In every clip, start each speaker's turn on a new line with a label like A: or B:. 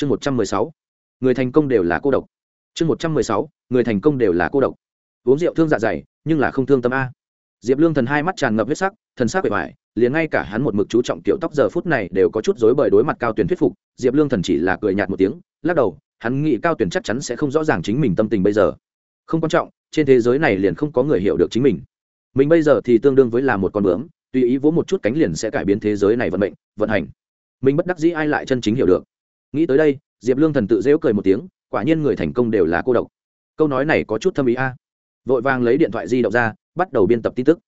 A: chương một trăm mười sáu, người thành công đều là cô độc. Chương một trăm mười sáu, người thành công đều là cô độc. Uống rượu thương dạ dày, nhưng là không thương tâm a. Diệp lương thần hai mắt tràn ngập huyết sắc, thần sắc bề ngoài, liền ngay cả hắn một mực chú trọng tiểu tóc giờ phút này đều có chút rối bởi đối mặt cao tuyển thuyết phục, diệp lương thần chỉ là cười nhạt một tiếng, lắc đầu, hắn nghĩ cao tuyển chắc chắn sẽ không rõ ràng chính mình tâm tình bây giờ. Không quan trọng, trên thế giới này liền không có người hiểu được chính mình. Mình bây giờ thì tương đương với là một con bướm, tùy ý vỗ một chút cánh liền sẽ cải biến thế giới này vận mệnh, vận hành. Mình bất đắc dĩ ai lại chân chính hiểu được nghĩ tới đây, diệp lương thần tự dễu cười một tiếng, quả nhiên người thành công đều là cô độc. Câu nói này có chút thâm ý a. Vội vàng lấy điện thoại di động ra, bắt đầu biên tập tin tức.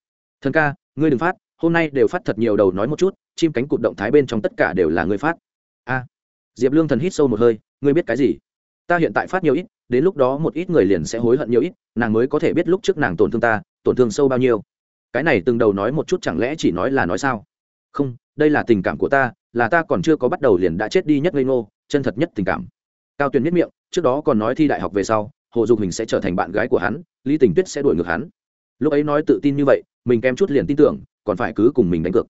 A: Thần ca, ngươi đừng phát, hôm nay đều phát thật nhiều đầu nói một chút, chim cánh cụt động thái bên trong tất cả đều là ngươi phát. A. Diệp lương thần hít sâu một hơi, ngươi biết cái gì? Ta hiện tại phát nhiều ít, đến lúc đó một ít người liền sẽ hối hận nhiều ít, nàng mới có thể biết lúc trước nàng tổn thương ta, tổn thương sâu bao nhiêu. Cái này từng đầu nói một chút chẳng lẽ chỉ nói là nói sao? Không, đây là tình cảm của ta là ta còn chưa có bắt đầu liền đã chết đi nhất ngây ngô, chân thật nhất tình cảm. Cao tuyền miết miệng, trước đó còn nói thi đại học về sau, hồ dục hình sẽ trở thành bạn gái của hắn, lý tình tuyết sẽ đuổi ngược hắn. Lúc ấy nói tự tin như vậy, mình kém chút liền tin tưởng, còn phải cứ cùng mình đánh cược.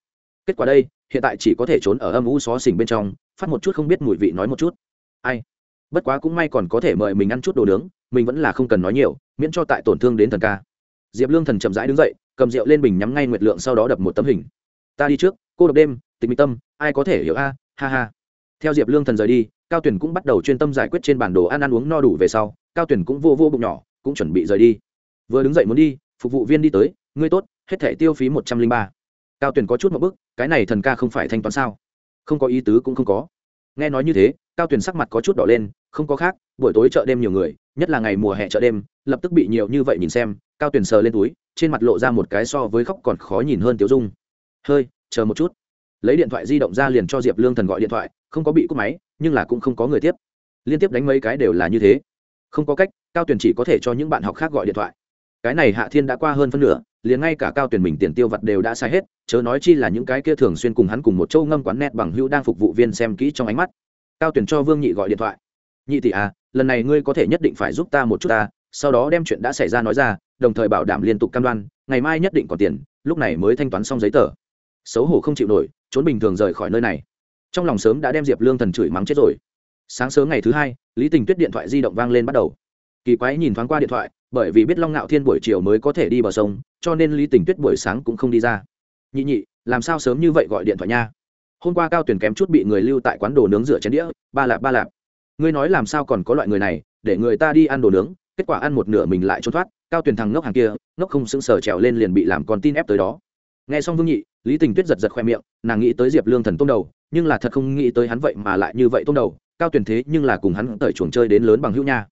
A: Kết quả đây, hiện tại chỉ có thể trốn ở âm u xó xỉnh bên trong, phát một chút không biết mùi vị nói một chút. Ai? Bất quá cũng may còn có thể mời mình ăn chút đồ nướng, mình vẫn là không cần nói nhiều, miễn cho tại tổn thương đến thần ca. Diệp lương thần chậm rãi đứng dậy, cầm rượu lên bình nhắm ngay nguyệt lượng sau đó đập một tấm hình. Ta đi trước, cô độc đêm tịch mịch tâm, ai có thể hiểu a, ha ha. Theo diệp lương thần rời đi, cao tuyển cũng bắt đầu chuyên tâm giải quyết trên bản đồ ăn ăn uống no đủ về sau, cao tuyển cũng vô vô bụng nhỏ, cũng chuẩn bị rời đi. Vừa đứng dậy muốn đi, phục vụ viên đi tới, ngươi tốt, hết thẻ tiêu phí một trăm linh ba. Cao tuyển có chút một bức, cái này thần ca không phải thanh toán sao? Không có ý tứ cũng không có. Nghe nói như thế, cao tuyển sắc mặt có chút đỏ lên, không có khác, buổi tối chợ đêm nhiều người, nhất là ngày mùa hè chợ đêm, lập tức bị nhiều như vậy nhìn xem. Cao tuyển sờ lên túi, trên mặt lộ ra một cái so với khóc còn khó nhìn hơn tiểu dung. Hơi, chờ một chút lấy điện thoại di động ra liền cho diệp lương thần gọi điện thoại, không có bị cúp máy, nhưng là cũng không có người tiếp. Liên tiếp đánh mấy cái đều là như thế. Không có cách, cao tuyển chỉ có thể cho những bạn học khác gọi điện thoại. Cái này hạ thiên đã qua hơn phân nửa, liền ngay cả cao tuyển mình tiền tiêu vặt đều đã sai hết, chớ nói chi là những cái kia thường xuyên cùng hắn cùng một châu ngâm quán net bằng hữu đang phục vụ viên xem kỹ trong ánh mắt. Cao tuyển cho vương nhị gọi điện thoại. Nhị tỷ à lần này ngươi có thể nhất định phải giúp ta một chút ta, sau đó đem chuyện đã xảy ra nói ra, đồng thời bảo đảm liên tục cam đoan, ngày mai nhất định còn tiền, lúc này mới thanh toán xong giấy tờ. Xấu hổ không chịu nổi trốn bình thường rời khỏi nơi này. Trong lòng sớm đã đem diệp lương thần chửi mắng chết rồi. Sáng sớm ngày thứ hai, lý tình tuyết điện thoại di động vang lên bắt đầu. Kỳ quái nhìn thoáng qua điện thoại, bởi vì biết long ngạo thiên buổi chiều mới có thể đi bờ sông, cho nên lý tình tuyết buổi sáng cũng không đi ra. Nhị nhị, làm sao sớm như vậy gọi điện thoại nha? Hôm qua cao tuyển kém chút bị người lưu tại quán đồ nướng rửa chén đĩa, ba lạp ba lạp. Ngươi nói làm sao còn có loại người này, để người ta đi ăn đồ nướng, kết quả ăn một nửa mình lại trốn thoát, cao tuyển thằng ngốc hàng kia, ngốc không sững sờ trèo lên liền bị làm con tin ép tới đó nghe xong vương nhị, lý tình tuyết giật giật khoe miệng, nàng nghĩ tới diệp lương thần tôm đầu, nhưng là thật không nghĩ tới hắn vậy mà lại như vậy tôm đầu, cao tuyển thế nhưng là cùng hắn tới chuồng chơi đến lớn bằng hữu nha.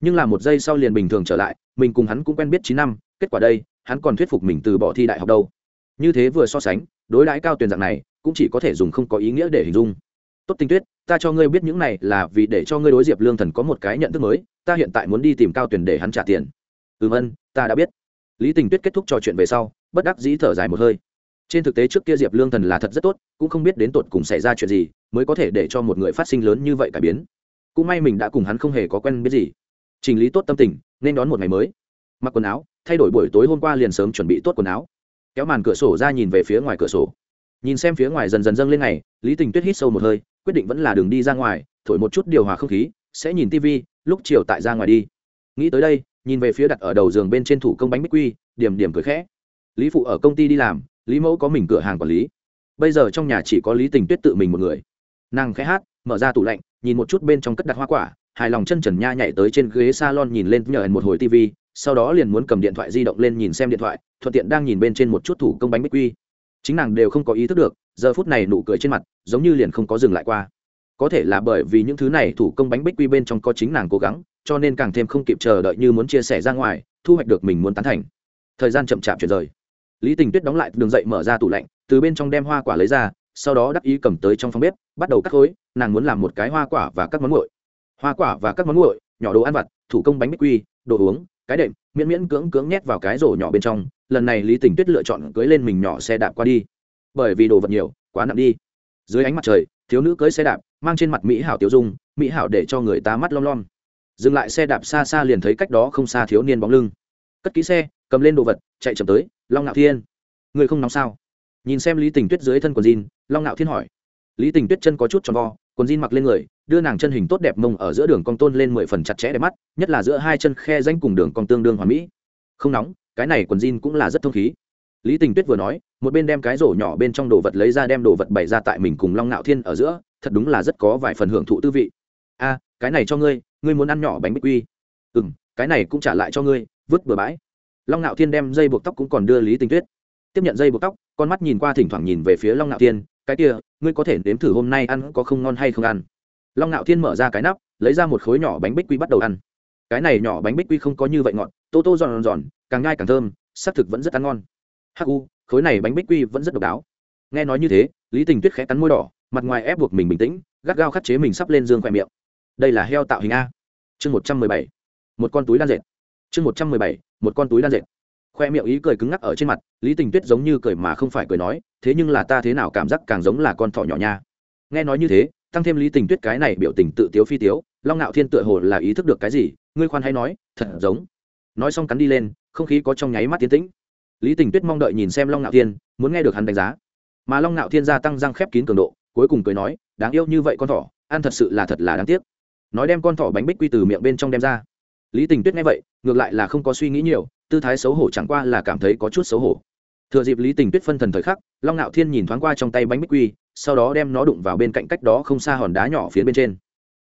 A: Nhưng là một giây sau liền bình thường trở lại, mình cùng hắn cũng quen biết chín năm, kết quả đây, hắn còn thuyết phục mình từ bỏ thi đại học đâu. Như thế vừa so sánh, đối đãi cao tuyển dạng này, cũng chỉ có thể dùng không có ý nghĩa để hình dung. Tốt tinh tuyết, ta cho ngươi biết những này là vì để cho ngươi đối diệp lương thần có một cái nhận thức mới, ta hiện tại muốn đi tìm cao tuyển để hắn trả tiền. Ừ vân ta đã biết. Lý tình tuyết kết thúc trò chuyện về sau bất đắc dĩ thở dài một hơi. Trên thực tế trước kia diệp lương thần là thật rất tốt, cũng không biết đến tột cùng xảy ra chuyện gì, mới có thể để cho một người phát sinh lớn như vậy cải biến. Cũng may mình đã cùng hắn không hề có quen biết gì. Chỉnh lý tốt tâm tình, nên đón một ngày mới. Mặc quần áo, thay đổi buổi tối hôm qua liền sớm chuẩn bị tốt quần áo. Kéo màn cửa sổ ra nhìn về phía ngoài cửa sổ. Nhìn xem phía ngoài dần dần dâng lên ngày, lý tình tuyết hít sâu một hơi, quyết định vẫn là đường đi ra ngoài, thổi một chút điều hòa không khí, sẽ nhìn tv lúc chiều tại ra ngoài đi. Nghĩ tới đây, nhìn về phía đặt ở đầu giường bên trên thủ công bánh bích quy, điểm điểm cười khẽ lý phụ ở công ty đi làm, lý mẫu có mình cửa hàng quản lý. Bây giờ trong nhà chỉ có lý tình tuyết tự mình một người. Nàng khẽ hát, mở ra tủ lạnh, nhìn một chút bên trong cất đặt hoa quả, hài lòng chân trần nha nhảy tới trên ghế salon nhìn lên nhờ một hồi tv sau đó liền muốn cầm điện thoại di động lên nhìn xem điện thoại, thuận tiện đang nhìn bên trên một chút thủ công bánh bích quy. Chính nàng đều không có ý thức được, giờ phút này nụ cười trên mặt, giống như liền không có dừng lại qua. Có thể là bởi vì những thứ này thủ công bánh bích quy bên trong có chính nàng cố gắng, cho nên càng thêm không kịp chờ đợi như muốn chia sẻ ra ngoài, thu hoạch được mình muốn tán thành. Thời gian chậm chạp chuyển rời lý tình tuyết đóng lại đường dậy mở ra tủ lạnh, từ bên trong đem hoa quả lấy ra, sau đó đắc ý cầm tới trong phòng bếp, bắt đầu cắt khối, nàng muốn làm một cái hoa quả và các món nguội. Hoa quả và các món nguội, nhỏ đồ ăn vặt, thủ công bánh bích quy, đồ uống, cái đệm, miễn miễn cưỡng cưỡng nhét vào cái rổ nhỏ bên trong, lần này lý tình tuyết lựa chọn cưới lên mình nhỏ xe đạp qua đi. Bởi vì đồ vật nhiều, quá nặng đi. Dưới ánh mặt trời, thiếu nữ cưới xe đạp, mang trên mặt mỹ hảo tiêu dung, mỹ hảo để cho người ta mắt lom lom. Dừng lại xe đạp xa xa liền thấy cách đó không xa thiếu niên bóng lưng. Cất ký xe, cầm lên đồ vật, chạy chậm tới long ngạo thiên. Người không nóng sao? Nhìn xem lý tình tuyết dưới thân quần jean, long ngạo thiên hỏi. Lý tình tuyết chân có chút tròn vo, quần jean mặc lên người, đưa nàng chân hình tốt đẹp mông ở giữa đường cong tôn lên mười phần chặt chẽ đẹp mắt, nhất là giữa hai chân khe danh cùng đường cong tương đương hoàn mỹ. Không nóng, cái này quần jean cũng là rất thông khí. Lý tình tuyết vừa nói, một bên đem cái rổ nhỏ bên trong đồ vật lấy ra đem đồ vật bày ra tại mình cùng long ngạo thiên ở giữa, thật đúng là rất có vài phần hưởng thụ tư vị. A, cái này cho ngươi ngươi muốn ăn nhỏ bánh bích quy. Ừ m cái này cũng trả lại cho ngươi, vứt bừa bãi long ngạo thiên đem dây buộc tóc cũng còn đưa lý tình tuyết. Tiếp nhận dây buộc tóc, con mắt nhìn qua thỉnh thoảng nhìn về phía long ngạo thiên, cái kia, ngươi có thể nếm thử hôm nay ăn có không ngon hay không ăn? Long ngạo thiên mở ra cái nắp, lấy ra một khối nhỏ bánh bích quy bắt đầu ăn. Cái này nhỏ bánh bích quy không có như vậy ngọt, tô tô giòn giòn, càng ngai càng thơm xác thực vẫn rất ăn ngon. Hắc u, khối này bánh bích quy vẫn rất độc đáo. Nghe nói như thế, lý tình tuyết khẽ cắn môi đỏ, mặt ngoài ép buộc mình bình tĩnh, gắt gao khắt chế mình sắp lên dương khoe miệng. Đây là heo tạo hình a. Chương một trăm mười bảy. Một con túi đan dệt chương một trăm mười bảy, một con túi đan dệt. Khoe miệng ý cười cứng ngắc ở trên mặt, lý tình tuyết giống như cười mà không phải cười nói, thế nhưng là ta thế nào cảm giác càng giống là con thỏ nhỏ nha. Nghe nói như thế, tăng thêm lý tình tuyết cái này biểu tình tự tiếu phi tiếu, long ngạo thiên tựa hồ là ý thức được cái gì, ngươi khoan hay nói, thật giống. Nói xong cắn đi lên, không khí có trong nháy mắt tiến tĩnh. Lý tình tuyết mong đợi nhìn xem long ngạo thiên, muốn nghe được hắn đánh giá. Mà long ngạo thiên gia tăng răng khép kín cường độ, cuối cùng cười nói, đáng yêu như vậy con thỏ, ăn thật sự là thật là đáng tiếc. Nói đem con thỏ bánh bích quy từ miệng bên trong đem ra lý tình tuyết nghe vậy, ngược lại là không có suy nghĩ nhiều, tư thái xấu hổ chẳng qua là cảm thấy có chút xấu hổ. Thừa dịp lý tình tuyết phân thần thời khắc, long ngạo thiên nhìn thoáng qua trong tay bánh bích quy, sau đó đem nó đụng vào bên cạnh cách đó không xa hòn đá nhỏ phía bên trên.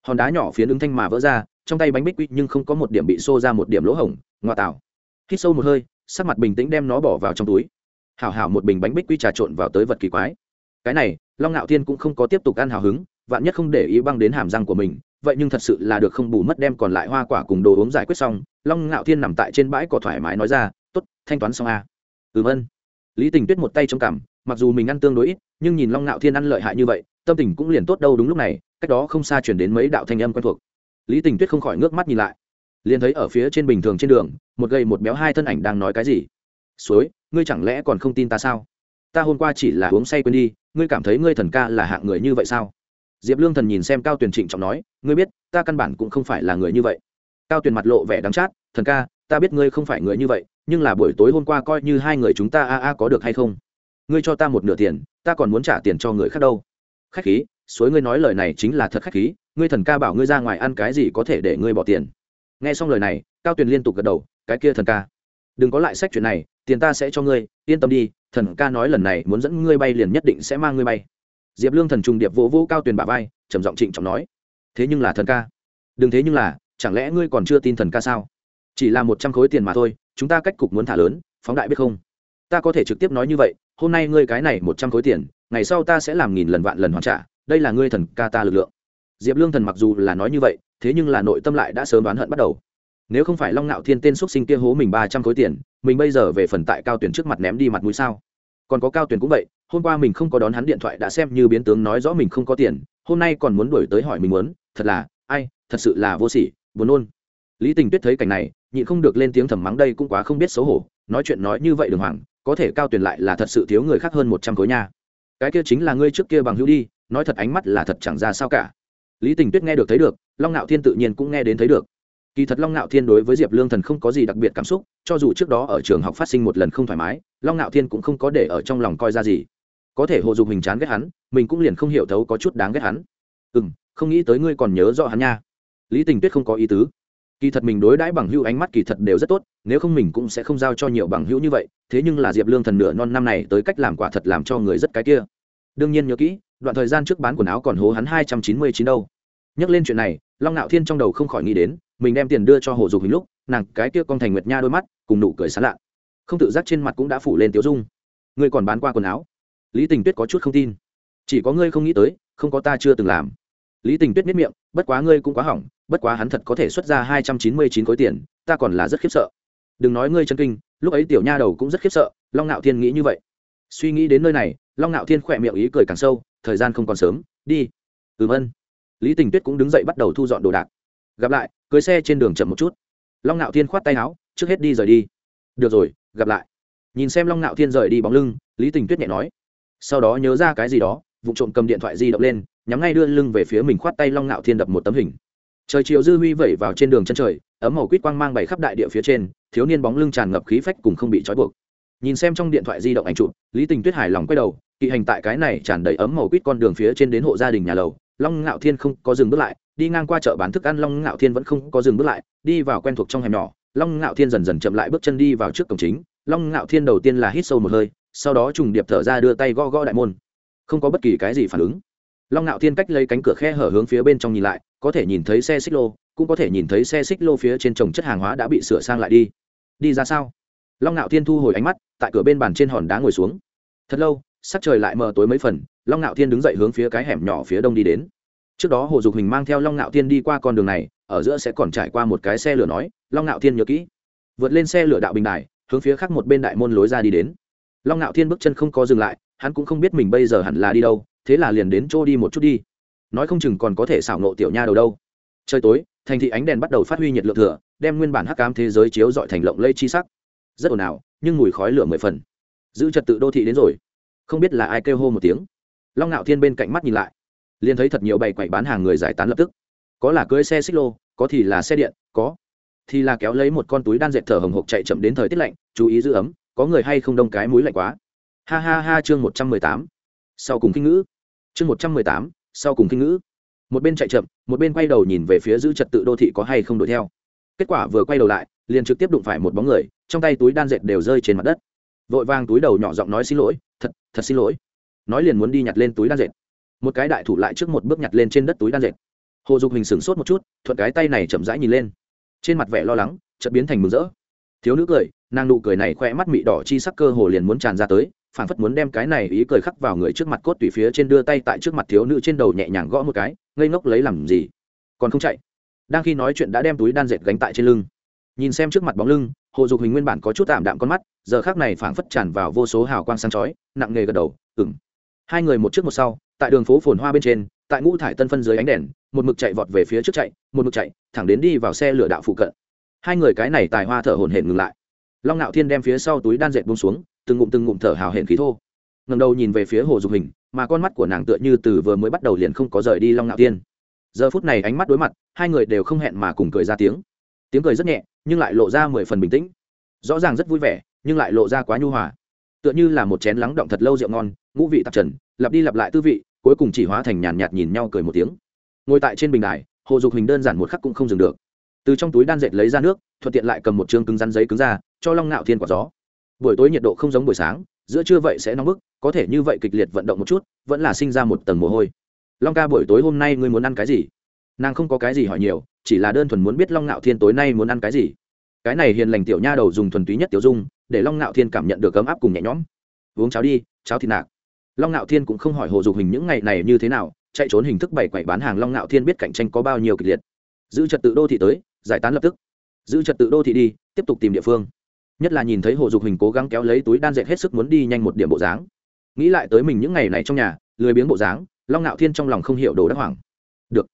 A: Hòn đá nhỏ phía ứng thanh mà vỡ ra, trong tay bánh bích quy nhưng không có một điểm bị xô ra một điểm lỗ hổng, ngoa tạo. Hít sâu một hơi, sắc mặt bình tĩnh đem nó bỏ vào trong túi. Hảo hảo một bình bánh bích quy trà trộn vào tới vật kỳ quái. Cái này, long ngạo thiên cũng không có tiếp tục ăn hào hứng, vạn nhất không để ý băng đến hàm răng của mình vậy nhưng thật sự là được không bù mất đem còn lại hoa quả cùng đồ uống giải quyết xong long ngạo thiên nằm tại trên bãi cỏ thoải mái nói ra t ố t thanh toán xong à. ừm ân lý tình tuyết một tay trong cảm, mặc dù mình ăn tương đối ít nhưng nhìn long ngạo thiên ăn lợi hại như vậy tâm tình cũng liền tốt đâu đúng lúc này cách đó không xa chuyển đến mấy đạo thanh âm quen thuộc. Lý tình tuyết không khỏi ngước mắt nhìn lại. Liền thấy ở phía trên bình thường trên đường một gầy một béo hai thân ảnh đang nói cái gì? Suối ngươi chẳng lẽ còn không tin ta sao? Ta hôm qua chỉ là uống say quên đi ngươi cảm thấy ngươi thần ca là hạng người như vậy sao? Diệp lương thần nhìn xem cao tuyền trịnh trọng nói, ngươi biết, ta căn bản cũng không phải là người như vậy. Cao tuyền mặt lộ vẻ đắng chát, thần ca, ta biết ngươi không phải người như vậy, nhưng là buổi tối hôm qua coi như hai người chúng ta a a có được hay không? Ngươi cho ta một nửa tiền, ta còn muốn trả tiền cho người khác đâu. Khách khí, suối ngươi nói lời này chính là thật khách khí, ngươi thần ca bảo ngươi ra ngoài ăn cái gì có thể để ngươi bỏ tiền. Nghe xong lời này, cao tuyền liên tục gật đầu, cái kia thần ca, đừng có lại sách chuyện này, tiền ta sẽ cho ngươi, yên tâm đi, thần ca nói lần này muốn dẫn ngươi bay liền nhất định sẽ mang ngươi bay diệp lương thần trùng điệp vỗ vỗ cao tuyền bà vai, trầm giọng trịnh trọng nói, thế nhưng là thần ca. Đừng thế nhưng là, chẳng lẽ ngươi còn chưa tin thần ca sao? Chỉ là một trăm khối tiền mà thôi, chúng ta cách cục muốn thả lớn, phóng đại biết không? Ta có thể trực tiếp nói như vậy, hôm nay ngươi cái này một trăm khối tiền, ngày sau ta sẽ làm nghìn lần vạn lần hoàn trả, đây là ngươi thần ca ta lực lượng. Diệp lương thần mặc dù là nói như vậy, thế nhưng là nội tâm lại đã sớm đoán hận bắt đầu. Nếu không phải long ngạo thiên tên x sinh kia hố mình ba trăm khối tiền, mình bây giờ về phần tại cao tuyển trước mặt ném đi mặt mũi sao? Còn có cao tuyển cũng vậy, hôm qua mình không có đón hắn điện thoại đã xem như biến tướng nói rõ mình không có tiền, hôm nay còn muốn đuổi tới hỏi mình muốn, thật là, ai, thật sự là vô sỉ, buồn nôn. Lý tình tuyết thấy cảnh này, nhịn không được lên tiếng thầm mắng đây cũng quá không biết xấu hổ, nói chuyện nói như vậy đường hoàng, có thể cao tuyển lại là thật sự thiếu người khác hơn một trăm khối nha. Cái kia chính là ngươi trước kia bằng hữu đi, nói thật ánh mắt là thật chẳng ra sao cả. Lý tình tuyết nghe được thấy được, long ngạo thiên tự nhiên cũng nghe đến thấy được kỳ thật long ngạo thiên đối với diệp lương thần không có gì đặc biệt cảm xúc, cho dù trước đó ở trường học phát sinh một lần không thoải mái, long ngạo thiên cũng không có để ở trong lòng coi ra gì. Có thể hồ dục hình chán ghét hắn, mình cũng liền không hiểu thấu có chút đáng ghét hắn. Ừ m không nghĩ tới ngươi còn nhớ rõ hắn nha. Lý tình tuyết không có ý tứ. Kỳ thật mình đối đãi bằng hữu ánh mắt kỳ thật đều rất tốt, nếu không mình cũng sẽ không giao cho nhiều bằng hữu như vậy, thế nhưng là diệp lương thần nửa non năm này tới cách làm quả thật làm cho người rất cái kia. Đương nhiên nhớ kỹ, đoạn thời gian trước bán quần áo còn hố hắn hai trăm chín mươi chín đâu nhắc lên chuyện này, long ngạo thiên trong đầu không khỏi nghĩ đến, mình đem tiền đưa cho hồ dục hình lúc, nàng cái kia con thành nguyệt nha đôi mắt, cùng nụ cười sán lạ. Không tự giác trên mặt cũng đã phủ lên tiếu dung. Ngươi còn bán qua quần áo? Lý tình tuyết có chút không tin. Chỉ có ngươi không nghĩ tới, không có ta chưa từng làm. Lý tình tuyết miết miệng, bất quá ngươi cũng quá hỏng, bất quá hắn thật có thể xuất ra hai trăm chín mươi chín khối tiền, ta còn là rất khiếp sợ. Đừng nói ngươi chân kinh, lúc ấy tiểu nha đầu cũng rất khiếp sợ, long ngạo thiên nghĩ như vậy. Suy nghĩ đến nơi này, long ngạo thiên khỏe miệng ý cười càng sâu, thời gian không còn sớm, đi. Ừm ân lý tình tuyết cũng đứng dậy bắt đầu thu dọn đồ đạc. Gặp lại, cưới xe trên đường chậm một chút. Long ngạo thiên khoát tay áo, trước hết đi rời đi. Được rồi, gặp lại. Nhìn xem long ngạo thiên rời đi bóng lưng, lý tình tuyết nhẹ nói. Sau đó nhớ ra cái gì đó, vụ trộm cầm điện thoại di động lên, nhắm ngay đưa lưng về phía mình khoát tay long ngạo thiên đập một tấm hình. Trời chiều dư huy vẩy vào trên đường chân trời, ấm màu quýt quang mang bày khắp đại địa phía trên, thiếu niên bóng lưng tràn ngập khí phách cùng không bị trói buộc. Nhìn xem trong điện thoại di động ảnh chụp, lý tình tuyết hài lòng quay đầu, kỵ hành tại cái này tràn đầy ấm màu quýt con đường phía trên đến hộ gia đình nhà lầu long ngạo thiên không có dừng bước lại, đi ngang qua chợ bán thức ăn, long ngạo thiên vẫn không có dừng bước lại, đi vào quen thuộc trong hẻm nhỏ. Long ngạo thiên dần dần chậm lại bước chân đi vào trước cổng chính. Long ngạo thiên đầu tiên là hít sâu một hơi, sau đó trùng điệp thở ra đưa tay gõ gõ đại môn. Không có bất kỳ cái gì phản ứng. Long ngạo thiên cách lấy cánh cửa khe hở hướng phía bên trong nhìn lại, có thể nhìn thấy xe xích lô, cũng có thể nhìn thấy xe xích lô phía trên trồng chất hàng hóa đã bị sửa sang lại đi. Đi ra sao? Long ngạo thiên thu hồi ánh mắt, tại cửa bên bàn trên hòn đá ngồi xuống. Thật lâu, sắc trời lại mờ tối mấy phần long ngạo thiên đứng dậy hướng phía cái hẻm nhỏ phía đông đi đến. Trước đó hồ dục hình mang theo long ngạo thiên đi qua con đường này, ở giữa sẽ còn trải qua một cái xe lửa nói, long ngạo thiên nhớ kỹ. Vượt lên xe lửa đạo bình đài, hướng phía khác một bên đại môn lối ra đi đến. Long ngạo thiên bước chân không có dừng lại, hắn cũng không biết mình bây giờ hẳn là đi đâu, thế là liền đến chỗ đi một chút đi. Nói không chừng còn có thể xảo nộ tiểu nha đầu đâu. Trời tối, thành thị ánh đèn bắt đầu phát huy nhiệt lượng thừa, đem nguyên bản hắc cám thế giới chiếu dọi thành lộng lây chi sắc. Rất ồn ào, nhưng mùi khói lửa mười phần. Giữ trật tự đô thị đến rồi. Không biết là ai kêu hô một tiếng long ngạo thiên bên cạnh mắt nhìn lại, liền thấy thật nhiều bày quậy bán hàng người giải tán lập tức. Có là cưới xe xích lô, có thì là xe điện, có thì là kéo lấy một con túi đan dệt thở hồng hộc chạy chậm đến thời tiết lạnh, chú ý giữ ấm, có người hay không đông cái mũi lạnh quá. Ha ha ha, chương một trăm mười tám. Sau cùng kinh ngữ. Chương một trăm mười tám, sau cùng kinh ngữ. Một bên chạy chậm, một bên quay đầu nhìn về phía giữ trật tự đô thị có hay không đuổi theo. Kết quả vừa quay đầu lại, liền trực tiếp đụng phải một bóng người, trong tay túi đan dệt đều rơi trên mặt đất. Vội vàng túi đầu nhỏ giọng nói xin lỗi, thật thật xin lỗi nói liền muốn đi nhặt lên túi đan dệt. Một cái đại thủ lại trước một bước nhặt lên trên đất túi đan dệt. Hồ dục hình sửng sốt một chút, thuận cái tay này chậm rãi nhìn lên. Trên mặt vẻ lo lắng, chợt biến thành mừng rỡ. Thiếu nữ cười, nàng nụ cười này khoe mắt mị đỏ chi sắc cơ hồ liền muốn tràn ra tới phản phất muốn đem cái này ý cười khắc vào người trước mặt cốt tùy phía trên đưa tay tại trước mặt thiếu nữ trên đầu nhẹ nhàng gõ một cái, ngây ngốc lấy làm gì? Còn không chạy. Đang khi nói chuyện đã đem túi đan dệt gánh tại trên lưng. Nhìn xem trước mặt bóng lưng, hồ dục hình nguyên bản có chút tạm đạm con mắt, giờ khác này phảng phất tràn vào vô số hào quang sáng chói, nặng nề gật đầu ừng hai người một trước một sau, tại đường phố phồn hoa bên trên, tại ngũ thải tân phân dưới ánh đèn, một mực chạy vọt về phía trước chạy, một mực chạy, thẳng đến đi vào xe lửa đạo phụ cận. Hai người cái này tài hoa thở hổn hển ngừng lại. Long ngạo thiên đem phía sau túi đan dệt buông xuống, từng ngụm từng ngụm thở hào hển khí thô. Ngầm đầu nhìn về phía hồ dục hình, mà con mắt của nàng tựa như từ vừa mới bắt đầu liền không có rời đi long ngạo thiên. Giờ phút này ánh mắt đối mặt, hai người đều không hẹn mà cùng cười ra tiếng. Tiếng cười rất nhẹ, nhưng lại lộ ra mười phần bình tĩnh. Rõ ràng rất vui vẻ, nhưng lại lộ ra quá nhu hòa tựa như là một chén lắng động thật lâu rượu ngon, ngũ vị tạp trần, lặp đi lặp lại tư vị, cuối cùng chỉ hóa thành nhàn nhạt nhìn nhau cười một tiếng. Ngồi tại trên bình đài, hồ dục hình đơn giản một khắc cũng không dừng được. Từ trong túi đan dệt lấy ra nước, thuận tiện lại cầm một chương cứng rắn giấy cứng ra, cho long ngạo thiên quả gió. Buổi tối nhiệt độ không giống buổi sáng, giữa trưa vậy sẽ nóng bức, có thể như vậy kịch liệt vận động một chút, vẫn là sinh ra một tầng mồ hôi. Long ca buổi tối hôm nay ngươi muốn ăn cái gì? Nàng không có cái gì hỏi nhiều, chỉ là đơn thuần muốn biết long ngạo thiên tối nay muốn ăn cái gì cái này hiền lành tiểu nha đầu dùng thuần túy nhất tiểu dung, để long ngạo thiên cảm nhận được ấm áp cùng nhẹ nhõm. Uống cháo đi, cháo thịt nạc. Long ngạo thiên cũng không hỏi hồ dục hình những ngày này như thế nào, chạy trốn hình thức bày quậy bán hàng long ngạo thiên biết cạnh tranh có bao nhiêu kịch liệt. Giữ trật tự đô thị tới, giải tán lập tức. Giữ trật tự đô thị đi, tiếp tục tìm địa phương. Nhất là nhìn thấy hồ dục hình cố gắng kéo lấy túi đan dệt hết sức muốn đi nhanh một điểm bộ dáng. Nghĩ lại tới mình những ngày này trong nhà, lười biếng bộ dáng, long ngạo thiên trong lòng không hiểu đồ đắc hoảng. Được.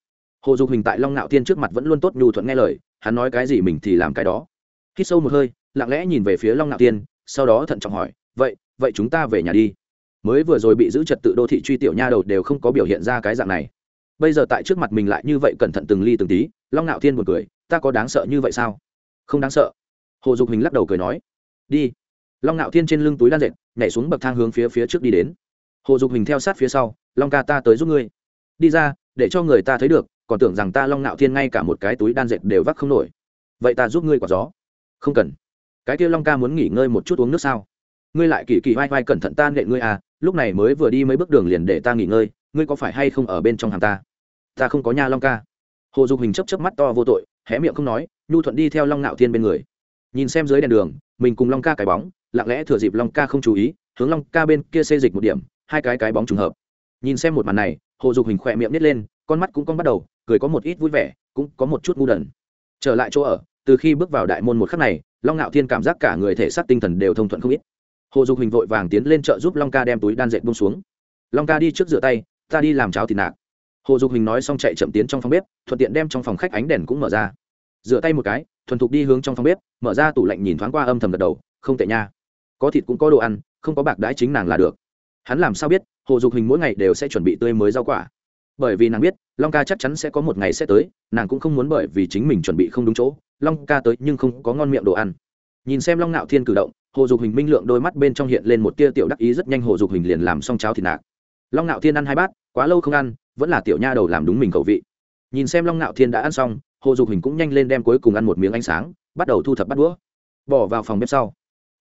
A: Hồ dục hình tại long ngạo thiên trước mặt vẫn luôn tốt nhu thuận nghe lời, hắn nói cái gì mình thì làm cái đó hít sâu một hơi, lặng lẽ nhìn về phía long ngạo thiên sau đó thận trọng hỏi, vậy vậy chúng ta về nhà đi. Mới vừa rồi bị giữ trật tự đô thị truy tiểu nha đầu đều không có biểu hiện ra cái dạng này. Bây giờ tại trước mặt mình lại như vậy cẩn thận từng ly từng tí, long ngạo thiên một cười, ta có đáng sợ như vậy sao? Không đáng sợ. Hồ dục hình lắc đầu cười nói, đi. Long ngạo thiên trên lưng túi đan dệt, nhảy xuống bậc thang hướng phía phía trước đi đến. Hồ dục hình theo sát phía sau, long ca ta tới giúp ngươi. Đi ra, để cho người ta thấy được, còn tưởng rằng ta long ngạo thiên ngay cả một cái túi đan dệt đều vác không nổi. Vậy ta giúp ngươi quả gió không cần. Cái kia long ca muốn nghỉ ngơi một chút uống nước sao? Ngươi lại kỳ kỳ vai vai cẩn thận ta nện ngươi à lúc này mới vừa đi mấy bước đường liền để ta nghỉ ngơi, ngươi có phải hay không ở bên trong hàng ta? Ta không có nha long ca. Hồ dục hình chấp chấp mắt to vô tội, hé miệng không nói, nhu thuận đi theo long ngạo thiên bên người. Nhìn xem dưới đèn đường, mình cùng long ca cái bóng, lặng lẽ thừa dịp long ca không chú ý, hướng long ca bên kia xê dịch một điểm, hai cái cái bóng trùng hợp. Nhìn xem một màn này, hồ dục hình khỏe miệng nít lên, con mắt cũng con bắt đầu, cười có một ít vui vẻ, cũng có một chút ngu đần. Trở lại chỗ ở từ khi bước vào đại môn một khắc này, long ngạo thiên cảm giác cả người thể xác tinh thần đều thông thuận không ít. Hồ dục hình vội vàng tiến lên chợ giúp long ca đem túi đan dệt bông xuống. Long ca đi trước rửa tay, ta đi làm cháo thịt nạc. Hồ dục hình nói xong chạy chậm tiến trong phòng bếp, thuận tiện đem trong phòng khách ánh đèn cũng mở ra. Rửa tay một cái, thuần thục đi hướng trong phòng bếp, mở ra tủ lạnh nhìn thoáng qua âm thầm gật đầu, không tệ nha. Có thịt cũng có đồ ăn, không có bạc đãi chính nàng là được. Hắn làm sao biết, hồ dục hình mỗi ngày đều sẽ chuẩn bị tươi mới rau quả bởi vì nàng biết, long ca chắc chắn sẽ có một ngày sẽ tới, nàng cũng không muốn bởi vì chính mình chuẩn bị không đúng chỗ, long ca tới nhưng không có ngon miệng đồ ăn. Nhìn xem long nạo thiên cử động, hồ dục hình minh lượng đôi mắt bên trong hiện lên một tia tiểu đắc ý rất nhanh hồ dục hình liền làm xong cháo thịt nạc. Long nạo thiên ăn hai bát, quá lâu không ăn, vẫn là tiểu nha đầu làm đúng mình khẩu vị. Nhìn xem long ngạo thiên đã ăn xong, hồ dục hình cũng nhanh lên đem cuối cùng ăn một miếng ánh sáng, bắt đầu thu thập bắt đũa. Bỏ vào phòng bếp sau,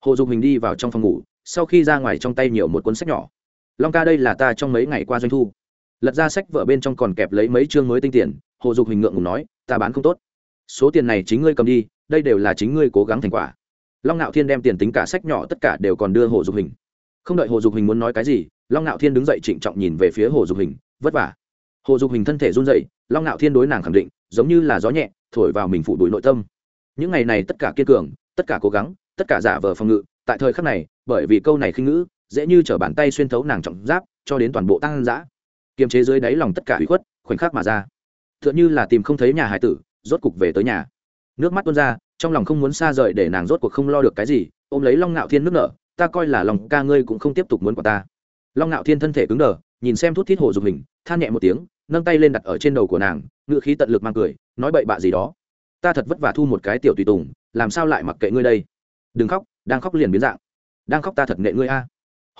A: hồ dục hình đi vào trong phòng ngủ, sau khi ra ngoài trong tay nhiều một cuốn sách nhỏ. Long ca đây là ta trong mấy ngày qua doanh thu lật ra sách vợ bên trong còn kẹp lấy mấy chương mới tinh tiền, hồ dục hình ngượng ngùng nói, ta bán không tốt. Số tiền này chính ngươi cầm đi, đây đều là chính ngươi cố gắng thành quả. Long ngạo thiên đem tiền tính cả sách nhỏ tất cả đều còn đưa hồ dục hình không đợi hồ dục hình muốn nói cái gì, long ngạo thiên đứng dậy trịnh trọng nhìn về phía hồ dục hình vất vả. Hồ dục hình thân thể run dậy long ngạo thiên đối nàng khẳng định, giống như là gió nhẹ, thổi vào mình phụ đuổi nội tâm. Những ngày này tất cả kiên cường, tất cả cố gắng, tất cả giả vờ phòng ngự, tại thời khắc này, bởi vì câu này khinh ngữ, dễ như t bàn tay xuyên thấu nàng trọng giáp, cho đến toàn bộ tăng giã kiềm chế dưới đáy lòng tất cả hủy khuất, khoảnh khắc mà ra. T h ư ợ n h ư là tìm không thấy nhà hải tử, rốt cục về tới nhà. Nước mắt tuôn ra, trong lòng không muốn xa rời để nàng rốt cuộc không lo được cái gì, ôm lấy long ngạo thiên nước nở, ta coi là lòng ca ngươi cũng không tiếp tục muốn quả ta. Long ngạo thiên thân thể cứng đờ, nhìn xem thút thít hồ dục hình, than nhẹ một tiếng, nâng tay lên đặt ở trên đầu của nàng ngự khí tận lực mang cười, nói bậy bạ gì đó? Ta thật vất vả thu một cái tiểu tùy tùng, làm sao lại mặc kệ ngươi đây? Đừng khóc, đang khóc liền biến dạng. Đang khóc ta thật nệ ngươi a.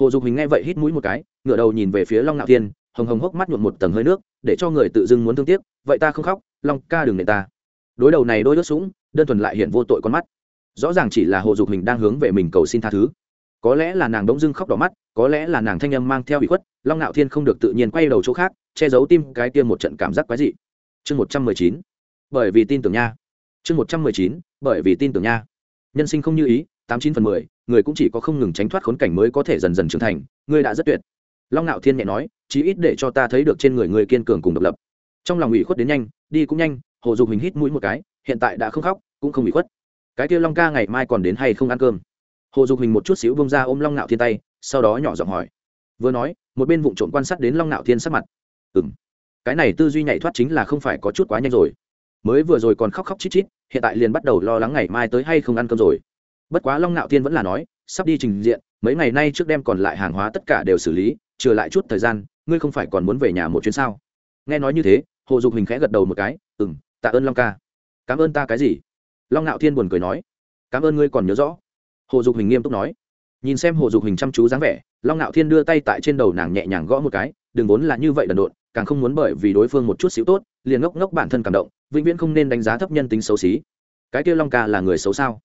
A: Hồ dục hình nghe vậy hít mũi một cái ngựa đầu nhìn về phía long ngạo thiên hồng hồng hốc mắt nhuộm một tầng hơi nước, để cho người tự dưng muốn thương tiếc, vậy ta không khóc, long ca đừng nệ ta. Đối đầu này đôi ướt sũng, đơn thuần lại hiện vô tội con mắt. Rõ ràng chỉ là hồ dục hình đang hướng về mình cầu xin tha thứ. Có lẽ là nàng đống dưng khóc đỏ mắt, có lẽ là nàng thanh âm mang theo bị khuất, long ngạo thiên không được tự nhiên quay đầu chỗ khác, che giấu tim cái tiêm một trận cảm giác quái dị. Chương một trăm mười chín. Bởi vì tin tưởng nha. Chương một trăm mười chín, bởi vì tin tưởng nha. Nhân sinh không như ý, tám chín phần mười, người cũng chỉ có không ngừng tránh thoát khốn cảnh mới có thể dần dần trưởng thành ngươi đã rất tuyệt long ngạo thiên nhẹ nói, chí ít để cho ta thấy được trên người người kiên cường cùng độc lập. Trong lòng ủy khuất đến nhanh, đi cũng nhanh, hồ dục hình hít mũi một cái, hiện tại đã không khóc, cũng không bị khuất. Cái kia long ca ngày mai còn đến hay không ăn cơm? Hồ dục hình một chút xíu bông ra ôm long ngạo thiên tay, sau đó nhỏ giọng hỏi. Vừa nói, một bên vụ trộm quan sát đến long ngạo thiên sắc mặt. Ừ m cái này tư duy nhảy thoát chính là không phải có chút quá nhanh rồi. Mới vừa rồi còn khóc khóc chít chít, hiện tại liền bắt đầu lo lắng ngày mai tới hay không ăn cơm rồi. Bất quá long ngạo thiên vẫn là nói, sắp đi trình diện, mấy ngày nay trước đêm còn lại hàng hóa tất cả đều xử lý trừ lại chút thời gian, ngươi không phải còn muốn về nhà một chuyến sao? Nghe nói như thế, hồ dục hình khẽ gật đầu một cái ừ m tạ ơn long ca. Cảm ơn ta cái gì? Long ngạo thiên buồn cười nói. Cảm ơn ngươi còn nhớ rõ. Hồ dục hình nghiêm túc nói. Nhìn xem hồ dục hình chăm chú dáng vẻ, long ngạo thiên đưa tay tại trên đầu nàng nhẹ nhàng gõ một cái, đừng vốn là như vậy đần độn, càng không muốn bởi vì đối phương một chút xíu tốt, liền ngốc ngốc bản thân cảm động, vĩnh viễn không nên đánh giá thấp nhân tính xấu xí. Cái kia long ca là người xấu sao?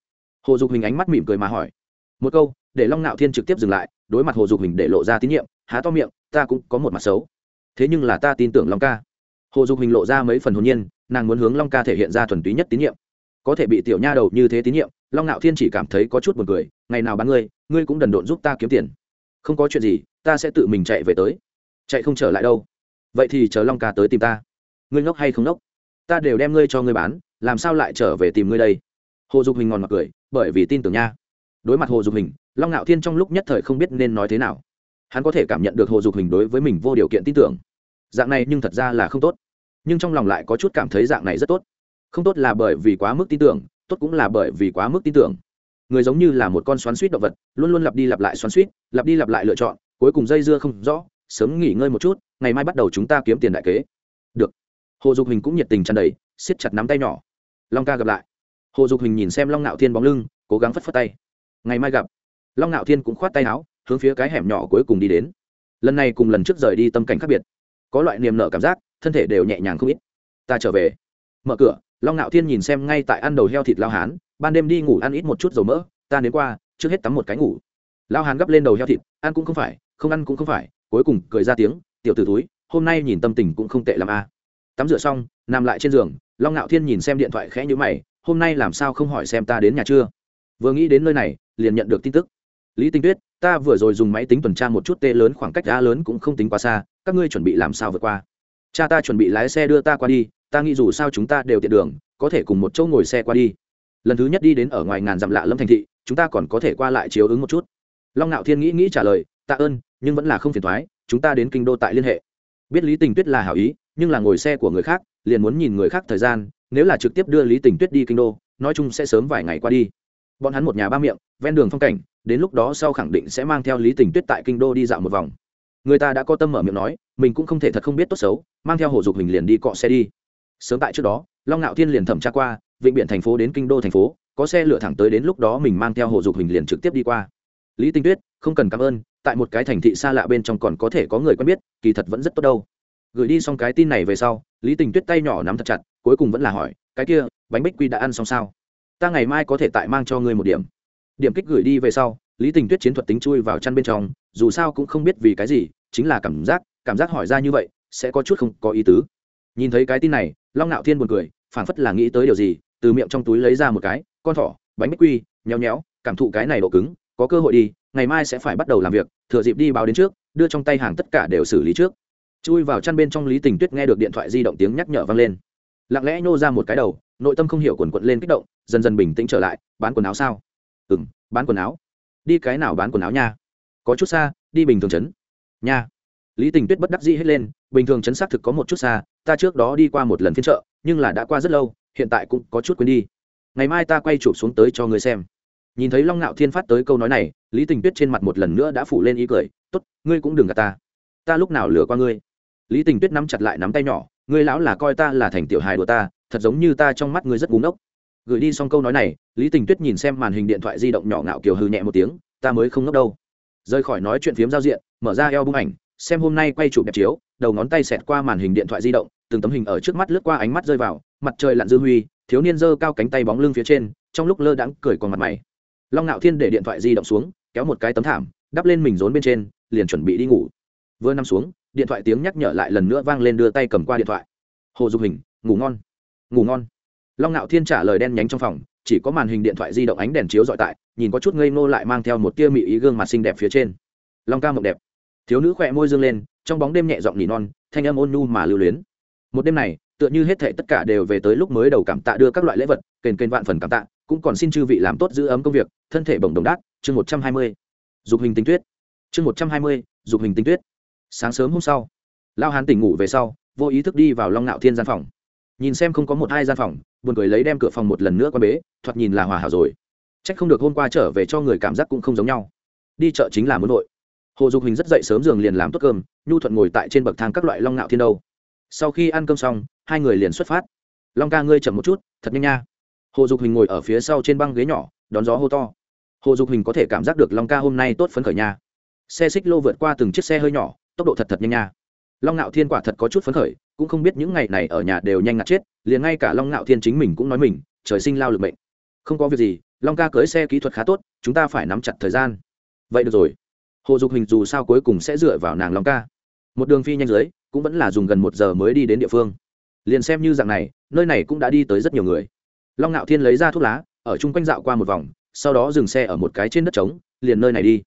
A: Hồ dục hình ánh mắt mỉm cười mà hỏi. Một câu, để long ngạo thiên trực tiếp dừng lại đối mặt hồ dục hình để lộ ra tín nhiệm, há to miệng, ta cũng có một mặt xấu. Thế nhưng là ta tin tưởng long ca. Hồ dục hình lộ ra mấy phần hồn nhiên, nàng muốn hướng long ca thể hiện ra thuần túy nhất tín nhiệm. Có thể bị tiểu nha đầu như thế tín nhiệm, long ngạo thiên chỉ cảm thấy có chút b u ồ n cười, ngày nào bán ngươi ngươi cũng đần độn giúp ta kiếm tiền. Không có chuyện gì, ta sẽ tự mình chạy về tới. Chạy không trở lại đâu. Vậy thì chờ long ca tới tìm ta. Ngươi ngốc hay không ngốc? Ta đều đem ngươi cho ngươi bán, làm sao lại trở về tìm ngươi đây? Hồ dục hình ngòn mặc cười, bởi vì tin tưởng nha đối mặt hồ dục hình, long ngạo thiên trong lúc nhất thời không biết nên nói thế nào. Hắn có thể cảm nhận được hồ dục hình đối với mình vô điều kiện tin tưởng. Dạng này nhưng thật ra là không tốt. Nhưng trong lòng lại có chút cảm thấy dạng này rất tốt. Không tốt là bởi vì quá mức tin tưởng, tốt cũng là bởi vì quá mức tin tưởng. Người giống như là một con xoắn suýt động vật, luôn luôn lặp đi lặp lại xoắn suýt, lặp đi lặp lại lựa chọn, cuối cùng dây dưa không rõ, sớm nghỉ ngơi một chút, ngày mai bắt đầu chúng ta kiếm tiền đại kế. Được. Hồ dục hình cũng nhiệt tình tràn đầy, siết chặt nắm tay nhỏ. Long ca gặp lại. Hồ dục hình nhìn xem long nạo thiên bóng lưng, cố gắng phất phất tay ngày mai gặp. Long ngạo thiên cũng khoát tay áo, hướng phía cái hẻm nhỏ cuối cùng đi đến. Lần này cùng lần trước rời đi tâm cảnh khác biệt. Có loại niềm nở cảm giác, thân thể đều nhẹ nhàng không ít. Ta trở về. Mở cửa, long ngạo thiên nhìn xem ngay tại ăn đầu heo thịt lao hán, ban đêm đi ngủ ăn ít một chút dầu mỡ, ta đến qua, trước hết tắm một cái ngủ. Lao hán gấp lên đầu heo thịt, ăn cũng không phải, không ăn cũng không phải, cuối cùng cười ra tiếng, tiểu t ử túi hôm nay nhìn tâm tình cũng không tệ l a. À. tắm rửa xong, nằm lại trên giường, long ngạo thiên nhìn xem điện thoại khẽ nhữ mày, hôm nay làm sao không hỏi xem ta đến nhà chưa? Vừa nghĩ đến nơi này liền nhận được tin tức. Lý tinh tuyết, ta vừa rồi dùng máy tính tuần tra một chút tê lớn khoảng cách đá lớn cũng không tính quá xa, các ngươi chuẩn bị làm sao vượt qua? Cha ta chuẩn bị lái xe đưa ta qua đi, ta nghĩ dù sao chúng ta đều tiện đường, có thể cùng một chỗ ngồi xe qua đi. Lần thứ nhất đi đến ở ngoài ngàn dặm lạ lâm thành thị, chúng ta còn có thể qua lại chiếu ứng một chút. Long ngạo thiên nghĩ nghĩ trả lời, tạ ơn, nhưng vẫn là không phiền thoái chúng ta đến kinh đô tại liên hệ. Biết lý tình tuyết là hảo ý, nhưng là ngồi xe của người khác, liền muốn nhìn người khác thời gian, nếu là trực tiếp đưa lý tình tuyết đi kinh đô, nói chung sẽ sớm vài ngày qua đi bọn hắn một nhà ba miệng, ven đường phong cảnh, đến lúc đó sau khẳng định sẽ mang theo lý tình tuyết tại kinh đô đi dạo một vòng. Người ta đã có tâm mở miệng nói, mình cũng không thể thật không biết tốt xấu, mang theo hồ dục hình liền đi cọ xe đi. Sớm tại trước đó, long ngạo thiên liền thẩm tra qua, vịnh biển thành phố đến kinh đô thành phố, có xe lửa thẳng tới đến lúc đó mình mang theo hồ dục hình liền trực tiếp đi qua. Lý tinh tuyết, không cần cảm ơn, tại một cái thành thị xa lạ bên trong còn có thể có người quen biết, kỳ thật vẫn rất tốt đâu. Gửi đi xong cái tin này về sau, lý tình tuyết tay nhỏ nắm thật chặt, cuối cùng vẫn là hỏi, cái kia, bánh bích quy đã ăn xong sao? Ta ngày mai có thể tại mang cho ngươi một điểm. Điểm kích gửi đi về sau, lý tình tuyết chiến thuật tính chui vào chăn bên trong, dù sao cũng không biết vì cái gì, chính là cảm giác cảm giác hỏi ra như vậy, sẽ có chút không có ý tứ. Nhìn thấy cái tin này, long nạo thiên buồn cười, phảng phất là nghĩ tới điều gì, từ miệng trong túi lấy ra một cái, con thỏ, bánh bích quy, nhéo nhéo, cảm thụ cái này độ cứng, có cơ hội đi, ngày mai sẽ phải bắt đầu làm việc, thừa dịp đi báo đến trước, đưa trong tay hàng tất cả đều xử lý trước. Chui vào chăn bên trong lý tình tuyết nghe được điện thoại di động tiếng nhắc nhở vang lên lặng lẽ nhô ra một cái đầu, nội tâm không hiểu quần quận lên kích động, dần dần bình tĩnh trở lại, bán quần áo sao? Ừ m bán quần áo. Đi cái nào bán quần áo nha? Có chút xa, đi bình thường chấn nha. Lý tình tuyết bất đắc dĩ hết lên, bình thường chấn xác thực có một chút xa, ta trước đó đi qua một lần phiên chợ, nhưng là đã qua rất lâu, hiện tại cũng có chút quên đi. Ngày mai ta quay chụp xuống tới cho người xem. Nhìn thấy long ngạo thiên phát tới câu nói này, lý tình tuyết trên mặt một lần nữa đã phủ lên ý cười t ố t ngươi cũng đừng gạt ta. Ta lúc nào lừa qua ngươi? Lý tình tuyết nắm chặt lại nắm tay nhỏ ngươi lão là coi ta là thành tiểu hài của ta, thật giống như ta trong mắt ngươi rất búng ốc gửi đi xong câu nói này, lý tình tuyết nhìn xem màn hình điện thoại di động nhỏ ngạo kiều hư nhẹ một tiếng, ta mới không ngốc đâu. Rời khỏi nói chuyện phiếm giao diện, mở ra eo bung ảnh, xem hôm nay quay chụp đẹp chiếu, đầu ngón tay xẹt qua màn hình điện thoại di động, từng tấm hình ở trước mắt lướt qua ánh mắt rơi vào, mặt trời lặn dư huy, thiếu niên giơ cao cánh tay bóng lưng phía trên, trong lúc lơ đãng cười còn mặt mày. Long ngạo thiên để điện thoại di động xuống, kéo một cái tấm thảm, đắp lên mình rốn bên trên, liền chuẩn bị đi ngủ. Vừa nằm xuống điện thoại tiếng nhắc nhở lại lần nữa vang lên đưa tay cầm qua điện thoại. Hồ dục hình, ngủ ngon ngủ ngon. Long ngạo thiên trả lời đen nhánh trong phòng, chỉ có màn hình điện thoại di động ánh đèn chiếu dọi tại, nhìn có chút ngây ngô lại mang theo một tia mị ý gương mặt xinh đẹp phía trên. Long ca mộng đẹp. Thiếu nữ khỏe môi dương lên, trong bóng đêm nhẹ giọng nỉ non, thanh âm ôn nhu mà lưu luyến. Một đêm này, tựa như hết thệ tất cả đều về tới lúc mới đầu cảm tạ đưa các loại lễ vật, kền kền vạn phần cảm tạ, cũng còn xin chư vị làm tốt giữ ấm công việc, thân thể bổng đồng đát chương một trăm hai mươi. Dục hình tinh tuyết. Chương một trăm hai mươi, dục hình tinh tuyết sáng sớm hôm sau, lao hán tỉnh ngủ về sau, vô ý thức đi vào long nạo thiên gian phòng. Nhìn xem không có một hai gian phòng, buồn cười lấy đem cửa phòng một lần nữa qua bế, thoạt nhìn là hòa hảo rồi. C h ắ c không được hôm qua trở về cho người cảm giác cũng không giống nhau. Đi chợ chính là muốn nội hồ dục hình rất dậy sớm giường liền làm tốt cơm, nhu thuận ngồi tại trên bậc thang các loại long nạo thiên đâu. Sau khi ăn cơm xong, hai người liền xuất phát. Long ca ngươi chậm một chút, thật nhanh nha. Hồ dục hình ngồi ở phía sau trên băng ghế nhỏ, đón gió hô to. Hồ dục hình có thể cảm giác được long ca hôm nay tốt phấn khởi nha. Xe xích lô vượt qua từng chiếc xe hơi nhỏ tốc độ thật thật nhanh nha. Long ngạo thiên quả thật có chút phấn khởi cũng không biết những ngày này ở nhà đều nhanh ngạt chết liền ngay cả long ngạo thiên chính mình cũng nói mình trời sinh lao lực mệnh, không có việc gì long ca cưới xe kỹ thuật khá tốt chúng ta phải nắm chặt thời gian. Vậy được rồi. Hồ dục hình dù sao cuối cùng sẽ dựa vào nàng long ca. Một đường phi nhanh dưới cũng vẫn là dùng gần một giờ mới đi đến địa phương. Liền xem như dạng này nơi này cũng đã đi tới rất nhiều người. Long ngạo thiên lấy ra thuốc lá ở chung quanh dạo qua một vòng sau đó dừng xe ở một cái trên đất trống liền nơi này đi.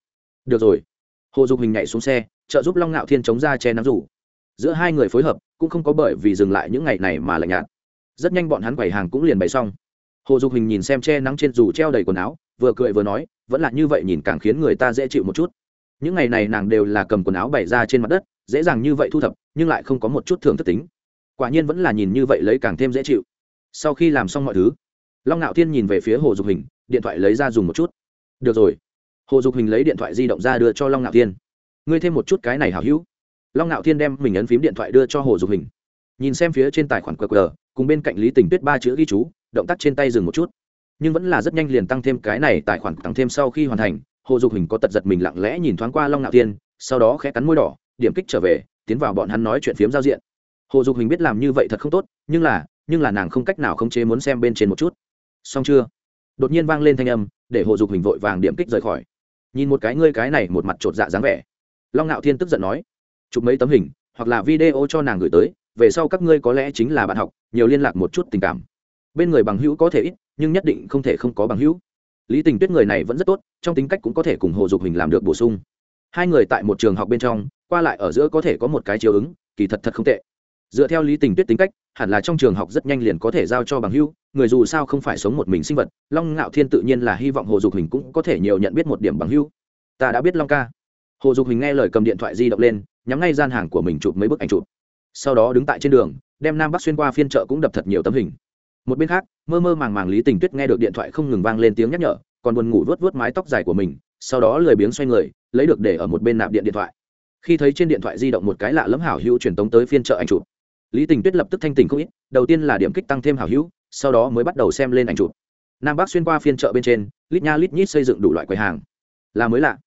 A: Được rồi. Hồ dục hình nhảy xuống xe trợ giúp long ngạo thiên chống ra che nắng rủ. Giữa hai người phối hợp, cũng không có bởi vì dừng lại những ngày này mà lạnh nhạt. Rất nhanh bọn hắn quầy hàng cũng liền bày xong. Hồ dục hình nhìn xem che nắng trên dù treo đầy quần áo, vừa cười vừa nói, vẫn là như vậy nhìn càng khiến người ta dễ chịu một chút. Những ngày này nàng đều là cầm quần áo bày ra trên mặt đất, dễ dàng như vậy thu thập, nhưng lại không có một chút thường thất tính. Quả nhiên vẫn là nhìn như vậy lấy càng thêm dễ chịu. Sau khi làm xong mọi thứ, long ngạo thiên nhìn về phía hồ dục hình, điện thoại lấy ra dùng một chút. Được rồi. Hồ dục hình lấy điện thoại di động ra đưa cho long ngạo thiên ngươi thêm một chút cái này hảo hữu. Long ngạo thiên đem mình ấn phím điện thoại đưa cho hồ dục hình. Nhìn xem phía trên tài khoản qr, cùng bên cạnh lý tình tuyết ba chữ ghi chú, động tác trên tay dừng một chút. Nhưng vẫn là rất nhanh liền tăng thêm cái này tài khoản, tăng thêm sau khi hoàn thành, hồ dục hình có tật giật mình lặng lẽ nhìn thoáng qua long ngạo thiên, sau đó khẽ cắn môi đỏ, điểm kích trở về, tiến vào bọn hắn nói chuyện phiếm giao diện. Hồ dục hình biết làm như vậy thật không tốt, nhưng là nhưng là nàng không cách nào không chế muốn xem bên trên một chút. Xong chưa? Đột nhiên vang lên thanh âm, để hồ dục hình vội vàng điểm kích rời khỏi. Nhìn một cái ngươi cái này một mặt chột dạ dáng vẻ long ngạo thiên tức giận nói, chụp mấy tấm hình, hoặc là video cho nàng gửi tới, về sau các ngươi có lẽ chính là bạn học, nhiều liên lạc một chút tình cảm. Bên người bằng hữu có thể ít, nhưng nhất định không thể không có bằng hữu. Lý tình tuyết người này vẫn rất tốt, trong tính cách cũng có thể cùng hồ dục hình làm được bổ sung. Hai người tại một trường học bên trong, qua lại ở giữa có thể có một cái chiều ứng, kỳ thật thật không tệ. Dựa theo lý tình tuyết tính cách, hẳn là trong trường học rất nhanh liền có thể giao cho bằng hữu, người dù sao không phải sống một mình sinh vật, long ngạo thiên tự nhiên là hy vọng hồ dục hình cũng có thể nhiều nhận biết một điểm bằng hữu. Ta đã biết long ca hồ dục hình nghe lời cầm điện thoại di động lên, nhắm ngay gian hàng của mình chụp mấy bức ảnh chụp. Sau đó đứng tại trên đường, đem nam bắc xuyên qua phiên chợ cũng đập thật nhiều tấm hình. Một bên khác, mơ mơ màng màng lý tình tuyết nghe được điện thoại không ngừng vang lên tiếng nhắc nhở, còn buồn ngủ vớt vớt mái tóc dài của mình, sau đó lười biếng xoay người, lấy được để ở một bên nạp điện điện thoại. Khi thấy trên điện thoại di động một cái lạ lẫm hảo hữu truyền tống tới phiên chợ ảnh chụp, lý tình tuyết lập tức thanh tình không ít, đầu tiên là điểm kích tăng thêm hảo hữu, sau đó mới bắt đầu xem lên ảnh chụp. Nam bắc xuyên qua phiên chợ bên trên, lít nha lít nhít xây dựng đủ loại quầy hàng. Là mới lạ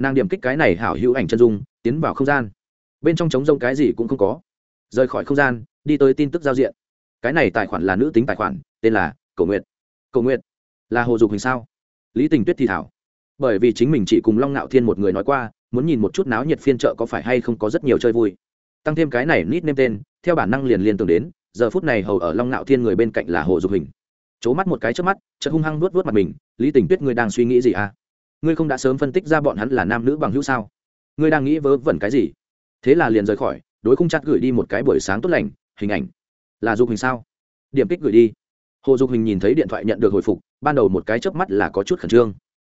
A: nàng điểm kích cái này hảo hữu ảnh chân dung, tiến vào không gian. Bên trong trống rông cái gì cũng không có. Rời khỏi không gian, đi tới tin tức giao diện. Cái này tài khoản là nữ tính tài khoản, tên là cầu nguyện cầu nguyện là hồ dục hình sao? Lý tình tuyết thì thảo. Bởi vì chính mình chỉ cùng long ngạo thiên một người nói qua, muốn nhìn một chút náo nhiệt phiên chợ có phải hay không có rất nhiều chơi vui. Tăng thêm cái này nít nêm tên, theo bản năng liền liền tưởng đến, giờ phút này hầu ở long ngạo thiên người bên cạnh là hồ dục hình. C mắt một cái trước mắt, chợt hung hăng nuốt vớt mặt mình, lý tình tuyết người đang suy nghĩ gì à? Ngươi không đã sớm phân tích ra bọn hắn là nam nữ bằng hữu sao? Ngươi đang nghĩ vớ vẩn cái gì? Thế là liền rời khỏi, đối khung chặt gửi đi một cái buổi sáng tốt lành, hình ảnh. Là dục hình sao? Điểm kích gửi đi. Hồ dục hình nhìn thấy điện thoại nhận được hồi phục, ban đầu một cái chớp mắt là có chút khẩn trương.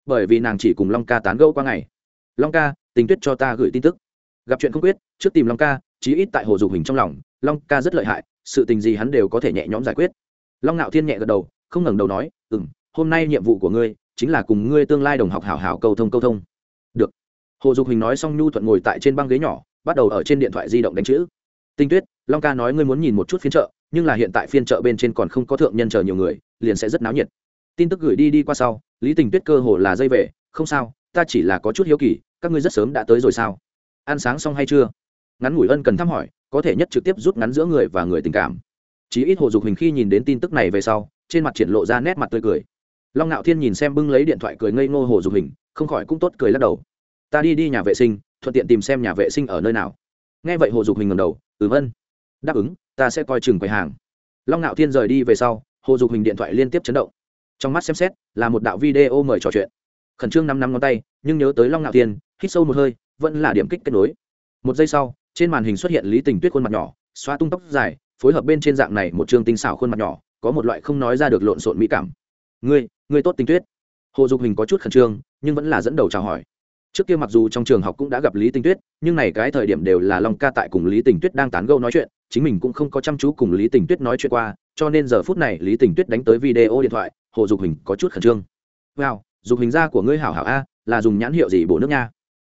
A: Bởi vì nàng chỉ cùng long ca tán gẫu qua ngày. Long ca, tình tuyết cho ta gửi tin tức. Gặp chuyện không quyết, trước tìm long ca, chí ít tại hồ dục hình trong lòng, long ca rất lợi hại, sự tình gì hắn đều có thể nhẹ nhõm giải quyết. Long ngạo thiên nhẹ gật đầu, không ngẩng đầu nói ừ m hôm nay nhiệm vụ của ngươi chính là cùng ngươi tương lai đồng học hảo hảo cầu thông câu thông. Được. Hồ dục hình nói xong nhu thuận ngồi tại trên băng ghế nhỏ, bắt đầu ở trên điện thoại di động đánh chữ. Tinh tuyết, long ca nói ngươi muốn nhìn một chút phiên chợ, nhưng là hiện tại phiên chợ bên trên còn không có thượng nhân chờ nhiều người, liền sẽ rất náo nhiệt. Tin tức gửi đi đi qua sau, lý tình tuyết cơ hồ là dây về, không sao, ta chỉ là có chút hiếu kỳ, các ngươi rất sớm đã tới rồi sao? Ăn sáng xong hay chưa? Ngắn ngủi ân cần thăm hỏi, có thể nhất trực tiếp rút ngắn giữa người và người tình cảm. Chí ít hồ dục hình khi nhìn đến tin tức này về sau, trên mặt triển lộ ra nét mặt tươi cười long ngạo thiên nhìn xem bưng lấy điện thoại cười ngây ngô hồ dục hình, không khỏi cũng tốt cười lắc đầu. Ta đi đi nhà vệ sinh, thuận tiện tìm xem nhà vệ sinh ở nơi nào. Nghe vậy hồ dục hình ngầm đầu ừ vân đáp ứng, ta sẽ coi chừng quầy hàng. Long ngạo thiên rời đi về sau, hồ dục hình điện thoại liên tiếp chấn động. Trong mắt xem xét, là một đạo video mời trò chuyện. Khẩn trương năm năm ngón tay, nhưng nhớ tới long ngạo thiên, hít sâu một hơi, vẫn là điểm kích kết nối. Một giây sau, trên màn hình xuất hiện lý tình tuyết khuôn mặt nhỏ xoa tung tóc dài, phối hợp bên trên dạng này một chương tinh xảo khuôn mặt nhỏ, có một loại không nói ra được lộn xộn mỹ cảm ngươi ngươi tốt tinh tuyết. Hồ dục hình có chút khẩn trương, nhưng vẫn là dẫn đầu chào hỏi. Trước kia mặc dù trong trường học cũng đã gặp lý Tinh tuyết, nhưng này cái thời điểm đều là long ca tại cùng lý tình tuyết đang tán gâu nói chuyện, chính mình cũng không có chăm chú cùng lý tình tuyết nói chuyện qua, cho nên giờ phút này lý tình tuyết đánh tới video điện thoại, hồ dục hình có chút khẩn trương. Wow, dục hình da của ngươi hảo hảo a, là dùng nhãn hiệu gì bổ nước nha?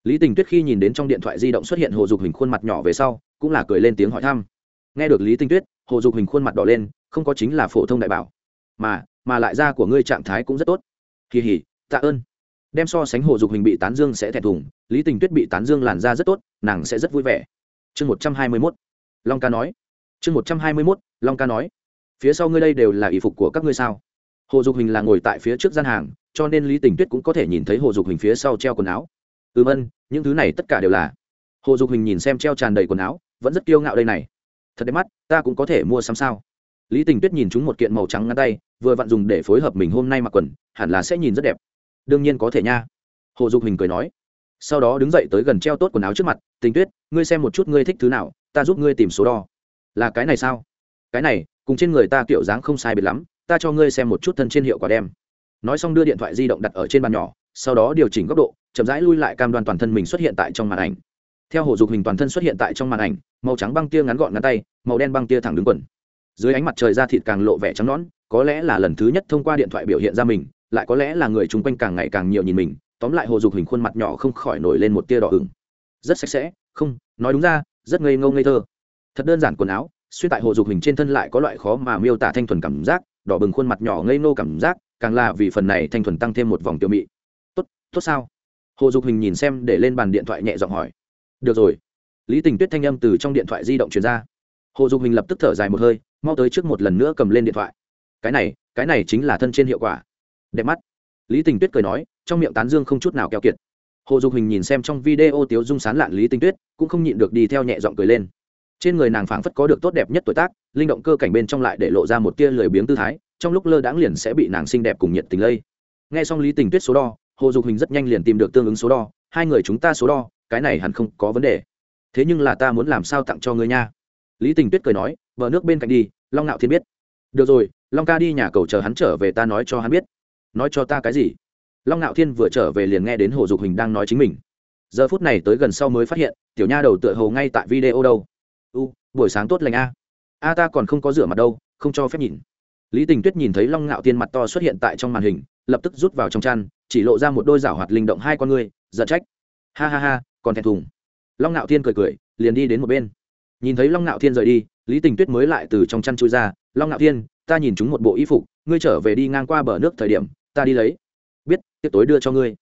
A: Lý tình tuyết khi nhìn đến trong điện thoại di động xuất hiện hồ dục hình khuôn mặt nhỏ về sau, cũng là cười lên tiếng hỏi thăm. Nghe được lý Tinh tuyết, hồ dục hình khuôn mặt đỏ lên, không có chính là phổ thông đại bảo, mà mà lại da của ngươi trạng thái cũng rất tốt. Kỳ hỉ, tạ ơn. Đem so sánh hồ dục hình bị tán dương sẽ thẹn thùng, lý tình tuyết bị tán dương làn da rất tốt, nàng sẽ rất vui vẻ. Chương một trăm hai mươi mốt. Long ca nói. Chương một trăm hai mươi mốt, long ca nói. Phía sau ngươi đây đều là y phục của các ngươi sao? Hồ dục hình là ngồi tại phía trước gian hàng, cho nên lý tình tuyết cũng có thể nhìn thấy hồ dục hình phía sau treo quần áo. Ừm ân những thứ này tất cả đều là. Hồ dục hình nhìn xem treo tràn đầy quần áo, vẫn rất kiêu ngạo đây này. Thật đẹp mắt, ta cũng có thể mua sắm sao? Lý tình tuyết nhìn chúng một kiện màu trắng ngắn tay, vừa vặn dùng để phối hợp mình hôm nay mặc quần, hẳn là sẽ nhìn rất đẹp. Đương nhiên có thể nha. Hồ dục hình cười nói. Sau đó đứng dậy tới gần treo tốt quần áo trước mặt, tình tuyết, ngươi xem một chút ngươi thích thứ nào, ta giúp ngươi tìm số đo. Là cái này sao? Cái này, cùng trên người ta kiểu dáng không sai biệt lắm, ta cho ngươi xem một chút thân trên hiệu quả đem. Nói xong đưa điện thoại di động đặt ở trên bàn nhỏ, sau đó điều chỉnh góc độ, chậm rãi lui lại cam đoan toàn thân mình xuất hiện tại trong màn ảnh. Theo hồ dục hình toàn thân xuất hiện tại trong màn ảnh, màu trắng băng tia ngắn gọn ngắn tay, màu đen băng tia thẳng đứng quần dưới ánh mặt trời ra thịt càng lộ vẻ trắng nõn, có lẽ là lần thứ nhất thông qua điện thoại biểu hiện ra mình, lại có lẽ là người chung quanh càng ngày càng nhiều nhìn mình, tóm lại hồ dục hình khuôn mặt nhỏ không khỏi nổi lên một tia đỏ ửng. Rất sạch sẽ, không, nói đúng ra, rất ngây ngâu ngây thơ. Thật đơn giản quần áo, xuyên tại hồ dục hình trên thân lại có loại khó mà miêu tả thanh thuần cảm giác, đỏ bừng khuôn mặt nhỏ ngây nô cảm giác, càng là vì phần này thanh thuần tăng thêm một vòng tiêu mị. Tốt tốt sao? Hồ dục hình nhìn xem để lên bàn điện thoại nhẹ giọng hỏi. Được rồi. Lý tình tuyết thanh âm từ trong điện thoại di động truyền ra. Hồ dục hình lập tức thở dài một hơi mau tới trước một lần nữa cầm lên điện thoại. Cái này cái này chính là thân trên hiệu quả. Đẹp mắt. Lý tình tuyết cười nói, trong miệng tán dương không chút nào keo kiệt. Hồ dục hình nhìn xem trong video tiếu dung sán lạn lý tình tuyết, cũng không nhịn được đi theo nhẹ giọng cười lên. Trên người nàng phảng phất có được tốt đẹp nhất tuổi tác, linh động cơ cảnh bên trong lại để lộ ra một tia lười biếng tư thái, trong lúc lơ đãng liền sẽ bị nàng xinh đẹp cùng nhiệt tình lây. Nghe xong lý tình tuyết số đo, hồ dục hình rất nhanh liền tìm được tương ứng số đo, hai người chúng ta số đo, cái này hẳn không có vấn đề. Thế nhưng là ta muốn làm sao tặng cho ngươi nha? Lý tình tuyết cười nói bờ nước bên cạnh đi, long nạo thiên biết. Được rồi, long ca đi nhà cầu chờ hắn trở về ta nói cho hắn biết. Nói cho ta cái gì? Long nạo thiên vừa trở về liền nghe đến hồ dục hình đang nói chính mình. Giờ phút này tới gần sau mới phát hiện, tiểu nha đầu tựa hồ ngay tại video đâu. U, buổi sáng tốt lành a. A ta còn không có rửa mặt đâu, không cho phép nhìn. Lý tình tuyết nhìn thấy long ngạo thiên mặt to xuất hiện tại trong màn hình, lập tức rút vào trong chăn, chỉ lộ ra một đôi rảo hoạt linh động hai con ngươi giận trách. Ha ha ha, còn thẹn thùng. Long ngạo thiên cười cười, liền đi đến một bên nhìn thấy long ngạo thiên rời đi, lý tình tuyết mới lại từ trong chăn chui ra, long ngạo thiên, ta nhìn chúng một bộ y phục, ngươi trở về đi ngang qua bờ nước thời điểm, ta đi lấy. Biết, tiếp tối đưa cho ngươi.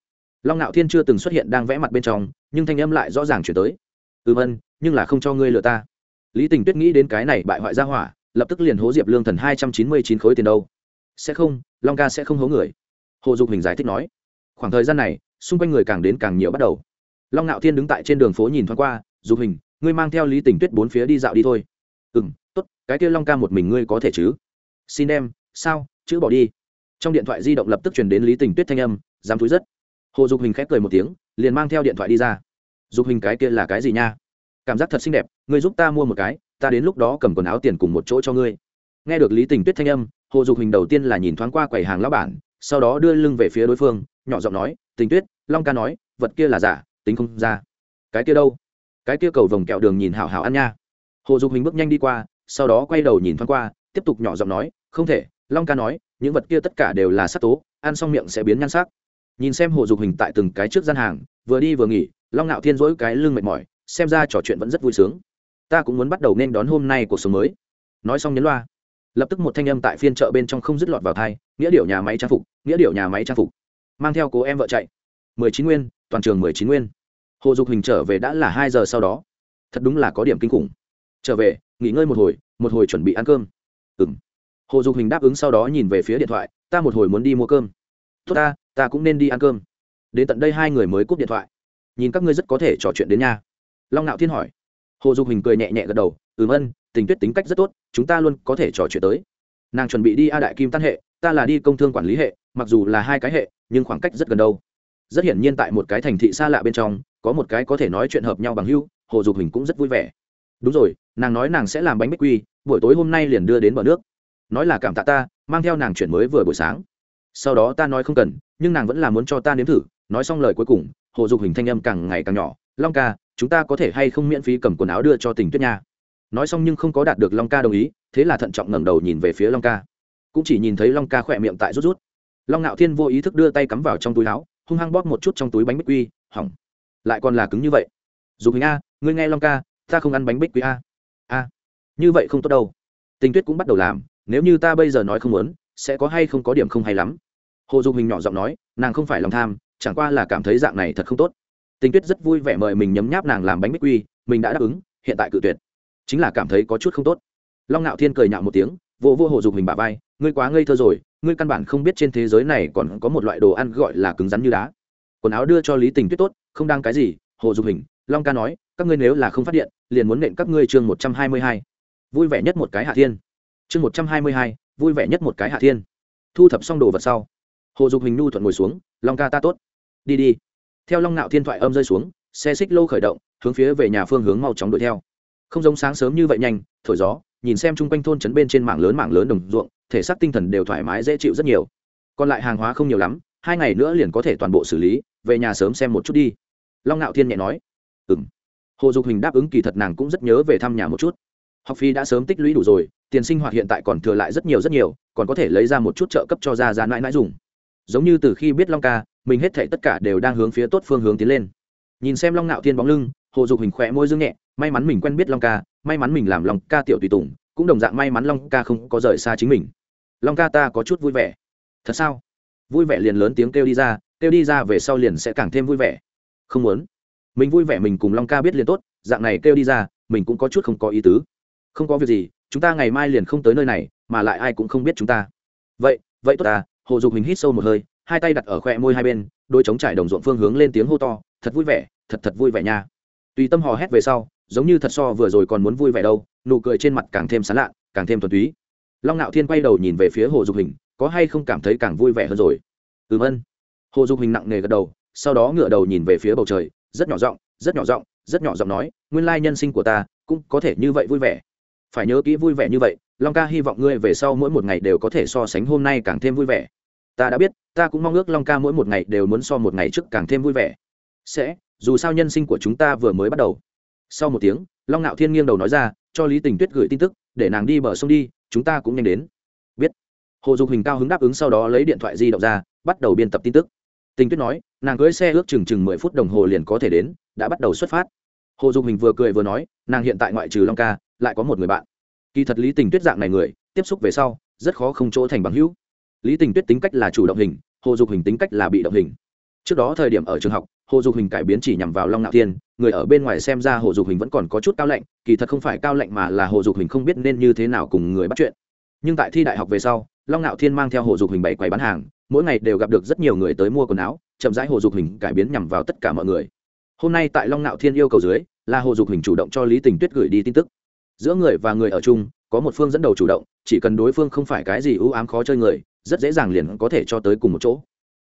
A: Long ngạo thiên chưa từng xuất hiện đang vẽ mặt bên trong, nhưng thanh âm lại rõ ràng chuyển tới. Ừm ân, nhưng là không cho ngươi lừa ta. Lý tình tuyết nghĩ đến cái này bại hoại ra hỏa, lập tức liền hố diệp lương thần hai trăm chín mươi chín khối tiền đâu. Sẽ không, long ca sẽ không hố người. Hồ dục hình giải thích nói. Khoảng thời gian này, xung quanh người càng đến càng nhiều bắt đầu. Long ngạo thiên đứng tại trên đường phố nhìn thoáng qua, dục hình ngươi mang theo lý tình tuyết bốn phía đi dạo đi thôi. Ừ m t ố t cái kia long ca một mình ngươi có thể chứ? Xin em, sao? Chữ bỏ đi. Trong điện thoại di động lập tức chuyển đến lý tình tuyết thanh âm, dám thúi rất. Hồ dục hình khép cười một tiếng, liền mang theo điện thoại đi ra. Dục hình cái kia là cái gì nha? Cảm giác thật xinh đẹp, ngươi giúp ta mua một cái, ta đến lúc đó cầm quần áo tiền cùng một chỗ cho ngươi. Nghe được lý tình tuyết thanh âm, hồ dục hình đầu tiên là nhìn thoáng qua quầy hàng lão bản, sau đó đưa lưng về phía đối phương, nhỏ giọng nói, tình tuyết, long ca nói, vật kia là giả, tính không ra. Cái kia đâu? Cái kia cầu vồng kẹo đường nhìn hảo hảo ăn nha. Hồ dục hình bước nhanh đi qua, sau đó quay đầu nhìn thoáng qua, tiếp tục nhỏ giọng nói, không thể, long ca nói, những vật kia tất cả đều là sắc tố, ăn xong miệng sẽ biến nhan sắc. Nhìn xem hồ dục hình tại từng cái trước gian hàng, vừa đi vừa nghỉ, long ngạo thiên dỗi cái lưng mệt mỏi, xem ra trò chuyện vẫn rất vui sướng. Ta cũng muốn bắt đầu nên đón hôm nay cuộc sống mới. Nói xong nhấn loa. Lập tức một thanh âm tại phiên chợ bên trong không dứt lọt vào thai nghĩa điệu nhà máy trang phục, nghĩa điệu nhà máy trang phục. Mang theo cố em vợ chạy. mười chín nguyên, toàn trường mười chín nguyên hồ dục hình trở về đã là hai giờ sau đó. Thật đúng là có điểm kinh khủng. Trở về, nghỉ ngơi một hồi một hồi chuẩn bị ăn cơm. Ừ m hồ dục hình đáp ứng sau đó nhìn về phía điện thoại, ta một hồi muốn đi mua cơm. Tốt ta ta cũng nên đi ăn cơm. Đến tận đây hai người mới cúp điện thoại. Nhìn các ngươi rất có thể trò chuyện đến nha. Long nạo thiên hỏi. Hồ dục hình cười nhẹ nhẹ gật đầu. Ừm ân, tình tuyết tính cách rất tốt, chúng ta luôn có thể trò chuyện tới. Nàng chuẩn bị đi a đại kim tan hệ, ta là đi công thương quản lý hệ, mặc dù là hai cái hệ, nhưng khoảng cách rất gần đâu. Rất hiển nhiên tại một cái thành thị xa lạ bên trong có một cái có thể nói chuyện hợp nhau bằng hưu, hồ dục hình cũng rất vui vẻ. Đúng rồi, nàng nói nàng sẽ làm bánh bích quy, buổi tối hôm nay liền đưa đến bờ nước. Nói là cảm tạ ta, mang theo nàng chuyển mới vừa buổi sáng. Sau đó ta nói không cần, nhưng nàng vẫn là muốn cho ta nếm thử. Nói xong lời cuối cùng, hồ dục hình thanh âm càng ngày càng nhỏ. Long ca, chúng ta có thể hay không miễn phí cầm quần áo đưa cho tình tuyết nha? Nói xong nhưng không có đạt được long ca đồng ý, thế là thận trọng ngẩng đầu nhìn về phía long ca. Cũng chỉ nhìn thấy long ca khỏe miệng tại rút rút. Long ngạo thiên vô ý thức đưa tay cắm vào trong túi áo, hung hăng bóp một chút trong túi bánh bích quy, hỏng lại còn là cứng như vậy. Dục hình a, ngươi nghe long ca, ta không ăn bánh bích quy a. A, như vậy không tốt đâu. Tình tuyết cũng bắt đầu làm, nếu như ta bây giờ nói không muốn, sẽ có hay không có điểm không hay lắm. Hồ dục hình nhỏ giọng nói, nàng không phải lòng tham, chẳng qua là cảm thấy dạng này thật không tốt. Tình tuyết rất vui vẻ mời mình nhấm nháp nàng làm bánh bích quy, mình đã đáp ứng, hiện tại cự tuyệt. Chính là cảm thấy có chút không tốt. Long ngạo thiên cười nhạo một tiếng, vô vô hồ dục hình bà vai, ngươi quá ngây thơ rồi, ngươi căn bản không biết trên thế giới này còn có một loại đồ ăn gọi là cứng rắn như đá quần áo đưa cho lý tình tuyết tốt, không đang cái gì, hồ dục hình, long ca nói, các ngươi nếu là không phát điện, liền muốn nện các ngươi chương một trăm hai mươi hai. Vui vẻ nhất một cái hạ thiên. Chương một trăm hai mươi hai, vui vẻ nhất một cái hạ thiên. Thu thập xong đồ vật sau, hồ dục hình nu thuận ngồi xuống, long ca ta tốt. Đi đi. Theo long nạo thiên thoại âm rơi xuống, xe xích lô khởi động, hướng phía về nhà phương hướng mau chóng đuổi theo. Không giống sáng sớm như vậy nhanh, thổi gió, nhìn xem chung quanh thôn trấn bên trên mảng lớn mảng lớn đồng ruộng, thể xác tinh thần đều thoải mái dễ chịu rất nhiều. Còn lại hàng hóa không nhiều lắm, hai ngày nữa liền có thể toàn bộ xử lý về nhà sớm xem một chút đi. Long ngạo thiên nhẹ nói. Ừ m hồ dục hình đáp ứng kỳ thật nàng cũng rất nhớ về thăm nhà một chút. Học phí đã sớm tích lũy đủ rồi, tiền sinh hoạt hiện tại còn thừa lại rất nhiều rất nhiều, còn có thể lấy ra một chút trợ cấp cho ra ra mãi mãi dùng. Giống như từ khi biết long ca, mình hết thể tất cả đều đang hướng phía tốt phương hướng tiến lên. Nhìn xem long ngạo thiên bóng lưng, hồ dục hình khỏe môi dương nhẹ, may mắn mình quen biết long ca, may mắn mình làm long ca tiểu tùy tùng, cũng đồng dạng may mắn long ca không có rời xa chính mình. Long ca ta có chút vui vẻ. Thật sao? Vui vẻ liền lớn tiếng kêu đi ra kêu đi ra về sau liền sẽ càng thêm vui vẻ. Không muốn. Mình vui vẻ mình cùng long ca biết liền tốt, dạng này kêu đi ra, mình cũng có chút không có ý tứ. Không có việc gì, chúng ta ngày mai liền không tới nơi này, mà lại ai cũng không biết chúng ta. Vậy vậy tốt à hồ dục mình hít sâu một hơi, hai tay đặt ở khoe môi hai bên, đôi chống trải đồng ruộng phương hướng lên tiếng hô to, thật vui vẻ, thật thật vui vẻ nha. Tùy tâm hò hét về sau, giống như thật so vừa rồi còn muốn vui vẻ đâu, nụ cười trên mặt càng thêm sán lạ, càng thêm thuần túy. Long ngạo thiên quay đầu nhìn về phía hồ dục hình có hay không cảm thấy càng vui vẻ hơn rồi? Ừm ân hồ dục hình nặng nề gật đầu, sau đó ngựa đầu nhìn về phía bầu trời, rất nhỏ giọng, rất nhỏ giọng, rất nhỏ giọng nói, nguyên lai nhân sinh của ta cũng có thể như vậy vui vẻ. Phải nhớ kỹ vui vẻ như vậy, long ca hy vọng ngươi về sau mỗi một ngày đều có thể so sánh hôm nay càng thêm vui vẻ. Ta đã biết, ta cũng mong ước long ca mỗi một ngày đều muốn so một ngày trước càng thêm vui vẻ. Sẽ, dù sao nhân sinh của chúng ta vừa mới bắt đầu. Sau một tiếng, long ngạo thiên nghiêng đầu nói ra, cho lý tình tuyết gửi tin tức, để nàng đi bờ sông đi, chúng ta cũng nhanh đến. Biết. Hồ dục hình cao hứng đáp ứng sau đó lấy điện thoại di động ra, bắt đầu biên tập tin tức tình tuyết nói, nàng cưới xe ước chừng chừng mười phút đồng hồ liền có thể đến, đã bắt đầu xuất phát. Hồ dục hình vừa cười vừa nói, nàng hiện tại ngoại trừ long ca, lại có một người bạn. Kỳ thật lý tình tuyết dạng này người, tiếp xúc về sau, rất khó không chỗ thành bằng hữu. Lý tình tuyết tính cách là chủ động hình, hồ dục hình tính cách là bị động hình. Trước đó thời điểm ở trường học, hồ dục hình cải biến chỉ nhằm vào long ngạo thiên, người ở bên ngoài xem ra hồ dục hình vẫn còn có chút cao lạnh, kỳ thật không phải cao lạnh mà là hồ dục hình không biết nên như thế nào cùng người bắt chuyện. Nhưng tại thi đại học về sau, long ngạo thiên mang theo hồ dục hình bảy quầy bán hàng mỗi ngày đều gặp được rất nhiều người tới mua quần áo, chậm rãi hồ dục hình cải biến nhằm vào tất cả mọi người. Hôm nay tại long Nạo thiên yêu cầu dưới, là hồ dục hình chủ động cho lý tình tuyết gửi đi tin tức. Giữa người và người ở chung, có một phương dẫn đầu chủ động, chỉ cần đối phương không phải cái gì ưu ám khó chơi người, rất dễ dàng liền có thể cho tới cùng một chỗ.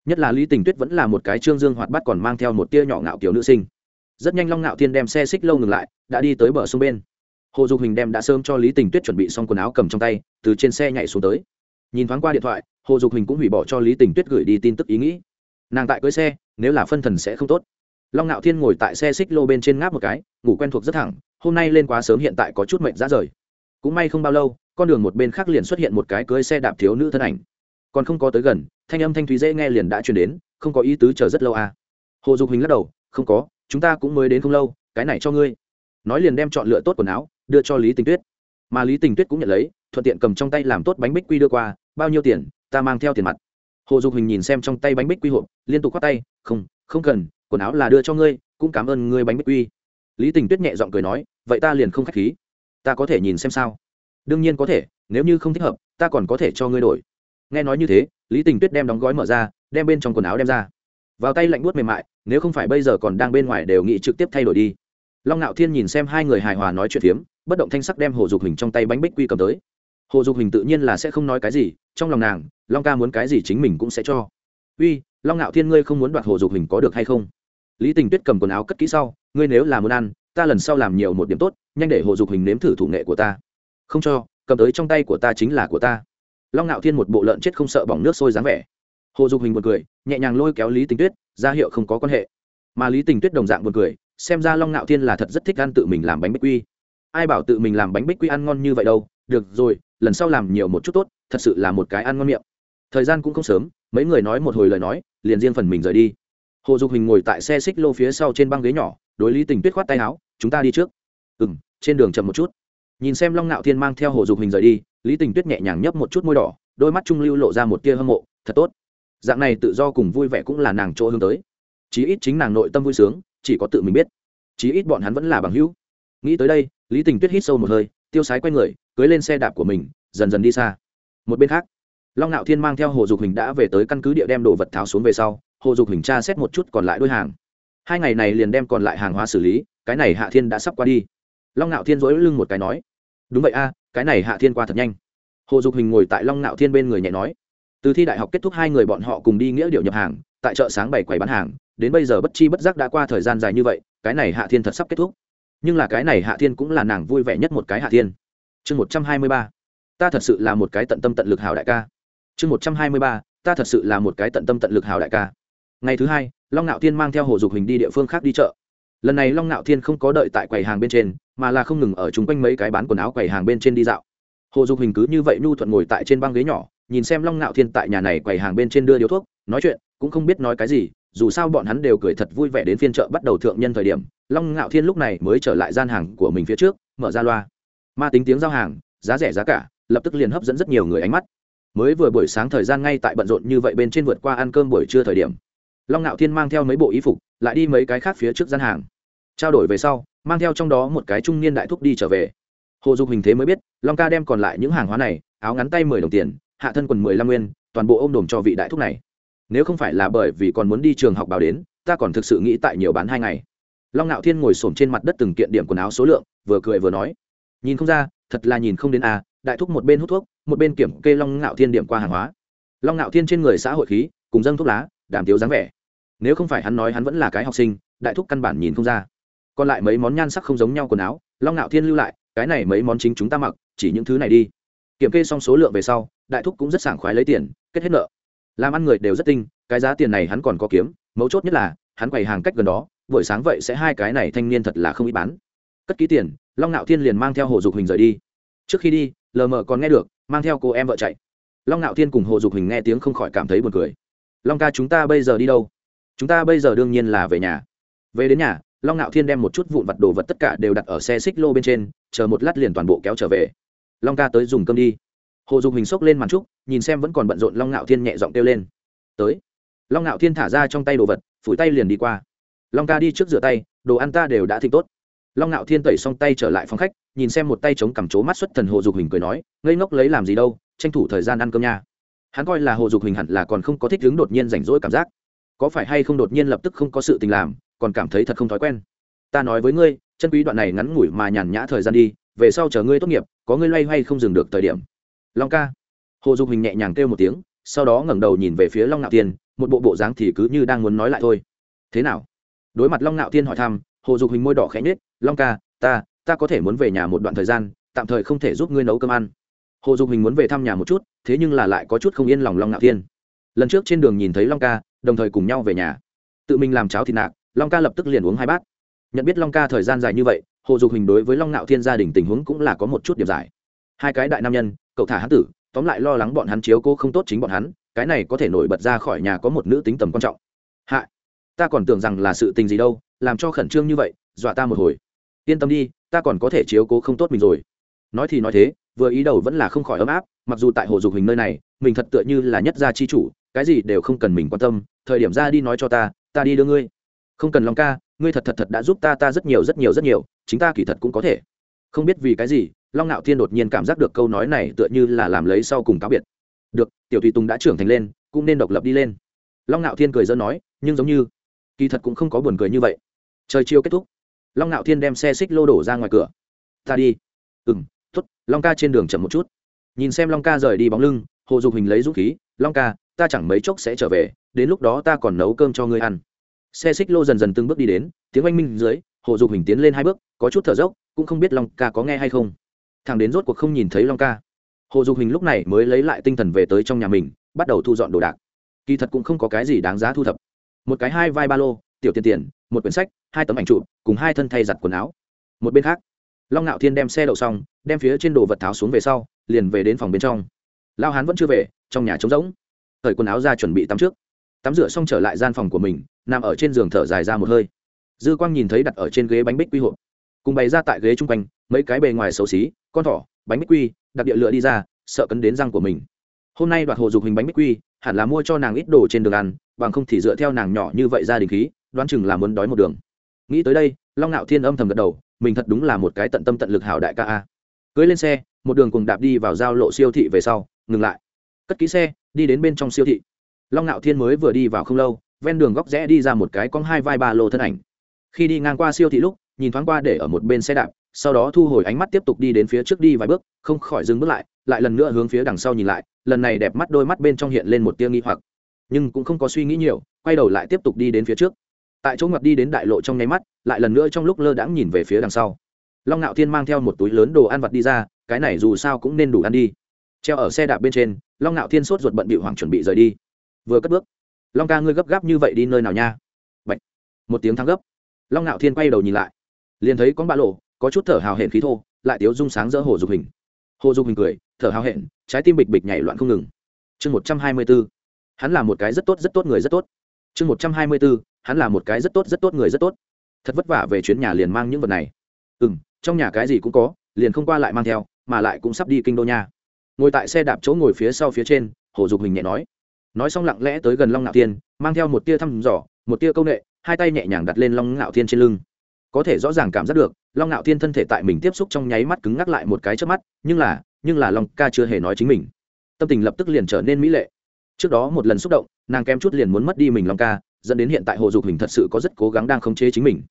A: Nhất là lý tình tuyết vẫn là một cái trương dương hoạt bát còn mang theo một tia nhỏ ngạo kiểu nữ sinh. Rất nhanh long ngạo thiên đem xe xích lâu ngừng lại, đã đi tới bờ sông bên. Hồ dục hình đem đã sớm cho lý tình tuyết chuẩn bị xong quần áo cầm trong tay, từ trên xe nhảy xuống tới nhìn thoáng qua điện thoại, hồ dục hình cũng hủy bỏ cho lý tình tuyết gửi đi tin tức ý nghĩ. Nàng tại cưới xe, nếu là phân thần sẽ không tốt. Long ngạo thiên ngồi tại xe xích lô bên trên ngáp một cái, ngủ quen thuộc rất thẳng, hôm nay lên quá sớm hiện tại có chút mệnh ra rời. Cũng may không bao lâu, con đường một bên khác liền xuất hiện một cái cưới xe đạp thiếu nữ thân ảnh. Còn không có tới gần, thanh âm thanh thúy dễ nghe liền đã truyền đến, không có ý tứ chờ rất lâu à. Hồ dục hình lắc đầu, không có, chúng ta cũng mới đến không lâu, cái này cho ngươi. Nói liền đem chọn lựa tốt quần áo, đưa cho lý tình tuyết. Mà lý tình tuyết cũng nhận lấy, thuận tiện cầm trong tay làm tốt bánh bích quy đưa qua bao nhiêu tiền, ta mang theo tiền mặt. Hồ dục hình nhìn xem trong tay bánh bích quy hộp, liên tục k h o á t tay, không không cần, quần áo là đưa cho ngươi, cũng cảm ơn ngươi bánh bích quy. Lý tình tuyết nhẹ g i ọ n g cười nói, vậy ta liền không k h á c h khí. Ta có thể nhìn xem sao? Đương nhiên có thể, nếu như không thích hợp, ta còn có thể cho ngươi đổi. Nghe nói như thế, lý tình tuyết đem đóng gói mở ra, đem bên trong quần áo đem ra. Vào tay lạnh buốt mềm mại, nếu không phải bây giờ còn đang bên ngoài đều nghĩ trực tiếp thay đổi đi. Long ngạo thiên nhìn xem hai người hài hòa nói chuyện phiếm, bất động thanh sắc đem hồ dục hình trong tay bánh bích quy cầm tới hồ dục hình tự nhiên là sẽ không nói cái gì, trong lòng nàng, long ca muốn cái gì chính mình cũng sẽ cho. Uy, long ngạo thiên ngươi không muốn đoạt hồ dục hình có được hay không? Lý tình tuyết cầm quần áo cất kỹ sau, ngươi nếu là muốn ăn, ta lần sau làm nhiều một điểm tốt, nhanh để hồ dục hình nếm thử thủ nghệ của ta. Không cho, cầm tới trong tay của ta chính là của ta. Long ngạo thiên một bộ lợn chết không sợ bỏng nước sôi dáng vẻ. Hồ dục hình buồn cười, nhẹ nhàng lôi kéo lý tình tuyết, ra hiệu không có quan hệ. Mà lý tình tuyết đồng dạng buồn cười, xem ra long ngạo thiên là thật rất thích ăn tự mình làm bánh bích quy. Ai bảo tự mình làm bánh bích quy ăn ngon như vậy đâu? Được rồi lần sau làm nhiều một chút tốt, thật sự là một cái ăn ngon miệng. Thời gian cũng không sớm, mấy người nói một hồi lời nói, liền riêng phần mình rời đi. Hồ dục hình ngồi tại xe xích lô phía sau trên băng ghế nhỏ, đối lý tình tuyết khoát tay áo, chúng ta đi trước. Ừ m trên đường chậm một chút. Nhìn xem long ngạo thiên mang theo hồ dục hình rời đi, lý tình tuyết nhẹ nhàng nhấp một chút môi đỏ, đôi mắt trung lưu lộ ra một tia hâm mộ, thật tốt. Dạng này tự do cùng vui vẻ cũng là nàng chỗ hướng tới. Chí ít chính nàng nội tâm vui sướng, chỉ có tự mình biết. Chí ít bọn hắn vẫn là bằng hữu. Nghĩ tới đây, lý tình tuyết hít sâu một hơi tiêu sái quay người, cưới lên xe đạp của mình, dần dần đi xa. Một bên khác, long ngạo thiên mang theo hồ dục hình đã về tới căn cứ địa đem đồ vật tháo xuống về sau, hồ dục hình tra xét một chút còn lại đôi hàng. Hai ngày này liền đem còn lại hàng hóa xử lý, cái này hạ thiên đã sắp qua đi. Long ngạo thiên dối lưng một cái nói, đúng vậy a, cái này hạ thiên qua thật nhanh. Hồ dục hình ngồi tại long ngạo thiên bên người nhẹ nói, từ thi đại học kết thúc hai người bọn họ cùng đi nghĩa điệu nhập hàng, tại chợ sáng bày quầy bán hàng, đến bây giờ bất chi bất giác đã qua thời gian dài như vậy, cái này hạ thiên thật sắp kết thúc nhưng là cái này hạ thiên cũng là nàng vui vẻ nhất một cái hạ thiên. Chương một trăm hai mươi ba, ta thật sự là một cái tận tâm tận lực hào đại ca. Chương một trăm hai mươi ba, ta thật sự là một cái tận tâm tận lực hào đại ca. Ngày thứ hai, long ngạo thiên mang theo hồ dục hình đi địa phương khác đi chợ. Lần này long ngạo thiên không có đợi tại quầy hàng bên trên, mà là không ngừng ở chung quanh mấy cái bán quần áo quầy hàng bên trên đi dạo. Hồ dục hình cứ như vậy nhu thuận ngồi tại trên băng ghế nhỏ, nhìn xem long ngạo thiên tại nhà này quầy hàng bên trên đưa điếu thuốc, nói chuyện, cũng không biết nói cái gì dù sao bọn hắn đều cười thật vui vẻ đến phiên chợ bắt đầu thượng nhân thời điểm, long ngạo thiên lúc này mới trở lại gian hàng của mình phía trước, mở ra loa. Ma tính tiếng giao hàng, giá rẻ giá cả, lập tức liền hấp dẫn rất nhiều người ánh mắt. Mới vừa buổi sáng thời gian ngay tại bận rộn như vậy bên trên vượt qua ăn cơm buổi trưa thời điểm, long ngạo thiên mang theo mấy bộ y phục, lại đi mấy cái khác phía trước gian hàng. Trao đổi về sau, mang theo trong đó một cái trung niên đại thúc đi trở về. Hồ dục hình thế mới biết, long ca đem còn lại những hàng hóa này, áo ngắn tay mười đồng tiền, hạ thân quần mười lăm nguyên, toàn bộ ôm đồm cho vị đại thúc này nếu không phải là bởi vì còn muốn đi trường học báo đến, ta còn thực sự nghĩ tại nhiều bán hai ngày. Long ngạo thiên ngồi s trên mặt đất từng kiện điểm quần áo số lượng, vừa cười vừa nói, nhìn không ra, thật là nhìn không đến à đại thúc một bên hút thuốc, một bên kiểm kê long ngạo thiên điểm qua hàng hóa. Long ngạo thiên trên người xã hội khí, cùng dâng thuốc lá, đảm tiếu dáng vẻ. Nếu không phải hắn nói hắn vẫn là cái học sinh, đại thúc căn bản nhìn không ra. Còn lại mấy món nhan sắc không giống nhau quần áo, long ngạo thiên lưu lại, cái này mấy món chính chúng ta mặc, chỉ những thứ này đi. Kiểm kê xong số lượng về sau, đại thúc cũng rất sảng khoái lấy tiền, kết hết nợ làm ăn người đều rất tinh, cái giá tiền này hắn còn có kiếm, mấu chốt nhất là, hắn quầy hàng cách gần đó, buổi sáng vậy sẽ hai cái này thanh niên thật là không ít bán. Cất ký tiền, long Nạo thiên liền mang theo hồ dục hình rời đi. Trước khi đi lờ mờ còn nghe được, mang theo cô em vợ chạy. Long Nạo thiên cùng hồ dục hình nghe tiếng không khỏi cảm thấy buồn cười. Long ca, chúng ta bây giờ đi đâu? Chúng ta bây giờ đương nhiên là về nhà. Về đến nhà, long Nạo thiên đem một chút vụn vặt đồ vật tất cả đều đặt ở xe xích lô bên trên, chờ một lát liền toàn bộ kéo trở về. Long ca tới dùng cơm đi hồ dục hình xốc lên màn trúc, nhìn xem vẫn còn bận rộn long ngạo thiên nhẹ giọng kêu lên. Tới. Long ngạo thiên thả ra trong tay đồ vật, phủi tay liền đi qua. Long ca đi trước rửa tay, đồ ăn ta đều đã thịnh tốt. Long ngạo thiên tẩy xong tay trở lại phòng khách, nhìn xem một tay chống cằm chố mắt xuất thần hồ dục hình cười nói, ngây ngốc lấy làm gì đâu, tranh thủ thời gian ăn cơm nha. Hắn coi là hồ dục hình hẳn là còn không có thích đứng đột nhiên rảnh rỗi cảm giác. Có phải hay không đột nhiên lập tức không có sự tình làm, còn cảm thấy thật không thói quen. Ta nói với ngươi, chân quý đoạn này ngắn ngủi mà nhàn nhã thời gian đi, về sau chờ ngươi tốt nghiệp, có ngươi loay hoay không dừng được thời điểm long ca. Hồ dục hình nhẹ nhàng kêu một tiếng, sau đó ngẩng đầu nhìn về phía long ngạo tiên một bộ bộ dáng thì cứ như đang muốn nói lại thôi. Thế nào? Đối mặt long ngạo tiên hỏi thăm, hồ dục hình môi đỏ khẽ nhết long ca, ta ta có thể muốn về nhà một đoạn thời gian, tạm thời không thể giúp ngươi nấu cơm ăn. Hồ dục hình muốn về thăm nhà một chút, thế nhưng là lại có chút không yên lòng long ngạo thiên. Lần trước trên đường nhìn thấy long ca, đồng thời cùng nhau về nhà. Tự mình làm cháo thịt nạc, long ca lập tức liền uống hai bát. Nhận biết long ca thời gian dài như vậy, hồ dục hình đối với long ngạo thiên gia đình tình huống cũng là có một chút điểm giải. Hai cái đại nam nhân cậu thả hắn tử, tóm lại lo lắng bọn hắn chiếu cô không tốt chính bọn hắn, cái này có thể nổi bật ra khỏi nhà có một nữ tính tầm quan trọng. Hạ, ta còn tưởng rằng là sự tình gì đâu, làm cho khẩn trương như vậy, dọa ta một hồi. Yên tâm đi, ta còn có thể chiếu cố không tốt mình rồi. Nói thì nói thế, vừa ý đầu vẫn là không khỏi ấm áp, mặc dù tại hồ dục hình nơi này, mình thật tựa như là nhất gia chi chủ, cái gì đều không cần mình quan tâm, thời điểm ra đi nói cho ta ta đi đưa ngươi. Không cần lòng ca, ngươi thật thật thật đã giúp ta ta rất nhiều rất nhiều rất nhiều, chính ta kỳ thật cũng có thể không biết vì cái gì, long ngạo thiên đột nhiên cảm giác được câu nói này tựa như là làm lấy sau cùng cáo biệt. Được, tiểu tùy tùng đã trưởng thành lên, cũng nên độc lập đi lên. Long ngạo thiên cười dân nói, nhưng giống như, kỳ thật cũng không có buồn cười như vậy. Trời chiều kết thúc. Long ngạo thiên đem xe xích lô đổ ra ngoài cửa. Ta đi. Ừ m t ố t long ca trên đường chậm một chút. Nhìn xem long ca rời đi bóng lưng, hồ dục hình lấy dũng khí, long ca, ta chẳng mấy chốc sẽ trở về, đến lúc đó ta còn nấu cơm cho ngươi ăn. Xe xích lô dần dần từng bước đi đến, tiếng oanh minh dưới, hồ dục hình tiến lên hai bước, có chút thở dốc cũng không biết long ca có nghe hay không. Thằng đến rốt cuộc không nhìn thấy long ca. Hồ dục hình lúc này mới lấy lại tinh thần về tới trong nhà mình, bắt đầu thu dọn đồ đạc. Kỳ thật cũng không có cái gì đáng giá thu thập. Một cái hai vai ba lô, tiểu tiền tiền, một quyển sách, hai tấm ảnh trụ cùng hai thân thay giặt quần áo. Một bên khác, long ngạo thiên đem xe đậu xong, đem phía trên đồ vật tháo xuống về sau, liền về đến phòng bên trong. Lao hán vẫn chưa về, trong nhà trống rỗng. Thời quần áo ra chuẩn bị tắm trước. Tắm rửa xong trở lại gian phòng của mình, nằm ở trên giường thở dài ra một hơi. Dư quang nhìn thấy đặt ở trên ghế bánh bích quy hộp cùng bày ra tại ghế chung quanh, mấy cái bề ngoài xấu xí, con thỏ, bánh bích quy, đặc địa lựa đi ra, sợ cấn đến răng của mình. Hôm nay đoạt hồ dục hình bánh bích quy, hẳn là mua cho nàng ít đồ trên đường ăn, bằng không thì dựa theo nàng nhỏ như vậy ra đình khí, đoán chừng là muốn đói một đường. Nghĩ tới đây, long ngạo thiên âm thầm gật đầu, mình thật đúng là một cái tận tâm tận lực hảo đại ca a. Cưới lên xe, một đường cùng đạp đi vào giao lộ siêu thị về sau, ngừng lại. Cất ký xe, đi đến bên trong siêu thị. Long ngạo thiên mới vừa đi vào không lâu, ven đường góc rẽ đi ra một cái cong hai vai ba lô thân ảnh. Khi đi ngang qua siêu thị lúc nhìn thoáng qua để ở một bên xe đạp, sau đó thu hồi ánh mắt tiếp tục đi đến phía trước đi vài bước, không khỏi dừng bước lại lại lần nữa hướng phía đằng sau nhìn lại, lần này đẹp mắt đôi mắt bên trong hiện lên một tia nghi hoặc. Nhưng cũng không có suy nghĩ nhiều, quay đầu lại tiếp tục đi đến phía trước. Tại chỗ ngập đi đến đại lộ trong nháy mắt, lại lần nữa trong lúc lơ đãng nhìn về phía đằng sau. Long ngạo thiên mang theo một túi lớn đồ ăn vặt đi ra, cái này dù sao cũng nên đủ ăn đi. Treo ở xe đạp bên trên, long ngạo thiên sốt ruột bận bị hoảng chuẩn bị rời đi. Vừa cất bước, long ca ngươi gấp gáp như vậy đi nơi nào nha? Bạch. một tiếng thắng gấp. Long ngạo thiên quay đầu nhìn lại liền thấy con bạ lộ, có chút thở hào hển khí thô, lại tiếu dung sáng rỡ hồ dục hình. Hồ dục hình cười, thở hào hển, trái tim bịch bịch nhảy loạn không ngừng. Chương một trăm hai mươi b ố hắn là một cái rất tốt rất tốt người rất tốt. Chương một trăm hai mươi b ố hắn là một cái rất tốt rất tốt người rất tốt. Thật vất vả về chuyến nhà liền mang những vật này. Ừ m trong nhà cái gì cũng có, liền không qua lại mang theo, mà lại cũng sắp đi kinh đô nha. Ngồi tại xe đạp chỗ ngồi phía sau phía trên, hồ dục hình nhẹ nói. Nói xong lặng lẽ tới gần long ngạo thiên, mang theo một tia thăm dò, một tia công nghệ, hai tay nhẹ nhàng đặt lên long ngạo thiên trên lưng có thể rõ ràng cảm giác được, long ngạo thiên thân thể tại mình tiếp xúc trong nháy mắt cứng ngắc lại một cái trước mắt, nhưng là nhưng là long ca chưa hề nói chính mình. Tâm tình lập tức liền trở nên mỹ lệ. Trước đó một lần xúc động, nàng kém chút liền muốn mất đi mình long ca, dẫn đến hiện tại hồ dục hình thật sự có rất cố gắng đang khống chế chính mình.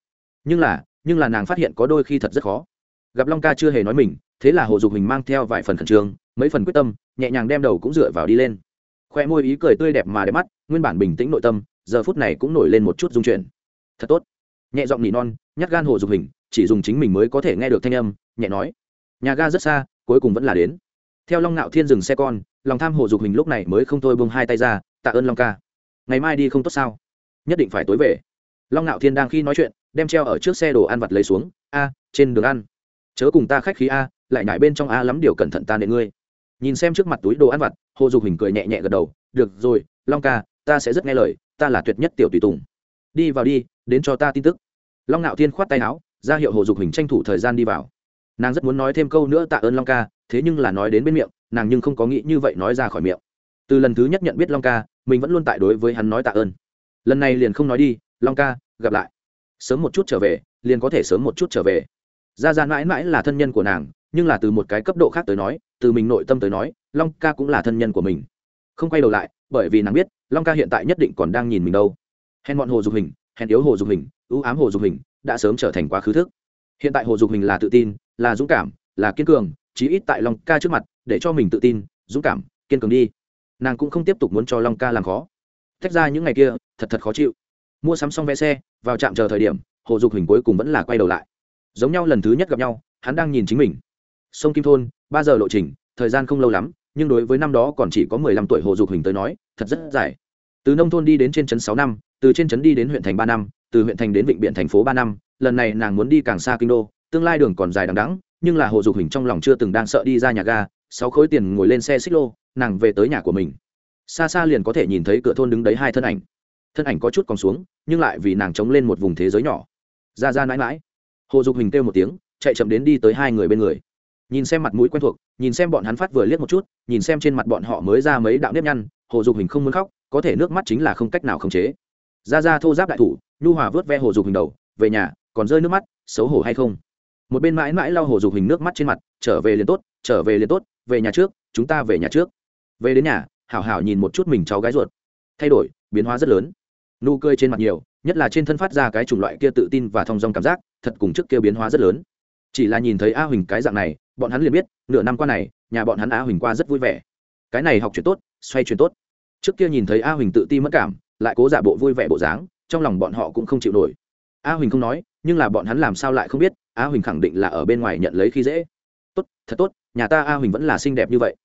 A: Nhưng là nhưng là nàng phát hiện có đôi khi thật rất khó. Gặp long ca chưa hề nói mình, thế là hồ dục hình mang theo vài phần khẩn trương, mấy phần quyết tâm, nhẹ nhàng đem đầu cũng dựa vào đi lên. Khoe môi ý cười tươi đẹp mà đẹp mắt, nguyên bản bình tĩnh nội tâm, giờ phút này cũng nổi lên một chút dung chuyển. Thật tốt. Nhẹ giọng nỉ non nhát gan hồ dục hình, chỉ dùng chính mình mới có thể nghe được thanh âm, nhẹ nói, nhà ga rất xa, cuối cùng vẫn là đến. Theo long nạo thiên dừng xe con, lòng tham hồ dục hình lúc này mới không thôi bông hai tay ra, tạ ơn long ca. Ngày mai đi không tốt sao? Nhất định phải tối về. Long nạo thiên đang khi nói chuyện, đem treo ở trước xe đồ ăn vặt lấy xuống, a, trên đường ăn. Chớ cùng ta khách khí a, lại nhải bên trong a lắm điều cẩn thận ta nệ ngươi. Nhìn xem trước mặt túi đồ ăn vặt, hồ dục hình cười nhẹ nhẹ gật đầu, được rồi, long ca, ta sẽ rất nghe lời, ta là tuyệt nhất tiểu tùy tùng. Đi vào đi, đến cho ta tin tức long ngạo thiên khoát tay áo, ra hiệu hồ dục hình tranh thủ thời gian đi vào. Nàng rất muốn nói thêm câu nữa tạ ơn long ca, thế nhưng là nói đến bên miệng, nàng nhưng không có nghĩ như vậy nói ra khỏi miệng. Từ lần thứ nhất nhận biết long ca, mình vẫn luôn tại đối với hắn nói tạ ơn. Lần này liền không nói đi, long ca, gặp lại. Sớm một chút trở về, liền có thể sớm một chút trở về. Ra ra mãi mãi là thân nhân của nàng, nhưng là từ một cái cấp độ khác tới nói, từ mình nội tâm tới nói, long ca cũng là thân nhân của mình. Không quay đầu lại, bởi vì nàng biết, long ca hiện tại nhất định còn đang nhìn mình đâu. Hèn bọn hồ dục hình hèn yếu hồ dục hình ưu ám hồ dục hình đã sớm trở thành quá khứ thức. Hiện tại hồ dục hình là tự tin, là dũng cảm, là kiên cường, chí ít tại long ca trước mặt, để cho mình tự tin, dũng cảm, kiên cường đi. Nàng cũng không tiếp tục muốn cho long ca làm khó. Tách ra những ngày kia, thật thật khó chịu. Mua sắm xong vé xe, vào trạm chờ thời điểm, hồ dục hình cuối cùng vẫn là quay đầu lại. Giống nhau lần thứ nhất gặp nhau, hắn đang nhìn chính mình. Sông kim thôn, ba giờ lộ trình, thời gian không lâu lắm, nhưng đối với năm đó còn chỉ có mười lăm tuổi hồ dục hình tới nói, thật rất dài từ nông thôn đi đến trên trấn sáu năm, từ trên trấn đi đến huyện thành ba năm, từ huyện thành đến vịnh biện thành phố ba năm, lần này nàng muốn đi càng xa kinh đô, tương lai đường còn dài đằng đẵng, nhưng là hồ dục hình trong lòng chưa từng đang sợ đi ra nhà ga, sáu khối tiền ngồi lên xe xích lô, nàng về tới nhà của mình. Xa xa liền có thể nhìn thấy cửa thôn đứng đấy hai thân ảnh. Thân ảnh có chút còn xuống, nhưng lại vì nàng chống lên một vùng thế giới nhỏ. Ra ra mãi mãi. Hồ dục hình kêu một tiếng, chạy chậm đến đi tới hai người bên người. Nhìn xem mặt mũi quen thuộc, nhìn xem bọn hắn phát vừa liếc một chút, nhìn xem trên mặt bọn họ mới ra mấy đạo nếp nhăn, hồ dục hình không muốn khóc có thể nước mắt chính là không cách nào khống chế. Ra ra thô giáp đại thủ, nhu hòa vớt ve hồ dục hình đầu, về nhà, còn rơi nước mắt, xấu hổ hay không? Một bên mãi mãi lau hồ dục hình nước mắt trên mặt, trở về liền tốt, trở về liền tốt, về nhà trước, chúng ta về nhà trước. Về đến nhà, hảo hảo nhìn một chút mình cháu gái ruột. Thay đổi, biến hóa rất lớn. Nụ cười trên mặt nhiều, nhất là trên thân phát ra cái chủng loại kia tự tin và thong dong cảm giác, thật cùng trước kia biến hóa rất lớn. Chỉ là nhìn thấy a huỳnh cái dạng này, bọn hắn liền biết, nửa năm qua này, nhà bọn hắn a huỳnh qua rất vui vẻ. Cái này học chuyện tốt, xoay chuyện tốt trước kia nhìn thấy a huỳnh tự ti mất cảm, lại cố giả bộ vui vẻ bộ dáng, trong lòng bọn họ cũng không chịu nổi. A huỳnh không nói, nhưng là bọn hắn làm sao lại không biết, a huỳnh khẳng định là ở bên ngoài nhận lấy khi dễ. Tốt, thật tốt, nhà ta a huỳnh vẫn là xinh đẹp như vậy.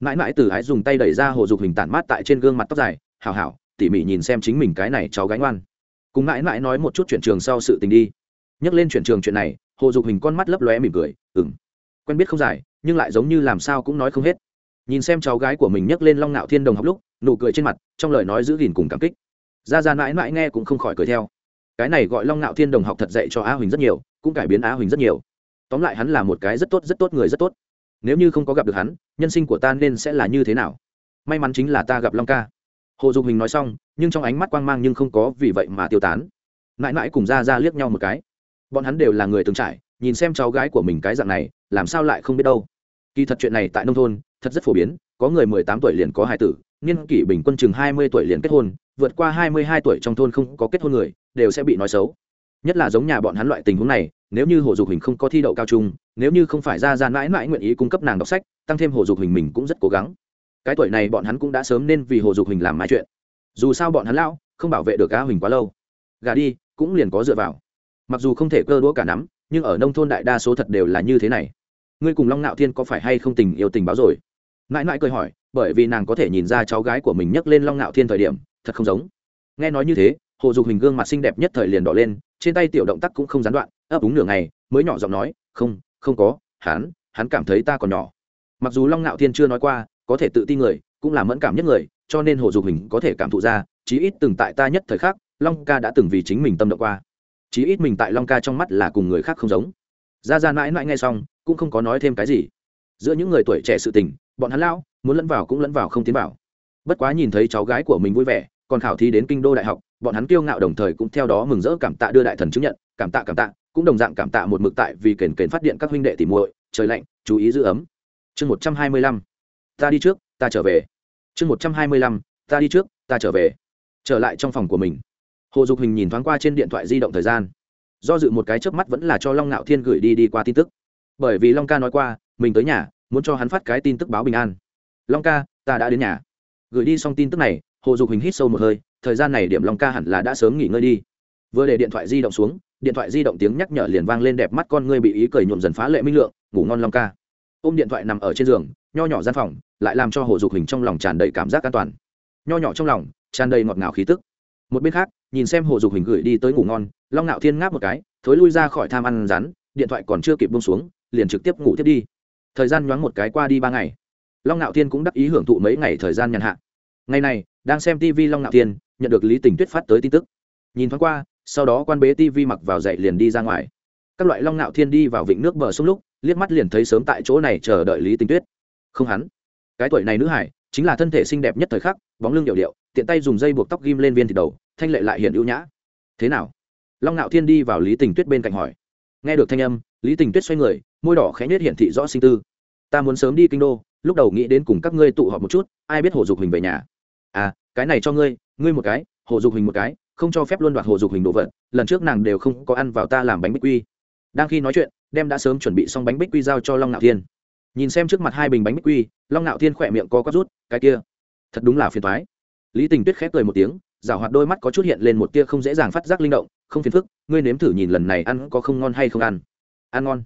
A: Mãi mãi từ ái dùng tay đẩy ra hồ dục hình tản mát tại trên gương mặt tóc dài hào hào tỉ mỉ nhìn xem chính mình cái này cháu gánh ngoan. Cùng mãi mãi nói một chút chuyện trường sau sự tình đi. Nhắc lên chuyện trường chuyện này, hồ dục hình con mắt lấp lóe mỉm cười ừng quen biết không dài, nhưng lại giống như làm sao cũng nói không hết nhìn xem cháu gái của mình nhấc lên long ngạo thiên đồng học lúc, nụ cười trên mặt, trong lời nói giữ gìn cùng cảm kích. Ra ra mãi mãi nghe cũng không khỏi cười theo. Cái này gọi long ngạo thiên đồng học thật dạy cho a huỳnh rất nhiều, cũng cải biến a huỳnh rất nhiều. Tóm lại hắn là một cái rất tốt rất tốt người rất tốt. Nếu như không có gặp được hắn, nhân sinh của ta nên sẽ là như thế nào? May mắn chính là ta gặp long ca. Hồ dục hình nói xong, nhưng trong ánh mắt quang mang nhưng không có vì vậy mà tiêu tán. Mãi mãi cùng ra ra liếc nhau một cái. Bọn hắn đều là người từng trải, nhìn xem cháu gái của mình cái dạng này, làm sao lại không biết đâu. Kỳ thật chuyện này tại nông thôn thật rất phổ biến, có người mười tám tuổi liền có hai tử, niên kỷ bình quân chừng hai mươi tuổi liền kết hôn, vượt qua hai mươi hai tuổi trong thôn không có kết hôn người, đều sẽ bị nói xấu. Nhất là giống nhà bọn hắn loại tình huống này, nếu như hồ dục hình không có thi đậu cao trung, nếu như không phải ra ra mãi mãi nguyện ý cung cấp nàng đọc sách, tăng thêm hồ dục hình mình cũng rất cố gắng. Cái tuổi này bọn hắn cũng đã sớm nên vì hồ dục hình làm mai chuyện. Dù sao bọn hắn lão không bảo vệ được cá huỳnh quá lâu. Gà đi, cũng liền có dựa vào. Mặc dù không thể cơ đũa cả nắm, nhưng ở nông thôn đại đa số thật đều là như thế này. Ngươi cùng long nạo thiên có phải hay không tình yêu tình báo rồi? Mãi mãi cười hỏi bởi vì nàng có thể nhìn ra cháu gái của mình nhấc lên long nạo thiên thời điểm thật không giống. Nghe nói như thế hồ dục hình gương mặt xinh đẹp nhất thời liền đỏ lên trên tay tiểu động tác cũng không gián đoạn ấp úng nửa ngày mới nhỏ giọng nói không không có hắn hắn cảm thấy ta còn nhỏ. Mặc dù long nạo thiên chưa nói qua có thể tự tin người cũng là mẫn cảm nhất người cho nên hồ dục hình có thể cảm thụ ra chí ít từng tại ta nhất thời khác, long ca đã từng vì chính mình tâm động qua. Chí ít mình tại long ca trong mắt là cùng người khác không giống. Ra ra mãi mãi nghe xong cũng không có nói thêm cái gì giữa những người tuổi trẻ sự tình, bọn hắn lao muốn lẫn vào cũng lẫn vào không tiến vào. Bất quá nhìn thấy cháu gái của mình vui vẻ, còn khảo thi đến kinh đô đại học, bọn hắn kiêu ngạo đồng thời cũng theo đó mừng rỡ cảm tạ đưa đại thần chứng nhận, cảm tạ cảm tạ, cũng đồng dạng cảm tạ một mực tại vì kền kền phát điện các huynh đệ tìm muội, trời lạnh, chú ý giữ ấm. Chương một trăm hai mươi lăm, ta đi trước, ta trở về. Chương một trăm hai mươi lăm, ta đi trước, ta trở về. Trở lại trong phòng của mình. Hồ dục hình nhìn thoáng qua trên điện thoại di động thời gian. Do dự một cái chớp mắt vẫn là cho long ngạo thiên gửi đi đi qua tin tức. Bởi vì long ca nói qua mình tới nhà, muốn cho hắn phát cái tin tức báo bình an. Long ca, ta đã đến nhà. Gửi đi xong tin tức này, hồ dục hình hít sâu một hơi, thời gian này điểm long ca hẳn là đã sớm nghỉ ngơi đi. Vừa để điện thoại di động xuống, điện thoại di động tiếng nhắc nhở liền vang lên đẹp mắt con ngươi bị ý cười nhuộm dần phá lệ minh lượng, ngủ ngon long ca. Ôm điện thoại nằm ở trên giường, nho nhỏ gian phòng, lại làm cho hồ dục hình trong lòng tràn đầy cảm giác an toàn. Nho nhỏ trong lòng, tràn đầy ngọt ngào khí tức. Một bên khác, nhìn xem hồ dục hình gửi đi tới ngủ ngon, long nạo thiên ngáp một cái, thối lui ra khỏi tham ăn rắn, điện thoại còn chưa kịp bông xuống, liền trực tiếp ngủ tiếp đi thời gian nhoáng một cái qua đi ba ngày. Long nạo thiên cũng đắc ý hưởng thụ mấy ngày thời gian nhàn hạ. Ngày này, đang xem tv long nạo thiên, nhận được lý tình tuyết phát tới tin tức. Nhìn thoáng qua, sau đó quan bế tv mặc vào dậy liền đi ra ngoài. Các loại long nạo thiên đi vào vịnh nước bờ sông lúc, liếc mắt liền thấy sớm tại chỗ này chờ đợi lý tình tuyết. Không hắn. Cái tuổi này nữ hải, chính là thân thể xinh đẹp nhất thời khắc, bóng lưng điệu điệu, tiện tay dùng dây buộc tóc ghim lên viên thịt đầu, thanh lệ lại hiện ưu nhã. Thế nào? Long ngạo thiên đi vào lý tình tuyết bên cạnh hỏi. Nghe được thanh âm, lý tình tuyết xoay người môi đỏ khẽ nhết hiện thị rõ sinh tư. Ta muốn sớm đi kinh đô, lúc đầu nghĩ đến cùng các ngươi tụ họp một chút, ai biết hồ dục hình về nhà. À cái này cho ngươi ngươi một cái, hồ dục hình một cái, không cho phép luôn đoạt hồ dục hình đồ vật, lần trước nàng đều không có ăn vào ta làm bánh bích quy. Đang khi nói chuyện, đem đã sớm chuẩn bị xong bánh bích quy giao cho long ngạo thiên. Nhìn xem trước mặt hai bình bánh bích quy, long ngạo thiên khỏe miệng co quắp rút, cái kia. Thật đúng là phiền thoái lý tình tuyết khép cười một tiếng rào hoạt đôi mắt có chút hiện lên một tia không dễ dàng phát giác linh động, không phiền phức, ngươi nếm thử nhìn lần này ăn có không ngon hay không ăn. Ăn ngon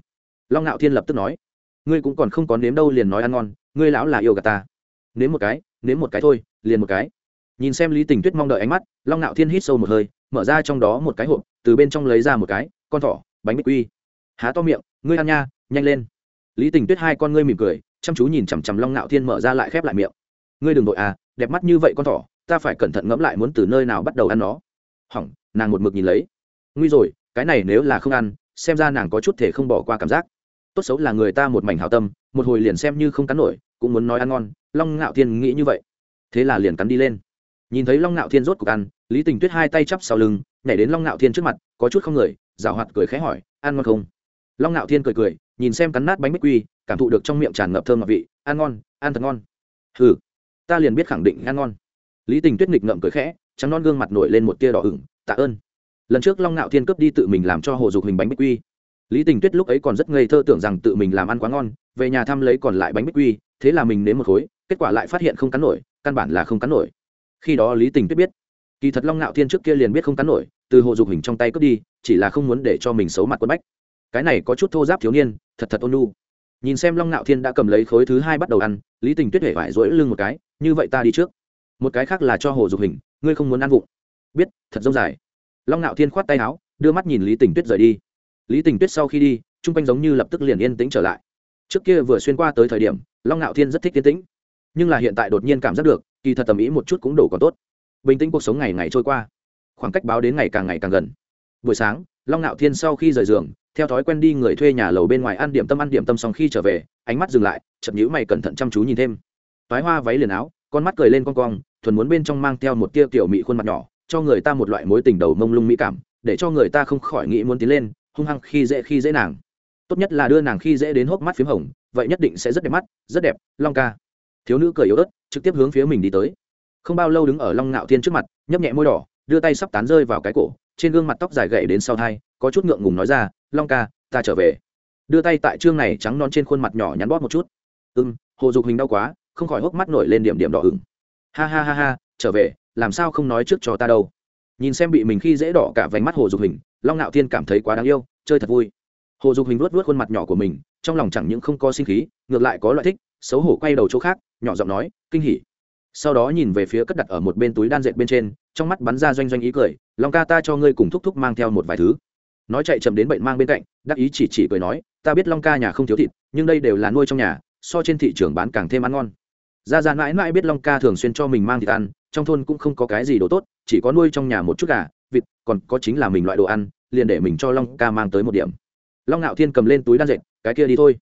A: long ngạo thiên lập tức nói, ngươi cũng còn không có nếm đâu liền nói ăn ngon, ngươi lão là yêu gà ta. Nếm một cái, nếm một cái thôi, liền một cái. Nhìn xem lý tình tuyết mong đợi ánh mắt, long ngạo thiên hít sâu một hơi, mở ra trong đó một cái hộp, từ bên trong lấy ra một cái, con thỏ, bánh bích quy. Há to miệng, ngươi ăn nha, nhanh lên. Lý tình tuyết hai con ngươi mỉm cười, chăm chú nhìn chằm chằm long ngạo thiên mở ra lại khép lại miệng. Ngươi đừng đội à đẹp mắt như vậy con thỏ, ta phải cẩn thận ngẫm lại muốn từ nơi nào bắt đầu ăn nó. Hỏng, nàng một mực nhìn lấy. Nguy rồi, cái này nếu là không ăn, xem ra nàng có chút thể không bỏ qua cảm giác tốt xấu là người ta một mảnh hảo tâm, một hồi liền xem như không cắn nổi, cũng muốn nói ăn ngon, long ngạo thiên nghĩ như vậy. Thế là liền cắn đi lên. Nhìn thấy long ngạo thiên rốt cục ăn, lý tình tuyết hai tay chắp sau lưng, nhảy đến long ngạo thiên trước mặt, có chút không người, rào hoạt cười khẽ hỏi, ăn ngon không? Long ngạo thiên cười cười, nhìn xem cắn nát bánh bích quy, cảm thụ được trong miệng tràn ngập thơm ngọt vị, ăn ngon, ăn thật ngon. Hừ, ta liền biết khẳng định ăn ngon. Lý tình tuyết nghịch ngậm cười khẽ, trắng non gương mặt nổi lên một tia đỏ ửng, tạ ơn. Lần trước long ngạo thiên cướp đi tự mình làm cho hồ dục hình bánh bích quy lý tình tuyết lúc ấy còn rất ngây thơ tưởng rằng tự mình làm ăn quá ngon, về nhà thăm lấy còn lại bánh bích quy, thế là mình nếm một khối, kết quả lại phát hiện không cắn nổi, căn bản là không cắn nổi. Khi đó lý tình tuyết biết, kỳ thật long ngạo thiên trước kia liền biết không cắn nổi, từ hộ dục hình trong tay cướp đi, chỉ là không muốn để cho mình xấu mặt quân bách. Cái này có chút thô giáp thiếu niên, thật thật ôn nu nhìn xem long ngạo thiên đã cầm lấy khối thứ hai bắt đầu ăn, lý tình tuyết hể vải rỗi lưng một cái, như vậy ta đi trước. Một cái khác là cho hồ dục hình ngươi không muốn ăn vụng. Biết, thật dông dài. Long ngạo thiên khoát tay áo, đưa mắt nhìn lý tình tuyết rời đi lý tình tuyết sau khi đi t r u n g quanh giống như lập tức liền yên tĩnh trở lại. Trước kia vừa xuyên qua tới thời điểm, long ngạo thiên rất thích yên tĩnh. Nhưng là hiện tại đột nhiên cảm giác được, kỳ thật tầm ý một chút cũng đủ còn tốt. Bình tĩnh cuộc sống ngày ngày trôi qua. Khoảng cách báo đến ngày càng ngày càng gần. Buổi sáng, long ngạo thiên sau khi rời giường, theo thói quen đi người thuê nhà lầu bên ngoài ăn điểm tâm, ăn điểm tâm xong khi trở về, ánh mắt dừng lại chậm nhữ mày cẩn thận chăm chú nhìn thêm. Toái hoa váy liền áo, con mắt cười lên con cong, thuần muốn bên trong mang theo một tia kiểu mị khuôn mặt nhỏ, cho người ta một loại mối tình đầu mông lung mỹ cảm, để cho người ta không khỏi nghĩ muốn tiến lên hung hăng khi dễ khi dễ nàng. Tốt nhất là đưa nàng khi dễ đến hốc mắt p h í m hồng, vậy nhất định sẽ rất đẹp mắt, rất đẹp, long ca. Thiếu nữ cười yếu ớt, trực tiếp hướng phía mình đi tới. Không bao lâu đứng ở long ngạo thiên trước mặt, nhấp nhẹ môi đỏ, đưa tay sắp tán rơi vào cái cổ, trên gương mặt tóc dài gậy đến sau thai, có chút ngượng ngùng nói ra, long ca, ta trở về. Đưa tay tại chương này trắng non trên khuôn mặt nhỏ nhắn bóp một chút. Ưng hồ dục hình đau quá, không khỏi hốc mắt nổi lên điểm điểm đỏ ửng. Ha ha ha ha, trở về, làm sao không nói trước cho ta đâu? Nhìn xem bị mình khi dễ đỏ cả vành mắt hồ dục hình, long ngạo thiên cảm thấy quá đáng yêu, chơi thật vui. Hồ dục hình luốt luốt khuôn mặt nhỏ của mình, trong lòng chẳng những không có sinh khí, ngược lại có loại thích, xấu hổ quay đầu chỗ khác, nhỏ giọng nói, kinh hỉ. Sau đó nhìn về phía cất đặt ở một bên túi đan dệt bên trên, trong mắt bắn ra doanh doanh ý cười, long ca ta cho ngươi cùng thúc thúc mang theo một vài thứ. Nói chạy chậm đến bệnh mang bên cạnh, đắc ý chỉ chỉ cười nói, ta biết long ca nhà không thiếu thịt, nhưng đây đều là nuôi trong nhà, so trên thị trường bán càng thêm ăn ngon. Gia gia mãi mãi biết long ca thường xuyên cho mình mang thịt ăn, trong thôn cũng không có cái gì đồ tốt chỉ có nuôi trong nhà một chút gà, vịt, còn có chính là mình loại đồ ăn, liền để mình cho long ca mang tới một điểm. Long ngạo thiên cầm lên túi đan dệt, cái kia đi thôi.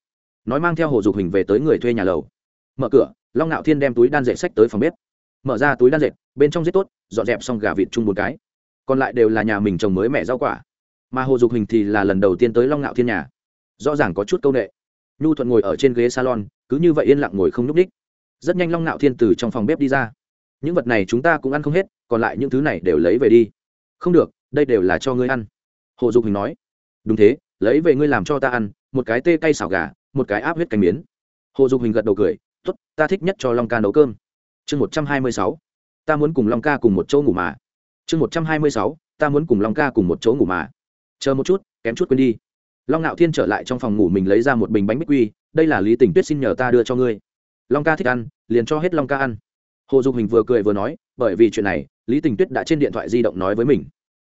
A: Nói mang theo hồ dục hình về tới người thuê nhà lầu. Mở cửa, long ngạo thiên đem túi đan dệt sách tới phòng bếp. Mở ra túi đan dệt, bên trong giết tốt, dọn dẹp xong gà vịt chung một cái. Còn lại đều là nhà mình trồng mới mẹ rau quả. Mà hồ dục hình thì là lần đầu tiên tới long ngạo thiên nhà. Rõ ràng có chút c â u n ệ nhu thuận ngồi ở trên ghế salon, cứ như vậy yên lặng ngồi không n ú c ních rất nhanh long ngạo thiên từ trong phòng bếp đi ra. Những vật này chúng ta cũng ăn không hết còn lại những thứ này đều lấy về đi. Không được, đây đều là cho ngươi ăn. Hồ dục hình nói. Đúng thế, lấy về ngươi làm cho ta ăn, một cái tê cay xào gà, một cái áp huyết cánh miến. Hồ dục hình gật đầu cười. T ố t ta thích nhất cho long ca nấu cơm. Chương một trăm hai mươi sáu. Ta muốn cùng long ca cùng một chỗ ngủ mà. Chương một trăm hai mươi sáu. Ta muốn cùng long ca cùng một chỗ ngủ mà. Chờ một chút, kém chút quên đi. Long ngạo thiên trở lại trong phòng ngủ mình lấy ra một bình bánh bích quy. Đây là lý tình tuyết xin nhờ ta đưa cho ngươi. Long ca thích ăn, liền cho hết long ca ăn. Hồ dục hình vừa cười vừa nói, bởi vì chuyện này lý tình tuyết đã trên điện thoại di động nói với mình.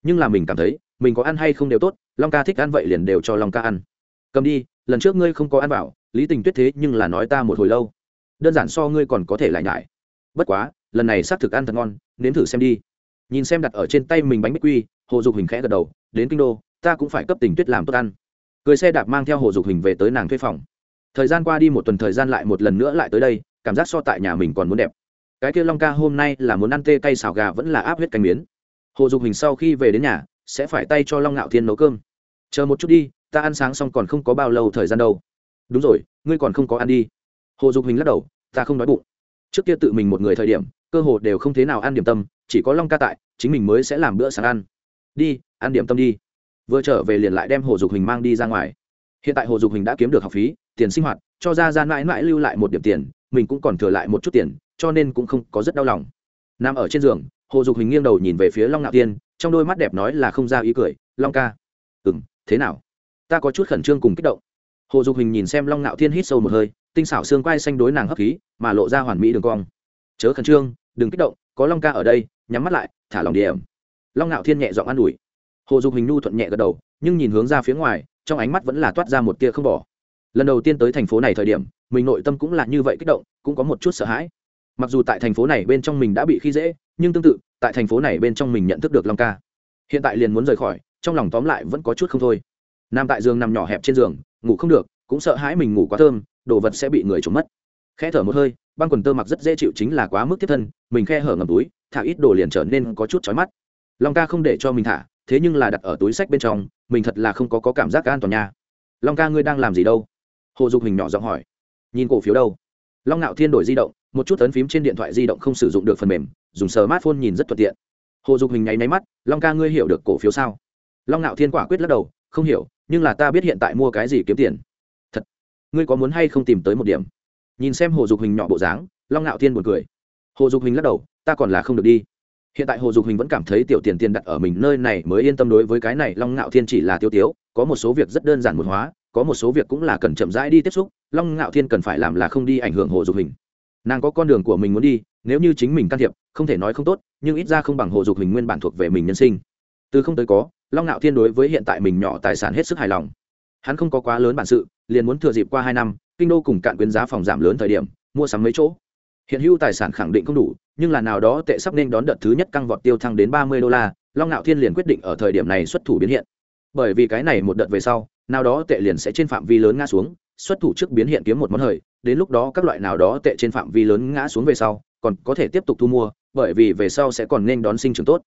A: Nhưng là mình cảm thấy, mình có ăn hay không đều tốt, long ca thích ăn vậy liền đều cho long ca ăn. Cầm đi, lần trước ngươi không có ăn vào, lý tình tuyết thế nhưng là nói ta một hồi lâu. Đơn giản so ngươi còn có thể lại nhải. Bất quá, lần này xác thực ăn thật ngon, nếm thử xem đi. Nhìn xem đặt ở trên tay mình bánh bích quy, hồ dục hình khẽ gật đầu, đến kinh đô, ta cũng phải cấp tình tuyết làm tốt ăn. Cười xe đạp mang theo hồ dục hình về tới nàng thuê phòng. Thời gian qua đi một tuần thời gian lại một lần nữa lại tới đây, cảm giác so tại nhà mình còn muốn đẹp cái kia long ca hôm nay là muốn ăn tê cay xào gà vẫn là áp huyết canh miến. Hồ dục hình sau khi về đến nhà, sẽ phải tay cho long ngạo thiên nấu cơm. Chờ một chút đi, ta ăn sáng xong còn không có bao lâu thời gian đâu. Đúng rồi, ngươi còn không có ăn đi. Hồ dục hình lắc đầu, ta không đói bụng. Trước kia tự mình một người thời điểm, cơ hồ đều không thế nào ăn điểm tâm, chỉ có long ca tại, chính mình mới sẽ làm bữa sáng ăn. Đi, ăn điểm tâm đi. Vừa trở về liền lại đem hồ dục hình mang đi ra ngoài. Hiện tại hồ dục hình đã kiếm được học phí, tiền sinh hoạt, cho ra ra mãi mãi lưu lại một điểm tiền, mình cũng còn thừa lại một chút tiền cho nên cũng không có rất đau lòng. Nằm ở trên giường, hồ dục hình nghiêng đầu nhìn về phía long ngạo tiên, trong đôi mắt đẹp nói là không ra ý cười, long ca. Ừ m thế nào? Ta có chút khẩn trương cùng kích động. Hồ dục hình nhìn xem long ngạo thiên hít sâu một hơi, tinh xảo xương quai xanh đối nàng hấp khí, mà lộ ra hoàn mỹ đường cong. Chớ khẩn trương, đừng kích động, có long ca ở đây, nhắm mắt lại, thả lòng điểm long ngạo thiên nhẹ giọng an ủi. Hồ dục hình nhu thuận nhẹ gật đầu, nhưng nhìn hướng ra phía ngoài, trong ánh mắt vẫn là toát ra một tia không bỏ. Lần đầu tiên tới thành phố này thời điểm, mình nội tâm cũng là như vậy kích động, cũng có một chút sợ hãi mặc dù tại thành phố này bên trong mình đã bị khi dễ nhưng tương tự tại thành phố này bên trong mình nhận thức được long ca. Hiện tại liền muốn rời khỏi trong lòng tóm lại vẫn có chút không thôi. Nằm tại giường nằm nhỏ hẹp trên giường ngủ không được cũng sợ hãi mình ngủ quá thơm đồ vật sẽ bị người trộm mất. Khe thở một hơi băng quần tơ mặc rất dễ chịu chính là quá mức tiếp thân mình khe hở ngầm túi thả ít đồ liền trở nên có chút chói mắt. Long ca không để cho mình thả thế nhưng là đặt ở túi sách bên trong mình thật là không có, có cảm giác an toàn nha. Long ca ngươi đang làm gì đâu? Hồ dục hình nhỏ giọng hỏi. Nhìn cổ phiếu đâu? Long ngạo thiên đổi di động một chút ấn phím trên điện thoại di động không sử dụng được phần mềm, dùng smartphone nhìn rất thuận tiện. Hồ dục hình nháy máy mắt, long ca, ngươi hiểu được cổ phiếu sao? Long ngạo thiên quả quyết lắc đầu, không hiểu, nhưng là ta biết hiện tại mua cái gì kiếm tiền. Thật, ngươi có muốn hay không tìm tới một điểm? Nhìn xem hồ dục hình nhỏ bộ dáng, long ngạo thiên buồn cười. Hồ dục hình lắc đầu, ta còn là không được đi. Hiện tại hồ dục hình vẫn cảm thấy tiểu tiền tiền đặt ở mình nơi này mới yên tâm đối với cái này, long ngạo thiên chỉ là tiêu tiếu, có một số việc rất đơn giản một hóa, có một số việc cũng là cần chậm rãi đi tiếp xúc. Long ngạo thiên cần phải làm là không đi ảnh hưởng hồ dục hình nàng có con đường của mình muốn đi, nếu như chính mình can thiệp, không thể nói không tốt, nhưng ít ra không bằng hồ dục hình nguyên bản thuộc về mình nhân sinh. Từ không tới có, long ngạo thiên đối với hiện tại mình nhỏ tài sản hết sức hài lòng. Hắn không có quá lớn bản sự, liền muốn thừa dịp qua hai năm, kinh đô cùng cạn quyến giá phòng giảm lớn thời điểm, mua sắm mấy chỗ. Hiện hữu tài sản khẳng định không đủ, nhưng là nào đó tệ sắp nên đón đợt thứ nhất căng vọt tiêu thăng đến ba mươi đô la, long ngạo thiên liền quyết định ở thời điểm này xuất thủ biến hiện. Bởi vì cái này một đợt về sau, nào đó tệ liền sẽ trên phạm vi lớn ngã xuống, xuất thủ trước biến hiện kiếm một món hời đến lúc đó các loại nào đó tệ trên phạm vi lớn ngã xuống về sau, còn có thể tiếp tục thu mua, bởi vì về sau sẽ còn nên đón sinh trưởng tốt.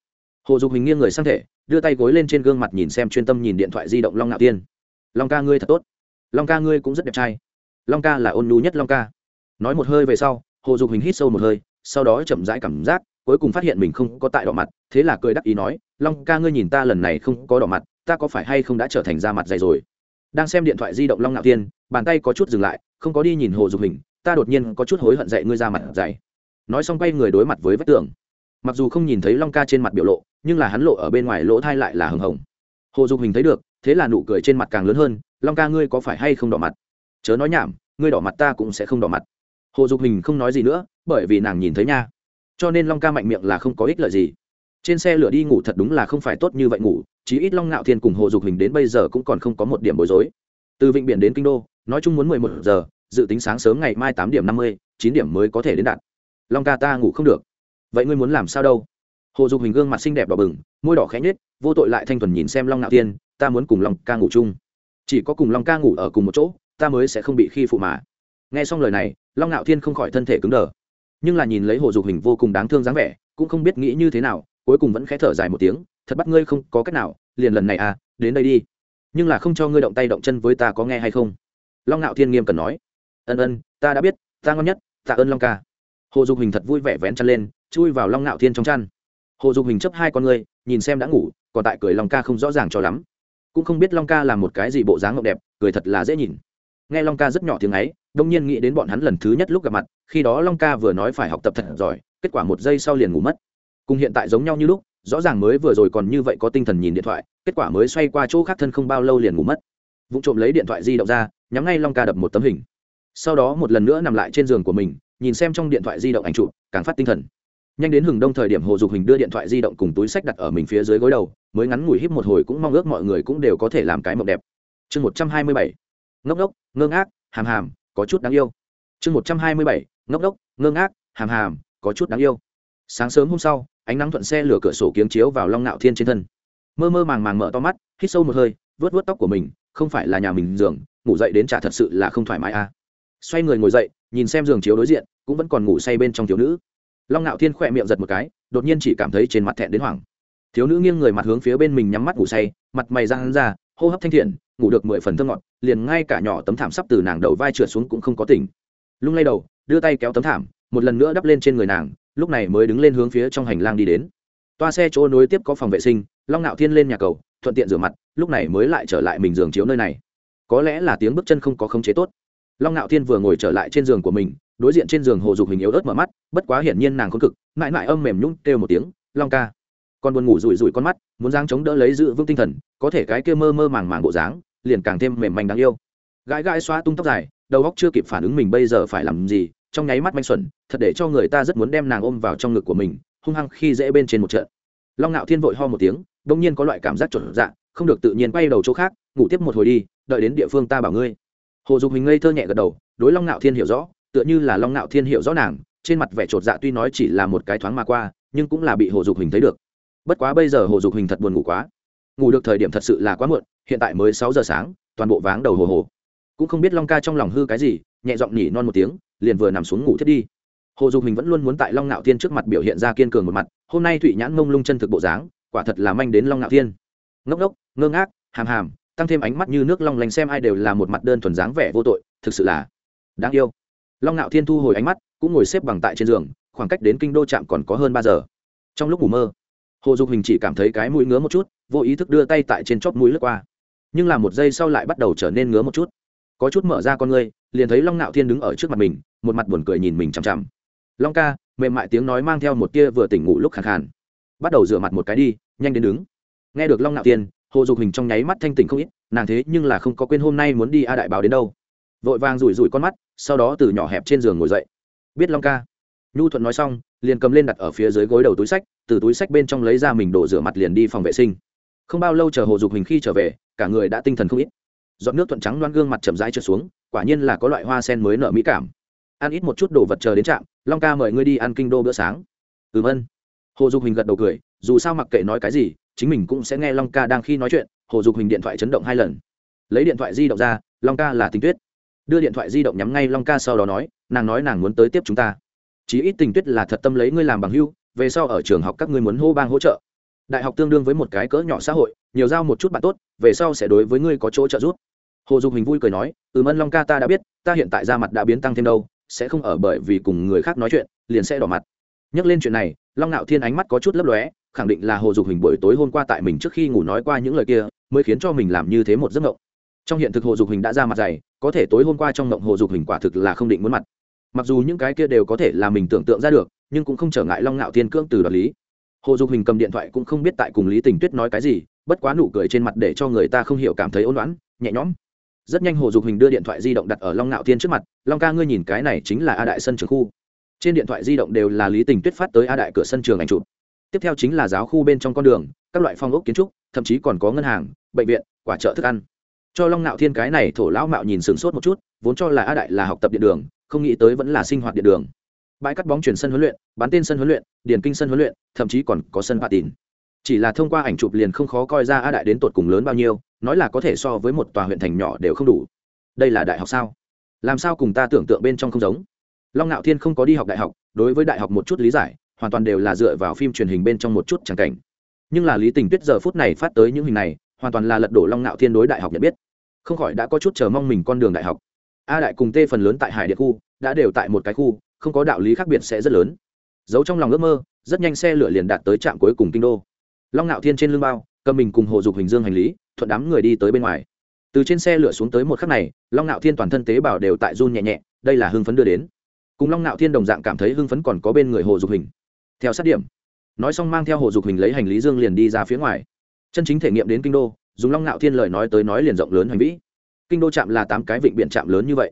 A: Hồ dục hình nghiêng người sang thể, đưa tay gối lên trên gương mặt nhìn xem chuyên tâm nhìn điện thoại di động long ngạo tiên. Long ca ngươi thật tốt. Long ca ngươi cũng rất đẹp trai. Long ca là ôn nhu nhất long ca. Nói một hơi về sau, hồ dục hình hít sâu một hơi, sau đó chậm rãi cảm giác, cuối cùng phát hiện mình không có tại đỏ mặt, thế là cười đắc ý nói, long ca ngươi nhìn ta lần này không có đỏ mặt, ta có phải hay không đã trở thành da mặt dày rồi? Đang xem điện thoại di động long ngạo tiên bàn tay có chút dừng lại, không có đi nhìn hồ dục hình, ta đột nhiên có chút hối hận dạy ngươi ra mặt dày nói xong quay người đối mặt với vách tường. Mặc dù không nhìn thấy long ca trên mặt biểu lộ, nhưng là hắn lộ ở bên ngoài lỗ thai lại là hừng hồng. Hồ dục hình thấy được, thế là nụ cười trên mặt càng lớn hơn, long ca ngươi có phải hay không đỏ mặt? Chớ nói nhảm, ngươi đỏ mặt ta cũng sẽ không đỏ mặt. Hồ dục hình không nói gì nữa, bởi vì nàng nhìn thấy nha. Cho nên long ca mạnh miệng là không có ích lợi gì. Trên xe lửa đi ngủ thật đúng là không phải tốt như vậy ngủ, chí ít long ngạo thiên cùng hồ dục hình đến bây giờ cũng còn không có một điểm bối rối. Từ vịnh biển đến kinh đô nói chung muốn mười một giờ, dự tính sáng sớm ngày mai tám điểm năm mươi, chín điểm mới có thể đến đạt. Long ca ta ngủ không được. Vậy ngươi muốn làm sao đâu? Hồ dục hình gương mặt xinh đẹp đỏ bừng, môi đỏ khẽ nhết vô tội lại thanh thuần nhìn xem long ngạo thiên ta muốn cùng long ca ngủ chung. Chỉ có cùng long ca ngủ ở cùng một chỗ, ta mới sẽ không bị khi phụ mà. Nghe xong lời này, long ngạo thiên không khỏi thân thể cứng đờ. Nhưng là nhìn lấy hồ dục hình vô cùng đáng thương dáng vẻ, cũng không biết nghĩ như thế nào, cuối cùng vẫn khẽ thở dài một tiếng, thật bắt ngươi không có cách nào, liền lần này à đến đây đi. Nhưng là không cho ngươi động tay động chân với ta có nghe hay không? Long ngạo thiên nghiêm cần nói, ân ân, ta đã biết, ta ngon nhất, tạ ơn long ca. Hồ dục hình thật vui vẻ vén chăn lên, chui vào long ngạo thiên trong chăn. Hồ dục hình chấp hai con ngươi, nhìn xem đã ngủ, còn tại cười long ca không rõ ràng cho lắm. Cũng không biết long ca là một cái gì bộ dáng ngọc đẹp, cười thật là dễ nhìn. Nghe long ca rất nhỏ tiếng ấy, đông nhiên nghĩ đến bọn hắn lần thứ nhất lúc gặp mặt, khi đó long ca vừa nói phải học tập thật giỏi, kết quả một giây sau liền ngủ mất. Cùng hiện tại giống nhau như lúc, rõ ràng mới vừa rồi còn như vậy có tinh thần nhìn điện thoại, kết quả mới xoay qua chỗ khác thân không bao lâu liền ngủ mất. Vụ trộm lấy điện thoại di động ra nhắm ngay long ca đập một tấm hình. Sau đó một lần nữa nằm lại trên giường của mình, nhìn xem trong điện thoại di động ảnh chụp, càng phát tinh thần. Nhanh đến hừng đông thời điểm hồ dục hình đưa điện thoại di động cùng túi sách đặt ở mình phía dưới gối đầu, mới ngắn ngủi híp một hồi cũng mong ước mọi người cũng đều có thể làm cái mộng đẹp. Chương một trăm hai mươi bảy. Ngốc ngốc, ngơ ngác, hàm hàm, có chút đáng yêu. Chương một trăm hai mươi bảy. Ngốc ngốc, ngơ ngác, hàm hàm, có chút đáng yêu. Sáng sớm hôm sau, ánh nắng thuận xe lửa cửa sổ kiếng chiếu vào long ngạo thiên trên thân. Mơ mơ màng màng mở to mắt, hít sâu một hơi vớt vớt tóc của mình, không phải là nhà mình giường ngủ dậy đến chả thật sự là không thoải mái à. xoay người ngồi dậy, nhìn xem giường chiếu đối diện, cũng vẫn còn ngủ say bên trong thiếu nữ. Long ngạo thiên khỏe miệng giật một cái, đột nhiên chỉ cảm thấy trên mặt thẹn đến hoảng. Thiếu nữ nghiêng người mặt hướng phía bên mình nhắm mắt ngủ say, mặt mày răng ra, hô hấp thanh thiện, ngủ được mười phần thơ ngọt, liền ngay cả nhỏ tấm thảm sắp từ nàng đầu vai trượt xuống cũng không có tỉnh. Lung lay đầu, đưa tay kéo tấm thảm, một lần nữa đắp lên trên người nàng, lúc này mới đứng lên hướng phía trong hành lang đi đến. Toa xe chỗ nối tiếp có phòng vệ sinh, long ngạo thiên lên nhà cầu, thuận tiện rửa mặt, lúc này mới lại trở lại mình giường chiếu nơi này có lẽ là tiếng bước chân không có khống chế tốt. Long ngạo thiên vừa ngồi trở lại trên giường của mình, đối diện trên giường hồ dục hình yếu ớt mở mắt, bất quá hiển nhiên nàng khốn cực, mãi mãi âm mềm nhũng kêu một tiếng, long ca. Con buồn ngủ rủi rủi con mắt, muốn giang chống đỡ lấy giữ vững tinh thần, có thể cái kia mơ mơ màng màng bộ dáng, liền càng thêm mềm manh đáng yêu. Gãi gãi xoa tung tóc dài, đầu óc chưa kịp phản ứng mình bây giờ phải làm gì, trong nháy mắt manh xuẩn, thật để cho người ta rất muốn đem nàng ôm vào trong ngực của mình, hung hăng khi dễ bên trên một trận. Long ngạo thiên vội ho một tiếng, bỗng nhiên có loại cảm giác chuẩn dạ không được tự nhiên quay đầu chỗ khác, ngủ tiếp một hồi đi đợi đến địa phương ta bảo ngươi. Hồ dục hình ngây thơ nhẹ gật đầu, đối long ngạo thiên hiểu rõ, tựa như là long ngạo thiên hiểu rõ nàng, trên mặt vẻ chột dạ tuy nói chỉ là một cái thoáng mà qua, nhưng cũng là bị hồ dục hình thấy được. Bất quá bây giờ hồ dục hình thật buồn ngủ quá. Ngủ được thời điểm thật sự là quá muộn, hiện tại mới sáu giờ sáng, toàn bộ váng đầu hồ hồ. Cũng không biết long ca trong lòng hư cái gì, nhẹ giọng nhỉ non một tiếng, liền vừa nằm xuống ngủ thiết đi. Hồ dục hình vẫn luôn muốn tại long ngạo thiên trước mặt biểu hiện ra kiên cường một mặt, hôm nay thụy nhãn mông lung chân thực bộ dáng, quả thật là manh đến long ngạo thiên. Ngốc ngốc, ngơ ngác, hàm hàm tăng thêm ánh mắt như nước long lành xem ai đều là một mặt đơn thuần dáng vẻ vô tội, thực sự là đáng yêu. Long ngạo thiên thu hồi ánh mắt, cũng ngồi xếp bằng tại trên giường, khoảng cách đến kinh đô trạm còn có hơn ba giờ. Trong lúc ngủ mơ, hồ dục hình chỉ cảm thấy cái mũi ngứa một chút, vô ý thức đưa tay tại trên chóp mũi lướt qua. Nhưng là một giây sau lại bắt đầu trở nên ngứa một chút. Có chút mở ra con ngươi, liền thấy long ngạo thiên đứng ở trước mặt mình, một mặt buồn cười nhìn mình chằm chằm. Long ca, mềm mại tiếng nói mang theo một tia vừa tỉnh ngủ lúc khẳng khàn. Bắt đầu rửa mặt một cái đi, nhanh đến đứng. Nghe được long ngạo thiên hồ dục hình trong nháy mắt thanh tỉnh không ít, nàng thế nhưng là không có quên hôm nay muốn đi a đại báo đến đâu. Vội vàng rủi rủi con mắt, sau đó từ nhỏ hẹp trên giường ngồi dậy. Biết long ca. Nhu thuận nói xong, liền cầm lên đặt ở phía dưới gối đầu túi sách, từ túi sách bên trong lấy ra mình đổ rửa mặt liền đi phòng vệ sinh. Không bao lâu chờ hồ dục hình khi trở về, cả người đã tinh thần không ít. Giọt nước thuận trắng loan gương mặt chậm rãi trượt xuống, quả nhiên là có loại hoa sen mới nở mỹ cảm. Ăn ít một chút đồ vật chờ đến trạm, long ca mời ngươi đi ăn kinh đô bữa sáng. Ừm ân. Hồ dục hình gật đầu cười, dù sao mặc kệ nói cái gì chính mình cũng sẽ nghe long ca đang khi nói chuyện, hồ dục hình điện thoại chấn động hai lần. Lấy điện thoại di động ra, long ca là tình tuyết. Đưa điện thoại di động nhắm ngay long ca sau đó nói, nàng nói nàng muốn tới tiếp chúng ta. Chí ít tình tuyết là thật tâm lấy ngươi làm bằng hưu về sau ở trường học các ngươi muốn hô bang hỗ trợ. Đại học tương đương với một cái cỡ nhỏ xã hội, nhiều giao một chút bạn tốt, về sau sẽ đối với ngươi có chỗ trợ giúp. Hồ dục hình vui cười nói ừ mân long ca ta đã biết, ta hiện tại ra mặt đã biến tăng thêm đâu, sẽ không ở bởi vì cùng người khác nói chuyện, liền sẽ đỏ mặt. Nhắc lên chuyện này, long nạo thiên ánh mắt có chút lấp lóe khẳng định là hồ dục hình buổi tối hôm qua tại mình trước khi ngủ nói qua những lời kia, mới khiến cho mình làm như thế một giấc mộng. Trong hiện thực hồ dục hình đã ra mặt dày, có thể tối hôm qua trong mộng hồ dục hình quả thực là không định muốn mặt. Mặc dù những cái kia đều có thể là mình tưởng tượng ra được, nhưng cũng không trở ngại long ngạo thiên cưỡng từ đoạt lý. Hồ dục hình cầm điện thoại cũng không biết tại cùng lý tình tuyết nói cái gì, bất quá nụ cười trên mặt để cho người ta không hiểu cảm thấy ôn loãn nhẹ nhõm. Rất nhanh hồ dục hình đưa điện thoại di động đặt ở long ngạo thiên trước mặt, long ca, ngươi nhìn cái này chính là a đại sân trường khu. Trên điện thoại di động đều là lý tình tuyết phát tới a đại cửa sân trường ảnh chụp tiếp theo chính là giáo khu bên trong con đường, các loại phong ốc kiến trúc, thậm chí còn có ngân hàng, bệnh viện, quả chợ thức ăn. Cho long Nạo thiên cái này thổ lão mạo nhìn sửng sốt một chút, vốn cho là a đại là học tập điện đường, không nghĩ tới vẫn là sinh hoạt điện đường. Bãi cắt bóng chuyển sân huấn luyện, bán tên sân huấn luyện, điền kinh sân huấn luyện, thậm chí còn có sân bạ tìn chỉ là thông qua ảnh chụp liền không khó coi ra a đại đến tột cùng lớn bao nhiêu, nói là có thể so với một tòa huyện thành nhỏ đều không đủ. Đây là đại học sao? Làm sao cùng ta tưởng tượng bên trong không giống? Long Nạo thiên không có đi học đại học, đối với đại học một chút lý giải hoàn toàn đều là dựa vào phim truyền hình bên trong một chút tràng cảnh. Nhưng là lý tình tuyết giờ phút này phát tới những hình này, hoàn toàn là lật đổ long ngạo thiên đối đại học nhận biết. Không khỏi đã có chút chờ mong mình con đường đại học. A đại cùng t phần lớn tại hải địa khu, đã đều tại một cái khu, không có đạo lý khác biệt sẽ rất lớn. Giấu trong lòng ước mơ, rất nhanh xe lửa liền đạt tới trạm cuối cùng kinh đô. Long ngạo thiên trên lưng bao, cầm mình cùng hồ dục hình dương hành lý, thuận đám người đi tới bên ngoài. Từ trên xe lửa xuống tới một khắc này, long ngạo thiên toàn thân tế bào đều tại run nhẹ nhẹ, đây là hưng phấn đưa đến. Cùng long ngạo thiên đồng dạng cảm thấy hưng phấn còn có bên người hồ dục hình theo sát điểm. Nói xong mang theo hồ dục hình lấy hành lý dương liền đi ra phía ngoài. Chân chính thể nghiệm đến kinh đô, dùng long ngạo thiên lời nói tới nói liền rộng lớn hành vĩ. Kinh đô trạm là tám cái vịnh biển trạm lớn như vậy.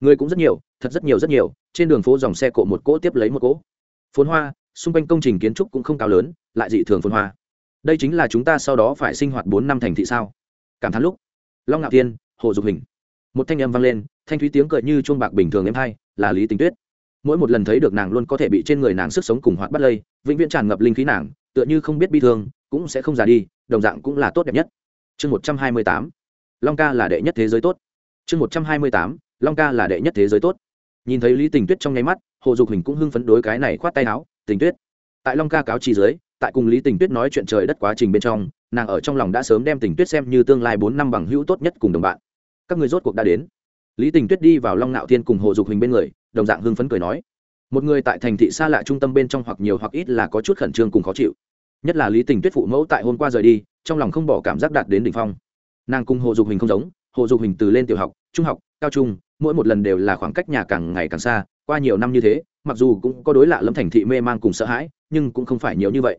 A: Người cũng rất nhiều, thật rất nhiều rất nhiều, trên đường phố dòng xe cộ một cỗ tiếp lấy một cỗ. Phốn hoa, xung quanh công trình kiến trúc cũng không cao lớn, lại dị thường phồn hoa. Đây chính là chúng ta sau đó phải sinh hoạt bốn năm thành thị sao? Cảm thán lúc, long ngạo thiên, hồ dục hình một thanh âm vang lên, thanh thúy tiếng cười như chuông bạc bình thường em hay là lý tình tuyết mỗi một lần thấy được nàng luôn có thể bị trên người nàng sức sống cùng hoạt bắt lây, vĩnh viễn tràn ngập linh khí nàng, tựa như không biết bi thương, cũng sẽ không già đi, đồng dạng cũng là tốt đẹp nhất. Chương một trăm hai mươi tám, long ca là đệ nhất thế giới tốt. Chương một trăm hai mươi tám, long ca là đệ nhất thế giới tốt. Nhìn thấy lý tình tuyết trong nháy mắt, hồ dục hình cũng hưng phấn đối cái này khoát tay áo, tình tuyết. Tại long ca cáo trì dưới, tại cùng lý tình tuyết nói chuyện trời đất quá trình bên trong, nàng ở trong lòng đã sớm đem tình tuyết xem như tương lai bốn năm bằng hữu tốt nhất cùng đồng bạn. Các người rốt cuộc đã đến lý tình tuyết đi vào long nạo thiên cùng hồ dục hình bên người, đồng dạng hưng phấn cười nói. Một người tại thành thị xa lạ trung tâm bên trong hoặc nhiều hoặc ít là có chút khẩn trương cùng khó chịu. Nhất là lý tình tuyết phụ mẫu tại hôm qua rời đi, trong lòng không bỏ cảm giác đạt đến đ ỉ n h phong. Nàng cùng hồ dục hình không giống, hồ dục hình từ lên tiểu học, trung học, cao trung, mỗi một lần đều là khoảng cách nhà càng ngày càng xa, qua nhiều năm như thế, mặc dù cũng có đối lạ lâm thành thị mê man cùng sợ hãi, nhưng cũng không phải nhiều như vậy.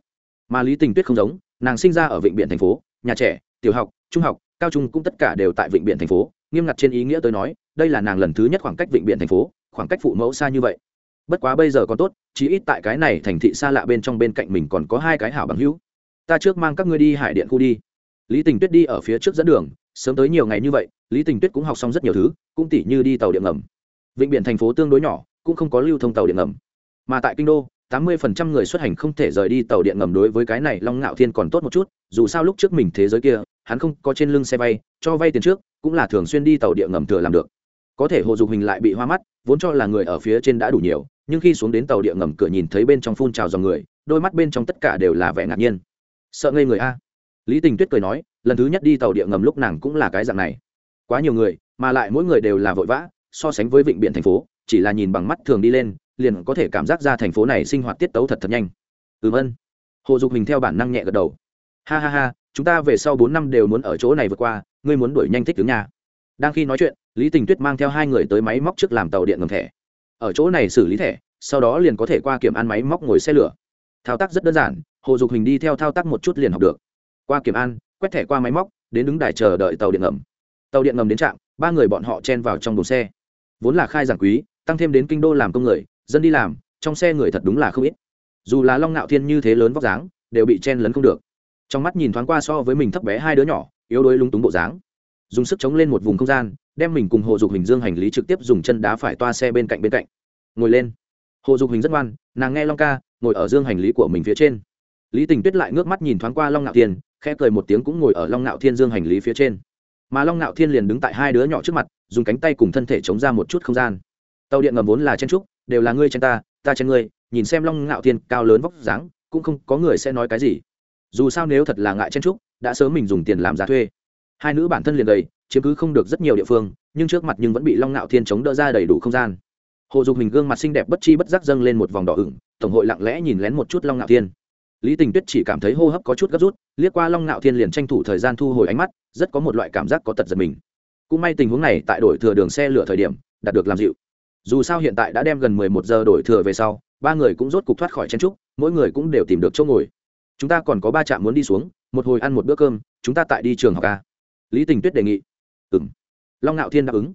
A: Mà lý tình tuyết không giống, nàng sinh ra ở vịnh biển thành phố, nhà trẻ, tiểu học, trung học, cao trung cũng tất cả đều tại vịnh biển thành phố nghiêm ngặt trên ý nghĩa tôi nói, đây là nàng lần thứ nhất khoảng cách vịnh biển thành phố, khoảng cách phụ mẫu xa như vậy. Bất quá bây giờ còn tốt, chí ít tại cái này thành thị xa lạ bên trong bên cạnh mình còn có hai cái hảo bằng hữu. Ta trước mang các ngươi đi hải điện khu đi. Lý tình tuyết đi ở phía trước dẫn đường, sớm tới nhiều ngày như vậy, lý tình tuyết cũng học xong rất nhiều thứ, cũng tỉ như đi tàu điện ngầm. Vịnh biển thành phố tương đối nhỏ, cũng không có lưu thông tàu điện ngầm. Mà tại kinh đô, tám mươi phần trăm người xuất hành không thể rời đi tàu điện ngầm đối với cái này long ngạo thiên còn tốt một chút, dù sao lúc trước mình thế giới kia hắn không có trên lưng xe vay, cho vay tiền trước, cũng là thường xuyên đi tàu điện ngầm thừa làm được. Có thể hồ dục hình lại bị hoa mắt, vốn cho là người ở phía trên đã đủ nhiều, nhưng khi xuống đến tàu địa ngầm cửa nhìn thấy bên trong phun trào dòng người, đôi mắt bên trong tất cả đều là vẻ ngạc nhiên. Sợ ngây người a. Lý tình tuyết cười nói, lần thứ nhất đi tàu địa ngầm lúc nàng cũng là cái dạng này. Quá nhiều người, mà lại mỗi người đều là vội vã, so sánh với vịnh biển thành phố, chỉ là nhìn bằng mắt thường đi lên, liền có thể cảm giác ra thành phố này sinh hoạt tiết tấu thật thật nhanh. Ừm ân. Hồ dục hình theo bản năng nhẹ gật đầu. Ha ha ha chúng ta về sau bốn năm đều muốn ở chỗ này vượt qua, ngươi muốn đuổi nhanh thích tướng nhà. Đang khi nói chuyện, lý tình tuyết mang theo hai người tới máy móc trước làm tàu điện ngầm thẻ. Ở chỗ này xử lý thẻ, sau đó liền có thể qua kiểm an máy móc ngồi xe lửa. Thao tác rất đơn giản, hồ dục hình đi theo thao tác một chút liền học được. Qua kiểm an, quét thẻ qua máy móc, đến đứng đài chờ đợi tàu điện ngầm. Tàu điện ngầm đến trạm, ba người bọn họ chen vào trong đồn xe. Vốn là khai giảng quý, tăng thêm đến kinh đô làm công người, dân đi làm, trong xe người thật đúng là không ít. Dù là long ngạo thiên như thế lớn vóc dáng, đều bị chen lấn không được trong mắt nhìn thoáng qua so với mình thấp bé hai đứa nhỏ, yếu đuối lung túng bộ dáng. Dùng sức chống lên một vùng không gian, đem mình cùng hồ dục hình dương hành lý trực tiếp dùng chân đá phải toa xe bên cạnh bên cạnh. Ngồi lên. Hồ dục hình rất ngoan, nàng nghe long ca, ngồi ở dương hành lý của mình phía trên. Lý tình tuyết lại ngước mắt nhìn thoáng qua long ngạo thiên, khẽ cười một tiếng cũng ngồi ở long ngạo thiên dương hành lý phía trên. Mà long ngạo thiên liền đứng tại hai đứa nhỏ trước mặt, dùng cánh tay cùng thân thể chống ra một chút không gian. Tàu điện ngầm vốn là chen trúc, đều là ngươi chen ta ta chen ngươi, nhìn xem long ngạo thiên cao lớn vóc dáng, cũng không có người sẽ nói cái gì dù sao nếu thật là ngại chen trúc đã sớm mình dùng tiền làm giá thuê. Hai nữ bản thân liền đầy chiếm cứ không được rất nhiều địa phương, nhưng trước mặt nhưng vẫn bị long ngạo thiên chống đỡ ra đầy đủ không gian. Hồ dục hình gương mặt xinh đẹp bất chi bất giác dâng lên một vòng đỏ ửng, tổng hội lặng lẽ nhìn lén một chút long ngạo thiên. Lý tình tuyết chỉ cảm thấy hô hấp có chút gấp rút, liếc qua long ngạo thiên liền tranh thủ thời gian thu hồi ánh mắt, rất có một loại cảm giác có tật giật mình. Cũng may tình huống này tại đổi thừa đường xe lửa thời điểm, đạt được làm dịu. Dù sao hiện tại đã đem gần mười một giờ đổi thừa về sau, ba người cũng rốt cục thoát khỏi chen trúc mỗi người cũng đều tìm được chỗ ngồi chúng ta còn có ba trạm muốn đi xuống, một hồi ăn một bữa cơm, chúng ta tại đi trường học ca lý tình tuyết đề nghị. Ừ m long ngạo thiên đáp ứng.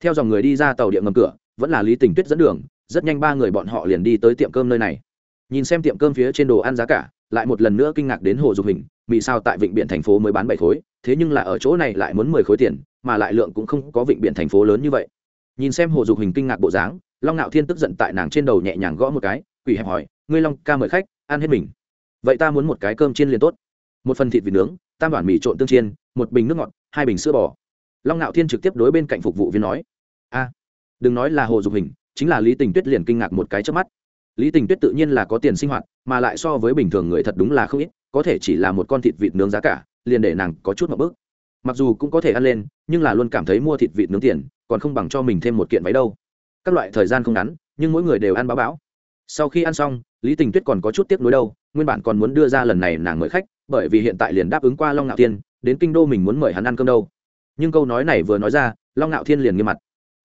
A: Theo dòng người đi ra tàu điện ngầm cửa, vẫn là lý tình tuyết dẫn đường, rất nhanh ba người bọn họ liền đi tới tiệm cơm nơi này. Nhìn xem tiệm cơm phía trên đồ ăn giá cả, lại một lần nữa kinh ngạc đến hồ dục hình mỹ sao tại vịnh biển thành phố mới bán bảy khối, thế nhưng là ở chỗ này lại muốn mười khối tiền, mà lại lượng cũng không có vịnh biển thành phố lớn như vậy. Nhìn xem hồ dục hình kinh ngạc bộ dáng, long ngạo thiên tức giận tại nàng trên đầu nhẹ nhàng gõ một cái, quỷ hẹp hỏi, ngươi long ca mời khách, ăn hết mình vậy ta muốn một cái cơm chiên liền tốt. Một phần thịt vịt nướng, tam bản mì trộn tương chiên, một bình nước ngọt, hai bình sữa bò. Long ngạo thiên trực tiếp đối bên cạnh phục vụ viên nói, a, đừng nói là hồ dục hình, chính là lý tình tuyết liền kinh ngạc một cái trước mắt. Lý tình tuyết tự nhiên là có tiền sinh hoạt, mà lại so với bình thường người thật đúng là không ít, có thể chỉ là một con thịt vịt nướng giá cả, liền để nàng có chút một bước. Mặc dù cũng có thể ăn lên, nhưng là luôn cảm thấy mua thịt vịt nướng tiền, còn không bằng cho mình thêm một kiện váy đâu. Các loại thời gian không ngắn, nhưng mỗi người đều ăn báo bão. Sau khi ăn xong, lý tình tuyết còn có chút tiếc nuối đâu nguyên bản còn muốn đưa ra lần này nàng mời khách, bởi vì hiện tại liền đáp ứng qua long ngạo thiên, đến kinh đô mình muốn mời hắn ăn cơm đâu. Nhưng câu nói này vừa nói ra, long ngạo thiên liền nghiêm mặt.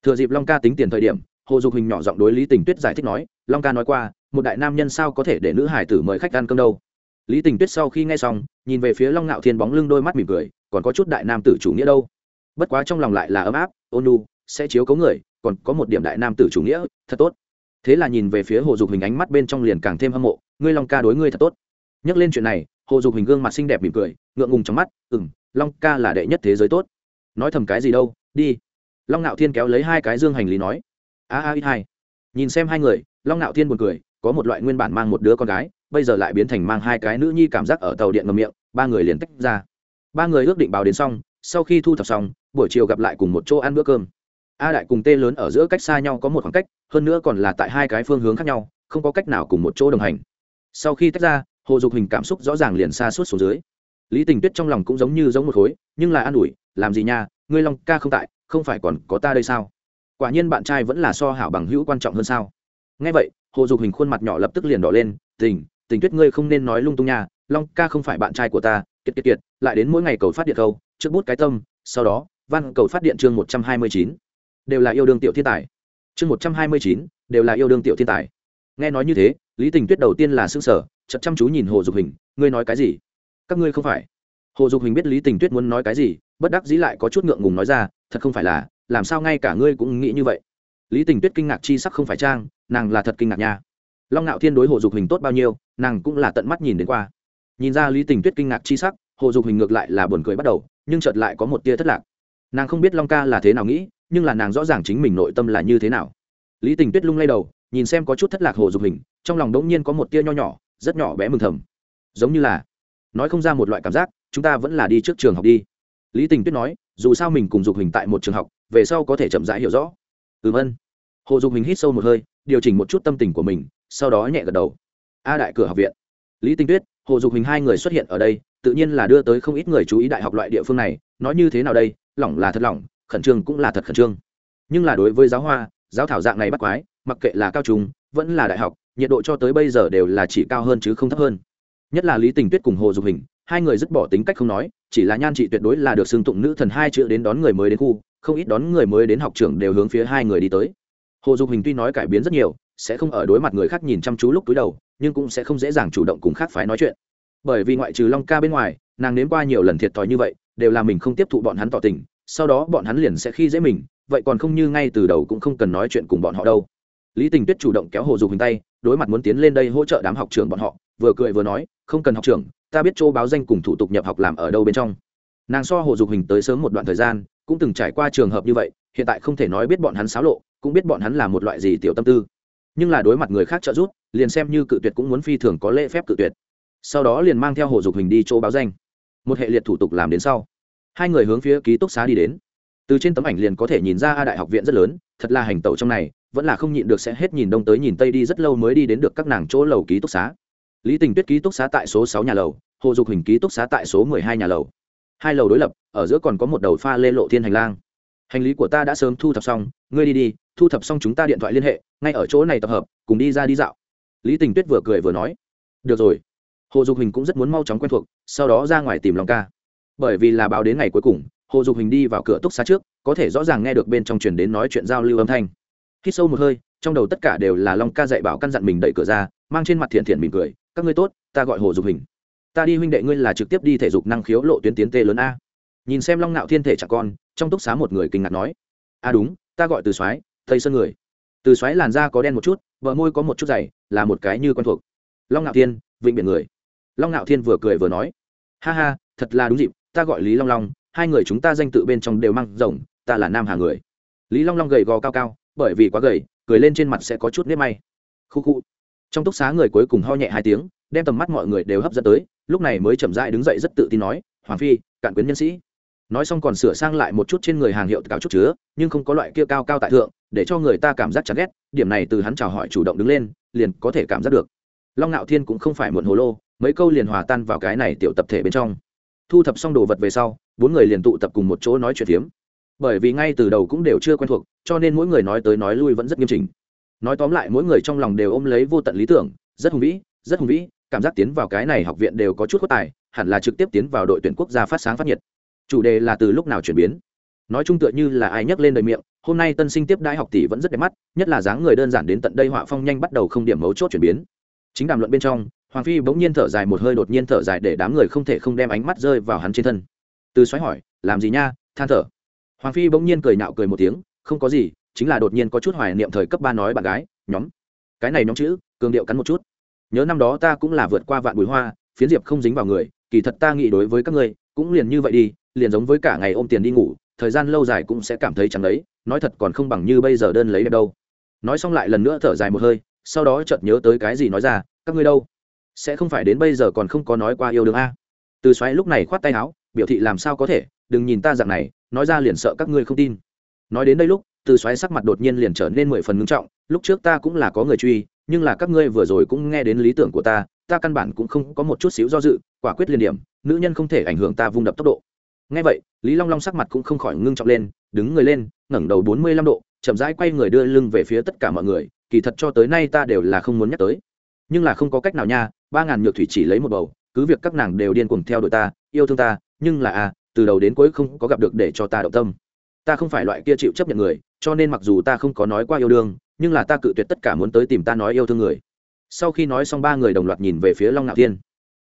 A: Thừa dịp long ca tính tiền thời điểm, hồ dục hình nhỏ giọng đối lý tình tuyết giải thích nói, long ca nói qua, một đại nam nhân sao có thể để nữ hải tử mời khách ăn cơm đâu? Lý tình tuyết sau khi nghe xong, nhìn về phía long ngạo thiên bóng lưng đôi mắt mỉm cười, còn có chút đại nam tử chủ nghĩa đâu? Bất quá trong lòng lại là ấm áp ôn nu, sẽ chiếu cấu người, còn có một điểm đại nam tử chủ nghĩa, thật tốt. Thế là nhìn về phía hồ dục hình ánh mắt bên trong liền càng thêm hâm mộ ngươi long ca đối ngươi thật tốt. Nhắc lên chuyện này, hồ dục hình gương mặt xinh đẹp mỉm cười, ngượng ngùng trong mắt ừ m long ca là đệ nhất thế giới tốt. Nói thầm cái gì đâu, đi. Long ngạo thiên kéo lấy hai cái dương hành lý nói, a a, ít hai. Nhìn xem hai người, long ngạo thiên buồn cười, có một loại nguyên bản mang một đứa con gái, bây giờ lại biến thành mang hai cái nữ nhi cảm giác ở tàu điện ngầm miệng, ba người liền tách ra. Ba người ước định báo đến xong, sau khi thu thập xong, buổi chiều gặp lại cùng một chỗ ăn bữa cơm. A đại cùng t lớn ở giữa cách xa nhau có một khoảng cách, hơn nữa còn là tại hai cái phương hướng khác nhau, không có cách nào cùng một chỗ đồng hành sau khi tách ra, hồ dục hình cảm xúc rõ ràng liền xa suốt xuống dưới. Lý tình tuyết trong lòng cũng giống như giống một khối, nhưng là an ủi, làm gì nha, ngươi long ca không tại, không phải còn có ta đây sao? Quả nhiên bạn trai vẫn là so hảo bằng hữu quan trọng hơn sao? Ngay vậy, hồ dục hình khuôn mặt nhỏ lập tức liền đỏ lên, tình tình tuyết ngươi không nên nói lung tung nha, long ca không phải bạn trai của ta, kiệt kiệt kiệt, lại đến mỗi ngày cầu phát điện câu, trước bút cái tâm, sau đó, văn cầu phát điện chương một trăm hai mươi chín, đều là yêu đương tiểu thiên tài. Chương một trăm hai mươi chín, đều là yêu đương tiểu thiên tài nghe nói như thế, lý tình tuyết đầu tiên là s ư ơ n g sở chật chăm chú nhìn hồ dục hình. Ngươi nói cái gì? Các ngươi không phải. Hồ dục hình biết lý tình tuyết muốn nói cái gì, bất đắc dĩ lại có chút ngượng ngùng nói ra, thật không phải là, làm sao ngay cả ngươi cũng nghĩ như vậy? Lý tình tuyết kinh ngạc chi sắc không phải trang, nàng là thật kinh ngạc nha. Long ngạo thiên đối hồ dục hình tốt bao nhiêu, nàng cũng là tận mắt nhìn đến qua. Nhìn ra lý tình tuyết kinh ngạc chi sắc, hồ dục hình ngược lại là buồn cười bắt đầu, nhưng chợt lại có một tia thất lạc. Nàng không biết long ca là thế nào nghĩ, nhưng là nàng rõ ràng chính mình nội tâm là như thế nào. Lý tình tuyết lung lay đầu nhìn xem có chút thất lạc hồ dục hình, trong lòng đống nhiên có một tia nho nhỏ, rất nhỏ bé mừng thầm. Giống như là, nói không ra một loại cảm giác, chúng ta vẫn là đi trước trường học đi. Lý tình tuyết nói, dù sao mình cùng dục hình tại một trường học, về sau có thể chậm rãi hiểu rõ. Ừm ân. Hồ dục hình hít sâu một hơi, điều chỉnh một chút tâm tình của mình, sau đó nhẹ gật đầu. A đại cửa học viện. Lý tinh tuyết, hồ dục hình hai người xuất hiện ở đây, tự nhiên là đưa tới không ít người chú ý đại học loại địa phương này, nói như thế nào đây, lỏng là thật lỏng, khẩn trương cũng là thật khẩn trương. Nhưng là đối với giáo hoa, giáo thảo dạng này bắt quái mặc kệ là cao trung, vẫn là đại học, nhiệt độ cho tới bây giờ đều là chỉ cao hơn chứ không thấp hơn. Nhất là lý tình tuyết cùng hồ dục hình, hai người dứt bỏ tính cách không nói, chỉ là nhan chị tuyệt đối là được xưng tụng nữ thần hai chữ đến đón người mới đến khu, không ít đón người mới đến học trường đều hướng phía hai người đi tới. Hồ dục hình tuy nói cải biến rất nhiều, sẽ không ở đối mặt người khác nhìn chăm chú lúc túi đầu, nhưng cũng sẽ không dễ dàng chủ động cùng khác phái nói chuyện. Bởi vì ngoại trừ long ca bên ngoài, nàng nếm qua nhiều lần thiệt thòi như vậy, đều là mình không tiếp thụ bọn hắn tỏ tình, sau đó bọn hắn liền sẽ khi dễ mình, vậy còn không như ngay từ đầu cũng không cần nói chuyện cùng bọn họ đâu lý tình tuyết chủ động kéo hồ dục hình tay, đối mặt muốn tiến lên đây hỗ trợ đám học trường bọn họ, vừa cười vừa nói, không cần học trường ta biết chỗ báo danh cùng thủ tục nhập học làm ở đâu bên trong. Nàng so hồ dục hình tới sớm một đoạn thời gian, cũng từng trải qua trường hợp như vậy, hiện tại không thể nói biết bọn hắn xáo lộ, cũng biết bọn hắn là một loại gì tiểu tâm tư. Nhưng là đối mặt người khác trợ giúp, liền xem như cự tuyệt cũng muốn phi thường có lễ phép cự tuyệt. Sau đó liền mang theo hồ dục hình đi chỗ báo danh. Một hệ liệt thủ tục làm đến sau, hai người hướng phía ký túc xá đi đến. Từ trên tấm ảnh liền có thể nhìn ra a đại học viện rất lớn, thật là hành tẩu trong này vẫn là không nhịn được sẽ hết nhìn đông tới nhìn tây đi, rất lâu mới đi đến được các nàng chỗ lầu ký túc xá. Lý tình tuyết ký túc xá tại số sáu nhà lầu, hồ dục hình ký túc xá tại số mười hai nhà lầu. Hai lầu đối lập, ở giữa còn có một đầu pha lê lộ thiên hành lang. Hành lý của ta đã sớm thu thập xong, ngươi đi đi, thu thập xong chúng ta điện thoại liên hệ, ngay ở chỗ này tập hợp, cùng đi ra đi dạo. Lý tình tuyết vừa cười vừa nói. Được rồi. Hồ dục hình cũng rất muốn mau chóng quen thuộc, sau đó ra ngoài tìm lòng ca. Bởi vì là báo đến ngày cuối cùng, hồ dục hình đi vào cửa túc xá trước, có thể rõ ràng nghe được bên trong truyền đến nói chuyện giao lưu âm thanh khi sâu một hơi, trong đầu tất cả đều là long ca dạy bảo căn dặn mình đẩy cửa ra, mang trên mặt thiện thiện mỉm cười, các ngươi tốt, ta gọi hồ dục hình. Ta đi huynh đệ ngươi là trực tiếp đi thể dục năng khiếu lộ tuyến tiến tê lớn a. Nhìn xem long nạo thiên thể chẳng con, trong túc xá một người kinh ngạc nói a đúng, ta gọi từ soái, tây sơn người. Từ xoáy làn da có đen một chút vợ môi có một chút dày, là một cái như quen thuộc. Long ngạo thiên, vịnh biển người. Long ngạo thiên vừa cười vừa nói, ha ha, thật là đúng dịp, ta gọi lý long long, hai người chúng ta danh tự bên trong đều mang rồng, ta là nam hà người. Lý long long gầy gò cao cao bởi vì quá gầy, cười lên trên mặt sẽ có chút nếp may. Khu khu. Trong túc xá người cuối cùng ho nhẹ hai tiếng, đem tầm mắt mọi người đều hấp dẫn tới, lúc này mới chậm rãi đứng dậy rất tự tin nói, hoàng phi, cạn quyến nhân sĩ. Nói xong còn sửa sang lại một chút trên người hàng hiệu cao chút chứa, nhưng không có loại kia cao cao tại thượng, để cho người ta cảm giác chán ghét, điểm này từ hắn chào hỏi chủ động đứng lên, liền có thể cảm giác được. Long ngạo thiên cũng không phải muộn hồ lô, mấy câu liền hòa tan vào cái này tiểu tập thể bên trong. Thu thập xong đồ vật về sau, bốn người liền tụ tập cùng một chỗ nói chuyện phiếm bởi vì ngay từ đầu cũng đều chưa quen thuộc, cho nên mỗi người nói tới nói lui vẫn rất nghiêm chỉnh. Nói tóm lại, mỗi người trong lòng đều ôm lấy vô tận lý tưởng, rất hùng vĩ, rất hùng vĩ, cảm giác tiến vào cái này học viện đều có chút khuất tài, hẳn là trực tiếp tiến vào đội tuyển quốc gia phát sáng phát nhiệt. Chủ đề là từ lúc nào chuyển biến? Nói chung tựa như là ai nhắc lên đời miệng, hôm nay tân sinh tiếp đại học tỷ vẫn rất đẹp mắt, nhất là dáng người đơn giản đến tận đây họa phong nhanh bắt đầu không điểm mấu chốt chuyển biến. Chính đàm luận bên trong, hoàng phi bỗng nhiên thở dài một hơi, đột nhiên thở dài để đám người không thể không đem ánh mắt rơi vào hắn trên thân. Từ xoáy hỏi, làm gì nha? Than thở hoàng phi bỗng nhiên cười nạo cười một tiếng, không có gì, chính là đột nhiên có chút hoài niệm thời cấp ba nói bạn gái, nhóm. Cái này nhóm chữ, cường điệu cắn một chút. Nhớ năm đó ta cũng là vượt qua vạn bùi hoa, phiến diệp không dính vào người, kỳ thật ta nghĩ đối với các ngươi, cũng liền như vậy đi, liền giống với cả ngày ôm tiền đi ngủ, thời gian lâu dài cũng sẽ cảm thấy chẳng đấy, nói thật còn không bằng như bây giờ đơn lấy đẹp đâu. Nói xong lại lần nữa thở dài một hơi, sau đó chợt nhớ tới cái gì nói ra, các ngươi đâu? Sẽ không phải đến bây giờ còn không có nói qua yêu đương a. Từ xoáy lúc này khoát tay áo biểu thị làm sao có thể, đừng nhìn ta dạng này, nói ra liền sợ các ngươi không tin. Nói đến đây lúc, từ xoáy sắc mặt đột nhiên liền trở nên mười phần ngưng trọng, lúc trước ta cũng là có người truy, nhưng là các ngươi vừa rồi cũng nghe đến lý tưởng của ta ta căn bản cũng không có một chút xíu do dự, quả quyết liên điểm, nữ nhân không thể ảnh hưởng ta vung đập tốc độ. Ngay vậy, lý long long sắc mặt cũng không khỏi ngưng trọng lên, đứng người lên, ngẩng đầu bốn mươi lăm độ, chậm rãi quay người đưa lưng về phía tất cả mọi người, kỳ thật cho tới nay ta đều là không muốn nhắc tới. Nhưng là không có cách nào nha, ba ngàn nhược thủy chỉ lấy một bầu, cứ việc các nàng đều điên cuồng theo đuổi ta, yêu thương ta nhưng là à từ đầu đến cuối không có gặp được để cho ta động tâm. Ta không phải loại kia chịu chấp nhận người, cho nên mặc dù ta không có nói qua yêu đương, nhưng là ta cự tuyệt tất cả muốn tới tìm ta nói yêu thương người. Sau khi nói xong ba người đồng loạt nhìn về phía long ngạo thiên.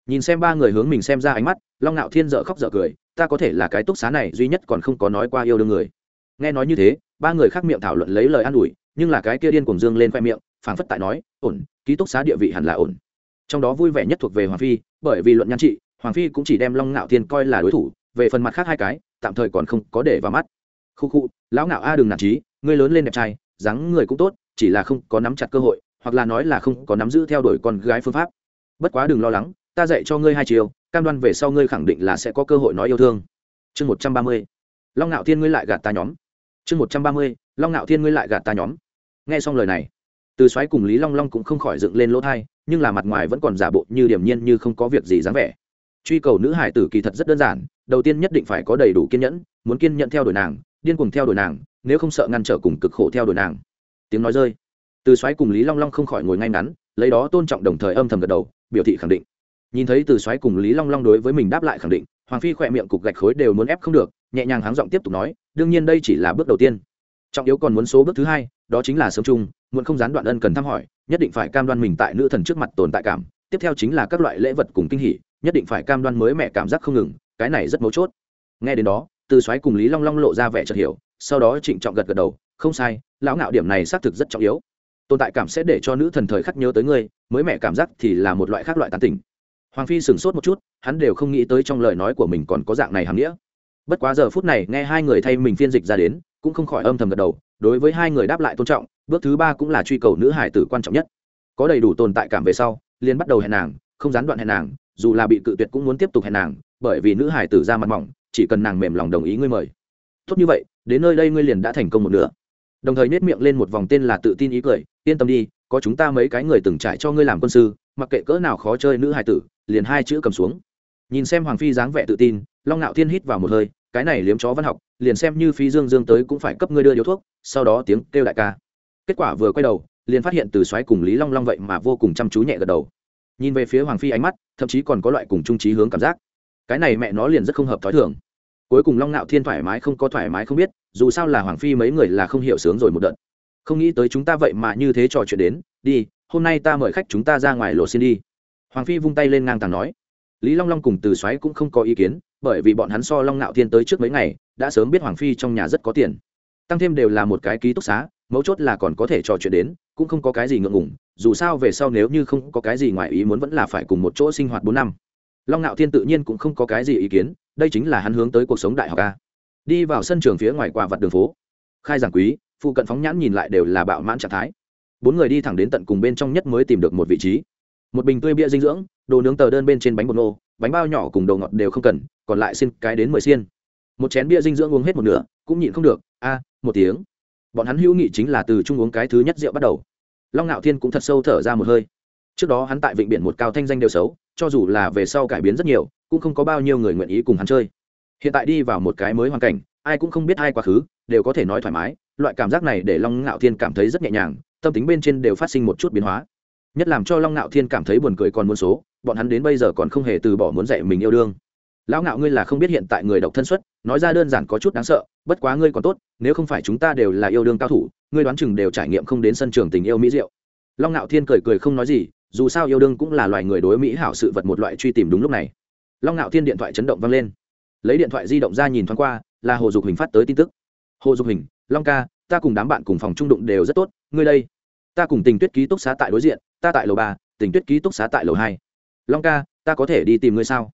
A: Nhìn xem ba người hướng mình xem ra ánh mắt, long ngạo thiên dợ khóc dợ cười, ta có thể là cái túc xá này duy nhất còn không có nói qua yêu đương người. Nghe nói như thế, ba người khác miệng thảo luận lấy lời an ủi, nhưng là cái kia điên cùng dương lên khoe miệng, phảng phất tại nói, ổn, ký túc xá địa vị hẳn là ổn. Trong đó vui vẻ nhất thuộc về hoàng phi, bởi vì luận nhan trị hoàng phi cũng chỉ đem long ngạo thiên coi là đối thủ, về phần mặt khác hai cái, tạm thời còn không có để vào mắt. Khu khu, lão ngạo a đừng nản trí, ngươi lớn lên đẹp trai, dáng người cũng tốt, chỉ là không có nắm chặt cơ hội, hoặc là nói là không có nắm giữ theo đuổi con gái phương pháp. Bất quá đừng lo lắng, ta dạy cho ngươi hai chiều cam đoan về sau ngươi khẳng định là sẽ có cơ hội nói yêu thương. Chương một trăm ba mươi. Long ngạo thiên ngươi lại gạt ta nhóm. Chương một trăm ba mươi. Long ngạo thiên ngươi lại gạt ta nhóm. Nghe xong lời này, từ xoáy cùng lý long long cũng không khỏi dựng lên lỗ thai nhưng là mặt ngoài vẫn còn giả bộ như điểm nhiên như không có việc gì dáng vẻ truy cầu nữ hải tử kỳ thật rất đơn giản, đầu tiên nhất định phải có đầy đủ kiên nhẫn, muốn kiên nhẫn theo đuổi nàng, điên cuồng theo đuổi nàng, nếu không sợ ngăn trở cùng cực khổ theo đuổi nàng. Tiếng nói rơi. Từ xoáy cùng lý long long không khỏi ngồi ngay ngắn, lấy đó tôn trọng đồng thời âm thầm gật đầu, biểu thị khẳng định. Nhìn thấy từ xoáy cùng lý long long đối với mình đáp lại khẳng định, hoàng phi khỏe miệng cục gạch khối đều muốn ép không được, nhẹ nhàng háng giọng tiếp tục nói, đương nhiên đây chỉ là bước đầu tiên. Trọng yếu còn muốn số bước thứ hai, đó chính là sớm chung muốn không gián đoạn ân cần thăm hỏi, nhất định phải cam đoan mình tại nữ thần trước mặt tồn tại cảm. Tiếp theo chính là các loại lễ vật cùng kinh hỉ nhất định phải cam đoan mới mẹ cảm giác không ngừng, cái này rất mấu chốt. Nghe đến đó, từ xoáy cùng lý long long lộ ra vẻ chợt hiểu, sau đó trịnh trọng gật gật đầu, không sai, lão ngạo điểm này xác thực rất trọng yếu. Tồn tại cảm sẽ để cho nữ thần thời khắc nhớ tới ngươi, mới mẹ cảm giác thì là một loại khác loại tán tỉnh. Hoàng phi sửng sốt một chút, hắn đều không nghĩ tới trong lời nói của mình còn có dạng này hàm nghĩa. Bất quá giờ phút này, nghe hai người thay mình phiên dịch ra đến, cũng không khỏi âm thầm gật đầu, đối với hai người đáp lại tôn trọng, bước thứ ba cũng là truy cầu nữ hải tử quan trọng nhất. Có đầy đủ tồn tại cảm về sau, liền bắt đầu hẹn nàng, không gián đoạn hẹn nàng dù là bị cự tuyệt cũng muốn tiếp tục hẹn nàng, bởi vì nữ hải tử ra mặt mỏng, chỉ cần nàng mềm lòng đồng ý ngươi mời. Tốt như vậy, đến nơi đây ngươi liền đã thành công một nửa. Đồng thời nết miệng lên một vòng tên là tự tin ý cười, yên tâm đi, có chúng ta mấy cái người từng trải cho ngươi làm quân sư, mặc kệ cỡ nào khó chơi nữ hải tử, liền hai chữ cầm xuống. Nhìn xem hoàng phi dáng vẻ tự tin, long ngạo thiên hít vào một hơi, cái này liếm chó văn học, liền xem như phi dương dương tới cũng phải cấp ngươi đưa điếu thuốc, sau đó tiếng kêu đại ca. Kết quả vừa quay đầu, liền phát hiện từ xoáy cùng lý long long vậy mà vô cùng chăm chú nhẹ gật đầu nhìn về phía hoàng phi ánh mắt, thậm chí còn có loại cùng trung trí hướng cảm giác. Cái này mẹ nó liền rất không hợp thói thường. Cuối cùng long nạo thiên thoải mái không có thoải mái không biết, dù sao là hoàng phi mấy người là không hiểu sướng rồi một đợt. Không nghĩ tới chúng ta vậy mà như thế trò chuyện đến, đi, hôm nay ta mời khách chúng ta ra ngoài lộ xin đi. Hoàng phi vung tay lên ngang tàng nói. Lý long long cùng từ xoáy cũng không có ý kiến, bởi vì bọn hắn so long nạo thiên tới trước mấy ngày, đã sớm biết hoàng phi trong nhà rất có tiền. Tăng thêm đều là một cái ký túc xá, mấu chốt là còn có thể trò chuyện đến cũng không có cái gì ngượng ngùng, dù sao về sau nếu như không có cái gì ngoài ý muốn vẫn là phải cùng một chỗ sinh hoạt bốn năm. Long ngạo thiên tự nhiên cũng không có cái gì ý kiến, đây chính là hắn hướng tới cuộc sống đại học a. Đi vào sân trường phía ngoài quà vật đường phố. Khai giảng quý, phụ cận phóng nhãn nhìn lại đều là bạo mãn trạng thái. Bốn người đi thẳng đến tận cùng bên trong nhất mới tìm được một vị trí. Một bình tươi bia dinh dưỡng, đồ nướng tờ đơn bên trên bánh bột nô, bánh bao nhỏ cùng đồ ngọt đều không cần, còn lại xin cái đến mười xiên. Một chén bia dinh dưỡng uống hết một nửa, cũng nhịn không được, a, một tiếng bọn hắn hữu nghị chính là từ chung uống cái thứ nhất rượu bắt đầu. Long ngạo thiên cũng thật sâu thở ra một hơi. Trước đó hắn tại vịnh biển một cao thanh danh đều xấu, cho dù là về sau cải biến rất nhiều, cũng không có bao nhiêu người nguyện ý cùng hắn chơi. Hiện tại đi vào một cái mới hoàn cảnh, ai cũng không biết ai quá khứ, đều có thể nói thoải mái, loại cảm giác này để long ngạo thiên cảm thấy rất nhẹ nhàng, tâm tính bên trên đều phát sinh một chút biến hóa. Nhất làm cho long ngạo thiên cảm thấy buồn cười còn muôn số, bọn hắn đến bây giờ còn không hề từ bỏ muốn dạy mình yêu đương lão ngạo ngươi là không biết hiện tại người độc thân xuất, nói ra đơn giản có chút đáng sợ, bất quá ngươi còn tốt, nếu không phải chúng ta đều là yêu đương cao thủ, ngươi đoán chừng đều trải nghiệm không đến sân trường tình yêu mỹ diệu. Long ngạo thiên cười cười không nói gì, dù sao yêu đương cũng là loài người đối mỹ hảo sự vật một loại truy tìm đúng lúc này. Long ngạo thiên điện thoại chấn động vang lên. Lấy điện thoại di động ra nhìn thoáng qua, là hồ dục hình phát tới tin tức. Hồ dục hình long ca, ta cùng đám bạn cùng phòng trung đụng đều rất tốt, ngươi đây. Ta cùng tình tuyết ký túc xá tại đối diện, ta tại lầu ba, tình tuyết ký túc xá tại lầu hai. Long ca, ta có thể đi tìm ngươi sao?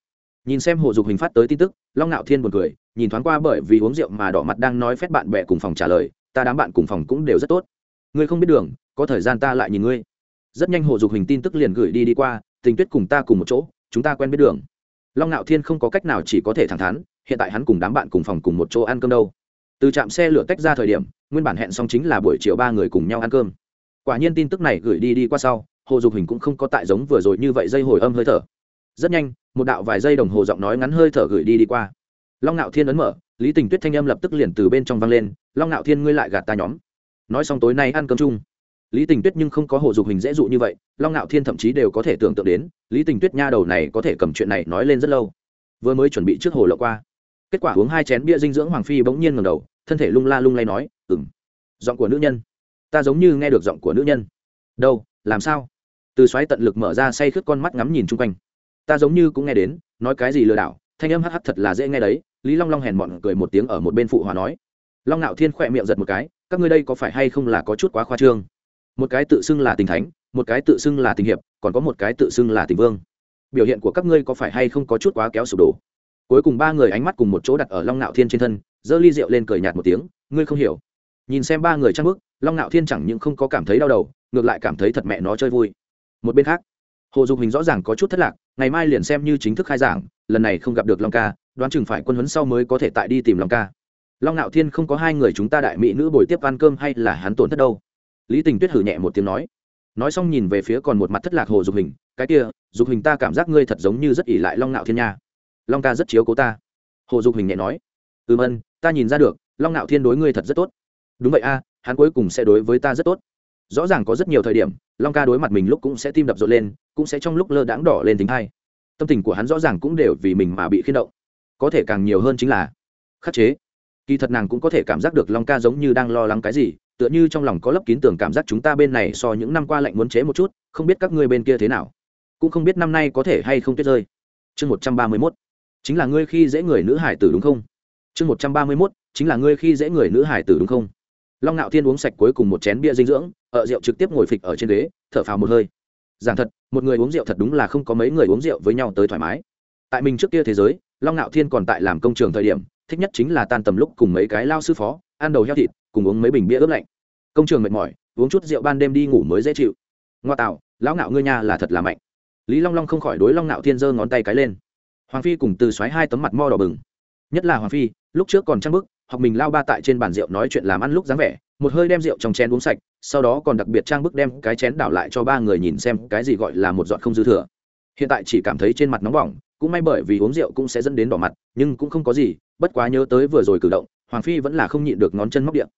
A: Nhìn xem hồ dục hình phát tới tin tức, long ngạo thiên buồn cười, nhìn thoáng qua bởi vì uống rượu mà đỏ mặt đang nói phép bạn bè cùng phòng trả lời, ta đám bạn cùng phòng cũng đều rất tốt. Ngươi không biết đường, có thời gian ta lại nhìn ngươi. Rất nhanh hồ dục hình tin tức liền gửi đi đi qua, tình tuyết cùng ta cùng một chỗ, chúng ta quen biết đường. Long ngạo thiên không có cách nào chỉ có thể thẳng thắn, hiện tại hắn cùng đám bạn cùng phòng cùng một chỗ ăn cơm đâu. Từ trạm xe lửa tách ra thời điểm, nguyên bản hẹn xong chính là buổi chiều ba người cùng nhau ăn cơm. Quả nhiên tin tức này gửi đi đi qua sau, hồ dục hình cũng không có tại giống vừa rồi như vậy dây hồi âm hơi thở rất nhanh, một đạo vài giây đồng hồ giọng nói ngắn hơi thở gửi đi đi qua. Long ngạo thiên ấn mở, lý tình tuyết thanh âm lập tức liền từ bên trong vang lên, long ngạo thiên ngươi lại gạt ta nhóm. Nói xong tối nay ăn cơm chung. Lý tình tuyết nhưng không có hồ dục hình dễ dụ như vậy, long ngạo thiên thậm chí đều có thể tưởng tượng đến, lý tình tuyết nha đầu này có thể cầm chuyện này nói lên rất lâu. Vừa mới chuẩn bị trước hồ lộ qua. Kết quả uống hai chén bia dinh dưỡng hoàng phi bỗng nhiên ngầm đầu, thân thể lung la lung lay nói ừng giọng của nữ nhân. Ta giống như nghe được giọng của nữ nhân. Đâu, làm sao? Từ xoáy tận lực mở ra say khướt con mắt ngắm nhìn chung quanh ta giống như cũng nghe đến, nói cái gì lừa đảo, thanh âm hh thật là dễ nghe đấy, lý long long hèn mọn cười một tiếng ở một bên phụ hòa nói. Long nạo thiên khỏe miệng giật một cái, các ngươi đây có phải hay không là có chút quá khoa trương? Một cái tự xưng là tình thánh, một cái tự xưng là tình hiệp, còn có một cái tự xưng là tình vương. Biểu hiện của các ngươi có phải hay không có chút quá kéo sụp đổ? Cuối cùng ba người ánh mắt cùng một chỗ đặt ở long nạo thiên trên thân, giơ ly rượu lên cười nhạt một tiếng, ngươi không hiểu. Nhìn xem ba người trang bức, long nạo thiên chẳng những không có cảm thấy đau đầu, ngược lại cảm thấy thật mẹ nó chơi vui. Một bên khác, hồ dục hình rõ ràng có chút thất lạc ngày mai liền xem như chính thức khai giảng, lần này không gặp được long ca, đoán chừng phải quân huấn sau mới có thể tại đi tìm long ca. Long nạo thiên không có hai người chúng ta đại mỹ nữ bồi tiếp ăn cơm hay là hắn tổn thất đâu? Lý tình tuyết hử nhẹ một tiếng nói. Nói xong nhìn về phía còn một mặt thất lạc hồ dục hình, cái kia, dục hình ta cảm giác ngươi thật giống như rất ỉ lại long nạo thiên nha. Long ca rất chiếu cố ta. Hồ dục hình nhẹ nói. Ừm ân, ta nhìn ra được, long nạo thiên đối ngươi thật rất tốt. Đúng vậy a, hắn cuối cùng sẽ đối với ta rất tốt. Rõ ràng có rất nhiều thời điểm, long ca đối mặt mình lúc cũng sẽ tim đập rộn lên cũng sẽ trong lúc lơ đãng đỏ lên tính hai tâm tình của hắn rõ ràng cũng đều vì mình mà bị khiên động. Có thể càng nhiều hơn chính là khắc chế. Kỳ thật nàng cũng có thể cảm giác được long ca giống như đang lo lắng cái gì, tựa như trong lòng có lấp kín tường cảm giác chúng ta bên này so những năm qua lạnh muốn chế một chút, không biết các ngươi bên kia thế nào. Cũng không biết năm nay có thể hay không tuyết rơi. Chương một trăm ba mươi mốt. Chính là ngươi khi dễ người nữ hải tử đúng không? Chương một trăm ba mươi mốt. Chính là ngươi khi dễ người nữ hải tử đúng không? Long ngạo thiên uống sạch cuối cùng một chén bia dinh dưỡng ở rượu trực tiếp ngồi phịch ở trên ghế, thở phào một hơi. Giảng thật một người uống rượu thật đúng là không có mấy người uống rượu với nhau tới thoải mái. Tại mình trước kia thế giới, long ngạo thiên còn tại làm công trường thời điểm, thích nhất chính là tan tầm lúc cùng mấy cái lao sư phó, ăn đầu heo thịt, cùng uống mấy bình bia ướp lạnh. Công trường mệt mỏi, uống chút rượu ban đêm đi ngủ mới dễ chịu. Ngoa tạo, lão ngạo ngươi nhà là thật là mạnh. Lý long long không khỏi đối long ngạo thiên giơ ngón tay cái lên. Hoàng phi cùng từ xoáy hai tấm mặt mo đỏ bừng. Nhất là hoàng phi, lúc trước còn trăng bức, học mình lao ba tại trên bàn rượu nói chuyện làm ăn lúc dáng vẻ, một hơi đem rượu trong chén uống sạch sau đó còn đặc biệt trang bức đem cái chén đảo lại cho ba người nhìn xem cái gì gọi là một giọt không dư thừa. Hiện tại chỉ cảm thấy trên mặt nóng bỏng, cũng may bởi vì uống rượu cũng sẽ dẫn đến đỏ mặt, nhưng cũng không có gì, bất quá nhớ tới vừa rồi cử động, hoàng phi vẫn là không nhịn được ngón chân móc điện.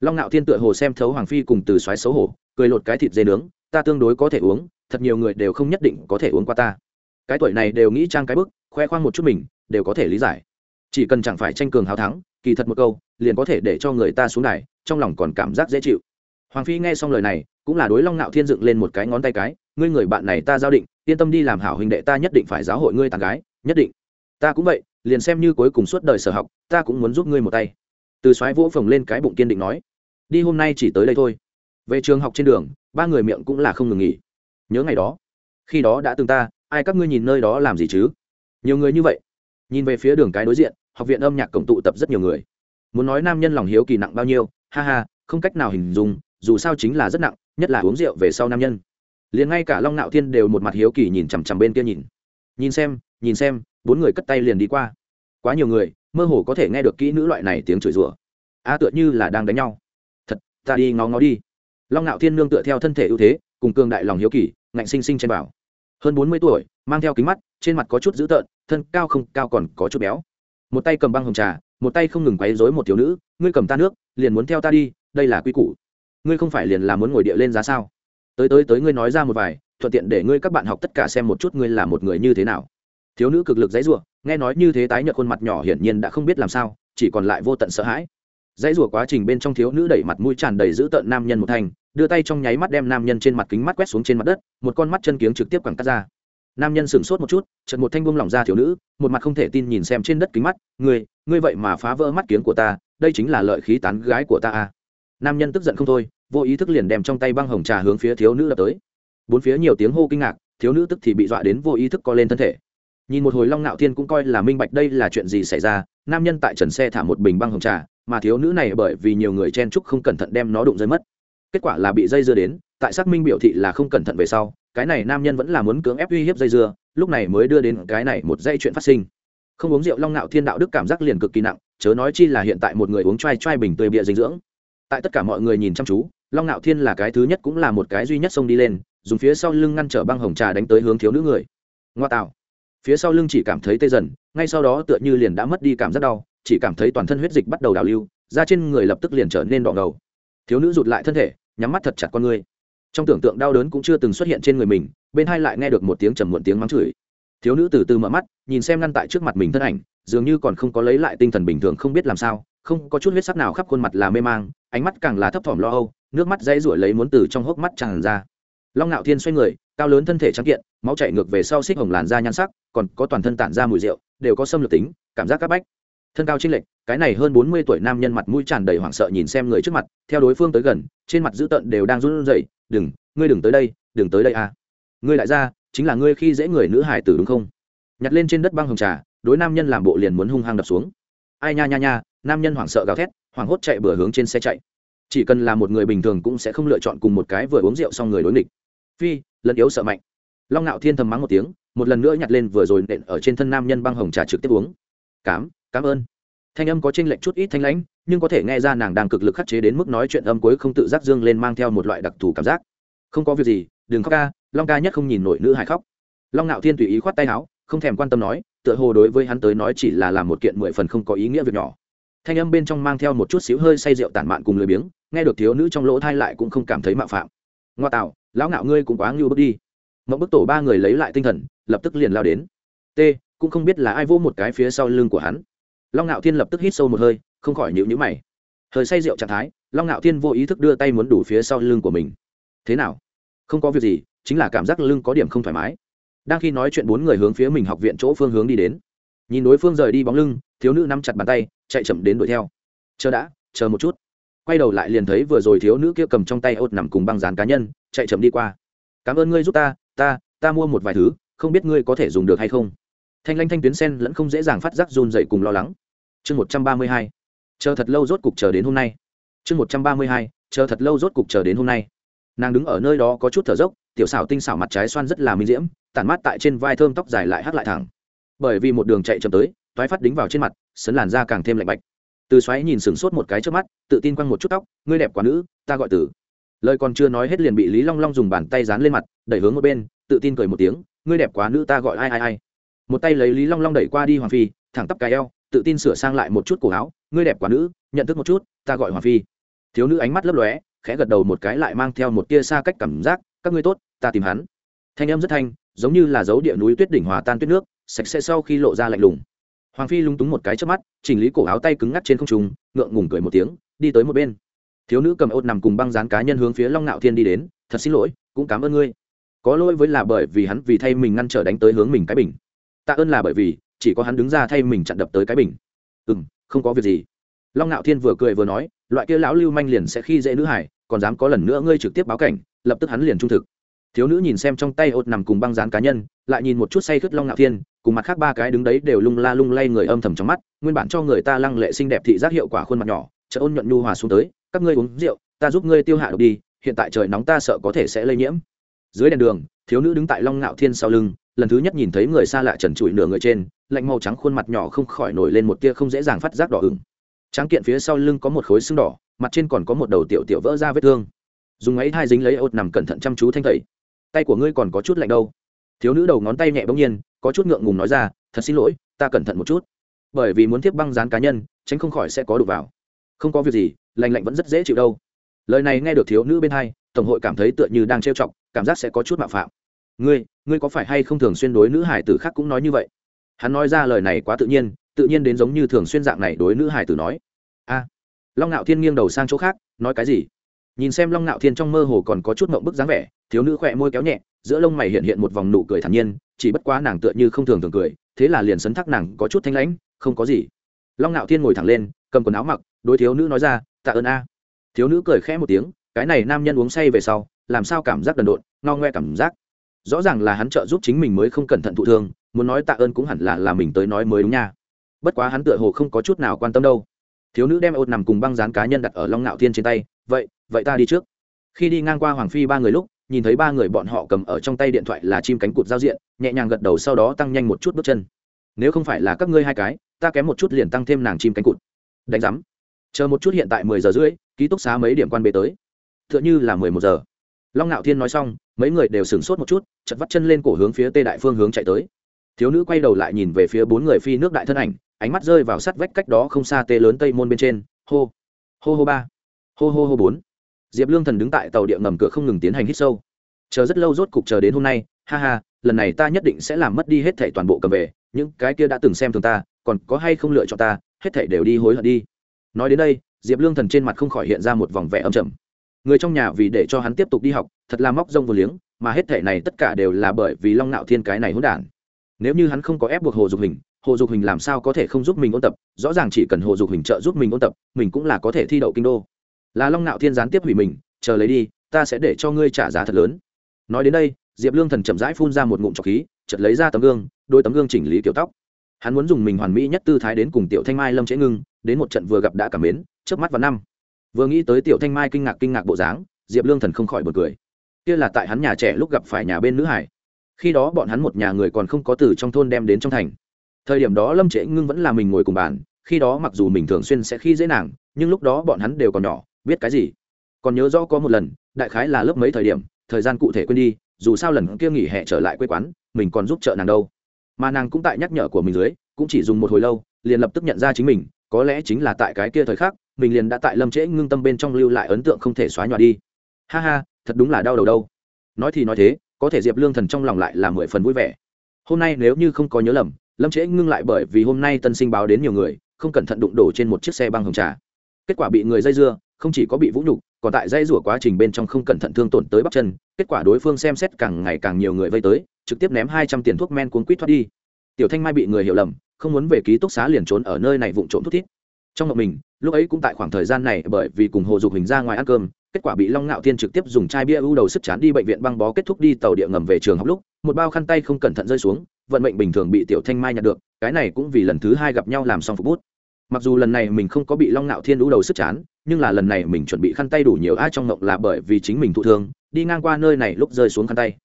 A: Long ngạo thiên tựa hồ xem thấu hoàng phi cùng từ xoáy xấu hổ, cười lột cái thịt dê nướng, ta tương đối có thể uống, thật nhiều người đều không nhất định có thể uống qua ta. Cái tuổi này đều nghĩ trang cái bức, khoe khoang một chút mình, đều có thể lý giải. Chỉ cần chẳng phải tranh cường hào thắng, kỳ thật một câu, liền có thể để cho người ta xuống này trong lòng còn cảm giác dễ chịu hoàng phi nghe xong lời này, cũng là đối long ngạo thiên dựng lên một cái ngón tay cái, ngươi người bạn này ta giao định, yên tâm đi làm hảo huynh đệ ta nhất định phải giáo hội ngươi tàn gái, nhất định. Ta cũng vậy, liền xem như cuối cùng suốt đời sở học, ta cũng muốn giúp ngươi một tay. Từ xoáy vỗ phồng lên cái bụng kiên định nói, đi hôm nay chỉ tới đây thôi. Về trường học trên đường, ba người miệng cũng là không ngừng nghỉ. Nhớ ngày đó, khi đó đã từng ta, ai các ngươi nhìn nơi đó làm gì chứ? Nhiều người như vậy. Nhìn về phía đường cái đối diện, học viện âm nhạc cổng tụ tập rất nhiều người. Muốn nói nam nhân lòng hiếu kỳ nặng bao nhiêu, ha ha, không cách nào hình dung dù sao chính là rất nặng, nhất là uống rượu về sau nam nhân. Liền ngay cả long nạo thiên đều một mặt hiếu kỳ nhìn chằm chằm bên kia nhìn. Nhìn xem nhìn xem, bốn người cất tay liền đi qua. Quá nhiều người, mơ hồ có thể nghe được kỹ nữ loại này tiếng chửi rủa. A tựa như là đang đánh nhau. Thật, ta đi ngó ngó đi. Long nạo thiên nương tựa theo thân thể ưu thế, cùng cường đại lòng hiếu kỳ, ngạnh sinh sinh trên bảo. Hơn bốn mươi tuổi, mang theo kính mắt, trên mặt có chút dữ tợn, thân cao không cao còn có chút béo. Một tay cầm băng hồng trà, một tay không ngừng quấy dối một thiếu nữ, ngươi cầm ta nước, liền muốn theo ta đi, đây là quy củ ngươi không phải liền là muốn ngồi địa lên giá sao? Tới tới tới, ngươi nói ra một vài, thuận tiện để ngươi các bạn học tất cả xem một chút ngươi là một người như thế nào. Thiếu nữ cực lực dãy rủa, nghe nói như thế tái nhợt khuôn mặt nhỏ hiển nhiên đã không biết làm sao, chỉ còn lại vô tận sợ hãi. Dãy rủa quá trình bên trong thiếu nữ đẩy mặt mũi tràn đầy dữ tợn nam nhân một thành, đưa tay trong nháy mắt đem nam nhân trên mặt kính mắt quét xuống trên mặt đất, một con mắt chân kiếng trực tiếp quẳng cắt ra. Nam nhân sửng sốt một chút chật một thanh buông lỏng ra thiếu nữ, một mặt không thể tin nhìn xem trên đất kính mắt, ngươi ngươi vậy mà phá vỡ mắt kiếng của ta, đây chính là lợi khí tán gái của ta à. nam nhân tức giận không thôi vô ý thức liền đem trong tay băng hồng trà hướng phía thiếu nữ đập tới. Bốn phía nhiều tiếng hô kinh ngạc, thiếu nữ tức thì bị dọa đến vô ý thức co lên thân thể. Nhìn một hồi long nạo thiên cũng coi là minh bạch đây là chuyện gì xảy ra, nam nhân tại trần xe thả một bình băng hồng trà, mà thiếu nữ này bởi vì nhiều người chen chúc không cẩn thận đem nó đụng rơi mất. Kết quả là bị dây dưa đến, tại xác minh biểu thị là không cẩn thận về sau, cái này nam nhân vẫn là muốn cưỡng ép uy hiếp dây dưa, lúc này mới đưa đến cái này một dây chuyện phát sinh. Không uống rượu long nạo thiên đạo đức cảm giác liền cực kỳ nặng, chớ nói chi là hiện tại một người uống choai choai bình tươi bịa dinh dưỡng tại tất cả mọi người nhìn chăm chú, long nạo thiên là cái thứ nhất cũng là một cái duy nhất xông đi lên, dùng phía sau lưng ngăn trở băng hồng trà đánh tới hướng thiếu nữ người. Ngoa tạo. Phía sau lưng chỉ cảm thấy tê dần, ngay sau đó tựa như liền đã mất đi cảm giác đau, chỉ cảm thấy toàn thân huyết dịch bắt đầu đào lưu, da trên người lập tức liền trở nên đỏ ngầu. Thiếu nữ rụt lại thân thể, nhắm mắt thật chặt con người. Trong tưởng tượng đau đớn cũng chưa từng xuất hiện trên người mình, bên hai lại nghe được một tiếng trầm muộn tiếng mắng chửi. Thiếu nữ từ từ mở mắt, nhìn xem ngăn tại trước mặt mình thân ảnh, dường như còn không có lấy lại tinh thần bình thường không biết làm sao, không có chút huyết sắc nào khắp khuôn mặt là mê mang ánh mắt càng là thấp thỏm lo âu, nước mắt dãy ruổi lấy muốn từ trong hốc mắt tràn ra. Long ngạo thiên xoay người, cao lớn thân thể trắng kiện, máu chạy ngược về sau xích hồng làn da nhan sắc, còn có toàn thân tản ra mùi rượu, đều có xâm lược tính, cảm giác c áp bách. Thân cao trinh lệch, cái này hơn bốn mươi tuổi nam nhân mặt mũi tràn đầy hoảng sợ nhìn xem người trước mặt, theo đối phương tới gần, trên mặt dữ tợn đều đang run rẩy, đừng, ngươi đừng tới đây, đừng tới đây à. Ngươi lại ra, chính là ngươi khi dễ người nữ hải tử đúng không? Nhặt lên trên đất băng hồng trà, đối nam nhân làm bộ liền muốn hung hăng đập xuống ai nha nha nha, nam nhân hoảng sợ gào thét, hoảng hốt chạy bừa hướng trên xe chạy. Chỉ cần là một người bình thường cũng sẽ không lựa chọn cùng một cái vừa uống rượu xong người đối nghịch. Phi lẫn yếu sợ mạnh. Long ngạo thiên thầm mắng một tiếng, một lần nữa nhặt lên vừa rồi nện ở trên thân nam nhân băng hồng trà trực tiếp uống. Cám cảm ơn. Thanh âm có chênh lệch chút ít thanh lãnh, nhưng có thể nghe ra nàng đang cực lực khắc chế đến mức nói chuyện âm cuối không tự giác dương lên mang theo một loại đặc thù cảm giác. Không có việc gì, đừng khóc ca, long ca nhất không nhìn nổi nữ hài khóc. Long ngạo thiên tùy ý khoát tay áo, không thèm quan tâm nói tựa hồ đối với hắn tới nói chỉ là làm một kiện mười phần không có ý nghĩa việc nhỏ. Thanh âm bên trong mang theo một chút xíu hơi say rượu tản mạn cùng lười biếng, nghe được thiếu nữ trong lỗ thai lại cũng không cảm thấy mạo phạm. Ngoa tạo, lão ngạo ngươi cũng quá ngưu bước đi. Mẫu bức tổ ba người lấy lại tinh thần, lập tức liền lao đến. T, cũng không biết là ai vỗ một cái phía sau lưng của hắn. Long ngạo thiên lập tức hít sâu một hơi, không khỏi nhịu nhữ mày. Hơi say rượu trạng thái, long ngạo thiên vô ý thức đưa tay muốn đủ phía sau lưng của mình. Thế nào? Không có việc gì, chính là cảm giác lưng có điểm không thoải mái đang khi nói chuyện bốn người hướng phía mình học viện chỗ phương hướng đi đến. Nhìn đối phương rời đi bóng lưng, thiếu nữ nắm chặt bàn tay, chạy chậm đến đuổi theo. Chờ đã, chờ một chút. Quay đầu lại liền thấy vừa rồi thiếu nữ kia cầm trong tay ốt nằm cùng băng dán cá nhân, chạy chậm đi qua. Cảm ơn ngươi giúp ta ta ta mua một vài thứ, không biết ngươi có thể dùng được hay không? Thanh lanh thanh tuyến sen lẫn không dễ dàng phát giác run dậy cùng lo lắng. Chương một trăm ba mươi hai. Chờ thật lâu rốt cục chờ đến hôm nay. Chương một trăm ba mươi hai. Chờ thật lâu rốt cục chờ đến hôm nay. Nàng đứng ở nơi đó có chút thở dốc, tiểu xảo tinh xảo mặt trái xoan rất là minh diễm tản mát tại trên vai thơm tóc dài lại hắt lại thẳng. Bởi vì một đường chạy chậm tới, toái phát đính vào trên mặt, sấn làn da càng thêm lạnh bạch. Từ xoáy nhìn sửng sốt một cái trước mắt, tự tin quăng một chút tóc, ngươi đẹp quá nữ, ta gọi tử. lời còn chưa nói hết liền bị lý long long dùng bàn tay dán lên mặt, đẩy hướng một bên, tự tin cười một tiếng, ngươi đẹp quá nữ, ta gọi ai ai ai. Một tay lấy lý long long đẩy qua đi hoàng phi, thẳng tắp cái eo, tự tin sửa sang lại một chút cổ áo, ngươi đẹp quá nữ, nhận thức một chút, ta gọi hoàng phi. Thiếu nữ ánh mắt lấp lóe, khẽ gật đầu một cái lại mang theo một tia xa cách cảm giác, các ngươi tốt, ta tìm hắn. Thanh âm rất thanh giống như là dấu địa núi tuyết đỉnh hòa tan tuyết nước, sạch sẽ sau khi lộ ra lạnh lùng. Hoàng phi lung túng một cái trước mắt, chỉnh lý cổ áo tay cứng ngắt trên không trung, ngượng ngùng cười một tiếng, đi tới một bên. Thiếu nữ cầm ốt nằm cùng băng dán cá nhân hướng phía long nạo thiên đi đến, thật xin lỗi, cũng cảm ơn ngươi. Có lỗi với là bởi vì hắn vì thay mình ngăn trở đánh tới hướng mình cái bình. Tạ ơn là bởi vì, chỉ có hắn đứng ra thay mình chặn đập tới cái bình. Ừ m không có việc gì. Long nạo thiên vừa cười vừa nói, loại kia lão lưu manh liền sẽ khi dễ nữ hải, còn dám có lần nữa ngươi trực tiếp báo cảnh, lập tức hắn liền trung thực thiếu nữ nhìn xem trong tay ột nằm cùng băng dán cá nhân, lại nhìn một chút say khướt long ngạo thiên, cùng mặt khác ba cái đứng đấy đều lung la lung lay người âm thầm trong mắt, nguyên bản cho người ta lăng lệ xinh đẹp thị giác hiệu quả khuôn mặt nhỏ chợ ôn nhuận nhu hòa xuống tới, các ngươi uống rượu, ta giúp ngươi tiêu hạ độc đi, hiện tại trời nóng ta sợ có thể sẽ lây nhiễm. Dưới đèn đường, thiếu nữ đứng tại long ngạo thiên sau lưng, lần thứ nhất nhìn thấy người xa lạ trần trụi nửa người trên, lạnh màu trắng khuôn mặt nhỏ không khỏi nổi lên một tia không dễ dàng phát giác đỏ ửng. Tráng kiện phía sau lưng có một khối xương đỏ, mặt trên còn có một đầu tiểu tiểu vỡ ra vết thương. Dùng ấy hai dính lấy ột nằm cẩn thận chăm chú thanh tẩy tay của ngươi còn có chút lạnh đâu. Thiếu nữ đầu ngón tay nhẹ bỗng nhiên, có chút ngượng ngùng nói ra, thật xin lỗi, ta cẩn thận một chút. Bởi vì muốn tiếp băng dán cá nhân, tránh không khỏi sẽ có đục vào. Không có việc gì, lành lạnh vẫn rất dễ chịu đâu. Lời này nghe được thiếu nữ bên hai, tổng hội cảm thấy tựa như đang trêu chọc, cảm giác sẽ có chút mạo phạm. Ngươi ngươi có phải hay không thường xuyên đối nữ hải tử khác cũng nói như vậy? Hắn nói ra lời này quá tự nhiên tự nhiên đến giống như thường xuyên dạng này đối nữ hải tử nói. A. Long ngạo thiên nghiêng đầu sang chỗ khác, nói cái gì? Nhìn xem long ngạo thiên trong mơ hồ còn có chút mộng bức dáng vẻ, thiếu nữ khỏe môi kéo nhẹ, giữa lông mày hiện hiện một vòng nụ cười thản nhiên, chỉ bất quá nàng tựa như không thường thường cười, thế là liền sấn thắc nàng có chút thanh lãnh, không có gì. Long ngạo thiên ngồi thẳng lên, cầm quần áo mặc, đối thiếu nữ nói ra, tạ ơn a. Thiếu nữ cười khẽ một tiếng, cái này nam nhân uống say về sau, làm sao cảm giác đần độn no ngoe cảm giác. Rõ ràng là hắn trợ giúp chính mình mới không cẩn thận thụ thương, muốn nói tạ ơn cũng hẳn là là mình tới nói mới đúng nha. Bất quá hắn tựa hồ không có chút nào quan tâm đâu. Thiếu nữ đem ột nằm cùng băng dán cá nhân đặt ở long ngạo thiên trên tay vậy vậy ta đi trước. Khi đi ngang qua hoàng phi ba người lúc, nhìn thấy ba người bọn họ cầm ở trong tay điện thoại là chim cánh cụt giao diện, nhẹ nhàng gật đầu sau đó tăng nhanh một chút bước chân. Nếu không phải là các ngươi hai cái, ta kém một chút liền tăng thêm nàng chim cánh cụt. Đánh giám. Chờ một chút hiện tại mười giờ rưỡi, ký túc xá mấy điểm quan bế tới. T h ư ợ n h ư là mười một giờ. Long ngạo thiên nói xong, mấy người đều sửng sốt một chút chật vắt chân lên cổ hướng phía tê đại phương hướng chạy tới. Thiếu nữ quay đầu lại nhìn về phía bốn người phi nước đại thân ảnh, ánh mắt rơi vào sắt vách cách đó không xa tê lớn tây môn bên trên. Hô hô hô ba hô hô hô bốn. Diệp lương thần đứng tại tàu địa ngầm cửa không ngừng tiến hành hít sâu. Chờ rất lâu rốt cục chờ đến hôm nay, ha ha, lần này ta nhất định sẽ làm mất đi hết thảy toàn bộ cầm về, những cái kia đã từng xem thường ta, còn có hay không lựa chọn ta, hết thảy đều đi hối hận đi. Nói đến đây, diệp lương thần trên mặt không khỏi hiện ra một vòng vẻ âm trầm. Người trong nhà vì để cho hắn tiếp tục đi học, thật là móc rông vô liếng, mà hết thảy này tất cả đều là bởi vì long nạo thiên cái này hỗn đản. Nếu như hắn không có ép buộc hồ dục hình, hồ dục hình làm sao có thể không giúp mình ôn tập? Rõ ràng chỉ cần hồ dục hình trợ giúp mình ôn tập, mình cũng là có thể thi đậu kinh đô là long nạo thiên gián tiếp hủy mình, chờ lấy đi, ta sẽ để cho ngươi trả giá thật lớn. Nói đến đây, diệp lương thần chậm rãi phun ra một ngụm trọc khí chật lấy ra tấm gương, đôi tấm gương chỉnh lý kiểu tóc. Hắn muốn dùng mình hoàn mỹ nhất tư thái đến cùng tiểu thanh mai lâm trễ ngưng, đến một trận vừa gặp đã cảm mến trước mắt vào năm. Vừa nghĩ tới tiểu thanh mai kinh ngạc kinh ngạc bộ dáng, diệp lương thần không khỏi bật cười. Kia là tại hắn nhà trẻ lúc gặp phải nhà bên nữ hải. Khi đó bọn hắn một nhà người còn không có từ trong thôn đem đến trong thành. Thời điểm đó lâm trễ ngưng vẫn là mình ngồi cùng bàn, khi đó mặc dù mình thường xuyên sẽ khi dễ nàng, nhưng lúc đó bọn hắn đều còn nhỏ biết cái gì? Còn nhớ rõ có một lần, đại khái là lớp mấy thời điểm, thời gian cụ thể quên đi, dù sao lần kia nghỉ hè trở lại quê quán, mình còn giúp trợ nàng đâu. Mà nàng cũng tại nhắc nhở của mình dưới, cũng chỉ dùng một hồi lâu, liền lập tức nhận ra chính mình, có lẽ chính là tại cái kia thời khắc, mình liền đã tại lâm trễ ngưng tâm bên trong lưu lại ấn tượng không thể xóa nhòa đi. Ha ha, thật đúng là đau đầu đâu. Nói thì nói thế, có thể diệp lương thần trong lòng lại là mười phần vui vẻ. Hôm nay nếu như không có nhớ lầm, lâm trễ ngưng lại bởi vì hôm nay tân sinh báo đến nhiều người, không cẩn thận đụng đổ trên một chiếc xe băng hồng trà. Kết quả bị người dây dưa không chỉ có bị vũ nhục, còn tại dây rủa quá trình bên trong không cẩn thận thương tổn tới bắp chân, kết quả đối phương xem xét càng ngày càng nhiều người vây tới, trực tiếp ném hai trăm tiền thuốc men cuốn quýt thoát đi. Tiểu thanh mai bị người hiểu lầm, không muốn về ký túc xá liền trốn ở nơi này vụng trộm thuốc thiết trong ngọc mình, lúc ấy cũng tại khoảng thời gian này bởi vì cùng hồ dục hình ra ngoài ăn cơm, kết quả bị long ngạo thiên trực tiếp dùng chai bia ưu đầu sức chán đi bệnh viện băng bó kết thúc đi tàu địa ngầm về trường học lúc, một bao khăn tay không cẩn thận rơi xuống, vận mệnh bình thường bị tiểu thanh mai nhặt được, cái này cũng vì lần thứ hai gặp nhau làm xong phục bút. Mặc dù lần này mình không có bị long ngạo thiên ưu đầu sức chán nhưng là lần này mình chuẩn bị khăn tay đủ nhiều ai trong ngộng là bởi vì chính mình thụ thương, đi ngang qua nơi này lúc rơi xuống khăn tay.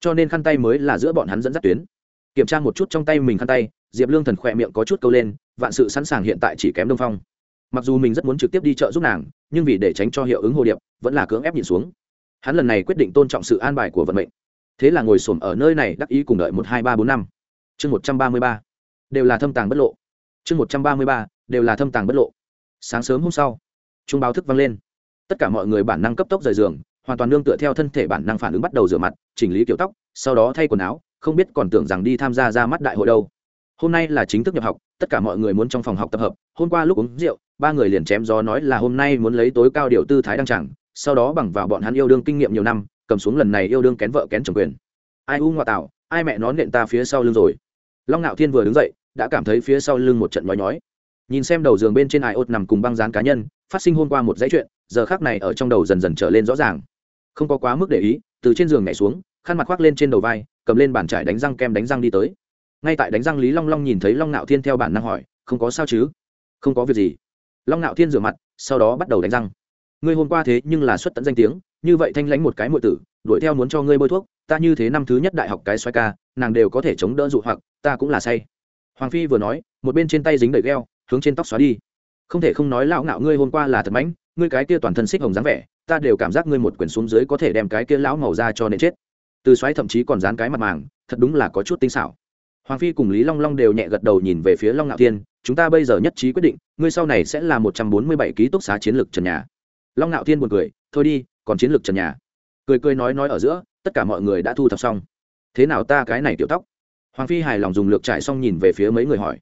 A: Cho nên khăn tay mới là giữa bọn hắn dẫn dắt tuyến. Kiểm tra một chút trong tay mình khăn tay, diệp lương thần khỏe miệng có chút câu lên, vạn sự sẵn sàng hiện tại chỉ kém đông phong. Mặc dù mình rất muốn trực tiếp đi chợ giúp nàng, nhưng vì để tránh cho hiệu ứng hồ điệp, vẫn là cưỡng ép nhìn xuống. Hắn lần này quyết định tôn trọng sự an bài của vận mệnh. Thế là ngồi xổm ở nơi này, đắc ý cùng đợi một, hai, ba, bốn, năm. Chương một trăm ba mươi ba. Đều là thâm tàng bất lộ. Chương một trăm ba mươi ba. Đều là thâm tàng bất lộ. Sáng sớm hôm sau trung báo thức vang lên. Tất cả mọi người bản năng cấp tốc rời giường, hoàn toàn nương tựa theo thân thể bản năng phản ứng bắt đầu rửa mặt, chỉnh lý kiểu tóc, sau đó thay quần áo, không biết còn tưởng rằng đi tham gia ra mắt đại hội đâu. Hôm nay là chính thức nhập học, tất cả mọi người muốn trong phòng học tập hợp. Hôm qua lúc uống rượu, ba người liền chém gió nói là hôm nay muốn lấy tối cao điều tư thái đăng chẳng sau đó bằng vào bọn hắn yêu đương kinh nghiệm nhiều năm, cầm xuống lần này yêu đương kén vợ kén chồng quyền. Ai u ngoại tạo ai mẹ nó nện ta phía sau lưng rồi. Long ngạo thiên vừa đứng dậy, đã cảm thấy phía sau lưng một trận nhói nhói. Nhìn xem đầu giường bên trên ai ốt nằm cùng băng dán cá nhân phát sinh hôm qua một dãy chuyện, giờ khác này ở trong đầu dần dần trở lên rõ ràng. Không có quá mức để ý, từ trên giường nhảy xuống, khăn mặt khoác lên trên đầu vai, cầm lên bàn trải đánh răng kem đánh răng đi tới. Ngay tại đánh răng lý long long nhìn thấy long nạo thiên theo bản năng hỏi, không có sao chứ? Không có việc gì. Long nạo thiên rửa mặt, sau đó bắt đầu đánh răng. Ngươi hôm qua thế nhưng là xuất tận danh tiếng, như vậy thanh lãnh một cái muội tử, đuổi theo muốn cho ngươi bôi thuốc, ta như thế năm thứ nhất đại học cái xoay ca, nàng đều có thể chống đỡ dụ hoặc, ta cũng là say. Hoàng phi vừa nói, một bên trên tay dính đầy gheo hướng trên tóc xóa đi không thể không nói lão ngạo ngươi hôm qua là thật mãnh, ngươi cái kia toàn thân xích hồng dáng vẻ, ta đều cảm giác ngươi một quyển xuống dưới có thể đem cái kia lão màu ra cho nên chết. Từ xoáy thậm chí còn dán cái mặt màng, thật đúng là có chút tinh xảo. Hoàng phi cùng lý long long đều nhẹ gật đầu nhìn về phía long ngạo thiên, chúng ta bây giờ nhất trí quyết định, ngươi sau này sẽ là một trăm bốn mươi bảy ký túc xá chiến lược trần nhà. Long ngạo thiên buồn cười, thôi đi, còn chiến lược trần nhà. Cười cười nói nói ở giữa, tất cả mọi người đã thu thập xong. Thế nào ta cái này tiểu tóc? Hoàng phi hài lòng dùng lược trải xong nhìn về phía mấy người hỏi.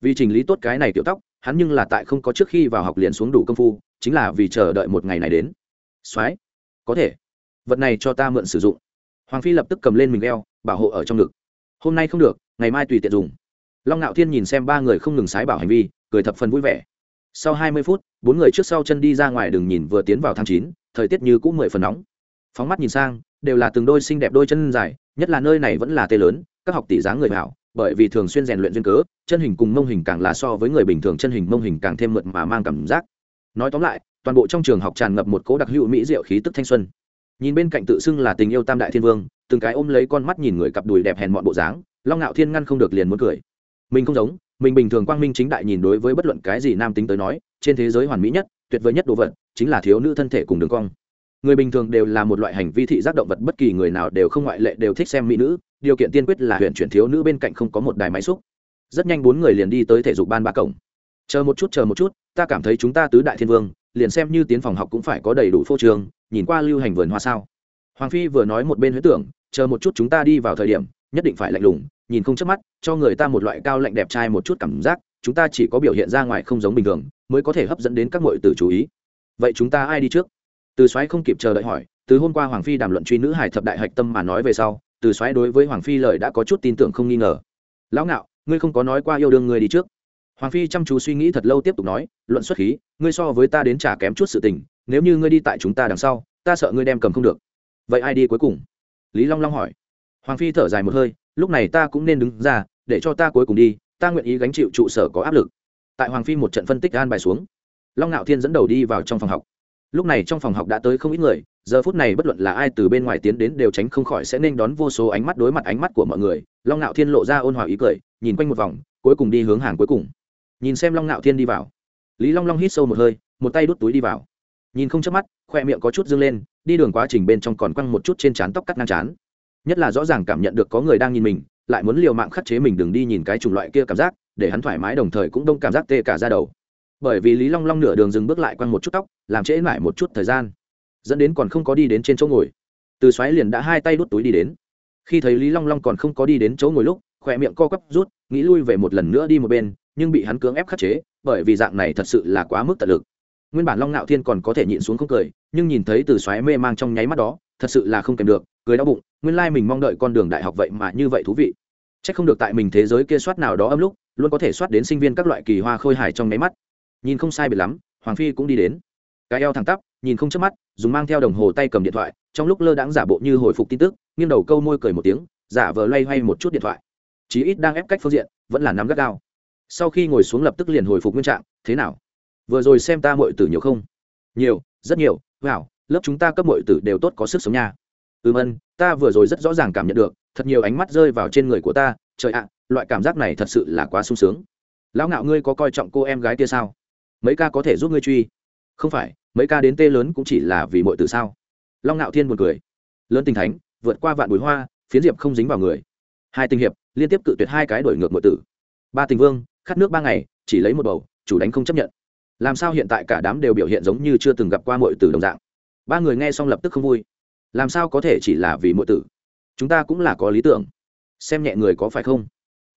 A: Vì trình lý tốt cái này tiểu tóc hắn nhưng là tại không có trước khi vào học liền xuống đủ công phu, chính là vì chờ đợi một ngày này đến. Soái có thể. Vật này cho ta mượn sử dụng. Hoàng phi lập tức cầm lên mình đeo bảo hộ ở trong ngực. Hôm nay không được, ngày mai tùy tiện dùng. Long ngạo thiên nhìn xem ba người không ngừng sái bảo hành vi, cười thập phần vui vẻ. Sau hai mươi phút, bốn người trước sau chân đi ra ngoài đường nhìn vừa tiến vào tháng chín, thời tiết như cũng mười phần nóng. Phóng mắt nhìn sang, đều là từng đôi xinh đẹp đôi chân dài, nhất là nơi này vẫn là tê lớn, các học tỷ dáng người hảo bởi vì thường xuyên rèn luyện duyên cớ, chân hình cùng mông hình càng là so với người bình thường chân hình mông hình càng thêm mượt mà mang cảm giác. Nói tóm lại, toàn bộ trong trường học tràn ngập một cố đặc hữu mỹ diệu khí tức thanh xuân. Nhìn bên cạnh tự xưng là tình yêu tam đại thiên vương, từng cái ôm lấy con mắt nhìn người cặp đùi đẹp hèn mọn bộ dáng, long ngạo thiên ngăn không được liền muốn cười. Mình không giống, mình bình thường quang minh chính đại nhìn đối với bất luận cái gì nam tính tới nói, trên thế giới hoàn mỹ nhất, tuyệt vời nhất đồ vật, chính là thiếu nữ thân thể cùng đường cong. Người bình thường đều là một loại hành vi thị giác động vật, bất kỳ người nào đều không ngoại lệ đều thích xem mỹ nữ điều kiện tiên quyết là huyện chuyển thiếu nữ bên cạnh không có một đài máy xúc. Rất nhanh bốn người liền đi tới thể dục ban ba cổng. Chờ một chút, chờ một chút, ta cảm thấy chúng ta tứ đại thiên vương, liền xem như tiến phòng học cũng phải có đầy đủ phô trường nhìn qua lưu hành vườn hoa sao. Hoàng phi vừa nói một bên huyết tưởng, chờ một chút chúng ta đi vào thời điểm, nhất định phải lạnh lùng, nhìn không chớp mắt, cho người ta một loại cao lạnh đẹp trai một chút cảm giác, chúng ta chỉ có biểu hiện ra ngoài không giống bình thường, mới có thể hấp dẫn đến các mọi tử chú ý. Vậy chúng ta ai đi trước? Từ soái không kịp chờ đợi hỏi, từ hôm qua hoàng phi đàm luận truy nữ hải thập đại hạch tâm mà nói về sau từ soái đối với hoàng phi lời đã có chút tin tưởng không nghi ngờ. Lão ngạo, ngươi không có nói qua yêu đương ngươi đi trước. Hoàng phi chăm chú suy nghĩ thật lâu tiếp tục nói, luận xuất khí, ngươi so với ta đến trả kém chút sự tình, nếu như ngươi đi tại chúng ta đằng sau, ta sợ ngươi đem cầm không được. Vậy ai đi cuối cùng? Lý long long hỏi. Hoàng phi thở dài một hơi, lúc này ta cũng nên đứng ra, để cho ta cuối cùng đi, ta nguyện ý gánh chịu trụ sở có áp lực. Tại hoàng phi một trận phân tích an bài xuống, long ngạo thiên dẫn đầu đi vào trong phòng học. Lúc này trong phòng học đã tới không ít người giờ phút này bất luận là ai từ bên ngoài tiến đến đều tránh không khỏi sẽ nên đón vô số ánh mắt đối mặt ánh mắt của mọi người. Long ngạo thiên lộ ra ôn hòa ý cười, nhìn quanh một vòng, cuối cùng đi hướng hàng cuối cùng. Nhìn xem long ngạo thiên đi vào. Lý long long hít sâu một hơi, một tay đút túi đi vào. Nhìn không chớp mắt, khoe miệng có chút dâng lên, đi đường quá trình bên trong còn quăng một chút trên trán tóc cắt ngang trán. Nhất là rõ ràng cảm nhận được có người đang nhìn mình, lại muốn liều mạng khắc chế mình đừng đi nhìn cái chủng loại kia cảm giác, để hắn thoải mái đồng thời cũng đông cảm giác tê cả ra đầu. Bởi vì lý long long nửa đường dừng bước lại quăng một chút tóc, làm trễ lại một chút thời gian dẫn đến còn không có đi đến trên chỗ ngồi. Từ xoáy liền đã hai tay đút túi đi đến. Khi thấy lý long long còn không có đi đến chỗ ngồi lúc, khỏe miệng co quắp rút, nghĩ lui về một lần nữa đi một bên, nhưng bị hắn cưỡng ép khắc chế, bởi vì dạng này thật sự là quá mức tận lực. Nguyên bản long ngạo thiên còn có thể nhịn xuống không cười, nhưng nhìn thấy từ xoáy mê mang trong nháy mắt đó, thật sự là không kèm được, cười đau bụng, nguyên lai mình mong đợi con đường đại học vậy mà như vậy thú vị. C h ắ c không được tại mình thế giới kia soát nào đó âm lúc, luôn có thể soát đến sinh viên các loại kỳ hoa khôi hài trong nháy mắt. Nhìn không sai biệt lắm, hoàng phi cũng đi đến. Cái eo thẳng tắp nhìn không chớp mắt, dùng mang theo đồng hồ tay cầm điện thoại, trong lúc lơ đãng giả bộ như hồi phục tin tức, nghiêng đầu câu môi cười một tiếng, giả vờ loay hoay một chút điện thoại. Chí ít đang ép cách phương diện, vẫn là nắm gắt gao. Sau khi ngồi xuống lập tức liền hồi phục nguyên trạng, thế nào? Vừa rồi xem ta mọi tử nhiều không? Nhiều, rất nhiều wow lớp chúng ta cấp mọi tử đều tốt có sức sống nha. Ừm ân, ta vừa rồi rất rõ ràng cảm nhận được, thật nhiều ánh mắt rơi vào trên người của ta, trời ạ, loại cảm giác này thật sự là quá sung sướng. Lão ngạo ngươi có coi trọng cô em gái kia sao? Mấy ca có thể giúp ngươi truy không phải, mấy ca đến tê lớn cũng chỉ là vì mọi từ sao? Long ngạo thiên buồn cười. Lớn tình thánh, vượt qua vạn bùi hoa, phiến diệp không dính vào người. Hai tình hiệp, liên tiếp cự tuyệt hai cái đổi ngược mọi tử. Ba tình vương, khát nước ba ngày, chỉ lấy một bầu, chủ đánh không chấp nhận. Làm sao hiện tại cả đám đều biểu hiện giống như chưa từng gặp qua mọi tử đồng dạng? Ba người nghe xong lập tức không vui. Làm sao có thể chỉ là vì mọi tử? Chúng ta cũng là có lý tưởng. Xem nhẹ người có phải không?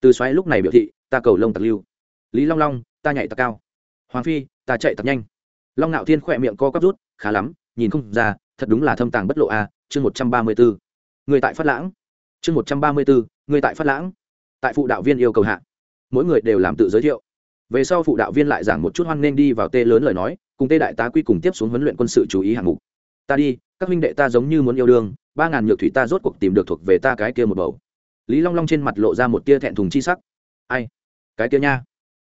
A: Từ xoáy lúc này biểu thị, ta cầu lông tặc lưu. Lý long long, ta nhảy tặc cao. Hoàng phi, ta chạy tặc nhanh long ngạo thiên khỏe miệng co quắp rút, khá lắm, nhìn không ra, thật đúng là thâm tàng bất lộ a, chương một trăm ba mươi bốn người tại phát lãng. Chương một trăm ba mươi bốn người tại phát lãng. Tại phụ đạo viên yêu cầu hạ, mỗi người đều làm tự giới thiệu. Về sau phụ đạo viên lại giảng một chút hoan nghênh đi vào tê lớn lời nói, cùng tê đại tá quy cùng tiếp xuống huấn luyện quân sự chú ý hạng mục. Ta đi, các huynh đệ ta giống như muốn yêu đương, ba ngàn nhược thủy ta rốt cuộc tìm được thuộc về ta cái kia một bầu. Lý long long trên mặt lộ ra một tia thẹn thùng chi sắc. Ai? Cái kia nha.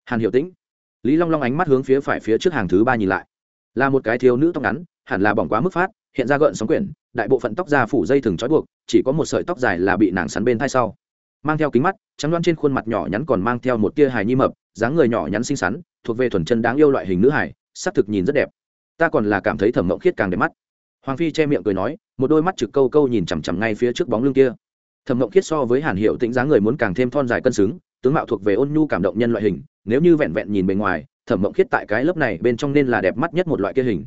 A: Hàn hiệu tĩnh. Lý long long ánh mắt hướng phía phải phía trước hàng thứ ba nhìn lại là một cái thiếu nữ tóc ngắn, hẳn là bỏng quá mức phát, hiện ra gợn sóng quyển, đại bộ phận tóc da phủ dây thừng trói buộc, chỉ có một sợi tóc dài là bị nàng sắn bên thai sau. Mang theo kính mắt, trắng đoan trên khuôn mặt nhỏ nhắn còn mang theo một tia hài nhi mập, dáng người nhỏ nhắn xinh xắn, thuộc về thuần chân đáng yêu loại hình nữ hải sắc thực nhìn rất đẹp. Ta còn là cảm thấy thẩm mộng khiết càng đẹp mắt. Hoàng phi che miệng cười nói, một đôi mắt trực câu câu nhìn chằm chằm ngay phía trước bóng lưng kia. Thẩm mộng khiết so với hàn hiệu tĩnh dáng người muốn càng thêm thon dài cân xứng, tướng mạo thuộc về ôn nhu cảm động nhân loại hình, nếu như vẹn vẹn nhìn bề ngoài thẩm mộng khiết tại cái lớp này bên trong nên là đẹp mắt nhất một loại kia hình.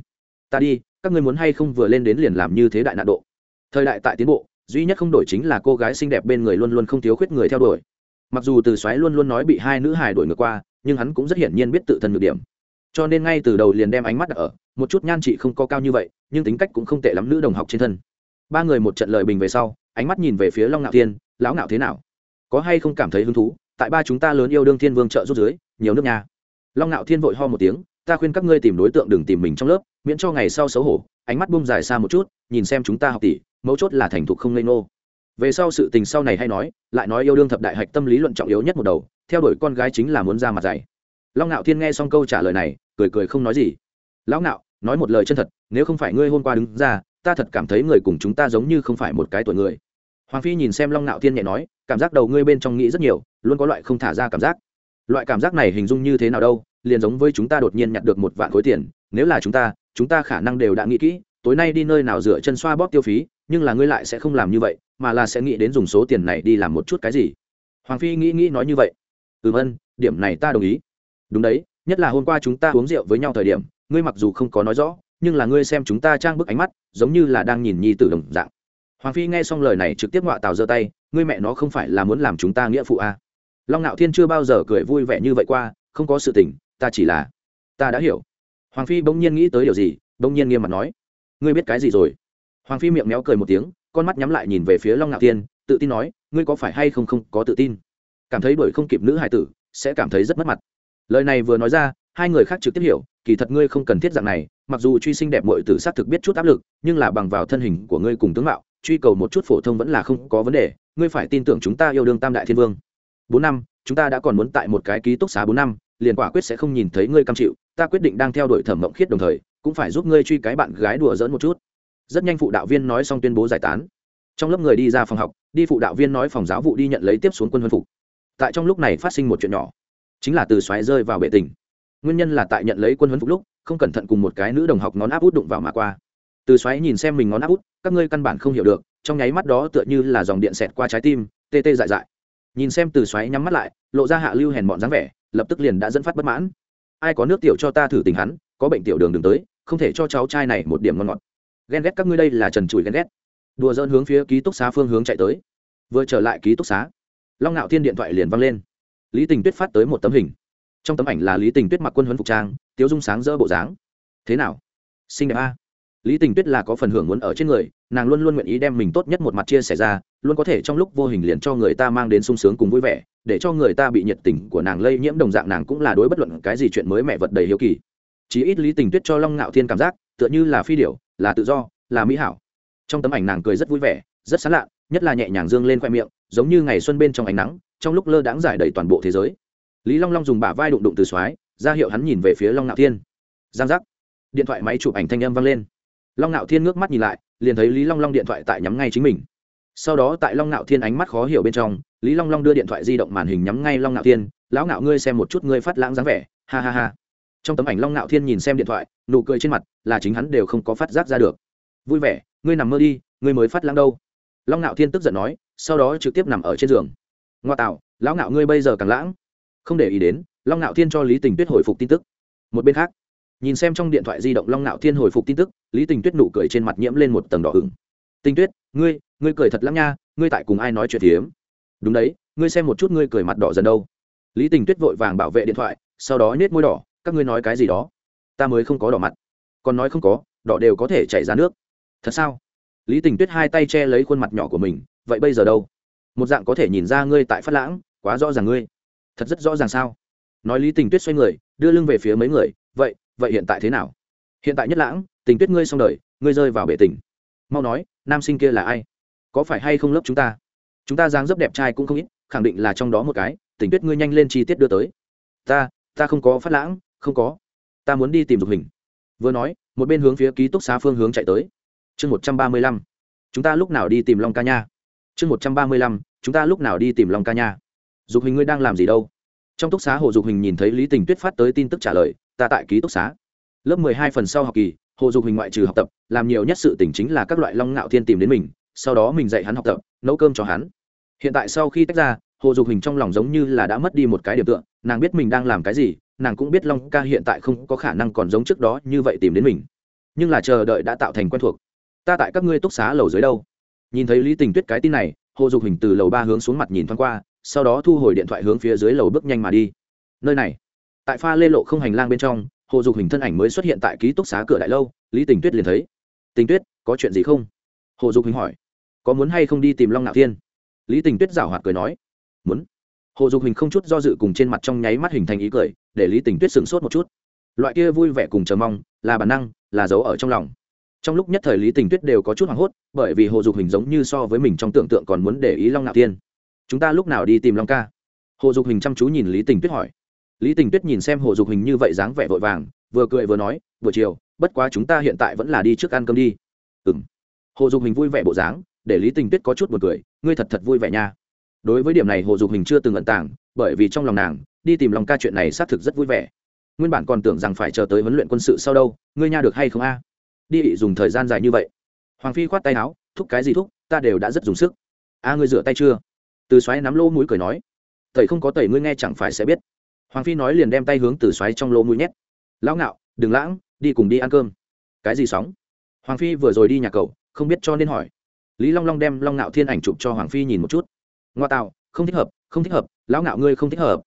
A: Ta đi, các ngươi muốn hay không vừa lên đến liền làm như thế đại nạn độ. Thời đại tại tiến bộ, duy nhất không đổi chính là cô gái xinh đẹp bên người luôn luôn không thiếu khuyết người theo đuổi. Mặc dù từ xoáy luôn luôn nói bị hai nữ hài đuổi ngược qua, nhưng hắn cũng rất hiển nhiên biết tự thân nhược điểm. Cho nên ngay từ đầu liền đem ánh mắt đặt ở, một chút nhan chị không có cao như vậy, nhưng tính cách cũng không tệ lắm nữ đồng học trên thân. Ba người một trận lời bình về sau, ánh mắt nhìn về phía long ngạo thiên, lão ngạo thế nào? Có hay không cảm thấy hứng thú? Tại ba chúng ta lớn yêu đương thiên vương trợ rút dưới, nhiều nước nhà long ngạo thiên vội ho một tiếng, ta khuyên các ngươi tìm đối tượng đừng tìm mình trong lớp, miễn cho ngày sau xấu hổ. Ánh mắt bung dài xa một chút, nhìn xem chúng ta học tỷ, mấu chốt là thành thục không lây nô về sau sự tình sau này hay nói, lại nói yêu đương thập đại hạch tâm lý luận trọng yếu nhất một đầu, theo đuổi con gái chính là muốn ra mặt dày long ngạo thiên nghe xong câu trả lời này, cười cười không nói gì. Lão ngạo, nói một lời chân thật, nếu không phải ngươi hôm qua đứng ra, ta thật cảm thấy người cùng chúng ta giống như không phải một cái tuổi người. Hoàng phi nhìn xem long ngạo thiên nhẹ nói, cảm giác đầu ngươi bên trong nghĩ rất nhiều, luôn có loại không thả ra cảm giác loại cảm giác này hình dung như thế nào đâu, liền giống với chúng ta đột nhiên nhặt được một vạn khối tiền. Nếu là chúng ta chúng ta khả năng đều đã nghĩ kỹ, tối nay đi nơi nào rửa chân xoa bóp tiêu phí, nhưng là ngươi lại sẽ không làm như vậy, mà là sẽ nghĩ đến dùng số tiền này đi làm một chút cái gì. Hoàng phi nghĩ nghĩ nói như vậy. Ừm ân, điểm này ta đồng ý. Đúng đấy, nhất là hôm qua chúng ta uống rượu với nhau thời điểm, ngươi mặc dù không có nói rõ, nhưng là ngươi xem chúng ta trang bức ánh mắt, giống như là đang nhìn nhi tử đồng dạng. Hoàng phi nghe xong lời này trực tiếp ngoạ tào giơ tay, ngươi mẹ nó không phải là muốn làm chúng ta nghĩa phụ à long nạo thiên chưa bao giờ cười vui vẻ như vậy qua, không có sự tình, ta chỉ là, ta đã hiểu. Hoàng phi bỗng nhiên nghĩ tới điều gì, bỗng nhiên nghiêm mặt nói, ngươi biết cái gì rồi? Hoàng phi miệng méo cười một tiếng, con mắt nhắm lại nhìn về phía long ngạo thiên, tự tin nói, ngươi có phải hay không không có tự tin? Cảm thấy đuổi không kịp nữ hải tử, sẽ cảm thấy rất mất mặt. Lời này vừa nói ra, hai người khác trực tiếp hiểu, kỳ thật ngươi không cần thiết dạng này, mặc dù truy sinh đẹp mội tử xác thực biết chút áp lực, nhưng là bằng vào thân hình của ngươi cùng tướng mạo, truy cầu một chút phổ thông vẫn là không có vấn đề, ngươi phải tin tưởng chúng ta yêu đương tam đại thiên vương bốn năm, chúng ta đã còn muốn tại một cái ký túc xá bốn năm, liền quả quyết sẽ không nhìn thấy ngươi cam chịu, ta quyết định đang theo đuổi thẩm mộng khiết đồng thời, cũng phải giúp ngươi truy cái bạn gái đùa dỡn một chút. Rất nhanh phụ đạo viên nói xong tuyên bố giải tán. Trong lớp người đi ra phòng học, đi phụ đạo viên nói phòng giáo vụ đi nhận lấy tiếp xuống quân huân phục. Tại trong lúc này phát sinh một chuyện nhỏ, chính là từ xoáy rơi vào bệ tình. Nguyên nhân là tại nhận lấy quân huấn phục lúc, không cẩn thận cùng một cái nữ đồng học ngón áp út đụng vào mà qua. Từ xoáy nhìn xem mình ngón áp út, các ngươi căn bản không hiểu được, trong nháy mắt đó tựa như là dòng điện xẹt qua trái tim, tê tê dại dại nhìn xem từ xoáy nhắm mắt lại, lộ ra hạ lưu hèn bọn dáng vẻ, lập tức liền đã dẫn phát bất mãn. Ai có nước tiểu cho ta thử tình hắn, có bệnh tiểu đường đừng tới, không thể cho cháu trai này một điểm ngon ngọt. Ghen ghét các ngươi đây là trần trụi ghen ghét. Đùa dỡn hướng phía ký túc xá phương hướng chạy tới. Vừa trở lại ký túc xá, long ngạo thiên điện thoại liền văng lên. Lý tình tuyết phát tới một tấm hình. Trong tấm ảnh là lý tình tuyết mặc quân huấn phục trang, tiếu dung sáng rỡ bộ dáng. Thế nào? Xinh đẹp a lý tình tuyết là có phần hưởng muốn ở trên người, nàng luôn luôn nguyện ý đem mình tốt nhất một mặt chia sẻ ra, luôn có thể trong lúc vô hình liền cho người ta mang đến sung sướng cùng vui vẻ, để cho người ta bị nhiệt tình của nàng lây nhiễm đồng dạng nàng cũng là đối bất luận cái gì chuyện mới mẹ vật đầy hiếu kỳ. Chí ít lý tình tuyết cho long ngạo thiên cảm giác, tựa như là phi điểu, là tự do, là mỹ hảo. Trong tấm ảnh nàng cười rất vui vẻ, rất sán lạ, nhất là nhẹ nhàng dương lên khoe miệng, giống như ngày xuân bên trong ánh nắng, trong lúc lơ đãng giải đầy toàn bộ thế giới. Lý long long dùng bả vai đụng đụng từ xoái ra hiệu hắn nhìn về phía long ngạo thiên. Giang giác. Điện thoại máy chụp ảnh thanh âm vang lên long ngạo thiên ngước mắt nhìn lại, liền thấy lý long long điện thoại tại nhắm ngay chính mình. Sau đó tại long ngạo thiên ánh mắt khó hiểu bên trong, lý long long đưa điện thoại di động màn hình nhắm ngay long ngạo thiên, lão ngạo ngươi xem một chút ngươi phát lãng dáng vẻ. Ha ha ha. Trong tấm ảnh long ngạo thiên nhìn xem điện thoại, nụ cười trên mặt là chính hắn đều không có phát giác ra được. Vui vẻ, ngươi nằm mơ đi, ngươi mới phát lãng đâu? Long ngạo thiên tức giận nói, sau đó trực tiếp nằm ở trên giường. Ngoa tạo, lão ngạo ngươi bây giờ càng lãng. Không để ý đến, long ngạo thiên cho lý tình tuyết hồi phục tin tức. Một bên khác nhìn xem trong điện thoại di động long Nạo thiên hồi phục tin tức, lý tình tuyết nụ cười trên mặt nhiễm lên một tầng đỏ ửng. Tình tuyết, ngươi ngươi cười thật lắm nha, ngươi tại cùng ai nói chuyện hiếm đúng đấy, ngươi xem một chút ngươi cười mặt đỏ dần đâu. Lý tình tuyết vội vàng bảo vệ điện thoại, sau đó nhét môi đỏ, các ngươi nói cái gì đó? Ta mới không có đỏ mặt. Còn nói không có, đỏ đều có thể chảy ra nước. Thật sao? Lý tình tuyết hai tay che lấy khuôn mặt nhỏ của mình, vậy bây giờ đâu? Một dạng có thể nhìn ra ngươi tại phát lãng, quá rõ ràng ngươi. Thật rất rõ ràng sao? Nói lý tình tuyết xoay người, đưa lưng về phía mấy người, vậy vậy hiện tại thế nào? Hiện tại nhất lãng, tình tuyết ngươi xong đời, ngươi rơi vào bể tình. Mau nói, nam sinh kia là ai? Có phải hay không lớp chúng ta? Chúng ta dáng dấp đẹp trai cũng không ít, khẳng định là trong đó một cái, tình tuyết ngươi nhanh lên chi tiết đưa tới. Ta ta không có phát lãng, không có. Ta muốn đi tìm dục hình. Vừa nói, một bên hướng phía ký túc xá phương hướng chạy tới. Chương một trăm ba mươi lăm. Chúng ta lúc nào đi tìm long ca nha? Chương một trăm ba mươi lăm. Chúng ta lúc nào đi tìm long ca nha? Dục hình ngươi đang làm gì đâu? Trong túc xá hồ dục hình nhìn thấy lý tình tuyết phát tới tin tức trả lời ta tại ký túc xá. Lớp mười hai phần sau học kỳ, hồ dục hình ngoại trừ học tập, làm nhiều nhất sự tỉnh chính là các loại long ngạo thiên tìm đến mình, sau đó mình dạy hắn học tập, nấu cơm cho hắn. Hiện tại sau khi tách ra, hồ dục hình trong lòng giống như là đã mất đi một cái điểm tựa, nàng biết mình đang làm cái gì, nàng cũng biết long ca hiện tại không có khả năng còn giống trước đó như vậy tìm đến mình. Nhưng là chờ đợi đã tạo thành quen thuộc. Ta tại các ngươi túc xá lầu dưới đâu? Nhìn thấy lý tình tuyết cái tin này, hồ dục hình từ lầu ba hướng xuống mặt nhìn thoáng qua, sau đó thu hồi điện thoại hướng phía dưới lầu bước nhanh mà đi. Nơi này tại pha lê lộ không hành lang bên trong, hồ dục hình thân ảnh mới xuất hiện tại ký túc xá cửa đại lâu, lý tình tuyết liền thấy. Tình tuyết, có chuyện gì không? Hồ dục hình hỏi. Có muốn hay không đi tìm long ngạo thiên? Lý tình tuyết giảo hoạt cười nói. Muốn. Hồ dục hình không chút do dự cùng trên mặt trong nháy mắt hình thành ý cười, để lý tình tuyết sửng sốt một chút. Loại kia vui vẻ cùng chờ mong, là bản năng, là giấu ở trong lòng. Trong lúc nhất thời lý tình tuyết đều có chút hoảng hốt, bởi vì hồ dục hình giống như so với mình trong tưởng tượng còn muốn để ý long ngạo thiên. Chúng ta lúc nào đi tìm long ca? Hồ dục hình chăm chú nhìn lý tình tuyết hỏi lý tình tuyết nhìn xem hồ dục hình như vậy dáng vẻ vội vàng, vừa cười vừa nói vừa chiều, bất quá chúng ta hiện tại vẫn là đi trước ăn cơm đi. Ừ m hồ dục hình vui vẻ bộ dáng, để lý tình tuyết có chút buồn cười, ngươi thật thật vui vẻ nha. Đối với điểm này hồ dục hình chưa từng ẩn tàng, bởi vì trong lòng nàng, đi tìm lòng ca chuyện này xác thực rất vui vẻ. Nguyên bản còn tưởng rằng phải chờ tới huấn luyện quân sự sau đâu, ngươi nha được hay không a? Đi ị dùng thời gian dài như vậy. Hoàng phi khoát tay áo, thúc cái gì thúc, ta đều đã rất dùng sức. A, ngươi rửa tay chưa? Từ xoáy nắm lỗ mũi cười nói, tẩy không có tẩy ngươi nghe chẳng phải sẽ biết hoàng phi nói liền đem tay hướng từ xoáy trong lỗ mũi nhét. Lão ngạo đừng lãng đi cùng đi ăn cơm. Cái gì sóng? Hoàng phi vừa rồi đi nhà cậu không biết cho nên hỏi. Lý long long đem long ngạo thiên ảnh chụp cho hoàng phi nhìn một chút. Ngoa tạo không thích hợp không thích hợp lão ngạo ngươi không thích hợp.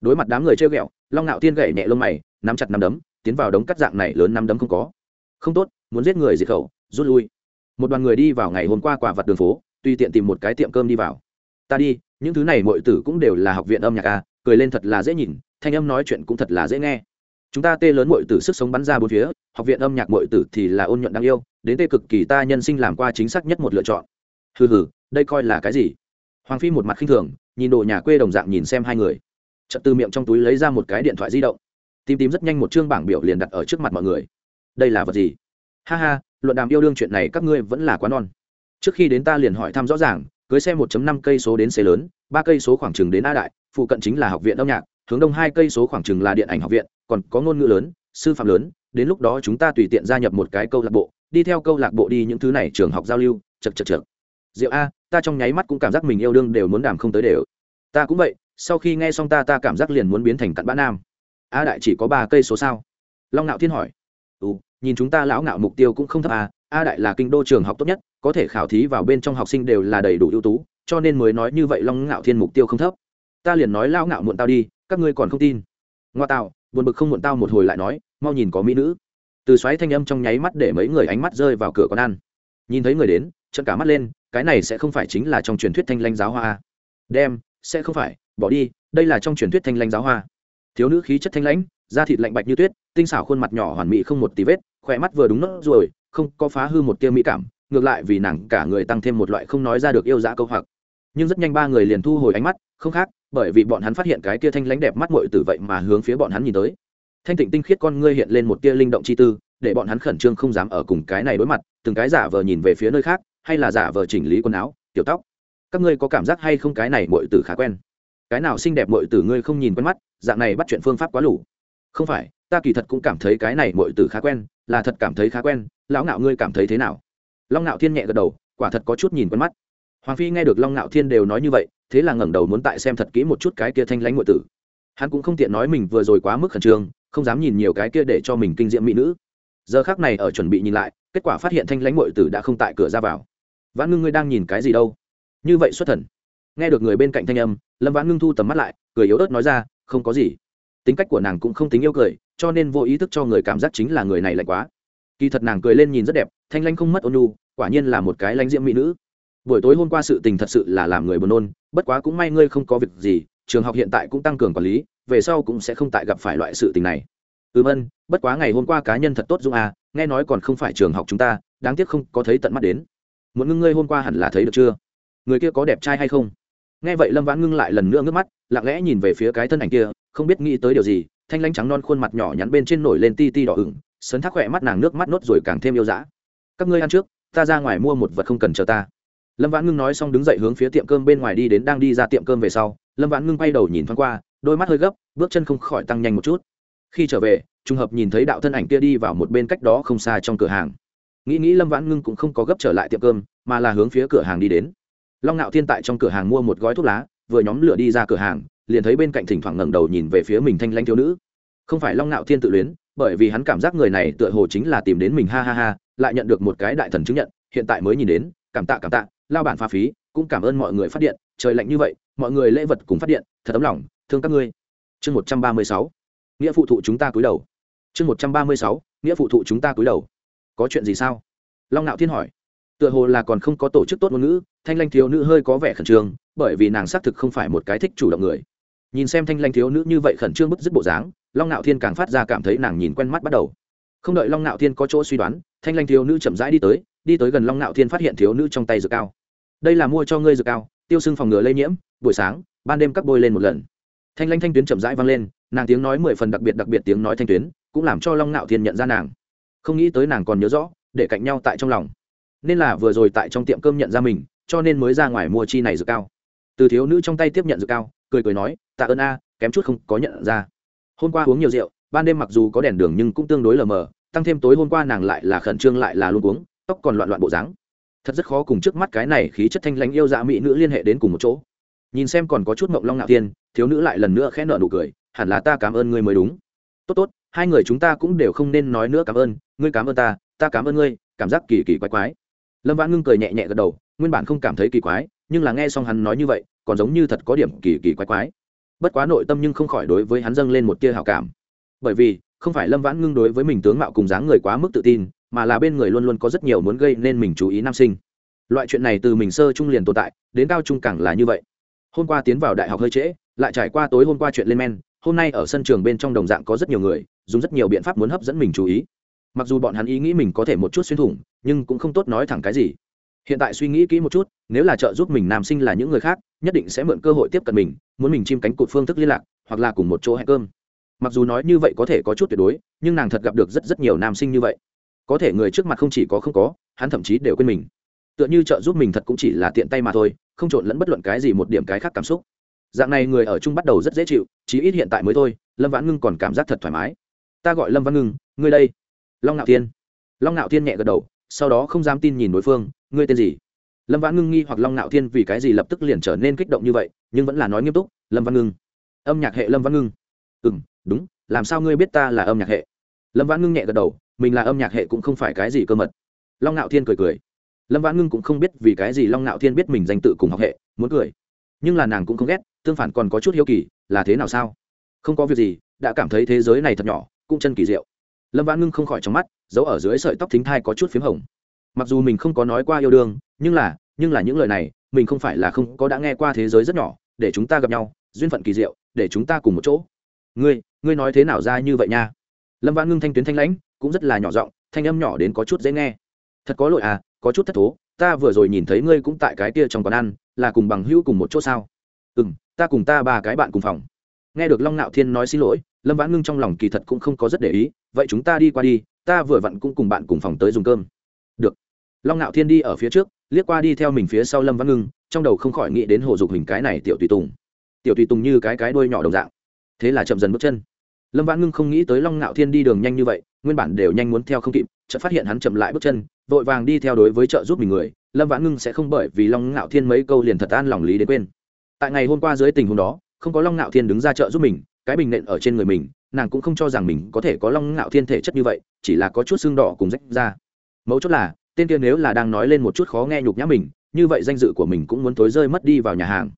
A: Đối mặt đám người chơi ghẹo long ngạo thiên gậy nhẹ lông mày nắm chặt nắm đấm tiến vào đống cắt dạng này lớn nắm đấm không có. Không tốt muốn giết người diệt khẩu rút lui. Một đoàn người đi vào ngày hôm qua quả vặt đường phố tùy tiện tìm một cái tiệm cơm đi vào. Ta đi những thứ này mọi tử cũng đều là học viện âm nhạc a à, cười lên thật là dễ nhìn thanh âm nói chuyện cũng thật là dễ nghe. Chúng ta tê lớn mọi tử sức sống bắn ra bốn phía, học viện âm nhạc mọi tử thì là ôn nhuận đáng yêu, đến tê cực kỳ ta nhân sinh làm qua chính xác nhất một lựa chọn. Hừ hừ, đây coi là cái gì? Hoàng phi một mặt khinh thường, nhìn đồ nhà quê đồng dạng nhìn xem hai người. Chợt từ miệng trong túi lấy ra một cái điện thoại di động. Tìm tìm rất nhanh một chương bảng biểu liền đặt ở trước mặt mọi người. Đây là vật gì? Ha ha, luận đàm yêu đương chuyện này các ngươi vẫn là quá non. Trước khi đến ta liền hỏi thăm rõ ràng, cưới xe 1 năm cây số đến xe lớn, ba cây số khoảng chừng đến a đại, phụ cận chính là học viện âm nhạc hướng đông hai cây số khoảng chừng là điện ảnh học viện, còn có ngôn ngữ lớn, sư phạm lớn, đến lúc đó chúng ta tùy tiện gia nhập một cái câu lạc bộ, đi theo câu lạc bộ đi những thứ này trường học giao lưu chật chật chật diệu a, ta trong nháy mắt cũng cảm giác mình yêu đương đều muốn đàm không tới đều. Ta cũng vậy, sau khi nghe xong ta ta cảm giác liền muốn biến thành cặn bã nam. A đại chỉ có ba cây số sao? Long ngạo thiên hỏi. Ừ nhìn chúng ta lão ngạo mục tiêu cũng không thấp à a đại là kinh đô trường học tốt nhất, có thể khảo thí vào bên trong học sinh đều là đầy đủ ưu tú, cho nên mới nói như vậy long ngạo thiên mục tiêu không thấp. Ta liền nói lão ngạo muộn tao đi các ngươi còn không tin. Ngoa tạo, buồn bực không muộn tao một hồi lại nói, mau nhìn có mỹ nữ. Từ xoáy thanh âm trong nháy mắt để mấy người ánh mắt rơi vào cửa quán ăn. Nhìn thấy người đến trận cả mắt lên, cái này sẽ không phải chính là trong truyền thuyết thanh lanh giáo hoa à? đem, sẽ không phải, bỏ đi, đây là trong truyền thuyết thanh lanh giáo hoa. Thiếu nữ khí chất thanh lãnh, da thịt lạnh bạch như tuyết, tinh xảo khuôn mặt nhỏ hoàn mỹ không một tí vết, khỏe mắt vừa đúng nốt rồi không có phá hư một tia mỹ cảm, ngược lại vì nàng cả người tăng thêm một loại không nói ra được yêu dã câu hoặc nhưng rất nhanh ba người liền thu hồi ánh mắt, không khác, bởi vì bọn hắn phát hiện cái tia thanh lãnh đẹp mắt mội từ vậy mà hướng phía bọn hắn nhìn tới. Thanh tịnh tinh khiết con ngươi hiện lên một tia linh động chi tư, để bọn hắn khẩn trương không dám ở cùng cái này đối mặt, từng cái giả vờ nhìn về phía nơi khác, hay là giả vờ chỉnh lý quần áo, tiểu tóc. Các ngươi có cảm giác hay không cái này mội tử khá quen? Cái nào xinh đẹp mội tử ngươi không nhìn quen mắt, dạng này bắt chuyện phương pháp quá lủ không phải, ta kỳ thật cũng cảm thấy cái này mội tử khá quen, là thật cảm thấy khá quen, lão ngạo ngươi cảm thấy thế nào? Long ngạo thiên nhẹ gật đầu, quả thật có chút nhìn quen mắt hoàng phi nghe được long ngạo thiên đều nói như vậy, thế là ngẩng đầu muốn tại xem thật kỹ một chút cái kia thanh lãnh ngội tử. Hắn cũng không tiện nói mình vừa rồi quá mức khẩn trương, không dám nhìn nhiều cái kia để cho mình kinh diễm mỹ nữ. Giờ khác này ở chuẩn bị nhìn lại, kết quả phát hiện thanh lãnh ngội tử đã không tại cửa ra vào. Vãn ngưng ngươi đang nhìn cái gì đâu? Như vậy xuất thần. Nghe được người bên cạnh thanh âm, lâm vãn ngưng thu tầm mắt lại, cười yếu ớt nói ra, không có gì. Tính cách của nàng cũng không tính yêu cười, cho nên vô ý thức cho người cảm giác chính là người này lạnh quá. Kỳ thật nàng cười lên nhìn rất đẹp, thanh lanh không mất ôn nhu, quả nhiên là một cái lãnh diễm mỹ nữ buổi tối hôm qua sự tình thật sự là làm người buồn nôn, bất quá cũng may ngươi không có việc gì, trường học hiện tại cũng tăng cường quản lý, về sau cũng sẽ không tại gặp phải loại sự tình này. Ừm ân, bất quá ngày hôm qua cá nhân thật tốt dung à nghe nói còn không phải trường học chúng ta, đáng tiếc không có thấy tận mắt đến. Muốn ngưng ngươi hôm qua hẳn là thấy được chưa? Người kia có đẹp trai hay không? Nghe vậy lâm vãn ngưng lại lần nữa ngước mắt, lặng lẽ nhìn về phía cái thân ảnh kia, không biết nghĩ tới điều gì, thanh lanh trắng non khuôn mặt nhỏ nhắn bên trên nổi lên ti ti đỏ ửng, sấn thác khỏe mắt nàng nước mắt nốt rồi càng thêm yêu dã. Các ngươi ăn trước, ta ra ngoài mua một vật không cần chờ ta lâm vãn ngưng nói xong đứng dậy hướng phía tiệm cơm bên ngoài đi đến đang đi ra tiệm cơm về sau, lâm vãn ngưng quay đầu nhìn thoáng qua, đôi mắt hơi gấp, bước chân không khỏi tăng nhanh một chút. Khi trở về, trùng hợp nhìn thấy đạo thân ảnh kia đi vào một bên cách đó không xa trong cửa hàng. Nghĩ nghĩ lâm vãn ngưng cũng không có gấp trở lại tiệm cơm, mà là hướng phía cửa hàng đi đến. Long ngạo thiên tại trong cửa hàng mua một gói thuốc lá, vừa nhóm lửa đi ra cửa hàng, liền thấy bên cạnh thỉnh thoảng ngẩng đầu nhìn về phía mình thanh lãnh thiếu nữ. Không phải long ngạo thiên tự luyến, bởi vì hắn cảm giác người này tựa hồ chính là tìm đến mình, ha ha ha, lại nhận được một cái đại thần chứng nhận, hiện tại mới nhìn đến, cảm tạ cảm tạ lao bản pha phí, cũng cảm ơn mọi người phát điện, trời lạnh như vậy, mọi người lễ vật cùng phát điện, thật ấm lòng, thương các ngươi. Chương một trăm ba mươi sáu, nghĩa phụ thụ chúng ta cúi đầu. Chương một trăm ba mươi sáu, nghĩa phụ thụ chúng ta cúi đầu. Có chuyện gì sao? Long ngạo thiên hỏi. Tựa hồ là còn không có tổ chức tốt ngôn ngữ, thanh lanh thiếu nữ hơi có vẻ khẩn trương, bởi vì nàng xác thực không phải một cái thích chủ động người. Nhìn xem thanh lanh thiếu nữ như vậy khẩn trương bức dứt bộ dáng, long nạo thiên càng phát ra cảm thấy nàng nhìn quen mắt bắt đầu. Không đợi long nạo thiên có chỗ suy đoán, thanh lanh thiếu nữ chậm rãi đi tới đi tới gần long nạo thiên phát hiện thiếu nữ trong tay dược cao đây là mua cho ngươi dược cao, tiêu xưng phòng ngừa lây nhiễm, buổi sáng, ban đêm cắt bôi lên một lần. Thanh lanh thanh tuyến chậm rãi vang lên, nàng tiếng nói mười phần đặc biệt đặc biệt tiếng nói thanh tuyến, cũng làm cho long nạo thiên nhận ra nàng. Không nghĩ tới nàng còn nhớ rõ, để cạnh nhau tại trong lòng. Nên là vừa rồi tại trong tiệm cơm nhận ra mình, cho nên mới ra ngoài mua chi này dược cao. Từ thiếu nữ trong tay tiếp nhận dược cao, cười cười nói, tạ ơn a, kém chút không có nhận ra. Hôm qua uống nhiều rượu, ban đêm mặc dù có đèn đường nhưng cũng tương đối lờ mờ, tăng thêm tối hôm qua nàng lại là khẩn trương lại là luôn uống tóc còn loạn loạn bộ dáng thật rất khó cùng trước mắt cái này khí chất thanh lãnh yêu dạ mỹ nữ liên hệ đến cùng một chỗ. Nhìn xem còn có chút mộng long ngạo tiên thiếu nữ lại lần nữa khẽ nợ nụ cười, hẳn là ta cảm ơn ngươi mới đúng. Tốt tốt, hai người chúng ta cũng đều không nên nói nữa cảm ơn, ngươi cảm ơn ta ta cảm ơn ngươi, cảm giác kỳ kỳ quái quái. Lâm vãn ngưng cười nhẹ nhẹ gật đầu, nguyên bản không cảm thấy kỳ quái, nhưng là nghe xong hắn nói như vậy, còn giống như thật có điểm kỳ kỳ quái quái. Bất quá nội tâm nhưng không khỏi đối với hắn dâng lên một tia hào cảm. Bởi vì, không phải lâm vãn ngưng đối với mình tướng mạo cùng dáng người quá mức tự tin mà là bên người luôn luôn có rất nhiều muốn gây nên mình chú ý nam sinh. Loại chuyện này từ mình sơ trung liền tồn tại, đến cao trung càng là như vậy. Hôm qua tiến vào đại học hơi trễ, lại trải qua tối hôm qua chuyện lên men, hôm nay ở sân trường bên trong đồng dạng có rất nhiều người, dùng rất nhiều biện pháp muốn hấp dẫn mình chú ý. Mặc dù bọn hắn ý nghĩ mình có thể một chút xuyên thủng, nhưng cũng không tốt nói thẳng cái gì. Hiện tại suy nghĩ kỹ một chút, nếu là trợ giúp mình nam sinh là những người khác, nhất định sẽ mượn cơ hội tiếp cận mình, muốn mình chim cánh cụt phương thức liên lạc, hoặc là cùng một chỗ hẹn cơm. Mặc dù nói như vậy có thể có chút tuyệt đối, nhưng nàng thật gặp được rất rất nhiều nam sinh như vậy có thể người trước mặt không chỉ có không có, hắn thậm chí đều quên mình. Tựa như trợ giúp mình thật cũng chỉ là tiện tay mà thôi, không trộn lẫn bất luận cái gì một điểm cái khác cảm xúc. Dạng này người ở chung bắt đầu rất dễ chịu, chí ít hiện tại mới thôi, lâm vãn ngưng còn cảm giác thật thoải mái. Ta gọi lâm văn ngưng, ngươi đây. Long ngạo thiên. Long ngạo thiên nhẹ gật đầu, sau đó không dám tin nhìn đối phương, ngươi tên gì? Lâm vãn ngưng nghi hoặc long ngạo thiên vì cái gì lập tức liền trở nên kích động như vậy, nhưng vẫn là nói nghiêm túc, lâm văn ngưng. Âm nhạc hệ lâm văn ngưng. Ừ m đúng, làm sao ngươi biết ta là âm nhạc hệ? Lâm vãn ngưng nhẹ gật đầu mình là âm nhạc hệ cũng không phải cái gì cơ mật. Long ngạo thiên cười cười. Lâm vãn ngưng cũng không biết vì cái gì long ngạo thiên biết mình danh tự cùng học hệ, muốn cười. Nhưng là nàng cũng không ghét, tương phản còn có chút hiếu kỳ, là thế nào sao? Không có việc gì, đã cảm thấy thế giới này thật nhỏ, cũng chân kỳ diệu. Lâm vãn ngưng không khỏi trong mắt, giấu ở dưới sợi tóc thính thai có chút p h í m hồng. Mặc dù mình không có nói qua yêu đương, nhưng là nhưng là những lời này, mình không phải là không có đã nghe qua thế giới rất nhỏ, để chúng ta gặp nhau, duyên phận kỳ diệu, để chúng ta cùng một chỗ. Ngươi ngươi nói thế nào ra như vậy nha? Lâm vãn ngưng thanh tuyến thanh lãnh cũng rất là nhỏ giọng, thanh âm nhỏ đến có chút dễ nghe. Thật có lỗi à có chút thất thố, ta vừa rồi nhìn thấy ngươi cũng tại cái kia trong quán ăn, là cùng bằng hữu cùng một chỗ sao? Ừ m ta cùng ta ba cái bạn cùng phòng. Nghe được long Nạo thiên nói xin lỗi, lâm vãn ngưng trong lòng kỳ thật cũng không có rất để ý, vậy chúng ta đi qua đi, ta vừa vặn cũng cùng bạn cùng phòng tới dùng cơm. Được. Long Nạo thiên đi ở phía trước, liếc qua đi theo mình phía sau lâm vãn ngưng, trong đầu không khỏi nghĩ đến hồ dục hình cái này tiểu tùy tùng. Tiểu tùy tùng như cái cái đuôi nhỏ đồng dạng. Thế là chậm dần bước chân. Lâm vãn ngưng không nghĩ tới long Nạo thiên đi đường nhanh như vậy nguyên bản đều nhanh muốn theo không kịp, chợt phát hiện hắn chậm lại bước chân, vội vàng đi theo đối với trợ giúp mình người. Lâm vãn ngưng sẽ không bởi vì long ngạo thiên mấy câu liền thật an lòng lý đến quên. Tại ngày hôm qua dưới tình huống đó, không có long ngạo thiên đứng ra trợ giúp mình, cái bình nện ở trên người mình, nàng cũng không cho rằng mình có thể có long ngạo thiên thể chất như vậy, chỉ là có chút xương đỏ cùng rách ra. Mấu chốt là, tên kia nếu là đang nói lên một chút khó nghe nhục nhã mình, như vậy danh dự của mình cũng muốn tối rơi mất đi vào nhà hàng.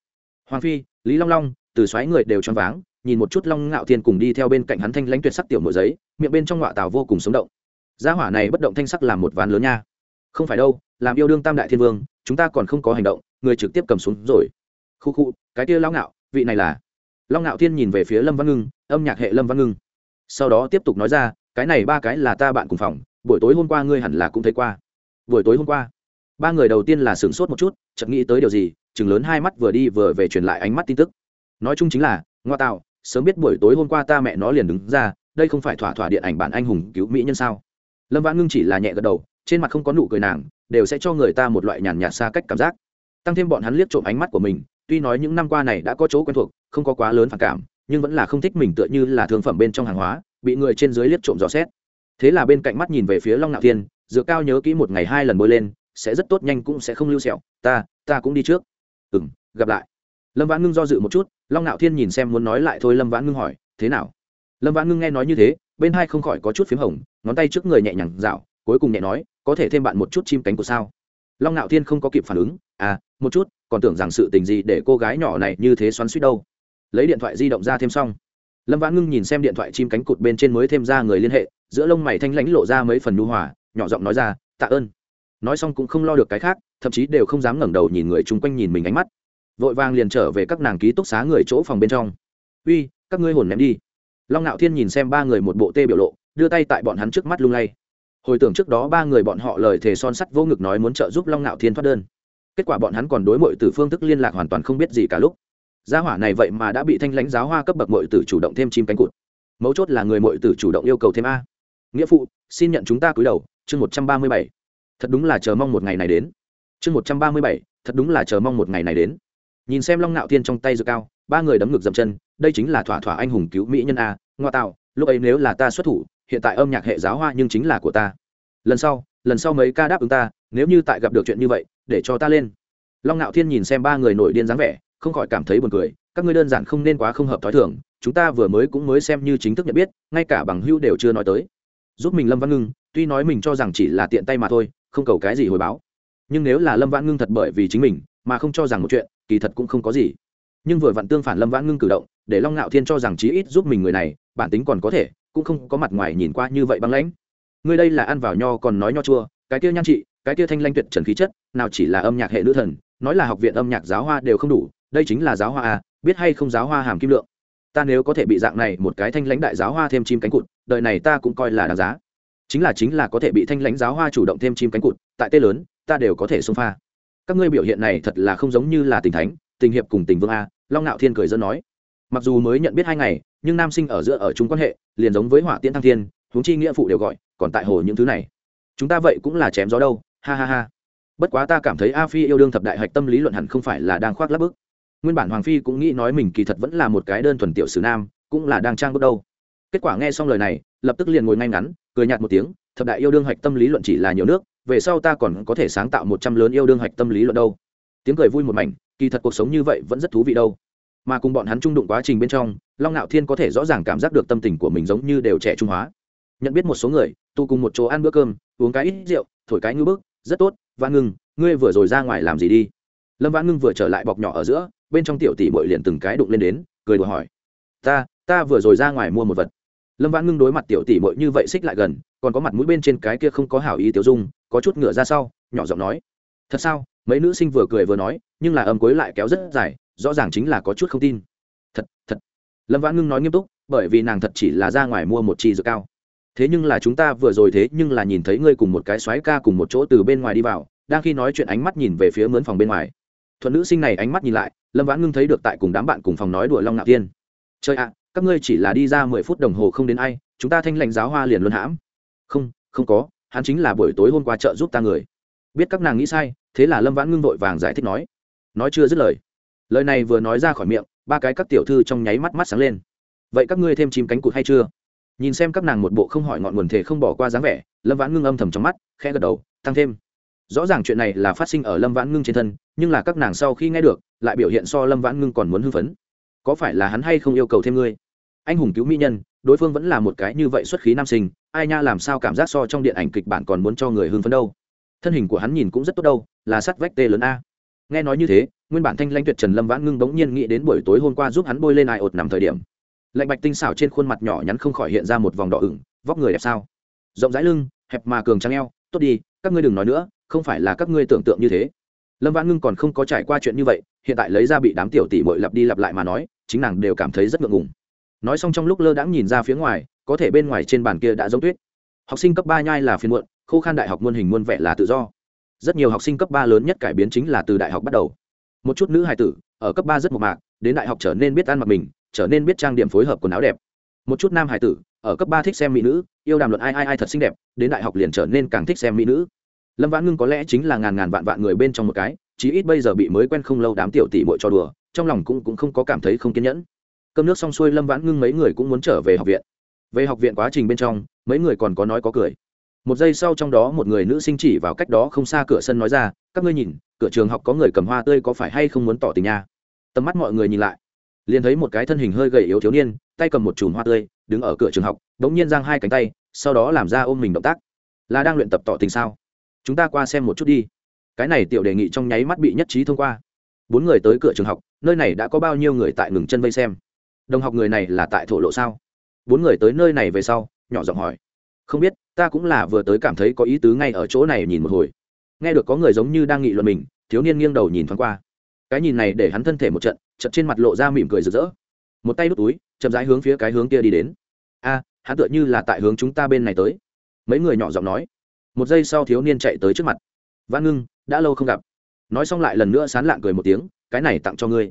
A: Hoàng phi, lý long long, từ xoáy người đều choáng váng nhìn một chút long ngạo thiên cùng đi theo bên cạnh hắn thanh lãnh tuyệt sắc tiểu mộ giấy, miệng bên trong ngọa tào vô cùng sống động. Gia hỏa này bất động thanh sắc làm một ván lớn nha. Không phải đâu, làm yêu đương tam đại thiên vương, chúng ta còn không có hành động, người trực tiếp cầm xuống rồi. Khu khu, cái kia lão ngạo, vị này là? Long ngạo thiên nhìn về phía lâm văn ngưng, âm nhạc hệ lâm văn ngưng. Sau đó tiếp tục nói ra, cái này ba cái là ta bạn cùng phòng, buổi tối hôm qua ngươi hẳn là cũng thấy qua. Buổi tối hôm qua, ba người đầu tiên là sửng sốt một chút, chợt nghĩ tới điều gì, chừng lớn hai mắt vừa đi vừa về truyền lại ánh mắt tin tức. Nói chung chính là ngoa tạo sớm biết buổi tối hôm qua ta mẹ nó liền đứng ra, đây không phải thỏa thỏa điện ảnh bản anh hùng cứu mỹ nhân sao? Lâm vãn ngưng chỉ là nhẹ gật đầu, trên mặt không có nụ cười nàng, đều sẽ cho người ta một loại nhàn nhạt xa cách cảm giác. Tăng thêm bọn hắn liếc trộm ánh mắt của mình, tuy nói những năm qua này đã có chỗ quen thuộc, không có quá lớn phản cảm, nhưng vẫn là không thích mình tựa như là thương phẩm bên trong hàng hóa, bị người trên dưới liếc trộm dò xét. Thế là bên cạnh mắt nhìn về phía long nạo thiên, dựa cao nhớ kỹ một ngày hai lần bôi lên, sẽ rất tốt, nhanh cũng sẽ không lưu sẹo, ta ta cũng đi trước. Ừ m gặp lại. Lâm vãn ngưng do dự một chút long nạo thiên nhìn xem muốn nói lại thôi, lâm vãn ngưng hỏi, thế nào? Lâm vãn ngưng nghe nói như thế, bên hai không khỏi có chút p h í m hồng, ngón tay trước người nhẹ nhàng dạo, cuối cùng nhẹ nói, có thể thêm bạn một chút chim cánh của sao? Long nạo thiên không có kịp phản ứng à một chút, còn tưởng rằng sự tình gì để cô gái nhỏ này như thế xoắn suýt đâu. Lấy điện thoại di động ra thêm xong. Lâm vãn ngưng nhìn xem điện thoại chim cánh cụt bên trên mới thêm ra người liên hệ, giữa lông mày thanh lãnh lộ ra mấy phần nu hòa, nhỏ giọng nói ra, tạ ơn. Nói xong cũng không lo được cái khác, thậm chí đều không dám ngẩng đầu nhìn người chung quanh nhìn mình ánh mắt vội vàng liền trở về các nàng ký túc xá người chỗ phòng bên trong. Uy, các ngươi hồn ném đi. Long ngạo thiên nhìn xem ba người một bộ tê biểu lộ, đưa tay tại bọn hắn trước mắt lung lay. Hồi tưởng trước đó ba người bọn họ lời thề son sắt vô ngực nói muốn trợ giúp long ngạo thiên thoát đơn. Kết quả bọn hắn còn đối mội từ phương thức liên lạc hoàn toàn không biết gì cả lúc. Gia hỏa này vậy mà đã bị thanh lãnh giáo hoa cấp bậc mội tử chủ động thêm chim cánh cụt. Mấu chốt là người mội tử chủ động yêu cầu thêm a. Nghĩa phụ, xin nhận chúng ta cúi đầu, chương một trăm ba mươi bảy. Thật đúng là chờ mong một ngày này đến. Chương một trăm ba mươi bảy, thật đúng là chờ mong một ngày này đến nhìn xem long nạo thiên trong tay dược cao, ba người đấm ngực dậm chân, đây chính là thỏa thỏa anh hùng cứu mỹ nhân a, ngoa tạo, lúc ấy nếu là ta xuất thủ, hiện tại âm nhạc hệ giáo hoa nhưng chính là của ta. Lần sau lần sau mấy ca đáp ứng ta, nếu như tại gặp được chuyện như vậy, để cho ta lên. Long ngạo thiên nhìn xem ba người nổi điên dáng vẻ, không khỏi cảm thấy buồn cười, các ngươi đơn giản không nên quá không hợp thói thường, chúng ta vừa mới cũng mới xem như chính thức nhận biết, ngay cả bằng hưu đều chưa nói tới. Giúp mình lâm văn ngưng, tuy nói mình cho rằng chỉ là tiện tay mà thôi, không cầu cái gì hồi báo. Nhưng nếu là lâm văn ngưng thật bởi vì chính mình mà không cho rằng một chuyện, kỳ thật cũng không có gì. Nhưng vừa vặn tương phản lâm vãn ngưng cử động, để long ngạo thiên cho rằng chí ít giúp mình người này, bản tính còn có thể, cũng không có mặt ngoài nhìn qua như vậy băng lãnh. Người đây là ăn vào nho còn nói nho chua, cái kia nhan trị, cái kia thanh lanh tuyệt trần khí chất, nào chỉ là âm nhạc hệ nữ thần, nói là học viện âm nhạc giáo hoa đều không đủ, đây chính là giáo hoa à biết hay không giáo hoa hàm kim lượng. Ta nếu có thể bị dạng này một cái thanh lãnh đại giáo hoa thêm chim cánh cụt, đời này ta cũng coi là đáng giá. Chính là chính là có thể bị thanh lãnh giáo hoa chủ động thêm chim cánh cụt, tại tê lớn, ta đều có thể xông pha các ngươi biểu hiện này thật là không giống như là tình thánh, tình hiệp cùng tình vương a, long ngạo thiên cười dân nói. Mặc dù mới nhận biết hai ngày, nhưng nam sinh ở giữa ở chung quan hệ, liền giống với hỏa tiễn thăng thiên, huống chi nghĩa phụ đều gọi, còn tại hồ những thứ này. Chúng ta vậy cũng là chém gió đâu, ha ha ha. Bất quá ta cảm thấy a phi yêu đương thập đại hạch tâm lý luận hẳn không phải là đang khoác lắp bức. Nguyên bản hoàng phi cũng nghĩ nói mình kỳ thật vẫn là một cái đơn thuần tiểu sử nam, cũng là đang trang bước đâu. Kết quả nghe xong lời này, lập tức liền ngồi ngay ngắn, cười nhạt một tiếng, thập đại yêu đương hạch tâm lý luận chỉ là nhiều nước về sau ta còn có thể sáng tạo một trăm lớn yêu đương hạch tâm lý luận đâu. Tiếng cười vui một mảnh, kỳ thật cuộc sống như vậy vẫn rất thú vị đâu. Mà cùng bọn hắn trung đụng quá trình bên trong, long ngạo thiên có thể rõ ràng cảm giác được tâm tình của mình giống như đều trẻ trung hóa. Nhận biết một số người, tụ cùng một chỗ ăn bữa cơm, uống cái ít rượu, thổi cái ngư bức, rất tốt, vãn ngưng, ngươi vừa rồi ra ngoài làm gì đi? Lâm vãn ngưng vừa trở lại bọc nhỏ ở giữa, bên trong tiểu tỷ bội liền từng cái đụng lên đến, cười đùa hỏi. Ta ta vừa rồi ra ngoài mua một vật. Lâm vãn ngưng đối mặt tiểu tỷ bội như vậy xích lại gần còn có mặt mũi bên trên cái kia không có hảo ý tiểu dung, có chút ngựa ra sau, nhỏ giọng nói, thật sao? Mấy nữ sinh vừa cười vừa nói, nhưng là âm cuối lại kéo rất dài, rõ ràng chính là có chút không tin. Thật thật. Lâm vãn ngưng nói nghiêm túc, bởi vì nàng thật chỉ là ra ngoài mua một chi dược cao. Thế nhưng là chúng ta vừa rồi thế nhưng là nhìn thấy ngươi cùng một cái xoáy ca cùng một chỗ từ bên ngoài đi vào, đang khi nói chuyện ánh mắt nhìn về phía mướn phòng bên ngoài. Thuận nữ sinh này ánh mắt nhìn lại, lâm vãn ngưng thấy được tại cùng đám bạn cùng phòng nói đùa long ngạo tiên. Trời ạ, các ngươi chỉ là đi ra mười phút đồng hồ không đến ai, chúng ta thanh lãnh giáo hoa liền luân hãm không không có, hắn chính là buổi tối hôm qua chợ giúp ta người. Biết các nàng nghĩ sai, thế là lâm vãn ngưng vội vàng giải thích nói. Nói chưa dứt lời. Lời này vừa nói ra khỏi miệng, ba cái các tiểu thư trong nháy mắt mắt sáng lên. Vậy các ngươi thêm chim cánh cụt hay chưa? Nhìn xem các nàng một bộ không hỏi ngọn nguồn thể không bỏ qua dáng vẻ, lâm vãn ngưng âm thầm trong mắt, khẽ gật đầu, tăng thêm. Rõ ràng chuyện này là phát sinh ở lâm vãn ngưng trên thân, nhưng là các nàng sau khi nghe được, lại biểu hiện so lâm vãn ngưng còn muốn hưng phấn. Có phải là hắn hay không yêu cầu thêm ngươi? Anh hùng cứu mỹ nhân đối phương vẫn là một cái như vậy xuất khí nam sinh, ai nha làm sao cảm giác so trong điện ảnh kịch bản còn muốn cho người hưng phấn đâu. Thân hình của hắn nhìn cũng rất tốt đâu, là sắt vách tê lớn a. Nghe nói như thế, nguyên bản thanh lãnh tuyệt trần lâm vãn ngưng bỗng nhiên nghĩ đến buổi tối hôm qua giúp hắn bôi lên ai ột nằm thời điểm. Lạnh bạch tinh xảo trên khuôn mặt nhỏ nhắn không khỏi hiện ra một vòng đỏ ửng, vóc người đẹp sao? Rộng rãi lưng, hẹp mà cường trắng eo, tốt đi, các ngươi đừng nói nữa, không phải là các ngươi tưởng tượng như thế. Lâm vãn ngưng còn không có trải qua chuyện như vậy, hiện tại lấy ra bị đám tiểu tỷ bội lặp đi lặp lại mà nói, chính nàng đều cảm thấy rất ngượng ngùng nói xong trong lúc lơ đãng nhìn ra phía ngoài, có thể bên ngoài trên bàn kia đã giống tuyết. Học sinh cấp ba nhai là phiên muộn, khô khan đại học muôn hình muôn vẻ là tự do. Rất nhiều học sinh cấp ba lớn nhất cải biến chính là từ đại học bắt đầu. Một chút nữ hài tử, ở cấp ba rất mộc mạc, đến đại học trở nên biết ăn mặc mình, trở nên biết trang điểm phối hợp quần áo đẹp. Một chút nam hài tử, ở cấp ba thích xem mỹ nữ, yêu đàm luận ai ai ai thật xinh đẹp, đến đại học liền trở nên càng thích xem mỹ nữ. Lâm vãn ngưng có lẽ chính là ngàn ngàn vạn vạn người bên trong một cái, chí ít bây giờ bị mới quen không lâu đám tiểu tỷ bội cho đùa, trong lòng cũng cũng không có cảm thấy không kiên nhẫn cơm nước xong xuôi lâm vãn ngưng mấy người cũng muốn trở về học viện. Về học viện quá trình bên trong, mấy người còn có nói có cười. Một giây sau trong đó một người nữ sinh chỉ vào cách đó không xa cửa sân nói ra, các ngươi nhìn, cửa trường học có người cầm hoa tươi có phải hay không muốn tỏ tình nha? Tầm mắt mọi người nhìn lại, liền thấy một cái thân hình hơi gầy yếu thiếu niên, tay cầm một chùm hoa tươi, đứng ở cửa trường học đ ố n g nhiên giang hai cánh tay, sau đó làm ra ôm mình động tác. Là đang luyện tập tỏ tình sao? Chúng ta qua xem một chút đi. Cái này tiểu đề nghị trong nháy mắt bị nhất trí thông qua. Bốn người tới cửa trường học, nơi này đã có bao nhiêu người tại ngừng chân vây xem? Đồng học người này là tại thổ lộ sao? Bốn người tới nơi này về sau, nhỏ giọng hỏi. Không biết, ta cũng là vừa tới cảm thấy có ý tứ ngay ở chỗ này nhìn một hồi. Nghe được có người giống như đang nghị luận mình, thiếu niên nghiêng đầu nhìn thoáng qua. Cái nhìn này để hắn thân thể một trận chật trên mặt lộ ra mỉm cười rực rỡ. Một tay đút túi, chậm rãi hướng phía cái hướng kia đi đến. A, hắn tựa như là tại hướng chúng ta bên này tới. Mấy người nhỏ giọng nói. Một giây sau thiếu niên chạy tới trước mặt. Văn ngưng, đã lâu không gặp. Nói xong lại lần nữa sán lạng cười một tiếng, cái này tặng cho ngươi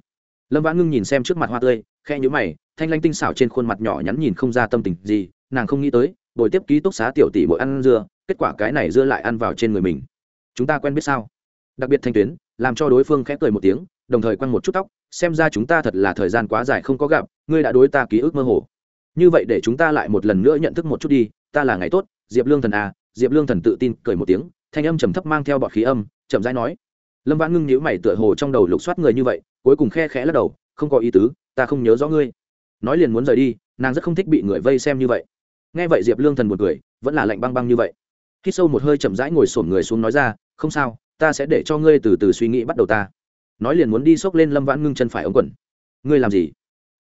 A: lâm vãn ngưng nhìn xem trước mặt hoa tươi khe nhũ mày thanh lanh tinh xảo trên khuôn mặt nhỏ nhắn nhìn không ra tâm tình gì nàng không nghĩ tới bồi tiếp ký túc xá tiểu tỷ bội ăn dưa kết quả cái này dưa lại ăn vào trên người mình chúng ta quen biết sao đặc biệt thanh tuyến làm cho đối phương khẽ cười một tiếng đồng thời quăng một chút tóc xem ra chúng ta thật là thời gian quá dài không có gặp ngươi đã đối ta ký ức mơ hồ như vậy để chúng ta lại một lần nữa nhận thức một chút đi ta là ngày tốt diệp lương thần à diệp lương thần tự tin cười một tiếng thanh âm trầm thấp mang theo bọt khí âm chậm rãi nói lâm vãn ngưng nhíu mày tựa hồ trong đầu lục soát người như vậy, cuối cùng khe khẽ lắc đầu, không có ý tứ, ta không nhớ rõ ngươi. Nói liền muốn rời đi, nàng rất không thích bị người vây xem như vậy. Nghe vậy diệp lương thần một cười, vẫn là lạnh băng băng như vậy. Khi sâu một hơi chậm rãi ngồi xổm người xuống nói ra, không sao, ta sẽ để cho ngươi từ từ suy nghĩ bắt đầu ta. Nói liền muốn đi xốc lên lâm vãn ngưng chân phải ống quần. Ngươi làm gì?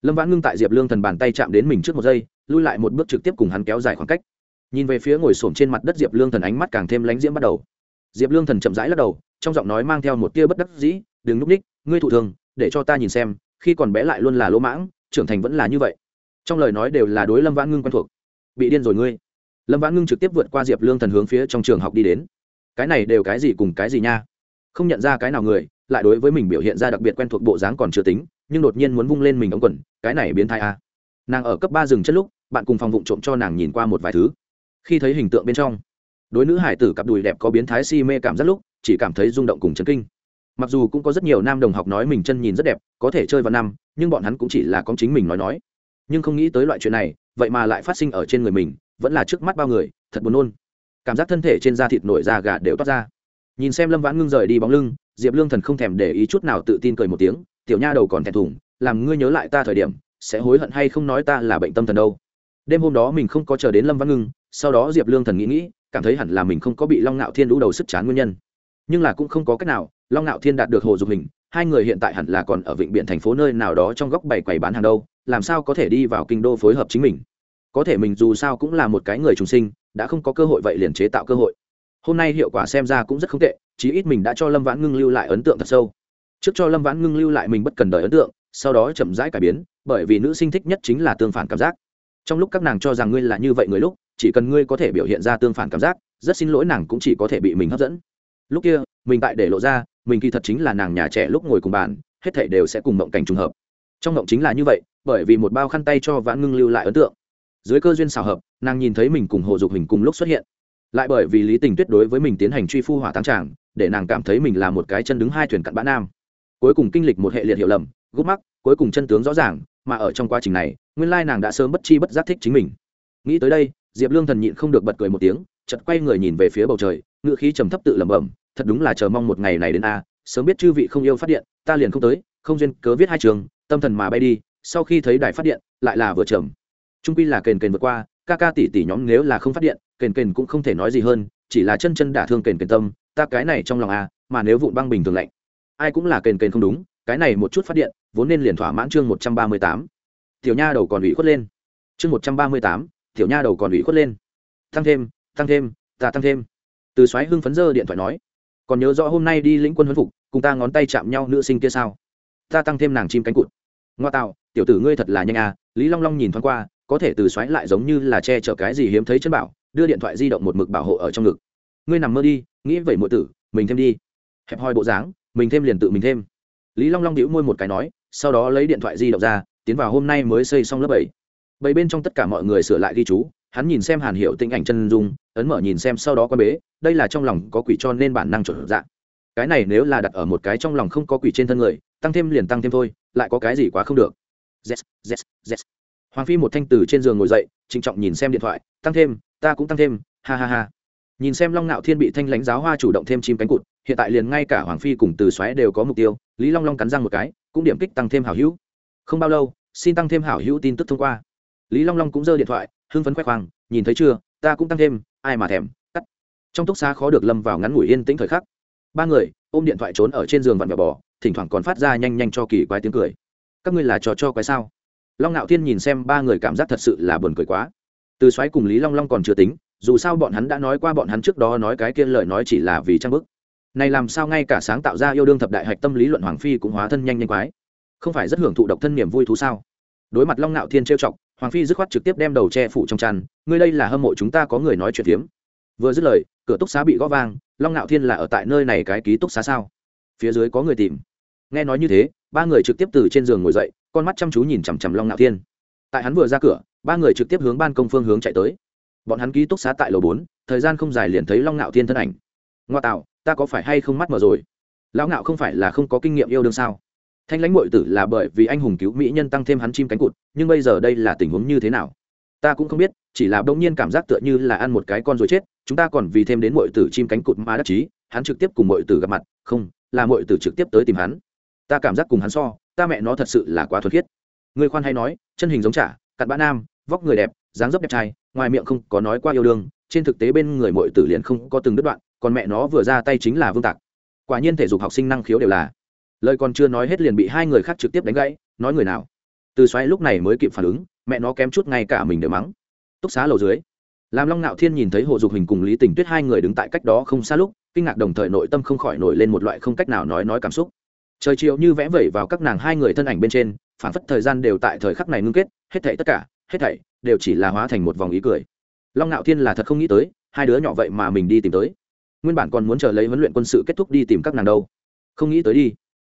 A: Lâm vãn ngưng tại diệp lương thần bàn tay chạm đến mình trước một giây, lui lại một bước trực tiếp cùng hắn kéo dài khoảng cách. Nhìn về phía ngồi xổm trên mặt đất diệp lương thần ánh mắt càng thêm lánh diễm bắt đầu. Diệp lương thần chậm rãi lắc đầu trong giọng nói mang theo một tia bất đắc dĩ, đừng núp ních, ngươi thụ thường, để cho ta nhìn xem, khi còn bé lại luôn là lỗ mãng, trưởng thành vẫn là như vậy. Trong lời nói đều là đối lâm vãn ngưng quen thuộc. Bị điên rồi ngươi. Lâm vãn ngưng trực tiếp vượt qua diệp lương thần hướng phía trong trường học đi đến. Cái này đều cái gì cùng cái gì nha? Không nhận ra cái nào người, lại đối với mình biểu hiện ra đặc biệt quen thuộc bộ dáng còn chưa tính, nhưng đột nhiên muốn vung lên mình ống quần, cái này biến thai a à. nàng ở cấp ba dừng chất lúc, bạn cùng phòng vụng trộm cho nàng nhìn qua một vài thứ. Khi thấy hình tượng bên trong, đối nữ hải tử cặp đùi đẹp có biến thái si mê cảm giác lúc chỉ cảm thấy rung động cùng chấn kinh. Mặc dù cũng có rất nhiều nam đồng học nói mình chân nhìn rất đẹp, có thể chơi vào năm, nhưng bọn hắn cũng chỉ là con chính mình nói nói. Nhưng không nghĩ tới loại chuyện này, vậy mà lại phát sinh ở trên người mình, vẫn là trước mắt bao người, thật buồn nôn. Cảm giác thân thể trên da thịt nổi da gà đều toát ra. Nhìn xem lâm vãn ngưng rời đi bóng lưng, diệp lương thần không thèm để ý chút nào tự tin cười một tiếng, tiểu nha đầu còn thẹn thùng, làm ngươi nhớ lại ta thời điểm, sẽ hối hận hay không nói ta là bệnh tâm thần đâu. Đêm hôm đó mình không có chờ đến lâm Vãn ngưng, sau đó diệp lương thần nghĩ nghĩ, cảm thấy hẳn là mình không có bị long ngạo thiên đũ đầu sức chán nguyên nhân nhưng là cũng không có cách nào, long ngạo thiên đạt được hồ dục hình, hai người hiện tại hẳn là còn ở vịnh biển thành phố nơi nào đó trong góc bảy quầy bán hàng đâu, làm sao có thể đi vào kinh đô phối hợp chính mình? Có thể mình dù sao cũng là một cái người trùng sinh, đã không có cơ hội vậy liền chế tạo cơ hội. Hôm nay hiệu quả xem ra cũng rất không tệ, chí ít mình đã cho lâm vãn ngưng lưu lại ấn tượng thật sâu. Trước cho lâm vãn ngưng lưu lại mình bất cần đời ấn tượng, sau đó chậm rãi cải biến, bởi vì nữ sinh thích nhất chính là tương phản cảm giác. Trong lúc các nàng cho rằng ngươi là như vậy người lúc, chỉ cần ngươi có thể biểu hiện ra tương phản cảm giác, rất xin lỗi nàng cũng chỉ có thể bị mình hấp dẫn lúc kia, mình tại để lộ ra, mình kỳ thật chính là nàng nhà trẻ lúc ngồi cùng bàn, hết thảy đều sẽ cùng mộng cảnh trùng hợp. Trong mộng chính là như vậy, bởi vì một bao khăn tay cho vãn ngưng lưu lại ấn tượng. Dưới cơ duyên xào hợp, nàng nhìn thấy mình cùng hồ dục hình cùng lúc xuất hiện. Lại bởi vì lý tình tuyết đối với mình tiến hành truy phu hỏa táng tràng, để nàng cảm thấy mình là một cái chân đứng hai thuyền cặn bã nam. Cuối cùng kinh lịch một hệ liệt hiểu lầm, gút mắc, cuối cùng chân tướng rõ ràng, mà ở trong quá trình này, nguyên lai nàng đã sớm bất chi bất giác thích chính mình. Nghĩ tới đây, diệp lương thần nhịn không được bật cười một tiếng chật quay người nhìn về phía bầu trời, ngựa khí trầm thấp tự lẩm bẩm thật đúng là chờ mong một ngày này đến a à, sớm biết chư vị không yêu phát điện, ta liền không tới, không duyên cớ viết hai trường, tâm thần mà bay đi, sau khi thấy đài phát điện, lại là vừa trầm trung quy là kền kền vượt qua, ca ca tỷ tỷ nhóm nếu là không phát điện, kền kền cũng không thể nói gì hơn, chỉ là chân chân đả thương kền kền tâm, ta cái này trong lòng a, mà nếu vụn băng bình thường lạnh, ai cũng là kền kền không đúng, cái này một chút phát điện, vốn nên liền thỏa mãn chương một trăm ba mươi tám. Tiểu nha đầu còn ủy khuất lên. Chương một trăm ba mươi tám, tiểu nha đầu còn ủy khuất lên. Tăng thêm tăng thêm, ta tăng thêm. Từ xoáy hưng phấn dơ điện thoại nói còn nhớ rõ hôm nay đi lĩnh quân huấn phục, cùng ta ngón tay chạm nhau nữ sinh kia sao? Ta tăng thêm nàng chim cánh cụt. Ngoa tạo, tiểu tử ngươi thật là nhanh à lý long long nhìn thoáng qua, có thể từ xoáy lại giống như là che chở cái gì hiếm thấy chân bảo, đưa điện thoại di động một mực bảo hộ ở trong ngực. Ngươi nằm mơ đi, nghĩ vậy muội tử, mình thêm đi. Hẹp hoi bộ dáng, mình thêm liền tự mình thêm. Lý long long đĩu môi một cái nói, sau đó lấy điện thoại di động ra, tiến vào hôm nay mới xây xong lớp bảy. Bảy bên trong tất cả mọi người sửa lại ghi chú hắn nhìn xem hàn hiệu tinh ảnh chân dung ấn mở nhìn xem sau đó quan bế đây là trong lòng có quỷ cho nên bản năng chuẩn dạng. Cái này nếu là đặt ở một cái trong lòng không có quỷ trên thân người tăng thêm liền tăng thêm thôi lại có cái gì quá không được. Yes, yes, yes. hoàng phi một thanh từ trên giường ngồi dậy trịnh trọng nhìn xem điện thoại tăng thêm ta cũng tăng thêm ha ha ha. Nhìn xem long ngạo thiên bị thanh lãnh giáo hoa chủ động thêm chim cánh cụt hiện tại liền ngay cả hoàng phi cùng từ xoáy đều có mục tiêu lý long long cắn răng một cái cũng điểm kích tăng thêm hảo hữu. Không bao lâu xin tăng thêm hảo hữu tin tức thông qua. Lý long long cũng giơ điện thoại hưng phấn khoe khoang, nhìn thấy chưa, ta cũng tăng thêm, ai mà thèm cắt trong túc xá khó được lâm vào ngắn ngủi yên tĩnh thời khắc. Ba người, ôm điện thoại trốn ở trên giường vặn vẹo bò, thỉnh thoảng còn phát ra nhanh nhanh cho kỳ quái tiếng cười. Các ngươi là trò cho quái sao? Long ngạo thiên nhìn xem ba người cảm giác thật sự là buồn cười quá. Từ xoáy cùng lý long long còn chưa tính, dù sao bọn hắn đã nói qua bọn hắn trước đó nói cái kia lời nói chỉ là vì trang bức. Này làm sao ngay cả sáng tạo ra yêu đương thập đại hạch tâm lý luận hoàng phi cũng hóa thân nhanh nhanh quái. Không phải rất hưởng thụ độc thân niềm vui thú sao? Đối mặt long nạo thiên trêu chọc hoàng phi dứt khoát trực tiếp đem đầu che phủ trong tràn ngươi đây là hâm mộ chúng ta có người nói chuyện phiếm. Vừa dứt lời, cửa túc xá bị gõ vang, long nạo thiên là ở tại nơi này cái ký túc xá sao? Phía dưới có người tìm. Nghe nói như thế, ba người trực tiếp từ trên giường ngồi dậy, con mắt chăm chú nhìn chằm chằm long nạo thiên. Tại hắn vừa ra cửa, ba người trực tiếp hướng ban công phương hướng chạy tới. Bọn hắn ký túc xá tại lầu bốn, thời gian không dài liền thấy long nạo thiên thân ảnh. Ngoa tạo, ta có phải hay không mắt mở rồi? Lão ngạo không phải là không có kinh nghiệm yêu đương sao? Thanh lãnh mội tử là bởi vì anh hùng cứu mỹ nhân tăng thêm hắn chim cánh cụt, nhưng bây giờ đây là tình huống như thế nào? Ta cũng không biết, chỉ là bỗng nhiên cảm giác tựa như là ăn một cái con rồi chết, chúng ta còn vì thêm đến mọi tử chim cánh cụt mà đắc chí, hắn trực tiếp cùng mọi tử gặp mặt, không, là mọi tử trực tiếp tới tìm hắn. Ta cảm giác cùng hắn so, ta mẹ nó thật sự là quá thuật khiết. Người khoan hay nói, chân hình giống trả cặn bã nam, vóc người đẹp, dáng dấp đẹp trai, ngoài miệng không có nói qua yêu đương, trên thực tế bên người mọi tử liền không có từng đứt đoạn, còn mẹ nó vừa ra tay chính là vương tạc. Quả nhiên thể dục học sinh năng khiếu đều là lời còn chưa nói hết liền bị hai người khác trực tiếp đánh gãy, nói người nào? Từ xoáy lúc này mới kịp phản ứng, mẹ nó kém chút ngay cả mình để mắng. Túc xá lầu dưới làm long ngạo thiên nhìn thấy hồ dục hình cùng lý tình tuyết hai người đứng tại cách đó không xa lúc, kinh ngạc đồng thời nội tâm không khỏi nổi lên một loại không cách nào nói nói cảm xúc. Trời chiều như vẽ vẩy vào các nàng hai người thân ảnh bên trên, phản phất thời gian đều tại thời khắc này ngưng kết, hết thảy tất cả, hết thảy đều chỉ là hóa thành một vòng ý cười. Long ngạo thiên là thật không nghĩ tới, hai đứa nhỏ vậy mà mình đi tìm tới. Nguyên bản còn muốn chờ lấy huấn luyện quân sự kết thúc đi tìm các nàng đâu. Không nghĩ tới đi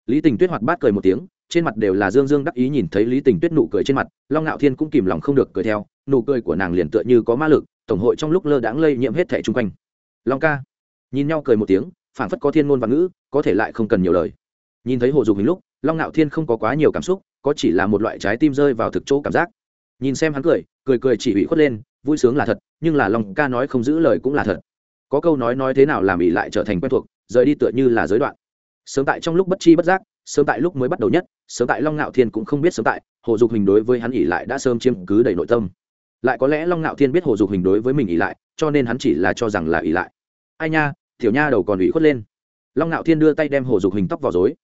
A: lý tình tuyết hoạt bát cười một tiếng, trên mặt đều là dương dương đắc ý nhìn thấy lý tình tuyết nụ cười trên mặt, long ngạo thiên cũng kìm lòng không được cười theo, nụ cười của nàng liền tựa như có ma lực, tổng hội trong lúc lơ đãng lây nhiễm hết thẻ chung quanh. Long ca, nhìn nhau cười một tiếng phản phất có thiên ngôn và ngữ, có thể lại không cần nhiều lời. Nhìn thấy hồ dục hình lúc, long ngạo thiên không có quá nhiều cảm xúc, có chỉ là một loại trái tim rơi vào thực chỗ cảm giác. Nhìn xem hắn cười cười cười chỉ ủy khuất lên, vui sướng là thật, nhưng là long ca nói không giữ lời cũng là thật. Có câu nói nói thế nào làm ỉ lại trở thành quen thuộc, rời đi tựa như là giới đoạn sớm tại trong lúc bất chi bất giác, sớm tại lúc mới bắt đầu nhất, sớm tại long ngạo thiên cũng không biết sớm tại, hồ dục hình đối với hắn ỉ lại đã sớm chiếm cứ đầy nội tâm. Lại có lẽ long ngạo thiên biết hồ dục hình đối với mình ỉ lại, cho nên hắn chỉ là cho rằng là ỉ lại. Ai nha thiểu nha đầu còn ủy khuất lên. Long ngạo thiên đưa tay đem hồ dục hình tóc vào dối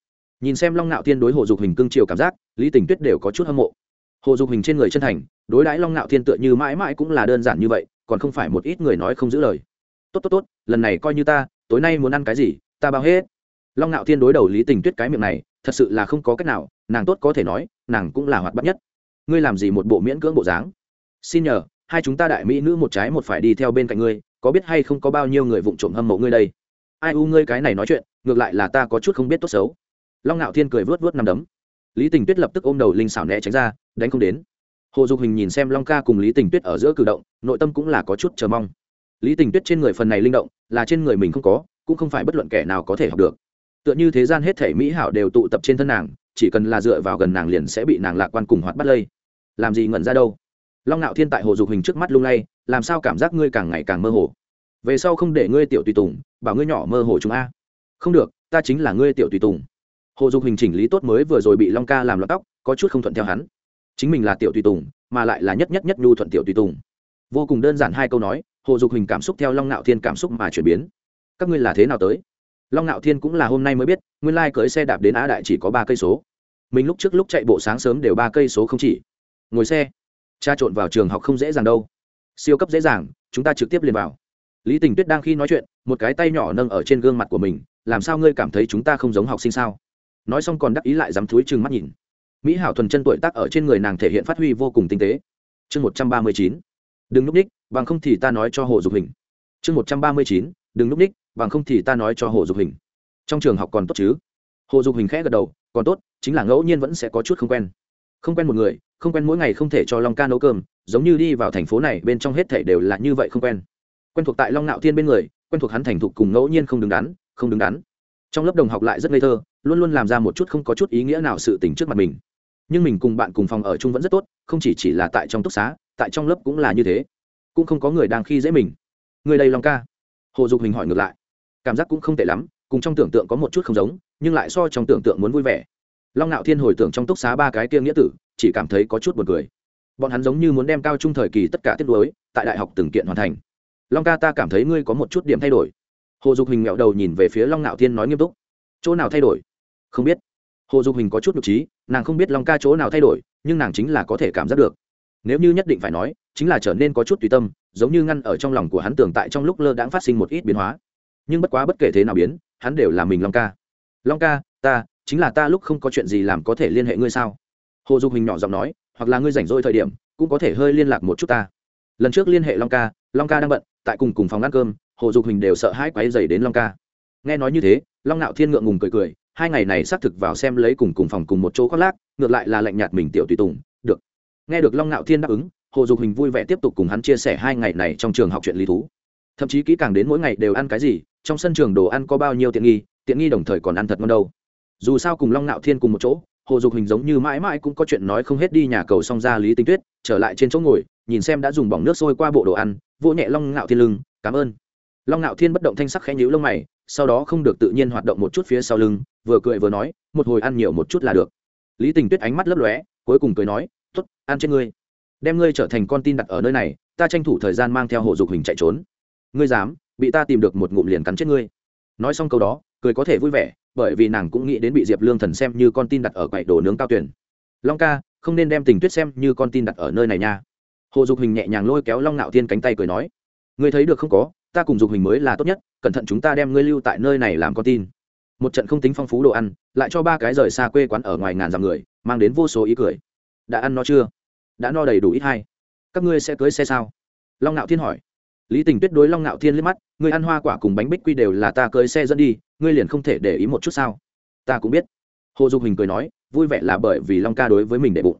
A: nhìn xem long ngạo thiên đối hồ dục hình cưng chiều cảm giác, lý tình tuyết đều có chút hâm mộ. Hồ dục hình trên người chân thành, đối đãi long ngạo thiên tựa như mãi mãi cũng là đơn giản như vậy, còn không phải một ít người nói không giữ lời. Tốt tốt tốt, lần này coi như ta, tối nay muốn ăn cái gì, ta bao hết long ngạo thiên đối đầu lý tình tuyết cái miệng này, thật sự là không có cách nào, nàng tốt có thể nói, nàng cũng là hoạt bát nhất. Ngươi làm gì một bộ miễn cưỡng bộ dáng? Xin nhờ, hai chúng ta đại mỹ nữ một trái một phải đi theo bên cạnh ngươi, có biết hay không có bao nhiêu người vụng trộm hâm mộ ngươi đây? Ai u ngươi cái này nói chuyện, ngược lại là ta có chút không biết tốt xấu. Long ngạo thiên cười vớt vớt nằm đấm. Lý tình tuyết lập tức ôm đầu linh xảo né tránh ra, đánh không đến. Hồ dục hình nhìn xem long ca cùng lý tình tuyết ở giữa cử động, nội tâm cũng là có chút chờ mong. Lý tình tuyết trên người phần này linh động, là trên người mình không có, cũng không phải bất luận kẻ nào có thể học được tựa như thế gian hết thể mỹ hảo đều tụ tập trên thân nàng, chỉ cần là dựa vào gần nàng liền sẽ bị nàng lạc quan cùng hoạt bắt lây. Làm gì ngẩn ra đâu? Long ngạo thiên tại hồ dục hình trước mắt lung lay, làm sao cảm giác ngươi càng ngày càng mơ hồ? Về sau không để ngươi tiểu tùy tùng, bảo ngươi nhỏ mơ hồ chúng a. Không được, ta chính là ngươi tiểu tùy tùng. Hồ dục hình chỉnh lý tốt mới vừa rồi bị long ca làm lọt tóc, có chút không thuận theo hắn. Chính mình là tiểu tùy tùng, mà lại là nhất nhất nhất nhu thuận tiểu tùy tùng. Vô cùng đơn giản hai câu nói, hồ dục hình cảm xúc theo long ngạo thiên cảm xúc mà chuyển biến. Các ngươi là thế nào tới? Long ngạo thiên cũng là hôm nay mới biết, nguyên lai cưới xe đạp đến á đại chỉ có ba cây số. Mình lúc trước lúc chạy bộ sáng sớm đều ba cây số không chỉ. Ngồi xe, cha trộn vào trường học không dễ dàng đâu. Siêu cấp dễ dàng, chúng ta trực tiếp liền vào. Lý tình tuyết đang khi nói chuyện, một cái tay nhỏ nâng ở trên gương mặt của mình, làm sao ngươi cảm thấy chúng ta không giống học sinh sao? Nói xong còn đắc ý lại dám thúi chừng mắt nhìn. Mỹ hảo thuần chân tuổi tác ở trên người nàng thể hiện phát huy vô cùng tinh tế. Chương một trăm ba mươi chín. Đừng núp ních bằng không thì ta nói cho hồ dục hình. Chương một trăm ba mươi chín đừng núp ních, bằng không thì ta nói cho hồ dục hình. Trong trường học còn tốt chứ? Hồ dục hình khẽ gật đầu, còn tốt, chính là ngẫu nhiên vẫn sẽ có chút không quen. Không quen một người, không quen mỗi ngày không thể cho long ca nấu cơm, giống như đi vào thành phố này, bên trong hết thể đều là như vậy không quen. Quen thuộc tại long nạo thiên bên người, quen thuộc hắn thành thục cùng ngẫu nhiên không đứng đắn, không đứng đắn. Trong lớp đồng học lại rất ngây thơ, luôn luôn làm ra một chút không có chút ý nghĩa nào sự tình trước mặt mình. Nhưng mình cùng bạn cùng phòng ở chung vẫn rất tốt, không chỉ chỉ là tại trong túc xá, tại trong lớp cũng là như thế. Cũng không có người đang khi dễ mình. Người đây long ca hồ dục hình hỏi ngược lại, cảm giác cũng không tệ lắm, cùng trong tưởng tượng có một chút không giống, nhưng lại so trong tưởng tượng muốn vui vẻ. Long ngạo thiên hồi tưởng trong túc xá ba cái kia nghĩa tử, chỉ cảm thấy có chút buồn cười. Bọn hắn giống như muốn đem cao trung thời kỳ tất cả tiết đối tại đại học từng kiện hoàn thành. Long ca ta cảm thấy ngươi có một chút điểm thay đổi. Hồ dục hình mẹo đầu nhìn về phía long ngạo thiên nói nghiêm túc. Chỗ nào thay đổi? Không biết. Hồ dục hình có chút nhục trí, nàng không biết long ca chỗ nào thay đổi, nhưng nàng chính là có thể cảm giác được. Nếu như nhất định phải nói, chính là trở nên có chút tùy tâm giống như ngăn ở trong lòng của hắn tưởng tại trong lúc lơ đãng phát sinh một ít biến hóa. Nhưng bất quá bất kể thế nào biến, hắn đều là mình long ca. Long ca, ta, chính là ta lúc không có chuyện gì làm có thể liên hệ ngươi sao? Hồ dục hình nhỏ giọng nói, hoặc là ngươi rảnh rỗi thời điểm, cũng có thể hơi liên lạc một chút ta. Lần trước liên hệ long ca long ca đang bận, tại cùng cùng phòng ăn cơm, hồ dục hình đều sợ hãi quáy dày đến long ca. Nghe nói như thế, long nạo thiên ngượng ngùng cười cười, hai ngày này xác thực vào xem lấy cùng cùng phòng cùng một chỗ khoác lác, ngược lại là lạnh nhạt mình tiểu tùy tùng, được. Nghe được long nạo thiên đáp ứng hồ dục hình vui vẻ tiếp tục cùng hắn chia sẻ hai ngày này trong trường học chuyện lý thú. Thậm chí kỹ càng đến mỗi ngày đều ăn cái gì, trong sân trường đồ ăn có bao nhiêu tiện nghi tiện nghi đồng thời còn ăn thật ngon đâu. Dù sao cùng long nạo thiên cùng một chỗ, hồ dục hình giống như mãi mãi cũng có chuyện nói không hết đi nhà cầu xong ra lý tinh tuyết, trở lại trên chỗ ngồi, nhìn xem đã dùng bỏng nước sôi qua bộ đồ ăn, vỗ nhẹ long ngạo thiên lưng, cảm ơn. Long ngạo thiên bất động thanh sắc khẽ nhíu lông mày, sau đó không được tự nhiên hoạt động một chút phía sau lưng, vừa cười vừa nói, một hồi ăn nhiều một chút là được. Lý tình tuyết ánh mắt lấp lóe, cuối cùng cười nói t ố t ăn trên ngươi đem ngươi trở thành con tin đặt ở nơi này, ta tranh thủ thời gian mang theo hồ dục hình chạy trốn. Ngươi dám, bị ta tìm được một ngụm liền cắn chết ngươi. Nói xong câu đó, cười có thể vui vẻ, bởi vì nàng cũng nghĩ đến bị diệp lương thần xem như con tin đặt ở quậy đồ nướng cao tuyển. Long ca, không nên đem tình tuyết xem như con tin đặt ở nơi này nha. Hồ dục hình nhẹ nhàng lôi kéo long nạo thiên cánh tay cười nói. Ngươi thấy được không có, ta cùng dục hình mới là tốt nhất, cẩn thận chúng ta đem ngươi lưu tại nơi này làm con tin. Một trận không tính phong phú đồ ăn, lại cho ba cái rời xa quê quán ở ngoài ngàn dặm người, mang đến vô số ý cười. Đã ăn nó chưa? Đã no đầy đủ ít hay các ngươi sẽ cưới xe sao? Long nạo thiên hỏi. Lý tình tuyết đối long nạo thiên liếc mắt ngươi ăn hoa quả cùng bánh bích quy đều là ta cưới xe dẫn đi, ngươi liền không thể để ý một chút sao? Ta cũng biết. Hồ dục hình cười nói, vui vẻ là bởi vì long ca đối với mình để bụng.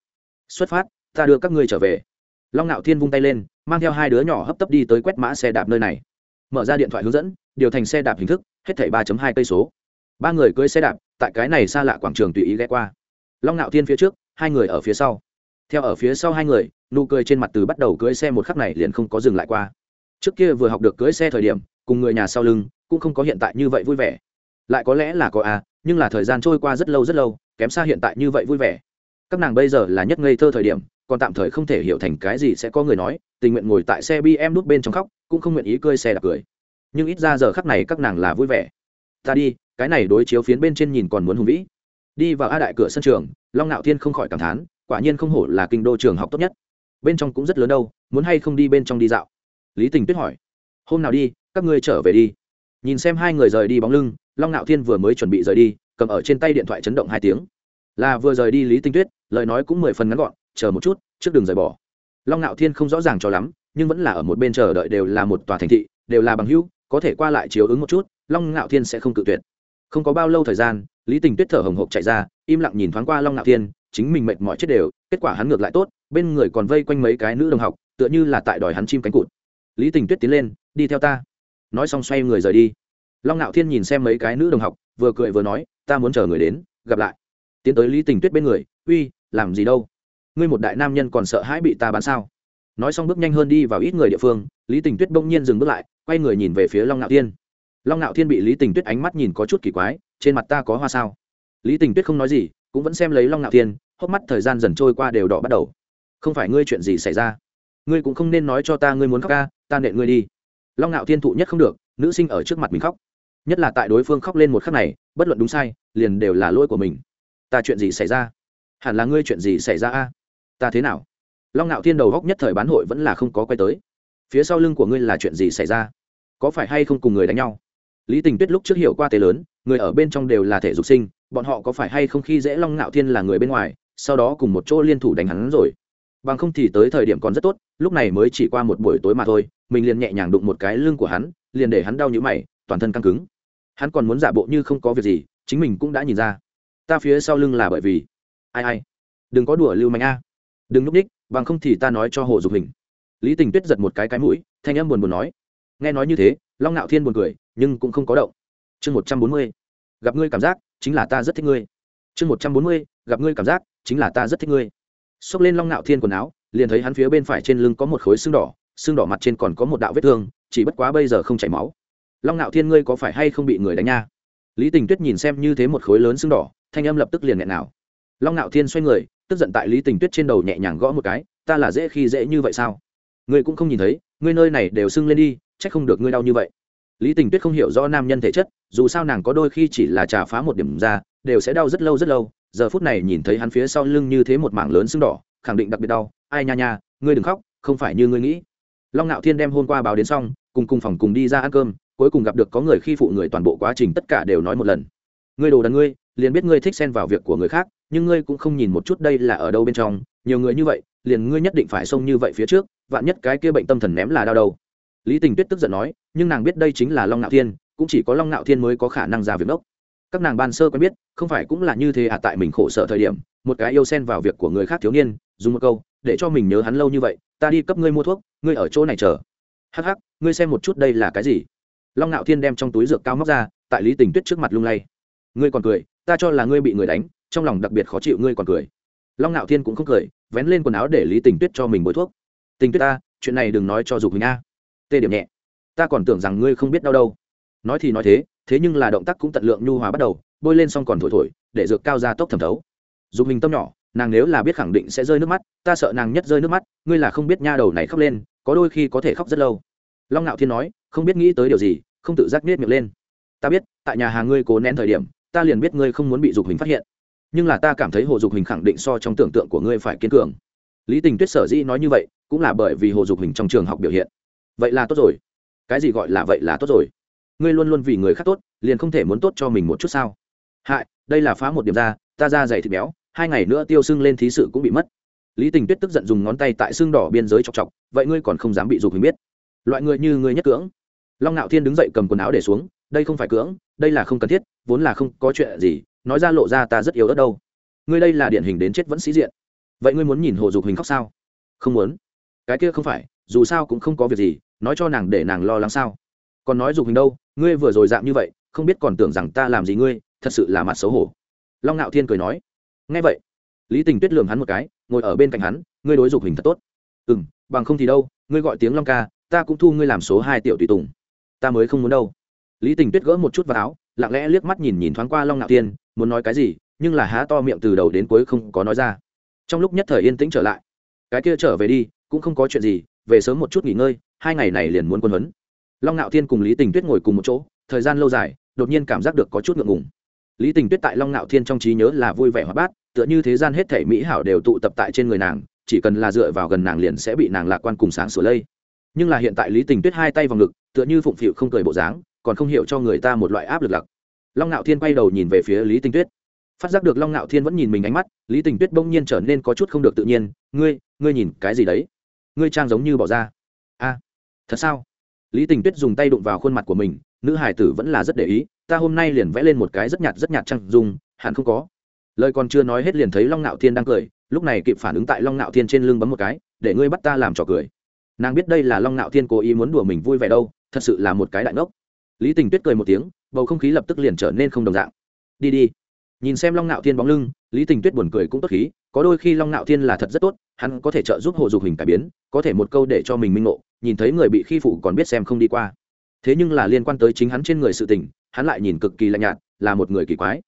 A: Xuất phát, ta đưa các ngươi trở về. Long nạo thiên vung tay lên, mang theo hai đứa nhỏ hấp tấp đi tới quét mã xe đạp nơi này. Mở ra điện thoại hướng dẫn, điều thành xe đạp hình thức, hết thảy ba hai cây số. Ba người cưới xe đạp, tại cái này xa lạ quảng trường tùy ý ghé qua. Long nạo thiên phía trước, hai người ở phía sau theo ở phía sau hai người, nụ cười trên mặt từ bắt đầu cưới xe một khắc này liền không có dừng lại qua. Trước kia vừa học được cưới xe thời điểm, cùng người nhà sau lưng, cũng không có hiện tại như vậy vui vẻ. Lại có lẽ là có à nhưng là thời gian trôi qua rất lâu rất lâu, kém xa hiện tại như vậy vui vẻ. Các nàng bây giờ là nhất ngây thơ thời điểm, còn tạm thời không thể hiểu thành cái gì sẽ có người nói, tình nguyện ngồi tại xe bm nút bên trong khóc, cũng không nguyện ý cơi xe đạp cười. Nhưng ít ra giờ khắc này các nàng là vui vẻ. Ta đi, cái này đối chiếu phiến bên trên nhìn còn muốn hùng vĩ. Đi vào a đại cửa sân trường, long nạo thiên không khỏi cảm thán quả nhiên không hổ là kinh đô trường học tốt nhất. Bên trong cũng rất lớn đâu, muốn hay không đi bên trong đi dạo? Lý tình tuyết hỏi. Hôm nào đi, các ngươi trở về đi. Nhìn xem hai người rời đi bóng lưng, long ngạo thiên vừa mới chuẩn bị rời đi, cầm ở trên tay điện thoại chấn động hai tiếng. Là vừa rời đi lý tinh tuyết, lời nói cũng mười phần ngắn gọn, chờ một chút, trước đường rời bỏ. Long ngạo thiên không rõ ràng cho lắm, nhưng vẫn là ở một bên chờ đợi đều là một tòa thành thị, đều là bằng hữu, có thể qua lại chiếu ứng một chút, long ngạo thiên sẽ không cự tuyệt. Không có bao lâu thời gian, lý tình tuyết thở hồng hộc chạy ra, im lặng nhìn thoáng qua long ngạo thiên chính mình mệt mỏi chết đều, kết quả hắn ngược lại tốt, bên người còn vây quanh mấy cái nữ đồng học, tựa như là tại đòi hắn chim cánh cụt. Lý tình tuyết tiến lên, đi theo ta. Nói xong xoay người rời đi. Long ngạo thiên nhìn xem mấy cái nữ đồng học, vừa cười vừa nói, ta muốn chờ người đến, gặp lại. Tiến tới lý tình tuyết bên người, uy, làm gì đâu? Ngươi một đại nam nhân còn sợ hãi bị ta bán sao? Nói xong bước nhanh hơn đi vào ít người địa phương, lý tình tuyết bỗng nhiên dừng bước lại, quay người nhìn về phía long ngạo thiên. Long ngạo thiên bị lý tình tuyết ánh mắt nhìn có chút kỳ quái, trên mặt ta có hoa sao? Lý tình tuyết không nói gì cũng vẫn xem lấy long ngạo thiên, hốc mắt thời gian dần trôi qua đều đỏ bắt đầu. Không phải ngươi chuyện gì xảy ra? Ngươi cũng không nên nói cho ta ngươi muốn khóc ca, ta nện ngươi đi. Long ngạo thiên thụ nhất không được, nữ sinh ở trước mặt mình khóc. Nhất là tại đối phương khóc lên một khắc này, bất luận đúng sai, liền đều là lỗi của mình. Ta chuyện gì xảy ra? Hẳn là ngươi chuyện gì xảy ra a? Ta thế nào? Long ngạo thiên đầu góc nhất thời bán hội vẫn là không có quay tới. Phía sau lưng của ngươi là chuyện gì xảy ra? Có phải hay không cùng người đánh nhau? Lý tình tuyết lúc trước hiểu qua tế lớn, người ở bên trong đều là thể dục sinh bọn họ có phải hay không khi dễ long ngạo thiên là người bên ngoài, sau đó cùng một chỗ liên thủ đánh hắn rồi. Bằng không thì tới thời điểm còn rất tốt, lúc này mới chỉ qua một buổi tối mà thôi, mình liền nhẹ nhàng đụng một cái lưng của hắn, liền để hắn đau nhữ mày, toàn thân căng cứng. Hắn còn muốn giả bộ như không có việc gì, chính mình cũng đã nhìn ra. Ta phía sau lưng là bởi vì, ai ai, đừng có đùa lưu mạnh a. Đừng núp ních bằng không thì ta nói cho hồ dục hình. Lý tình tuyết giật một cái cái mũi, thanh em buồn buồn nói. Nghe nói như thế, long ngạo thiên buồn cười, nhưng cũng không có động. Chương một trăm bốn mươi, gặp ngươi cảm giác chính là ta rất thích ngươi. Chương một trăm bốn mươi, gặp ngươi cảm giác, chính là ta rất thích ngươi. Xốc lên long ngạo thiên quần áo, liền thấy hắn phía bên phải trên lưng có một khối xương đỏ xương đỏ mặt trên còn có một đạo vết thương, chỉ bất quá bây giờ không chảy máu. Long ngạo thiên ngươi có phải hay không bị người đánh nha? Lý tình tuyết nhìn xem như thế một khối lớn xương đỏ, thanh âm lập tức liền nghẹn nào. Long ngạo thiên xoay người, tức giận tại lý tình tuyết trên đầu nhẹ nhàng gõ một cái, ta là dễ khi dễ như vậy sao? Ngươi cũng không nhìn thấy, ngươi nơi này đều sưng lên đi c h ắ c không được ngươi đau như vậy lý tình tuyết không hiểu rõ nam nhân thể chất, dù sao nàng có đôi khi chỉ là trà phá một điểm ra, đều sẽ đau rất lâu rất lâu. Giờ phút này nhìn thấy hắn phía sau lưng như thế một mảng lớn sưng đỏ, khẳng định đặc biệt đau. Ai nha nha, ngươi đừng khóc, không phải như ngươi nghĩ. Long ngạo thiên đem hôm qua báo đến xong, cùng cùng phòng cùng đi ra ăn cơm, cuối cùng gặp được có người khi phụ người toàn bộ quá trình tất cả đều nói một lần. Ngươi đồ đần ngươi, liền biết ngươi thích xen vào việc của người khác, nhưng ngươi cũng không nhìn một chút đây là ở đâu bên trong, nhiều người như vậy, liền ngươi nhất định phải xông như vậy phía trước, vạn nhất cái kia bệnh tâm thần ném là đau đầu lý tình tuyết tức giận nói, nhưng nàng biết đây chính là long ngạo thiên, cũng chỉ có long ngạo thiên mới có khả năng ra việc đốc. Các nàng ban sơ quen biết, không phải cũng là như thế à tại mình khổ sở thời điểm, một cái yêu xen vào việc của người khác thiếu niên, dùng một câu, để cho mình nhớ hắn lâu như vậy, ta đi cấp ngươi mua thuốc, ngươi ở chỗ này chờ. Hắc hắc, ngươi xem một chút đây là cái gì? Long ngạo thiên đem trong túi dược cao móc ra, tại lý tình tuyết trước mặt lung lay. Ngươi còn cười, ta cho là ngươi bị người đánh, trong lòng đặc biệt khó chịu ngươi còn cười. Long ngạo thiên cũng không cười, vén lên quần áo để lý tình tuyết cho mình bôi thuốc. Tình tuyết ta, chuyện này đừng nói cho dục hình a tê điểm nhẹ. Ta còn tưởng rằng ngươi không biết đau đâu. Nói thì nói thế thế nhưng là động tác cũng tận lượng nhu hòa bắt đầu, bôi lên xong còn thổi thổi, để dược cao ra tốc thẩm thấu. Dục hình tâm nhỏ, nàng nếu là biết khẳng định sẽ rơi nước mắt, ta sợ nàng nhất rơi nước mắt, ngươi là không biết nha đầu này khóc lên, có đôi khi có thể khóc rất lâu. Long ngạo thiên nói, không biết nghĩ tới điều gì, không tự giác nết miệng lên. Ta biết, tại nhà hàng ngươi cố nén thời điểm, ta liền biết ngươi không muốn bị dục hình phát hiện. Nhưng là ta cảm thấy hồ dục hình khẳng định so trong tưởng tượng của ngươi phải kiên cường. Lý tình tuyết sở dĩ nói như vậy, cũng là bởi vì hồ dục hình trong trường học biểu hiện vậy là tốt rồi. Cái gì gọi là vậy là tốt rồi? Ngươi luôn luôn vì người khác tốt, liền không thể muốn tốt cho mình một chút sao? Hại, đây là phá một điểm ra, ta ra dày thịt béo, hai ngày nữa tiêu sưng lên thí sự cũng bị mất. Lý tình tuyết tức giận dùng ngón tay tại xương đỏ biên giới chọc chọc, vậy ngươi còn không dám bị dục hình biết? Loại người như ngươi nhất cưỡng. Long ngạo thiên đứng dậy cầm quần áo để xuống, đây không phải cưỡng, đây là không cần thiết, vốn là không có chuyện gì, nói ra lộ ra ta rất yếu ớt đâu. Ngươi đây là điển hình đến chết vẫn sĩ diện. Vậy ngươi muốn nhìn hồ dục hình khóc sao? Không muốn. Cái kia không phải, dù sao cũng không có việc gì nói cho nàng để nàng lo lắng sao? Còn nói dục hình đâu, ngươi vừa rồi dạng như vậy, không biết còn tưởng rằng ta làm gì ngươi, thật sự là mặt xấu hổ. Long ngạo thiên cười nói. Ngay vậy. Lý tình tuyết lường hắn một cái, ngồi ở bên cạnh hắn, ngươi đối dục hình thật tốt. Ừ m bằng không thì đâu, ngươi gọi tiếng long ca, ta cũng thu ngươi làm số hai tiểu tùy tùng. Ta mới không muốn đâu. Lý tình tuyết gỡ một chút vào áo, lặng lẽ liếc mắt nhìn nhìn thoáng qua long ngạo thiên, muốn nói cái gì, nhưng là há to miệng từ đầu đến cuối không có nói ra. Trong lúc nhất thời yên tĩnh trở lại. Cái kia trở về đi, cũng không có chuyện gì về sớm một chút nghỉ ngơi, hai ngày này liền muốn quân huấn. Long ngạo thiên cùng lý tình tuyết ngồi cùng một chỗ, thời gian lâu dài, đột nhiên cảm giác được có chút ngượng ngùng. Lý tình tuyết tại long ngạo thiên trong trí nhớ là vui vẻ hoạt bát, tựa như thế gian hết thể mỹ hảo đều tụ tập tại trên người nàng, chỉ cần là dựa vào gần nàng liền sẽ bị nàng lạc quan cùng sáng sửa lây. Nhưng là hiện tại lý tình tuyết hai tay vào ngực, tựa như phụng phịu không cười bộ dáng, còn không hiểu cho người ta một loại áp lực lặc. Long ngạo thiên quay đầu nhìn về phía lý tình tuyết. Phát giác được long ngạo thiên vẫn nhìn mình ánh mắt, lý tình tuyết bỗng nhiên trở nên có chút không được tự nhiên, ngươi ngươi nhìn cái gì đấy? Ngươi trang giống như bỏ ra. A, thật sao? Lý tình tuyết dùng tay đụng vào khuôn mặt của mình, nữ hải tử vẫn là rất để ý, ta hôm nay liền vẽ lên một cái rất nhạt rất nhạt trăng dùng hẳn không có. Lời còn chưa nói hết liền thấy long ngạo thiên đang cười, lúc này kịp phản ứng tại long ngạo thiên trên lưng bấm một cái, để ngươi bắt ta làm trò cười. Nàng biết đây là long ngạo thiên cố ý muốn đùa mình vui vẻ đâu, thật sự là một cái đại ngốc. Lý tình tuyết cười một tiếng, bầu không khí lập tức liền trở nên không đồng dạng. Đi đi. Nhìn xem long ngạo thiên bóng lưng, lý tình tuyết buồn cười cũng tốt khí có đôi khi long ngạo thiên là thật rất tốt, hắn có thể trợ giúp hồ dục hình cải biến, có thể một câu để cho mình minh ngộ, nhìn thấy người bị khi phụ còn biết xem không đi qua. Thế nhưng là liên quan tới chính hắn trên người sự tình, hắn lại nhìn cực kỳ lạnh nhạt, là một người kỳ quái.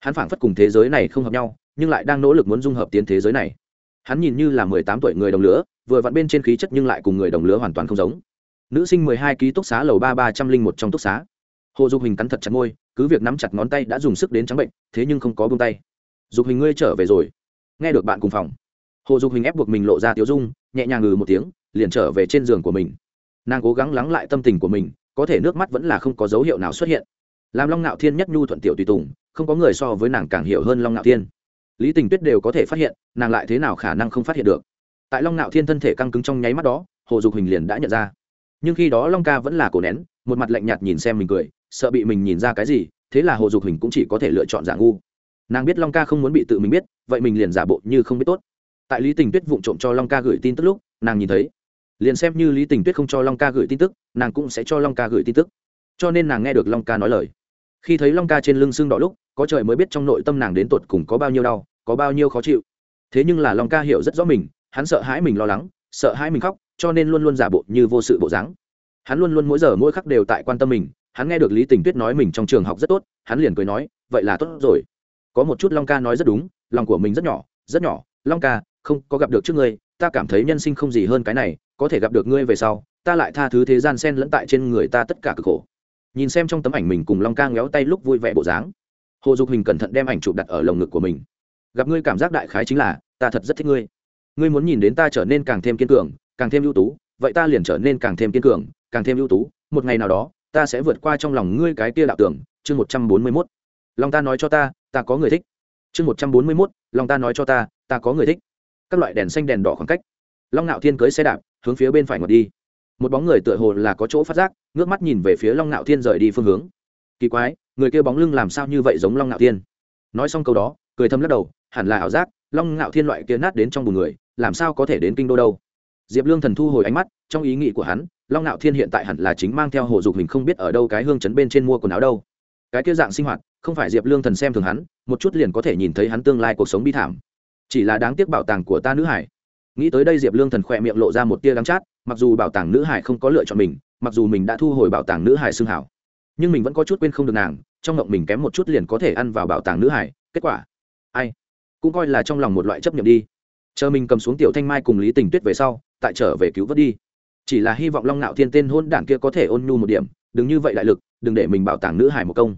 A: Hắn phảng phất cùng thế giới này không hợp nhau, nhưng lại đang nỗ lực muốn dung hợp tiến thế giới này. Hắn nhìn như là mười tám tuổi người đồng lứa, vừa vặn bên trên khí chất nhưng lại cùng người đồng lứa hoàn toàn không giống. Nữ sinh mười hai ký túc xá lầu ba ba trăm linh một trong túc xá. Hồ dục hình cắn thật chặt môi, cứ việc nắm chặt ngón tay đã dùng sức đến trắng bệnh, thế nhưng không có bông tay. Dục hình ngươi trở về rồi nghe được bạn cùng phòng. Hồ dục hình ép buộc mình lộ ra tiếu dung, nhẹ nhàng ngừ một tiếng, liền trở về trên giường của mình. Nàng cố gắng lắng lại tâm tình của mình, có thể nước mắt vẫn là không có dấu hiệu nào xuất hiện. Làm long ngạo thiên nhất nhu thuận tiểu tùy tùng, không có người so với nàng càng hiểu hơn long ngạo thiên. Lý tình tuyết đều có thể phát hiện, nàng lại thế nào khả năng không phát hiện được. Tại long ngạo thiên thân thể căng cứng trong nháy mắt đó, hồ dục hình liền đã nhận ra. Nhưng khi đó long ca vẫn là cổ nén, một mặt lạnh nhạt nhìn xem mình cười, sợ bị mình nhìn ra cái gì, thế là hồ dục hình cũng chỉ có thể lựa chọn giả ngu nàng biết long ca không muốn bị tự mình biết, vậy mình liền giả bộ như không biết tốt. Tại lý tình tuyết vụng trộm cho long ca gửi tin tức lúc, nàng nhìn thấy. Liền xem như lý tình tuyết không cho long ca gửi tin tức, nàng cũng sẽ cho long ca gửi tin tức. Cho nên nàng nghe được long ca nói lời. Khi thấy long ca trên lưng xương đỏ lúc, có trời mới biết trong nội tâm nàng đến tột cùng có bao nhiêu đau, có bao nhiêu khó chịu. Thế nhưng là long ca hiểu rất rõ mình, hắn sợ hãi mình lo lắng, sợ hãi mình khóc, cho nên luôn luôn giả bộ như vô sự bộ dáng. Hắn luôn luôn mỗi giờ mỗi khắc đều tại quan tâm mình, hắn nghe được lý tình tuyết nói mình trong trường học rất tốt, hắn liền cười nói, vậy là tốt rồi có một chút long ca nói rất đúng, lòng của mình rất nhỏ rất nhỏ. Long ca, không có gặp được trước ngươi, ta cảm thấy nhân sinh không gì hơn cái này, có thể gặp được ngươi về sau, ta lại tha thứ thế gian sen lẫn tại trên người ta tất cả cực khổ. Nhìn xem trong tấm ảnh mình cùng long ca ngéo tay lúc vui vẻ bộ dáng, hồ dục hình cẩn thận đem ảnh chụp đặt ở lồng ngực của mình. Gặp ngươi cảm giác đại khái chính là, ta thật rất thích ngươi. Ngươi muốn nhìn đến ta trở nên càng thêm kiên cường, càng thêm ưu tú, vậy ta liền trở nên càng thêm kiên cường, càng thêm ưu tú. Một ngày nào đó, ta sẽ vượt qua trong lòng ngươi cái kia đạo tưởng. Chương một trăm bốn mươi mốt. Long ta nói cho ta ta có người thích. Chương một trăm bốn mươi mốt lòng ta nói cho ta ta có người thích. Các loại đèn xanh đèn đỏ khoảng cách. Long ngạo thiên cưới xe đạp, hướng phía bên phải ngọt đi. Một bóng người tựa hồ là có chỗ phát giác, ngước mắt nhìn về phía long ngạo thiên rời đi phương hướng. Kỳ quái, người kia bóng lưng làm sao như vậy giống long ngạo thiên? Nói xong câu đó, cười thâm lắc đầu, hẳn là ảo giác, long ngạo thiên loại kia nát đến trong bùn người, làm sao có thể đến kinh đô đâu? Diệp lương thần thu hồi ánh mắt, trong ý nghĩ của hắn, long ngạo thiên hiện tại hẳn là chính mang theo hồ dục hình không biết ở đâu cái hương chấn bên trên mua quần áo đâu cái kia dạng sinh hoạt, không phải diệp lương thần xem thường hắn, một chút liền có thể nhìn thấy hắn tương lai cuộc sống bi thảm. Chỉ là đáng tiếc bảo tàng của ta nữ hải. Nghĩ tới đây diệp lương thần khỏe miệng lộ ra một tia đắng chát, mặc dù bảo tàng nữ hải không có lựa chọn mình, mặc dù mình đã thu hồi bảo tàng nữ hải xương hảo, nhưng mình vẫn có chút quên không được nàng, trong ngộng mình kém một chút liền có thể ăn vào bảo tàng nữ hải, kết quả, ai, cũng coi là trong lòng một loại chấp nhận đi. Chờ mình cầm xuống tiểu thanh mai cùng lý tình tuyết về sau, tại trở về cứu vớt đi. Chỉ là hy vọng long Nạo thiên tên hôn đảng kia có thể ôn nhu một điểm, đừng như vậy đại lực đừng để mình bảo tàng nữ hải một công.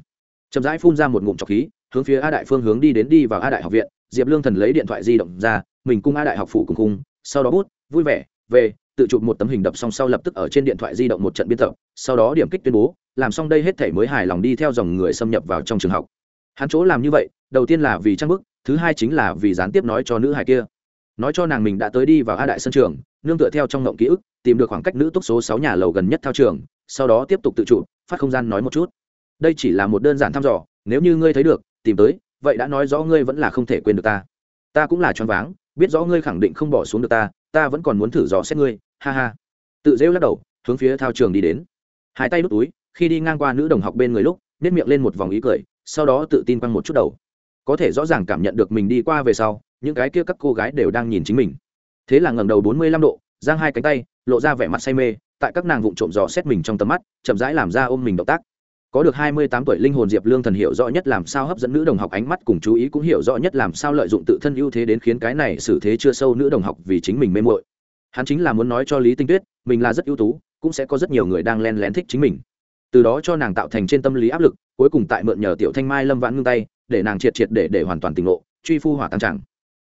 A: Chậm rãi phun ra một ngụm trọc khí, hướng phía a đại phương hướng đi đến đi vào a đại học viện, diệp lương thần lấy điện thoại di động ra, mình cung a đại học phụ cùng cung sau đó bút, vui vẻ, về, tự chụp một tấm hình đập xong sau lập tức ở trên điện thoại di động một trận biên tập, sau đó điểm kích tuyên bố, làm xong đây hết thể mới hài lòng đi theo dòng người xâm nhập vào trong trường học. Hắn chỗ làm như vậy, đầu tiên là vì trang bức, thứ hai chính là vì gián tiếp nói cho nữ hài kia. Nói cho nàng mình đã tới đi vào a đại sân trường, nương tựa theo trong ngộng ký ức, tìm được khoảng cách nữ túc số sáu nhà lầu gần nhất thao trường, sau đó tiếp tục tự chụp phát không gian nói một chút. Đây chỉ là một đơn giản thăm dò, nếu như ngươi thấy được, tìm tới, vậy đã nói rõ ngươi vẫn là không thể quên được ta. Ta cũng là choáng váng, biết rõ ngươi khẳng định không bỏ xuống được ta ta vẫn còn muốn thử dò xét ngươi, ha ha. Tự rêu lắc đầu, hướng phía thao trường đi đến. Hai tay đút túi, khi đi ngang qua nữ đồng học bên người lúc nếp miệng lên một vòng ý cười, sau đó tự tin quăng một chút đầu. Có thể rõ ràng cảm nhận được mình đi qua về sau, những cái kia các cô gái đều đang nhìn chính mình. Thế là ngẩng đầu bốn mươi lăm độ, giang hai cánh tay, lộ ra vẻ mặt say mê tại các nàng vụng trộm dò xét mình trong tầm mắt, chậm rãi làm ra ôm mình động tác. Có được hai mươi tám tuổi linh hồn diệp lương thần hiểu rõ nhất làm sao hấp dẫn nữ đồng học ánh mắt cùng chú ý cũng hiểu rõ nhất làm sao lợi dụng tự thân ưu thế đến khiến cái này xử thế chưa sâu nữ đồng học vì chính mình mê mội hắn chính là muốn nói cho lý tinh tuyết, mình là rất ưu tú, cũng sẽ có rất nhiều người đang len lén thích chính mình. Từ đó cho nàng tạo thành trên tâm lý áp lực, cuối cùng tại mượn nhờ tiểu thanh mai lâm vãn ngưng tay, để nàng triệt triệt để để hoàn toàn tỉnh ngộ, truy phu hỏa tăng trạng.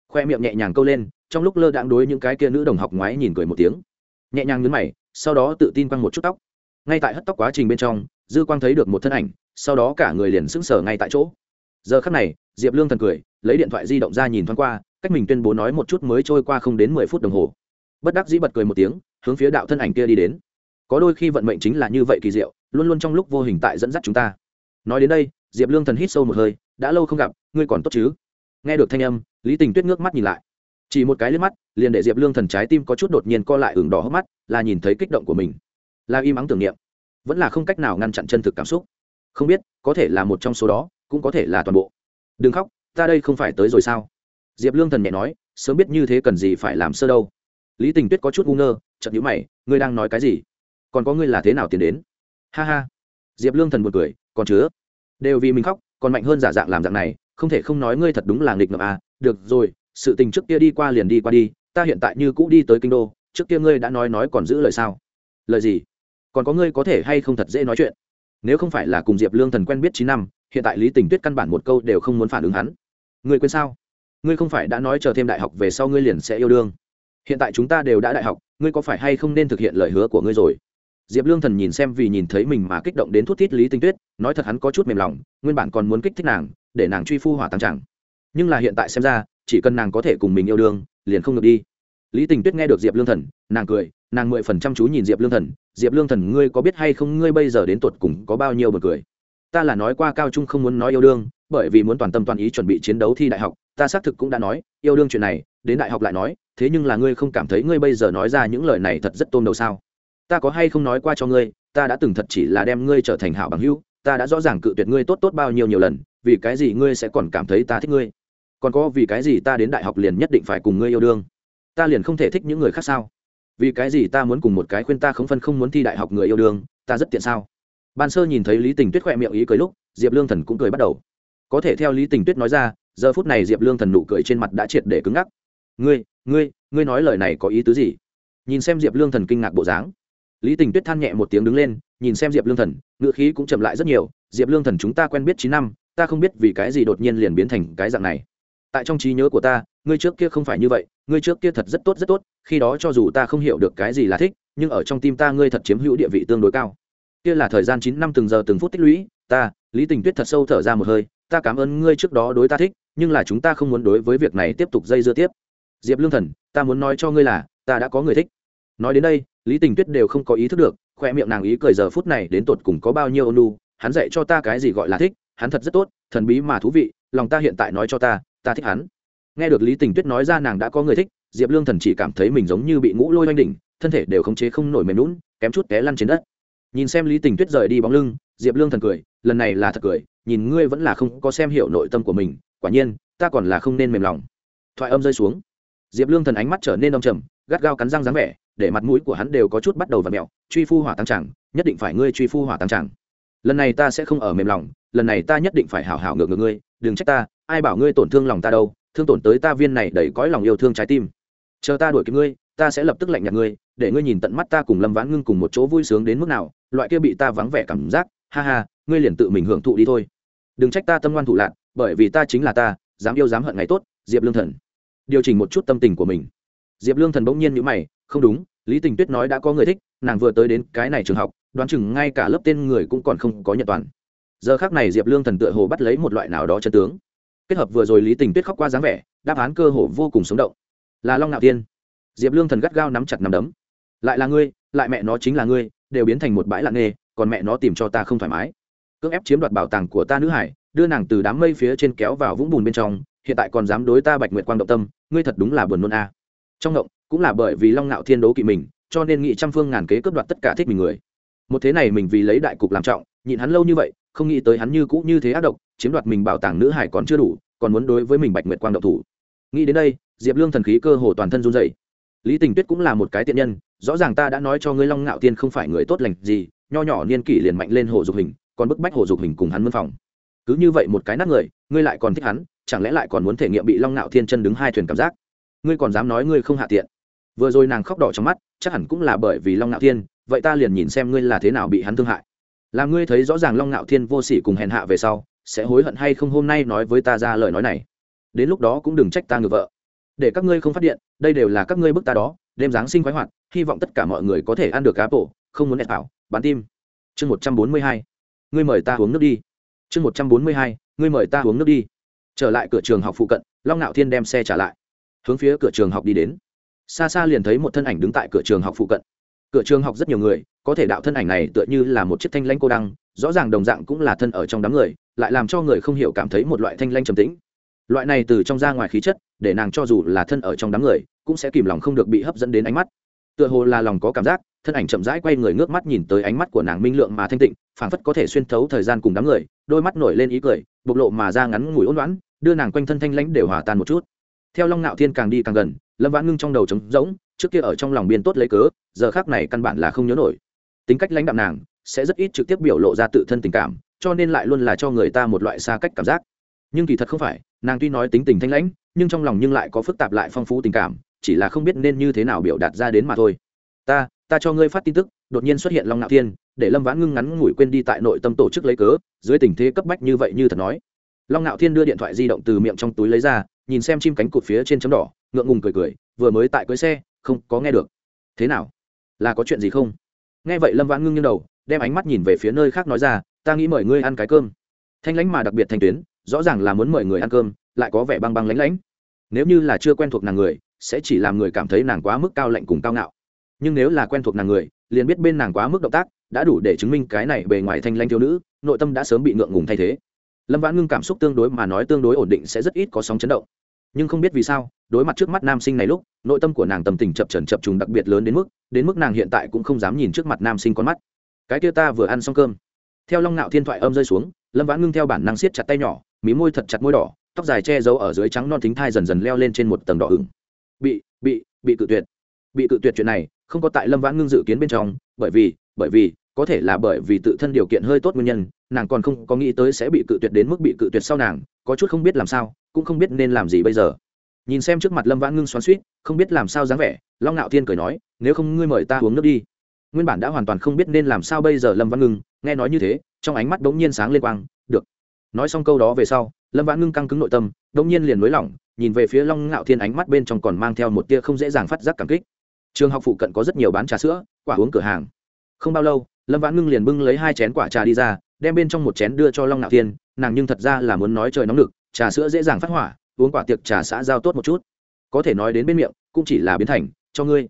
A: Khoe miệng nhẹ nhàng câu lên, trong lúc lơ đãng đối những cái kia nữ đồng học ngoái nhìn cười một tiếng nhẹ nhàng nhấn mày, sau đó tự tin quăng một chút tóc. Ngay tại hất tóc quá trình bên trong, dư quang thấy được một thân ảnh, sau đó cả người liền sững sờ ngay tại chỗ. Giờ khắc này, diệp lương thần cười, lấy điện thoại di động ra nhìn thoáng qua, cách mình tuyên bố nói một chút mới trôi qua không đến mười phút đồng hồ. Bất đắc dĩ bật cười một tiếng, hướng phía đạo thân ảnh kia đi đến. Có đôi khi vận mệnh chính là như vậy kỳ diệu, luôn luôn trong lúc vô hình tại dẫn dắt chúng ta. Nói đến đây, diệp lương thần hít sâu một hơi, đã lâu không gặp, ngươi còn tốt chứ? Nghe được thanh âm, lý tình tuyết ngước mắt nhìn lại chỉ một cái liếc mắt, liền để diệp lương thần trái tim có chút đột nhiên co lại ửng đỏ hốc mắt, là nhìn thấy kích động của mình. Là im ắng tưởng niệm. Vẫn là không cách nào ngăn chặn chân thực cảm xúc. Không biết, có thể là một trong số đó, cũng có thể là toàn bộ. Đừng khóc, ta đây không phải tới rồi sao? Diệp lương thần nhẹ nói, sớm biết như thế cần gì phải làm sơ đâu. Lý tình tuyết có chút ngu ngơ chậm nhữ mày, ngươi đang nói cái gì? Còn có ngươi là thế nào tiến đến? Ha ha. Diệp lương thần buồn cười, còn chứa. Đều vì mình khóc, còn mạnh hơn giả dạng làm dạng này, không thể không nói ngươi thật đúng là nghịch ngợm à. Được rồi sự tình trước kia đi qua liền đi qua đi, ta hiện tại như cũ đi tới kinh đô, trước kia ngươi đã nói nói còn giữ lời sao? Lời gì? Còn có ngươi có thể hay không thật dễ nói chuyện? Nếu không phải là cùng diệp lương thần quen biết chín năm, hiện tại lý tình tuyết căn bản một câu đều không muốn phản ứng hắn. Ngươi quên sao? Ngươi không phải đã nói chờ thêm đại học về sau ngươi liền sẽ yêu đương. Hiện tại chúng ta đều đã đại học, ngươi có phải hay không nên thực hiện lời hứa của ngươi rồi? Diệp lương thần nhìn xem vì nhìn thấy mình mà kích động đến thút thít lý tinh tuyết, nói thật hắn có chút mềm lòng, nguyên bản còn muốn kích thích nàng, để nàng truy phu hỏa tăng trạng nhưng là hiện tại xem ra chỉ cần nàng có thể cùng mình yêu đương, liền không được đi. Lý tình tuyết nghe được diệp lương thần, nàng cười, nàng mười phần trăm chú nhìn diệp lương thần. Diệp lương thần, ngươi có biết hay không, ngươi bây giờ đến tuột cùng có bao nhiêu bật cười? Ta là nói qua cao trung không muốn nói yêu đương, bởi vì muốn toàn tâm toàn ý chuẩn bị chiến đấu thi đại học, ta xác thực cũng đã nói, yêu đương chuyện này, đến đại học lại nói, thế nhưng là ngươi không cảm thấy ngươi bây giờ nói ra những lời này thật rất tôn đầu sao? Ta có hay không nói qua cho ngươi, ta đã từng thật chỉ là đem ngươi trở thành hảo bằng hữu, ta đã rõ ràng cự tuyệt ngươi tốt tốt bao nhiêu nhiều lần, vì cái gì ngươi sẽ còn cảm thấy ta thích ngươi? Còn có vì cái gì ta đến đại học liền nhất định phải cùng ngươi yêu đương? Ta liền không thể thích những người khác sao? Vì cái gì ta muốn cùng một cái khuyên ta không phân không muốn thi đại học người yêu đương, ta rất tiện sao? Ban sơ nhìn thấy lý tình tuyết khoe miệng ý cười lúc, diệp lương thần cũng cười bắt đầu. Có thể theo lý tình tuyết nói ra, giờ phút này diệp lương thần nụ cười trên mặt đã triệt để cứng ngắc. Ngươi ngươi ngươi nói lời này có ý tứ gì? Nhìn xem diệp lương thần kinh ngạc bộ dáng. Lý tình tuyết than nhẹ một tiếng đứng lên, nhìn xem diệp lương thần ngựa khí cũng chậm lại rất nhiều. Diệp lương thần chúng ta quen biết chín năm, ta không biết vì cái gì đột nhiên liền biến thành cái dạng này tại trong trí nhớ của ta, ngươi trước kia không phải như vậy, ngươi trước kia thật rất tốt rất tốt, khi đó cho dù ta không hiểu được cái gì là thích, nhưng ở trong tim ta ngươi thật chiếm hữu địa vị tương đối cao. Kia là thời gian chín năm từng giờ từng phút tích lũy, ta, lý tình tuyết thật sâu thở ra một hơi, ta cảm ơn ngươi trước đó đối ta thích, nhưng là chúng ta không muốn đối với việc này tiếp tục dây dưa tiếp. Diệp lương thần, ta muốn nói cho ngươi là, ta đã có người thích. Nói đến đây, lý tình tuyết đều không có ý thức được, khoe miệng nàng ý cười giờ phút này đến tột cùng có bao nhiêu ônu hắn dạy cho ta cái gì gọi là thích, hắn thật rất tốt, thần bí mà thú vị, lòng ta hiện tại nói cho ta ta thích hắn. Nghe được lý tình tuyết nói ra nàng đã có người thích, diệp lương thần chỉ cảm thấy mình giống như bị ngũ lôi oanh đỉnh, thân thể đều khống chế không nổi mềm lún kém chút té lăn trên đất. Nhìn xem lý tình tuyết rời đi bóng lưng, diệp lương thần cười, lần này là thật cười, nhìn ngươi vẫn là không có xem hiểu nội tâm của mình, quả nhiên, ta còn là không nên mềm lòng. Thoại âm rơi xuống. Diệp lương thần ánh mắt trở nên đông trầm, gắt gao cắn răng dáng vẻ, để mặt mũi của hắn đều có chút bắt đầu và mẹo, truy phu hỏa tăng tràng nhất định phải ngươi truy phu hỏa tăng tràng lần này ta sẽ không ở mềm lòng, lần này ta nhất định phải hảo hảo ngược ngược ngươi, đừng trách ta, ai bảo ngươi tổn thương lòng ta đâu, thương tổn tới ta viên này đầy cõi lòng yêu thương trái tim. Chờ ta đuổi kịp ngươi, ta sẽ lập tức lạnh nhạt ngươi, để ngươi nhìn tận mắt ta cùng lâm vãn ngưng cùng một chỗ vui sướng đến mức nào, loại kia bị ta vắng vẻ cảm giác, ha ha, ngươi liền tự mình hưởng thụ đi thôi. Đừng trách ta tâm ngoan thụ lạc bởi vì ta chính là ta, dám yêu dám hận ngày tốt, diệp lương thần. Điều chỉnh một chút tâm tình của mình. Diệp lương thần bỗng nhiên nhữ mày, không đúng, lý tình tuyết nói đã có người thích, nàng vừa tới đến cái này trường học đoán chừng ngay cả lớp tên người cũng còn không có nhận toàn. Giờ khác này diệp lương thần tựa hồ bắt lấy một loại nào đó chân tướng. Kết hợp vừa rồi lý tình tuyết khóc qua dáng vẻ, đáp án cơ hồ vô cùng sống động. Là long nạo tiên. Diệp lương thần gắt gao nắm chặt nắm đấm. Lại là ngươi, lại mẹ nó chính là ngươi, đều biến thành một bãi lặng nghề, còn mẹ nó tìm cho ta không thoải mái. Cưỡng ép chiếm đoạt bảo tàng của ta nữ hải, đưa nàng từ đám mây phía trên kéo vào vũng bùn bên trong, hiện tại còn dám đối ta bạch nguyệt quang động tâm, ngươi thật đúng là buồn nôn a. Trong động, cũng là bởi vì long Nạo thiên đấu kỵ mình, cho nên nghị trăm phương ngàn kế cướp đoạt tất cả thích mình người một thế này mình vì lấy đại cục làm trọng, nhịn hắn lâu như vậy, không nghĩ tới hắn như cũ như thế ác độc, chiếm đoạt mình bảo tàng nữ hải còn chưa đủ, còn muốn đối với mình bạch nguyệt quang động thủ. Nghĩ đến đây, diệp lương thần khí cơ hồ toàn thân run dậy lý tình tuyết cũng là một cái tiện nhân, rõ ràng ta đã nói cho ngươi long ngạo tiên không phải người tốt lành gì, nho nhỏ niên kỷ liền mạnh lên hồ dục hình, còn bức bách hồ dục hình cùng hắn mân phòng. Cứ như vậy một cái nát người, ngươi lại còn thích hắn, chẳng lẽ lại còn muốn thể nghiệm bị long ngạo thiên chân đứng hai thuyền cảm giác? Ngươi còn dám nói ngươi không hạ tiện. Vừa rồi nàng khóc đỏ trong mắt, chắc hẳn cũng là bởi vì long ngạo thiên vậy ta liền nhìn xem ngươi là thế nào bị hắn thương hại. Làm ngươi thấy rõ ràng long ngạo thiên vô sỉ cùng hèn hạ về sau sẽ hối hận hay không hôm nay nói với ta ra lời nói này. Đến lúc đó cũng đừng trách ta ngược vợ. Để các ngươi không phát điện đây đều là các ngươi bức ta đó đêm giáng sinh khoái hoạt hy vọng tất cả mọi người có thể ăn được cá bổ, không muốn nẹt ảo, bán tim. Chương một trăm bốn mươi hai ngươi mời ta uống nước đi. Chương một trăm bốn mươi hai ngươi mời ta uống nước đi. Trở lại cửa trường học phụ cận long ngạo thiên đem xe trả lại. Hướng phía cửa trường học đi đến. Xa xa liền thấy một thân ảnh đứng tại cửa trường học phụ cận cửa trường học rất nhiều người, có thể đạo thân ảnh này tựa như là một chiếc thanh lanh cô đăng, rõ ràng đồng dạng cũng là thân ở trong đám người, lại làm cho người không hiểu cảm thấy một loại thanh lanh trầm tĩnh. Loại này từ trong ra ngoài khí chất, để nàng cho dù là thân ở trong đám người, cũng sẽ kìm lòng không được bị hấp dẫn đến ánh mắt. Tựa hồ là lòng có cảm giác, thân ảnh chậm rãi quay người ngước mắt nhìn tới ánh mắt của nàng minh lượng mà thanh tịnh, phảng phất có thể xuyên thấu thời gian cùng đám người, đôi mắt nổi lên ý cười, bộc lộ mà ra ngắn ngủi ôn loãn đưa nàng quanh thân thanh lãnh đều hòa tan một chút. Theo long nạo thiên càng đi càng gần, lâm vãn ngưng trong đầu trống rỗng, trước kia ở trong lòng biên tốt lấy cớ giờ khác này căn bản là không nhớ nổi. Tính cách lãnh đạm nàng sẽ rất ít trực tiếp biểu lộ ra tự thân tình cảm, cho nên lại luôn là cho người ta một loại xa cách cảm giác. Nhưng kỳ thật không phải, nàng tuy nói tính tình thanh lãnh, nhưng trong lòng nhưng lại có phức tạp lại phong phú tình cảm, chỉ là không biết nên như thế nào biểu đạt ra đến mà thôi. Ta ta cho ngươi phát tin tức, đột nhiên xuất hiện long ngạo thiên, để lâm vãn ngưng ngắn ngủi quên đi tại nội tâm tổ chức lấy cớ, dưới tình thế cấp bách như vậy như thật nói. Long ngạo thiên đưa điện thoại di động từ miệng trong túi lấy ra, nhìn xem chim cánh cụt phía trên chấm đỏ, ngượng ngùng cười cười, vừa mới tại cưới xe, không có nghe được. Thế nào? Là có chuyện gì không? Nghe vậy lâm vãn ngưng như đầu, đem ánh mắt nhìn về phía nơi khác nói ra, ta nghĩ mời ngươi ăn cái cơm. Thanh lãnh mà đặc biệt thanh tuyến, rõ ràng là muốn mời người ăn cơm, lại có vẻ băng băng lãnh lãnh. nếu như là chưa quen thuộc nàng người, sẽ chỉ làm người cảm thấy nàng quá mức cao lạnh cùng cao ngạo. Nhưng nếu là quen thuộc nàng người, liền biết bên nàng quá mức động tác, đã đủ để chứng minh cái này bề ngoài thanh lanh thiếu nữ, nội tâm đã sớm bị ngượng ngùng thay thế. Lâm vãn ngưng cảm xúc tương đối mà nói tương đối ổn định sẽ rất ít có sóng chấn động nhưng không biết vì sao, đối mặt trước mắt nam sinh này lúc, nội tâm của nàng tâm tình chập trần chập trùng đặc biệt lớn đến mức đến mức nàng hiện tại cũng không dám nhìn trước mặt nam sinh con mắt. Cái kia ta vừa ăn xong cơm. Theo long nạo thiên thoại âm rơi xuống, lâm vãn ngưng theo bản năng siết chặt tay nhỏ, mí môi thật chặt môi đỏ, tóc dài che giấu ở dưới trắng non thính thai dần dần leo lên trên một tầng đỏ ửng. Bị bị bị cự tuyệt. Bị cự tuyệt chuyện này, không có tại lâm vãn ngưng dự kiến bên trong, bởi vì bởi vì, có thể là bởi vì tự thân điều kiện hơi tốt nguyên nhân, nàng còn không có nghĩ tới sẽ bị cự tuyệt đến mức bị cự tuyệt sau nàng, có chút không biết làm sao cũng không biết nên làm gì bây giờ. Nhìn xem trước mặt lâm vãn ngưng xoắn suýt không biết làm sao dáng vẻ, long ngạo thiên cười nói, nếu không ngươi mời ta uống nước đi. Nguyên bản đã hoàn toàn không biết nên làm sao bây giờ lâm vãn ngưng, nghe nói như thế, trong ánh mắt bỗng nhiên sáng lên quang, được. Nói xong câu đó về sau, lâm vãn ngưng căng cứng nội tâm, bỗng nhiên liền nới lỏng, nhìn về phía long ngạo thiên ánh mắt bên trong còn mang theo một tia không dễ dàng phát giác cảm kích. Trường học phụ cận có rất nhiều bán trà sữa, quả uống cửa hàng. Không bao lâu, lâm vãn ngưng liền bưng lấy hai chén quả trà đi ra, đem bên trong một chén đưa cho long ngạo thiên, nàng nhưng thật ra là muốn nói trời nóng lực trà sữa dễ dàng phát hỏa, uống quả tiệc trà xã giao tốt một chút. Có thể nói đến bên miệng, cũng chỉ là biến thành, cho ngươi.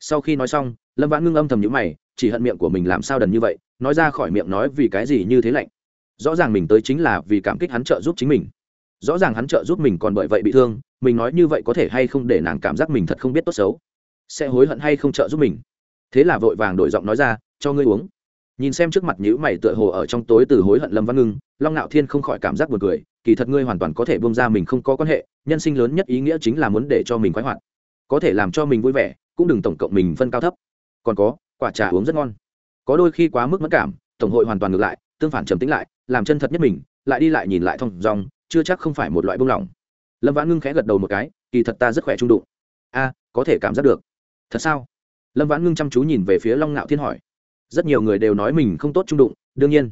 A: Sau khi nói xong, lâm vãn ngưng âm thầm nhữ mày, chỉ hận miệng của mình làm sao đần như vậy, nói ra khỏi miệng nói vì cái gì như thế lạnh. Rõ ràng mình tới chính là vì cảm kích hắn trợ giúp chính mình. Rõ ràng hắn trợ giúp mình còn bởi vậy bị thương, mình nói như vậy có thể hay không để nàng cảm giác mình thật không biết tốt xấu? Sẽ hối hận hay không trợ giúp mình? Thế là vội vàng đổi giọng nói ra, cho ngươi uống. Nhìn xem trước mặt nhữ mày tựa hồ ở trong tối từ hối hận lâm văn ngưng, long ngạo thiên không khỏi cảm giác buồn cười kỳ thật ngươi hoàn toàn có thể bông ra mình không có quan hệ, nhân sinh lớn nhất ý nghĩa chính là muốn để cho mình khoái hoạt. Có thể làm cho mình vui vẻ, cũng đừng tổng cộng mình phân cao thấp. Còn có, quả trà uống rất ngon. Có đôi khi quá mức mất cảm, tổng hội hoàn toàn ngược lại, tương phản trầm tính lại, làm chân thật nhất mình, lại đi lại nhìn lại thong dong, chưa chắc không phải một loại buông lỏng. Lâm vãn ngưng khẽ gật đầu một cái, kỳ thật ta rất khỏe trung đụng. A, có thể cảm giác được. Thật sao? Lâm vãn ngưng chăm chú nhìn về phía long ngạo thiên hỏi. Rất nhiều người đều nói mình không tốt trung đụng, đương nhiên.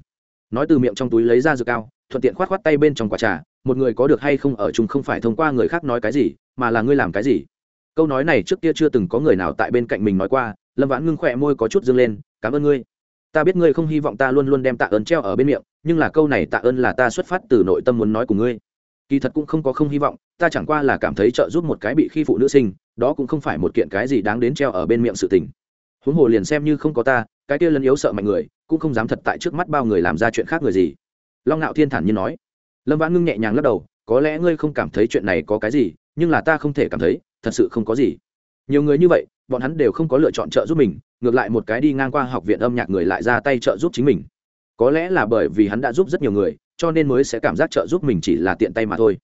A: Nói từ miệng trong túi lấy ra dược cao thuận tiện khoát khoát tay bên trong quả trà, một người có được hay không ở chung không phải thông qua người khác nói cái gì, mà là ngươi làm cái gì. Câu nói này trước kia chưa từng có người nào tại bên cạnh mình nói qua, lâm vãn ngưng khỏe môi có chút dâng lên, cảm ơn ngươi. Ta biết ngươi không hy vọng ta luôn luôn đem tạ ơn treo ở bên miệng, nhưng là câu này tạ ơn là ta xuất phát từ nội tâm muốn nói của ngươi. Kỳ thật cũng không có không hy vọng, ta chẳng qua là cảm thấy trợ giúp một cái bị khi phụ nữ sinh, đó cũng không phải một kiện cái gì đáng đến treo ở bên miệng sự tình. Huống hồ liền xem như không có ta, cái kia lân yếu sợ mạnh người, cũng không dám thật tại trước mắt bao người làm ra chuyện khác người gì long ngạo thiên thản nhiên nói. Lâm vãn ngưng nhẹ nhàng lắc đầu, có lẽ ngươi không cảm thấy chuyện này có cái gì, nhưng là ta không thể cảm thấy, thật sự không có gì. Nhiều người như vậy, bọn hắn đều không có lựa chọn trợ giúp mình, ngược lại một cái đi ngang qua học viện âm nhạc người lại ra tay trợ giúp chính mình. Có lẽ là bởi vì hắn đã giúp rất nhiều người, cho nên mới sẽ cảm giác trợ giúp mình chỉ là tiện tay mà thôi.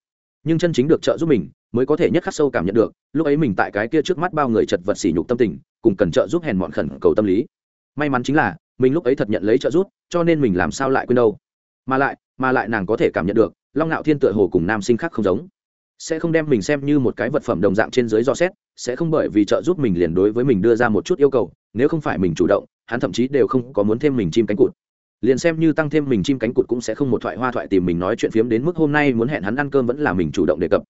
A: Nhưng chân chính được trợ giúp mình, mới có thể nhất khắc sâu cảm nhận được, lúc ấy mình tại cái kia trước mắt bao người chật vật sỉ nhục tâm tình, cùng cần trợ giúp hèn mọn khẩn cầu tâm lý. May mắn chính là, mình lúc ấy thật nhận lấy trợ giúp, cho nên mình làm sao lại quên đâu mà lại mà lại nàng có thể cảm nhận được, long ngạo thiên tựa hồ cùng nam sinh khác không giống. Sẽ không đem mình xem như một cái vật phẩm đồng dạng trên dưới do xét, sẽ không bởi vì trợ giúp mình liền đối với mình đưa ra một chút yêu cầu, nếu không phải mình chủ động, hắn thậm chí đều không có muốn thêm mình chim cánh cụt. Liền xem như tăng thêm mình chim cánh cụt cũng sẽ không một thoại hoa thoại tìm mình nói chuyện phiếm đến mức hôm nay muốn hẹn hắn ăn cơm vẫn là mình chủ động đề cập.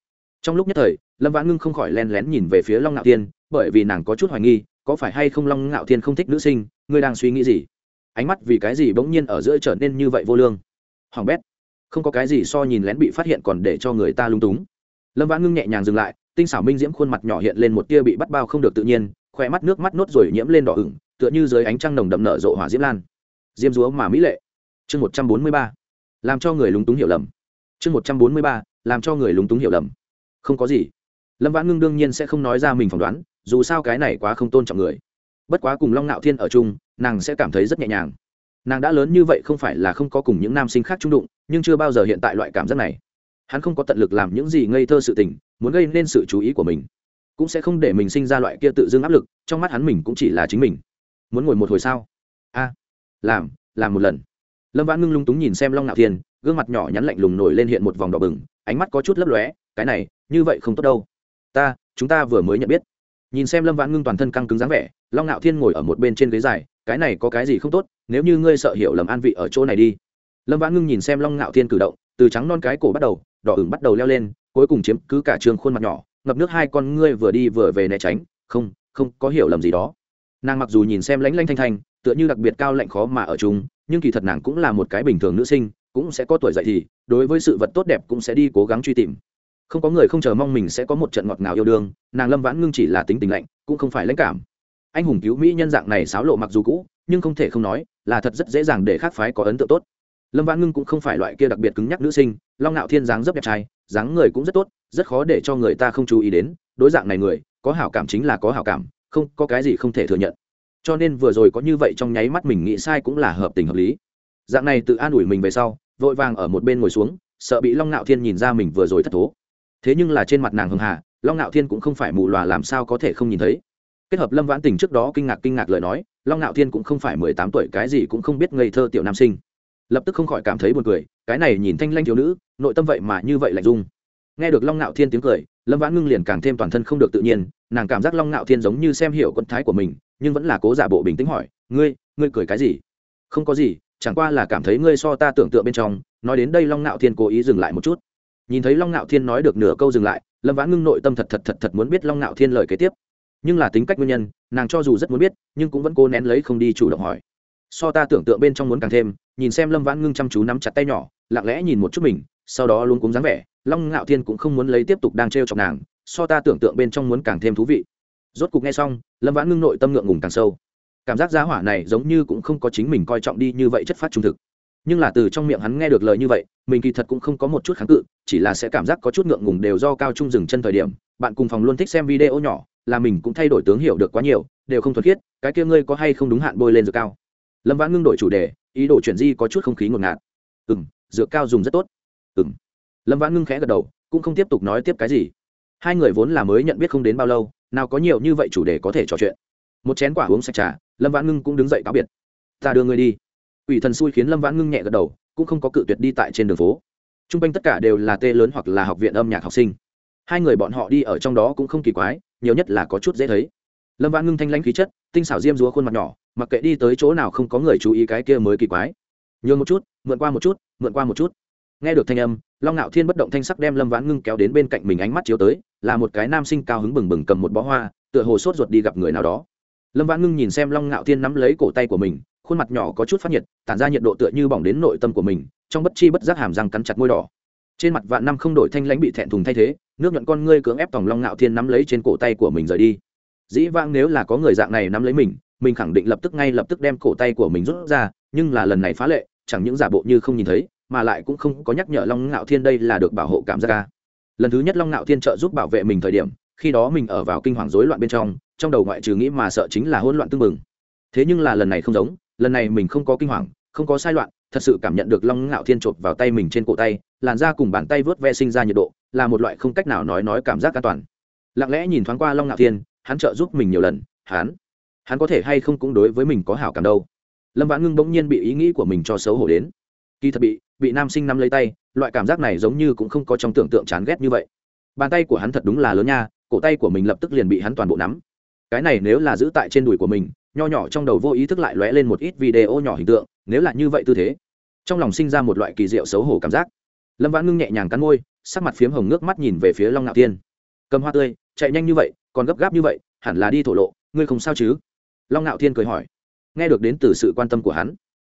A: Trong lúc nhất thời, lâm vãn ngưng không khỏi len lén nhìn về phía long ngạo thiên, bởi vì nàng có chút hoài nghi, có phải hay không long ngạo thiên không thích nữ sinh, ngươi đang suy nghĩ gì? Ánh mắt vì cái gì bỗng nhiên ở giữa trở nên như vậy vô lương? Hoàng bét. Không có cái gì so nhìn lén bị phát hiện còn để cho người ta lung túng. Lâm vãn ngưng nhẹ nhàng dừng lại, tinh xảo minh diễm khuôn mặt nhỏ hiện lên một tia bị bắt bao không được tự nhiên khoe mắt nước mắt nốt rồi nhiễm lên đỏ ửng, tựa như dưới ánh trăng nồng đậm nở rộ hỏa diễm lan. Diêm dúa mà mỹ lệ. Chương một trăm bốn mươi ba. Làm cho người lúng túng hiểu lầm. Chương một trăm bốn mươi ba. Làm cho người lúng túng hiểu lầm. Không có gì. Lâm vãn ngưng đương nhiên sẽ không nói ra mình phỏng đoán, dù sao cái này quá không tôn trọng người. Bất quá cùng long Nạo thiên ở chung, nàng sẽ cảm thấy rất nhẹ nhàng nàng đã lớn như vậy không phải là không có cùng những nam sinh khác trung đụng, nhưng chưa bao giờ hiện tại loại cảm giác này. Hắn không có tận lực làm những gì ngây thơ sự tình, muốn gây nên sự chú ý của mình. Cũng sẽ không để mình sinh ra loại kia tự dưng áp lực, trong mắt hắn mình cũng chỉ là chính mình. Muốn ngồi một hồi sao? A, làm làm một lần. Lâm vãn ngưng lung túng nhìn xem long ngạo thiên, gương mặt nhỏ nhắn lạnh lùng nổi lên hiện một vòng đỏ bừng, ánh mắt có chút lấp lóe, cái này, như vậy không tốt đâu. Ta, chúng ta vừa mới nhận biết. Nhìn xem lâm vãn ngưng toàn thân căng cứng dáng vẻ, long ngạo thiên ngồi ở một bên trên ghế dài cái này có cái gì không tốt nếu như ngươi sợ hiểu lầm an vị ở chỗ này đi. Lâm vãn ngưng nhìn xem long ngạo thiên cử động từ trắng non cái cổ bắt đầu đỏ ửng bắt đầu leo lên cuối cùng chiếm cứ cả trường khuôn mặt nhỏ ngập nước hai con ngươi vừa đi vừa về né tránh không không có hiểu lầm gì đó. Nàng mặc dù nhìn xem lánh lanh thanh thanh tựa như đặc biệt cao lạnh khó mà ở chúng, nhưng kỳ thật nàng cũng là một cái bình thường nữ sinh cũng sẽ có tuổi dậy thì đối với sự vật tốt đẹp cũng sẽ đi cố gắng truy tìm. Không có người không chờ mong mình sẽ có một trận ngọt ngào yêu đương nàng lâm vãn ngưng chỉ là tính tình lạnh cũng không phải lãnh cảm anh hùng cứu mỹ nhân dạng này xáo lộ mặc dù cũ, nhưng không thể không nói là thật rất dễ dàng để khác phái có ấn tượng tốt. Lâm vãn ngưng cũng không phải loại kia đặc biệt cứng nhắc nữ sinh, long ngạo thiên dáng rất đẹp trai, dáng người cũng rất tốt, rất khó để cho người ta không chú ý đến, đối dạng này người, có hảo cảm chính là có hảo cảm, không, có cái gì không thể thừa nhận. Cho nên vừa rồi có như vậy trong nháy mắt mình nghĩ sai cũng là hợp tình hợp lý. Dạng này tự an ủi mình về sau, vội vàng ở một bên ngồi xuống, sợ bị long ngạo thiên nhìn ra mình vừa rồi thất thố. Thế nhưng là trên mặt nàng hưng hà, long ngạo thiên cũng không phải mù lòa làm sao có thể không nhìn thấy kết hợp lâm vãn tình trước đó kinh ngạc kinh ngạc lời nói, long ngạo thiên cũng không phải mười tám tuổi, cái gì cũng không biết ngây thơ tiểu nam sinh. Lập tức không khỏi cảm thấy buồn cười, cái này nhìn thanh lanh thiếu nữ, nội tâm vậy mà như vậy lạnh dung nghe được long ngạo thiên tiếng cười, lâm vãn ngưng liền càng thêm toàn thân không được tự nhiên, nàng cảm giác long ngạo thiên giống như xem hiểu quân thái của mình, nhưng vẫn là cố giả bộ bình tĩnh hỏi, ngươi ngươi cười cái gì? Không có gì, chẳng qua là cảm thấy ngươi so ta tưởng tượng bên trong. Nói đến đây long ngạo thiên cố ý dừng lại một chút. Nhìn thấy long ngạo thiên nói được nửa câu dừng lại, lâm vãn ngưng nội tâm thật thật thật thật muốn biết long ngạo thiên lời kế tiếp nhưng là tính cách nguyên nhân, nàng cho dù rất muốn biết, nhưng cũng vẫn cố nén lấy không đi chủ động hỏi. So ta tưởng tượng bên trong muốn càng thêm, nhìn xem lâm vãn ngưng chăm chú nắm chặt tay nhỏ, lặng lẽ nhìn một chút mình, sau đó luôn cúng dáng vẻ, long ngạo thiên cũng không muốn lấy tiếp tục đang t r e o chọc nàng, so ta tưởng tượng bên trong muốn càng thêm thú vị. Rốt cục nghe xong, lâm vãn ngưng nội tâm ngượng ngùng càng sâu. Cảm giác giá hỏa này giống như cũng không có chính mình coi trọng đi như vậy chất phát trung thực. Nhưng là từ trong miệng hắn nghe được lời như vậy, mình kỳ thật cũng không có một chút kháng cự, chỉ là sẽ cảm giác có chút ngượng ngùng đều do cao trung dừng chân thời điểm. Bạn cùng phòng luôn thích xem video nhỏ là mình cũng thay đổi tướng hiểu được quá nhiều, đều không thuật khiết, cái kia ngươi có hay không đúng hạn bôi lên dược cao? Lâm vãn ngưng đổi chủ đề, ý đồ chuyển di có chút không khí ngột ngạt. Ừ m dược cao dùng rất tốt. Ừ m lâm vãn ngưng khẽ gật đầu, cũng không tiếp tục nói tiếp cái gì. Hai người vốn là mới nhận biết không đến bao lâu, nào có nhiều như vậy chủ đề có thể trò chuyện. Một chén quả uống sạch trà, lâm vãn ngưng cũng đứng dậy cáo biệt. Ta đưa ngươi đi. Ủy thần xui khiến lâm vãn ngưng nhẹ gật đầu, cũng không có cự tuyệt đi tại trên đường phố. T r u n g quanh tất cả đều là tê lớn hoặc là học viện âm nhạc học sinh. Hai người bọn họ đi ở trong đó cũng không kỳ quái nhiều nhất là có chút dễ thấy. Lâm vãn ngưng thanh lãnh khí chất, tinh xảo diêm dúa khuôn mặt nhỏ, mặc kệ đi tới chỗ nào không có người chú ý cái kia mới kỳ quái. Nhường một chút, mượn qua một chút, mượn qua một chút. Nghe được thanh âm, long ngạo thiên bất động thanh sắc đem lâm vãn ngưng kéo đến bên cạnh mình ánh mắt chiếu tới, là một cái nam sinh cao hứng bừng bừng cầm một bó hoa, tựa hồ sốt ruột đi gặp người nào đó. Lâm vãn ngưng nhìn xem long ngạo thiên nắm lấy cổ tay của mình, khuôn mặt nhỏ có chút phát nhiệt, tản ra nhiệt độ tựa như bỏng đến nội tâm của mình, trong bất chi bất giác hàm răng cắn chặt môi đỏ. Trên mặt vạn năm không đổi thanh lãnh bị thẹn thùng thay thế nước nhuận con ngươi cưỡng ép tòng long ngạo thiên nắm lấy trên cổ tay của mình rời đi. Dĩ vãng nếu là có người dạng này nắm lấy mình mình khẳng định lập tức ngay lập tức đem cổ tay của mình rút ra, nhưng là lần này phá lệ, chẳng những giả bộ như không nhìn thấy, mà lại cũng không có nhắc nhở long ngạo thiên đây là được bảo hộ cảm giác ca. Lần thứ nhất long ngạo thiên trợ giúp bảo vệ mình thời điểm, khi đó mình ở vào kinh hoàng rối loạn bên trong trong đầu ngoại trừ nghĩ mà sợ chính là hỗn loạn tương mừng thế nhưng là lần này không giống, lần này mình không có kinh hoàng, không có sai loạn, thật sự cảm nhận được long ngạo thiên chộp vào tay mình trên cổ tay, làn da cùng bàn tay vớt ve sinh ra nhiệt độ là một loại không cách nào nói nói cảm giác an toàn. Lặng lẽ nhìn thoáng qua long ngạo thiên, hắn trợ giúp mình nhiều lần, hắn hắn có thể hay không cũng đối với mình có hảo cảm đâu. Lâm vãn ngưng bỗng nhiên bị ý nghĩ của mình cho xấu hổ đến. Kỳ thật bị bị nam sinh nắm lấy tay, loại cảm giác này giống như cũng không có trong tưởng tượng chán ghét như vậy. Bàn tay của hắn thật đúng là lớn nha, cổ tay của mình lập tức liền bị hắn toàn bộ nắm. Cái này nếu là giữ tại trên đùi của mình, nho nhỏ trong đầu vô ý thức lại lóe lên một ít video nhỏ hình tượng, nếu là như vậy tư thế, trong lòng sinh ra một loại kỳ diệu xấu hổ cảm giác. Lâm vãn ngưng nhẹ nhàng cắn môi sắc mặt phiếm hồng nước mắt nhìn về phía long ngạo thiên. Cầm hoa tươi, chạy nhanh như vậy, còn gấp gáp như vậy, hẳn là đi thổ lộ, ngươi không sao chứ? Long ngạo thiên cười hỏi. Nghe được đến từ sự quan tâm của hắn,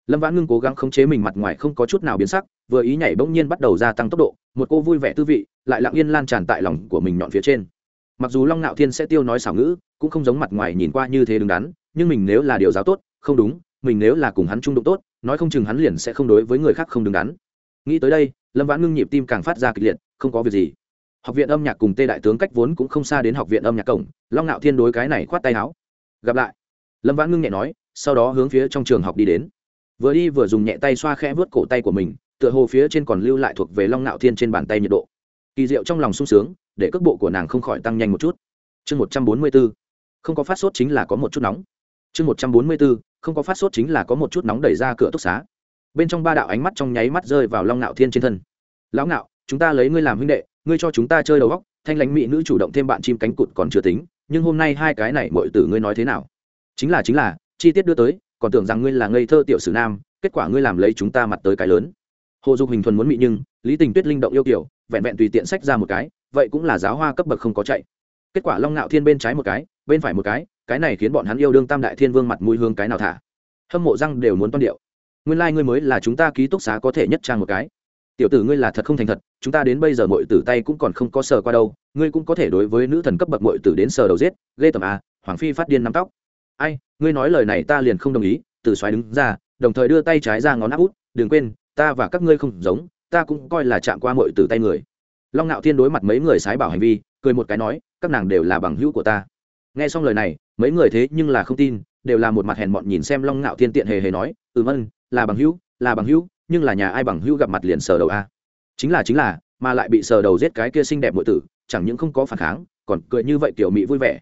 A: lâm vãn ngưng cố gắng khống chế mình mặt ngoài không có chút nào biến sắc, vừa ý nhảy bỗng nhiên bắt đầu gia tăng tốc độ, một cô vui vẻ tư vị lại lặng yên lan tràn tại lòng của mình nhọn phía trên. Mặc dù long ngạo thiên sẽ tiêu nói xảo ngữ, cũng không giống mặt ngoài nhìn qua như thế đứng đắn, nhưng mình nếu là điều giáo tốt, không đúng, mình nếu là cùng hắn trung đụng tốt, nói không chừng hắn liền sẽ không đối với người khác không đứng đắn. Nghĩ tới đây lâm vãn ngưng nhịp tim càng phát ra kịch liệt, không có việc gì. Học viện âm nhạc cùng tê đại tướng cách vốn cũng không xa đến học viện âm nhạc cổng, long ngạo thiên đối cái này khoát tay áo. Gặp lại. Lâm vãn ngưng nhẹ nói, sau đó hướng phía trong trường học đi đến. Vừa đi vừa dùng nhẹ tay xoa khẽ vớt cổ tay của mình, tựa hồ phía trên còn lưu lại thuộc về long ngạo thiên trên bàn tay nhiệt độ. Kỳ diệu trong lòng sung sướng, để cước bộ của nàng không khỏi tăng nhanh một chút. Chương một trăm bốn mươi b ố không có phát sốt chính là có một chút nóng. Chương một trăm bốn mươi b ố không có phát sốt chính là có một chút nóng đẩy ra cửa túc xá bên trong ba đạo ánh mắt trong nháy mắt rơi vào long ngạo thiên trên thân. Lão ngạo chúng ta lấy ngươi làm huynh đệ, ngươi cho chúng ta chơi đầu góc thanh lãnh mỹ nữ chủ động thêm bạn chim cánh cụt còn chưa tính, nhưng hôm nay hai cái này mọi tử ngươi nói thế nào? Chính là chính là, chi tiết đưa tới, còn tưởng rằng ngươi là ngây thơ tiểu sử nam, kết quả ngươi làm lấy chúng ta mặt tới cái lớn. Hồ dục hình thuần muốn mị nhưng, lý tình tuyết linh động yêu kiểu vẹn vẹn tùy tiện sách ra một cái, vậy cũng là giáo hoa cấp bậc không có chạy. Kết quả long ngạo thiên bên trái một cái, bên phải một cái cái này khiến bọn hắn yêu đương tam đại thiên vương mặt mũi hương cái nào thả. Hâm mộ răng đều muốn toan điệu nguyên lai、like、ngươi mới là chúng ta ký túc xá có thể nhất trang một cái. Tiểu tử ngươi là thật không thành thật, chúng ta đến bây giờ mọi tử tay cũng còn không có sờ qua đâu, ngươi cũng có thể đối với nữ thần cấp bậc mọi tử đến sờ đầu giết, ghê tầm a à, hoàng phi phát điên nắm tóc. Ai, ngươi nói lời này ta liền không đồng ý từ xoáy đứng ra, đồng thời đưa tay trái ra ngón áp út, đừng quên, ta và các ngươi không giống, ta cũng coi là chạm qua mọi tử tay người. Long ngạo thiên đối mặt mấy người sái bảo hành vi, cười một cái nói, các nàng đều là bằng hữu của ta. Nghe xong lời này, mấy người thế nhưng là không tin, đều là một mặt hèn mọn nhìn xem long ngạo thiên tiện hề hề nói, ừm ân là bằng hữu, là bằng hữu, nhưng là nhà ai bằng hữu gặp mặt liền sờ đầu a. Chính là chính là, mà lại bị sờ đầu giết cái kia xinh đẹp muội tử, chẳng những không có phản kháng, còn cười như vậy tiểu mỹ vui vẻ.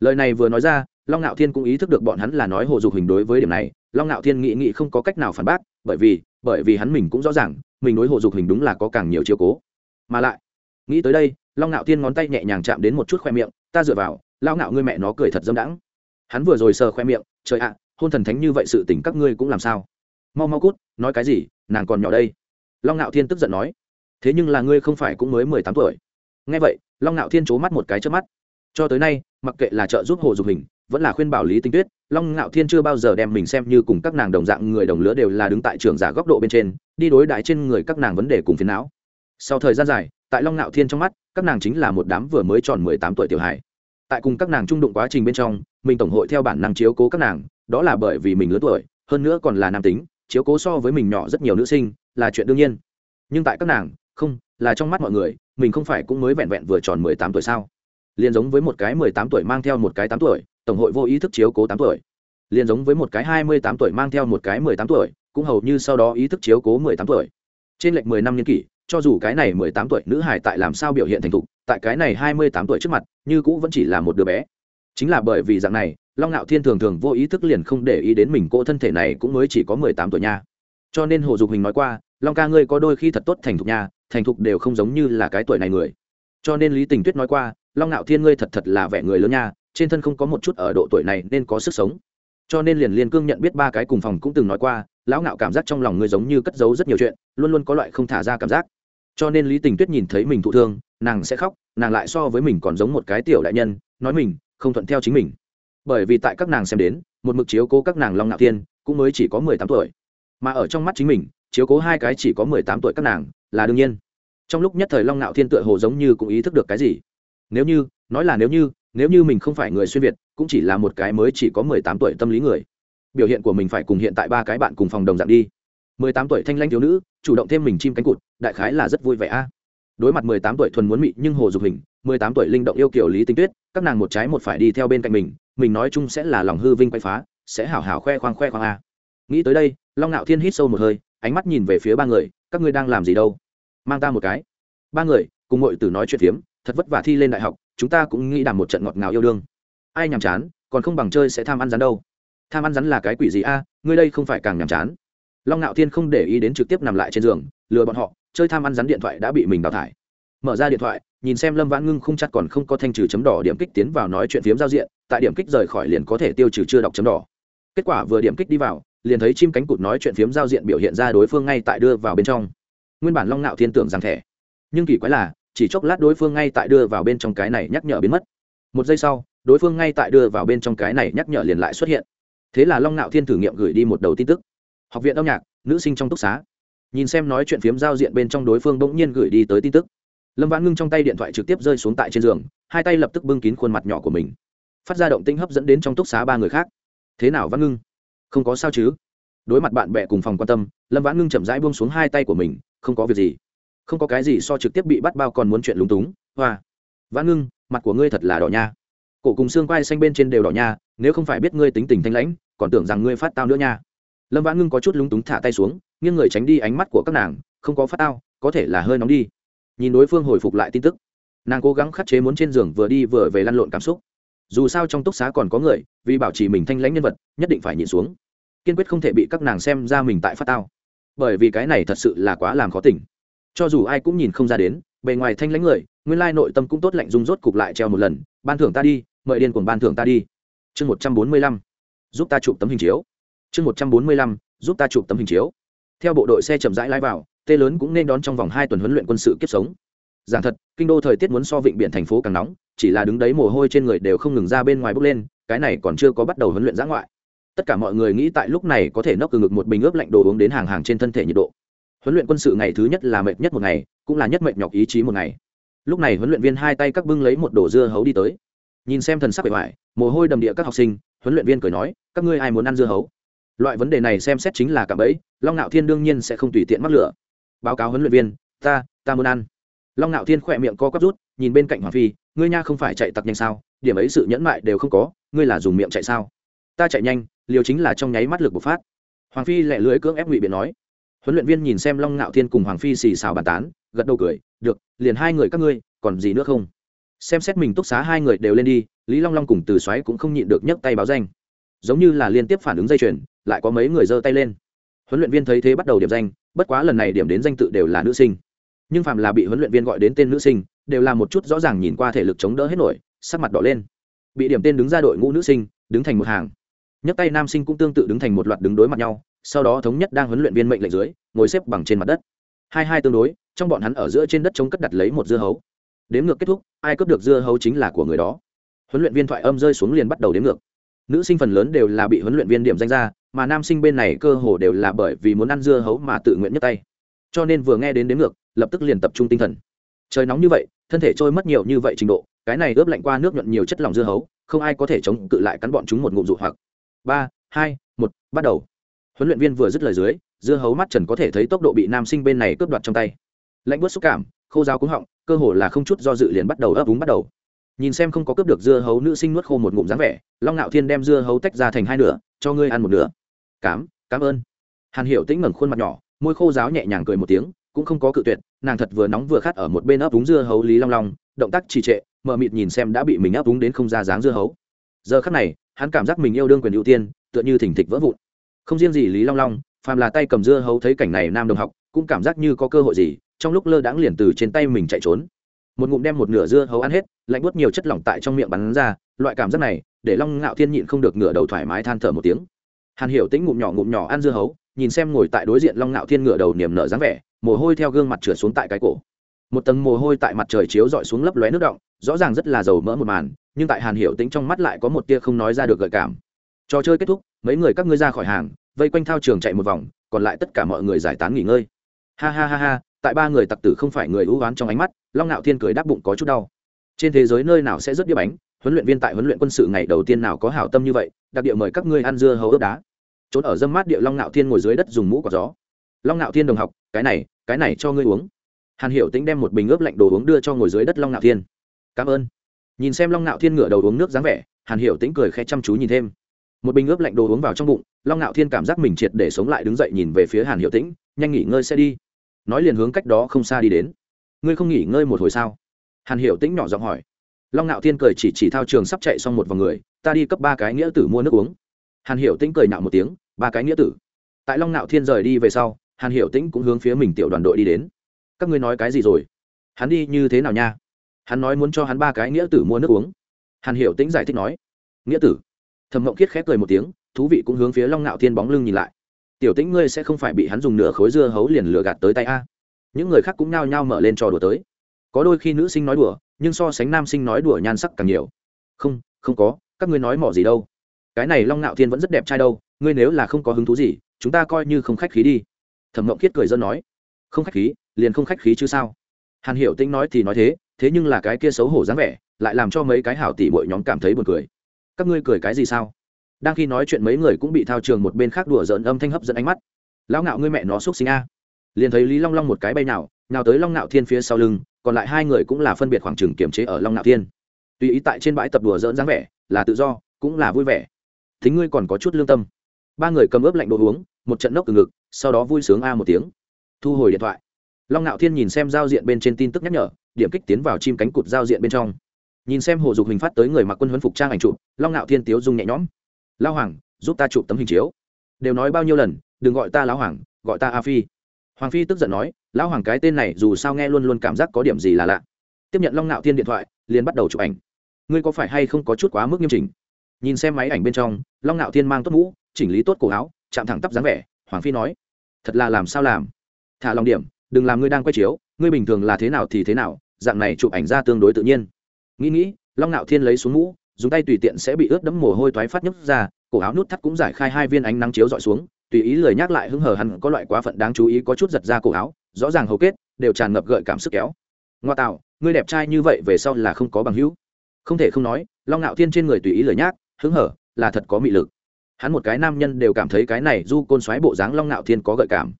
A: Lời này vừa nói ra, long ngạo thiên cũng ý thức được bọn hắn là nói hồ dục hình đối với điểm này. Long ngạo thiên nghĩ nghĩ không có cách nào phản bác, bởi vì bởi vì hắn mình cũng rõ ràng, mình đối hồ dục hình đúng là có càng nhiều chiều cố. Mà lại, nghĩ tới đây, long ngạo thiên ngón tay nhẹ nhàng chạm đến một chút khoe miệng, ta dựa vào lao ngạo ngươi mẹ nó cười thật dâm đãng. Hắn vừa rồi sờ khoe miệng, trời ạ, hôn thần thánh như vậy sự tình các ngươi cũng làm sao? Mau mau cút, nói cái gì, nàng còn nhỏ đây. Long ngạo thiên tức giận nói, thế nhưng là ngươi không phải cũng mới mười tám tuổi. Nghe vậy, long ngạo thiên c mắt một cái trước mắt. Cho tới nay, mặc kệ là trợ giúp hồ dục hình, vẫn là khuyên bảo lý tinh tuyết, long ngạo thiên chưa bao giờ đem mình xem như cùng các nàng đồng dạng người đồng lứa đều là đứng tại trường giả góc độ bên trên, đi đối đại trên người các nàng vấn đề cùng phiền não. Sau thời gian dài, tại long ngạo thiên trong mắt, các nàng chính là một đám vừa mới tròn mười tám tuổi tiểu hải tại cùng các nàng trung đụng quá trình bên trong, mình tổng hội theo bản năng chiếu cố các nàng, đó là bởi vì mình lớn tuổi, hơn nữa còn là nam tính chiếu cố so với mình nhỏ rất nhiều nữ sinh là chuyện đương nhiên. Nhưng tại các nàng, không, là trong mắt mọi người, mình không phải cũng mới vẹn vẹn vừa tròn mười tám tuổi sao? Liền giống với một cái mười tám tuổi mang theo một cái tám tuổi, tổng hội vô ý thức chiếu cố tám tuổi. Liền giống với một cái hai mươi tám tuổi mang theo một cái mười tám tuổi, cũng hầu như sau đó ý thức chiếu cố mười tám tuổi. Trên lệch mười năm niên kỷ, cho dù cái này mười tám tuổi nữ hải tại làm sao biểu hiện thành thục, tại cái này hai mươi tám tuổi trước mặt, như cũ vẫn chỉ là một đứa bé. Chính là bởi vì dạng này long ngạo thiên thường thường vô ý thức liền không để ý đến mình cô thân thể này cũng mới chỉ có mười tám tuổi nha. Cho nên hồ dục hình nói qua, long ca ngươi có đôi khi thật tốt thành thục nha, thành thục đều không giống như là cái tuổi này người. Cho nên lý tình tuyết nói qua, long ngạo thiên ngươi thật thật là vẻ người lớn nha, trên thân không có một chút ở độ tuổi này nên có sức sống. Cho nên liền liên cương nhận biết ba cái cùng phòng cũng từng nói qua, lão ngạo cảm giác trong lòng ngươi giống như cất giấu rất nhiều chuyện, luôn luôn có loại không thả ra cảm giác. Cho nên lý tình tuyết nhìn thấy mình thụ thương, nàng sẽ khóc, nàng lại so với mình còn giống một cái tiểu đại nhân, nói mình không thuận theo chính mình bởi vì tại các nàng xem đến, một mực chiếu cố các nàng long ngạo thiên cũng mới chỉ có mười tám tuổi. Mà ở trong mắt chính mình, chiếu cố hai cái chỉ có mười tám tuổi các nàng là đương nhiên. Trong lúc nhất thời long ngạo thiên tựa hồ giống như cũng ý thức được cái gì. Nếu như, nói là nếu như nếu như mình không phải người xuyên việt, cũng chỉ là một cái mới chỉ có mười tám tuổi tâm lý người. Biểu hiện của mình phải cùng hiện tại ba cái bạn cùng phòng đồng dạng đi. Mười tám tuổi thanh lanh thiếu nữ, chủ động thêm mình chim cánh cụt, đại khái là rất vui vẻ a. Đối mặt mười tám tuổi thuần muốn mị nhưng hồ dục hình mười tám tuổi linh động yêu kiểu lý tinh tuyết, các nàng một trái một phải đi theo bên cạnh mình mình nói chung sẽ là lòng hư vinh quay phá, sẽ hảo hảo khoe khoang khoe khoang a. Nghĩ tới đây, long ngạo thiên hít sâu một hơi, ánh mắt nhìn về phía ba người, các ngươi đang làm gì đâu? Mang ta một cái. Ba người, cùng ngồi tử nói chuyện phiếm, thật vất vả thi lên đại học, chúng ta cũng nghĩ đàm một trận ngọt ngào yêu đương. Ai nhàm chán, còn không bằng chơi sẽ tham ăn rắn đâu. Tham ăn rắn là cái quỷ gì a, ngươi đây không phải càng nhàm chán. Long ngạo thiên không để ý đến trực tiếp nằm lại trên giường, lừa bọn họ, chơi tham ăn rắn điện thoại đã bị mình đào thải mở ra điện thoại, nhìn xem lâm vãn ngưng không chắc còn không có thanh trừ chấm đỏ điểm kích tiến vào nói chuyện phiếm giao diện, tại điểm kích rời khỏi liền có thể tiêu trừ chưa đọc chấm đỏ. Kết quả vừa điểm kích đi vào, liền thấy chim cánh cụt nói chuyện phiếm giao diện biểu hiện ra đối phương ngay tại đưa vào bên trong. Nguyên bản long ngạo thiên tưởng rằng thẻ, nhưng kỳ quái là, chỉ chốc lát đối phương ngay tại đưa vào bên trong cái này nhắc nhở biến mất. Một giây sau, đối phương ngay tại đưa vào bên trong cái này nhắc nhở liền lại xuất hiện. Thế là long ngạo thiên thử nghiệm gửi đi một đầu tin tức. Học viện âm nhạc, nữ sinh trong túc xá. Nhìn xem nói chuyện phiếm giao diện bên trong đối phương bỗng nhiên gửi đi tới tin tức lâm vãn ngưng trong tay điện thoại trực tiếp rơi xuống tại trên giường, hai tay lập tức bưng kín khuôn mặt nhỏ của mình. Phát ra động tinh hấp dẫn đến trong túc xá ba người khác. Thế nào vãn ngưng? Không có sao chứ? Đối mặt bạn bè cùng phòng quan tâm, lâm vãn ngưng chậm rãi buông xuống hai tay của mình, không có việc gì. Không có cái gì so trực tiếp bị bắt bao còn muốn chuyện lúng túng, hoa. Vãn ngưng, mặt của ngươi thật là đỏ nha. Cổ cùng xương quai xanh bên trên đều đỏ nha, nếu không phải biết ngươi tính tình thanh lãnh, còn tưởng rằng ngươi phát tao nữa nha. Lâm vãn ngưng có chút lúng túng thả tay xuống, nghiêng người tránh đi ánh mắt của các nàng, không có phát tao, có thể là hơi nóng đi nhìn đối phương hồi phục lại tin tức. Nàng cố gắng khắc chế muốn trên giường vừa đi vừa về lăn lộn cảm xúc. Dù sao trong túc xá còn có người, vì bảo trì mình thanh lãnh nhân vật, nhất định phải nhịn xuống. Kiên quyết không thể bị các nàng xem ra mình tại phát tao. Bởi vì cái này thật sự là quá làm khó tỉnh. Cho dù ai cũng nhìn không ra đến, bề ngoài thanh lãnh người, nguyên lai nội tâm cũng tốt lạnh dung rốt cục lại treo một lần, ban thưởng ta đi, mời điên cuồng ban thưởng ta đi. Chương một trăm bốn mươi lăm, giúp ta chụp tấm hình chiếu. Chương một trăm bốn mươi lăm, giúp ta chụp tấm hình chiếu. Theo bộ đội xe chậm rãi lái vào tê lớn cũng nên đón trong vòng hai tuần huấn luyện quân sự kiếp sống. Giảng thật, kinh đô thời tiết muốn so vịnh biển thành phố càng nóng, chỉ là đứng đấy mồ hôi trên người đều không ngừng ra bên ngoài bốc lên, cái này còn chưa có bắt đầu huấn luyện giã ngoại. Tất cả mọi người nghĩ tại lúc này có thể nốc từ ngực một bình ướp lạnh đồ uống đến hàng hàng trên thân thể nhiệt độ. Huấn luyện quân sự ngày thứ nhất là mệt nhất một ngày, cũng là nhất mệt nhọc ý chí một ngày. Lúc này huấn luyện viên hai tay các bưng lấy một đồ dưa hấu đi tới. Nhìn xem thần sắc bề ngoài mồ hôi đầm địa các học sinh, huấn luyện viên cười nói, các ngươi ai muốn ăn dưa hấu? Loại vấn đề này xem xét chính là cả bẫy, long nạo thiên đương nhiên sẽ không tùy tiện mắc lửa báo cáo huấn luyện viên, ta ta muốn ăn. Long ngạo thiên khỏe miệng co quắp rút, nhìn bên cạnh hoàng phi, ngươi nha không phải chạy tặc nhanh sao? Điểm ấy sự nhẫn mại đều không có, ngươi là dùng miệng chạy sao? Ta chạy nhanh, liều chính là trong nháy mắt lực bộc phát. Hoàng phi lẹ lưỡi cưỡng ép ngụy biện nói. Huấn luyện viên nhìn xem long ngạo thiên cùng hoàng phi xì xào bàn tán, gật đầu cười, được, liền hai người các ngươi, còn gì nữa không? Xem xét mình túc xá hai người đều lên đi, lý long long cùng từ xoáy cũng không nhịn được nhấc tay báo danh. Giống như là liên tiếp phản ứng dây chuyền, lại có mấy người giơ tay lên huấn luyện viên thấy thế bắt đầu điểm danh, bất quá lần này điểm đến danh tự đều là nữ sinh. Nhưng phạm là bị huấn luyện viên gọi đến tên nữ sinh, đều là một chút rõ ràng nhìn qua thể lực chống đỡ hết nổi, sắc mặt đỏ lên. Bị điểm tên đứng ra đội ngũ nữ sinh, đứng thành một hàng. Nhấc tay nam sinh cũng tương tự đứng thành một loạt đứng đối mặt nhau, sau đó thống nhất đang huấn luyện viên mệnh lệnh dưới, ngồi xếp bằng trên mặt đất. Hai hai tương đối, trong bọn hắn ở giữa trên đất chống cất đặt lấy một dưa hấu. Đếm ngược kết thúc, ai cướp được dưa hấu chính là của người đó. Huấn luyện viên thoại âm rơi xuống liền bắt đầu đếm ngược. Nữ sinh phần lớn đều là bị huấn luyện viên điểm danh ra mà nam sinh bên này cơ hồ đều là bởi vì muốn ăn dưa hấu mà tự nguyện nhấc tay. Cho nên vừa nghe đến đếm ngược, lập tức liền tập trung tinh thần. Trời nóng như vậy, thân thể trôi mất nhiều như vậy trình độ, cái này ướp lạnh qua nước nhuận nhiều chất lỏng dưa hấu, không ai có thể chống cự lại cắn bọn chúng một ngụm dụ hoặc. Ba, hai, một, bắt đầu. Huấn luyện viên vừa dứt lời dưới, dưa hấu mắt trần có thể thấy tốc độ bị nam sinh bên này cướp đoạt trong tay. Lạnh bớt xúc cảm, khô giáo cúng họng, cơ hồ là không chút do dự liền bắt đầu ấp úng bắt đầu. Nhìn xem không có cướp được dưa hấu nữ sinh nuốt khô một ngụm dáng vẻ, long ngạo thiên đem dưa hấu tách ra thành hai nửa, cho ngươi ăn một nửa cám cảm ơn. Hàn hiểu tĩnh ngẩng khuôn mặt nhỏ, môi khô giáo nhẹ nhàng cười một tiếng, cũng không có cự tuyệt, nàng thật vừa nóng vừa khát ở một bên ấp úng dưa hấu lý long long, động tác trì trệ, mờ mịt nhìn xem đã bị mình ấp úng đến không ra dáng dưa hấu. Giờ khắc này, hắn cảm giác mình yêu đương quyền ưu tiên, tựa như thỉnh thịch vỡ vụn. Không riêng gì lý long long, phàm là tay cầm dưa hấu thấy cảnh này nam đồng học, cũng cảm giác như có cơ hội gì, trong lúc lơ đãng liền từ trên tay mình chạy trốn. Một ngụm đem một nửa dưa hấu ăn hết, lạnh bút nhiều chất lỏng tại trong miệng bắn ra, loại cảm giác này, để long ngạo thiên nhịn không được ngửa đầu thoải mái than thở một tiếng hàn hiểu tĩnh ngụm nhỏ ngụm nhỏ ăn dưa hấu, nhìn xem ngồi tại đối diện long ngạo thiên ngửa đầu niềm nở dáng vẻ, mồ hôi theo gương mặt trượt xuống tại cái cổ. Một tầng mồ hôi tại mặt trời chiếu dọi xuống lấp lóe nước động, rõ ràng rất là dầu mỡ một màn, nhưng tại hàn hiểu tĩnh trong mắt lại có một tia không nói ra được gợi cảm. Trò chơi kết thúc, mấy người các ngươi ra khỏi hàng, vây quanh thao trường chạy một vòng, còn lại tất cả mọi người giải tán nghỉ ngơi. Ha ha ha ha, tại ba người tặc tử không phải người ưu oán trong ánh mắt, long ngạo thiên cười đáp bụng có chút đau. Trên thế giới nơi nào sẽ rất đĩa bánh huấn luyện viên tại huấn luyện quân sự ngày đầu tiên nào có hảo tâm như vậy, đặc địa mời các ngươi ăn dưa hấu ướp đá. Trốn ở dâm mát địa long ngạo thiên ngồi dưới đất dùng mũ quả gió. Long ngạo thiên đồng học, cái này cái này cho ngươi uống. Hàn hiểu tính đem một bình ướp lạnh đồ uống đưa cho ngồi dưới đất long ngạo thiên. Cảm ơn. Nhìn xem long ngạo thiên ngửa đầu uống nước dáng vẻ, hàn hiểu tính cười khẽ chăm chú nhìn thêm. Một bình ướp lạnh đồ uống vào trong bụng, long ngạo thiên cảm giác mình triệt để sống lại đứng dậy nhìn về phía hàn hiểu tĩnh, nhanh nghỉ ngơi sẽ đi. Nói liền hướng cách đó không xa đi đến. Ngươi không nghỉ ngơi một hồi sao? Hàn hiểu tĩnh nhỏ giọng hỏi long ngạo thiên cười chỉ chỉ thao trường sắp chạy xong một vòng người, ta đi cấp ba cái nghĩa tử mua nước uống. Hàn hiểu tĩnh cười nạo một tiếng, ba cái nghĩa tử? Tại long ngạo thiên rời đi về sau, hàn hiểu tĩnh cũng hướng phía mình tiểu đoàn đội đi đến. Các ngươi nói cái gì rồi? Hắn đi như thế nào nha? Hắn nói muốn cho hắn ba cái nghĩa tử mua nước uống. Hàn hiểu tĩnh giải thích nói, nghĩa tử? Thầm mộng khiết khép cười một tiếng, thú vị cũng hướng phía long ngạo thiên bóng lưng nhìn lại. Tiểu tĩnh ngươi sẽ không phải bị hắn dùng nửa khối dưa hấu liền lừa gạt tới tay a? Những người khác cũng nao nhao mở lên trò đùa tới. Có đôi khi nữ sinh nói đùa nhưng so sánh nam sinh nói đùa nhan sắc càng nhiều. Không không có, các ngươi nói mỏ gì đâu. Cái này long ngạo thiên vẫn rất đẹp trai đâu, ngươi nếu là không có hứng thú gì, chúng ta coi như không khách khí đi. Thẩm mộng khiết cười dân nói. Không khách khí, liền không khách khí chứ sao? Hàn hiểu tĩnh nói thì nói thế thế nhưng là cái kia xấu hổ dáng vẻ, lại làm cho mấy cái hảo tỷ bội nhóm cảm thấy buồn cười. Các ngươi cười cái gì sao? Đang khi nói chuyện mấy người cũng bị thao trường một bên khác đùa giỡn âm thanh hấp dẫn ánh mắt. Lão ngạo ngươi mẹ nó xúc sinh a. Liền thấy lý long long một cái bay nào nào tới long ngạo thiên phía sau lưng còn lại hai người cũng là phân biệt khoảng trừng kiềm chế ở long Nạo thiên. Tùy ý tại trên bãi tập đùa dỡn dáng vẻ, là tự do, cũng là vui vẻ. Thính ngươi còn có chút lương tâm. Ba người cầm ướp lạnh đồ uống, một trận nốc từ ngực, sau đó vui sướng a một tiếng. Thu hồi điện thoại. Long Nạo thiên nhìn xem giao diện bên trên tin tức nhắc nhở, điểm kích tiến vào chim cánh cụt giao diện bên trong. Nhìn xem hồ dục hình phát tới người mặc quân huấn phục trang ảnh chụp, long Nạo thiên tiếu dung nhẹ nhõm. Lao hoàng, giúp ta chụp tấm hình chiếu. Đều nói bao nhiêu lần, đừng gọi ta lão hoàng, gọi ta a phi. Hoàng phi tức giận nói lão hoàng cái tên này dù sao nghe luôn luôn cảm giác có điểm gì là lạ. Tiếp nhận long ngạo thiên điện thoại, liền bắt đầu chụp ảnh. Ngươi có phải hay không có chút quá mức nghiêm chỉnh? Nhìn xem máy ảnh bên trong, long ngạo thiên mang tốt mũ, chỉnh lý tốt cổ áo, chạm thẳng tắp dáng vẻ, hoàng phi nói, thật là làm sao làm? Thả lòng điểm, đừng làm ngươi đang quay chiếu, ngươi bình thường là thế nào thì thế nào, dạng này chụp ảnh ra tương đối tự nhiên. Nghĩ nghĩ, long ngạo thiên lấy xuống mũ, dùng tay tùy tiện sẽ bị ướt đẫm mồ hôi thoái phát nhấp ra, cổ áo nút thắt cũng giải khai hai viên ánh nắng chiếu dọi xuống, tùy ý lời nhắc lại hứng hờ hẳn có loại quá phận đáng chú ý có chút giật ra cổ áo rõ ràng hầu kết, đều tràn ngập gợi cảm sức kéo. Ngoa tạo, ngươi đẹp trai như vậy về sau là không có bằng hữu. Không thể không nói, long ngạo thiên trên người tùy ý lời nhác hứng hở, là thật có mị lực. Hắn một cái nam nhân đều cảm thấy cái này du côn xoáy bộ dáng long ngạo thiên có gợi cảm.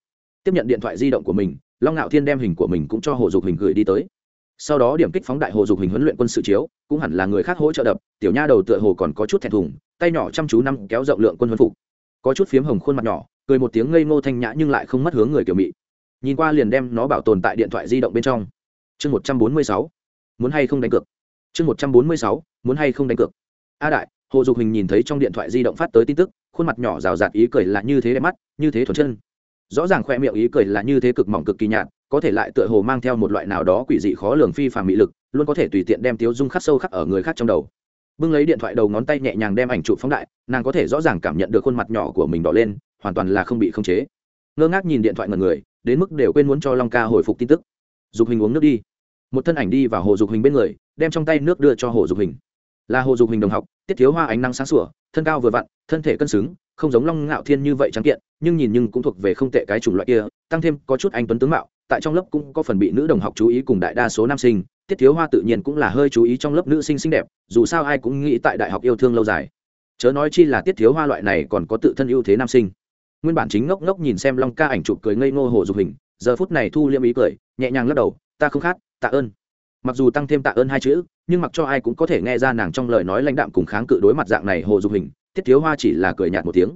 A: Tiếp nhận điện thoại di động của mình, long ngạo thiên đem hình của mình cũng cho hồ dục hình gửi đi tới. Sau đó điểm kích phóng đại hồ dục hình huấn luyện quân sự chiếu, cũng hẳn là người khác hỗ trợ đập, tiểu nha đầu tựa hồ còn có chút thẹn thùng, tay nhỏ chăm chú năm kéo rộng lượng quân huấn phục. Có chút phiếm hồng khuôn mặt nhỏ, cười một tiếng ngây ngô thanh nhã nhưng lại không mất hướng người kiểu mị nhìn qua liền đem nó bảo tồn tại điện thoại di động bên trong. Chương một trăm bốn mươi sáu, muốn hay không đánh cược? Chương một trăm bốn mươi sáu, muốn hay không đánh cược? A đại, hồ dục hình nhìn thấy trong điện thoại di động phát tới tin tức, khuôn mặt nhỏ rào rạt ý cười là như thế đẹp mắt, như thế thuần chân. Rõ ràng khoe miệng ý cười là như thế cực mỏng cực kỳ nhạt, có thể lại tựa hồ mang theo một loại nào đó quỷ dị khó lường phi phàm mỹ lực, luôn có thể tùy tiện đem tiếu dung khắc sâu khắc ở người khác trong đầu. Bưng lấy điện thoại đầu ngón tay nhẹ nhàng đem ảnh chụp phóng đại, nàng có thể rõ ràng cảm nhận được khuôn mặt nhỏ của mình đỏ lên, hoàn toàn là không bị khống chế. Ngơ ngác nhìn điện thoại ngần người đến mức đều quên muốn cho long ca hồi phục tin tức. Dục hình uống nước đi. Một thân ảnh đi vào hồ dục hình bên người, đem trong tay nước đưa cho hồ dục hình là hồ dục hình đồng học, tiết thiếu hoa ánh năng sáng sủa, thân cao vừa vặn, thân thể cân xứng, không giống long ngạo thiên như vậy trắng kiện, nhưng nhìn nhưng cũng thuộc về không tệ cái chủng loại kia, tăng thêm có chút anh tuấn tướng mạo, tại trong lớp cũng có phần bị nữ đồng học chú ý cùng đại đa số nam sinh, tiết thiếu hoa tự nhiên cũng là hơi chú ý trong lớp nữ sinh xinh đẹp, dù sao ai cũng nghĩ tại đại học yêu thương lâu dài. Chớ nói chi là tiết thiếu hoa loại này còn có tự thân ưu thế nam sinh nguyên bản chính ngốc ngốc nhìn xem long ca ảnh chụp cười ngây ngô hồ dục hình, giờ phút này thu liêm ý cười, nhẹ nhàng lắc đầu, ta không khát tạ ơn. Mặc dù tăng thêm tạ ơn hai chữ, nhưng mặc cho ai cũng có thể nghe ra nàng trong lời nói lãnh đạm cùng kháng cự đối mặt dạng này hồ dục hình tiết thiếu hoa chỉ là cười nhạt một tiếng.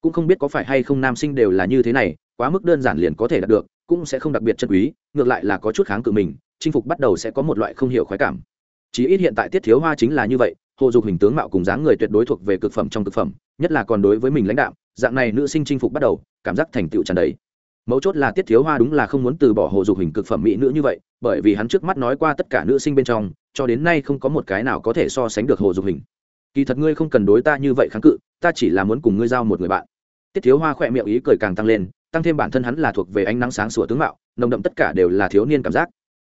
A: Cũng không biết có phải hay không nam sinh đều là như thế này, quá mức đơn giản liền có thể đạt được, cũng sẽ không đặc biệt chân quý, ngược lại là có chút kháng cự mình, chinh phục bắt đầu sẽ có một loại không hiểu khoái cảm. Chí ít hiện tại tiết thiếu hoa chính là như vậy, hồ dục hình tướng mạo cùng dáng người tuyệt đối thuộc về cực phẩm trong cực phẩm, nhất là còn đối với mình lãnh đạo dạng này nữ sinh chinh phục bắt đầu, cảm giác thành tựu tràn đầy. Mấu chốt là tiết thiếu hoa đúng là không muốn từ bỏ hồ dục hình cực phẩm mỹ nữ như vậy, bởi vì hắn trước mắt nói qua tất cả nữ sinh bên trong, cho đến nay không có một cái nào có thể so sánh được hồ dục hình. Kỳ thật ngươi không cần đối ta như vậy kháng cự, ta chỉ là muốn cùng ngươi giao một người bạn. Tiết thiếu hoa khỏe miệng ý cười càng tăng lên, tăng thêm bản thân hắn là thuộc về ánh nắng sáng sủa tướng mạo, nồng đậm tất cả đều là thiếu niên cảm giác.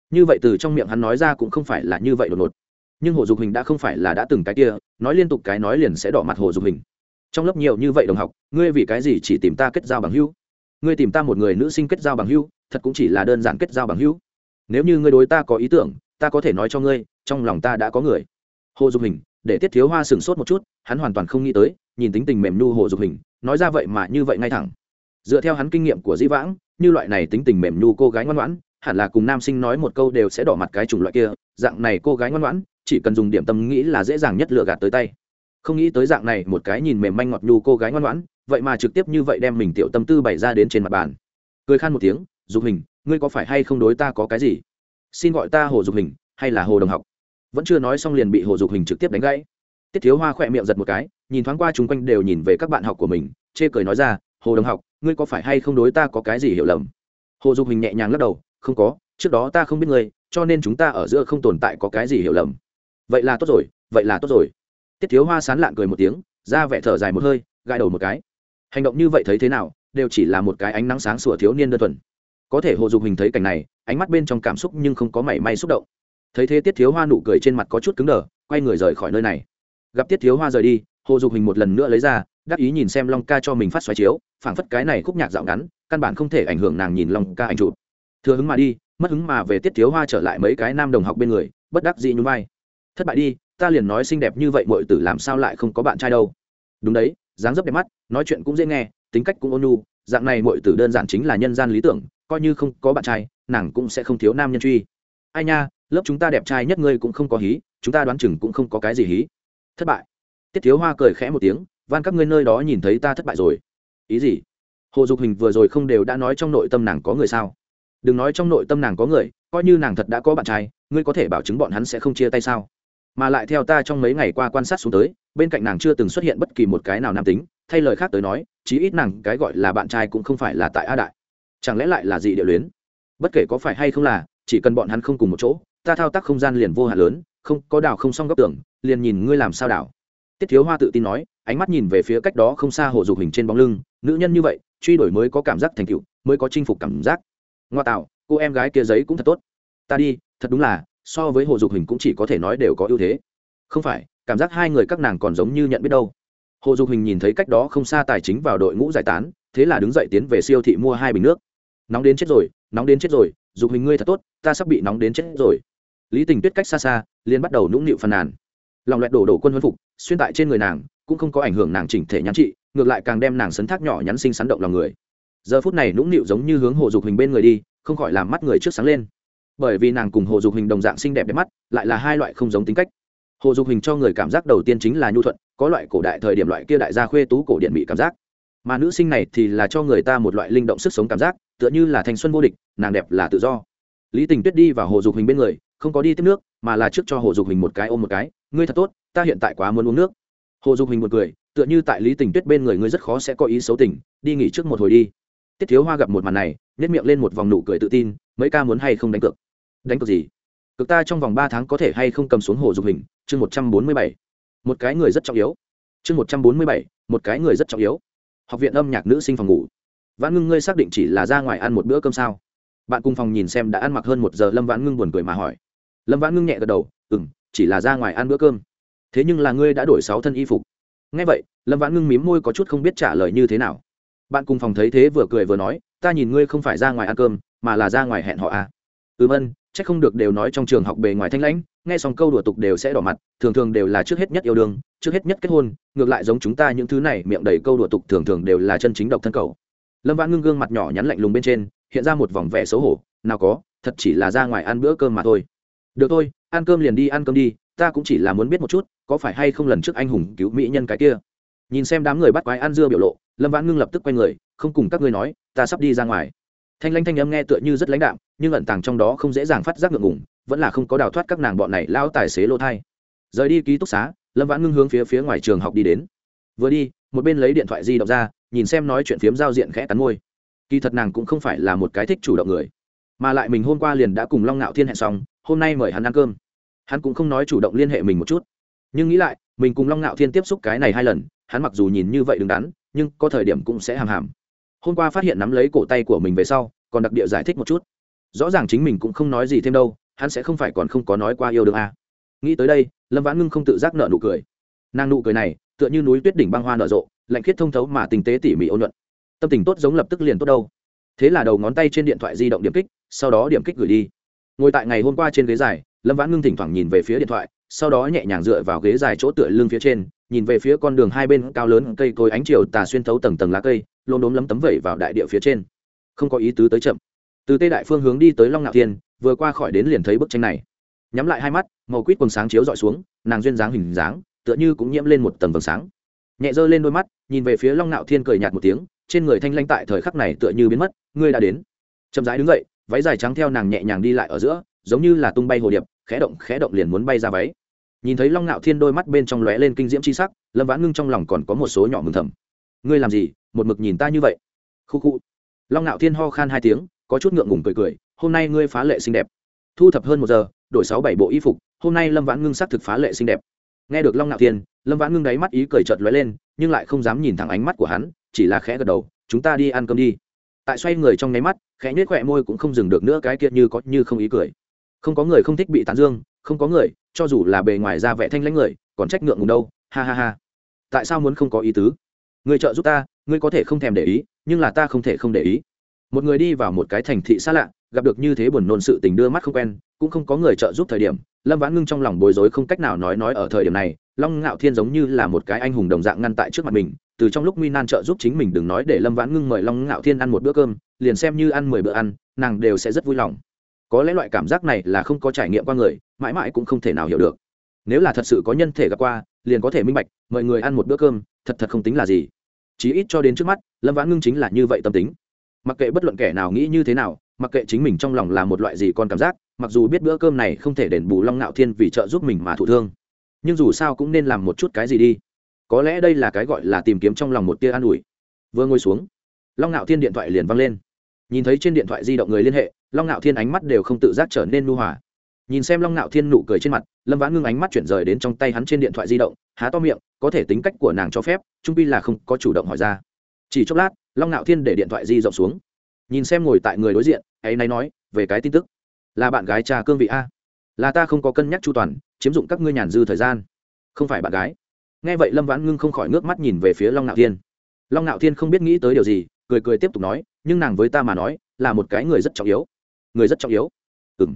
A: Như vậy từ trong miệng hắn nói ra cũng không phải là như vậy đột ngột. Nhưng hồ dục hình đã không phải là đã từng cái kia, nói liên tục cái nói liền sẽ đỏ mặt hồ dục hình trong lớp nhiều như vậy đồng học, ngươi vì cái gì chỉ tìm ta kết giao bằng hữu? Ngươi tìm ta một người nữ sinh kết giao bằng hữu, thật cũng chỉ là đơn giản kết giao bằng hữu. Nếu như ngươi đối ta có ý tưởng, ta có thể nói cho ngươi, trong lòng ta đã có người. Hồ dục hình, để tiết thiếu hoa sửng sốt một chút, hắn hoàn toàn không nghĩ tới, nhìn tính tình mềm nhu hồ dục hình, nói ra vậy mà như vậy ngay thẳng. Dựa theo hắn kinh nghiệm của dĩ vãng, như loại này tính tình mềm nhu cô gái ngoan ngoãn, hẳn là cùng nam sinh nói một câu đều sẽ đỏ mặt cái chủng loại kia, dạng này cô gái ngoan ngoãn, chỉ cần dùng điểm tâm nghĩ là dễ dàng nhất lựa gạt tới tay không nghĩ tới dạng này, một cái nhìn mềm manh ngọt nhu cô gái ngoan ngoãn, vậy mà trực tiếp như vậy đem mình tiểu tâm tư bày ra đến trên mặt bàn. Cười khan một tiếng, dục hình, ngươi có phải hay không đối ta có cái gì? Xin gọi ta hồ dục hình, hay là hồ đồng học? Vẫn chưa nói xong liền bị hồ dục hình trực tiếp đánh gãy. Tiết thiếu hoa khỏe miệng giật một cái, nhìn thoáng qua chung quanh đều nhìn về các bạn học của mình, chê cười nói ra, hồ đồng học, ngươi có phải hay không đối ta có cái gì hiểu lầm? Hồ dục hình nhẹ nhàng lắc đầu, không có, trước đó ta không biết ngươi, cho nên chúng ta ở giữa không tồn tại có cái gì hiểu lầm. Vậy là tốt rồi, vậy là tốt rồi tiết thiếu hoa sán lạng cười một tiếng, ra vẻ thở dài một hơi, gãi đầu một cái. Hành động như vậy thấy thế nào, đều chỉ là một cái ánh nắng sáng sủa thiếu niên đơn thuần. Có thể hồ dục hình thấy cảnh này, ánh mắt bên trong cảm xúc nhưng không có mảy may xúc động. Thấy thế tiết thiếu hoa nụ cười trên mặt có chút cứng đờ, quay người rời khỏi nơi này. Gặp tiết thiếu hoa rời đi, hồ dục hình một lần nữa lấy ra, đắc ý nhìn xem long ca cho mình phát xoáy chiếu, phảng phất cái này khúc nhạc dạo ngắn, căn bản không thể ảnh hưởng nàng nhìn long ca ảnh chụp. Thừa hứng mà đi, mất hứng mà về tiết thiếu hoa trở lại mấy cái nam đồng học bên người, bất đắc dĩ nhún vai. Thất bại đi ta liền nói xinh đẹp như vậy mọi tử làm sao lại không có bạn trai đâu. Đúng đấy, dáng dấp đẹp mắt, nói chuyện cũng dễ nghe, tính cách cũng ôn nhu, dạng này mọi tử đơn giản chính là nhân gian lý tưởng, coi như không có bạn trai, nàng cũng sẽ không thiếu nam nhân truy. Ai nha, lớp chúng ta đẹp trai nhất ngươi cũng không có hí, chúng ta đoán chừng cũng không có cái gì hí. Thất bại. Tiết thiếu hoa cười khẽ một tiếng, van các ngươi nơi đó nhìn thấy ta thất bại rồi. Ý gì? Hồ dục hình vừa rồi không đều đã nói trong nội tâm nàng có người sao? Đừng nói trong nội tâm nàng có người, coi như nàng thật đã có bạn trai, ngươi có thể bảo chứng bọn hắn sẽ không chia tay sao? Mà lại theo ta trong mấy ngày qua quan sát xuống tới, bên cạnh nàng chưa từng xuất hiện bất kỳ một cái nào nam tính, thay lời khác tới nói, chí ít nàng cái gọi là bạn trai cũng không phải là tại a đại. Chẳng lẽ lại là gì địa luyến? Bất kể có phải hay không là, chỉ cần bọn hắn không cùng một chỗ, ta thao tác không gian liền vô hạn lớn, không, có đảo không xong góc tưởng liền nhìn ngươi làm sao đảo. Tiết thiếu hoa tự tin nói, ánh mắt nhìn về phía cách đó không xa hồ dục hình trên bóng lưng, nữ nhân như vậy, truy đổi mới có cảm giác thành tựu, mới có chinh phục cảm giác. Ngoa tạo, cô em gái kia giấy cũng thật tốt. Ta đi, thật đúng là so với hồ dục hình cũng chỉ có thể nói đều có ưu thế. Không phải, cảm giác hai người các nàng còn giống như nhận biết đâu. Hồ dục hình nhìn thấy cách đó không xa tài chính vào đội ngũ giải tán, thế là đứng dậy tiến về siêu thị mua hai bình nước. Nóng đến chết rồi, nóng đến chết rồi, dục hình ngươi thật tốt, ta sắp bị nóng đến chết rồi. Lý tình tuyết cách xa xa liên bắt đầu nũng nịu phàn nàn. Lòng loẹt đổ đổ quân huấn phục, xuyên tại trên người nàng, cũng không có ảnh hưởng nàng chỉnh thể nhắn trị ngược lại càng đem nàng sấn thác nhỏ nhắn sinh sắn động lòng người. Giờ phút này nũng nịu giống như hướng hồ dục hình bên người đi, không khỏi làm mắt người trước sáng lên bởi vì nàng cùng hồ dục hình đồng dạng xinh đẹp đẹp mắt, lại là hai loại không giống tính cách. Hồ dục hình cho người cảm giác đầu tiên chính là nhu thuận, có loại cổ đại thời điểm loại kia đại gia khuê tú cổ điện bị cảm giác. Mà nữ sinh này thì là cho người ta một loại linh động sức sống cảm giác, tựa như là thanh xuân vô địch, nàng đẹp là tự do. Lý tình tuyết đi vào hồ dục hình bên người, không có đi tiếp nước, mà là trước cho hồ dục hình một cái ôm một cái, ngươi thật tốt, ta hiện tại quá muốn uống nước. Hồ dục hình một cười, tựa như tại lý tình tuyết bên người ngươi rất khó sẽ có ý xấu tình, đi nghỉ trước một hồi đi. Tiết thiếu hoa gặp một màn này nhét miệng lên một vòng nụ cười tự tin, mấy ca muốn hay không đánh cược? Đánh cược gì? Cực ta trong vòng ba tháng có thể hay không cầm xuống hồ dục hình? Chương một trăm bốn mươi bảy. Một cái người rất trọng yếu. Chương một trăm bốn mươi bảy. Một cái người rất trọng yếu. Học viện âm nhạc nữ sinh phòng ngủ. Vãn ngưng, ngươi xác định chỉ là ra ngoài ăn một bữa cơm sao? Bạn cùng phòng nhìn xem đã ăn mặc hơn một giờ, lâm vãn ngưng buồn cười mà hỏi. Lâm vãn ngưng nhẹ gật đầu. Ừ m chỉ là ra ngoài ăn bữa cơm. Thế nhưng là ngươi đã đổi sáu thân y phục. Ngay vậy, lâm vãn ngưng mím môi có chút không biết trả lời như thế nào. Bạn cùng phòng thấy thế vừa cười vừa nói, ta nhìn ngươi không phải ra ngoài ăn cơm, mà là ra ngoài hẹn họ à. ừm ân c h ắ c không được đều nói trong trường học bề ngoài thanh lãnh, nghe xong câu đùa tục đều sẽ đỏ mặt, thường thường đều là trước hết nhất yêu đương, trước hết nhất kết hôn, ngược lại giống chúng ta những thứ này, miệng đầy câu đùa tục thường thường đều là chân chính độc thân cầu. Lâm vãn ngưng gương mặt nhỏ nhắn lạnh lùng bên trên, hiện ra một vòng vẻ xấu hổ, nào có, thật chỉ là ra ngoài ăn bữa cơm mà thôi. Được thôi, ăn cơm liền đi, ăn cơm đi, ta cũng chỉ là muốn biết một chút, có phải hay không lần trước anh hùng cứu mỹ nhân cái kia. Nhìn xem đám người bắt quái ăn dưa biểu lộ, lâm vãn ngưng lập tức quay người, không cùng các ngươi nói, ta sắp đi ra ngoài thanh lanh thanh âm nghe tựa như rất lãnh đạm, nhưng ẩn tàng trong đó không dễ dàng phát giác ngượng ngủng vẫn là không có đào thoát các nàng bọn này lao tài xế lô thai. Rời đi ký túc xá, lâm vãn ngưng hướng phía phía ngoài trường học đi đến. Vừa đi, một bên lấy điện thoại di động ra, nhìn xem nói chuyện phiếm giao diện khẽ cắn môi. Kỳ thật nàng cũng không phải là một cái thích chủ động người, mà lại mình hôm qua liền đã cùng long ngạo thiên hẹn xong, hôm nay mời hắn ăn cơm. Hắn cũng không nói chủ động liên hệ mình một chút. Nhưng nghĩ lại, mình cùng long ngạo thiên tiếp xúc cái này hai lần, hắn mặc dù nhìn như vậy đứng đắn, nhưng có thời điểm cũng sẽ hàm hàm hôm qua phát hiện nắm lấy cổ tay của mình về sau, còn đặc địa giải thích một chút. Rõ ràng chính mình cũng không nói gì thêm đâu, hắn sẽ không phải còn không có nói qua yêu đương à. nghĩ tới đây, lâm vãn ngưng không tự giác nợ nụ cười. Nàng nụ cười này, tựa như núi tuyết đỉnh băng hoa nở rộ, lạnh khiết thông thấu mà tinh tế tỉ mỉ ôn nhuận. Tâm tình tốt giống lập tức liền tốt đâu. Thế là đầu ngón tay trên điện thoại di động điểm kích, sau đó điểm kích gửi đi. Ngồi tại ngày hôm qua trên ghế dài, lâm vãn ngưng thỉnh thoảng nhìn về phía điện thoại, sau đó nhẹ nhàng dựa vào ghế dài chỗ tựa lưng phía trên nhìn về phía con đường hai bên cao lớn cây cối ánh chiều tà xuyên thấu tầng tầng lá cây, lốm đốm lấm tấm vẩy vào đại địa phía trên. Không có ý tứ tới chậm. Từ tây đại phương hướng đi tới long ngạo thiên, vừa qua khỏi đến liền thấy bức tranh này. Nhắm lại hai mắt, màu quýt quần sáng chiếu dọi xuống, nàng duyên dáng hình dáng, tựa như cũng nhiễm lên một tầng vầng sáng. Nhẹ giơ lên đôi mắt, nhìn về phía long ngạo thiên cười nhạt một tiếng, trên người thanh lanh tại thời khắc này tựa như biến mất, ngươi đã đến. Chậm rãi đứng dậy, váy dài trắng theo nàng nhẹ nhàng đi lại ở giữa, giống như là tung bay hồ điệp, khẽ động khẽ động liền muốn bay ra váy nhìn thấy long ngạo thiên đôi mắt bên trong lóe lên kinh diễm c h i sắc, lâm vãn ngưng trong lòng còn có một số nhỏ mừng thầm. Ngươi làm gì? Một mực nhìn ta như vậy? Khu khu. Long ngạo thiên ho khan hai tiếng, có chút ngượng ngùng cười cười, hôm nay ngươi phá lệ xinh đẹp. Thu thập hơn một giờ, đổi sáu bảy bộ y phục, hôm nay lâm vãn ngưng s ắ c thực phá lệ xinh đẹp. Nghe được long ngạo thiên, lâm vãn ngưng đáy mắt ý cười chợt lóe lên, nhưng lại không dám nhìn thẳng ánh mắt của hắn, chỉ là khẽ gật đầu, chúng ta đi ăn cơm đi. Tại xoay người trong nháy mắt, khẽ nhếch khỏe môi cũng không dừng được nữa, cái kia như có như không ý cười. Không có người không thích bị tán dương không có người, cho dù là bề ngoài ra vẻ thanh lãnh người, còn trách ngượng ngùng đâu, ha ha ha. Tại sao muốn không có ý tứ? Người trợ giúp ta, ngươi có thể không thèm để ý, nhưng là ta không thể không để ý. Một người đi vào một cái thành thị xa lạ, gặp được như thế buồn nôn sự tình đưa mắt không quen, cũng không có người trợ giúp thời điểm, lâm vãn ngưng trong lòng bối rối không cách nào nói nói ở thời điểm này, long ngạo thiên giống như là một cái anh hùng đồng dạng ngăn tại trước mặt mình, từ trong lúc nguy nan trợ giúp chính mình đừng nói để lâm vãn ngưng mời long ngạo thiên ăn một bữa cơm, liền xem như ăn mười bữa ăn, nàng đều sẽ rất vui lòng. Có lẽ loại cảm giác này là không có trải nghiệm qua người mãi mãi cũng không thể nào hiểu được. Nếu là thật sự có nhân thể gặp qua, liền có thể minh bạch, mọi người ăn một bữa cơm, thật thật không tính là gì. Chí ít cho đến trước mắt, lâm vãn ngưng chính là như vậy tâm tính. Mặc kệ bất luận kẻ nào nghĩ như thế nào, mặc kệ chính mình trong lòng là một loại gì con cảm giác, mặc dù biết bữa cơm này không thể đền bù long ngạo thiên vì trợ giúp mình mà thụ thương, nhưng dù sao cũng nên làm một chút cái gì đi. Có lẽ đây là cái gọi là tìm kiếm trong lòng một tia an ủi. Vừa ngồi xuống, long ngạo thiên điện thoại liền văng lên. Nhìn thấy trên điện thoại di động người liên hệ, long ngạo thiên ánh mắt đều không tự giác trở nên nu hòa nhìn xem long ngạo thiên nụ cười trên mặt, lâm vãn ngưng ánh mắt chuyển rời đến trong tay hắn trên điện thoại di động, há to miệng, có thể tính cách của nàng cho phép, trung pi là không có chủ động hỏi ra. Chỉ chốc lát, long ngạo thiên để điện thoại di rộng xuống. Nhìn xem ngồi tại người đối diện, ấy nay nói, về cái tin tức. Là bạn gái cha cương vị a. Là ta không có cân nhắc chu toàn, chiếm dụng các ngươi nhàn dư thời gian. Không phải bạn gái. Nghe vậy lâm vãn ngưng không khỏi ngước mắt nhìn về phía long ngạo thiên. Long ngạo thiên không biết nghĩ tới điều gì, cười cười tiếp tục nói, nhưng nàng với ta mà nói, là một cái người rất trọng yếu. Người rất trọng yếu. Ừ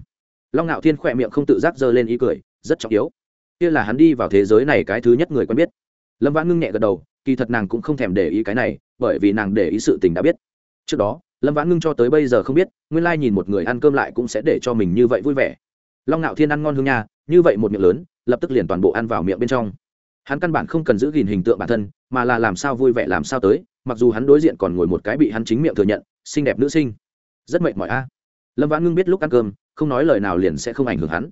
A: long ngạo thiên khỏe miệng không tự giác giơ lên ý cười, rất trọng yếu. Kia là hắn đi vào thế giới này cái thứ nhất người quen biết. Lâm vãn ngưng nhẹ gật đầu, kỳ thật nàng cũng không thèm để ý cái này, bởi vì nàng để ý sự tình đã biết. Trước đó, lâm vãn ngưng cho tới bây giờ không biết, nguyên lai nhìn một người ăn cơm lại cũng sẽ để cho mình như vậy vui vẻ. Long ngạo thiên ăn ngon hương nha, như vậy một miệng lớn, lập tức liền toàn bộ ăn vào miệng bên trong. Hắn căn bản không cần giữ gìn hình tượng bản thân, mà là làm sao vui vẻ làm sao tới, mặc dù hắn đối diện còn ngồi một cái bị hắn chính miệng thừa nhận, xinh đẹp nữ sinh. Rất mệt mỏi a. Lâm vãn ngưng biết lúc ăn cơm không nói lời nào liền sẽ không ảnh hưởng hắn.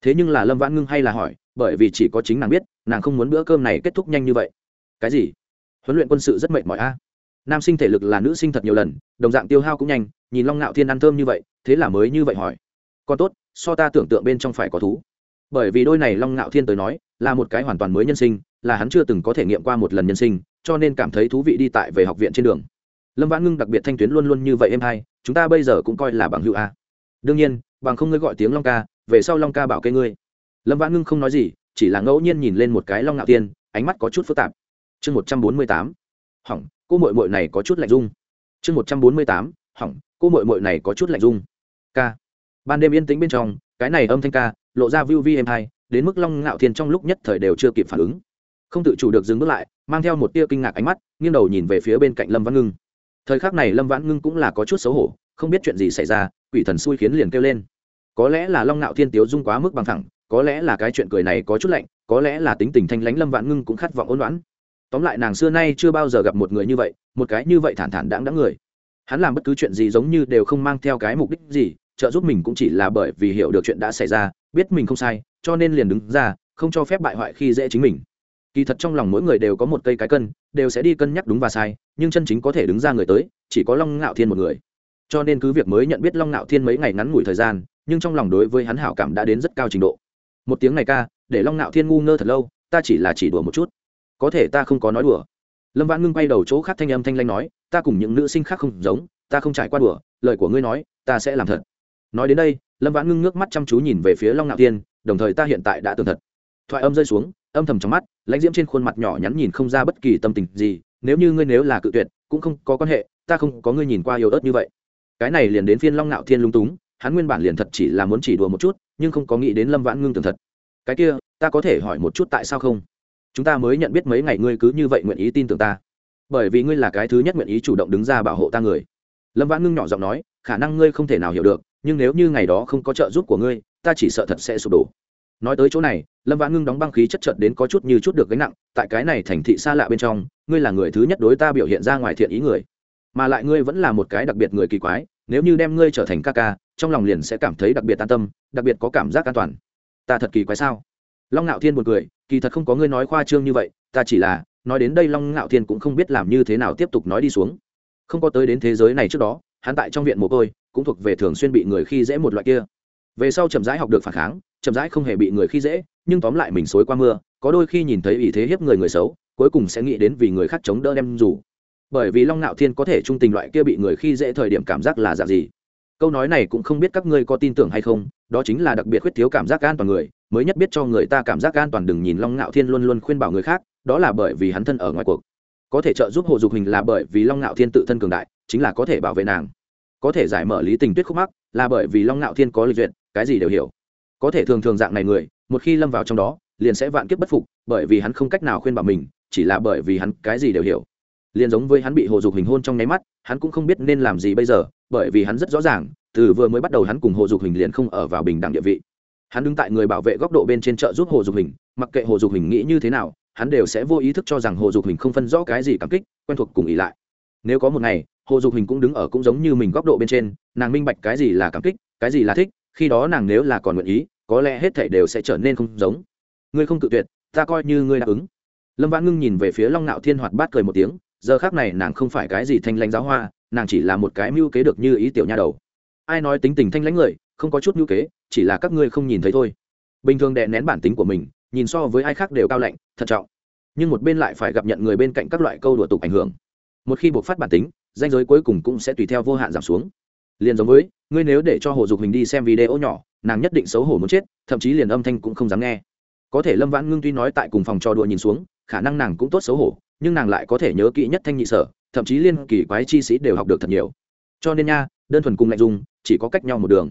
A: Thế nhưng là lâm vãn ngưng hay là hỏi, bởi vì chỉ có chính nàng biết, nàng không muốn bữa cơm này kết thúc nhanh như vậy. Cái gì? Huấn luyện quân sự rất mệt mỏi a. Nam sinh thể lực là nữ sinh thật nhiều lần, đồng dạng tiêu hao cũng nhanh, nhìn long ngạo thiên ăn thơm như vậy, thế là mới như vậy hỏi. Còn tốt, so ta tưởng tượng bên trong phải có thú. Bởi vì đôi này long ngạo thiên tới nói, là một cái hoàn toàn mới nhân sinh, là hắn chưa từng có thể nghiệm qua một lần nhân sinh, cho nên cảm thấy thú vị đi tại về học viện trên đường. Lâm vãn ngưng đặc biệt thanh tuyến luôn luôn như vậy em hai, chúng ta bây giờ cũng coi là bằng hữu a đương nhiên bằng không ngươi gọi tiếng long ca về sau long ca bảo cây ngươi. Lâm vãn ngưng không nói gì chỉ là ngẫu nhiên nhìn lên một cái long ngạo tiên ánh mắt có chút phức tạp. Chương một trăm bốn mươi tám hỏng cô mội mội này có chút lạnh dung chương một trăm bốn mươi tám hỏng cô mội mội này có chút lạnh dung Ca, ban đêm yên tĩnh bên trong cái này âm thanh ca lộ ra view vi em hai đến mức long ngạo thiên trong lúc nhất thời đều chưa kịp phản ứng. Không tự chủ được dừng bước lại mang theo một tia kinh ngạc ánh mắt nghiêng đầu nhìn về phía bên cạnh lâm văn ngưng. Thời khắc này lâm vãn ngưng cũng là có chút xấu hổ không biết chuyện gì xảy ra, quỷ thần xui khiến liền kêu lên. Có lẽ là long nạo thiên tiếu dung quá mức bằng thẳng, có lẽ là cái chuyện cười này có chút lạnh, có lẽ là tính tình thanh lãnh lâm vạn ngưng cũng khát vọng ôn đoán. tóm lại nàng xưa nay chưa bao giờ gặp một người như vậy, một cái như vậy thản thản đáng đáng người. Hắn làm bất cứ chuyện gì giống như đều không mang theo cái mục đích gì, trợ giúp mình cũng chỉ là bởi vì hiểu được chuyện đã xảy ra, biết mình không sai, cho nên liền đứng ra, không cho phép bại hoại khi dễ chính mình. Kỳ thật trong lòng mỗi người đều có một cây cái cân, đều sẽ đi cân nhắc đúng và sai, nhưng chân chính có thể đứng ra người tới, chỉ có long ngạo thiên một người cho nên cứ việc mới nhận biết long Nạo thiên mấy ngày ngắn ngủi thời gian, nhưng trong lòng đối với hắn hảo cảm đã đến rất cao trình độ. Một tiếng này ca, để long Nạo thiên ngu ngơ thật lâu, ta chỉ là chỉ đùa một chút. Có thể ta không có nói đùa. Lâm vãn ngưng bay đầu chỗ khác thanh âm thanh lanh nói, ta cùng những nữ sinh khác không giống, ta không trải qua đùa, lời của ngươi nói, ta sẽ làm thật. Nói đến đây, lâm vãn ngưng nước mắt chăm chú nhìn về phía long Nạo thiên, đồng thời ta hiện tại đã tường thật. Thoại âm rơi xuống, âm thầm trong mắt, lãnh diễm trên khuôn mặt nhỏ nhắn nhìn không ra bất kỳ tâm tình gì, nếu như ngươi nếu là cự tuyệt, cũng không có quan hệ, ta không có ngươi nhìn qua yếu ớt như vậy cái này liền đến phiên long ngạo thiên lung túng, hắn nguyên bản liền thật chỉ là muốn chỉ đùa một chút, nhưng không có nghĩ đến lâm vãn ngưng tường thật. Cái kia, ta có thể hỏi một chút tại sao không? Chúng ta mới nhận biết mấy ngày ngươi cứ như vậy nguyện ý tin tưởng ta. Bởi vì ngươi là cái thứ nhất nguyện ý chủ động đứng ra bảo hộ ta người. Lâm vãn ngưng nhỏ giọng nói, khả năng ngươi không thể nào hiểu được, nhưng nếu như ngày đó không có trợ giúp của ngươi, ta chỉ sợ thật sẽ sụp đổ. Nói tới chỗ này, lâm vãn ngưng đóng băng khí chất trợt đến có chút như chút được gánh nặng, tại cái này thành thị xa lạ bên trong, ngươi là người thứ nhất đối ta biểu hiện ra ngoài thiện ý người mà lại ngươi vẫn là một cái đặc biệt người kỳ quái, nếu như đem ngươi trở thành ca ca, trong lòng liền sẽ cảm thấy đặc biệt an tâm, đặc biệt có cảm giác an toàn. Ta thật kỳ quái sao? Long ngạo thiên buồn cười, kỳ thật không có ngươi nói khoa trương như vậy, ta chỉ là, nói đến đây long ngạo thiên cũng không biết làm như thế nào tiếp tục nói đi xuống. Không có tới đến thế giới này trước đó, hắn tại trong viện mồ côi, cũng thuộc về thường xuyên bị người khi dễ một loại kia. Về sau chậm rãi học được phản kháng, chậm rãi không hề bị người khi dễ, nhưng tóm lại mình xối qua mưa, có đôi khi nhìn thấy ý thế hiếp người người xấu, cuối cùng sẽ nghĩ đến vì người khác chống đỡ đem dù bởi vì long ngạo thiên có thể trung tình loại kia bị người khi dễ thời điểm cảm giác là dạng gì? Câu nói này cũng không biết các ngươi có tin tưởng hay không, đó chính là đặc biệt khuyết thiếu cảm giác an toàn người, mới nhất biết cho người ta cảm giác an toàn đừng nhìn long ngạo thiên luôn luôn khuyên bảo người khác, đó là bởi vì hắn thân ở ngoài cuộc. Có thể trợ giúp hồ dục hình là bởi vì long ngạo thiên tự thân cường đại, chính là có thể bảo vệ nàng. Có thể giải mở lý tình tuyết khúc mắc, là bởi vì long ngạo thiên có lịch duyệt, cái gì đều hiểu. Có thể thường thường dạng này người, một khi lâm vào trong đó, liền sẽ vạn kiếp bất phục, bởi vì hắn không cách nào khuyên bảo mình, chỉ là bởi vì hắn cái gì đều hiểu liền giống với hắn bị hồ dục hình hôn trong nháy mắt, hắn cũng không biết nên làm gì bây giờ, bởi vì hắn rất rõ ràng, từ vừa mới bắt đầu hắn cùng hồ dục hình liền không ở vào bình đẳng địa vị. Hắn đứng tại người bảo vệ góc độ bên trên chợ giúp hồ dục hình, mặc kệ hồ dục hình nghĩ như thế nào, hắn đều sẽ vô ý thức cho rằng hồ dục hình không phân rõ cái gì cảm kích, quen thuộc cùng ý lại. Nếu có một ngày, hồ dục hình cũng đứng ở cũng giống như mình góc độ bên trên, nàng minh bạch cái gì là cảm kích, cái gì là thích, khi đó nàng nếu là còn nguyện ý, có lẽ hết thể đều sẽ trở nên không giống. Ngươi không cự tuyệt, ta coi như ngươi đáp ứng. Lâm vãn ngưng nhìn về phía long nạo thiên hoạt bát cười một tiếng giờ khác này nàng không phải cái gì thanh lãnh giáo hoa, nàng chỉ là một cái mưu kế được như ý tiểu nha đầu. Ai nói tính tình thanh lãnh người, không có chút mưu kế, chỉ là các ngươi không nhìn thấy thôi. Bình thường đè nén bản tính của mình, nhìn so với ai khác đều cao lạnh, thận trọng. Nhưng một bên lại phải gặp nhận người bên cạnh các loại câu đùa tục ảnh hưởng. Một khi buộc phát bản tính, danh giới cuối cùng cũng sẽ tùy theo vô hạn giảm xuống. Liền giống với, ngươi nếu để cho hồ dục mình đi xem video nhỏ, nàng nhất định xấu hổ muốn chết, thậm chí liền âm thanh cũng không dám nghe. Có thể lâm vãn ngưng tuy nói tại cùng phòng trò đùa nhìn xuống, khả năng nàng cũng tốt xấu hổ nhưng nàng lại có thể nhớ kỹ nhất thanh nhị sở, thậm chí liên kỳ quái chi sĩ đều học được thật nhiều. Cho nên nha, đơn thuần cùng lạnh dung chỉ có cách nhau một đường.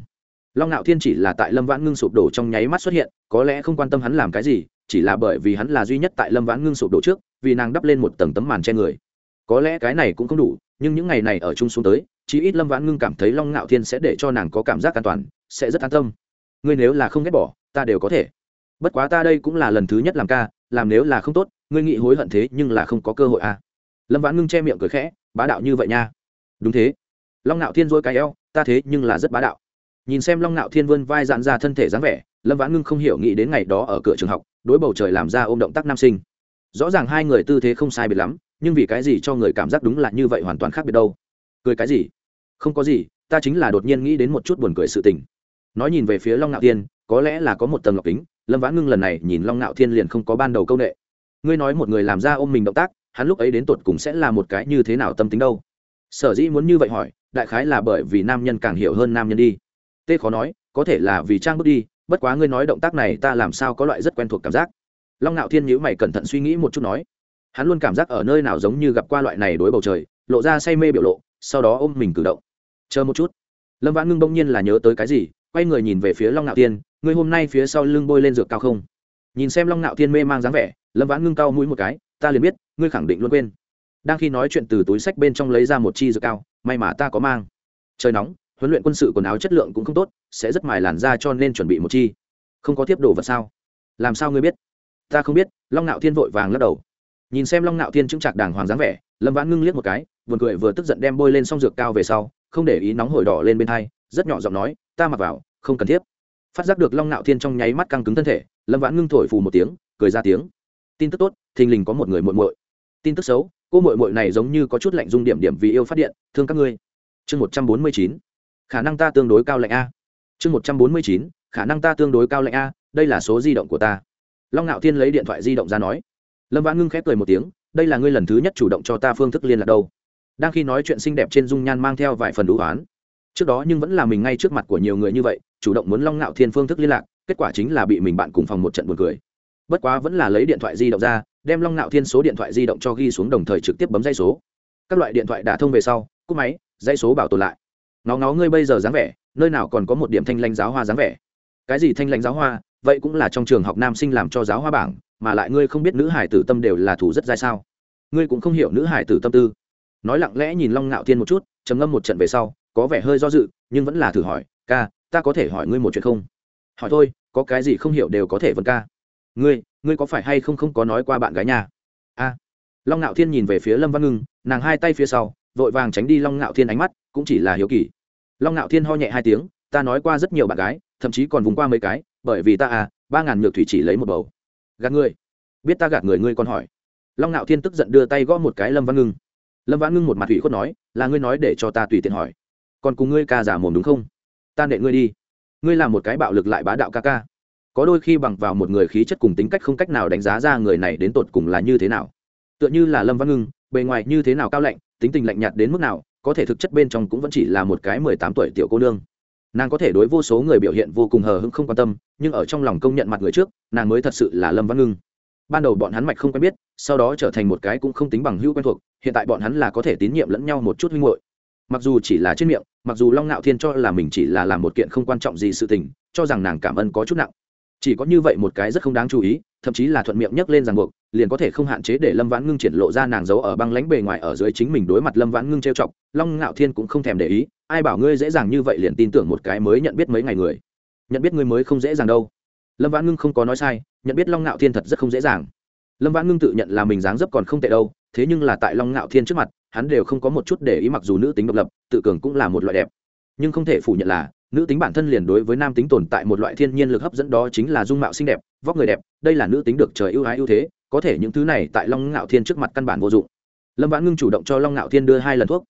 A: Long ngạo thiên chỉ là tại lâm vãn ngưng sụp đổ trong nháy mắt xuất hiện, có lẽ không quan tâm hắn làm cái gì, chỉ là bởi vì hắn là duy nhất tại lâm vãn ngưng sụp đổ trước, vì nàng đắp lên một tầng tấm màn che người. Có lẽ cái này cũng không đủ, nhưng những ngày này ở chung xuống tới, chí ít lâm vãn ngưng cảm thấy long ngạo thiên sẽ để cho nàng có cảm giác an toàn, sẽ rất an tâm. Ngươi nếu là không ghét bỏ, ta đều có thể. Bất quá ta đây cũng là lần thứ nhất làm ca, làm nếu là không tốt ngươi nghĩ hối hận thế nhưng là không có cơ hội à? Lâm vãn ngưng che miệng cười khẽ, bá đạo như vậy nha. Đúng thế. Long ngạo thiên dôi cái eo, ta thế nhưng là rất bá đạo. Nhìn xem long ngạo thiên vươn vai dạn ra thân thể dáng vẻ, lâm vãn ngưng không hiểu nghĩ đến ngày đó ở cửa trường học, đối bầu trời làm ra ôm động tác nam sinh. Rõ ràng hai người tư thế không sai biệt lắm, nhưng vì cái gì cho người cảm giác đúng là như vậy hoàn toàn khác biệt đâu? Cười cái gì? Không có gì, ta chính là đột nhiên nghĩ đến một chút buồn cười sự tình. Nói nhìn về phía long ngạo thiên, có lẽ là có một tầng ngọc kính, lâm vãn ngưng lần này nhìn long ngạo thiên liền không có ban đầu công nghệ ngươi nói một người làm ra ôm mình động tác, hắn lúc ấy đến tột cùng sẽ là một cái như thế nào tâm tính đâu? Sở dĩ muốn như vậy hỏi, đại khái là bởi vì nam nhân càng hiểu hơn nam nhân đi. Tê khó nói, có thể là vì trang bước đi, bất quá ngươi nói động tác này ta làm sao có loại rất quen thuộc cảm giác. Long ngạo thiên nhữ mày cẩn thận suy nghĩ một chút nói, hắn luôn cảm giác ở nơi nào giống như gặp qua loại này đối bầu trời, lộ ra say mê biểu lộ, sau đó ôm mình cử động. Chờ một chút. Lâm vãn ngưng bỗng nhiên là nhớ tới cái gì, quay người nhìn về phía long ngạo thiên, ngươi hôm nay phía sau lưng bôi lên dược cao không? Nhìn xem long Nạo thiên mê mang dáng vẻ lâm vãn ngưng cao mũi một cái ta liền biết ngươi khẳng định luôn quên đang khi nói chuyện từ túi sách bên trong lấy ra một chi dược cao may mà ta có mang trời nóng huấn luyện quân sự quần áo chất lượng cũng không tốt sẽ rất mài làn ra cho nên chuẩn bị một chi không có tiếp đồ vật sao làm sao ngươi biết ta không biết long Nạo thiên vội vàng lắc đầu nhìn xem long Nạo thiên chứng chặt đàng hoàng dáng vẻ lâm vãn ngưng liếc một cái vừa cười vừa tức giận đem bôi lên xong dược cao về sau không để ý nóng hổi đỏ lên bên thai rất nhỏ giọng nói ta mặc vào không cần thiết phát giác được long Nạo thiên trong nháy mắt căng cứng thân thể lâm vãn ngưng thổi phù một tiếng, cười ra tiếng. Tin tức tốt, thình lình có một người muội muội. Tin tức xấu, cô muội muội này giống như có chút lạnh dung điểm điểm vì yêu phát điện, thương các ngươi. Chương một trăm bốn mươi chín. Khả năng ta tương đối cao lạnh a. Chương một trăm bốn mươi chín, khả năng ta tương đối cao lạnh a, đây là số di động của ta. Long ngạo thiên lấy điện thoại di động ra nói. Lâm vãn ngưng khép cười một tiếng, đây là ngươi lần thứ nhất chủ động cho ta phương thức liên lạc đâu. Đang khi nói chuyện xinh đẹp trên dung nhan mang theo vài phần đủ oán. Trước đó nhưng vẫn là mình ngay trước mặt của nhiều người như vậy, chủ động muốn long ngạo thiên phương thức liên lạc kết quả chính là bị mình bạn cùng phòng một trận buồn cười. Bất quá vẫn là lấy điện thoại di động ra, đem long Nạo thiên số điện thoại di động cho ghi xuống đồng thời trực tiếp bấm dây số. Các loại điện thoại đã thông về sau, cúp máy dây số bảo tồn lại. Nó ngó ngươi bây giờ dáng vẻ, nơi nào còn có một điểm thanh lãnh giáo hoa dáng vẻ. Cái gì thanh lãnh giáo hoa? Vậy cũng là trong trường học nam sinh làm cho giáo hoa bảng, mà lại ngươi không biết nữ hải tử tâm đều là thủ rất dai sao? Ngươi cũng không hiểu nữ hải tử tâm tư. Nói lặng lẽ nhìn long ngạo thiên một chút, trầm ngâm một trận về sau, có vẻ hơi do dự, nhưng vẫn là thử hỏi, ca, ta có thể hỏi ngươi một chuyện không? Hỏi thôi, có cái gì không hiểu đều có thể vân ca. Ngươi ngươi có phải hay không không có nói qua bạn gái nhà? A. Long ngạo thiên nhìn về phía lâm văn ngưng, nàng hai tay phía sau, vội vàng tránh đi long ngạo thiên ánh mắt, cũng chỉ là hiếu kỳ. Long ngạo thiên ho nhẹ hai tiếng, ta nói qua rất nhiều bạn gái, thậm chí còn vùng qua mấy cái, bởi vì ta à ba ngàn nhược thủy chỉ lấy một bầu. Gạt ngươi biết ta gạt người ngươi còn hỏi. Long ngạo thiên tức giận đưa tay gõ một cái lâm văn ngưng. Lâm văn ngưng một mặt thủy khuất nói, là ngươi nói để cho ta tùy tiện hỏi. Còn cùng ngươi ca giả mồm đúng không? Ta nệ ngươi đi ngươi là một cái bạo lực lại bá đạo ca ca. Có đôi khi bằng vào một người khí chất cùng tính cách không cách nào đánh giá ra người này đến tột cùng là như thế nào. Tựa như là lâm văn ngưng, bề ngoài như thế nào cao lạnh, tính tình lạnh nhạt đến mức nào, có thể thực chất bên trong cũng vẫn chỉ là một cái mười tám tuổi tiểu cô nương. Nàng có thể đối vô số người biểu hiện vô cùng hờ hững không quan tâm, nhưng ở trong lòng công nhận mặt người trước, nàng mới thật sự là lâm văn ngưng. Ban đầu bọn hắn mạch không quen biết, sau đó trở thành một cái cũng không tính bằng hữu quen thuộc, hiện tại bọn hắn là có thể tín nhiệm lẫn nhau một chút huynh hội mặc dù chỉ là trên miệng mặc dù long ngạo thiên cho là mình chỉ là làm một kiện không quan trọng gì sự tình, cho rằng nàng cảm ơn có chút nặng. Chỉ có như vậy một cái rất không đáng chú ý, thậm chí là thuận miệng nhấc lên ràng buộc, liền có thể không hạn chế để lâm vãn ngưng triển lộ ra nàng giấu ở băng lánh bề ngoài ở dưới chính mình đối mặt lâm vãn ngưng trêu chọc, long ngạo thiên cũng không thèm để ý, ai bảo ngươi dễ dàng như vậy liền tin tưởng một cái mới nhận biết mấy ngày người. Nhận biết ngươi mới không dễ dàng đâu. Lâm vãn ngưng không có nói sai, nhận biết long ngạo thiên thật rất không dễ dàng. Lâm vãn ngưng tự nhận là mình dáng dấp còn không tệ đâu thế nhưng là tại long ngạo thiên trước mặt, hắn đều không có một chút để ý mặc dù nữ tính độc lập, tự cường cũng là một loại đẹp. Nhưng không thể phủ nhận là, nữ tính bản thân liền đối với nam tính tồn tại một loại thiên nhiên lực hấp dẫn đó chính là dung mạo xinh đẹp, vóc người đẹp, đây là nữ tính được trời ưu ái ưu thế, có thể những thứ này tại long ngạo thiên trước mặt căn bản vô dụng. Lâm vãn ngưng chủ động cho long ngạo thiên đưa hai lần thuốc.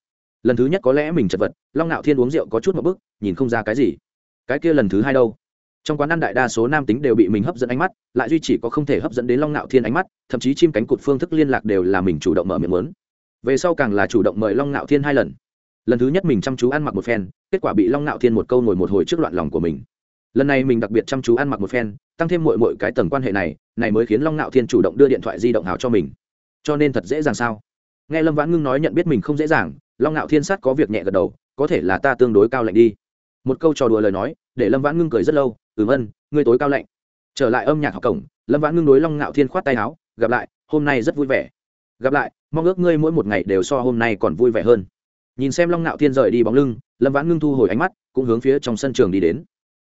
A: Lần thứ nhất có lẽ mình chật vật, long ngạo thiên uống rượu có chút một bức, nhìn không ra cái gì. Cái kia lần thứ hai đâu? Trong quán ăn đại đa số nam tính đều bị mình hấp dẫn ánh mắt, lại duy chỉ có không thể hấp dẫn đến long ngạo thiên ánh mắt, thậm chí chim cánh cụt phương thức liên lạc đều là mình chủ động mở miệng lớn về sau càng là chủ động mời long ngạo thiên hai lần. Lần thứ nhất mình chăm chú ăn mặc một phen, kết quả bị long ngạo thiên một câu ngồi một hồi trước loạn lòng của mình. Lần này mình đặc biệt chăm chú ăn mặc một phen, tăng thêm mọi mọi cái tầng quan hệ này này mới khiến long ngạo thiên chủ động đưa điện thoại di động hào cho mình. Cho nên thật dễ dàng sao? Nghe lâm vãn ngưng nói nhận biết mình không dễ dàng, long ngạo thiên sát có việc nhẹ gật đầu, có thể là ta tương đối cao lạnh đi. Một câu trò đùa lời nói, để lâm vãn ngưng cười rất lâu ừm ân, ngươi tối cao lạnh. Trở lại âm nhạc học cổng, lâm vãn ngưng đối long ngạo thiên khoát tay áo, gặp lại, hôm nay rất vui vẻ. Gặp lại, mong ước ngươi mỗi một ngày đều so hôm nay còn vui vẻ hơn. Nhìn xem long ngạo thiên rời đi bóng lưng, lâm vãn ngưng thu hồi ánh mắt, cũng hướng phía trong sân trường đi đến.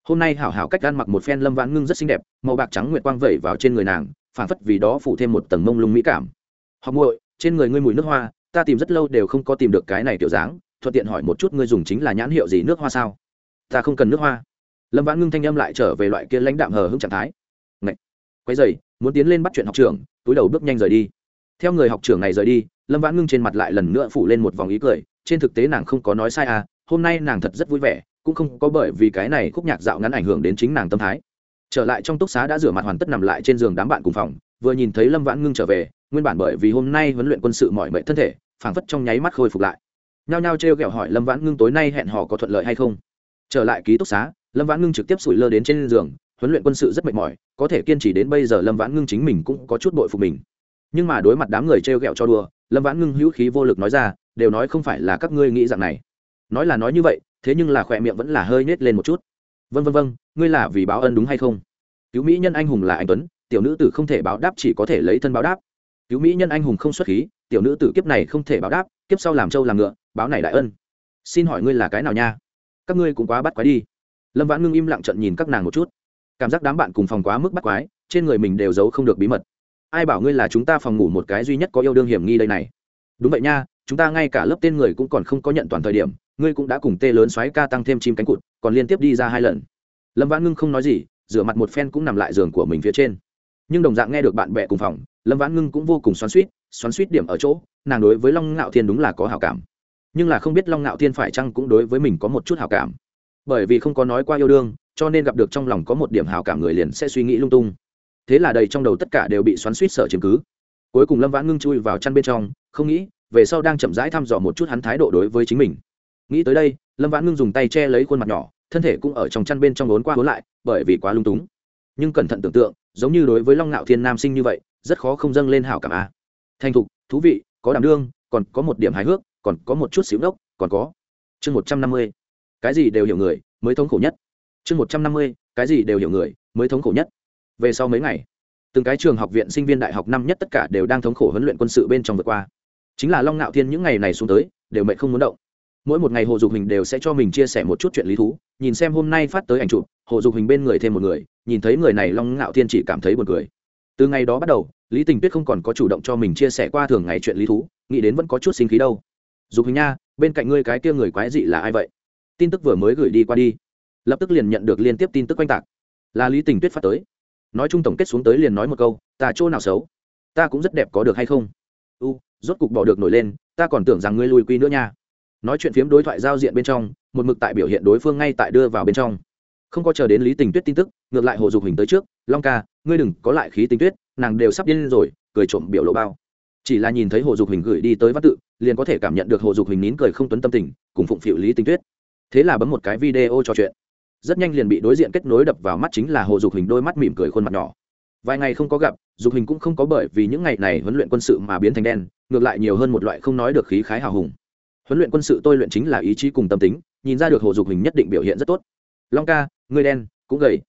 A: Hôm nay hảo hảo cách ăn mặc một phen lâm vãn ngưng rất xinh đẹp, màu bạc trắng nguyệt quang vẩy vào trên người nàng phản phất vì đó phủ thêm một tầng mông lung mỹ cảm. Học muội, trên người ngươi mùi nước hoa, ta tìm rất lâu đều không có tìm được cái này kiểu dáng, thuận tiện hỏi một chút ngươi dùng chính là nhãn hiệu gì nước hoa sao? Ta không cần nước hoa lâm vãn ngưng thanh âm lại trở về loại kia lãnh đạm hờ hững trạng thái. Ngậy! quay dày muốn tiến lên bắt chuyện học trường túi đầu bước nhanh rời đi. Theo người học trưởng này rời đi, lâm vãn ngưng trên mặt lại lần nữa phủ lên một vòng ý cười, trên thực tế nàng không có nói sai à hôm nay nàng thật rất vui vẻ, cũng không có bởi vì cái này khúc nhạc dạo ngắn ảnh hưởng đến chính nàng tâm thái. Trở lại trong túc xá đã rửa mặt hoàn tất nằm lại trên giường đám bạn cùng phòng, vừa nhìn thấy lâm vãn ngưng trở về, nguyên bản bởi vì hôm nay huấn luyện quân sự mọi mệnh thân thể, phảng phất trong nháy mắt khôi phục lại. Nhao nhao t r ghẹo hỏi lâm vãn ngưng tối nay hẹn hò có thuận lợi hay không? Trở lại ký túc xá lâm vãn ngưng trực tiếp sủi lơ đến trên giường, huấn luyện quân sự rất mệt mỏi, có thể kiên trì đến bây giờ lâm vãn ngưng chính mình cũng có chút bội phục mình. Nhưng mà đối mặt đám người t r e o g ẹ o cho đùa, lâm vãn ngưng hữu khí vô lực nói ra, đều nói không phải là các ngươi nghĩ dạng này. Nói là nói như vậy, thế nhưng là khỏe miệng vẫn là hơi nết lên một chút. Vân vân vân ngươi là vì báo ân đúng hay không? Cứu mỹ nhân anh hùng là anh tuấn, tiểu nữ tử không thể báo đáp chỉ có thể lấy thân báo đáp. Cứu mỹ nhân anh hùng không xuất khí, tiểu nữ tử kiếp này không thể báo đáp, kiếp sau làm trâu làm ngựa, báo này đại ân. Xin hỏi ngươi là cái nào nha? Các ngươi cũng quá bắt quái đi lâm vãn ngưng im lặng trận nhìn các nàng một chút. Cảm giác đám bạn cùng phòng quá mức bắt quái, trên người mình đều giấu không được bí mật. Ai bảo ngươi là chúng ta phòng ngủ một cái duy nhất có yêu đương hiểm nghi đây này? Đúng vậy nha, chúng ta ngay cả lớp tên người cũng còn không có nhận toàn thời điểm, ngươi cũng đã cùng tê lớn xoáy ca tăng thêm chim cánh cụt, còn liên tiếp đi ra hai lần. Lâm vãn ngưng không nói gì, rửa mặt một phen cũng nằm lại giường của mình phía trên. Nhưng đồng dạng nghe được bạn bè cùng phòng, lâm vãn ngưng cũng vô cùng xoắn suýt xoắn suýt điểm ở chỗ, nàng đối với long ngạo thiên đúng là có hào cảm. Nhưng là không biết long ngạo thiên phải chăng cũng đối với mình có một chút hào cảm bởi vì không có nói qua yêu đương, cho nên gặp được trong lòng có một điểm hào cảm người liền sẽ suy nghĩ lung tung. Thế là đầy trong đầu tất cả đều bị xoắn suýt sở chiếm cứ. Cuối cùng lâm vãn ngưng chui vào chăn bên trong, không nghĩ, về sau đang chậm rãi thăm dò một chút hắn thái độ đối với chính mình. Nghĩ tới đây, lâm vãn ngưng dùng tay che lấy khuôn mặt nhỏ, thân thể cũng ở trong chăn bên trong lốn qua lốn lại, bởi vì quá lung túng. Nhưng cẩn thận tưởng tượng, giống như đối với long ngạo thiên nam sinh như vậy, rất khó không dâng lên hảo cảm a. Thành thục, thú vị, có đảm đương, còn có một điểm hài hước, còn có một chút xíu đốc, còn có chương một trăm năm mươi cái gì đều hiểu người mới thống khổ nhất. Chương một trăm năm mươi, cái gì đều hiểu người mới thống khổ nhất. Về sau mấy ngày, từng cái trường học viện sinh viên đại học năm nhất tất cả đều đang thống khổ huấn luyện quân sự bên trong vượt qua. Chính là long ngạo thiên những ngày này xuống tới, đều mệnh không muốn động. Mỗi một ngày hồ dục hình đều sẽ cho mình chia sẻ một chút chuyện lý thú, nhìn xem hôm nay phát tới ảnh chụp, hồ dục hình bên người thêm một người, nhìn thấy người này long ngạo thiên chỉ cảm thấy buồn cười. Từ ngày đó bắt đầu, lý tình tuyết không còn có chủ động cho mình chia sẻ qua thường ngày chuyện lý thú, nghĩ đến vẫn có chút sinh khí đâu. Dục hình nha, bên cạnh ngươi cái kia người quái dị là ai vậy? Tin tức vừa mới gửi đi qua đi. Lập tức liền nhận được liên tiếp tin tức quanh tạc. Là lý tình tuyết phát tới. Nói chung tổng kết xuống tới liền nói một câu, ta chỗ nào xấu? Ta cũng rất đẹp có được hay không? U, rốt cục bỏ được nổi lên, ta còn tưởng rằng ngươi lùi quy nữa nha. Nói chuyện phiếm đối thoại giao diện bên trong, một mực tại biểu hiện đối phương ngay tại đưa vào bên trong. Không có chờ đến lý tình tuyết tin tức, ngược lại hồ dục hình tới trước, long ca, ngươi đừng có lại khí tình tuyết, nàng đều sắp điên rồi, cười trộm biểu lộ bao. Chỉ là nhìn thấy hồ dục hình gửi đi tới văn tự, liền có thể cảm nhận được hồ dục hình nín cười không tuấn tâm tình, cùng phụng phịu lý tình tuyết thế là bấm một cái video trò chuyện. Rất nhanh liền bị đối diện kết nối đập vào mắt chính là hồ dục hình đôi mắt mỉm cười khuôn mặt nhỏ. Vài ngày không có gặp, dục hình cũng không có bởi vì những ngày này huấn luyện quân sự mà biến thành đen, ngược lại nhiều hơn một loại không nói được khí khái hào hùng. Huấn luyện quân sự tôi luyện chính là ý chí cùng tâm tính, nhìn ra được hồ dục hình nhất định biểu hiện rất tốt. Long ca, người đen, cũng gầy.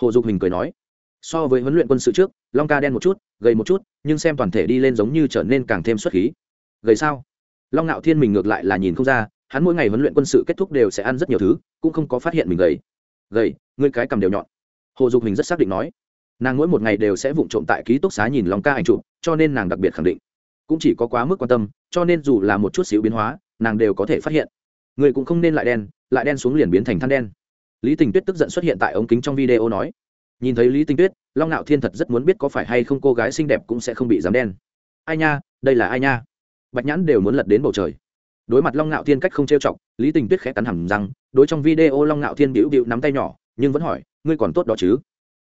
A: Hồ dục hình cười nói, so với huấn luyện quân sự trước, long ca đen một chút, gầy một chút, nhưng xem toàn thể đi lên giống như trở nên càng thêm xuất khí. Gầy sao? Long ngạo thiên mình ngược lại là nhìn không ra hắn mỗi ngày huấn luyện quân sự kết thúc đều sẽ ăn rất nhiều thứ, cũng không có phát hiện mình gầy. Gầy, ngươi cái cầm đều nhọn. Hồ dục hình rất xác định nói. Nàng mỗi một ngày đều sẽ vụng trộm tại ký túc xá nhìn long ca ảnh chụp, cho nên nàng đặc biệt khẳng định. Cũng chỉ có quá mức quan tâm, cho nên dù là một chút xíu biến hóa, nàng đều có thể phát hiện. Người cũng không nên lại đen lại đen xuống liền biến thành than đen. Lý tình tuyết tức giận xuất hiện tại ống kính trong video nói. Nhìn thấy lý tình tuyết, long ngạo thiên thật rất muốn biết có phải hay không cô gái xinh đẹp cũng sẽ không bị dám đen. Ai nha, đây là ai nha? Bạch nhãn đều muốn lật đến bầu trời đối mặt long ngạo thiên cách không trêu chọc, lý tình tuyết khẽ cắn hẳn rằng đối trong video long ngạo thiên bĩu bĩu nắm tay nhỏ, nhưng vẫn hỏi, ngươi còn tốt đó chứ?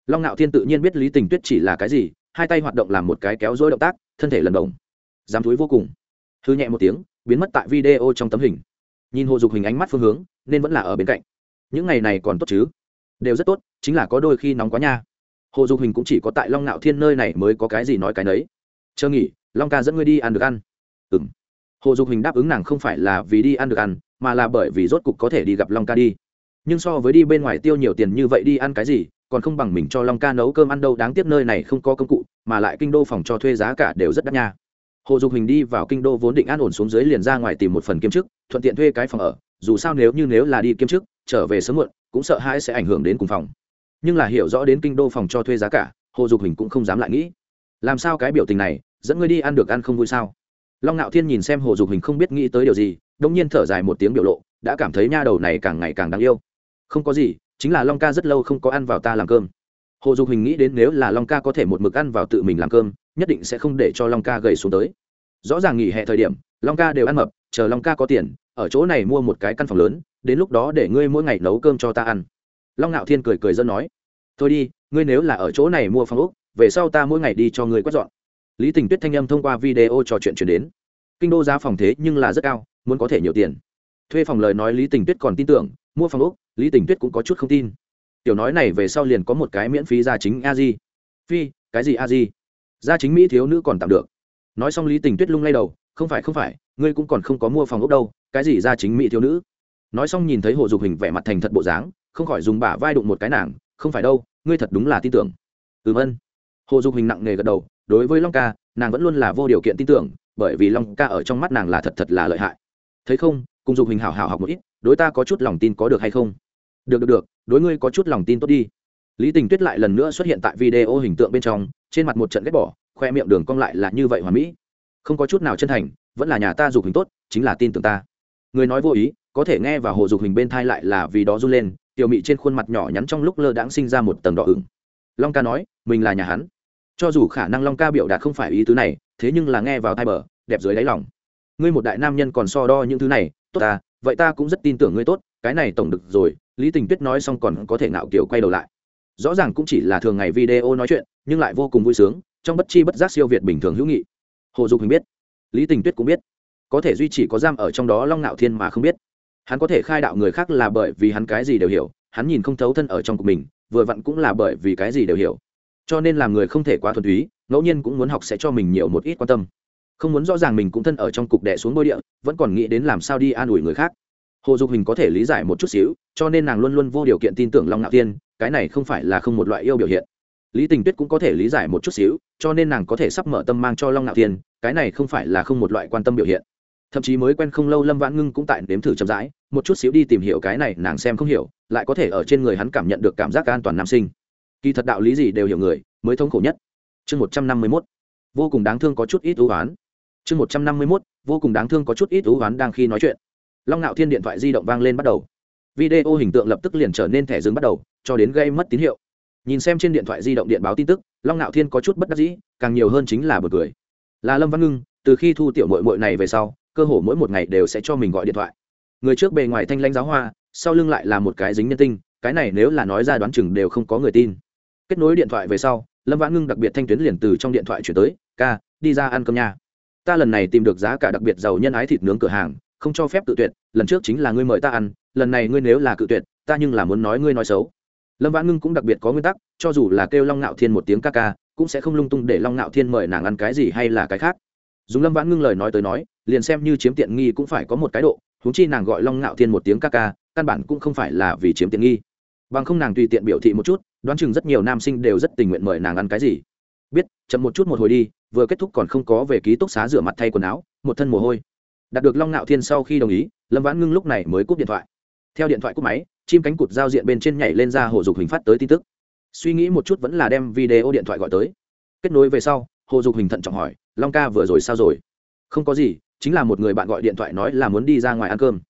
A: Long ngạo thiên tự nhiên biết lý tình tuyết chỉ là cái gì, hai tay hoạt động làm một cái kéo dối động tác, thân thể lần đồng dám thúi vô cùng. Hư nhẹ một tiếng, biến mất tại video trong tấm hình. Nhìn hồ dục hình ánh mắt phương hướng, nên vẫn là ở bên cạnh. Những ngày này còn tốt chứ? Đều rất tốt, chính là có đôi khi nóng quá nha. Hồ dục hình cũng chỉ có tại long ngạo thiên nơi này mới có cái gì nói cái nấy. Chờ nghỉ, long ca dẫn ngươi đi ăn được ăn. Ừ hồ dục hình đáp ứng nàng không phải là vì đi ăn được ăn, mà là bởi vì rốt cục có thể đi gặp long ca đi. Nhưng so với đi bên ngoài tiêu nhiều tiền như vậy đi ăn cái gì, còn không bằng mình cho long ca nấu cơm ăn đâu, đáng tiếc nơi này không có công cụ, mà lại kinh đô phòng cho thuê giá cả đều rất đắt nha. Hồ dục hình đi vào kinh đô vốn định an ổn xuống dưới liền ra ngoài tìm một phần kiêm chức, thuận tiện thuê cái phòng ở, dù sao nếu như nếu là đi kiêm chức, trở về sớm muộn, cũng sợ hãi sẽ ảnh hưởng đến cùng phòng. Nhưng là hiểu rõ đến kinh đô phòng cho thuê giá cả, hồ dục hình cũng không dám lại nghĩ. Làm sao cái biểu tình này, dẫn ngươi đi ăn được ăn không vui sao? Long ngạo thiên nhìn xem hồ dục hình không biết nghĩ tới điều gì đông nhiên thở dài một tiếng biểu lộ, đã cảm thấy nha đầu này càng ngày càng đáng yêu. Không có gì, chính là long ca rất lâu không có ăn vào ta làm cơm. Hồ dục hình nghĩ đến nếu là long ca có thể một mực ăn vào tự mình làm cơm, nhất định sẽ không để cho long ca gầy xuống tới. Rõ ràng nghỉ hè thời điểm, long ca đều ăn mập, chờ long ca có tiền, ở chỗ này mua một cái căn phòng lớn, đến lúc đó để ngươi mỗi ngày nấu cơm cho ta ăn. Long ngạo thiên cười cười dân nói, thôi đi, ngươi nếu là ở chỗ này mua phòng úc về sau ta mỗi ngày đi cho ngươi quét dọn lý tình tuyết thanh âm thông qua video trò chuyện chuyển đến. Kinh đô giá phòng thế nhưng là rất cao, muốn có thể nhiều tiền. Thuê phòng lời nói lý tình tuyết còn tin tưởng, mua phòng úc lý tình tuyết cũng có chút không tin. Tiểu nói này về sau liền có một cái miễn phí gia chính a di phi, cái gì a di gia chính mỹ thiếu nữ còn tạm được. Nói xong lý tình tuyết lung lay đầu, không phải không phải, ngươi cũng còn không có mua phòng ốc đâu, cái gì gia chính mỹ thiếu nữ? Nói xong nhìn thấy hồ dục hình vẻ mặt thành thật bộ dáng, không khỏi dùng bả vai đụng một cái nàng, không phải đâu, ngươi thật đúng là tin tưởng. Ừm ân hồ dục hình nặng nề gật đầu đối với long ca, nàng vẫn luôn là vô điều kiện tin tưởng, bởi vì long ca ở trong mắt nàng là thật thật là lợi hại. Thấy không, cùng dục hình hảo hảo học một ít, đối ta có chút lòng tin có được hay không? Được được được, đối ngươi có chút lòng tin tốt đi. Lý tình tuyết lại lần nữa xuất hiện tại video hình tượng bên trong, trên mặt một trận ghép bỏ, khoe miệng đường cong lại là như vậy hoàn mỹ. Không có chút nào chân thành, vẫn là nhà ta dục hình tốt, chính là tin tưởng ta. Người nói vô ý, có thể nghe và hồ dục hình bên thai lại là vì đó run lên, tiểu mị trên khuôn mặt nhỏ nhắn trong lúc lơ đãng sinh ra một tầng đỏ ửng. Long ca nói, mình là nhà hắn cho dù khả năng long ca biểu đạt không phải ý tứ này, thế nhưng là nghe vào tai bờ, đẹp dưới đáy lòng. Ngươi một đại nam nhân còn so đo những thứ này, tốt ta, vậy ta cũng rất tin tưởng ngươi tốt, cái này tổng được rồi, lý tình tuyết nói xong còn có thể ngạo kiểu quay đầu lại. Rõ ràng cũng chỉ là thường ngày video nói chuyện, nhưng lại vô cùng vui sướng, trong bất chi bất giác siêu việt bình thường hữu nghị. Hồ dục hình biết, lý tình tuyết cũng biết, có thể duy chỉ có giam ở trong đó long ngạo thiên mà không biết. Hắn có thể khai đạo người khác là bởi vì hắn cái gì đều hiểu, hắn nhìn không thấu thân ở trong của mình, vừa vặn cũng là bởi vì cái gì đều hiểu cho nên làm người không thể quá thuần túy, ngẫu nhiên cũng muốn học sẽ cho mình nhiều một ít quan tâm. Không muốn rõ ràng mình cũng thân ở trong cục đẻ xuống bôi địa, vẫn còn nghĩ đến làm sao đi an ủi người khác. Hồ dục hình có thể lý giải một chút xíu, cho nên nàng luôn luôn vô điều kiện tin tưởng long ngạo thiên, cái này không phải là không một loại yêu biểu hiện. Lý tình tuyết cũng có thể lý giải một chút xíu, cho nên nàng có thể sắp mở tâm mang cho long ngạo thiên, cái này không phải là không một loại quan tâm biểu hiện. Thậm chí mới quen không lâu lâm vãn ngưng cũng tại nếm thử chậm rãi, một chút xíu đi tìm hiểu cái này nàng xem không hiểu, lại có thể ở trên người hắn cảm nhận được cảm giác an toàn nam sinh kỳ thật đạo lý gì đều hiểu người, mới thống khổ nhất. Chương một trăm năm mươi mốt. Vô cùng đáng thương có chút ít ưu oán. Chương một trăm năm mươi mốt. Vô cùng đáng thương có chút ít ưu oán đang khi nói chuyện. Long ngạo thiên điện thoại di động vang lên bắt đầu. Video hình tượng lập tức liền trở nên thẻ dừng bắt đầu, cho đến gây mất tín hiệu. Nhìn xem trên điện thoại di động điện báo tin tức, long ngạo thiên có chút bất đắc dĩ, càng nhiều hơn chính là bật cười. Là lâm văn ngưng, từ khi thu tiểu mội mội này về sau, cơ hồ mỗi một ngày đều sẽ cho mình gọi điện thoại. Người trước bề ngoài thanh lãnh giáo hoa, sau lưng lại là một cái dính nhân tinh, cái này nếu là nói ra đoán chừng đều không có người tin kết nối điện thoại về sau, lâm vãn ngưng đặc biệt thanh tuyến liền từ trong điện thoại chuyển tới, ca, đi ra ăn cơm nha. Ta lần này tìm được giá cả đặc biệt giàu nhân ái thịt nướng cửa hàng, không cho phép cự tuyệt, lần trước chính là ngươi mời ta ăn, lần này ngươi nếu là cự tuyệt, ta nhưng là muốn nói ngươi nói xấu. Lâm vãn ngưng cũng đặc biệt có nguyên tắc, cho dù là kêu long ngạo thiên một tiếng ca ca, cũng sẽ không lung tung để long ngạo thiên mời nàng ăn cái gì hay là cái khác. Dùng lâm vãn ngưng lời nói tới nói, liền xem như chiếm tiện nghi cũng phải có một cái độ húng chi nàng gọi long ngạo thiên một tiếng ca ca, căn bản cũng không phải là vì chiếm tiện nghi bằng không nàng tùy tiện biểu thị một chút, đoán chừng rất nhiều nam sinh đều rất tình nguyện mời nàng ăn cái gì. Biết, chậm một chút một hồi đi, vừa kết thúc còn không có về ký túc xá rửa mặt thay quần áo, một thân mồ hôi. Đạt được long nạo thiên sau khi đồng ý, lâm vãn ngưng lúc này mới cúp điện thoại. Theo điện thoại cúp máy, chim cánh cụt giao diện bên trên nhảy lên ra hồ dục hình phát tới tin tức. Suy nghĩ một chút vẫn là đem video điện thoại gọi tới. Kết nối về sau, hồ dục hình thận trọng hỏi, long ca vừa rồi sao rồi? Không có gì, chính là một người bạn gọi điện thoại nói là muốn đi ra ngoài ăn cơm.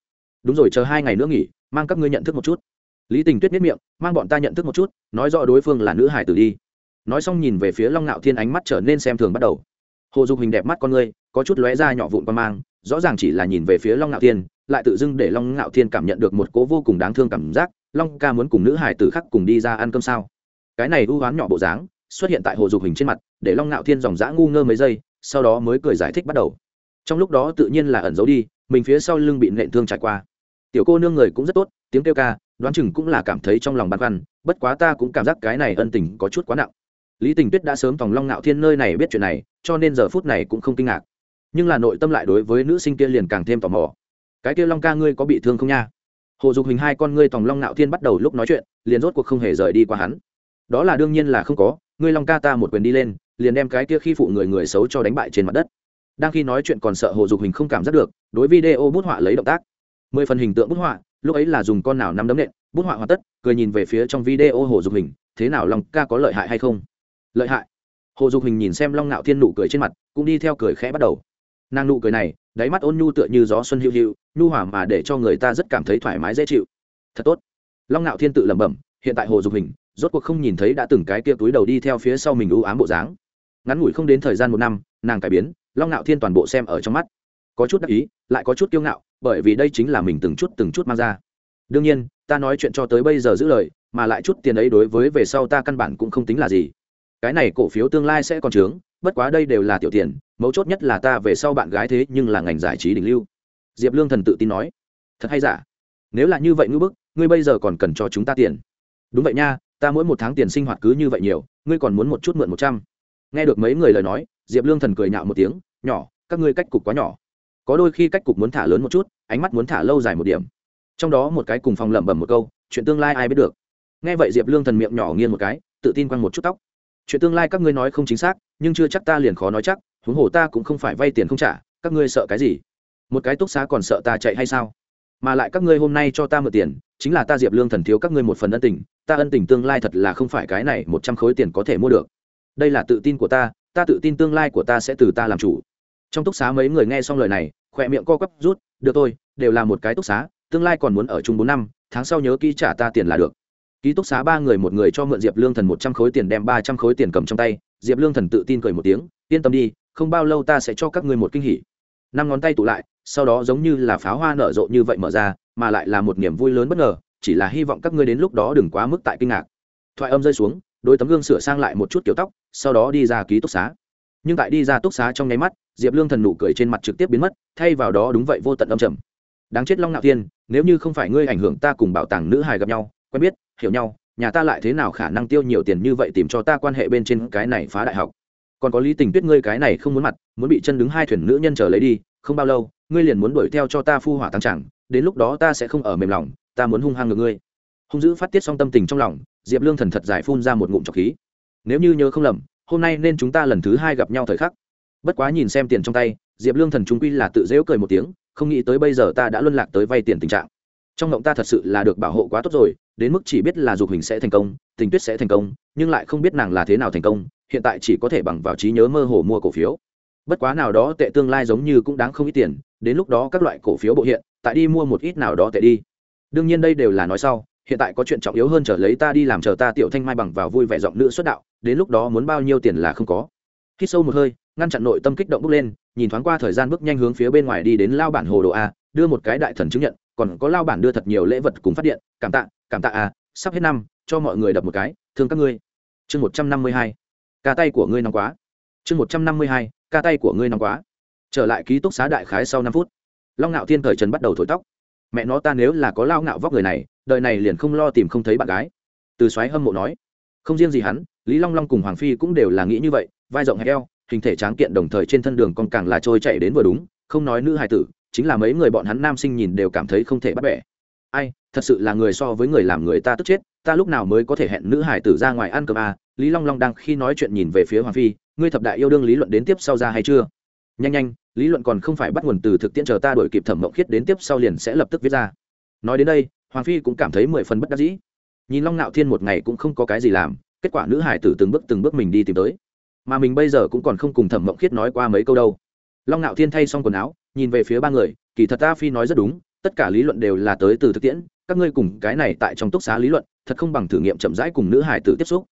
A: Đúng rồi, chờ hai ngày nữa nghỉ, mang các ngươi nhận thức một chút lý tình tuyết biết miệng, mang bọn ta nhận thức một chút, nói rõ đối phương là nữ hải tử đi. Nói xong nhìn về phía long ngạo thiên ánh mắt trở nên xem thường bắt đầu. Hồ dục hình đẹp mắt con ngươi, có chút lóe ra nhỏ vụn qua mang, rõ ràng chỉ là nhìn về phía long ngạo thiên, lại tự dưng để long ngạo thiên cảm nhận được một cố vô cùng đáng thương cảm giác. Long ca muốn cùng nữ hải tử khác cùng đi ra ăn cơm sao? Cái này ưu hoán nhỏ bộ dáng xuất hiện tại hồ dục hình trên mặt, để long ngạo thiên dòng dã ngu ngơ mấy giây, sau đó mới cười giải thích bắt đầu. Trong lúc đó tự nhiên là ẩn giấu đi, mình phía sau lưng bị nện thương trải qua. Tiểu cô nương người cũng rất tốt tiếng kêu ca, đoán chừng cũng là cảm thấy trong lòng băn khoăn, bất quá ta cũng cảm giác cái này ân tình có chút quá nặng. Lý tình tuyết đã sớm tòng long ngạo thiên nơi này biết chuyện này, cho nên giờ phút này cũng không kinh ngạc. Nhưng là nội tâm lại đối với nữ sinh kia liền càng thêm tò mò. Cái kia long ca ngươi có bị thương không nha? Hồ dục hình hai con ngươi tòng long ngạo thiên bắt đầu lúc nói chuyện, liền rốt cuộc không hề rời đi qua hắn. Đó là đương nhiên là không có, ngươi long ca ta một quyền đi lên, liền đem cái kia khi phụ người người xấu cho đánh bại trên mặt đất. Đang khi nói chuyện còn sợ hồ dục hình không cảm giác được, đối video bút họa lấy động tác. Mười phần hình tượng bút họa lúc ấy là dùng con nào nắm đấm nện, bút họa hoàn tất, cười nhìn về phía trong video hồ dục hình, thế nào long ca có lợi hại hay không? Lợi hại? Hồ dục hình nhìn xem long ngạo thiên nụ cười trên mặt, cũng đi theo cười khẽ bắt đầu. Nàng nụ cười này, đáy mắt ôn nhu tựa như gió xuân hữu hữu nhu hòa mà để cho người ta rất cảm thấy thoải mái dễ chịu. Thật tốt. Long ngạo thiên tự lẩm bẩm, hiện tại hồ dục hình, rốt cuộc không nhìn thấy đã từng cái kia túi đầu đi theo phía sau mình ưu ám bộ dáng. Ngắn ngủi không đến thời gian một năm, nàng cải biến, long ngạo thiên toàn bộ xem ở trong mắt. Có chút đắc ý, lại có chút kiêu ngạo bởi vì đây chính là mình từng chút từng chút mang ra. Đương nhiên, ta nói chuyện cho tới bây giờ giữ lời, mà lại chút tiền ấy đối với về sau ta căn bản cũng không tính là gì. Cái này cổ phiếu tương lai sẽ còn trướng bất quá đây đều là tiểu tiền, mấu chốt nhất là ta về sau bạn gái thế nhưng là ngành giải trí đỉnh lưu. Diệp lương thần tự tin nói. Thật hay giả? Nếu là như vậy ngư bức, ngươi bây giờ còn cần cho chúng ta tiền. Đúng vậy nha, ta mỗi một tháng tiền sinh hoạt cứ như vậy nhiều, ngươi còn muốn một chút mượn một trăm. Nghe được mấy người lời nói, diệp lương thần cười nhạo một tiếng, nhỏ, các ngươi cách cục quá nhỏ có đôi khi cách cục muốn thả lớn một chút, ánh mắt muốn thả lâu dài một điểm. Trong đó một cái cùng phòng lẩm bẩm một câu, chuyện tương lai ai biết được? Nghe vậy diệp lương thần miệng nhỏ nghiêng một cái, tự tin quăng một chút tóc. Chuyện tương lai các ngươi nói không chính xác, nhưng chưa chắc ta liền khó nói chắc, huống hồ ta cũng không phải vay tiền không trả, các ngươi sợ cái gì? Một cái túc xá còn sợ ta chạy hay sao? Mà lại các ngươi hôm nay cho ta mượn tiền, chính là ta diệp lương thần thiếu các ngươi một phần ân tình, ta ân tình tương lai thật là không phải cái này một trăm khối tiền có thể mua được. Đây là tự tin của ta ta tự tin tương lai của ta sẽ từ ta làm chủ. Trong túc xá mấy người nghe xong lời này khỏe miệng co quắp, rút, được tôi đều là một cái túc xá, tương lai còn muốn ở chung bốn năm, tháng sau nhớ ký trả ta tiền là được. Ký túc xá ba người một người cho mượn diệp lương thần một trăm khối tiền đem ba trăm khối tiền cầm trong tay. Diệp lương thần tự tin cười một tiếng, yên tâm đi, không bao lâu ta sẽ cho các ngươi một kinh hỉ. Năm ngón tay tụ lại, sau đó giống như là pháo hoa nở rộ như vậy mở ra, mà lại là một niềm vui lớn bất ngờ, chỉ là hy vọng các ngươi đến lúc đó đừng quá mức tại kinh ngạc. Thoại âm rơi xuống, đôi tấm gương sửa sang lại một chút kiểu tóc, sau đó đi ra ký túc xá. Nhưng tại đi ra túc xá trong nháy mắt diệp lương thần nụ cười trên mặt trực tiếp biến mất, thay vào đó đúng vậy vô tận âm trầm. Đáng chết long ngạo thiên, nếu như không phải ngươi ảnh hưởng ta cùng bảo tàng nữ hài gặp nhau, quen biết, hiểu nhau, nhà ta lại thế nào khả năng tiêu nhiều tiền như vậy tìm cho ta quan hệ bên trên cái này phá đại học? Còn có lý tình tuyết ngươi cái này không muốn mặt, muốn bị chân đứng hai thuyền nữ nhân chờ lấy đi, không bao lâu, ngươi liền muốn đuổi theo cho ta phu hỏa tăng chẳng, đến lúc đó ta sẽ không ở mềm lòng, ta muốn hung hăng ngược ngươi. Hung dữ phát tiết xong tâm tình trong lòng, diệp lương thần thật giải phun ra một ngụm trọc khí. Nếu như nhớ không lầm, hôm nay nên chúng ta lần thứ hai gặp nhau thời khắc bất quá nhìn xem tiền trong tay, diệp lương thần trung quy là tự dễu cười một tiếng, không nghĩ tới bây giờ ta đã luân lạc tới vay tiền tình trạng. Trong ngộng ta thật sự là được bảo hộ quá tốt rồi, đến mức chỉ biết là dục hình sẽ thành công, tình tuyết sẽ thành công, nhưng lại không biết nàng là thế nào thành công, hiện tại chỉ có thể bằng vào trí nhớ mơ hồ mua cổ phiếu. Bất quá nào đó tệ tương lai giống như cũng đáng không ít tiền, đến lúc đó các loại cổ phiếu bộ hiện, tại đi mua một ít nào đó tệ đi. Đương nhiên đây đều là nói sau, hiện tại có chuyện trọng yếu hơn trở lấy ta đi làm chờ ta tiểu thanh mai bằng vào vui vẻ giọng nữ xuất đạo, đến lúc đó muốn bao nhiêu tiền là không có. Khi sâu một hơi ngăn chặn nội tâm kích động bước lên, nhìn thoáng qua thời gian bước nhanh hướng phía bên ngoài đi đến lao bản hồ đồ a, đưa một cái đại thần chứng nhận, còn có lao bản đưa thật nhiều lễ vật cùng phát điện, cảm tạ cảm tạ a, sắp hết năm, cho mọi người đập một cái, thương các ngươi. Chương một trăm năm mươi hai, ca tay của ngươi nóng quá. Chương một trăm năm mươi hai, ca tay của ngươi nóng quá. Trở lại ký túc xá đại khái sau năm phút, long ngạo thiên thời trần bắt đầu thổi tóc. Mẹ nó ta nếu là có lao ngạo vóc người này, đời này liền không lo tìm không thấy bạn gái. Từ soái hâm mộ nói. Không riêng gì hắn, lý long long cùng hoàng phi cũng đều là nghĩ như vậy, vai rộng hay eo hình thể tráng kiện đồng thời trên thân đường còn càng là trôi chạy đến vừa đúng không nói nữ hài tử chính là mấy người bọn hắn nam sinh nhìn đều cảm thấy không thể bắt bẻ. Ai thật sự là người so với người làm người ta tức chết ta lúc nào mới có thể hẹn nữ hải tử ra ngoài ăn cơm à, lý long long đang khi nói chuyện nhìn về phía hoàng phi ngươi thập đại yêu đương lý luận đến tiếp sau ra hay chưa? Nhanh nhanh lý luận còn không phải bắt nguồn từ thực tiễn chờ ta đổi kịp thẩm mộng khiết đến tiếp sau liền sẽ lập tức viết ra. Nói đến đây hoàng phi cũng cảm thấy mười phần bất đắc dĩ. Nhìn long nạo thiên một ngày cũng không có cái gì làm kết quả nữ hải tử từng bước từng bước mình đi tìm tới mà mình bây giờ cũng còn không cùng thẩm mộng khiết nói qua mấy câu đâu. Long nạo thiên thay xong quần áo, nhìn về phía ba người, kỳ thật ta phi nói rất đúng, tất cả lý luận đều là tới từ thực tiễn, các ngươi cùng cái này tại trong túc xá lý luận, thật không bằng thử nghiệm chậm rãi cùng nữ hải tử tiếp xúc.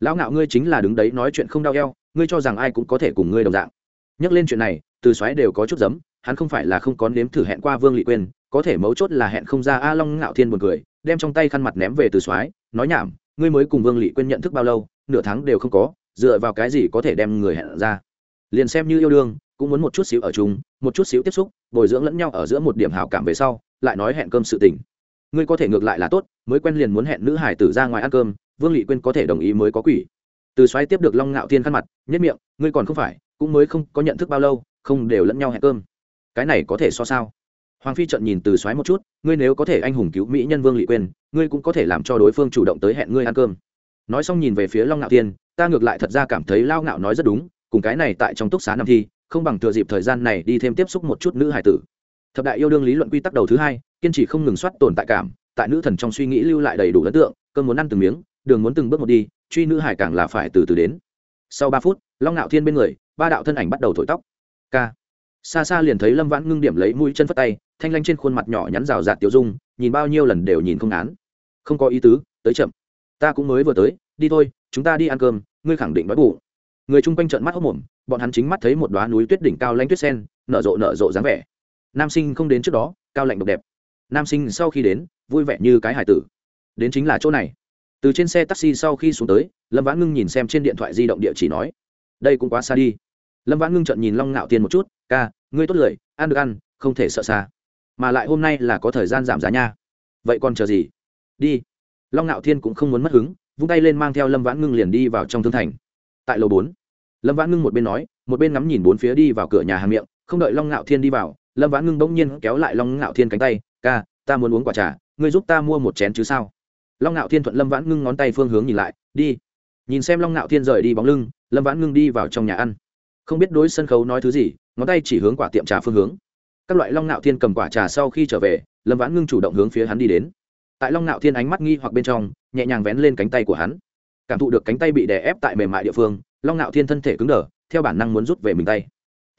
A: Lão ngạo ngươi chính là đứng đấy nói chuyện không đau eo, ngươi cho rằng ai cũng có thể cùng ngươi đồng dạng. Nhắc lên chuyện này, từ xoáy đều có chút giấm, hắn không phải là không có nếm thử hẹn qua vương lị quên có thể mấu chốt là hẹn không ra a long ngạo thiên buồn cười, đem trong tay khăn mặt ném về từ xoáy, nói nhảm, ngươi mới cùng vương lị quên nhận thức bao lâu, nửa tháng đều không có dựa vào cái gì có thể đem người hẹn ra? Liền xem như yêu đương, cũng muốn một chút xíu ở chung, một chút xíu tiếp xúc, bồi dưỡng lẫn nhau ở giữa một điểm hảo cảm về sau, lại nói hẹn cơm sự tình. Ngươi có thể ngược lại là tốt, mới quen liền muốn hẹn nữ hải tử ra ngoài ăn cơm, vương lị quên có thể đồng ý mới có quỷ. Từ xoáy tiếp được long ngạo thiên khăn mặt, nhất miệng, ngươi còn không phải, cũng mới không có nhận thức bao lâu, không đều lẫn nhau hẹn cơm. Cái này có thể so sao? Hoàng phi trận nhìn từ xoáy một chút, ngươi nếu có thể anh hùng cứu mỹ nhân vương lị quên ngươi cũng có thể làm cho đối phương chủ động tới hẹn ngươi ăn cơm. Nói xong nhìn về phía long ngạo thiên ta ngược lại thật ra cảm thấy lao ngạo nói rất đúng, cùng cái này tại trong túc xá năm thi, không bằng thừa dịp thời gian này đi thêm tiếp xúc một chút nữ hải tử. Thập đại yêu đương lý luận quy tắc đầu thứ hai, kiên trì không ngừng soát tồn tại cảm, tại nữ thần trong suy nghĩ lưu lại đầy đủ ấn tượng, cơn muốn ăn từng miếng, đường muốn từng bước một đi, truy nữ hải càng là phải từ từ đến. Sau ba phút, long ngạo thiên bên người, ba đạo thân ảnh bắt đầu thổi tóc. K xa xa liền thấy lâm vãn ngưng điểm lấy mũi chân phất tay, thanh lanh trên khuôn mặt nhỏ nhắn rào rạt tiểu dung, nhìn bao nhiêu lần đều nhìn không án không có ý tứ, tới chậm. Ta cũng mới vừa tới, đi thôi, chúng ta đi ăn cơm ngươi khẳng định đói bụng. Người chung quanh trợn mắt hốc mồm, bọn hắn chính mắt thấy một đoá núi tuyết đỉnh cao lanh tuyết sen, nở rộ nở rộ dáng vẻ. Nam sinh không đến trước đó, cao lạnh độc đẹp. Nam sinh sau khi đến, vui vẻ như cái hải tử. Đến chính là chỗ này. Từ trên xe taxi sau khi xuống tới, lâm vãn ngưng nhìn xem trên điện thoại di động địa chỉ nói, đây cũng quá xa đi. Lâm vãn ngưng trợn nhìn long ngạo tiên một chút, ca, ngươi tốt lười, ăn được ăn, không thể sợ xa. Mà lại hôm nay là có thời gian giảm giá nha. Vậy còn chờ gì? Đi. Long ngạo thiên cũng không muốn mất hứng vung tay lên mang theo lâm vãn ngưng liền đi vào trong thương thành. Tại lầu bốn, lâm vãn ngưng một bên nói, một bên ngắm nhìn bốn phía đi vào cửa nhà hàng miệng, không đợi long ngạo thiên đi vào, lâm vãn ngưng bỗng nhiên kéo lại long ngạo thiên cánh tay, ca, ta muốn uống quả trà, ngươi giúp ta mua một chén chứ sao? Long ngạo thiên thuận lâm vãn ngưng ngón tay phương hướng nhìn lại, đi. Nhìn xem long ngạo thiên rời đi bóng lưng, lâm vãn ngưng đi vào trong nhà ăn. Không biết đối sân khấu nói thứ gì, ngón tay chỉ hướng quả tiệm trà phương hướng. Các loại long ngạo thiên cầm quả trà sau khi trở về, lâm vãn ngưng chủ động hướng phía hắn đi đến tại long Nạo thiên ánh mắt nghi hoặc bên trong, nhẹ nhàng vén lên cánh tay của hắn. Cảm thụ được cánh tay bị đè ép tại mềm mại địa phương, long Nạo thiên thân thể cứng đờ, theo bản năng muốn rút về mình tay.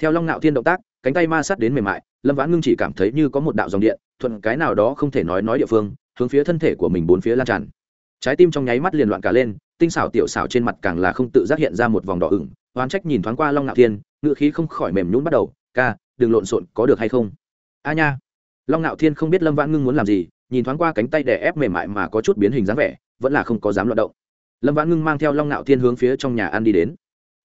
A: Theo long Nạo thiên động tác, cánh tay ma sát đến mềm mại, lâm vãn ngưng chỉ cảm thấy như có một đạo dòng điện, thuận cái nào đó không thể nói nói địa phương, hướng phía thân thể của mình bốn phía lan tràn. Trái tim trong nháy mắt liền loạn cả lên, tinh xảo tiểu xảo trên mặt càng là không tự giác hiện ra một vòng đỏ ửng, oán trách nhìn thoáng qua long Nạo thiên ngự khí không khỏi mềm nhún bắt đầu, ca, đừng lộn xộn, có được hay không? A nha. Long Nạo thiên không biết lâm vãn ngưng muốn làm gì nhìn thoáng qua cánh tay đè ép mềm mại mà có chút biến hình dáng vẻ, vẫn là không có dám loạt động. Lâm vãn ngưng mang theo long nạo thiên hướng phía trong nhà ăn đi đến.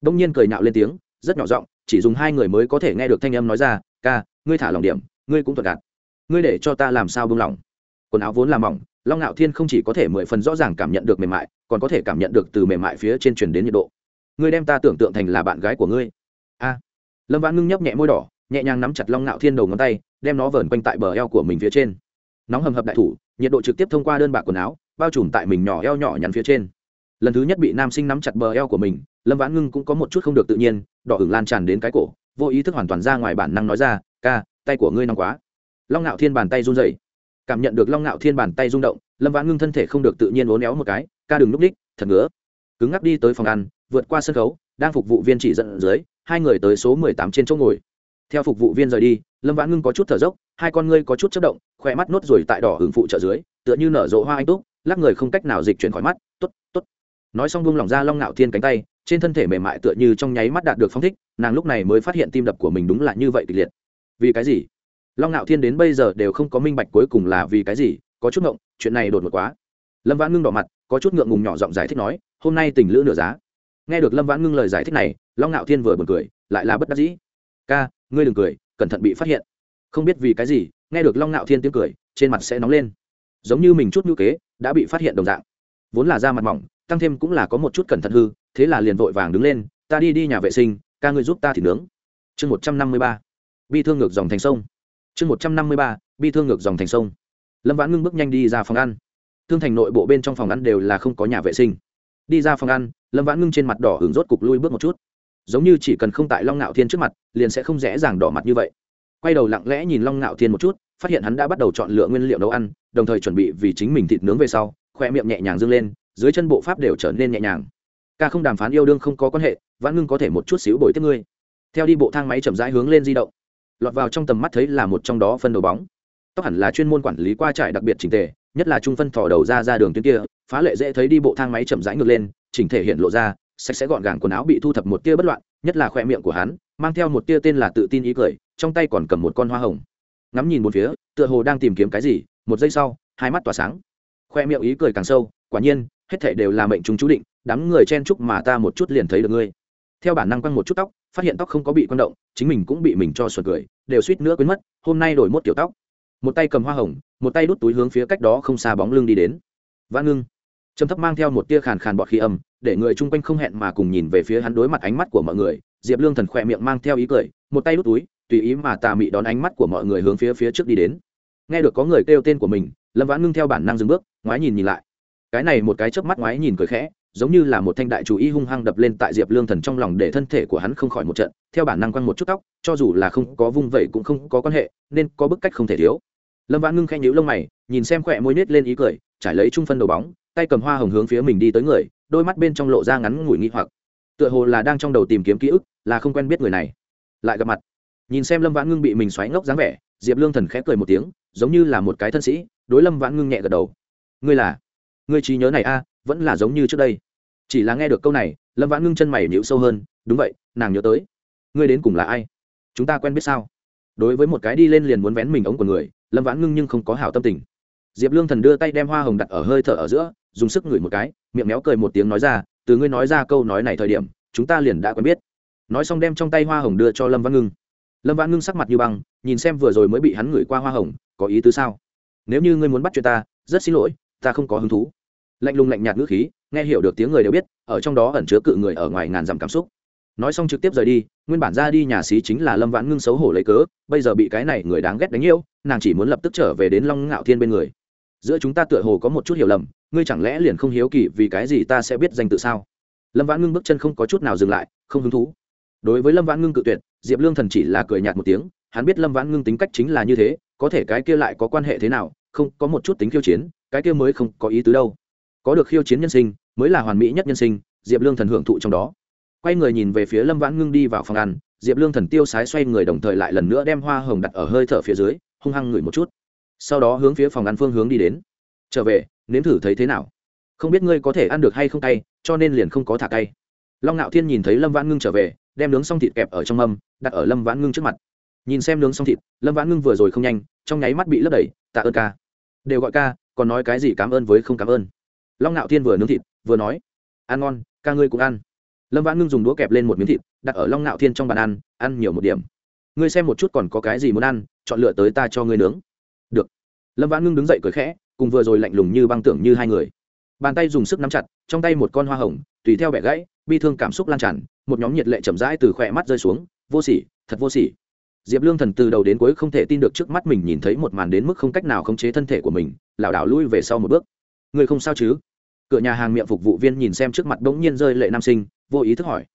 A: Đông nhiên cười nhạo lên tiếng, rất nhỏ giọng, chỉ dùng hai người mới có thể nghe được thanh âm nói ra, ca, ngươi thả lòng điểm, ngươi cũng thuật đạt. ngươi để cho ta làm sao buông lỏng? Quần áo vốn là mỏng, long nạo thiên không chỉ có thể mười phần rõ ràng cảm nhận được mềm mại, còn có thể cảm nhận được từ mềm mại phía trên truyền đến nhiệt độ. Ngươi đem ta tưởng tượng thành là bạn gái của ngươi. A. Lâm vãn ngưng nhấp nhẹ môi đỏ, nhẹ nhàng nắm chặt long nạo thiên đầu ngón tay, đem nó vờn quanh tại bờ eo của mình phía trên nóng hầm hập đại thủ, nhiệt độ trực tiếp thông qua đơn bạc quần áo, bao trùm tại mình nhỏ eo nhỏ nhắn phía trên. Lần thứ nhất bị nam sinh nắm chặt bờ eo của mình, lâm vãn ngưng cũng có một chút không được tự nhiên, đỏ ửng lan tràn đến cái cổ, vô ý thức hoàn toàn ra ngoài bản năng nói ra, ca, tay của ngươi nóng quá. Long ngạo thiên bàn tay run dậy cảm nhận được long ngạo thiên bàn tay rung động, lâm vãn ngưng thân thể không được tự nhiên uốn éo một cái, ca đừng núp đích, thật ngứa. Cứng ngắc đi tới phòng ăn, vượt qua sân khấu, đang phục vụ viên chỉ dẫn dưới, hai người tới số mười tám trên chỗ ngồi. Theo phục vụ viên rời đi, lâm vãn ngưng có chút thở dốc, hai con ngươi có chút chất động khoe mắt nốt rồi tại đỏ hưởng phụ trợ dưới, tựa như nở rộ hoa anh túc, lắc người không cách nào dịch chuyển khỏi mắt t ố t t ố t nói xong buông lỏng ra long ngạo thiên cánh tay, trên thân thể mềm mại tựa như trong nháy mắt đạt được phong thích, nàng lúc này mới phát hiện tim đập của mình đúng là như vậy kịch liệt. Vì cái gì? Long ngạo thiên đến bây giờ đều không có minh bạch cuối cùng là vì cái gì, có chút ngộng, chuyện này đột ngột quá. Lâm vãn ngưng đỏ mặt, có chút ngượng ngùng nhỏ giọng giải thích nói, hôm nay tình lữ nửa giá. Nghe được lâm vãn ngưng lời giải thích này, long ngạo thiên vừa b u ồ n cười, lại là bất đắc dĩ. Ca, ngươi đừng cười, cẩn thận bị phát hiện. Không biết vì cái gì nghe được long ngạo thiên tiếng cười, trên mặt sẽ nóng lên. Giống như mình chút ngữ kế, đã bị phát hiện đồng dạng. Vốn là da mặt mỏng, tăng thêm cũng là có một chút cẩn thận hư, thế là liền vội vàng đứng lên, ta đi đi nhà vệ sinh, ca ngươi giúp ta thì nướng. Chương một trăm năm mươi ba, bi thương ngược dòng thành sông. Chương một trăm năm mươi ba, bi thương ngược dòng thành sông. Lâm vãn ngưng bước nhanh đi ra phòng ăn. Thương thành nội bộ bên trong phòng ăn đều là không có nhà vệ sinh. Đi ra phòng ăn, lâm vãn ngưng trên mặt đỏ hứng rốt cục lui bước một chút. Giống như chỉ cần không tại long ngạo thiên trước mặt, liền sẽ không dễ dàng đỏ mặt như vậy quay đầu lặng lẽ nhìn long ngạo thiên một chút, phát hiện hắn đã bắt đầu chọn lựa nguyên liệu nấu ăn, đồng thời chuẩn bị vì chính mình thịt nướng về sau, khoe miệng nhẹ nhàng dâng lên, dưới chân bộ pháp đều trở nên nhẹ nhàng. Ca không đàm phán yêu đương không có quan hệ, vãn ngưng có thể một chút xíu bồi tiếp ngươi. Theo đi bộ thang máy chậm rãi hướng lên di động. Lọt vào trong tầm mắt thấy là một trong đó phân đầu bóng. Tóc hẳn là chuyên môn quản lý qua trại đặc biệt chỉnh tề, nhất là trung phân thò đầu ra ra đường tuyến kia, phá lệ dễ thấy đi bộ thang máy chậm rãi ngược lên, chỉnh thể hiện lộ ra, sạch sẽ gọn gàng quần áo bị thu thập một tia bất loạn, nhất là khoe miệng của hắn, mang theo một tia tên là tự tin ý cười trong tay còn cầm một con hoa hồng. Ngắm nhìn một phía, tựa hồ đang tìm kiếm cái gì, một giây sau, hai mắt tỏa sáng. Khoe miệng ý cười càng sâu, quả nhiên, hết thể đều là mệnh chúng chú định, đám người chen chúc mà ta một chút liền thấy được ngươi. Theo bản năng quăng một chút tóc, phát hiện tóc không có bị quăng động, chính mình cũng bị mình cho sụt cười, đều suýt nữa quên mất, hôm nay đổi một kiểu tóc. Một tay cầm hoa hồng, một tay đút túi hướng phía cách đó không xa bóng lưng đi đến. Văn ngưng trầm thấp mang theo một tia khàn khàn bọt khí âm, để người chung quanh không hẹn mà cùng nhìn về phía hắn đối mặt ánh mắt của mọi người. Diệp lương thần khỏe miệng mang theo ý cười, một tay đút túi, tùy ý mà tà mị đón ánh mắt của mọi người hướng phía phía trước đi đến. Nghe được có người kêu tên của mình, lâm vãn ngưng theo bản năng dừng bước, ngoái nhìn nhìn lại. Cái này một cái chớp mắt ngoái nhìn cười khẽ, giống như là một thanh đại chủ y hung hăng đập lên tại diệp lương thần trong lòng để thân thể của hắn không khỏi một trận, theo bản năng quăng một chút tóc, cho dù là không có vung vẩy cũng không có quan hệ, nên có bức cách không thể thiếu. Lâm vãn ngưng khẽ nhíu lông mày, nhìn xem khỏe môi nết lên ý cười, trải lấy trung phân đầu bóng tay cầm hoa hồng hướng phía mình đi tới người, đôi mắt bên trong lộ ra ngắn ngủi nghi hoặc. Tựa hồ là đang trong đầu tìm kiếm ký ức, là không quen biết người này. Lại gặp mặt. Nhìn xem lâm vãn ngưng bị mình xoáy ngốc dáng vẻ, diệp lương thần khẽ cười một tiếng, giống như là một cái thân sĩ, đối lâm vãn ngưng nhẹ gật đầu. Ngươi là, ngươi trí nhớ này a, vẫn là giống như trước đây. Chỉ là nghe được câu này, lâm vãn ngưng chân mày nhịu sâu hơn, đúng vậy, nàng nhớ tới. Ngươi đến cùng là ai? Chúng ta quen biết sao? Đối với một cái đi lên liền muốn vén mình ống của người, lâm vãn ngưng nhưng không có hảo tâm tình. Diệp lương thần đưa tay đem hoa hồng đặt ở hơi thở ở giữa dùng sức ngửi một cái, miệng méo cười một tiếng nói ra, từ ngươi nói ra câu nói này thời điểm, chúng ta liền đã quen biết. Nói xong đem trong tay hoa hồng đưa cho lâm vãn ngưng. Lâm vãn ngưng sắc mặt như băng, nhìn xem vừa rồi mới bị hắn ngửi qua hoa hồng, có ý tứ sao? Nếu như ngươi muốn bắt chuyện ta, rất xin lỗi, ta không có hứng thú. Lạnh lùng lạnh nhạt ngữ khí, nghe hiểu được tiếng người đều biết, ở trong đó ẩn chứa cự người ở ngoài ngàn dặm cảm xúc. Nói xong trực tiếp rời đi, nguyên bản ra đi nhà xí chính là lâm vãn ngưng xấu hổ lấy cớ, bây giờ bị cái này người đáng ghét đánh yêu, nàng chỉ muốn lập tức trở về đến long ngạo thiên bên người giữa chúng ta tựa hồ có một chút hiểu lầm, ngươi chẳng lẽ liền không hiếu kỳ vì cái gì ta sẽ biết danh tự sao? Lâm vãn ngưng bước chân không có chút nào dừng lại, không hứng thú. Đối với lâm vãn ngưng cự tuyệt, diệp lương thần chỉ là cười nhạt một tiếng, hắn biết lâm vãn ngưng tính cách chính là như thế, có thể cái kia lại có quan hệ thế nào, không, có một chút tính khiêu chiến, cái kia mới không có ý tứ đâu. Có được khiêu chiến nhân sinh, mới là hoàn mỹ nhất nhân sinh, diệp lương thần hưởng thụ trong đó. Quay người nhìn về phía lâm vãn ngưng đi vào phòng ăn, diệp lương thần tiêu sái xoay người đồng thời lại lần nữa đem hoa hồng đặt ở hơi thở phía dưới, hung hăng ngửi một chút sau đó hướng phía phòng ăn phương hướng đi đến. Trở về nếm thử thấy thế nào? Không biết ngươi có thể ăn được hay không tay, cho nên liền không có thả tay. long ngạo thiên nhìn thấy lâm vãn ngưng trở về đem nướng xong thịt kẹp ở trong mâm đặt ở lâm vãn ngưng trước mặt. Nhìn xem nướng xong thịt lâm vãn ngưng vừa rồi không nhanh trong nháy mắt bị lấp đầy tạ ơn ca. Đều gọi ca còn nói cái gì cảm ơn với không cảm ơn. Long ngạo thiên vừa nướng thịt vừa nói ăn ngon ca ngươi cũng ăn. Lâm vãn ngưng dùng đũa kẹp lên một miếng thịt đặt ở long ngạo thiên trong bàn ăn ăn nhiều một điểm. Ngươi xem một chút còn có cái gì muốn ăn chọn lựa tới ta cho ngươi nướng lâm vãn ngưng đứng dậy cười khẽ cùng vừa rồi lạnh lùng như băng tưởng như hai người bàn tay dùng sức nắm chặt trong tay một con hoa hồng tùy theo bẻ gãy bi thương cảm xúc lan tràn một nhóm nhiệt lệ chậm rãi từ khỏe mắt rơi xuống vô sỉ, thật vô sỉ. diệp lương thần từ đầu đến cuối không thể tin được trước mắt mình nhìn thấy một màn đến mức không cách nào khống chế thân thể của mình lảo đảo lui về sau một bước người không sao chứ cửa nhà hàng miệng phục vụ viên nhìn xem trước mặt bỗng nhiên rơi lệ nam sinh vô ý thức hỏi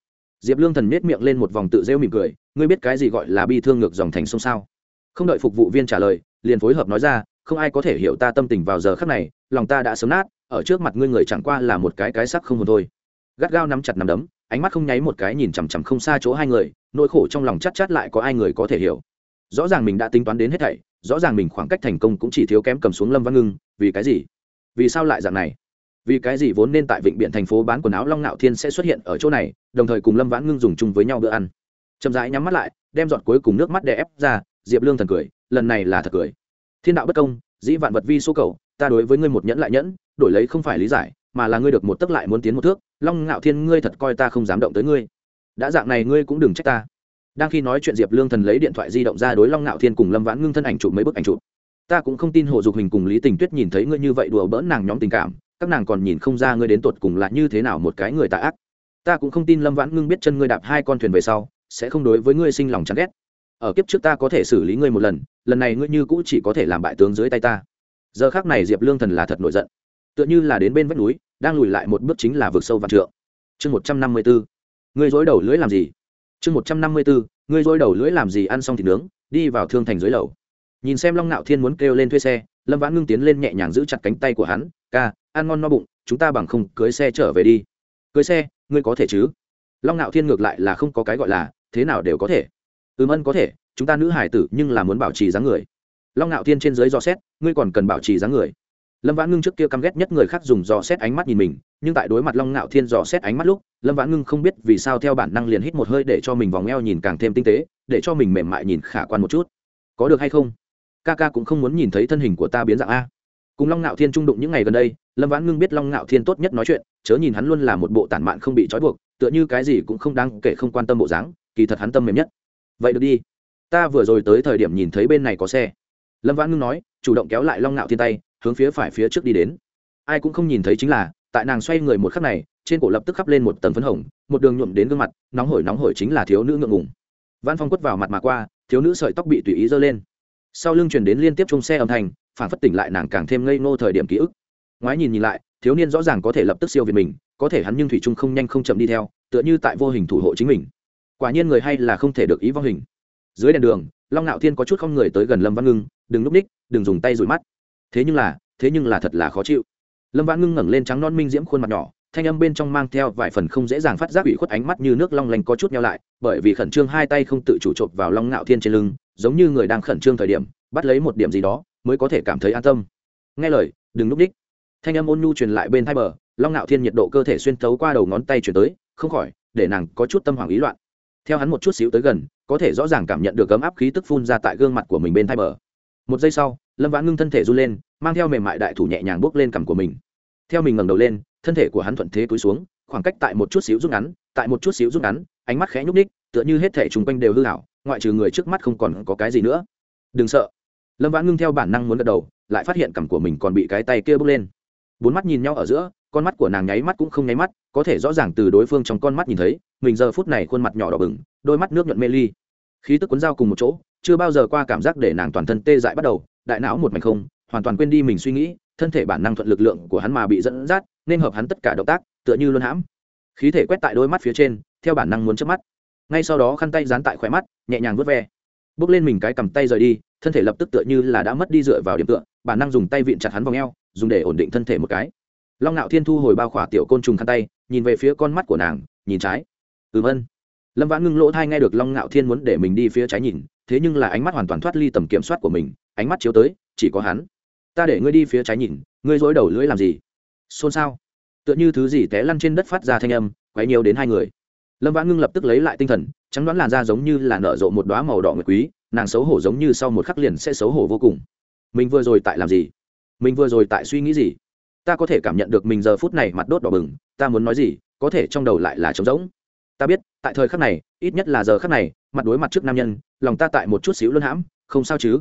A: diệp lương thần nết miệng lên một vòng tự rêu mỉm cười ngươi biết cái gì gọi là bi thương ngược dòng thành sông sao không đợi phục vụ viên trả lời liền phối hợp nói ra không ai có thể hiểu ta tâm tình vào giờ khắc này, lòng ta đã sớm nát, ở trước mặt ngươi người chẳng qua là một cái cái sắc không hồn thôi. Gắt gao nắm chặt nắm đấm, ánh mắt không nháy một cái nhìn chằm chằm không xa chỗ hai người, nỗi khổ trong lòng chát chát lại có ai người có thể hiểu. Rõ ràng mình đã tính toán đến hết thảy, rõ ràng mình khoảng cách thành công cũng chỉ thiếu kém cầm xuống lâm văn ngưng, vì cái gì? Vì sao lại dạng này? Vì cái gì vốn nên tại vịnh biển thành phố bán quần áo long Nạo thiên sẽ xuất hiện ở chỗ này, đồng thời cùng lâm vãn ngưng dùng chung với nhau bữa ăn. Chậm rãi nhắm mắt lại, đem giọt cuối cùng nước mắt đè ép ra, diệp lương thần cười, lần này là thật cười thiên đạo bất công, dĩ vạn vật vi số cầu, ta đối với ngươi một nhẫn lại nhẫn, đổi lấy không phải lý giải, mà là ngươi được một tấc lại muốn tiến một thước, long ngạo thiên, ngươi thật coi ta không dám động tới ngươi. Đã dạng này ngươi cũng đừng trách ta. Đang khi nói chuyện diệp lương thần lấy điện thoại di động ra đối long ngạo thiên cùng lâm vãn ngưng thân ảnh chụp mấy bức ảnh chụp. Ta cũng không tin hồ dục hình cùng lý tình tuyết nhìn thấy ngươi như vậy đùa bỡn nàng nhóm tình cảm, các nàng còn nhìn không ra ngươi đến tột cùng là như thế nào một cái người tạ ác. Ta cũng không tin lâm vãn ngưng biết chân ngươi đạp hai con thuyền về sau, sẽ không đối với ngươi sinh lòng chán ghét ở kiếp trước ta có thể xử lý ngươi một lần lần này ngươi như cũ chỉ có thể làm bại tướng dưới tay ta. Giờ khác này diệp lương thần là thật nổi giận. Tựa như là đến bên vách núi, đang lùi lại một bước chính là vực sâu vạn trượng. Chương một trăm năm mươi bốn, ngươi dối đầu lưỡi làm gì? Chương một trăm năm mươi bốn, ngươi dối đầu lưỡi làm gì ăn xong thịt nướng, đi vào thương thành dưới lầu. Nhìn xem long ngạo thiên muốn kêu lên thuê xe, lâm vãn ngưng tiến lên nhẹ nhàng giữ chặt cánh tay của hắn, ca, ăn ngon no bụng, chúng ta bằng không cưới xe trở về đi. Cưới xe? Ngươi có thể chứ? Long ngạo thiên ngược lại là không có cái gọi là, thế nào đều có thể ừm, ân, có thể, chúng ta nữ hải tử nhưng là muốn bảo trì dáng người. Long ngạo thiên trên dưới dò xét, ngươi còn cần bảo trì dáng người. Lâm vãn ngưng trước kia căm ghét nhất người khác dùng dò xét ánh mắt nhìn mình, nhưng tại đối mặt long ngạo thiên dò xét ánh mắt lúc, lâm vãn ngưng không biết vì sao theo bản năng liền hít một hơi để cho mình vòng eo nhìn càng thêm tinh tế, để cho mình mềm mại nhìn khả quan một chút. Có được hay không? Ca ca cũng không muốn nhìn thấy thân hình của ta biến dạng a. Cùng long ngạo thiên trung đụng những ngày gần đây, lâm vãn ngưng biết long ngạo thiên tốt nhất nói chuyện, chớ nhìn hắn luôn là một bộ tản mạn không bị trói buộc, tựa như cái gì cũng không đáng kể không quan tâm bộ dáng, kỳ thật hắn tâm mềm nhất vậy được đi. Ta vừa rồi tới thời điểm nhìn thấy bên này có xe. Lâm vãn ngưng nói, chủ động kéo lại long ngạo thiên tay, hướng phía phải phía trước đi đến. Ai cũng không nhìn thấy chính là, tại nàng xoay người một khắc này, trên cổ lập tức khắp lên một tầng phấn hồng, một đường nhuộm đến gương mặt, nóng hổi nóng hổi chính là thiếu nữ ngượng ngùng. Văn phong quất vào mặt mà qua, thiếu nữ sợi tóc bị tùy ý giơ lên. Sau lưng truyền đến liên tiếp chung xe âm thanh, phản phất tỉnh lại nàng càng thêm ngây ngô thời điểm ký ức. Ngoái nhìn nhìn lại, thiếu niên rõ ràng có thể lập tức siêu việt mình, có thể hắn nhưng thủy trung không nhanh không chậm đi theo, tựa như tại vô hình thủ hộ chính mình quả nhiên người hay là không thể được ý vong hình. Dưới đèn đường, long ngạo thiên có chút không người tới gần lâm văn ngưng, đừng núp ních, đừng dùng tay rủi mắt. Thế nhưng là, thế nhưng là thật là khó chịu. Lâm văn ngưng ngẩng lên trắng non minh diễm khuôn mặt nhỏ, thanh âm bên trong mang theo vài phần không dễ dàng phát giác ủy khuất ánh mắt như nước long lanh có chút nhau lại, bởi vì khẩn trương hai tay không tự chủ chộp vào long ngạo thiên trên lưng, giống như người đang khẩn trương thời điểm, bắt lấy một điểm gì đó, mới có thể cảm thấy an tâm. Nghe lời, đừng núp ních. Thanh âm ôn nhu truyền lại bên thai bờ, long ngạo thiên nhiệt độ cơ thể xuyên thấu qua đầu ngón tay chuyển tới, không khỏi, để nàng có chút tâm hoàng ý loạn theo hắn một chút xíu tới gần, có thể rõ ràng cảm nhận được ấm áp khí tức phun ra tại gương mặt của mình bên thai bờ. Một giây sau, lâm vãn ngưng thân thể run lên, mang theo mềm mại đại thủ nhẹ nhàng bước lên cằm của mình. Theo mình ngẩng đầu lên, thân thể của hắn thuận thế cúi xuống, khoảng cách tại một chút xíu rút ngắn, tại một chút xíu rút ngắn, ánh mắt khẽ nhúc ních tựa như hết thể chung quanh đều hư hảo ngoại trừ người trước mắt không còn có cái gì nữa. Đừng sợ. Lâm vãn ngưng theo bản năng muốn gật đầu, lại phát hiện cằm của mình còn bị cái tay kia bước lên. Bốn mắt nhìn nhau ở giữa, con mắt của nàng nháy mắt cũng không nháy mắt, có thể rõ ràng từ đối phương trong con mắt nhìn thấy mình giờ phút này khuôn mặt nhỏ đỏ bừng, đôi mắt nước nhuận mê ly. Khí tức cuốn dao cùng một chỗ, chưa bao giờ qua cảm giác để nàng toàn thân tê dại bắt đầu, đại não một mảnh không, hoàn toàn quên đi mình suy nghĩ, thân thể bản năng thuận lực lượng của hắn mà bị dẫn dắt, nên hợp hắn tất cả động tác, tựa như luôn hãm. Khí thể quét tại đôi mắt phía trên, theo bản năng muốn chớp mắt. Ngay sau đó khăn tay dán tại khóe mắt, nhẹ nhàng vớt ve. Bước lên mình cái cầm tay rời đi, thân thể lập tức tựa như là đã mất đi dựa vào điểm tựa, bản năng dùng tay vịn chặt hắn vào eo, dùng để ổn định thân thể một cái. Long ngạo thiên thu hồi bao khỏa tiểu côn trùng khăn tay, nhìn về phía con mắt của nàng, nhìn trái ừm ân lâm vãn ngưng lỗ thai nghe được long ngạo thiên muốn để mình đi phía trái nhìn, thế nhưng là ánh mắt hoàn toàn thoát ly tầm kiểm soát của mình, ánh mắt chiếu tới, chỉ có hắn. Ta để ngươi đi phía trái nhìn, ngươi dối đầu lưỡi làm gì? Xôn xao. Tựa như thứ gì té lăn trên đất phát ra thanh âm, quấy nhiều đến hai người. Lâm vãn ngưng lập tức lấy lại tinh thần, trắng đoán làn da giống như là nở rộ một đoá màu đỏ nguyệt quý, nàng xấu hổ giống như sau một khắc liền sẽ xấu hổ vô cùng. Mình vừa rồi tại làm gì? Mình vừa rồi tại suy nghĩ gì? Ta có thể cảm nhận được mình giờ phút này mặt đốt đỏ bừng, ta muốn nói gì, có thể trong đầu lại là trống rỗng ta biết, tại thời khắc này, ít nhất là giờ khắc này, mặt đối mặt trước nam nhân, lòng ta tại một chút xíu luân hãm, không sao chứ?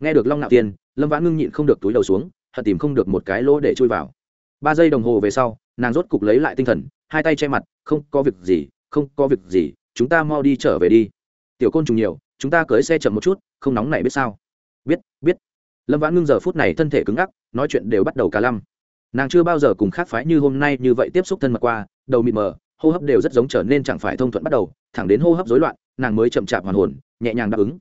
A: Nghe được long nạo tiên, lâm vãn ngưng nhịn không được túi đầu xuống, hận tìm không được một cái lỗ để chui vào. Ba giây đồng hồ về sau, nàng rốt cục lấy lại tinh thần, hai tay che mặt, không có việc gì, không có việc gì, chúng ta mau đi trở về đi. Tiểu côn trùng nhiều, chúng ta cưới xe chậm một chút, không nóng này biết sao? Biết biết. Lâm vãn ngưng giờ phút này thân thể cứng ngắc, nói chuyện đều bắt đầu cả lăm. Nàng chưa bao giờ cùng khác phái như hôm nay như vậy tiếp xúc thân mật qua, đầu mịt mờ hô hấp đều rất giống trở nên chẳng phải thông thuận bắt đầu, thẳng đến hô hấp rối loạn, nàng mới chậm chạp hoàn hồn, nhẹ nhàng đáp ứng.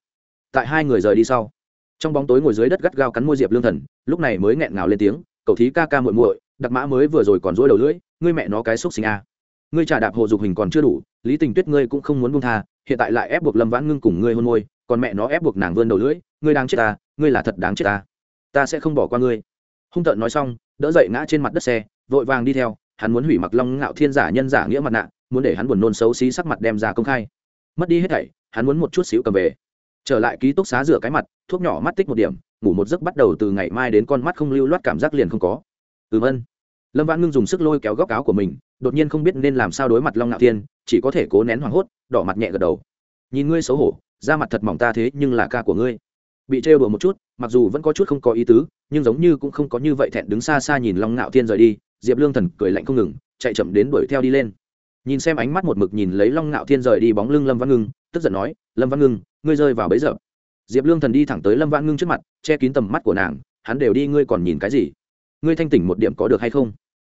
A: Tại hai người rời đi sau, trong bóng tối ngồi dưới đất gắt gao cắn môi diệp lương thần, lúc này mới nghẹn ngào lên tiếng cậu thí ca ca muội muội, đặc mã mới vừa rồi còn rối đầu lưỡi, ngươi mẹ nó cái xúc sinh a. Ngươi trả đạp hồ dục hình còn chưa đủ, lý tình tuyết ngươi cũng không muốn buông tha, hiện tại lại ép buộc lâm vãn ngưng cùng ngươi hôn môi, còn mẹ nó ép buộc nàng vươn đầu lưỡi, ngươi đang chết ta, ngươi là thật đáng chết ta. Ta sẽ không bỏ qua ngươi. Hung tợn nói xong, đỡ dậy ngã trên mặt đất xe, vội vàng đi theo hắn muốn hủy mặc long ngạo thiên giả nhân giả nghĩa mặt nạ, muốn để hắn buồn nôn xấu xí sắc mặt đem ra công khai. Mất đi hết thảy, hắn muốn một chút xíu cầm về. Trở lại ký túc xá rửa cái mặt, thuốc nhỏ mắt tích một điểm, ngủ một giấc bắt đầu từ ngày mai đến con mắt không lưu loát cảm giác liền không có. Ừm ân. Lâm văn ngưng dùng sức lôi kéo góc áo của mình, đột nhiên không biết nên làm sao đối mặt long ngạo thiên, chỉ có thể cố nén hoảng hốt, đỏ mặt nhẹ gật đầu. Nhìn ngươi xấu hổ, da mặt thật mỏng ta thế nhưng là ca của ngươi. Bị trêu đùa một chút, mặc dù vẫn có chút không có ý tứ, nhưng giống như cũng không có như vậy thẹn đứng xa xa nhìn long ngạo thiên rời đi diệp lương thần cười lạnh không ngừng, chạy chậm đến đuổi theo đi lên. Nhìn xem ánh mắt một mực nhìn lấy long ngạo thiên rời đi bóng lưng lâm văn ngưng, tức giận nói, lâm văn ngưng, ngươi rơi vào bấy giờ diệp lương thần đi thẳng tới lâm văn ngưng trước mặt, che kín tầm mắt của nàng, hắn đều đi, ngươi còn nhìn cái gì? Ngươi thanh tỉnh một điểm có được hay không?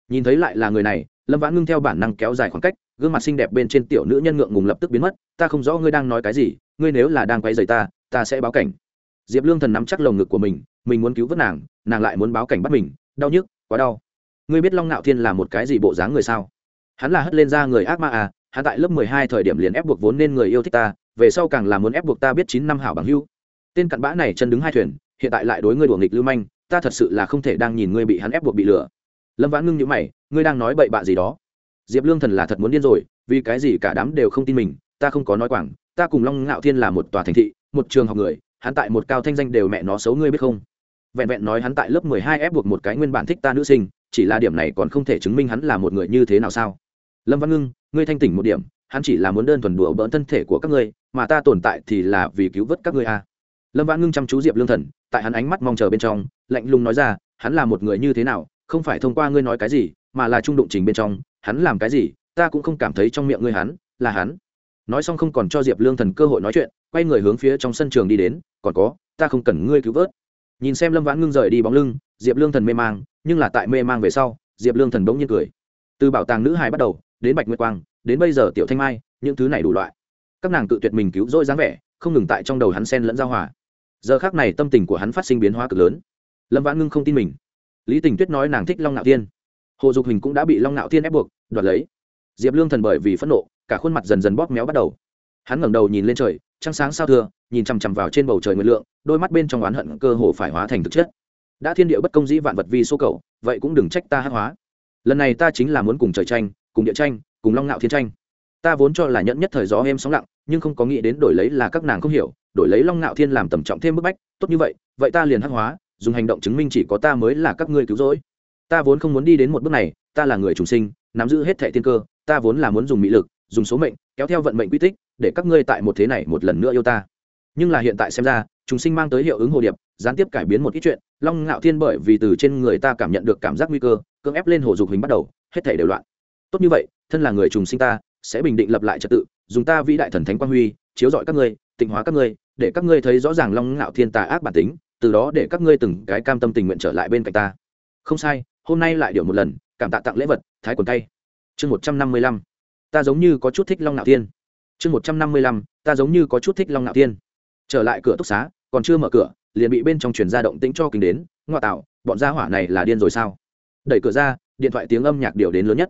A: Nhìn thấy lại là người này, lâm vãn ngưng theo bản năng kéo dài khoảng cách, gương mặt xinh đẹp bên trên tiểu nữ nhân ngượng ngùng lập tức biến mất, ta không rõ ngươi đang nói cái gì, ngươi nếu là đang quay dày ta ta sẽ báo cảnh. Diệp lương thần nắm chắc lồng ngực của mình mình muốn cứu vớt nàng nàng lại muốn báo cảnh bắt mình, đau nhức, quá đau ngươi biết long ngạo thiên là một cái gì bộ dáng người sao? Hắn là hất lên ra người ác ma à hắn tại lớp mười hai thời điểm liền ép buộc vốn nên người yêu thích ta, về sau càng là muốn ép buộc ta biết chín năm hảo bằng hưu tên cặn bã này chân đứng hai thuyền, hiện tại lại đối ngươi đuổi nghịch lưu manh, ta thật sự là không thể đang nhìn ngươi bị hắn ép buộc bị lừa. Lâm vãn ngưng nhữ mày, ngươi đang nói bậy bạ gì đó? Diệp lương thần là thật muốn điên rồi, vì cái gì cả đám đều không tin mình, ta không có nói quảng, ta cùng long ngạo thiên là một tòa thành thị, một trường học người, hắn tại một cao thanh danh đều mẹ nó xấu ngươi biết không? Vẹn vẹn nói hắn tại lớp mười hai ép buộc một cái nguyên bản thích ta nữ sinh chỉ là điểm này còn không thể chứng minh hắn là một người như thế nào sao? Lâm văn ngưng, ngươi thanh tỉnh một điểm, hắn chỉ là muốn đơn thuần đùa bỡn thân thể của các ngươi, mà ta tồn tại thì là vì cứu vớt các ngươi à. lâm văn ngưng chăm chú diệp lương thần, tại hắn ánh mắt mong chờ bên trong, lạnh lùng nói ra, hắn là một người như thế nào, không phải thông qua ngươi nói cái gì, mà là trung đụng trình bên trong, hắn làm cái gì, ta cũng không cảm thấy trong miệng ngươi hắn, là hắn. Nói xong không còn cho diệp lương thần cơ hội nói chuyện, quay người hướng phía trong sân trường đi đến, còn có, ta không cần ngươi cứu vớt. Nhìn xem lâm vãn ngưng rời đi bóng lưng, diệp lương thần mê mang nhưng là tại mê mang về sau, diệp lương thần bỗng nhiên cười. Từ bảo tàng nữ hài bắt đầu, đến bạch nguyệt quang, đến bây giờ tiểu thanh mai, những thứ này đủ loại. Các nàng cự tuyệt mình cứu rỗi dáng vẻ, không ngừng tại trong đầu hắn sen lẫn giao hòa. Giờ khác này tâm tình của hắn phát sinh biến hóa cực lớn. Lâm vãn ngưng không tin mình. Lý tình tuyết nói nàng thích long ngạo tiên hồ dục hình cũng đã bị long ngạo tiên ép buộc, đoạt lấy. Diệp lương thần bởi vì phẫn nộ, cả khuôn mặt dần dần bóp méo bắt đầu. Hắn ngẩng đầu nhìn lên trời, trăng sáng sao thưa, nhìn chằm chằm vào trên bầu trời nguyệt lượng, đôi mắt bên trong oán hận cơ hồ phải hóa thành thực chất đã thiên địa bất công dĩ vạn vật vi số cầu, vậy cũng đừng trách ta hát hóa. Lần này ta chính là muốn cùng trời tranh, cùng địa tranh, cùng long ngạo thiên tranh. Ta vốn cho là nhẫn nhất thời gió em sóng lặng, nhưng không có nghĩ đến đổi lấy là các nàng không hiểu, đổi lấy long ngạo thiên làm tầm trọng thêm bức bách, tốt như vậy vậy ta liền hát hóa, dùng hành động chứng minh chỉ có ta mới là các ngươi cứu rỗi. Ta vốn không muốn đi đến một bước này, ta là người trùng sinh, nắm giữ hết thẻ tiên cơ, ta vốn là muốn dùng mỹ lực, dùng số mệnh, kéo theo vận mệnh quy tích, để các ngươi tại một thế này một lần nữa yêu ta. Nhưng là hiện tại xem ra chúng sinh mang tới hiệu ứng hồ điệp gián tiếp cải biến một ít chuyện, long ngạo thiên bởi vì từ trên người ta cảm nhận được cảm giác nguy cơ, cưỡng ép lên hồ dục hình bắt đầu, hết thể đều loạn. Tốt như vậy, thân là người trùng sinh ta, sẽ bình định lập lại trật tự, dùng ta vĩ đại thần thánh quang huy, chiếu rọi các ngươi, tịnh hóa các ngươi, để các ngươi thấy rõ ràng long ngạo thiên tà ác bản tính, từ đó để các ngươi từng cái cam tâm tình nguyện trở lại bên cạnh ta. Không sai, hôm nay lại điều một lần, cảm tạ tặng lễ vật, thái quần tay chương một trăm năm mươi lăm. Ta giống như có chút thích long ngạo thiên. Chương một trăm năm mươi lăm, ta giống như có chút thích long ngạo thiên. Trở lại cửa túc xá, còn chưa mở cửa liền bị bên trong truyền ra động tĩnh cho kính đến ngoại tạo, bọn gia hỏa này là điên rồi sao? Đẩy cửa ra, điện thoại tiếng âm nhạc điều đến lớn nhất.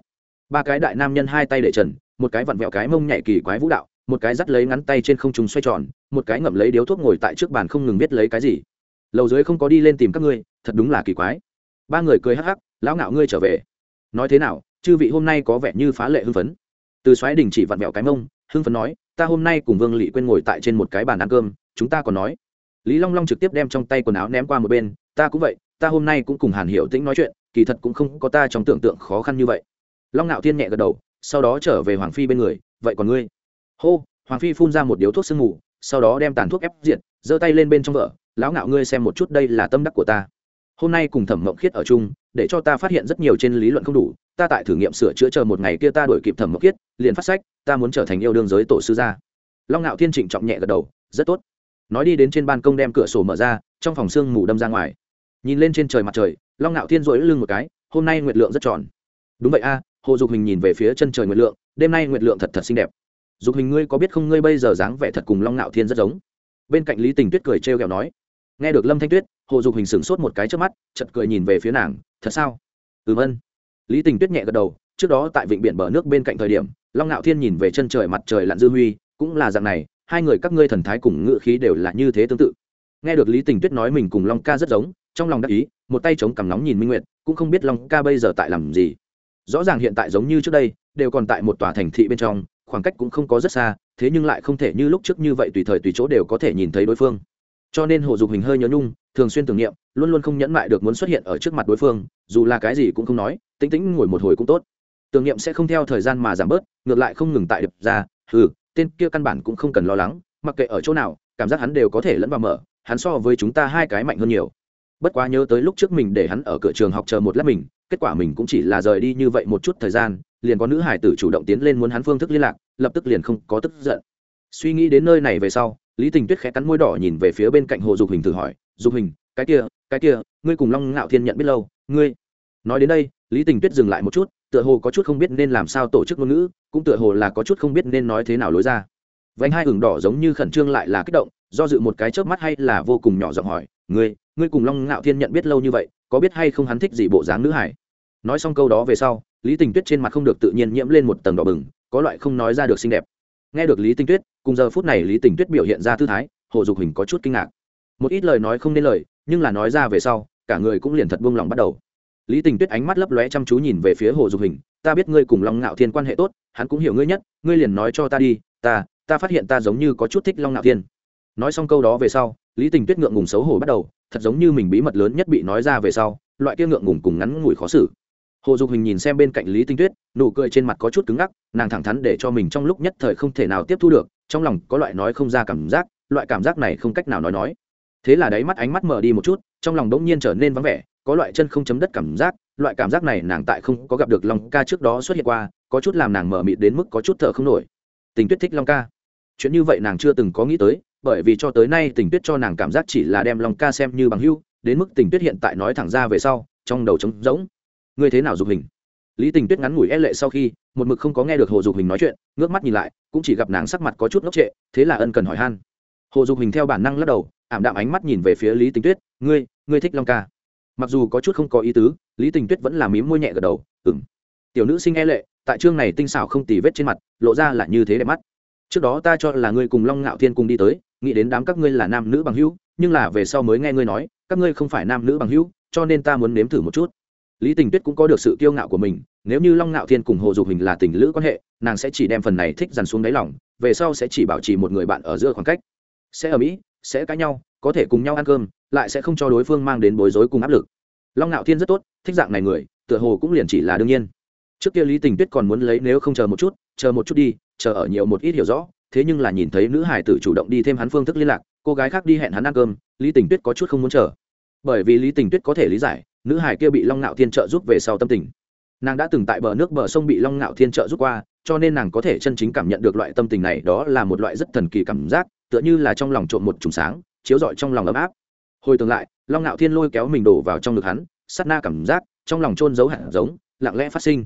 A: Ba cái đại nam nhân hai tay để trần, một cái vặn vẹo cái mông nhảy kỳ quái vũ đạo, một cái dắt lấy ngắn tay trên không trung xoay tròn, một cái ngậm lấy điếu thuốc ngồi tại trước bàn không ngừng biết lấy cái gì. Lầu dưới không có đi lên tìm các ngươi, thật đúng là kỳ quái. Ba người cười hắc hắc, lão ngạo ngươi trở về. Nói thế nào, chư vị hôm nay có vẻ như phá lệ hưng phấn. Từ xoáy đình chỉ vặn vẹo cái mông, hưng phấn nói, ta hôm nay cùng vương lỵ quên ngồi tại trên một cái bàn ăn cơm, chúng ta còn nói lý long long trực tiếp đem trong tay quần áo ném qua một bên ta cũng vậy ta hôm nay cũng cùng hàn hiểu tĩnh nói chuyện kỳ thật cũng không có ta trong tưởng tượng khó khăn như vậy. Long ngạo thiên nhẹ gật đầu sau đó trở về hoàng phi bên người vậy còn ngươi? Hô! Hoàng phi phun ra một điếu thuốc sương mù sau đó đem tàn thuốc ép diện, giơ tay lên bên trong vợ lão ngạo ngươi xem một chút đây là tâm đắc của ta. Hôm nay cùng thẩm mộng khiết ở chung để cho ta phát hiện rất nhiều trên lý luận không đủ ta tại thử nghiệm sửa chữa chờ một ngày kia ta đổi kịp thẩm mộng khiết liền phát sách ta muốn trở thành yêu đương giới tổ sư gia. Long ngạo thiên trịnh trọng nhẹ gật đầu rất tốt nói đi đến trên ban công đem cửa sổ mở ra, trong phòng sương mù đâm ra ngoài. Nhìn lên trên trời mặt trời, long ngạo thiên rỗi lưng một cái, hôm nay nguyệt lượng rất tròn. Đúng vậy a, hồ dục hình nhìn về phía chân trời nguyệt lượng, đêm nay nguyệt lượng thật thật xinh đẹp. Dục hình ngươi có biết không, ngươi bây giờ dáng vẻ thật cùng long ngạo thiên rất giống. Bên cạnh lý tình tuyết cười trêu ghẹo nói. Nghe được lâm thanh tuyết, hồ dục hình sửng sốt một cái trước mắt chật cười nhìn về phía nàng, thật sao? Ừm ân lý tình tuyết nhẹ gật đầu, trước đó tại vịnh biển bờ nước bên cạnh thời điểm, long ngạo thiên nhìn về chân trời mặt trời lặn dư huy, cũng là dạng này hai người các ngươi thần thái cùng ngựa khí đều là như thế tương tự. Nghe được lý tình tuyết nói mình cùng long ca rất giống, trong lòng đắc ý, một tay chống cằm nóng nhìn minh nguyệt, cũng không biết long ca bây giờ tại làm gì. Rõ ràng hiện tại giống như trước đây, đều còn tại một tòa thành thị bên trong, khoảng cách cũng không có rất xa, thế nhưng lại không thể như lúc trước như vậy tùy thời tùy chỗ đều có thể nhìn thấy đối phương. Cho nên hồ dục hình hơi nhớ nhung, thường xuyên tưởng niệm, luôn luôn không nhẫn mại được muốn xuất hiện ở trước mặt đối phương, dù là cái gì cũng không nói tính tính ngồi một hồi cũng tốt. Tưởng niệm sẽ không theo thời gian mà giảm bớt, ngược lại không ngừng tại đập ra ừ tên kia căn bản cũng không cần lo lắng, mặc kệ ở chỗ nào, cảm giác hắn đều có thể lẫn vào mở, hắn so với chúng ta hai cái mạnh hơn nhiều. Bất quá nhớ tới lúc trước mình để hắn ở cửa trường học chờ một lát mình, kết quả mình cũng chỉ là rời đi như vậy một chút thời gian, liền có nữ hải tử chủ động tiến lên muốn hắn phương thức liên lạc, lập tức liền không có tức giận. Suy nghĩ đến nơi này về sau, lý tình tuyết khẽ cắn môi đỏ nhìn về phía bên cạnh hồ dục hình thử hỏi, dục hình, cái kia cái kia, ngươi cùng long ngạo thiên nhận biết lâu, ngươi? Nói đến đây, lý tình tuyết dừng lại một chút, tựa hồ có chút không biết nên làm sao tổ chức ngôn ngữ cũng tựa hồ là có chút không biết nên nói thế nào lối ra. Vánh hai ửng đỏ giống như khẩn trương lại là kích động, do dự một cái chớp mắt hay là vô cùng nhỏ giọng hỏi, ngươi ngươi cùng long ngạo thiên nhận biết lâu như vậy, có biết hay không hắn thích gì bộ dáng nữ hải? Nói xong câu đó về sau, lý tình tuyết trên mặt không được tự nhiên nhiễm lên một tầng đỏ bừng, có loại không nói ra được xinh đẹp. Nghe được lý tình tuyết, cùng giờ phút này lý tình tuyết biểu hiện ra tư thái, hồ dục hình có chút kinh ngạc. Một ít lời nói không nên lời, nhưng là nói ra về sau, cả người cũng liền thật buông lòng bắt đầu. Lý tình tuyết ánh mắt lấp lóe chăm chú nhìn về phía hồ dục hình ta biết ngươi cùng long ngạo thiên quan hệ tốt hắn cũng hiểu ngươi nhất, ngươi liền nói cho ta đi, ta ta phát hiện ta giống như có chút thích long ngạo thiên. Nói xong câu đó về sau, lý tình tuyết ngượng ngùng xấu hổ bắt đầu, thật giống như mình bí mật lớn nhất bị nói ra về sau, loại kia ngượng ngùng cùng ngắn ngủi khó xử. Hồ dục hình nhìn xem bên cạnh lý tinh tuyết, nụ cười trên mặt có chút cứng ngắc, nàng thẳng thắn để cho mình trong lúc nhất thời không thể nào tiếp thu được, trong lòng có loại nói không ra cảm giác, loại cảm giác này không cách nào nói nói. Thế là đáy mắt ánh mắt mở đi một chút, trong lòng đống nhiên trở nên vắng vẻ, có loại chân không chấm đất cảm giác, loại cảm giác này nàng tại không có gặp được long ca trước đó xuất hiện qua có chút làm nàng mở mịt đến mức có chút thở không nổi. Tình tuyết thích long ca. Chuyện như vậy nàng chưa từng có nghĩ tới, bởi vì cho tới nay tình tuyết cho nàng cảm giác chỉ là đem long ca xem như bằng hưu đến mức tình tuyết hiện tại nói thẳng ra về sau, trong đầu trống rỗng. Ngươi thế nào dục hình? Lý tình tuyết ngắn ngủi e lệ sau khi, một mực không có nghe được hồ dục hình nói chuyện, ngước mắt nhìn lại, cũng chỉ gặp nàng sắc mặt có chút ngốc trệ, thế là ân cần hỏi han. Hồ dục hình theo bản năng lắc đầu, ảm đạm ánh mắt nhìn về phía lý tình tuyết, ngươi ngươi thích long ca? Mặc dù có chút không có ý tứ, lý tình tuyết vẫn là mím môi nhẹ gật đầu ừng tiểu nữ sinh e lệ, tại chương này tinh xảo không tì vết trên mặt, lộ ra là như thế đẹp mắt. Trước đó ta cho là ngươi cùng long ngạo thiên cùng đi tới, nghĩ đến đám các ngươi là nam nữ bằng hữu, nhưng là về sau mới nghe ngươi nói, các ngươi không phải nam nữ bằng hữu, cho nên ta muốn nếm thử một chút. Lý tình tuyết cũng có được sự kiêu ngạo của mình, nếu như long ngạo thiên cùng hồ dục hình là tình lữ quan hệ, nàng sẽ chỉ đem phần này thích dằn xuống đáy lòng, về sau sẽ chỉ bảo trì một người bạn ở giữa khoảng cách. Sẽ ở mỹ, sẽ cãi nhau, có thể cùng nhau ăn cơm, lại sẽ không cho đối phương mang đến bối rối cùng áp lực. Long ngạo thiên rất tốt, thích dạng này người, tựa hồ cũng liền chỉ là đương nhiên trước kia lý tình tuyết còn muốn lấy nếu không chờ một chút, chờ một chút đi, chờ ở nhiều một ít hiểu rõ, thế nhưng là nhìn thấy nữ hải tử chủ động đi thêm hắn phương thức liên lạc, cô gái khác đi hẹn hắn ăn cơm, lý tình tuyết có chút không muốn chờ. Bởi vì lý tình tuyết có thể lý giải, nữ hải kia bị long ngạo thiên trợ giúp về sau tâm tình. Nàng đã từng tại bờ nước bờ sông bị long ngạo thiên trợ giúp qua, cho nên nàng có thể chân chính cảm nhận được loại tâm tình này, đó là một loại rất thần kỳ cảm giác, tựa như là trong lòng trộm một trùng sáng, chiếu rọi trong lòng ấm áp. Hồi tương lại, long ngạo thiên lôi kéo mình đổ vào trong ngực hắn, sát na cảm giác, trong lòng trôn giấu hạt giống, lặng lẽ phát sinh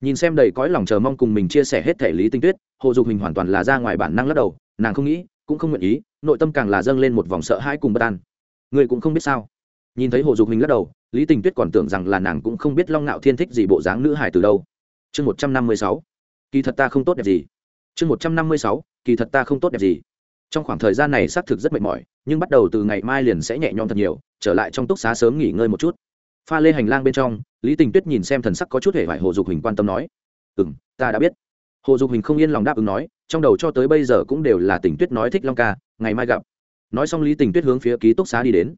A: nhìn xem đầy cõi lòng chờ mong cùng mình chia sẻ hết thể lý tinh tuyết, hồ dục hình hoàn toàn là ra ngoài bản năng lắc đầu, nàng không nghĩ, cũng không nguyện ý, nội tâm càng là dâng lên một vòng sợ hãi cùng bất an. Người cũng không biết sao. Nhìn thấy hồ dục hình lắc đầu, lý tình tuyết còn tưởng rằng là nàng cũng không biết long ngạo thiên thích gì bộ dáng nữ hải từ đâu. Chương một trăm năm mươi sáu. Kỳ thật ta không tốt đẹp gì. Chương một trăm năm mươi sáu. Kỳ thật ta không tốt đẹp gì. Trong khoảng thời gian này xác thực rất mệt mỏi, nhưng bắt đầu từ ngày mai liền sẽ nhẹ nhõm thật nhiều, trở lại trong túc xá sớm nghỉ ngơi một chút pha lê hành lang bên trong, lý tình tuyết nhìn xem thần sắc có chút hề vải hồ dục hình quan tâm nói ừ m ta đã biết. Hồ dục hình không yên lòng đáp ứng nói, trong đầu cho tới bây giờ cũng đều là tình tuyết nói thích long ca, ngày mai gặp. Nói xong lý tình tuyết hướng phía ký túc xá đi đến.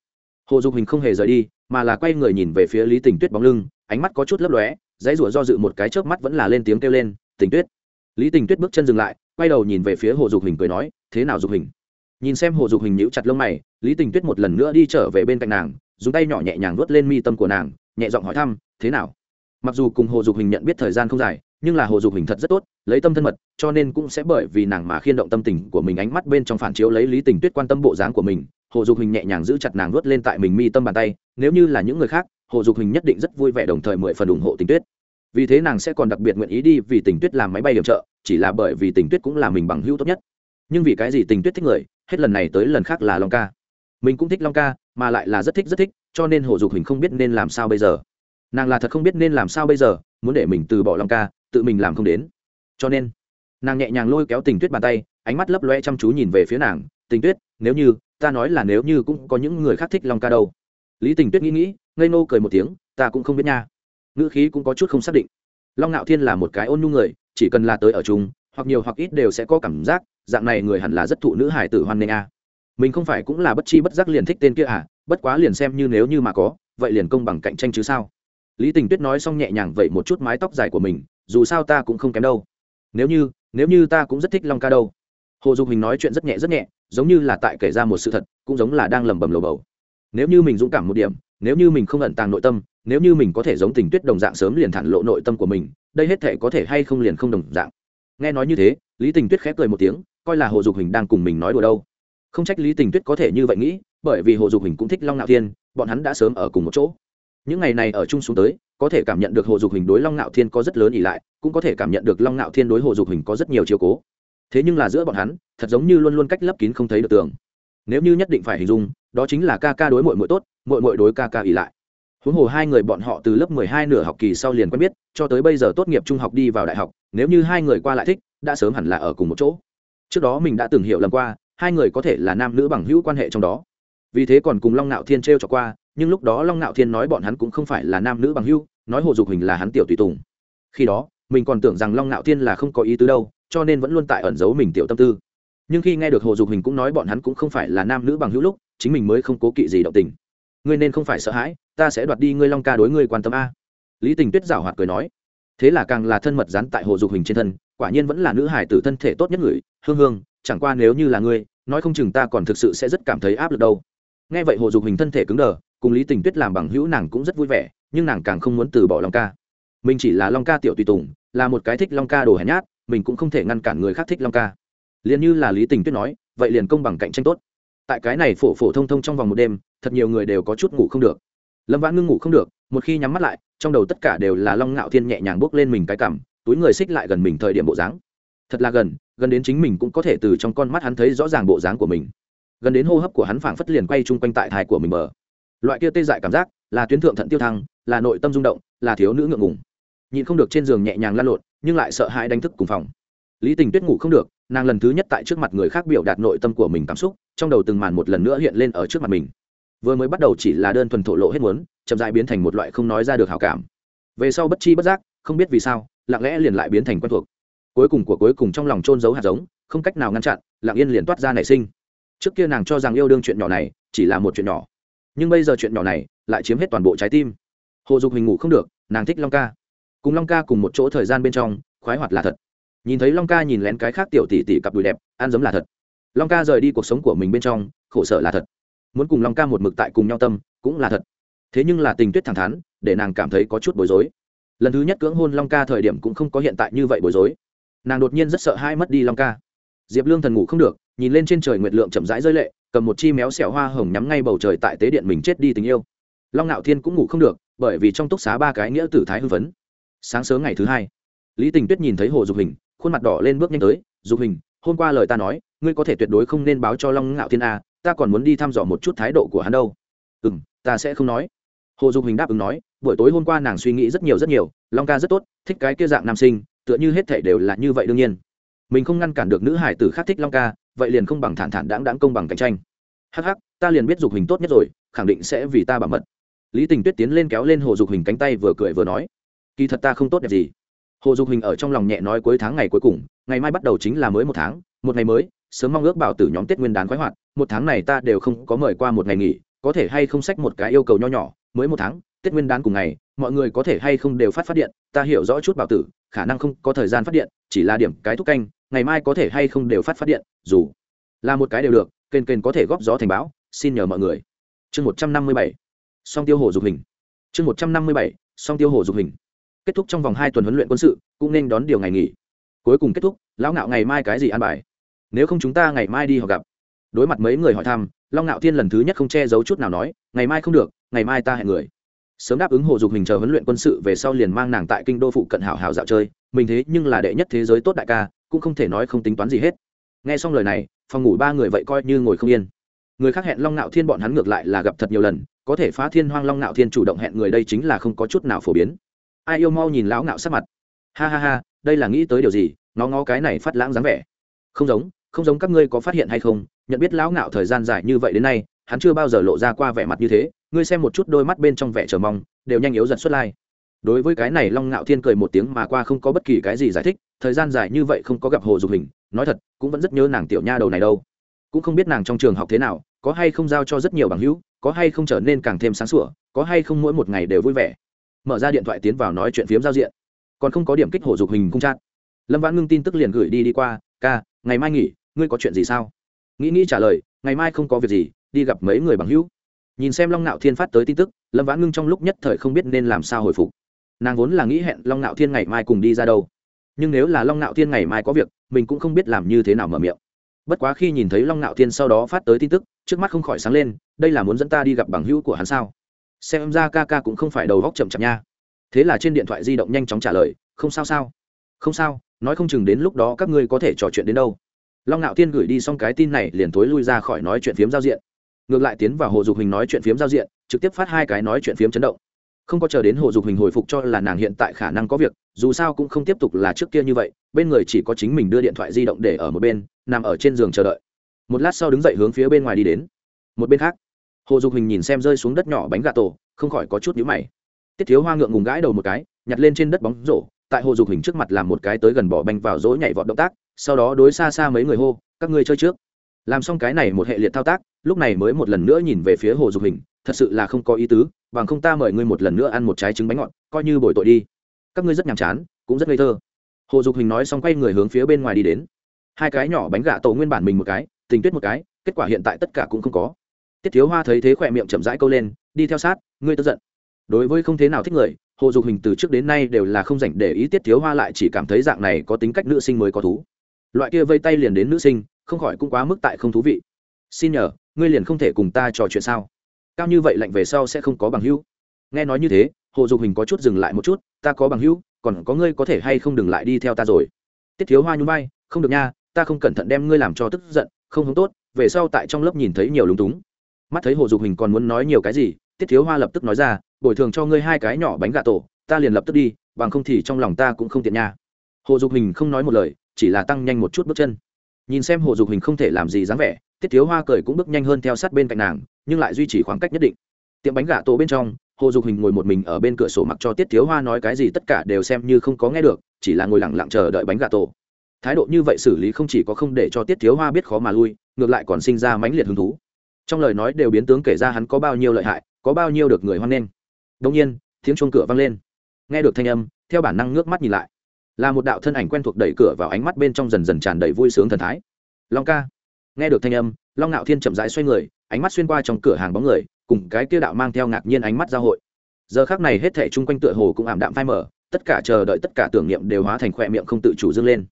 A: Hồ dục hình không hề rời đi, mà là quay người nhìn về phía lý tình tuyết bóng lưng, ánh mắt có chút lấp lóe, dãy rủa do dự một cái chớp mắt vẫn là lên tiếng kêu lên, tình tuyết. Lý tình tuyết bước chân dừng lại, quay đầu nhìn về phía hồ dục hình cười nói, thế nào dục hình? Nhìn xem hồ dục hình nhíu chặt lông mày, lý tình tuyết một lần nữa đi trở về bên cạnh nàng dùng tay nhỏ nhẹ nhàng vuốt lên mi tâm của nàng, nhẹ giọng hỏi thăm, thế nào? Mặc dù cùng hồ dục hình nhận biết thời gian không dài, nhưng là hồ dục hình thật rất tốt, lấy tâm thân mật, cho nên cũng sẽ bởi vì nàng mà khiên động tâm tình của mình ánh mắt bên trong phản chiếu lấy lý tình tuyết quan tâm bộ dáng của mình. Hồ dục hình nhẹ nhàng giữ chặt nàng vuốt lên tại mình mi tâm bàn tay, nếu như là những người khác, hồ dục hình nhất định rất vui vẻ đồng thời mười phần ủng hộ tình tuyết. Vì thế nàng sẽ còn đặc biệt nguyện ý đi vì tình tuyết làm máy bay điểm trợ, chỉ là bởi vì tình tuyết cũng là mình bằng hữu tốt nhất. Nhưng vì cái gì tình tuyết thích người, hết lần này tới lần khác là long ca. Mình cũng thích long ca mà lại là rất thích rất thích, cho nên hồ dục hình không biết nên làm sao bây giờ. Nàng là thật không biết nên làm sao bây giờ, muốn để mình từ bỏ long ca, tự mình làm không đến. Cho nên, nàng nhẹ nhàng lôi kéo tình tuyết bàn tay, ánh mắt lấp loe chăm chú nhìn về phía nàng. Tình tuyết, nếu như, ta nói là nếu như cũng có những người khác thích long ca đâu. Lý tình tuyết nghĩ nghĩ, ngây nô cười một tiếng, ta cũng không biết nha. Ngữ khí cũng có chút không xác định. Long ngạo thiên là một cái ôn nhu người, chỉ cần là tới ở chung, hoặc nhiều hoặc ít đều sẽ có cảm giác, dạng này người hẳn là rất thụ nữ hải tử hoan nghênh a mình không phải cũng là bất chi bất giác liền thích tên kia à? Bất quá liền xem như nếu như mà có, vậy liền công bằng cạnh tranh chứ sao? Lý tình tuyết nói xong nhẹ nhàng vậy một chút mái tóc dài của mình, dù sao ta cũng không kém đâu. Nếu như nếu như ta cũng rất thích long ca đâu. Hồ dục hình nói chuyện rất nhẹ rất nhẹ, giống như là tại kể ra một sự thật, cũng giống là đang lẩm bẩm lầu bầu. Nếu như mình dũng cảm một điểm, nếu như mình không ẩn tàng nội tâm, nếu như mình có thể giống tình tuyết đồng dạng sớm liền thản lộ nội tâm của mình, đây hết thể có thể hay không liền không đồng dạng. Nghe nói như thế, lý tình tuyết khép cười một tiếng, coi là hồ dục hình đang cùng mình nói đùa đâu không trách lý tình tuyết có thể như vậy nghĩ, bởi vì hồ dục hình cũng thích long ngạo thiên, bọn hắn đã sớm ở cùng một chỗ. Những ngày này ở chung xuống tới, có thể cảm nhận được hồ dục hình đối long ngạo thiên có rất lớn ỉ lại, cũng có thể cảm nhận được long ngạo thiên đối hồ dục hình có rất nhiều chiều cố. Thế nhưng là giữa bọn hắn, thật giống như luôn luôn cách lấp kín không thấy được tường. Nếu như nhất định phải hình dung, đó chính là ca ca đối mội mội tốt mội mội đối ca ca ỉ lại. Huống hồ hai người bọn họ từ lớp mười hai nửa học kỳ sau liền quen biết, cho tới bây giờ tốt nghiệp trung học đi vào đại học, nếu như hai người qua lại thích, đã sớm hẳn là ở cùng một chỗ. Trước đó mình đã từng hiểu lầm qua hai người có thể là nam nữ bằng hữu quan hệ trong đó. Vì thế còn cùng long nạo thiên t r e o cho qua, nhưng lúc đó long nạo thiên nói bọn hắn cũng không phải là nam nữ bằng hữu, nói hồ dục hình là hắn tiểu tùy tùng. Khi đó, mình còn tưởng rằng long nạo thiên là không có ý tứ đâu, cho nên vẫn luôn tại ẩn giấu mình tiểu tâm tư. Nhưng khi nghe được hồ dục hình cũng nói bọn hắn cũng không phải là nam nữ bằng hữu lúc, chính mình mới không cố kỵ gì động tình. Ngươi nên không phải sợ hãi, ta sẽ đoạt đi ngươi long ca đối ngươi quan tâm a. Lý tình tuyết giảo hoạt cười nói. Thế là càng là thân mật dán tại hồ dục hình trên thân, quả nhiên vẫn là nữ hải tử thân thể tốt nhất người, hương hương chẳng qua nếu như là ngươi, nói không chừng ta còn thực sự sẽ rất cảm thấy áp lực đâu. Nghe vậy hồ dục hình thân thể cứng đờ, cùng lý tình tuyết làm bằng hữu nàng cũng rất vui vẻ, nhưng nàng càng không muốn từ bỏ long ca. Mình chỉ là long ca tiểu tùy tùng, là một cái thích long ca đồ hèn nhát, mình cũng không thể ngăn cản người khác thích long ca. Liền như là lý tình tuyết nói, vậy liền công bằng cạnh tranh tốt. Tại cái này phổ phổ thông thông trong vòng một đêm, thật nhiều người đều có chút ngủ không được. Lâm vãn ngưng ngủ không được, một khi nhắm mắt lại, trong đầu tất cả đều là long ngạo thiên nhẹ nhàng bước lên mình cái cằm, túi người xích lại gần mình thời điểm bộ dáng. Thật là gần gần đến chính mình cũng có thể từ trong con mắt hắn thấy rõ ràng bộ dáng của mình. Gần đến hô hấp của hắn phảng phất liền quay chung quanh tại thai của mình mở. loại kia tê dại cảm giác, là tuyến thượng thận tiêu thăng, là nội tâm rung động, là thiếu nữ ngượng ngùng. Nhìn không được trên giường nhẹ nhàng lăn lộn, nhưng lại sợ hãi đánh thức cùng phòng. Lý tình tuyết ngủ không được, nàng lần thứ nhất tại trước mặt người khác biểu đạt nội tâm của mình cảm xúc, trong đầu từng màn một lần nữa hiện lên ở trước mặt mình. Vừa mới bắt đầu chỉ là đơn thuần thổ lộ hết muốn, chậm dại biến thành một loại không nói ra được hào cảm. Về sau bất chi bất giác, không biết vì sao, lặng lẽ liền lại biến thành quen thuộc cuối cùng của cuối cùng trong lòng trôn giấu hạt giống, không cách nào ngăn chặn, lặng yên liền toát ra nảy sinh. Trước kia nàng cho rằng yêu đương chuyện nhỏ này chỉ là một chuyện nhỏ, nhưng bây giờ chuyện nhỏ này lại chiếm hết toàn bộ trái tim. Hồ dục hình ngủ không được, nàng thích long ca. Cùng long ca cùng một chỗ thời gian bên trong, khoái hoạt là thật. Nhìn thấy long ca nhìn lén cái khác tiểu tỷ tỷ cặp đùi đẹp, ăn giống là thật. Long ca rời đi cuộc sống của mình bên trong, khổ sở là thật. Muốn cùng long ca một mực tại cùng nhau tâm, cũng là thật. Thế nhưng là tình tuyết thẳng thắn, để nàng cảm thấy có chút bối rối. Lần thứ nhất cưỡng hôn long ca thời điểm cũng không có hiện tại như vậy bối rối nàng đột nhiên rất sợ hai mất đi long ca. Diệp lương thần ngủ không được, nhìn lên trên trời nguyệt lượng chậm rãi rơi lệ, cầm một chi méo xẻo hoa hồng nhắm ngay bầu trời tại tế điện mình chết đi tình yêu. Long ngạo thiên cũng ngủ không được, bởi vì trong túc xá ba cái nghĩa tử thái hư vấn. sáng sớm ngày thứ hai, lý tình tuyết nhìn thấy hồ dục hình, khuôn mặt đỏ lên bước nhanh tới, dục hình, hôm qua lời ta nói, ngươi có thể tuyệt đối không nên báo cho long ngạo thiên a, ta còn muốn đi thăm dò một chút thái độ của hắn đâu. Ừ m ta sẽ không nói. Hồ dục hình đáp ứng nói, buổi tối hôm qua nàng suy nghĩ rất nhiều rất nhiều, long ca rất tốt, thích cái kia dạng nam sinh tựa như hết thể đều là như vậy đương nhiên. Mình không ngăn cản được nữ hải tử khác thích long ca, vậy liền không bằng thản thản đáng đáng công bằng cạnh tranh. Hắc hắc, ta liền biết dục hình tốt nhất rồi, khẳng định sẽ vì ta bảo mật. Lý tình tuyết tiến lên kéo lên hồ dục hình cánh tay vừa cười vừa nói, kỳ thật ta không tốt đẹp gì. Hồ dục hình ở trong lòng nhẹ nói cuối tháng ngày cuối cùng, ngày mai bắt đầu chính là mới một tháng, một ngày mới, sớm mong ước bảo tử nhóm tết nguyên đán khoái hoạt, một tháng này ta đều không có mời qua một ngày nghỉ, có thể hay không sách một cái yêu cầu nho nhỏ, mới một tháng tết nguyên đán cùng ngày, mọi người có thể hay không đều phát phát điện, ta hiểu rõ chút bảo tử, khả năng không có thời gian phát điện, chỉ là điểm cái thúc canh, ngày mai có thể hay không đều phát phát điện, dù là một cái đều được kênh kênh có thể góp gió thành báo xin nhờ mọi người. Chương một trăm năm mươi bảy, song tiêu hồ dục hình. Chương một trăm năm mươi bảy, song tiêu hồ dục hình. Kết thúc trong vòng hai tuần huấn luyện quân sự, cũng nên đón điều ngày nghỉ. Cuối cùng kết thúc, lão ngạo ngày mai cái gì ăn bài? Nếu không chúng ta ngày mai đi họ gặp. Đối mặt mấy người hỏi thăm, long ngạo thiên lần thứ nhất không che giấu chút nào nói, ngày mai không được, ngày mai ta hẹn người sớm đáp ứng hồ dục hình chờ huấn luyện quân sự về sau liền mang nàng tại kinh đô phụ cận hảo hảo dạo chơi, mình thế nhưng là đệ nhất thế giới tốt đại ca, cũng không thể nói không tính toán gì hết. Nghe xong lời này, phòng ngủ ba người vậy coi như ngồi không yên. Người khác hẹn long nạo thiên bọn hắn ngược lại là gặp thật nhiều lần, có thể phá thiên hoang long nạo thiên chủ động hẹn người đây chính là không có chút nào phổ biến. Ai yêu mau nhìn lão ngạo sắc mặt. Ha ha ha, đây là nghĩ tới điều gì nó ngó cái này phát lãng dáng vẻ. Không giống không giống các ngươi có phát hiện hay không, nhận biết lão ngạo thời gian dài như vậy đến nay, hắn chưa bao giờ lộ ra qua vẻ mặt như thế ngươi xem một chút đôi mắt bên trong vẻ chờ mong, đều nhanh yếu giật xuất lai. Đối với cái này long ngạo thiên cười một tiếng mà qua không có bất kỳ cái gì giải thích, thời gian dài như vậy không có gặp hồ dục hình, nói thật, cũng vẫn rất nhớ nàng tiểu nha đầu này đâu. Cũng không biết nàng trong trường học thế nào, có hay không giao cho rất nhiều bằng hữu, có hay không trở nên càng thêm sáng sủa, có hay không mỗi một ngày đều vui vẻ. Mở ra điện thoại tiến vào nói chuyện phiếm giao diện. Còn không có điểm kích hồ dục hình cung trát lâm vãn ngưng tin tức liền gửi đi đi qua, ca, ngày mai nghỉ, ngươi có chuyện gì sao? Nghĩ nghĩ trả lời, ngày mai không có việc gì, đi gặp mấy người bằng hữu nhìn xem long nạo thiên phát tới tin tức, lâm vãn ngưng trong lúc nhất thời không biết nên làm sao hồi phục. Nàng vốn là nghĩ hẹn long nạo thiên ngày mai cùng đi ra đâu. Nhưng nếu là long nạo thiên ngày mai có việc, mình cũng không biết làm như thế nào mở miệng. Bất quá khi nhìn thấy long nạo thiên sau đó phát tới tin tức, trước mắt không khỏi sáng lên, đây là muốn dẫn ta đi gặp bằng hữu của hắn sao? Xem ra ca ca cũng không phải đầu góc chậm chạp nha. Thế là trên điện thoại di động nhanh chóng trả lời, không sao sao? Không sao, nói không chừng đến lúc đó các ngươi có thể trò chuyện đến đâu. Long ngạo thiên gửi đi xong cái tin này liền thối lui ra khỏi nói chuyện phiếm giao diện ngược lại tiến vào hồ dục hình nói chuyện phiếm giao diện, trực tiếp phát hai cái nói chuyện phiếm chấn động. Không có chờ đến hồ dục hình hồi phục cho là nàng hiện tại khả năng có việc, dù sao cũng không tiếp tục là trước kia như vậy, bên người chỉ có chính mình đưa điện thoại di động để ở một bên, nằm ở trên giường chờ đợi. Một lát sau đứng dậy hướng phía bên ngoài đi đến. Một bên khác, hồ dục hình nhìn xem rơi xuống đất nhỏ bánh gà tổ, không khỏi có chút nhíu mày. Tiết thiếu hoa ngượng ngùng gãi đầu một cái, nhặt lên trên đất bóng rổ, tại hồ dục hình trước mặt làm một cái tới gần bỏ banh vào dỗ nhảy vọt động tác, sau đó đối xa xa mấy người hô, các ngươi chơi trước làm xong cái này một hệ liệt thao tác, lúc này mới một lần nữa nhìn về phía hồ dục hình, thật sự là không có ý tứ, bằng không ta mời ngươi một lần nữa ăn một trái trứng bánh ngọt, coi như bồi tội đi. Các ngươi rất nhàm chán, cũng rất ngây thơ. Hồ dục hình nói xong quay người hướng phía bên ngoài đi đến. Hai cái nhỏ bánh gà tổ nguyên bản mình một cái, tình tuyết một cái, kết quả hiện tại tất cả cũng không có. Tiết thiếu hoa thấy thế khỏe miệng chậm rãi câu lên, đi theo sát, ngươi tức giận. Đối với không thế nào thích người, hồ dục hình từ trước đến nay đều là không dành để ý tiết thiếu hoa lại chỉ cảm thấy dạng này có tính cách nữ sinh mới có thú. Loại kia vây tay liền đến nữ sinh không khỏi cũng quá mức tại không thú vị. Xin nhờ, ngươi liền không thể cùng ta trò chuyện sao? Cao như vậy lạnh về sau sẽ không có bằng hữu. Nghe nói như thế, hồ dục hình có chút dừng lại một chút, ta có bằng hữu, còn có ngươi có thể hay không đừng lại đi theo ta rồi? Tiết thiếu hoa nhún vai, không được nha, ta không cẩn thận đem ngươi làm cho tức giận, không không tốt, về sau tại trong lớp nhìn thấy nhiều lúng túng. Mắt thấy hồ dục hình còn muốn nói nhiều cái gì, tiết thiếu hoa lập tức nói ra, bồi thường cho ngươi hai cái nhỏ bánh gà tổ, ta liền lập tức đi, bằng không thì trong lòng ta cũng không tiện nha. Hồ dục hình không nói một lời, chỉ là tăng nhanh một chút bước chân nhìn xem hồ dục hình không thể làm gì dáng vẻ, tiết thiếu hoa cười cũng bước nhanh hơn theo sát bên cạnh nàng, nhưng lại duy trì khoảng cách nhất định. Tiệm bánh gà tổ bên trong, hồ dục hình ngồi một mình ở bên cửa sổ mặc cho tiết thiếu hoa nói cái gì tất cả đều xem như không có nghe được, chỉ là ngồi lặng lặng chờ đợi bánh gà tổ. Thái độ như vậy xử lý không chỉ có không để cho tiết thiếu hoa biết khó mà lui, ngược lại còn sinh ra mãnh liệt hứng thú. Trong lời nói đều biến tướng kể ra hắn có bao nhiêu lợi hại, có bao nhiêu được người hoan nghênh. Đông nhiên, tiếng chuông cửa vang lên. Nghe được thanh âm, theo bản năng nước mắt nhìn lại là một đạo thân ảnh quen thuộc đẩy cửa vào ánh mắt bên trong dần dần tràn đầy vui sướng thần thái. Long ca. Nghe được thanh âm, long ngạo thiên chậm rãi xoay người, ánh mắt xuyên qua trong cửa hàng bóng người, cùng cái kia đạo mang theo ngạc nhiên ánh mắt giao hội. Giờ khác này hết thể chung quanh tựa hồ cũng ảm đạm phai mở tất cả chờ đợi tất cả tưởng niệm đều hóa thành khoe miệng không tự chủ dâng lên.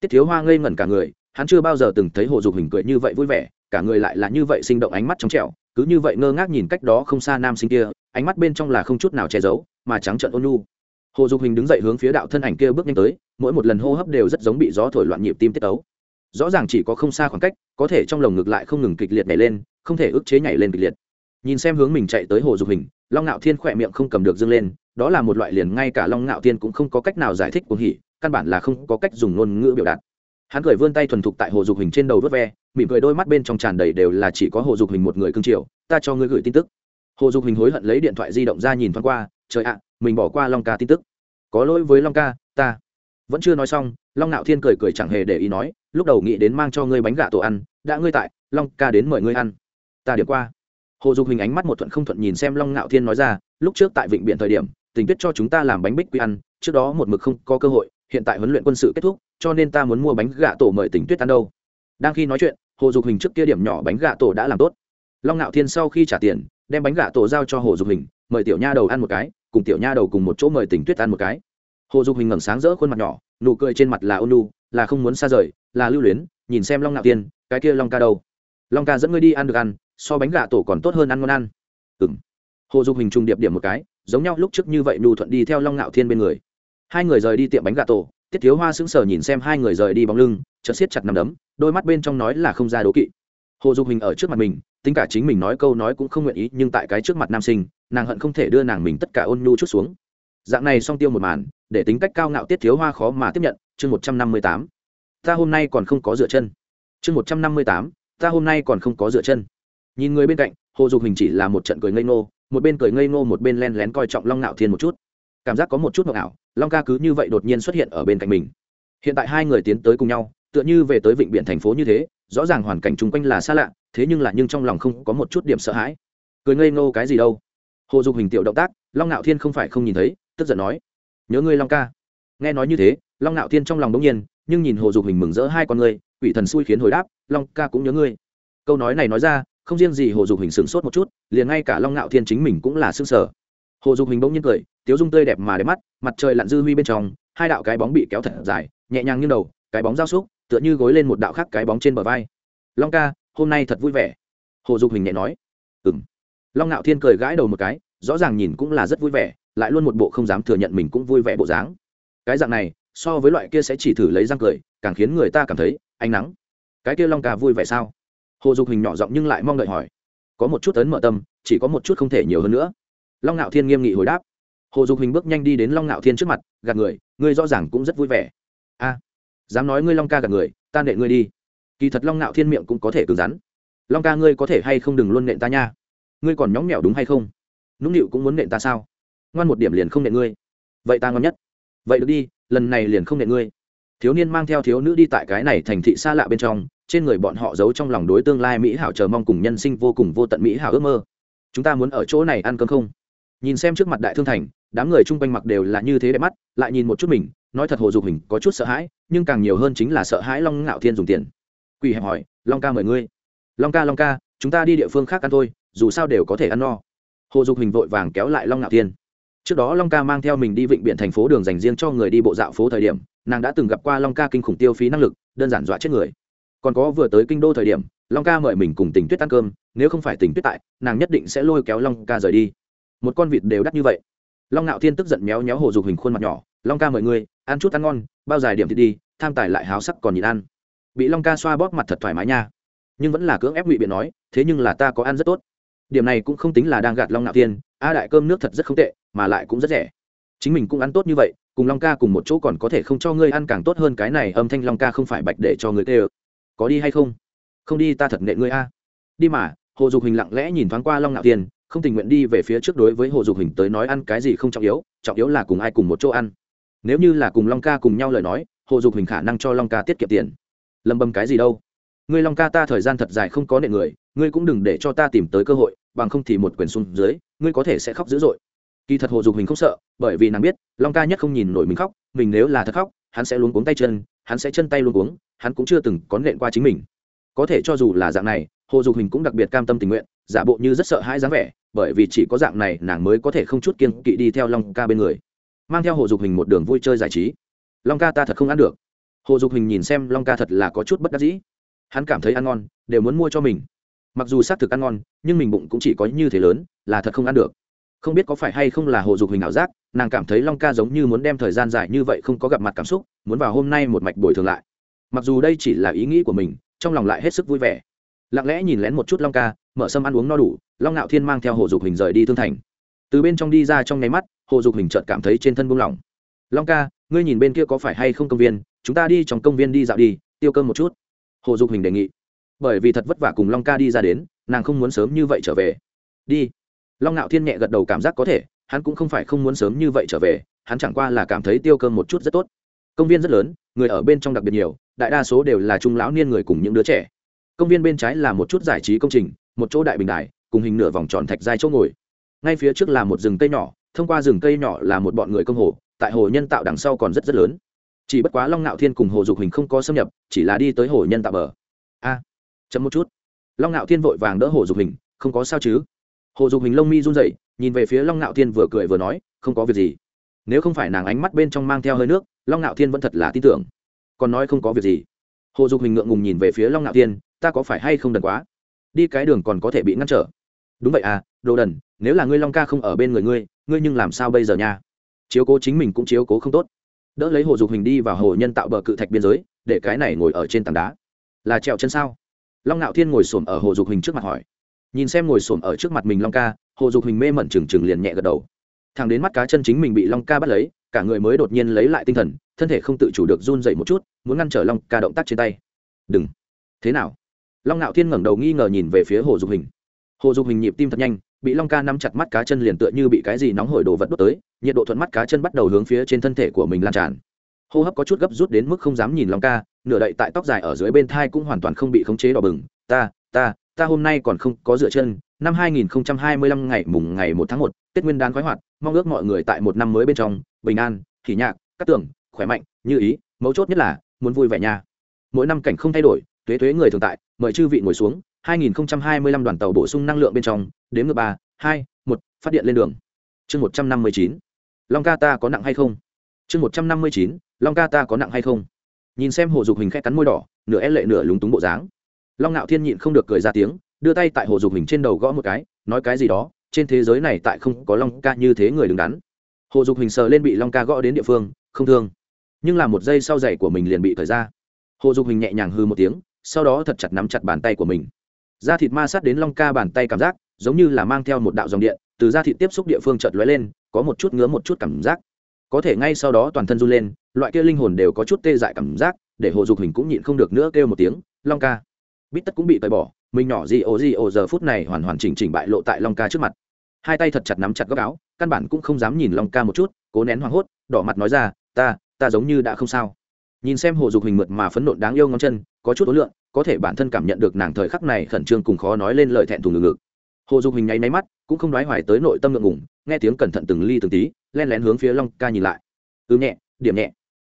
A: Tiết thiếu hoa ngây ngẩn cả người, hắn chưa bao giờ từng thấy hồ dục hình cười như vậy vui vẻ, cả người lại là như vậy sinh động ánh mắt trong trẻo, cứ như vậy ngơ ngác nhìn cách đó không xa nam sinh kia, ánh mắt bên trong là không chút nào che giấu, mà trắng trợn ôn nhu hồ dục hình đứng dậy hướng phía đạo thân ảnh kia bước nhanh tới, mỗi một lần hô hấp đều rất giống bị gió thổi loạn nhịp tim tiết ấu rõ ràng chỉ có không xa khoảng cách, có thể trong lồng ngực lại không ngừng kịch liệt nhảy lên, không thể ức chế nhảy lên kịch liệt. Nhìn xem hướng mình chạy tới hồ dục hình, long ngạo thiên khỏe miệng không cầm được dâng lên, đó là một loại liền ngay cả long ngạo thiên cũng không có cách nào giải thích cuồng hỉ, căn bản là không có cách dùng ngôn ngữ biểu đạt. Hắn cười vươn tay thuần thục tại hồ dục hình trên đầu vớt ve, mỉm cười đôi mắt bên trong tràn đầy đều là chỉ có hồ dục hình một người cưng chiều, ta cho ngươi gửi tin tức. Hồ dục hình hối hận lấy điện thoại di động ra nhìn thoáng qua, trời ạ mình bỏ qua long ca tin tức. Có lỗi với long ca, ta. Vẫn chưa nói xong, long nạo thiên cười cười chẳng hề để ý nói, lúc đầu nghĩ đến mang cho ngươi bánh gà tổ ăn, đã ngươi tại, long ca đến mời ngươi ăn. Ta điểm qua. Hồ dục hình ánh mắt một thuận không thuận nhìn xem long nạo thiên nói ra, lúc trước tại vịnh biển thời điểm, tình tuyết cho chúng ta làm bánh bích quy ăn, trước đó một mực không có cơ hội, hiện tại huấn luyện quân sự kết thúc, cho nên ta muốn mua bánh gà tổ mời tình tuyết ăn đâu. Đang khi nói chuyện, hồ dục hình trước kia điểm nhỏ bánh gà tổ đã làm tốt. Long nạo thiên sau khi trả tiền, đem bánh gà tổ giao cho hồ dục hình mời tiểu nha đầu ăn một cái, cùng tiểu nha đầu cùng một chỗ mời tình tuyết ăn một cái. Hồ dục hình ngẩng sáng rỡ khuôn mặt nhỏ, nụ cười trên mặt là ôn lu là không muốn xa rời, là lưu luyến, nhìn xem long nạo tiên, cái kia long ca đâu? Long ca dẫn ngươi đi ăn được ăn, so bánh gà tổ còn tốt hơn ăn ngon ăn. Ừng hồ dục hình trung điệp điểm một cái, giống nhau lúc trước như vậy nhu thuận đi theo long nạo thiên bên người. Hai người rời đi tiệm bánh gà tổ, tiết thiếu hoa sững sờ nhìn xem hai người rời đi bóng lưng, chợt siết chặt nằm đấm, đôi mắt bên trong nói là không ra đố kỵ hồ dục hình ở trước mặt mình, tính cả chính mình nói câu nói cũng không nguyện ý, nhưng tại cái trước mặt nam sinh, nàng hận không thể đưa nàng mình tất cả ôn nhu chút xuống. Dạng này song tiêu một màn, để tính cách cao ngạo tiết thiếu hoa khó mà tiếp nhận, chương một trăm năm mươi tám. Ta hôm nay còn không có dựa chân. Chương một trăm năm mươi tám, ta hôm nay còn không có dựa chân. Nhìn người bên cạnh, hồ dục hình chỉ là một trận cười ngây ngô, một bên cười ngây ngô một bên len lén coi trọng long ngạo thiên một chút. Cảm giác có một chút ngọc ảo long ca cứ như vậy đột nhiên xuất hiện ở bên cạnh mình. Hiện tại hai người tiến tới cùng nhau tựa như về tới vịnh biển thành phố như thế, rõ ràng hoàn cảnh chung quanh là xa lạ, thế nhưng là nhưng trong lòng không có một chút điểm sợ hãi. Cười ngây ngô cái gì đâu? Hồ dục hình tiểu động tác, long ngạo thiên không phải không nhìn thấy, tức giận nói, nhớ ngươi long ca. Nghe nói như thế, long ngạo thiên trong lòng đống nhiên, nhưng nhìn hồ dục hình mừng rỡ hai con ngươi quỷ thần xui khiến hồi đáp, long ca cũng nhớ ngươi. Câu nói này nói ra, không riêng gì hồ dục hình sửng sốt một chút, liền ngay cả long ngạo thiên chính mình cũng là s ư ơ n g sở hồ dục hình bỗng nhiên cười, tiếu dung tươi đẹp mà đẹp mắt, mặt trời lặn dư huy bên trong, hai đạo cái bóng bị kéo thật dài, nhẹ nhàng như đầu, cái bóng giao xúc tựa như gối lên một đạo khác cái bóng trên bờ vai. Long ca, hôm nay thật vui vẻ. Hồ dục hình nhẹ nói. Ừng long ngạo thiên cười gãi đầu một cái, rõ ràng nhìn cũng là rất vui vẻ, lại luôn một bộ không dám thừa nhận mình cũng vui vẻ bộ dáng. Cái dạng này, so với loại kia sẽ chỉ thử lấy răng cười, càng khiến người ta cảm thấy ánh nắng. Cái kia long ca vui vẻ sao? Hồ dục hình nhỏ giọng nhưng lại mong đợi hỏi. Có một chút ấn mở tâm, chỉ có một chút không thể nhiều hơn nữa. Long ngạo thiên nghiêm nghị hồi đáp. Hồ dục hình bước nhanh đi đến long ngạo thiên trước mặt, gạt người, ngươi rõ ràng cũng rất vui vẻ. A dám nói ngươi long ca gạt người, ta nệ ngươi đi. Kỳ thật long ngạo thiên miệng cũng có thể cứng rắn. Long ca ngươi có thể hay không đừng luôn nện ta nha? Ngươi còn nhóng nhẽo đúng hay không? Nũng nịu cũng muốn nện ta sao? Ngoan một điểm liền không nện ngươi. Vậy ta ngon nhất. Vậy được đi, lần này liền không nện ngươi. Thiếu niên mang theo thiếu nữ đi tại cái này thành thị xa lạ bên trong, trên người bọn họ giấu trong lòng đối tương lai mỹ hảo chờ mong cùng nhân sinh vô cùng vô tận mỹ hảo ước mơ. Chúng ta muốn ở chỗ này ăn cơm không? Nhìn xem trước mặt đại thương thành, đám người chung quanh mặc đều là như thế đẹp mắt, lại nhìn một chút mình, nói thật hồ dục hình có chút sợ hãi nhưng càng nhiều hơn chính là sợ hãi long ngạo thiên dùng tiền. Quỳ hẹp hỏi, long ca mời ngươi. Long ca long ca, chúng ta đi địa phương khác ăn thôi, dù sao đều có thể ăn no. Hồ dục hình vội vàng kéo lại long ngạo thiên. Trước đó long ca mang theo mình đi vịnh biển thành phố đường dành riêng cho người đi bộ dạo phố thời điểm, nàng đã từng gặp qua long ca kinh khủng tiêu phí năng lực, đơn giản dọa chết người. Còn có vừa tới kinh đô thời điểm, long ca mời mình cùng tình tuyết ăn cơm, nếu không phải tình tuyết tại, nàng nhất định sẽ lôi kéo long ca rời đi. Một con vịt đều đắt như vậy. Long ngạo thiên tức giận méo méo hồ dục hình khuôn mặt nhỏ, long ca mời ngươi, ăn chút ăn ngon, bao dài điểm thì đi tham tài lại háo sắc còn nhịn ăn. Bị long ca xoa bóp mặt thật thoải mái nha. Nhưng vẫn là cưỡng ép ngụy biện nói, thế nhưng là ta có ăn rất tốt. Điểm này cũng không tính là đang gạt long ngạo thiên, a đại cơm nước thật rất không tệ, mà lại cũng rất rẻ. Chính mình cũng ăn tốt như vậy, cùng long ca cùng một chỗ còn có thể không cho ngươi ăn càng tốt hơn cái này, âm thanh long ca không phải bạch để cho người tê ơ. Có đi hay không? Không đi ta thật nệ ngươi a. Đi mà, hồ dục hình lặng lẽ nhìn thoáng qua long ngạo thiên, không tình nguyện đi về phía trước đối với hồ dục hình tới nói ăn cái gì không trọng yếu trọng yếu là cùng ai cùng một chỗ ăn. Nếu như là cùng long ca cùng nhau lời nói hồ dục hình khả năng cho long ca tiết kiệm tiền. Lầm bầm cái gì đâu? Ngươi long ca ta thời gian thật dài không có nệ người, ngươi cũng đừng để cho ta tìm tới cơ hội, bằng không thì một quyền xuống dưới, ngươi có thể sẽ khóc dữ dội. Kỳ thật hồ dục hình không sợ, bởi vì nàng biết, long ca nhất không nhìn nổi mình khóc, mình nếu là thật khóc, hắn sẽ luôn cuống tay chân, hắn sẽ chân tay luôn cuống, hắn cũng chưa từng có nện qua chính mình. Có thể cho dù là dạng này, hồ dục hình cũng đặc biệt cam tâm tình nguyện, giả bộ như rất sợ hãi dáng vẻ, bởi vì chỉ có dạng này nàng mới có thể không chút kiên kỵ đi theo long ca bên người. Mang theo hồ dục hình một đường vui chơi giải trí long ca ta thật không ăn được. Hồ dục hình nhìn xem long ca thật là có chút bất đắc dĩ. Hắn cảm thấy ăn ngon, đều muốn mua cho mình. Mặc dù xác thực ăn ngon, nhưng mình bụng cũng chỉ có như thế lớn, là thật không ăn được. Không biết có phải hay không là hồ dục hình ảo giác, nàng cảm thấy long ca giống như muốn đem thời gian dài như vậy không có gặp mặt cảm xúc, muốn vào hôm nay một mạch bồi thường lại. Mặc dù đây chỉ là ý nghĩ của mình, trong lòng lại hết sức vui vẻ. Lặng lẽ nhìn lén một chút long ca, mở sâm ăn uống no đủ, long ngạo thiên mang theo hồ dục hình rời đi thương thành. Từ bên trong đi ra trong nháy mắt, hồ dục hình chợt cảm thấy trên thân buông lỏng. Long ca ngươi nhìn bên kia có phải hay không công viên, chúng ta đi trong công viên đi dạo đi, tiêu cơm một chút. Hồ dục hình đề nghị. Bởi vì thật vất vả cùng long ca đi ra đến, nàng không muốn sớm như vậy trở về. Đi. Long ngạo thiên nhẹ gật đầu cảm giác có thể, hắn cũng không phải không muốn sớm như vậy trở về, hắn chẳng qua là cảm thấy tiêu cơm một chút rất tốt. Công viên rất lớn, người ở bên trong đặc biệt nhiều, đại đa số đều là trung lão niên người cùng những đứa trẻ. Công viên bên trái là một chút giải trí công trình, một chỗ đại bình đài, cùng hình nửa vòng tròn thạch dài chỗ ngồi. Ngay phía trước là một rừng cây nhỏ, thông qua rừng cây nhỏ là một bọn người công hồ tại hồ nhân tạo đằng sau còn rất rất lớn. Chỉ bất quá long ngạo thiên cùng hồ dục hình không có xâm nhập, chỉ là đi tới hồ nhân tạo bờ. A, chậm một chút. Long ngạo thiên vội vàng đỡ hồ dục hình không có sao chứ? Hồ dục hình lông mi run rẩy, nhìn về phía long ngạo thiên vừa cười vừa nói, không có việc gì. Nếu không phải nàng ánh mắt bên trong mang theo hơi nước, long ngạo thiên vẫn thật là tin tưởng. Còn nói không có việc gì. Hồ dục hình ngượng ngùng nhìn về phía long ngạo thiên, ta có phải hay không đần quá? Đi cái đường còn có thể bị ngăn trở. Đúng vậy à đồ đần, nếu là ngươi long ca không ở bên người ngươi ngươi nhưng làm sao bây giờ nha? Chiếu cố chính mình cũng chiếu cố không tốt. Đỡ lấy hồ dục hình đi vào hồ nhân tạo bờ cự thạch biên giới, để cái này ngồi ở trên tảng đá. Là trèo chân sao? Long ngạo thiên ngồi xổm ở hồ dục hình trước mặt hỏi. Nhìn xem ngồi xổm ở trước mặt mình long ca, hồ dục hình mê mẩn trừng trừng liền nhẹ gật đầu. Thằng đến mắt cá chân chính mình bị long ca bắt lấy, cả người mới đột nhiên lấy lại tinh thần, thân thể không tự chủ được run dậy một chút, muốn ngăn trở long ca động tác trên tay. Đừng. Thế nào? Long ngạo thiên ngẩng đầu nghi ngờ nhìn về phía hồ dục hình hồ dục hình nhịp tim thật nhanh bị long ca nắm chặt mắt cá chân liền tựa như bị cái gì nóng hổi đồ vật đốt tới nhiệt độ thuận mắt cá chân bắt đầu hướng phía trên thân thể của mình lan tràn. Hô hấp có chút gấp rút đến mức không dám nhìn long ca nửa đậy tại tóc dài ở dưới bên thai cũng hoàn toàn không bị khống chế đỏ bừng. Ta ta ta hôm nay còn không có dựa chân. Năm 2025 ngày mùng ngày 1 tháng 1, Tết Nguyên đán khoái hoạt, mong ước mọi người tại một năm mới bên trong, bình an, hỉ nhạc, cát tưởng, khỏe mạnh, như ý, mấu chốt nhất là muốn vui vẻ nha. Mỗi năm cảnh không thay đổi, tuế tuế người thường tại, mời chư vị ngồi xuống, 2025 đoàn tàu bổ sung năng lượng bên trong, đếm ngược 3, 2, 1, phát điện lên đường. Chương 159. Long ca ta có nặng hay không? Chương 159. Long ca ta có nặng hay không? Nhìn xem Hồ Dục Hình khẽ cắn môi đỏ, nửa e lệ nửa lúng túng bộ dáng. Long Nạo Thiên nhịn không được cười ra tiếng, đưa tay tại Hồ Dục Hình trên đầu gõ một cái, nói cái gì đó, trên thế giới này tại không có Long ca như thế người đứng đắn. Hồ Dục Hình sờ lên bị Long ca gõ đến địa phương, không thương. Nhưng là một giây sau giày của mình liền bị thời ra. Hồ Dục Hình nhẹ nhàng hư một tiếng, sau đó thật chặt nắm chặt bàn tay của mình da thịt ma sát đến long ca bàn tay cảm giác, giống như là mang theo một đạo dòng điện, từ da thịt tiếp xúc địa phương chợt lóe lên, có một chút ngứa một chút cảm giác. Có thể ngay sau đó toàn thân run lên, loại kia linh hồn đều có chút tê dại cảm giác, để hồ dục hình cũng nhịn không được nữa kêu một tiếng, long ca. Bít tất cũng bị tẩy bỏ, mình nhỏ gì ồ gì ồ giờ phút này hoàn hoàn chỉnh chỉnh bại lộ tại long ca trước mặt. Hai tay thật chặt nắm chặt góc áo, căn bản cũng không dám nhìn long ca một chút, cố nén hoảng hốt, đỏ mặt nói ra, ta ta giống như đã không sao. Nhìn xem hồ dục hình mượt mà phấn nộn đáng yêu ngón chân có chút ối lượng có thể bản thân cảm nhận được nàng thời khắc này khẩn trương cùng khó nói lên lời thẹn thùng ngực ngực. Hồ dục hình nháy máy mắt, cũng không nói hoài tới nội tâm ngượng ngủng nghe tiếng cẩn thận từng ly từng tí, len lén hướng phía long ca nhìn lại. Ư nhẹ, điểm nhẹ.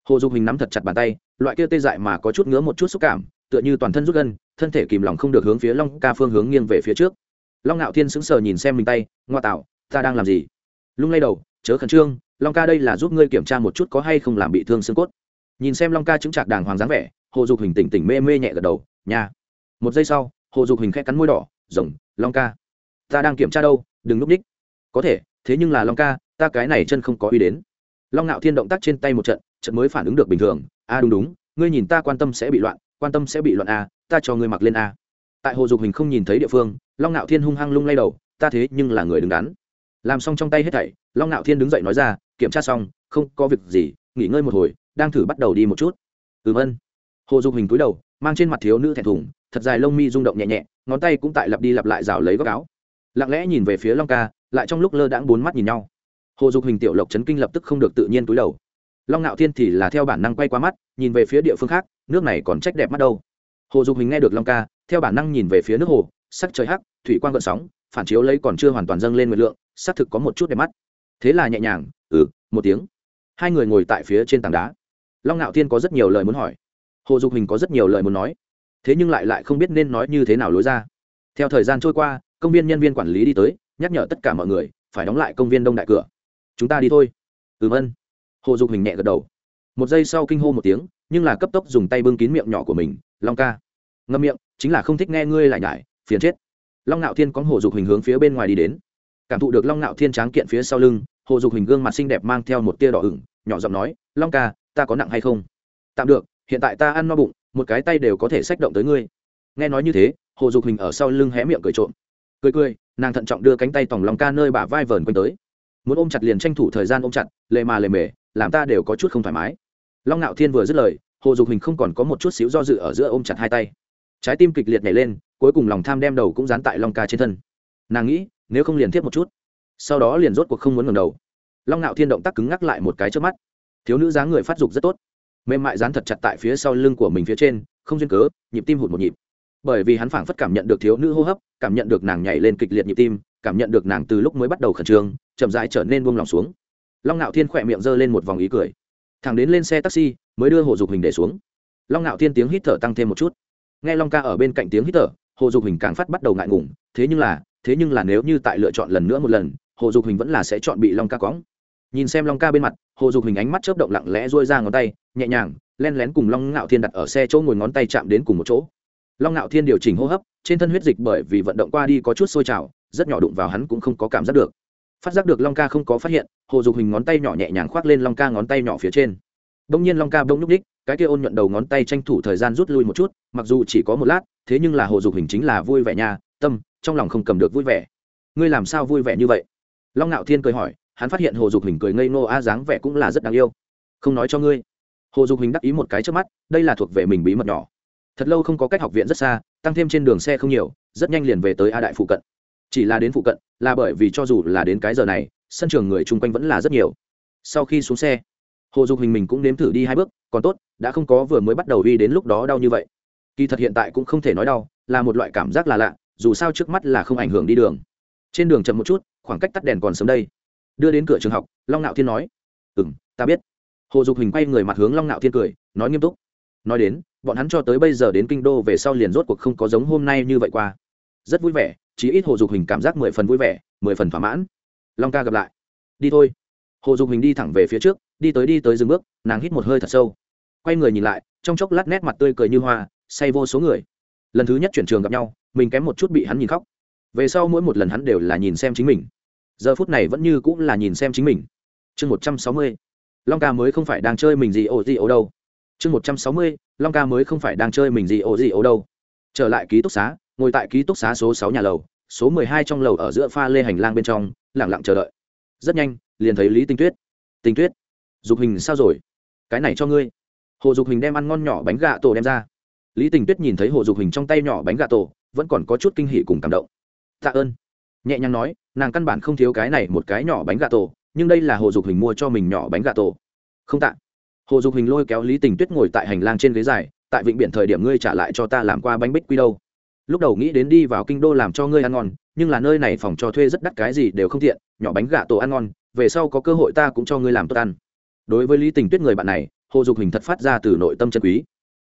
A: Hồ dục hình nắm thật chặt bàn tay, loại kia tê dại mà có chút ngứa một chút xúc cảm, tựa như toàn thân rút gân, thân thể kìm lòng không được hướng phía long ca phương hướng nghiêng về phía trước. Long ngạo thiên sững sờ nhìn xem mình tay, ngoa tạo, ta đang làm gì? Lung lay đầu, chớ khẩn trương, long ca đây là giúp ngươi kiểm tra một chút có hay không làm bị thương xương cốt. Nhìn xem long ca chứng trạc đàng hoàng dáng vẻ hồ dục hình tỉnh tỉnh mê mê nhẹ gật đầu, nha. Một giây sau, hồ dục hình khẽ cắn môi đỏ, rồng, long ca, ta đang kiểm tra đâu, đừng núp ních có thể, thế nhưng là long ca, ta cái này chân không có uy đến. Long ngạo thiên động tác trên tay một trận trận mới phản ứng được bình thường, a, đúng đúng, ngươi nhìn ta quan tâm sẽ bị loạn, quan tâm sẽ bị loạn a, ta cho ngươi mặc lên a. Tại hồ dục hình không nhìn thấy địa phương, long ngạo thiên hung hăng lung lay đầu, ta thế nhưng là người đứng đắn. Làm xong trong tay hết thảy, long ngạo thiên đứng dậy nói ra, kiểm tra xong, không có việc gì, nghỉ ngơi một hồi, đang thử bắt đầu đi một chút. Ừm ân hồ dục hình túi đầu, mang trên mặt thiếu nữ thẹn thùng, thật dài lông mi rung động nhẹ nhẹ, ngón tay cũng tại lặp đi lặp lại rào lấy góc áo. Lặng lẽ nhìn về phía long ca, lại trong lúc lơ đãng bốn mắt nhìn nhau. Hồ dục hình tiểu lộc chấn kinh lập tức không được tự nhiên túi đầu. Long ngạo thiên thì là theo bản năng quay qua mắt, nhìn về phía địa phương khác, nước này còn trách đẹp mắt đâu. Hồ dục hình nghe được long ca, theo bản năng nhìn về phía nước hồ, sắc trời hắc, thủy quang gợn sóng, phản chiếu lấy còn chưa hoàn toàn dâng lên nguyệt lượng, xác thực có một chút đẹp mắt. Thế là nhẹ nhàng ừ một tiếng. Hai người ngồi tại phía trên tảng đá. Long ngạo thiên có rất nhiều lời muốn hỏi hồ dục hình có rất nhiều lời muốn nói, thế nhưng lại lại không biết nên nói như thế nào lối ra. Theo thời gian trôi qua, công viên nhân viên quản lý đi tới, nhắc nhở tất cả mọi người, phải đóng lại công viên đông đại cửa. Chúng ta đi thôi. Ừm ân. Hồ dục hình nhẹ gật đầu. Một giây sau kinh hô một tiếng, nhưng là cấp tốc dùng tay bưng kín miệng nhỏ của mình, long ca. Ngâm miệng, chính là không thích nghe ngươi lại nhải, phiền chết. Long ngạo thiên có hồ dục hình hướng phía bên ngoài đi đến. Cảm thụ được long ngạo thiên tráng kiện phía sau lưng, hồ dục hình gương mặt xinh đẹp mang theo một tia đỏ ửng, nhỏ giọng nói, long ca, ta có nặng hay không? Tạm được hiện tại ta ăn no bụng, một cái tay đều có thể xách động tới ngươi. Nghe nói như thế, hồ dục hình ở sau lưng hé miệng cười trộm. Cười cười, nàng thận trọng đưa cánh tay tòng lòng ca nơi bả vai vờn quanh tới. Muốn ôm chặt liền tranh thủ thời gian ôm chặt, lề mà lề mề, làm ta đều có chút không thoải mái. Long ngạo thiên vừa dứt lời, hồ dục hình không còn có một chút xíu do dự ở giữa ôm chặt hai tay. Trái tim kịch liệt nhảy lên, cuối cùng lòng tham đem đầu cũng dán tại long ca trên thân. Nàng nghĩ, nếu không liền tiếp một chút. Sau đó liền rốt cuộc không muốn ngẩng đầu. Long ngạo thiên động tác cứng ngắc lại một cái trước mắt. Thiếu nữ dáng người phát dục rất tốt mềm mại dán thật chặt tại phía sau lưng của mình phía trên, không duyên cớ, nhịp tim hụt một nhịp. Bởi vì hắn phảng phất cảm nhận được thiếu nữ hô hấp, cảm nhận được nàng nhảy lên kịch liệt nhịp tim, cảm nhận được nàng từ lúc mới bắt đầu khẩn trương, chậm rãi trở nên buông lòng xuống. Long ngạo thiên khỏe miệng giơ lên một vòng ý cười. Thằng đến lên xe taxi, mới đưa hồ dục hình để xuống. Long ngạo thiên tiếng hít thở tăng thêm một chút. Nghe long ca ở bên cạnh tiếng hít thở, hồ dục hình càng phát bắt đầu ngại ngùng, thế nhưng là, thế nhưng là nếu như tại lựa chọn lần nữa một lần, hồ dục hình vẫn là sẽ chọn bị long ca cóng nhìn xem long ca bên mặt, hồ dục hình ánh mắt chớp động lặng lẽ rôi ra ngón tay, nhẹ nhàng, len lén cùng long ngạo thiên đặt ở xe chỗ ngồi ngón tay chạm đến cùng một chỗ. Long ngạo thiên điều chỉnh hô hấp, trên thân huyết dịch bởi vì vận động qua đi có chút sôi trào, rất nhỏ đụng vào hắn cũng không có cảm giác được. Phát giác được long ca không có phát hiện, hồ dục hình ngón tay nhỏ nhẹ nhàng khoác lên long ca ngón tay nhỏ phía trên. Đông nhiên long ca bông núp đích, cái kia ôn nhuận đầu ngón tay tranh thủ thời gian rút lui một chút, mặc dù chỉ có một lát, thế nhưng là hồ dục hình chính là vui vẻ nha, tâm, trong lòng không cầm được vui vẻ. Ngươi làm sao vui vẻ như vậy? Long ngạo thiên cười hỏi hắn phát hiện hồ dục hình cười ngây ngô, a, dáng vẻ cũng là rất đáng yêu. Không nói cho ngươi. Hồ dục hình đắc ý một cái trước mắt, đây là thuộc về mình bí mật nhỏ. Thật lâu không có cách học viện rất xa, tăng thêm trên đường xe không nhiều, rất nhanh liền về tới a đại phụ cận. Chỉ là đến phụ cận, là bởi vì cho dù là đến cái giờ này, sân trường người chung quanh vẫn là rất nhiều. Sau khi xuống xe, hồ dục hình mình cũng nếm thử đi hai bước, còn tốt, đã không có vừa mới bắt đầu đi đến lúc đó đau như vậy. Kỳ thật hiện tại cũng không thể nói đau, là một loại cảm giác là lạ, dù sao trước mắt là không ảnh hưởng đi đường. Trên đường chậm một chút, khoảng cách tắt đèn còn sớm đây đưa đến cửa trường học, long nạo thiên nói ừ m ta biết. Hồ dục hình quay người mặt hướng long nạo thiên cười, nói nghiêm túc, nói đến, bọn hắn cho tới bây giờ đến kinh đô về sau liền rốt cuộc không có giống hôm nay như vậy qua. Rất vui vẻ, chí ít hồ dục hình cảm giác mười phần vui vẻ, mười phần thỏa mãn. Long ca gặp lại. Đi thôi. Hồ dục hình đi thẳng về phía trước, đi tới đi tới dừng bước, nàng hít một hơi thật sâu. Quay người nhìn lại, trong chốc lát nét mặt tươi cười như hoa, say vô số người. Lần thứ nhất chuyển trường gặp nhau, mình kém một chút bị hắn nhìn khóc. Về sau mỗi một lần hắn đều là nhìn xem chính mình giờ phút này vẫn như cũng là nhìn xem chính mình. Chương một trăm sáu mươi, long ca mới không phải đang chơi mình gì ổ gì ổ đâu. Chương một trăm sáu mươi, long ca mới không phải đang chơi mình gì ổ gì ổ đâu. Trở lại ký túc xá, ngồi tại ký túc xá số sáu nhà lầu, số mười hai trong lầu ở giữa pha lê hành lang bên trong lẳng lặng chờ đợi. Rất nhanh, liền thấy lý tinh tuyết. Tinh tuyết, dục hình sao rồi? Cái này cho ngươi. Hồ dục hình đem ăn ngon nhỏ bánh gà tổ đem ra. Lý tình tuyết nhìn thấy hồ dục hình trong tay nhỏ bánh gà tổ, vẫn còn có chút kinh hỉ cùng cảm động. Tạ ơn nhẹ nhàng nói, nàng căn bản không thiếu cái này một cái nhỏ bánh gà tổ, nhưng đây là hồ dục hình mua cho mình nhỏ bánh gà tổ. Không tạ. Hồ dục hình lôi kéo lý tình tuyết ngồi tại hành lang trên ghế dài, tại vịnh biển thời điểm ngươi trả lại cho ta làm qua bánh bích quy đâu. Lúc đầu nghĩ đến đi vào kinh đô làm cho ngươi ăn ngon, nhưng là nơi này phòng cho thuê rất đắt cái gì đều không tiện, nhỏ bánh gà tổ ăn ngon, về sau có cơ hội ta cũng cho ngươi làm tốt ăn. Đối với lý tình tuyết người bạn này, hồ dục hình thật phát ra từ nội tâm chân quý.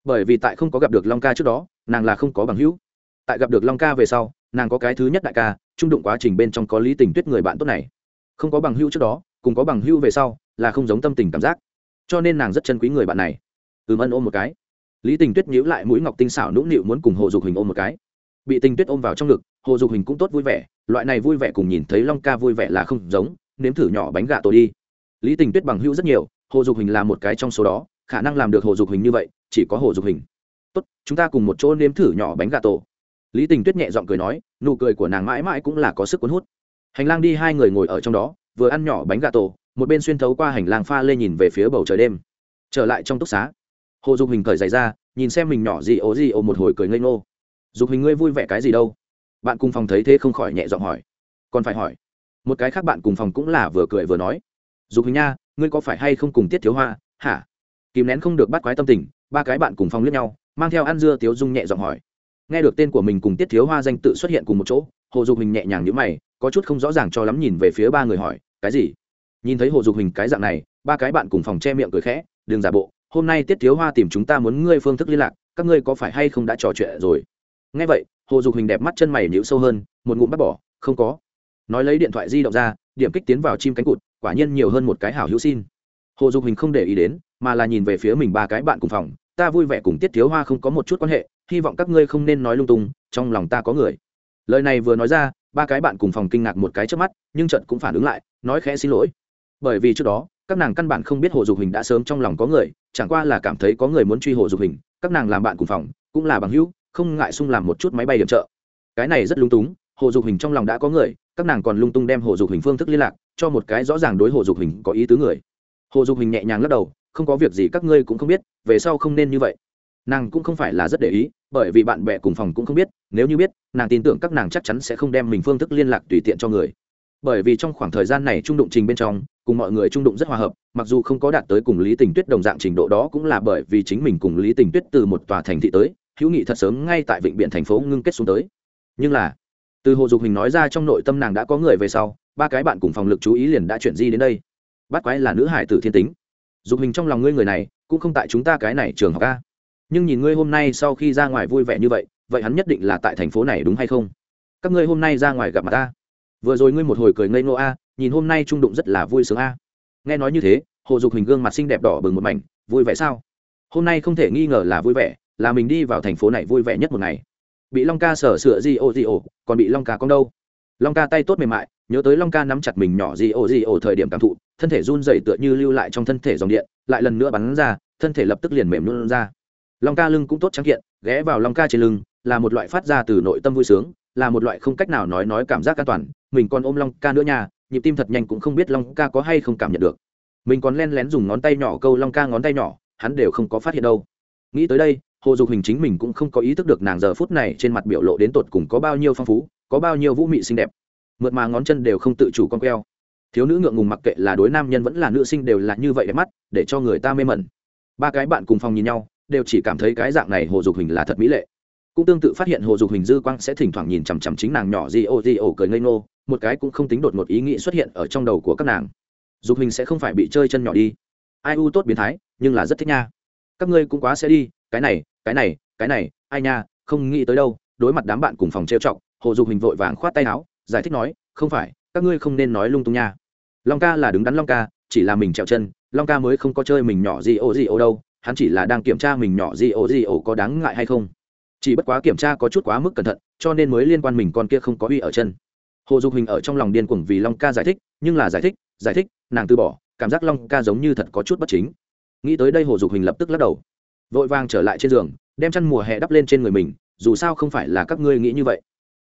A: Bởi vì tại không có gặp được long ca trước đó, nàng là không có bằng hữu. Tại gặp được long ca về sau, nàng có cái thứ nhất đại ca trung đụng quá trình bên trong có lý tình tuyết người bạn tốt này. Không có bằng hữu trước đó, cùng có bằng hữu về sau, là không giống tâm tình cảm giác. Cho nên nàng rất chân quý người bạn này. Ừm, ân ôm một cái. Lý tình tuyết nhíu lại mũi ngọc tinh xảo nũng nịu muốn cùng hồ dục hình ôm một cái. Bị tình tuyết ôm vào trong ngực, hồ dục hình cũng tốt vui vẻ, loại này vui vẻ cùng nhìn thấy long ca vui vẻ là không giống, nếm thử nhỏ bánh gà tổ đi. Lý tình tuyết bằng hữu rất nhiều, hồ dục hình là một cái trong số đó, khả năng làm được hồ dục hình như vậy, chỉ có hồ dục hình tốt, chúng ta cùng một chỗ nếm thử nhỏ bánh gà tổ lý tình tuyết nhẹ giọng cười nói, nụ cười của nàng mãi mãi cũng là có sức cuốn hút. Hành lang đi hai người ngồi ở trong đó, vừa ăn nhỏ bánh gà tổ, một bên xuyên thấu qua hành lang pha lê nhìn về phía bầu trời đêm. Trở lại trong túc xá, hồ dục hình cởi giày ra, nhìn xem mình nhỏ gì ố gì ồ một hồi cười ngây ngô. Dục hình ngươi vui vẻ cái gì đâu? Bạn cùng phòng thấy thế không khỏi nhẹ giọng hỏi. Còn phải hỏi. Một cái khác bạn cùng phòng cũng là vừa cười vừa nói. Dục hình nha, ngươi có phải hay không cùng tiết thiếu hoa? Hả? Kìm nén không được bắt quái tâm tình, ba cái bạn cùng phòng lướt nhau, mang theo ăn dưa tiếu dung nhẹ giọng hỏi nghe được tên của mình cùng tiết thiếu hoa danh tự xuất hiện cùng một chỗ, hồ dục hình nhẹ nhàng nhữ mày, có chút không rõ ràng cho lắm nhìn về phía ba người hỏi, cái gì? Nhìn thấy hồ dục hình cái dạng này, ba cái bạn cùng phòng che miệng cười khẽ, đừng giả bộ, hôm nay tiết thiếu hoa tìm chúng ta muốn ngươi phương thức liên lạc, các ngươi có phải hay không đã trò chuyện rồi? Nghe vậy, hồ dục hình đẹp mắt chân mày nhữ sâu hơn, một ngụm bắt bỏ, không có. Nói lấy điện thoại di động ra, điểm kích tiến vào chim cánh cụt, quả nhiên nhiều hơn một cái hảo hữu xin. Hồ dục hình không để ý đến, mà là nhìn về phía mình ba cái bạn cùng phòng, ta vui vẻ cùng tiết thiếu hoa không có một chút quan hệ hy vọng các ngươi không nên nói lung tung, trong lòng ta có người. Lời này vừa nói ra, ba cái bạn cùng phòng kinh ngạc một cái trước mắt, nhưng trận cũng phản ứng lại, nói khẽ xin lỗi. Bởi vì trước đó, các nàng căn bản không biết hồ dục hình đã sớm trong lòng có người, chẳng qua là cảm thấy có người muốn truy hồ dục hình, các nàng làm bạn cùng phòng, cũng là bằng hữu, không ngại sung làm một chút máy bay điểm trợ. Cái này rất lung túng, hồ dục hình trong lòng đã có người, các nàng còn lung tung đem hồ dục hình phương thức liên lạc, cho một cái rõ ràng đối hồ dục hình có ý tứ người. Hồ dục hình nhẹ nhàng lắc đầu, không có việc gì các ngươi cũng không biết, về sau không nên như vậy nàng cũng không phải là rất để ý, bởi vì bạn bè cùng phòng cũng không biết, nếu như biết, nàng tin tưởng các nàng chắc chắn sẽ không đem mình phương thức liên lạc tùy tiện cho người. Bởi vì trong khoảng thời gian này trung đụng trình bên trong, cùng mọi người trung đụng rất hòa hợp, mặc dù không có đạt tới cùng lý tình tuyết đồng dạng trình độ đó cũng là bởi vì chính mình cùng lý tình tuyết từ một tòa thành thị tới, hữu nghị thật sớm ngay tại vịnh biển thành phố ngưng kết xuống tới. Nhưng là, từ hồ dục hình nói ra trong nội tâm nàng đã có người về sau, ba cái bạn cùng phòng lực chú ý liền đã chuyển di đến đây. Bắt quái là nữ hải tử thiên tính. Dục hình trong lòng ngươi người này, cũng không tại chúng ta cái này trường học a nhưng nhìn ngươi hôm nay sau khi ra ngoài vui vẻ như vậy vậy hắn nhất định là tại thành phố này đúng hay không? Các ngươi hôm nay ra ngoài gặp mặt ta. Vừa rồi ngươi một hồi cười ngây ngô a, nhìn hôm nay trung đụng rất là vui sướng a. Nghe nói như thế, hồ dục hình gương mặt xinh đẹp đỏ bừng một mảnh, vui vẻ sao? Hôm nay không thể nghi ngờ là vui vẻ, là mình đi vào thành phố này vui vẻ nhất một ngày. Bị long ca sở sửa gì ô gì ô, còn bị long ca con đâu? Long ca tay tốt mềm mại, nhớ tới long ca nắm chặt mình nhỏ gì ô gì ô thời điểm cảm thụ, thân thể run dày tựa như lưu lại trong thân thể dòng điện, lại lần nữa bắn ra, thân thể lập tức liền mềm luôn ra long ca lưng cũng tốt trắng kiện, ghé vào long ca trên lưng, là một loại phát ra từ nội tâm vui sướng, là một loại không cách nào nói nói cảm giác an toàn. Mình còn ôm long ca nữa nha, nhịp tim thật nhanh cũng không biết long ca có hay không cảm nhận được. Mình còn len lén dùng ngón tay nhỏ câu long ca ngón tay nhỏ, hắn đều không có phát hiện đâu. Nghĩ tới đây, hồ dục hình chính mình cũng không có ý thức được nàng giờ phút này trên mặt biểu lộ đến tột cùng có bao nhiêu phong phú, có bao nhiêu vũ mị xinh đẹp. Mượt mà ngón chân đều không tự chủ con queo. Thiếu nữ ngượng ngùng mặc kệ là đối nam nhân vẫn là nữ sinh đều là như vậy đẹp mắt, để cho người ta mê mẩn. Ba cái bạn cùng phòng nhìn nhau đều chỉ cảm thấy cái dạng này hồ dục hình là thật mỹ lệ. Cũng tương tự phát hiện hồ dục hình dư quang sẽ thỉnh thoảng nhìn chằm chằm chính nàng nhỏ di ô di ô cười ngây ngô, một cái cũng không tính đột một ý nghĩ xuất hiện ở trong đầu của các nàng. Dục hình sẽ không phải bị chơi chân nhỏ đi. Ai u tốt biến thái, nhưng là rất thích nha. Các ngươi cũng quá sẽ đi, cái này cái này cái này, ai nha, không nghĩ tới đâu, đối mặt đám bạn cùng phòng trêu chọc, hồ dục hình vội vàng khoát tay áo, giải thích nói, không phải, các ngươi không nên nói lung tung nha. Long ca là đứng đắn long ca, chỉ là mình trèo chân, long ca mới không có chơi mình nhỏ gì ô gì ô đâu hắn chỉ là đang kiểm tra mình nhỏ gì ổ gì ổ có đáng ngại hay không. Chỉ bất quá kiểm tra có chút quá mức cẩn thận, cho nên mới liên quan mình con kia không có uy ở chân. Hồ dục hình ở trong lòng điên cuồng vì long ca giải thích, nhưng là giải thích giải thích, nàng từ bỏ, cảm giác long ca giống như thật có chút bất chính. Nghĩ tới đây hồ dục hình lập tức lắc đầu. Vội vàng trở lại trên giường, đem chăn mùa hè đắp lên trên người mình, dù sao không phải là các ngươi nghĩ như vậy.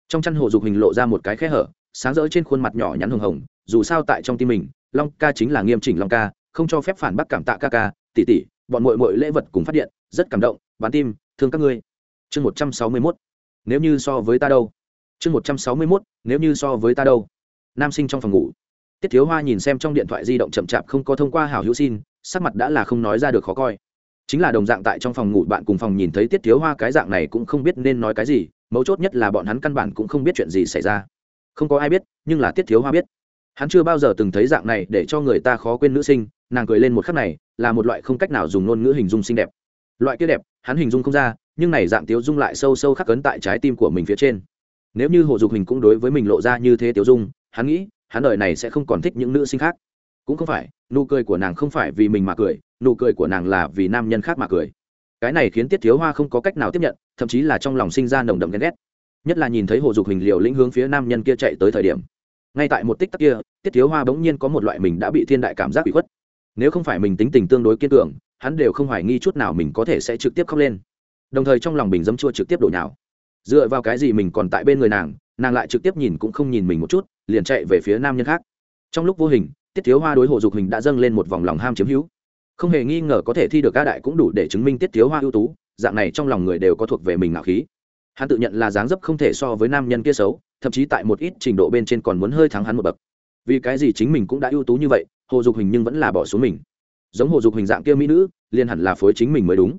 A: Trong chăn hồ dục hình lộ ra một cái khe hở, sáng rỡ trên khuôn mặt nhỏ nhắn hồng hồng, dù sao tại trong tim mình, long ca chính là nghiêm chỉnh long ca, không cho phép phản bác cảm tạ ca ca, tỷ tỷ bọn mội mội lễ vật cùng phát điện, rất cảm động, bán tim, thương các ngươi. Chương một trăm sáu mươi mốt, nếu như so với ta đâu? Chương một trăm sáu mươi mốt, nếu như so với ta đâu? Nam sinh trong phòng ngủ. Tiết thiếu hoa nhìn xem trong điện thoại di động chậm chạp không có thông qua hảo hữu xin, sắc mặt đã là không nói ra được khó coi. Chính là đồng dạng tại trong phòng ngủ bạn cùng phòng nhìn thấy tiết thiếu hoa cái dạng này cũng không biết nên nói cái gì, mấu chốt nhất là bọn hắn căn bản cũng không biết chuyện gì xảy ra. Không có ai biết, nhưng là tiết thiếu hoa biết. Hắn chưa bao giờ từng thấy dạng này để cho người ta khó quên nữ sinh, nàng cười lên một khắc này là một loại không cách nào dùng ngôn ngữ hình dung xinh đẹp. Loại kia đẹp, hắn hình dung không ra, nhưng này dạng tiếu dung lại sâu sâu khắc cấn tại trái tim của mình phía trên. Nếu như hồ dục hình cũng đối với mình lộ ra như thế tiếu dung, hắn nghĩ, hắn đời này sẽ không còn thích những nữ sinh khác. Cũng không phải, nụ cười của nàng không phải vì mình mà cười, nụ cười của nàng là vì nam nhân khác mà cười. Cái này khiến tiết thiếu hoa không có cách nào tiếp nhận, thậm chí là trong lòng sinh ra nồng đậm ghen ghét. Nhất là nhìn thấy hồ dục hình liều lĩnh hướng phía nam nhân kia chạy tới thời điểm. Ngay tại một tích tắc kia, tiết thiếu hoa bỗng nhiên có một loại mình đã bị thiên đại cảm giác bị khuất nếu không phải mình tính tình tương đối kiên cường, hắn đều không hoài nghi chút nào mình có thể sẽ trực tiếp khóc lên. Đồng thời trong lòng bình dấm chua trực tiếp đổ nhào. Dựa vào cái gì mình còn tại bên người nàng nàng lại trực tiếp nhìn cũng không nhìn mình một chút, liền chạy về phía nam nhân khác. Trong lúc vô hình, tiết thiếu hoa đối hộ dục hình đã dâng lên một vòng lòng ham chiếm hữu. Không hề nghi ngờ có thể thi được ca đại cũng đủ để chứng minh tiết thiếu hoa ưu tú, dạng này trong lòng người đều có thuộc về mình ngạo khí. Hắn tự nhận là dáng dấp không thể so với nam nhân kia xấu, thậm chí tại một ít trình độ bên trên còn muốn hơi thắng hắn một bậc. Vì cái gì chính mình cũng đã ưu tú như vậy hồ dục hình nhưng vẫn là bỏ xuống mình. Giống hồ dục hình dạng kia mỹ nữ liên hẳn là phối chính mình mới đúng.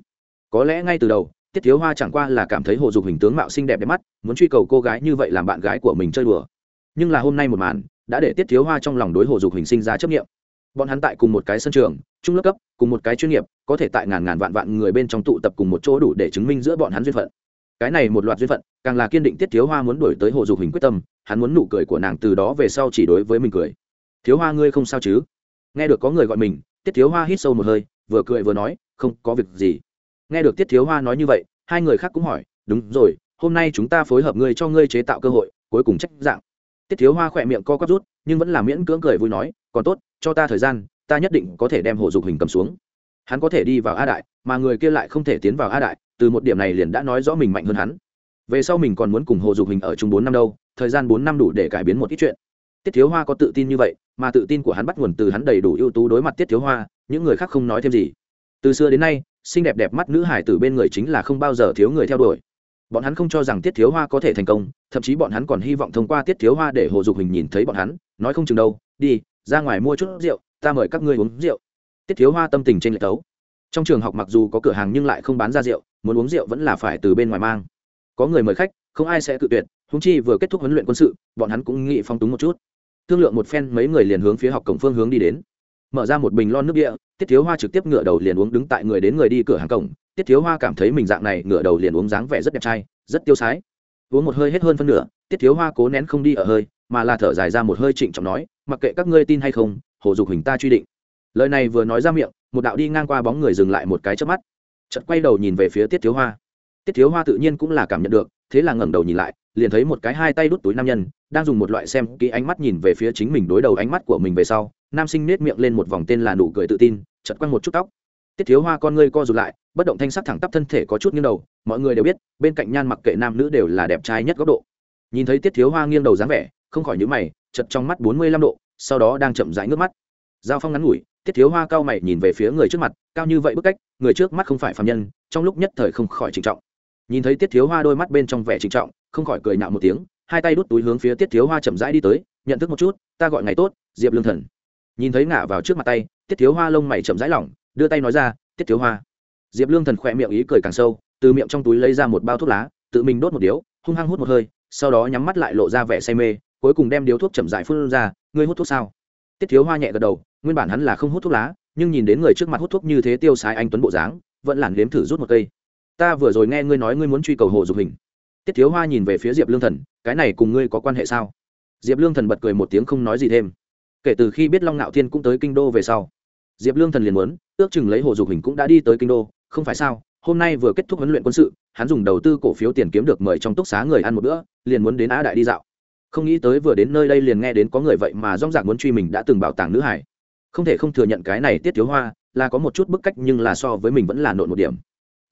A: Có lẽ ngay từ đầu, tiết thiếu hoa chẳng qua là cảm thấy hồ dục hình tướng mạo xinh đẹp đẹp mắt, muốn truy cầu cô gái như vậy làm bạn gái của mình chơi đùa. Nhưng là hôm nay một màn, đã để tiết thiếu hoa trong lòng đối hồ dục hình sinh ra chấp nghiệm bọn hắn tại cùng một cái sân trường, trung lớp cấp, cùng một cái chuyên nghiệp, có thể tại ngàn ngàn vạn vạn người bên trong tụ tập cùng một chỗ đủ để chứng minh giữa bọn hắn duyên phận. Cái này một loạt duyên phận, càng là kiên định tiết thiếu hoa muốn đổi tới hồ dục hình quyết tâm, hắn muốn nụ cười của nàng từ đó về sau chỉ đối với mình cười. Thiếu hoa ngươi không sao chứ? Nghe được có người gọi mình, tiết thiếu hoa hít sâu một hơi, vừa cười vừa nói, không có việc gì. Nghe được tiết thiếu hoa nói như vậy, hai người khác cũng hỏi, đúng rồi, hôm nay chúng ta phối hợp ngươi cho ngươi chế tạo cơ hội, cuối cùng trách dạng. Tiết thiếu hoa khỏe miệng co quắp rút, nhưng vẫn là miễn cưỡng cười vui nói, còn tốt, cho ta thời gian, ta nhất định có thể đem hồ dục hình cầm xuống. Hắn có thể đi vào a đại, mà người kia lại không thể tiến vào a đại, từ một điểm này liền đã nói rõ mình mạnh hơn hắn. Về sau mình còn muốn cùng hồ dục hình ở chung bốn năm đâu, thời gian bốn năm đủ để cải biến một ít chuyện. Tiết thiếu hoa có tự tin như vậy mà tự tin của hắn bắt nguồn từ hắn đầy đủ ưu tú đối mặt tiết thiếu hoa, những người khác không nói thêm gì. Từ xưa đến nay, xinh đẹp đẹp mắt nữ hải từ bên người chính là không bao giờ thiếu người theo đuổi. Bọn hắn không cho rằng tiết thiếu hoa có thể thành công, thậm chí bọn hắn còn hy vọng thông qua tiết thiếu hoa để hồ dục hình nhìn thấy bọn hắn, nói không chừng đâu, đi, ra ngoài mua chút rượu, ta mời các ngươi uống rượu. Tiết thiếu hoa tâm tình trên lệ tấu. Trong trường học mặc dù có cửa hàng nhưng lại không bán ra rượu, muốn uống rượu vẫn là phải từ bên ngoài mang. Có người mời khách, không ai sẽ cự tuyệt húng chi vừa kết thúc huấn luyện quân sự, bọn hắn cũng nghĩ phong túng một chút thương lượng một phen, mấy người liền hướng phía học cổng phương hướng đi đến. Mở ra một bình lon nước địa, tiết thiếu hoa trực tiếp ngựa đầu liền uống đứng tại người đến người đi cửa hàng cổng. Tiết thiếu hoa cảm thấy mình dạng này ngựa đầu liền uống dáng vẻ rất đẹp trai, rất tiêu sái. Uống một hơi hết hơn phân nửa, tiết thiếu hoa cố nén không đi ở hơi, mà là thở dài ra một hơi trịnh trọng nói, mặc kệ các ngươi tin hay không, hồ dục hình ta truy định. Lời này vừa nói ra miệng, một đạo đi ngang qua bóng người dừng lại một cái trước mắt. Chợt quay đầu nhìn về phía tiết thiếu hoa tiết thiếu hoa tự nhiên cũng là cảm nhận được, thế là ngẩng đầu nhìn lại, liền thấy một cái hai tay đút túi nam nhân, đang dùng một loại xem kỹ ánh mắt nhìn về phía chính mình đối đầu ánh mắt của mình về sau, nam sinh nết miệng lên một vòng tên là nụ cười tự tin chật quăng một chút tóc. Tiết thiếu hoa con ngươi co rụt lại, bất động thanh sắc thẳng tắp thân thể có chút nghiêng đầu, mọi người đều biết, bên cạnh nhan mặc kệ nam nữ đều là đẹp trai nhất góc độ. Nhìn thấy tiết thiếu hoa nghiêng đầu dáng vẻ, không khỏi nhíu mày chật trong mắt bốn mươi lăm độ, sau đó đang chậm rãi nước mắt. Giao phong ngắn ngủi, tiết thiếu hoa cao mày nhìn về phía người trước mặt, cao như vậy bức cách, người trước mắt không phải phạm nhân, trong lúc nhất thời không khỏi trịnh trọng nhìn thấy tiết thiếu hoa đôi mắt bên trong vẻ trịnh trọng, không khỏi cười nạo một tiếng, hai tay đút túi hướng phía tiết thiếu hoa chậm rãi đi tới, nhận thức một chút, ta gọi ngày tốt, diệp lương thần. Nhìn thấy ngả vào trước mặt tay, tiết thiếu hoa lông mày chậm rãi lỏng, đưa tay nói ra, tiết thiếu hoa. Diệp lương thần khỏe miệng ý cười càng sâu, từ miệng trong túi lấy ra một bao thuốc lá, tự mình đốt một điếu, hung hăng hút một hơi, sau đó nhắm mắt lại lộ ra vẻ say mê, cuối cùng đem điếu thuốc chậm rãi phun ra, ngươi hút thuốc sao? Tiết thiếu hoa nhẹ gật đầu, nguyên bản hắn là không hút thuốc lá, nhưng nhìn đến người trước mặt hút thuốc như thế tiêu sái anh tuấn bộ dáng, vẫn lản đếm thử rút một cây ta vừa rồi nghe ngươi nói ngươi muốn truy cầu hồ dục hình. Tiết thiếu hoa nhìn về phía diệp lương thần, cái này cùng ngươi có quan hệ sao? Diệp lương thần bật cười một tiếng không nói gì thêm. Kể từ khi biết long ngạo thiên cũng tới kinh đô về sau, diệp lương thần liền muốn, ước chừng lấy hồ dục hình cũng đã đi tới kinh đô, không phải sao? Hôm nay vừa kết thúc huấn luyện quân sự, hắn dùng đầu tư cổ phiếu tiền kiếm được mời trong túc xá người ăn một bữa, liền muốn đến á đại đi dạo. Không nghĩ tới vừa đến nơi đây liền nghe đến có người vậy mà rong rạc muốn truy mình đã từng bảo tàng nữ hải. Không thể không thừa nhận cái này tiết thiếu hoa, là có một chút bức cách nhưng là so với mình vẫn là nộn một điểm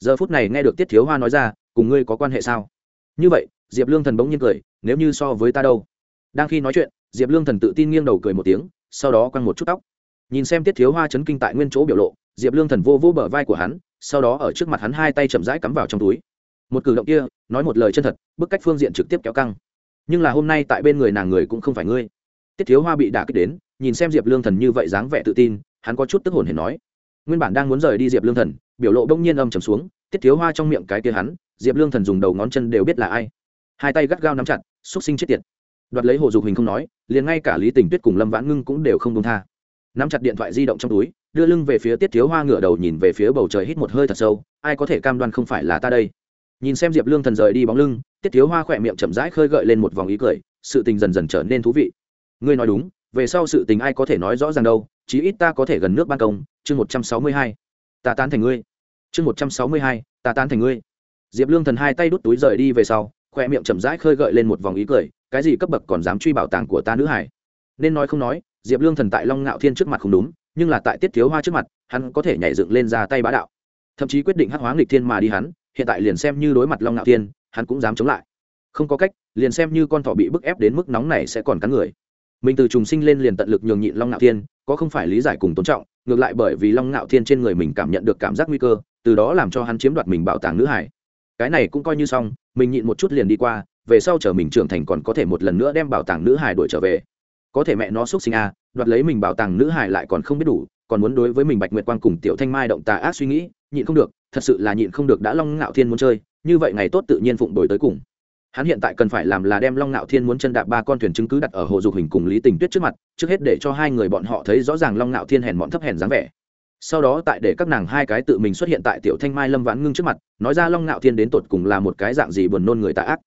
A: giờ phút này nghe được tiết thiếu hoa nói ra, cùng ngươi có quan hệ sao? Như vậy, diệp lương thần bỗng nhiên cười, nếu như so với ta đâu? Đang khi nói chuyện, diệp lương thần tự tin nghiêng đầu cười một tiếng, sau đó quăng một chút tóc. Nhìn xem tiết thiếu hoa chấn kinh tại nguyên chỗ biểu lộ, diệp lương thần vô vô bờ vai của hắn, sau đó ở trước mặt hắn hai tay chậm rãi cắm vào trong túi. Một cử động kia, nói một lời chân thật, bức cách phương diện trực tiếp kéo căng. Nhưng là hôm nay tại bên người nàng người cũng không phải ngươi. Tiết thiếu hoa bị đả kích đến, nhìn xem diệp lương thần như vậy dáng vẻ tự tin, hắn có chút tức hồn hề nói. Nguyên bản đang muốn rời đi diệp lương thần, biểu lộ bỗng nhiên âm trầm xuống tiết thiếu hoa trong miệng cái kia hắn, diệp lương thần dùng đầu ngón chân đều biết là ai. Hai tay gắt gao nắm chặt, xúc sinh chết tiệt. Đoạt lấy hồ dục hình không nói, liền ngay cả lý tình tuyết cùng lâm vãn ngưng cũng đều không đông tha. Nắm chặt điện thoại di động trong túi, đưa lưng về phía tiết thiếu hoa ngửa đầu nhìn về phía bầu trời hít một hơi thật sâu, ai có thể cam đoan không phải là ta đây. Nhìn xem diệp lương thần rời đi bóng lưng, tiết thiếu hoa khỏe miệng chậm rãi khơi gợi lên một vòng ý cười, sự tình dần dần trở nên thú vị. Ngươi nói đúng, về sau sự tình ai có thể nói rõ ràng đâu, chí ít ta có thể gần nước ban công, chương một trăm sáu mươi hai. Ta tán thành ngươi chương một trăm sáu mươi hai, ta tán thành ngươi. Diệp lương thần hai tay đút túi rời đi về sau, khoe miệng chậm rãi khơi gợi lên một vòng ý cười, cái gì cấp bậc còn dám truy bảo tàng của ta nữ hải nên nói không nói, diệp lương thần tại long ngạo thiên trước mặt không đúng, nhưng là tại tiết thiếu hoa trước mặt, hắn có thể nhảy dựng lên ra tay bá đạo. Thậm chí quyết định hắc hóa nghịch thiên mà đi hắn, hiện tại liền xem như đối mặt long ngạo thiên, hắn cũng dám chống lại. Không có cách, liền xem như con thỏ bị bức ép đến mức nóng này sẽ còn cắn người. Mình từ trùng sinh lên liền tận lực nhường nhịn long ngạo thiên, có không phải lý giải cùng tôn trọng, ngược lại bởi vì long ngạo thiên trên người mình cảm nhận được cảm giác nguy cơ từ đó làm cho hắn chiếm đoạt mình bảo tàng nữ hải. Cái này cũng coi như xong, mình nhịn một chút liền đi qua, về sau chờ mình trưởng thành còn có thể một lần nữa đem bảo tàng nữ hải đuổi trở về. Có thể mẹ nó xúc sinh a, đoạt lấy mình bảo tàng nữ hải lại còn không biết đủ, còn muốn đối với mình bạch nguyệt quang cùng tiểu thanh mai động tà ác suy nghĩ, nhịn không được, thật sự là nhịn không được đã long ngạo thiên muốn chơi, như vậy ngày tốt tự nhiên phụng đổi tới cùng. Hắn hiện tại cần phải làm là đem long ngạo thiên muốn chân đạp ba con thuyền chứng cứ đặt ở hồ dục hình cùng lý tình tuyết trước mặt, trước hết để cho hai người bọn họ thấy rõ ràng long ngạo thiên hèn bọn thấp hèn dáng vẻ sau đó tại để các nàng hai cái tự mình xuất hiện tại tiểu thanh mai lâm vãn ngưng trước mặt, nói ra long ngạo thiên đến tột cùng là một cái dạng gì buồn nôn người tạ ác.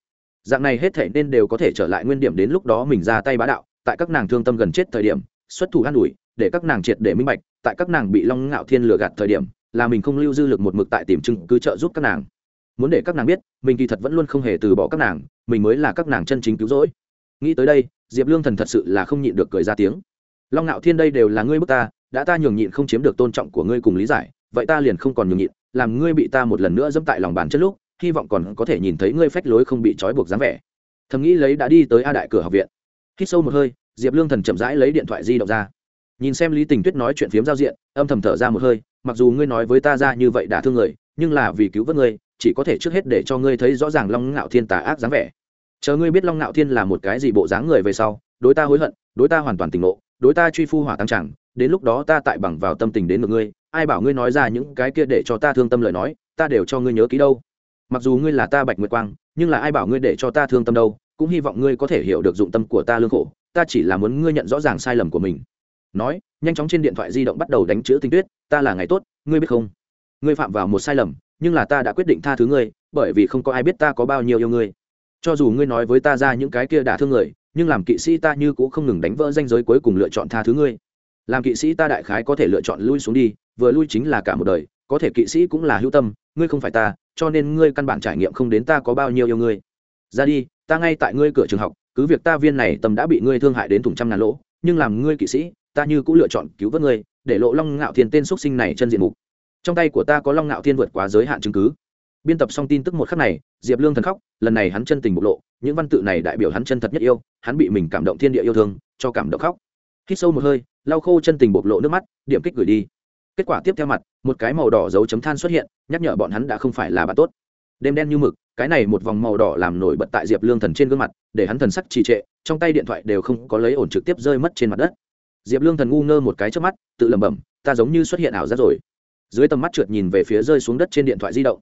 A: Dạng này hết thể nên đều có thể trở lại nguyên điểm đến lúc đó mình ra tay bá đạo, tại các nàng thương tâm gần chết thời điểm, xuất thủ an ủi, để các nàng triệt để minh bạch, tại các nàng bị long ngạo thiên lừa gạt thời điểm, là mình không lưu dư lực một mực tại tìm chứng, cứ trợ giúp các nàng. Muốn để các nàng biết, mình kỳ thật vẫn luôn không hề từ bỏ các nàng, mình mới là các nàng chân chính cứu rỗi. Nghĩ tới đây, diệp lương thần thật sự là không nhịn được cười ra tiếng. Long ngạo thiên đây đều là ngươi bức ta đã ta nhường nhịn không chiếm được tôn trọng của ngươi cùng lý giải, vậy ta liền không còn nhường nhịn, làm ngươi bị ta một lần nữa dẫm tại lòng bàn chân lúc, hy vọng còn có thể nhìn thấy ngươi phách lối không bị trói buộc dáng vẻ. Thầm nghĩ lấy đã đi tới a đại cửa học viện. Hít sâu một hơi, diệp lương thần chậm rãi lấy điện thoại di động ra. Nhìn xem lý tình tuyết nói chuyện phiếm giao diện, âm thầm thở ra một hơi, mặc dù ngươi nói với ta ra như vậy đã thương người, nhưng là vì cứu vớt ngươi, chỉ có thể trước hết để cho ngươi thấy rõ ràng long ngạo thiên tà ác dáng vẻ. Chờ ngươi biết long ngạo thiên là một cái gì bộ dáng người về sau, đối ta hối hận, đối ta hoàn toàn tỉnh ngộ, đối ta truy phu hỏa tăng chẳng đến lúc đó ta tại bằng vào tâm tình đến ngược ngươi, ai bảo ngươi nói ra những cái kia để cho ta thương tâm lời nói, ta đều cho ngươi nhớ kỹ đâu. Mặc dù ngươi là ta bạch nguyệt quang, nhưng là ai bảo ngươi để cho ta thương tâm đâu, cũng hy vọng ngươi có thể hiểu được dụng tâm của ta lương khổ, ta chỉ là muốn ngươi nhận rõ ràng sai lầm của mình. Nói, nhanh chóng trên điện thoại di động bắt đầu đánh chữ tinh tuyết ta là ngày tốt, ngươi biết không? Ngươi phạm vào một sai lầm, nhưng là ta đã quyết định tha thứ ngươi, bởi vì không có ai biết ta có bao nhiêu yêu ngươi. Cho dù ngươi nói với ta ra những cái kia đả thương người, nhưng làm kỵ sĩ ta như cũng không ngừng đánh vỡ danh giới cuối cùng lựa chọn tha thứ ngươi làm kỵ sĩ ta đại khái có thể lựa chọn lui xuống đi, vừa lui chính là cả một đời, có thể kỵ sĩ cũng là hữu tâm, ngươi không phải ta, cho nên ngươi căn bản trải nghiệm không đến ta có bao nhiêu yêu ngươi. Ra đi, ta ngay tại ngươi cửa trường học, cứ việc ta viên này tâm đã bị ngươi thương hại đến thủng trăm ngàn lỗ, nhưng làm ngươi kỵ sĩ, ta như cũng lựa chọn cứu vớt ngươi, để lộ long ngạo thiên tên x sinh này chân diện mục. Trong tay của ta có long ngạo thiên vượt quá giới hạn chứng cứ. Biên tập xong tin tức một khắc này, diệp lương thần khóc, lần này hắn chân tình bộc lộ, những văn tự này đại biểu hắn chân thật nhất yêu, hắn bị mình cảm động thiên địa yêu thương, cho cảm động khóc. Hít sâu một hơi lau khô chân tình bộc lộ nước mắt, điểm kích gửi đi. Kết quả tiếp theo mặt, một cái màu đỏ dấu chấm than xuất hiện, nhắc nhở bọn hắn đã không phải là bạn tốt. Đêm đen như mực, cái này một vòng màu đỏ làm nổi bật tại diệp lương thần trên gương mặt, để hắn thần sắc trì trệ, trong tay điện thoại đều không có lấy ổn trực tiếp rơi mất trên mặt đất. Diệp lương thần ngu ngơ một cái trước mắt, tự lẩm bẩm, ta giống như xuất hiện ảo giác rồi. Dưới tầm mắt trượt nhìn về phía rơi xuống đất trên điện thoại di động.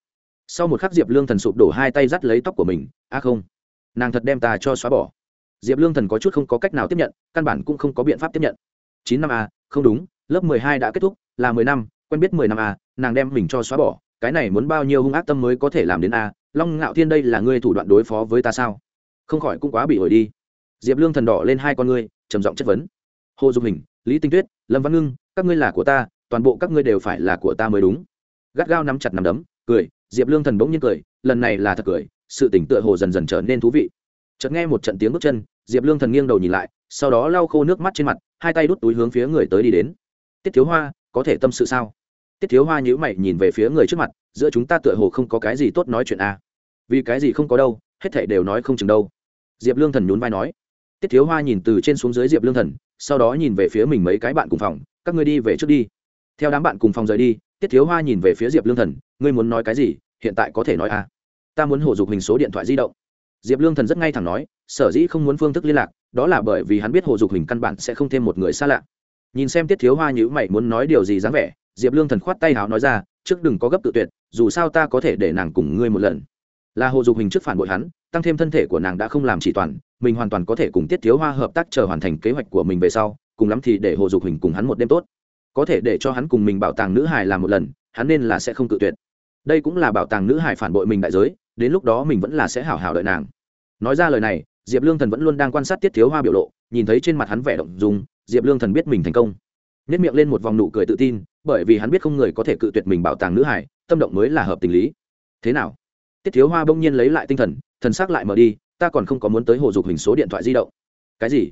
A: Sau một khắc diệp lương thần sụp đổ hai tay dắt lấy tóc của mình, a không, nàng thật đem ta cho xóa bỏ. Diệp lương thần có chút không có cách nào tiếp nhận, căn bản cũng không có biện pháp tiếp nhận chín năm a, không đúng, lớp mười hai đã kết thúc, là mười năm, quen biết mười năm a, nàng đem mình cho xóa bỏ, cái này muốn bao nhiêu hung ác tâm mới có thể làm đến a? Long ngạo thiên đây là ngươi thủ đoạn đối phó với ta sao? Không khỏi cũng quá bị ổi đi. Diệp lương thần đỏ lên hai con ngươi, trầm giọng chất vấn. Hồ dục hình, lý tinh tuyết, lâm văn ngưng, các ngươi là của ta, toàn bộ các ngươi đều phải là của ta mới đúng. Gắt gao nắm chặt nắm đấm, cười, diệp lương thần bỗng nhiên cười, lần này là thật cười, sự tỉnh tựa hồ dần dần trở nên thú vị. Chợt nghe một trận tiếng bước chân, diệp lương thần nghiêng đầu nhìn lại, sau đó lau khô nước mắt trên mặt hai tay đút túi hướng phía người tới đi đến. Tiết thiếu hoa, có thể tâm sự sao? Tiết thiếu hoa nhữ mày nhìn về phía người trước mặt, giữa chúng ta tựa hồ không có cái gì tốt nói chuyện a à. vì cái gì không có đâu, hết thảy đều nói không chừng đâu. Diệp lương thần nhún vai nói. Tiết thiếu hoa nhìn từ trên xuống dưới diệp lương thần, sau đó nhìn về phía mình mấy cái bạn cùng phòng, các ngươi đi về trước đi. Theo đám bạn cùng phòng rời đi, tiết thiếu hoa nhìn về phía diệp lương thần, ngươi muốn nói cái gì, hiện tại có thể nói à. Ta muốn hổ dục hình số điện thoại di động. Diệp lương thần rất ngay thẳng nói, sở dĩ không muốn phương thức liên lạc đó là bởi vì hắn biết hồ dục hình căn bản sẽ không thêm một người xa lạ. Nhìn xem tiết thiếu hoa nhữ mày muốn nói điều gì dáng vẻ, diệp lương thần khoát tay háo nói ra, trước đừng có gấp tự tuyệt, dù sao ta có thể để nàng cùng ngươi một lần. Là hồ dục hình trước phản bội hắn, tăng thêm thân thể của nàng đã không làm chỉ toàn, mình hoàn toàn có thể cùng tiết thiếu hoa hợp tác chờ hoàn thành kế hoạch của mình về sau, cùng lắm thì để hồ dục hình cùng hắn một đêm tốt. Có thể để cho hắn cùng mình bảo tàng nữ hải làm một lần, hắn nên là sẽ không tự tuyệt. Đây cũng là bảo tàng nữ hải phản bội mình đại giới, đến lúc đó mình vẫn là sẽ hảo hảo đợi nàng. Nói ra lời này diệp lương thần vẫn luôn đang quan sát tiết thiếu hoa biểu lộ, nhìn thấy trên mặt hắn vẻ động dùng diệp lương thần biết mình thành công. Nhất miệng lên một vòng nụ cười tự tin, bởi vì hắn biết không người có thể cự tuyệt mình bảo tàng nữ hải, tâm động mới là hợp tình lý. Thế nào? Tiết thiếu hoa bỗng nhiên lấy lại tinh thần thần s ắ c lại mở đi, ta còn không có muốn tới hồ dục hình số điện thoại di động. Cái gì?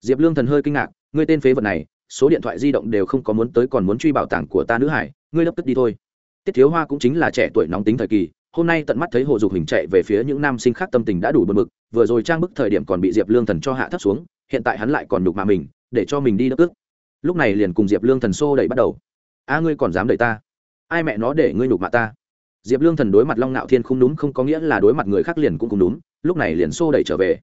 A: Diệp lương thần hơi kinh ngạc, ngươi tên phế vật này, số điện thoại di động đều không có muốn tới còn muốn truy bảo tàng của ta nữ hải, ngươi lập tức đi thôi. Tiết thiếu hoa cũng chính là trẻ tuổi nóng tính thời kỳ hôm nay tận mắt thấy hồ dục hình chạy về phía những nam sinh khác tâm tình đã đủ bật mực vừa rồi trang bức thời điểm còn bị diệp lương thần cho hạ thấp xuống, hiện tại hắn lại còn nhục mạ mình, để cho mình đi đất ước. lúc này liền cùng diệp lương thần xô đẩy bắt đầu. A, ngươi còn dám đẩy ta? Ai mẹ nó để ngươi nhục mạ ta? Diệp lương thần đối mặt long nạo thiên không đúng không có nghĩa là đối mặt người khác liền cũng không đúng, lúc này liền xô đẩy trở về.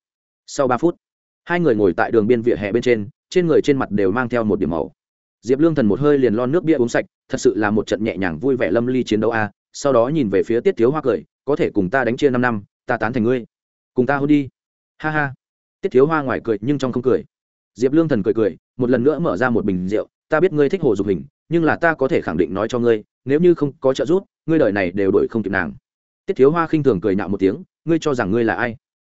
A: Sau ba phút, hai người ngồi tại đường biên vỉa hè bên trên trên người trên mặt đều mang theo một điểm màu. Diệp lương thần một hơi liền lon nước bia uống sạch, thật sự là một trận nhẹ nhàng vui vẻ lâm ly chiến đấu a sau đó nhìn về phía tiết thiếu hoa cười, có thể cùng ta đánh chia năm năm, ta tán thành ngươi. Cùng ta hôn đi. Ha ha. Tiết thiếu hoa ngoài cười nhưng trong không cười. Diệp lương thần cười cười, một lần nữa mở ra một bình rượu, ta biết ngươi thích hồ dục hình, nhưng là ta có thể khẳng định nói cho ngươi, nếu như không có trợ giúp, ngươi đời này đều đổi không kịp nàng. Tiết thiếu hoa khinh thường cười nhạo một tiếng, ngươi cho rằng ngươi là ai?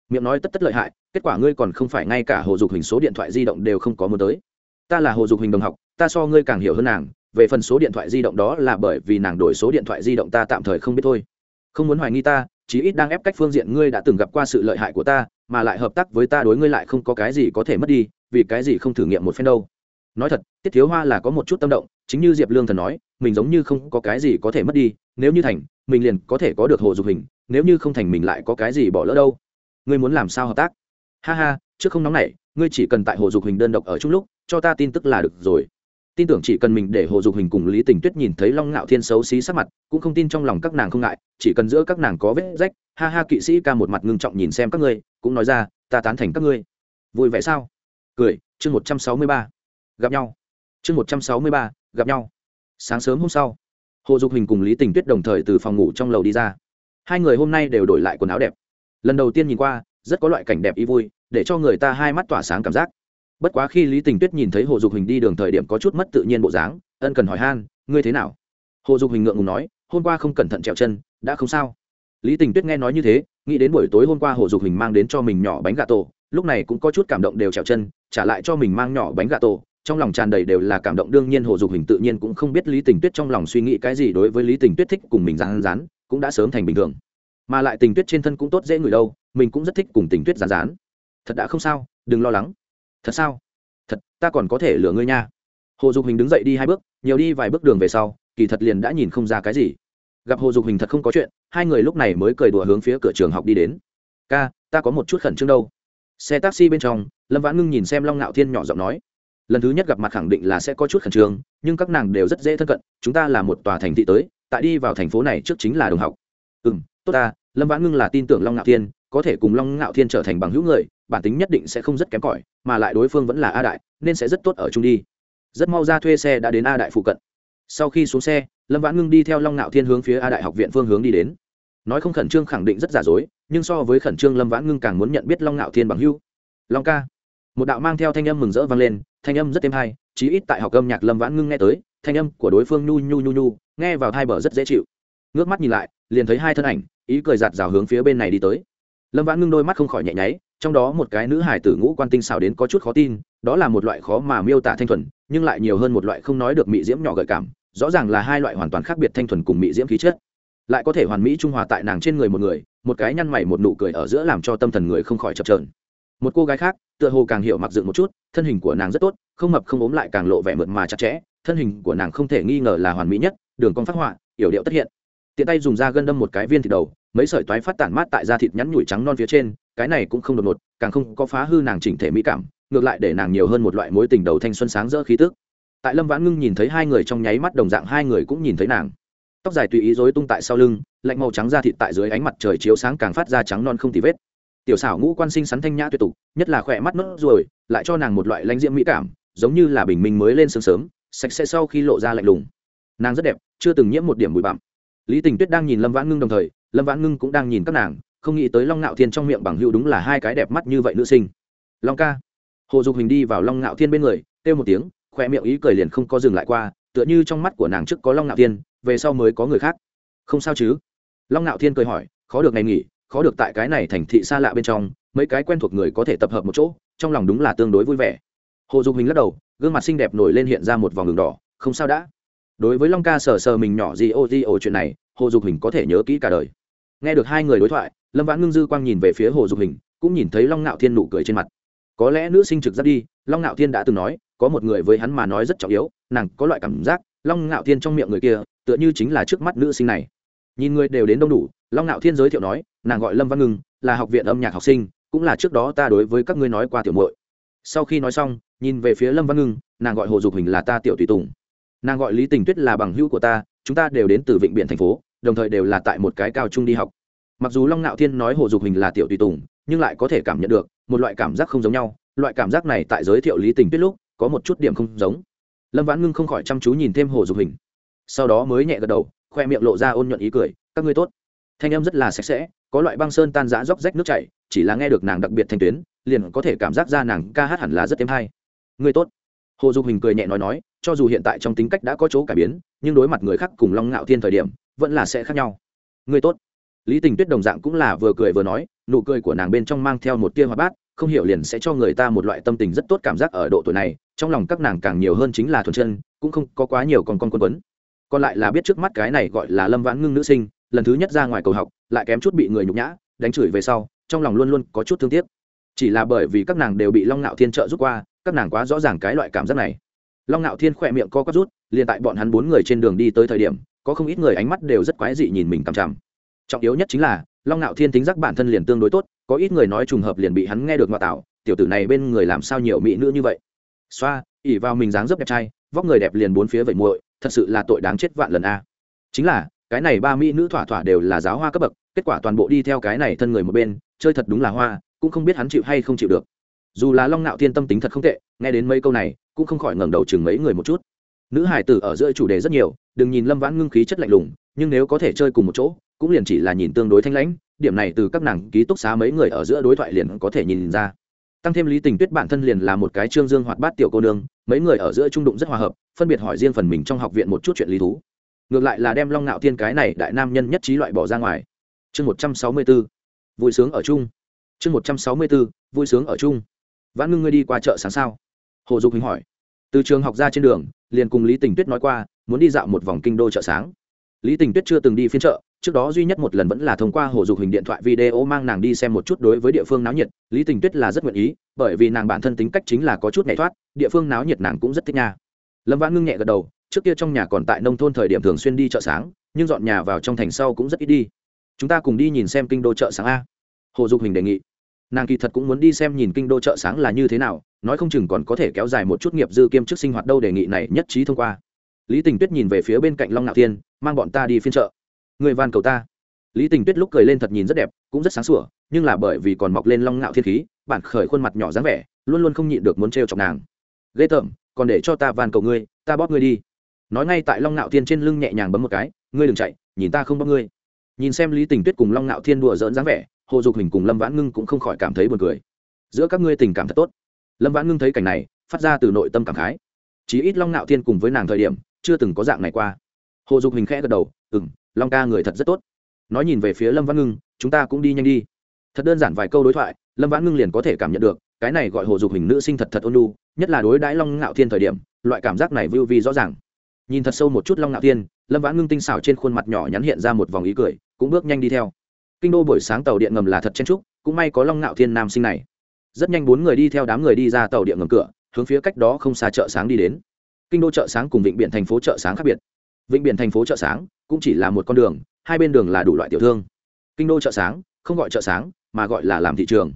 A: Miệng nói tất tất lợi hại, kết quả ngươi còn không phải ngay cả hồ dục hình số điện thoại di động đều không có muốn tới. Ta là hồ dục hình đồng học, ta so ngươi càng hiểu hơn nàng về phần số điện thoại di động đó là bởi vì nàng đổi số điện thoại di động ta tạm thời không biết thôi. Không muốn hoài nghi ta, chí ít đang ép cách phương diện ngươi đã từng gặp qua sự lợi hại của ta, mà lại hợp tác với ta đối ngươi lại không có cái gì có thể mất đi, vì cái gì không thử nghiệm một phen đâu. Nói thật, tiết thiếu hoa là có một chút tâm động, chính như diệp lương thần nói, mình giống như không có cái gì có thể mất đi, nếu như thành, mình liền có thể có được hồ dục hình, nếu như không thành mình lại có cái gì bỏ lỡ đâu. Ngươi muốn làm sao hợp tác? Ha ha, trước không nóng này ngươi chỉ cần tại hồ dục hình đơn độc ở chung lúc, cho ta tin tức là được rồi tin tưởng chỉ cần mình để hồ dục hình cùng lý tình tuyết nhìn thấy long ngạo thiên xấu xí sắc mặt, cũng không tin trong lòng các nàng không ngại, chỉ cần giữa các nàng có vết rách, ha ha kỵ sĩ ca một mặt ngưng trọng nhìn xem các ngươi, cũng nói ra, ta tán thành các ngươi. Vui vẻ sao? Cười, chương một trăm sáu mươi ba, gặp nhau. Chương một trăm sáu mươi ba, gặp nhau. Sáng sớm hôm sau. Hồ dục hình cùng lý tình tuyết đồng thời từ phòng ngủ trong lầu đi ra. Hai người hôm nay đều đổi lại quần áo đẹp. Lần đầu tiên nhìn qua, rất có loại cảnh đẹp y vui, để cho người ta hai mắt tỏa sáng cảm giác bất quá khi lý tình tuyết nhìn thấy hồ dục hình đi đường thời điểm có chút mất tự nhiên bộ dáng, ân cần hỏi han, ngươi thế nào? Hồ dục hình ngượng ngùng nói, hôm qua không cẩn thận trèo chân, đã không sao. Lý tình tuyết nghe nói như thế, nghĩ đến buổi tối hôm qua hồ dục hình mang đến cho mình nhỏ bánh gà tổ, lúc này cũng có chút cảm động đều trèo chân, trả lại cho mình mang nhỏ bánh gà tổ, trong lòng tràn đầy đều là cảm động, đương nhiên hồ dục hình tự nhiên cũng không biết lý tình tuyết trong lòng suy nghĩ cái gì đối với lý tình tuyết thích cùng mình rán rán cũng đã sớm thành bình thường. Mà lại tình tuyết trên thân cũng tốt dễ người đâu, mình cũng rất thích cùng tình tuyết rán rán thật đã không sao, đừng lo lắng thật sao? Thật, ta còn có thể lừa ngươi nha. Hồ dục hình đứng dậy đi hai bước, nhiều đi vài bước đường về sau, kỳ thật liền đã nhìn không ra cái gì. Gặp hồ dục hình thật không có chuyện, hai người lúc này mới cười đùa hướng phía cửa trường học đi đến. Ca, ta có một chút khẩn trương đâu. Xe taxi bên trong, lâm vãn ngưng nhìn xem long ngạo thiên nhỏ giọng nói. Lần thứ nhất gặp mặt khẳng định là sẽ có chút khẩn trương, nhưng các nàng đều rất dễ thân cận, chúng ta là một tòa thành thị tới, tại đi vào thành phố này trước chính là đồng học. Ừ m tốt ta, lâm vãn ngưng là tin tưởng long ngạo thiên, có thể cùng long ngạo thiên trở thành bằng hữu người bản tính nhất định sẽ không rất kém cỏi, mà lại đối phương vẫn là a đại, nên sẽ rất tốt ở chung đi. Rất mau ra thuê xe đã đến a đại phụ cận. Sau khi xuống xe, lâm vãn ngưng đi theo long Nạo thiên hướng phía a đại học viện phương hướng đi đến. Nói không khẩn trương khẳng định rất giả dối, nhưng so với khẩn trương lâm vãn ngưng càng muốn nhận biết long Nạo thiên bằng hữu. Long ca. Một đạo mang theo thanh âm mừng rỡ vang lên, thanh âm rất êm hay, chí ít tại học âm nhạc lâm vãn ngưng nghe tới, thanh âm của đối phương nhu nhu nhu nhu, nghe vào hai bờ rất dễ chịu. Ngước mắt nhìn lại, liền thấy hai thân ảnh, ý cười giạt rào hướng phía bên này đi tới. Lâm vãn ngưng đôi mắt không khỏi nhẹ nháy trong đó một cái nữ hải tử ngũ quan tinh xảo đến có chút khó tin, đó là một loại khó mà miêu tả thanh thuần, nhưng lại nhiều hơn một loại không nói được mị diễm nhỏ gợi cảm, rõ ràng là hai loại hoàn toàn khác biệt thanh thuần cùng mị diễm khí chất. Lại có thể hoàn mỹ trung hòa tại nàng trên người một người, một cái nhăn mày một nụ cười ở giữa làm cho tâm thần người không khỏi chập trờn một cô gái khác, tựa hồ càng hiểu mặc dựng một chút, thân hình của nàng rất tốt, không mập không ốm lại càng lộ vẻ mượt mà chặt chẽ, thân hình của nàng không thể nghi ngờ là hoàn mỹ nhất, đường cong phát họa, yểu điệu tất hiện. Tiện tay dùng da gân đâm một cái viên thịt đầu, mấy sợi toái phát tản mát tại da thịt nhắn nhủi trắng non phía trên cái này cũng không đột ngột, càng không có phá hư nàng chỉnh thể mỹ cảm, ngược lại để nàng nhiều hơn một loại mối tình đầu thanh xuân sáng rỡ khí tức. Tại lâm vãn ngưng nhìn thấy hai người trong nháy mắt đồng dạng hai người cũng nhìn thấy nàng. Tóc dài tùy ý rối tung tại sau lưng, lạnh màu trắng da thịt tại dưới ánh mặt trời chiếu sáng càng phát ra trắng non không tì vết. Tiểu xảo ngũ quan sinh sắn thanh nhã tuyệt tục, nhất là khỏe mắt nốt ruồi, lại cho nàng một loại lãnh diễm mỹ cảm, giống như là bình minh mới lên sương sớm, sạch sẽ sau khi lộ ra lạnh lùng. Nàng rất đẹp, chưa từng nhiễm một điểm bụi bặm. Lý tình tuyết đang nhìn lâm vãn ngưng đồng thời, lâm vãn ngưng cũng đang nhìn các nàng không nghĩ tới long ngạo thiên trong miệng bằng hữu đúng là hai cái đẹp mắt như vậy nữ sinh. Long ca. Hồ dục hình đi vào long ngạo thiên bên người, kêu một tiếng khoe miệng ý cười liền không có dừng lại qua, tựa như trong mắt của nàng trước có long ngạo thiên, về sau mới có người khác. Không sao chứ? Long ngạo thiên cười hỏi, khó được ngày nghỉ, khó được tại cái này thành thị xa lạ bên trong, mấy cái quen thuộc người có thể tập hợp một chỗ, trong lòng đúng là tương đối vui vẻ. Hồ dục hình lắc đầu, gương mặt xinh đẹp nổi lên hiện ra một vòng đường đỏ, không sao đã. Đối với long ca sờ sờ mình nhỏ gì ô di ô chuyện này, hồ dục hình có thể nhớ kỹ cả đời. Nghe được hai người đối thoại lâm vãn ngưng dư quang nhìn về phía hồ dục hình, cũng nhìn thấy long ngạo thiên nụ cười trên mặt. Có lẽ nữ sinh trực giác đi, long ngạo thiên đã từng nói, có một người với hắn mà nói rất trọng yếu, nàng có loại cảm giác, long ngạo thiên trong miệng người kia, tựa như chính là trước mắt nữ sinh này. Nhìn người đều đến đông đủ, long ngạo thiên giới thiệu nói, nàng gọi lâm văn ngưng, là học viện âm nhạc học sinh, cũng là trước đó ta đối với các ngươi nói qua tiểu muội. Sau khi nói xong, nhìn về phía lâm văn ngưng, nàng gọi hồ dục hình là ta tiểu tùy tùng. Nàng gọi lý tình tuyết là bằng hữu của ta, chúng ta đều đến từ vịnh biển thành phố, đồng thời đều là tại một cái cao trung đi học mặc dù long ngạo thiên nói hồ dục hình là tiểu tùy tùng, nhưng lại có thể cảm nhận được, một loại cảm giác không giống nhau, loại cảm giác này tại giới thiệu lý tình tuyết lúc, có một chút điểm không giống. Lâm vãn ngưng không khỏi chăm chú nhìn thêm hồ dục hình. Sau đó mới nhẹ gật đầu, khoe miệng lộ ra ôn nhuận ý cười, các ngươi tốt. Thanh âm rất là sạch sẽ, có loại băng sơn tan giã róc rách nước chảy, chỉ là nghe được nàng đặc biệt thanh tuyến, liền có thể cảm giác ra nàng ca hát hẳn là rất thêm hay. Ngươi tốt. Hồ dục hình cười nhẹ nói nói, cho dù hiện tại trong tính cách đã có chỗ cải biến, nhưng đối mặt người khác cùng long ngạo thiên thời điểm, vẫn là sẽ khác nhau. Ngươi tốt lý tình tuyết đồng dạng cũng là vừa cười vừa nói, nụ cười của nàng bên trong mang theo một tia hoa bát, không hiểu liền sẽ cho người ta một loại tâm tình rất tốt cảm giác ở độ tuổi này, trong lòng các nàng càng nhiều hơn chính là thuần chân, cũng không có quá nhiều còn con quân quấn. Còn lại là biết trước mắt cái này gọi là lâm vãn ngưng nữ sinh, lần thứ nhất ra ngoài cầu học, lại kém chút bị người nhục nhã, đánh chửi về sau, trong lòng luôn luôn có chút thương tiếc. Chỉ là bởi vì các nàng đều bị long ngạo thiên trợ giúp qua, các nàng quá rõ ràng cái loại cảm giác này. Long ngạo thiên khỏe miệng co quắp rút, liền tại bọn hắn bốn người trên đường đi tới thời điểm, có không ít người ánh mắt đều rất quái dị nhìn mình cằm chằm trọng yếu nhất chính là, long ngạo thiên tính giác bản thân liền tương đối tốt, có ít người nói trùng hợp liền bị hắn nghe được ngoại tạo, tiểu tử này bên người làm sao nhiều mỹ nữ như vậy. Xoa, ỉ vào mình dáng dấp đẹp trai, vóc người đẹp liền bốn phía vậy muội, thật sự là tội đáng chết vạn lần a. Chính là, cái này ba mỹ nữ thỏa thỏa đều là giáo hoa cấp bậc, kết quả toàn bộ đi theo cái này thân người một bên, chơi thật đúng là hoa, cũng không biết hắn chịu hay không chịu được. Dù là long nạo thiên tâm tính thật không tệ, nghe đến mấy câu này, cũng không khỏi ngẩng đầu chừng mấy người một chút nữ hải tử ở giữa chủ đề rất nhiều, đừng nhìn lâm vãn ngưng khí chất lạnh lùng, nhưng nếu có thể chơi cùng một chỗ, cũng liền chỉ là nhìn tương đối thanh lãnh, điểm này từ các nàng ký túc xá mấy người ở giữa đối thoại liền có thể nhìn ra. Tăng thêm lý tình tuyết bản thân liền là một cái trương dương hoạt bát tiểu cô nương, mấy người ở giữa trung đụng rất hòa hợp, phân biệt hỏi riêng phần mình trong học viện một chút chuyện lý thú. Ngược lại là đem long ngạo thiên cái này đại nam nhân nhất trí loại bỏ ra ngoài. Chương một trăm sáu mươi b ố vui sướng ở chung. Chương một trăm sáu mươi b ố vui sướng ở chung. Vãn ngưng ngươi đi qua chợ sáng sao? Hồ dục hình hỏi. Từ trường học ra trên đường liền cùng lý tình tuyết nói qua, muốn đi dạo một vòng kinh đô chợ sáng. Lý tình tuyết chưa từng đi phiên chợ, trước đó duy nhất một lần vẫn là thông qua hồ dục hình điện thoại video mang nàng đi xem một chút đối với địa phương náo nhiệt, lý tình tuyết là rất nguyện ý, bởi vì nàng bản thân tính cách chính là có chút nhảy thoát, địa phương náo nhiệt nàng cũng rất thích nha. Lâm vãn ngưng nhẹ gật đầu, trước kia trong nhà còn tại nông thôn thời điểm thường xuyên đi chợ sáng, nhưng dọn nhà vào trong thành sau cũng rất ít đi. Chúng ta cùng đi nhìn xem kinh đô chợ sáng a. Hồ dục hình đề nghị. Nàng kỳ thật cũng muốn đi xem nhìn kinh đô chợ sáng là như thế nào nói không chừng còn có thể kéo dài một chút nghiệp dư kiêm chức sinh hoạt đâu đề nghị này nhất trí thông qua. Lý tình tuyết nhìn về phía bên cạnh long ngạo thiên, mang bọn ta đi phiên chợ. Người van cầu ta. Lý tình tuyết lúc cười lên thật nhìn rất đẹp, cũng rất sáng sủa, nhưng là bởi vì còn mọc lên long ngạo thiên khí, bản khởi khuôn mặt nhỏ dáng vẻ, luôn luôn không nhịn được muốn trêu chọc nàng. Ghê tởm, còn để cho ta van cầu ngươi, ta bóp ngươi đi. Nói ngay tại long ngạo thiên trên lưng nhẹ nhàng bấm một cái, ngươi đừng chạy, nhìn ta không bóp ngươi. Nhìn xem lý tình tuyết cùng long ngạo thiên đùa dỡn dáng vẻ, hồ dục hình cùng lâm vãn ngưng cũng không khỏi cảm thấy buồn cười. Giữa các ngươi tình cảm thật tốt lâm vãn ngưng thấy cảnh này, phát ra từ nội tâm cảm khái. Chí ít long ngạo thiên cùng với nàng thời điểm, chưa từng có dạng này qua. Hồ dục hình khẽ gật đầu ừ m long ca người thật rất tốt. Nói nhìn về phía lâm Vãn ngưng, chúng ta cũng đi nhanh đi. Thật đơn giản vài câu đối thoại, lâm vãn ngưng liền có thể cảm nhận được, cái này gọi hồ dục hình nữ sinh thật thật ôn lu nhất là đối đãi long ngạo thiên thời điểm, loại cảm giác này vưu vi rõ ràng. Nhìn thật sâu một chút long ngạo thiên, lâm vãn ngưng tinh xảo trên khuôn mặt nhỏ nhắn hiện ra một vòng ý cười, cũng bước nhanh đi theo. Kinh đô buổi sáng tàu điện ngầm là thật chen trúc cũng may có long ngạo thiên nam sinh này rất nhanh bốn người đi theo đám người đi ra tàu điện ngầm cửa, hướng phía cách đó không xa chợ sáng đi đến. Kinh đô chợ sáng cùng vịnh biển thành phố chợ sáng khác biệt. Vịnh biển thành phố chợ sáng cũng chỉ là một con đường, hai bên đường là đủ loại tiểu thương. Kinh đô chợ sáng, không gọi chợ sáng, mà gọi là làm thị trường.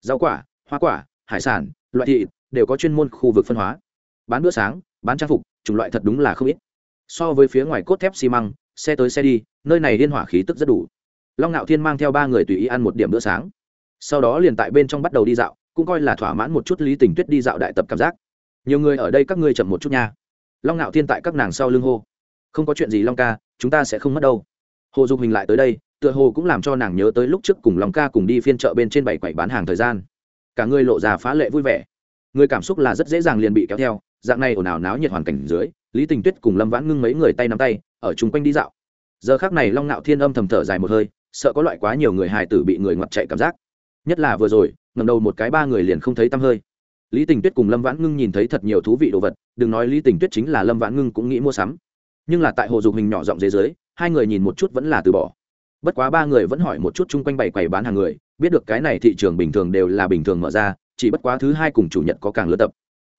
A: Rau quả, hoa quả, hải sản, loại thị đều có chuyên môn khu vực phân hóa. Bán bữa sáng, bán trang phục, chủng loại thật đúng là không ít. So với phía ngoài cốt thép xi măng, xe tới xe đi, nơi này liên hỏa khí tức rất đủ. Long ngạo thiên mang theo ba người tùy ý ăn một điểm bữa sáng. Sau đó liền tại bên trong bắt đầu đi dạo cũng coi là thỏa mãn một chút lý tình tuyết đi dạo đại tập cảm giác. Nhiều người ở đây các ngươi chậm một chút nha. Long ngạo thiên tại các nàng sau lưng hô. Không có chuyện gì long ca, chúng ta sẽ không mất đâu. Hồ dục hình lại tới đây, tựa hồ cũng làm cho nàng nhớ tới lúc trước cùng long ca cùng đi phiên chợ bên trên bảy quầy bán hàng thời gian. Cả người lộ ra phá lệ vui vẻ. Người cảm xúc là rất dễ dàng liền bị kéo theo, dạng này ồn ào náo nhiệt hoàn cảnh dưới, lý tình tuyết cùng lâm vãn ngưng mấy người tay nắm tay, ở chung quanh đi dạo. Giờ khác này long ngạo thiên âm thầm thở dài một hơi, sợ có loại quá nhiều người hài tử bị người ngoặt chạy cảm giác. Nhất là vừa rồi ngầm đầu một cái ba người liền không thấy tăm hơi. Lý tình tuyết cùng lâm vãn ngưng nhìn thấy thật nhiều thú vị đồ vật, đừng nói lý tình tuyết chính là lâm vãn ngưng cũng nghĩ mua sắm. Nhưng là tại hồ dục hình nhỏ rộng dưới dưới, hai người nhìn một chút vẫn là từ bỏ. Bất quá ba người vẫn hỏi một chút chung quanh bày quầy bán hàng người, biết được cái này thị trường bình thường đều là bình thường mở ra, chỉ bất quá thứ hai cùng chủ nhật có càng lớn tập.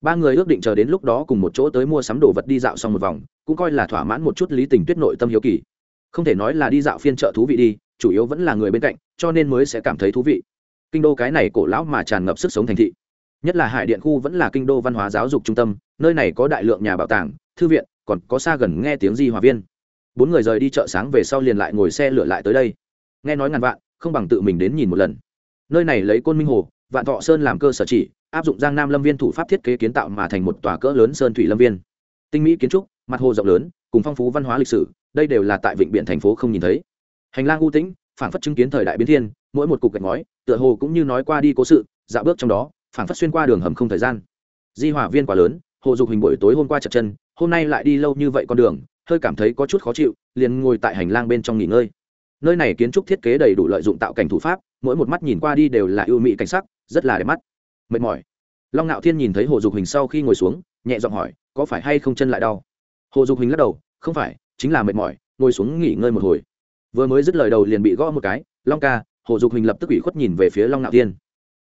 A: Ba người ước định chờ đến lúc đó cùng một chỗ tới mua sắm đồ vật đi dạo xong một vòng, cũng coi là thỏa mãn một chút lý tình tuyết nội tâm hiếu kỳ. Không thể nói là đi dạo phiên chợ thú vị đi, chủ yếu vẫn là người bên cạnh, cho nên mới sẽ cảm thấy thú vị kinh đô cái này cổ lão mà tràn ngập sức sống thành thị. Nhất là hải điện khu vẫn là kinh đô văn hóa giáo dục trung tâm, nơi này có đại lượng nhà bảo tàng, thư viện, còn có xa gần nghe tiếng di hòa viên. Bốn người rời đi chợ sáng về sau liền lại ngồi xe lửa lại tới đây. Nghe nói ngàn vạn, không bằng tự mình đến nhìn một lần. Nơi này lấy côn minh hồ, vạn thọ sơn làm cơ sở chỉ, áp dụng giang nam lâm viên thủ pháp thiết kế kiến tạo mà thành một tòa cỡ lớn sơn thủy lâm viên. Tinh mỹ kiến trúc, mặt hồ rộng lớn, cùng phong phú văn hóa lịch sử, đây đều là tại vịnh biển thành phố không nhìn thấy. Hành lang u tĩnh phản phất chứng kiến thời đại biến thiên, mỗi một cục gạch ngói, tựa hồ cũng như nói qua đi cố sự dạo bước trong đó phản phất xuyên qua đường hầm không thời gian. Di hỏa viên quá lớn, hồ dục hình buổi tối hôm qua chật chân, hôm nay lại đi lâu như vậy con đường, hơi cảm thấy có chút khó chịu, liền ngồi tại hành lang bên trong nghỉ ngơi. Nơi này kiến trúc thiết kế đầy đủ lợi dụng tạo cảnh thủ pháp, mỗi một mắt nhìn qua đi đều là ưu mỹ cảnh sắc, rất là đẹp mắt. Mệt mỏi. Long ngạo thiên nhìn thấy hồ dục hình sau khi ngồi xuống, nhẹ giọng hỏi, có phải hay không chân lại đau? Hồ dục hình lắc đầu, không phải, chính là mệt mỏi, ngồi xuống nghỉ ngơi một hồi vừa mới dứt lời đầu liền bị gõ một cái, long ca, hồ dục hình lập tức ủy khuất nhìn về phía long ngạo thiên.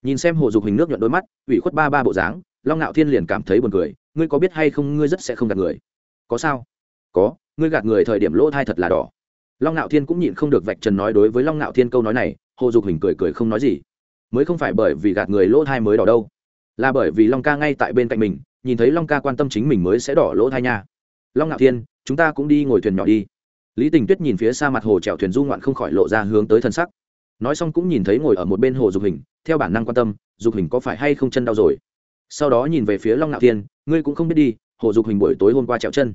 A: Nhìn xem hồ dục hình nước nhuận đôi mắt, ủy khuất ba ba bộ dáng, long ngạo thiên liền cảm thấy buồn cười, ngươi có biết hay không ngươi rất sẽ không gạt người? Có sao? Có, ngươi gạt người thời điểm lỗ thai thật là đỏ. Long ngạo thiên cũng nhịn không được vạch trần nói đối với long ngạo thiên câu nói này, hồ dục hình cười cười không nói gì. Mới không phải bởi vì gạt người lỗ thai mới đỏ đâu, là bởi vì long ca ngay tại bên cạnh mình, nhìn thấy long ca quan tâm chính mình mới sẽ đỏ lỗ thai nha. Long ngạo thiên, chúng ta cũng đi ngồi thuyền nhỏ đi lý tình tuyết nhìn phía xa mặt hồ chèo thuyền du ngoạn không khỏi lộ ra hướng tới thân sắc. Nói xong cũng nhìn thấy ngồi ở một bên hồ dục hình, theo bản năng quan tâm, dục hình có phải hay không chân đau rồi? Sau đó nhìn về phía long ngạo thiên, ngươi cũng không biết đi, hồ dục hình buổi tối hôm qua trèo chân.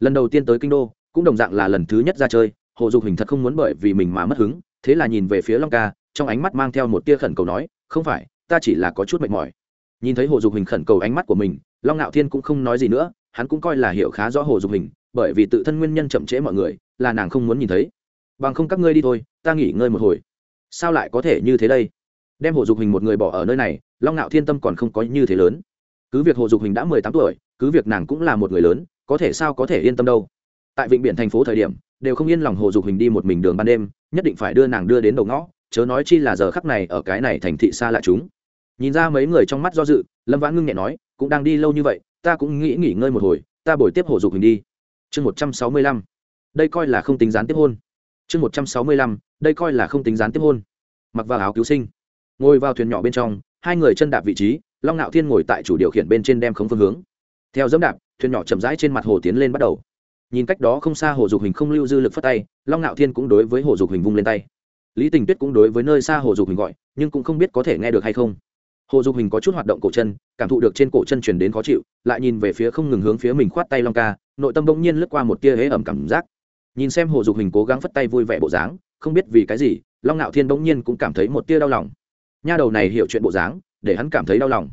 A: Lần đầu tiên tới kinh đô, cũng đồng dạng là lần thứ nhất ra chơi, hồ dục hình thật không muốn bởi vì mình mà mất hứng, thế là nhìn về phía long ca, trong ánh mắt mang theo một tia khẩn cầu nói, không phải, ta chỉ là có chút mệt mỏi. Nhìn thấy hồ dục hình khẩn cầu ánh mắt của mình, long ngạo thiên cũng không nói gì nữa, hắn cũng coi là hiểu khá rõ hồ dục hình, bởi vì tự thân nguyên nhân chậm trễ mọi người là nàng không muốn nhìn thấy. Bằng không các ngươi đi thôi, ta nghỉ ngơi một hồi. Sao lại có thể như thế đây? Đem hồ dục hình một người bỏ ở nơi này, long ngạo thiên tâm còn không có như thế lớn. Cứ việc hồ dục hình đã mười tám tuổi, cứ việc nàng cũng là một người lớn, có thể sao có thể yên tâm đâu? Tại vịnh biển thành phố thời điểm, đều không yên lòng hồ dục hình đi một mình đường ban đêm, nhất định phải đưa nàng đưa đến đầu ngõ, chớ nói chi là giờ khắc này ở cái này thành thị xa lạ chúng. Nhìn ra mấy người trong mắt do dự, lâm vãn ngưng nhẹ nói, cũng đang đi lâu như vậy, ta cũng nghĩ nghỉ ngơi một hồi, ta bồi tiếp hồ dục hình đi. Chương một trăm sáu mươi lăm đây coi là không tính gián tiếp hôn. Chương một trăm sáu mươi lăm, đây coi là không tính gián tiếp hôn. Mặc vào áo cứu sinh. Ngồi vào thuyền nhỏ bên trong, hai người chân đạp vị trí, long ngạo thiên ngồi tại chủ điều khiển bên trên đem khống phương hướng. Theo dẫm đạp, thuyền nhỏ chậm rãi trên mặt hồ tiến lên bắt đầu. Nhìn cách đó không xa hồ dục hình không lưu dư lực phất tay, long ngạo thiên cũng đối với hồ dục hình vung lên tay. Lý tình tuyết cũng đối với nơi xa hồ dục hình gọi, nhưng cũng không biết có thể nghe được hay không. Hồ dục hình có chút hoạt động cổ chân, cảm thụ được trên cổ chân chuyển đến khó chịu, lại nhìn về phía không ngừng hướng phía mình khoát tay long ca, nội tâm bỗng nhiên lướt qua một tia hế ẩm cảm giác nhìn xem hồ dục hình cố gắng phất tay vui vẻ bộ dáng, không biết vì cái gì, long ngạo thiên bỗng nhiên cũng cảm thấy một tia đau lòng. Nha đầu này hiểu chuyện bộ dáng, để hắn cảm thấy đau lòng.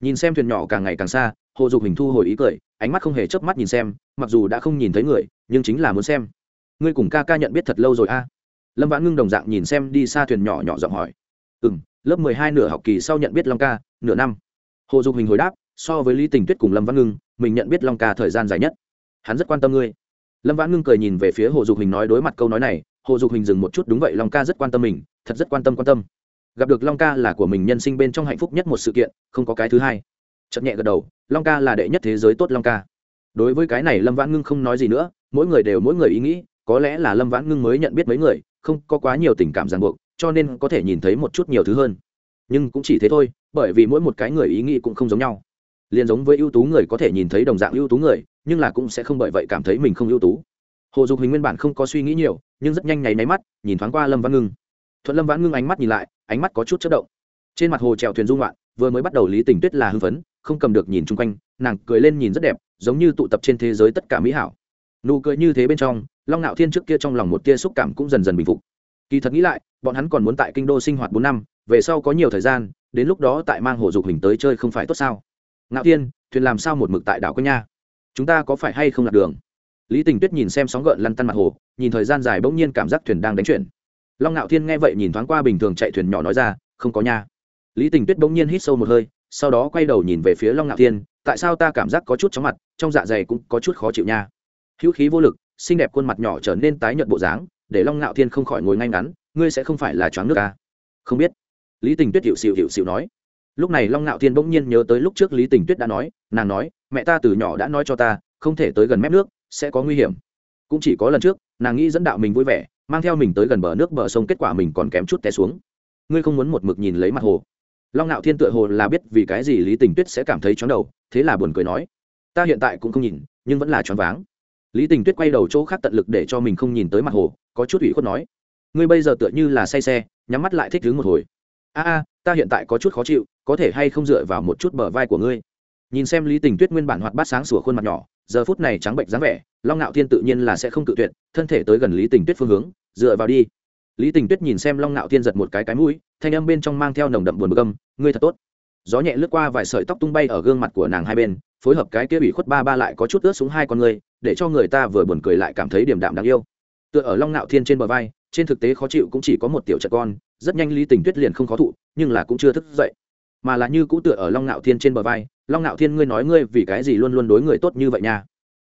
A: Nhìn xem thuyền nhỏ càng ngày càng xa, hồ dục hình thu hồi ý cười, ánh mắt không hề chớp mắt nhìn xem, mặc dù đã không nhìn thấy người, nhưng chính là muốn xem. Ngươi cùng ca ca nhận biết thật lâu rồi a. Lâm vãn ngưng đồng dạng nhìn xem đi xa thuyền nhỏ nhỏ giọng hỏi. Ừ m lớp mười hai nửa học kỳ sau nhận biết long ca, nửa năm. Hồ dục hình hồi đáp, so với lý tình tuyết cùng lâm vãn ngưng, mình nhận biết long ca thời gian dài nhất. Hắn rất quan tâm ngươi lâm vãn ngưng cười nhìn về phía hồ dục hình nói đối mặt câu nói này, hồ dục hình dừng một chút đúng vậy, long ca rất quan tâm mình, thật rất quan tâm quan tâm. Gặp được long ca là của mình nhân sinh bên trong hạnh phúc nhất một sự kiện, không có cái thứ hai. Chậm nhẹ gật đầu, long ca là đệ nhất thế giới tốt long ca. Đối với cái này lâm vãn ngưng không nói gì nữa, mỗi người đều mỗi người ý nghĩ, có lẽ là lâm vãn ngưng mới nhận biết mấy người, không có quá nhiều tình cảm ràng buộc, cho nên có thể nhìn thấy một chút nhiều thứ hơn. Nhưng cũng chỉ thế thôi, bởi vì mỗi một cái người ý nghĩ cũng không giống nhau. Liền giống với ưu tú người có thể nhìn thấy đồng dạng ưu tú người nhưng là cũng sẽ không bởi vậy cảm thấy mình không ưu tú. Hồ dục hình nguyên bản không có suy nghĩ nhiều, nhưng rất nhanh nháy máy mắt, nhìn thoáng qua lâm văn ngưng. Thuận lâm vãn ngưng ánh mắt nhìn lại, ánh mắt có chút chất động. Trên mặt hồ trèo thuyền dung loạn, vừa mới bắt đầu lý tình tuyết là hưng phấn, không cầm được nhìn chung quanh, nàng cười lên nhìn rất đẹp, giống như tụ tập trên thế giới tất cả mỹ hảo. Nụ cười như thế bên trong, long Nạo thiên trước kia trong lòng một tia xúc cảm cũng dần dần bình phục. Kỳ thật nghĩ lại, bọn hắn còn muốn tại kinh đô sinh hoạt bốn năm, về sau có nhiều thời gian, đến lúc đó tại mang hồ dục hình tới chơi không phải tốt sao? Ngạo thiên, thuyền làm sao một mực tại đảo có nha? Chúng ta có phải hay không lạc đường? Lý tình tuyết nhìn xem sóng gợn lăn tăn mặt hồ, nhìn thời gian dài bỗng nhiên cảm giác thuyền đang đánh chuyển. Long ngạo thiên nghe vậy nhìn thoáng qua bình thường chạy thuyền nhỏ nói ra, không có nha. Lý tình tuyết bỗng nhiên hít sâu một hơi, sau đó quay đầu nhìn về phía long ngạo thiên, tại sao ta cảm giác có chút chóng mặt, trong dạ dày cũng có chút khó chịu nha. Hữu khí vô lực, xinh đẹp khuôn mặt nhỏ trở nên tái nhợt bộ dáng, để long ngạo thiên không khỏi ngồi ngay ngắn, ngươi sẽ không phải là choáng nước à? không biết. Lý tình tuyết hiệu xịu hiệu xịu nói. Lúc này long ngạo thiên bỗng nhiên nhớ tới lúc trước lý tình tuyết đã nói, nàng nói mẹ ta từ nhỏ đã nói cho ta, không thể tới gần mép nước, sẽ có nguy hiểm. Cũng chỉ có lần trước, nàng nghĩ dẫn đạo mình vui vẻ, mang theo mình tới gần bờ nước bờ sông, kết quả mình còn kém chút té xuống. Ngươi không muốn một mực nhìn lấy mặt hồ. Long ngạo thiên tựa hồ là biết vì cái gì lý tình tuyết sẽ cảm thấy chóng đầu, thế là buồn cười nói, ta hiện tại cũng không nhìn, nhưng vẫn là choáng váng. Lý tình tuyết quay đầu chỗ khác tận lực để cho mình không nhìn tới mặt hồ, có chút ủy khuất nói, ngươi bây giờ tựa như là say xe, nhắm mắt lại thích đứng một hồi. A a, ta hiện tại có chút khó chịu, có thể hay không dựa vào một chút bờ vai của ngươi? Nhìn xem lý tình tuyết nguyên bản hoạt bát sáng sủa khuôn mặt nhỏ, giờ phút này trắng bệnh dáng vẻ, long ngạo thiên tự nhiên là sẽ không tự tuyệt, thân thể tới gần lý tình tuyết phương hướng, dựa vào đi. Lý tình tuyết nhìn xem long ngạo thiên giật một cái cái mũi, thanh âm bên trong mang theo nồng đậm buồn bực âm, ngươi thật tốt. Gió nhẹ lướt qua vài sợi tóc tung bay ở gương mặt của nàng hai bên, phối hợp cái kia bị khuất ba ba lại có chút ướt xuống hai con người, để cho người ta vừa buồn cười lại cảm thấy điểm đạm đáng yêu. Tựa ở long ngạo thiên trên bờ vai, trên thực tế khó chịu cũng chỉ có một tiểu trận con, rất nhanh lý tình tuyết liền không khó thụ, nhưng là cũng chưa thức dậy. Mà là như cũ tựa ở long ngạo thiên trên bờ vai long ngạo thiên, ngươi nói ngươi vì cái gì luôn luôn đối người tốt như vậy nha?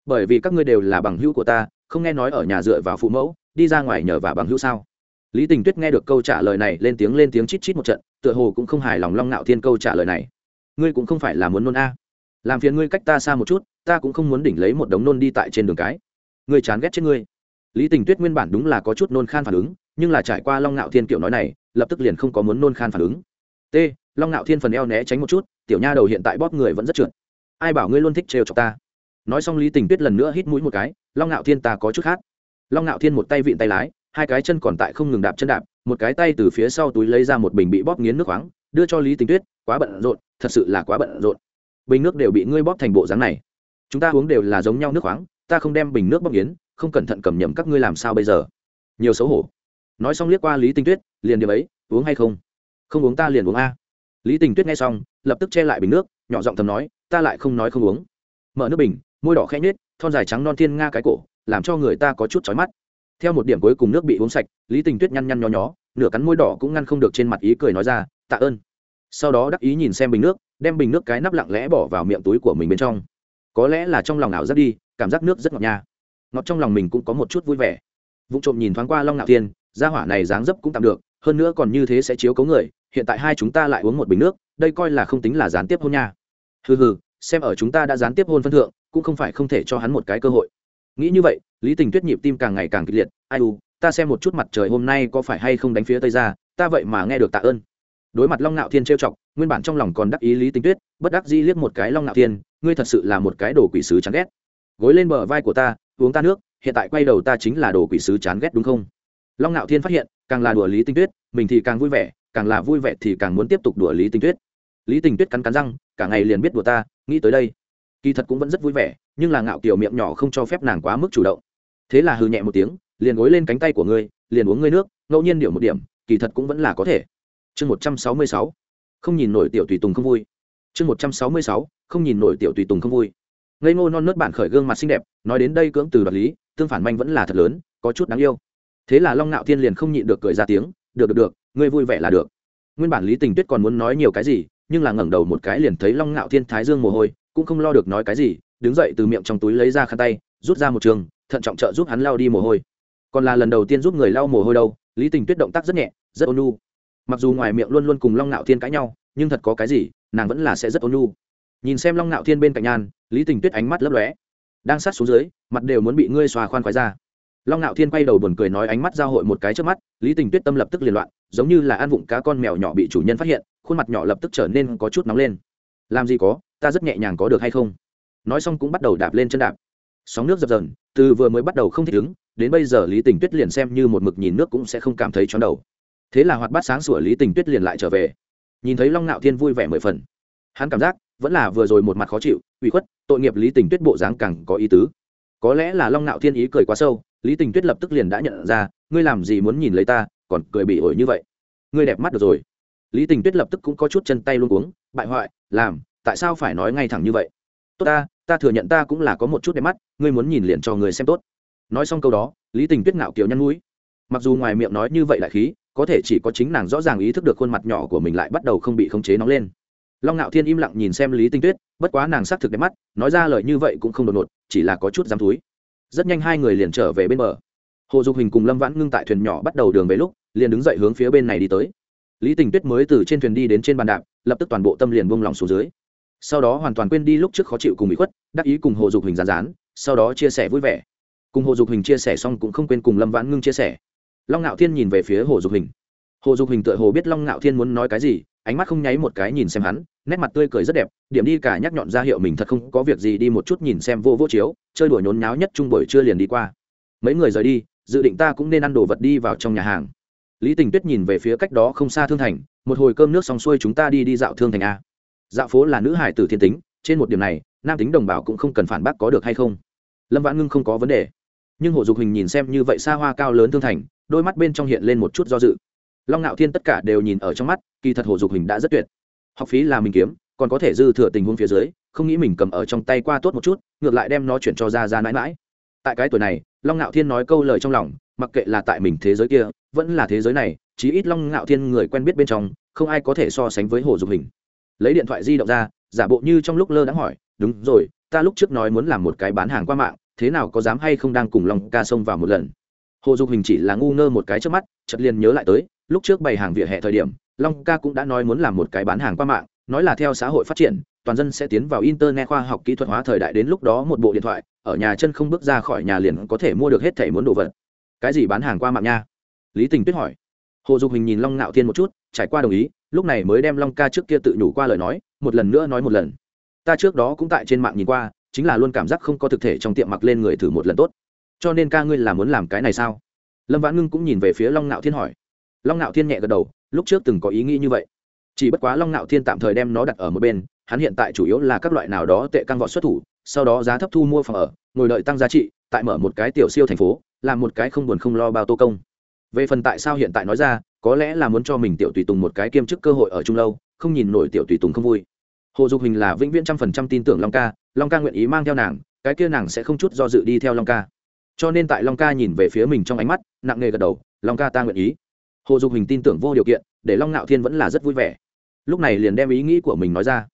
A: Bởi vì các ngươi đều là bằng hữu của ta, không nghe nói ở nhà dựa vào phụ mẫu, đi ra ngoài nhờ và bằng hữu sao? Lý tình tuyết nghe được câu trả lời này, lên tiếng lên tiếng chít chít một trận, tựa hồ cũng không hài lòng long ngạo thiên câu trả lời này. Ngươi cũng không phải là muốn nôn a. Làm phiền ngươi cách ta xa một chút, ta cũng không muốn đỉnh lấy một đống nôn đi tại trên đường cái. Ngươi chán ghét chết ngươi. Lý tình tuyết nguyên bản đúng là có chút nôn khan phản ứng, nhưng là trải qua long ngạo thiên kiểu nói này, lập tức liền không có muốn nôn khan phản ứng. T long ngạo thiên phần eo né tránh một chút, tiểu nha đầu hiện tại bóp người vẫn rất trượt. Ai bảo ngươi luôn thích trêu chọc ta? Nói xong lý tình tuyết lần nữa hít mũi một cái, long ngạo thiên ta có chút khác. Long ngạo thiên một tay vịn tay lái, hai cái chân còn tại không ngừng đạp chân đạp, một cái tay từ phía sau túi lấy ra một bình bị bóp nghiến nước khoáng, đưa cho lý tình tuyết, quá bận rộn, thật sự là quá bận rộn. Bình nước đều bị ngươi bóp thành bộ dáng này. Chúng ta uống đều là giống nhau nước khoáng, ta không đem bình nước bóp nghiến, không cẩn thận cầm nhầm các ngươi làm sao bây giờ? Nhiều xấu hổ. Nói xong liếc qua lý tinh tuyết, liền điểm ấy, uống hay không? Không uống ta liền uống a lý tình tuyết nghe xong, lập tức che lại bình nước, nhỏ giọng thầm nói, ta lại không nói không uống. Mở nước bình, môi đỏ khẽ nhết thon dài trắng non thiên nga cái cổ, làm cho người ta có chút chói mắt. Theo một điểm cuối cùng nước bị uống sạch, lý tình tuyết nhăn nhăn nho nhó, nửa cắn môi đỏ cũng ngăn không được trên mặt ý cười nói ra, tạ ơn. Sau đó đắc ý nhìn xem bình nước, đem bình nước cái nắp lặng lẽ bỏ vào miệng túi của mình bên trong. Có lẽ là trong lòng nào rất đi, cảm giác nước rất ngọt nha. Ngọt trong lòng mình cũng có một chút vui vẻ. Vụ trộm nhìn thoáng qua long ngạo thiên, gia hỏa này dáng dấp cũng tạm được, hơn nữa còn như thế sẽ chiếu cấu người hiện tại hai chúng ta lại uống một bình nước, đây coi là không tính là gián tiếp hôn nha. Hừ hừ, xem ở chúng ta đã gián tiếp hôn phân thượng, cũng không phải không thể cho hắn một cái cơ hội. Nghĩ như vậy, lý tình tuyết nhịp tim càng ngày càng kịch liệt, ai u, ta xem một chút mặt trời hôm nay có phải hay không đánh phía tây ra, ta vậy mà nghe được tạ ơn. Đối mặt long ngạo thiên trêu chọc, nguyên bản trong lòng còn đắc ý lý tình tuyết, bất đắc dĩ liếc một cái long ngạo thiên, ngươi thật sự là một cái đồ quỷ sứ chán ghét. Gối lên bờ vai của ta, uống ta nước, hiện tại quay đầu ta chính là đồ quỷ sứ chán ghét đúng không? Long ngạo thiên phát hiện, càng là đùa lý tinh tuyết, mình thì càng vui vẻ càng là vui vẻ thì càng muốn tiếp tục đùa lý tinh tuyết. Lý tình tuyết cắn cắn răng, cả ngày liền biết đùa ta, nghĩ tới đây. Kỳ thật cũng vẫn rất vui vẻ, nhưng là ngạo kiểu miệng nhỏ không cho phép nàng quá mức chủ động. Thế là hư nhẹ một tiếng, liền gối lên cánh tay của ngươi, liền uống ngươi nước, ngẫu nhiên điệu một điểm, kỳ thật cũng vẫn là có thể. Chương một trăm sáu mươi sáu. Không nhìn nổi tiểu tùy tùng không vui. Chương một trăm sáu mươi sáu. Không nhìn nổi tiểu tùy tùng không vui. Ngây ngô non nớt bản khởi gương mặt xinh đẹp, nói đến đây cưỡng từ đoạt lý, tương phản manh vẫn là thật lớn, có chút đáng yêu. Thế là long ngạo thiên liền không nhịn được cười ra tiếng được được được, ngươi vui vẻ là được. Nguyên bản lý tình tuyết còn muốn nói nhiều cái gì, nhưng là ngẩng đầu một cái liền thấy long ngạo thiên thái dương mồ hôi, cũng không lo được nói cái gì, đứng dậy từ miệng trong túi lấy ra khăn tay, rút ra một trường, thận trọng trợ giúp hắn lao đi mồ hôi. Còn là lần đầu tiên giúp người lau mồ hôi đâu, lý tình tuyết động tác rất nhẹ, rất ôn nhu. Mặc dù ngoài miệng luôn luôn cùng long ngạo thiên cãi nhau, nhưng thật có cái gì, nàng vẫn là sẽ rất ôn nhu. Nhìn xem long ngạo thiên bên cạnh nhan, lý tình tuyết ánh mắt lấp lóe. Đang sát xuống dưới, mặt đều muốn bị ngươi xòa khoan khoái ra long ngạo thiên quay đầu buồn cười nói ánh mắt giao hội một cái trước mắt, lý tình tuyết tâm lập tức liên loạn, giống như là ăn vụng cá con mèo nhỏ bị chủ nhân phát hiện, khuôn mặt nhỏ lập tức trở nên có chút nóng lên. Làm gì có, ta rất nhẹ nhàng có được hay không? Nói xong cũng bắt đầu đạp lên chân đạp. Sóng nước dập dờn, từ vừa mới bắt đầu không thích ứng, đến bây giờ lý tình tuyết liền xem như một mực nhìn nước cũng sẽ không cảm thấy chóng đầu. Thế là hoạt bát sáng sủa lý tình tuyết liền lại trở về. Nhìn thấy long ngạo thiên vui vẻ mười phần. Hắn cảm giác, vẫn là vừa rồi một mặt khó chịu, ủy khuất, tội nghiệp lý tình tuyết bộ dáng càng có ý tứ có lẽ là long nạo thiên ý cười quá sâu, lý tình tuyết lập tức liền đã nhận ra, ngươi làm gì muốn nhìn lấy ta, còn cười bị ổi như vậy. Ngươi đẹp mắt được rồi. Lý tình tuyết lập tức cũng có chút chân tay luôn uống bại hoại, làm, tại sao phải nói ngay thẳng như vậy? Tốt ta ta thừa nhận ta cũng là có một chút đẹp mắt, ngươi muốn nhìn liền cho người xem tốt. Nói xong câu đó, lý tình tuyết ngạo kiểu nhăn mũi mặc dù ngoài miệng nói như vậy lại khí, có thể chỉ có chính nàng rõ ràng ý thức được khuôn mặt nhỏ của mình lại bắt đầu không bị khống chế nóng lên long ngạo thiên im lặng nhìn xem lý tinh tuyết, bất quá nàng xác thực đẹp mắt, nói ra lời như vậy cũng không đột ngột, chỉ là có chút dám túi. Rất nhanh hai người liền trở về bên bờ. Hồ dục hình cùng lâm vãn ngưng tại thuyền nhỏ bắt đầu đường về lúc, liền đứng dậy hướng phía bên này đi tới. Lý tình tuyết mới từ trên thuyền đi đến trên bàn đạp, lập tức toàn bộ tâm liền buông lỏng xuống dưới. Sau đó hoàn toàn quên đi lúc trước khó chịu cùng bị khuất, đắc ý cùng hồ dục hình rán rán sau đó chia sẻ vui vẻ. Cùng hồ dục hình chia sẻ xong cũng không quên cùng lâm vãn ngưng chia sẻ. Long ngạo thiên nhìn về phía hồ dục hình. Hồ dục hình tựa hồ biết long ngạo thiên muốn nói cái gì ánh mắt không nháy một cái nhìn xem hắn, nét mặt tươi cười rất đẹp, điểm đi cả nhắc nhọn ra hiệu mình thật không có việc gì đi một chút nhìn xem vô vô chiếu, chơi đùa nhốn nháo nhất trung buổi trưa liền đi qua. Mấy người rời đi, dự định ta cũng nên ăn đồ vật đi vào trong nhà hàng. Lý tình tuyết nhìn về phía cách đó không xa thương thành, một hồi cơm nước xong xuôi chúng ta đi đi dạo thương thành a. Dạo phố là nữ hải tử thiên tính, trên một điểm này, nam tính đồng bào cũng không cần phản bác có được hay không. Lâm vãn ngưng không có vấn đề. Nhưng hồ dục hình nhìn xem như vậy xa hoa cao lớn thương thành, đôi mắt bên trong hiện lên một chút do dự long ngạo thiên tất cả đều nhìn ở trong mắt, kỳ thật hồ dục hình đã rất tuyệt. Học phí là mình kiếm, còn có thể dư thừa tình huống phía dưới, không nghĩ mình cầm ở trong tay qua tốt một chút, ngược lại đem nó chuyển cho ra ra mãi mãi. Tại cái tuổi này, long ngạo thiên nói câu lời trong lòng, mặc kệ là tại mình thế giới kia, vẫn là thế giới này, chí ít long ngạo thiên người quen biết bên trong, không ai có thể so sánh với hồ dục hình. Lấy điện thoại di động ra, giả bộ như trong lúc lơ đã hỏi, đúng rồi, ta lúc trước nói muốn làm một cái bán hàng qua mạng, thế nào có dám hay không đang cùng long ca xông vào một lần? Hồ dục hình chỉ là ngu ngơ một cái trước mắt chật liền nhớ lại tới lúc trước bày hàng vỉa hè thời điểm, long ca cũng đã nói muốn làm một cái bán hàng qua mạng, nói là theo xã hội phát triển, toàn dân sẽ tiến vào internet khoa học kỹ thuật hóa thời đại đến lúc đó một bộ điện thoại, ở nhà chân không bước ra khỏi nhà liền có thể mua được hết thẻ muốn đồ vật. Cái gì bán hàng qua mạng nha? Lý tình tuyết hỏi. Hồ dục hình nhìn long ngạo thiên một chút, trải qua đồng ý, lúc này mới đem long ca trước kia tự nhủ qua lời nói, một lần nữa nói một lần. Ta trước đó cũng tại trên mạng nhìn qua, chính là luôn cảm giác không có thực thể trong tiệm mặc lên người thử một lần tốt. Cho nên ca ngươi là muốn làm cái này sao? Lâm vãn ngưng cũng nhìn về phía long ngạo thiên hỏi long ngạo thiên nhẹ gật đầu, lúc trước từng có ý nghĩ như vậy. Chỉ bất quá long ngạo thiên tạm thời đem nó đặt ở một bên, hắn hiện tại chủ yếu là các loại nào đó tệ căng vọt xuất thủ, sau đó giá thấp thu mua phòng ở, ngồi đợi tăng giá trị, tại mở một cái tiểu siêu thành phố, làm một cái không buồn không lo bao tô công. Về phần tại sao hiện tại nói ra, có lẽ là muốn cho mình tiểu tùy tùng một cái kiêm chức cơ hội ở trung lâu, không nhìn nổi tiểu tùy tùng không vui. Hồ dục hình là vĩnh viễn trăm phần trăm tin tưởng long ca long ca nguyện ý mang theo nàng, cái kia nàng sẽ không chút do dự đi theo long ca. Cho nên tại long ca nhìn về phía mình trong ánh mắt, nặng nề gật đầu, long ca ta nguyện ý hồ dục hình tin tưởng vô điều kiện, để long ngạo thiên vẫn là rất vui vẻ. Lúc này liền đem ý nghĩ của mình nói ra.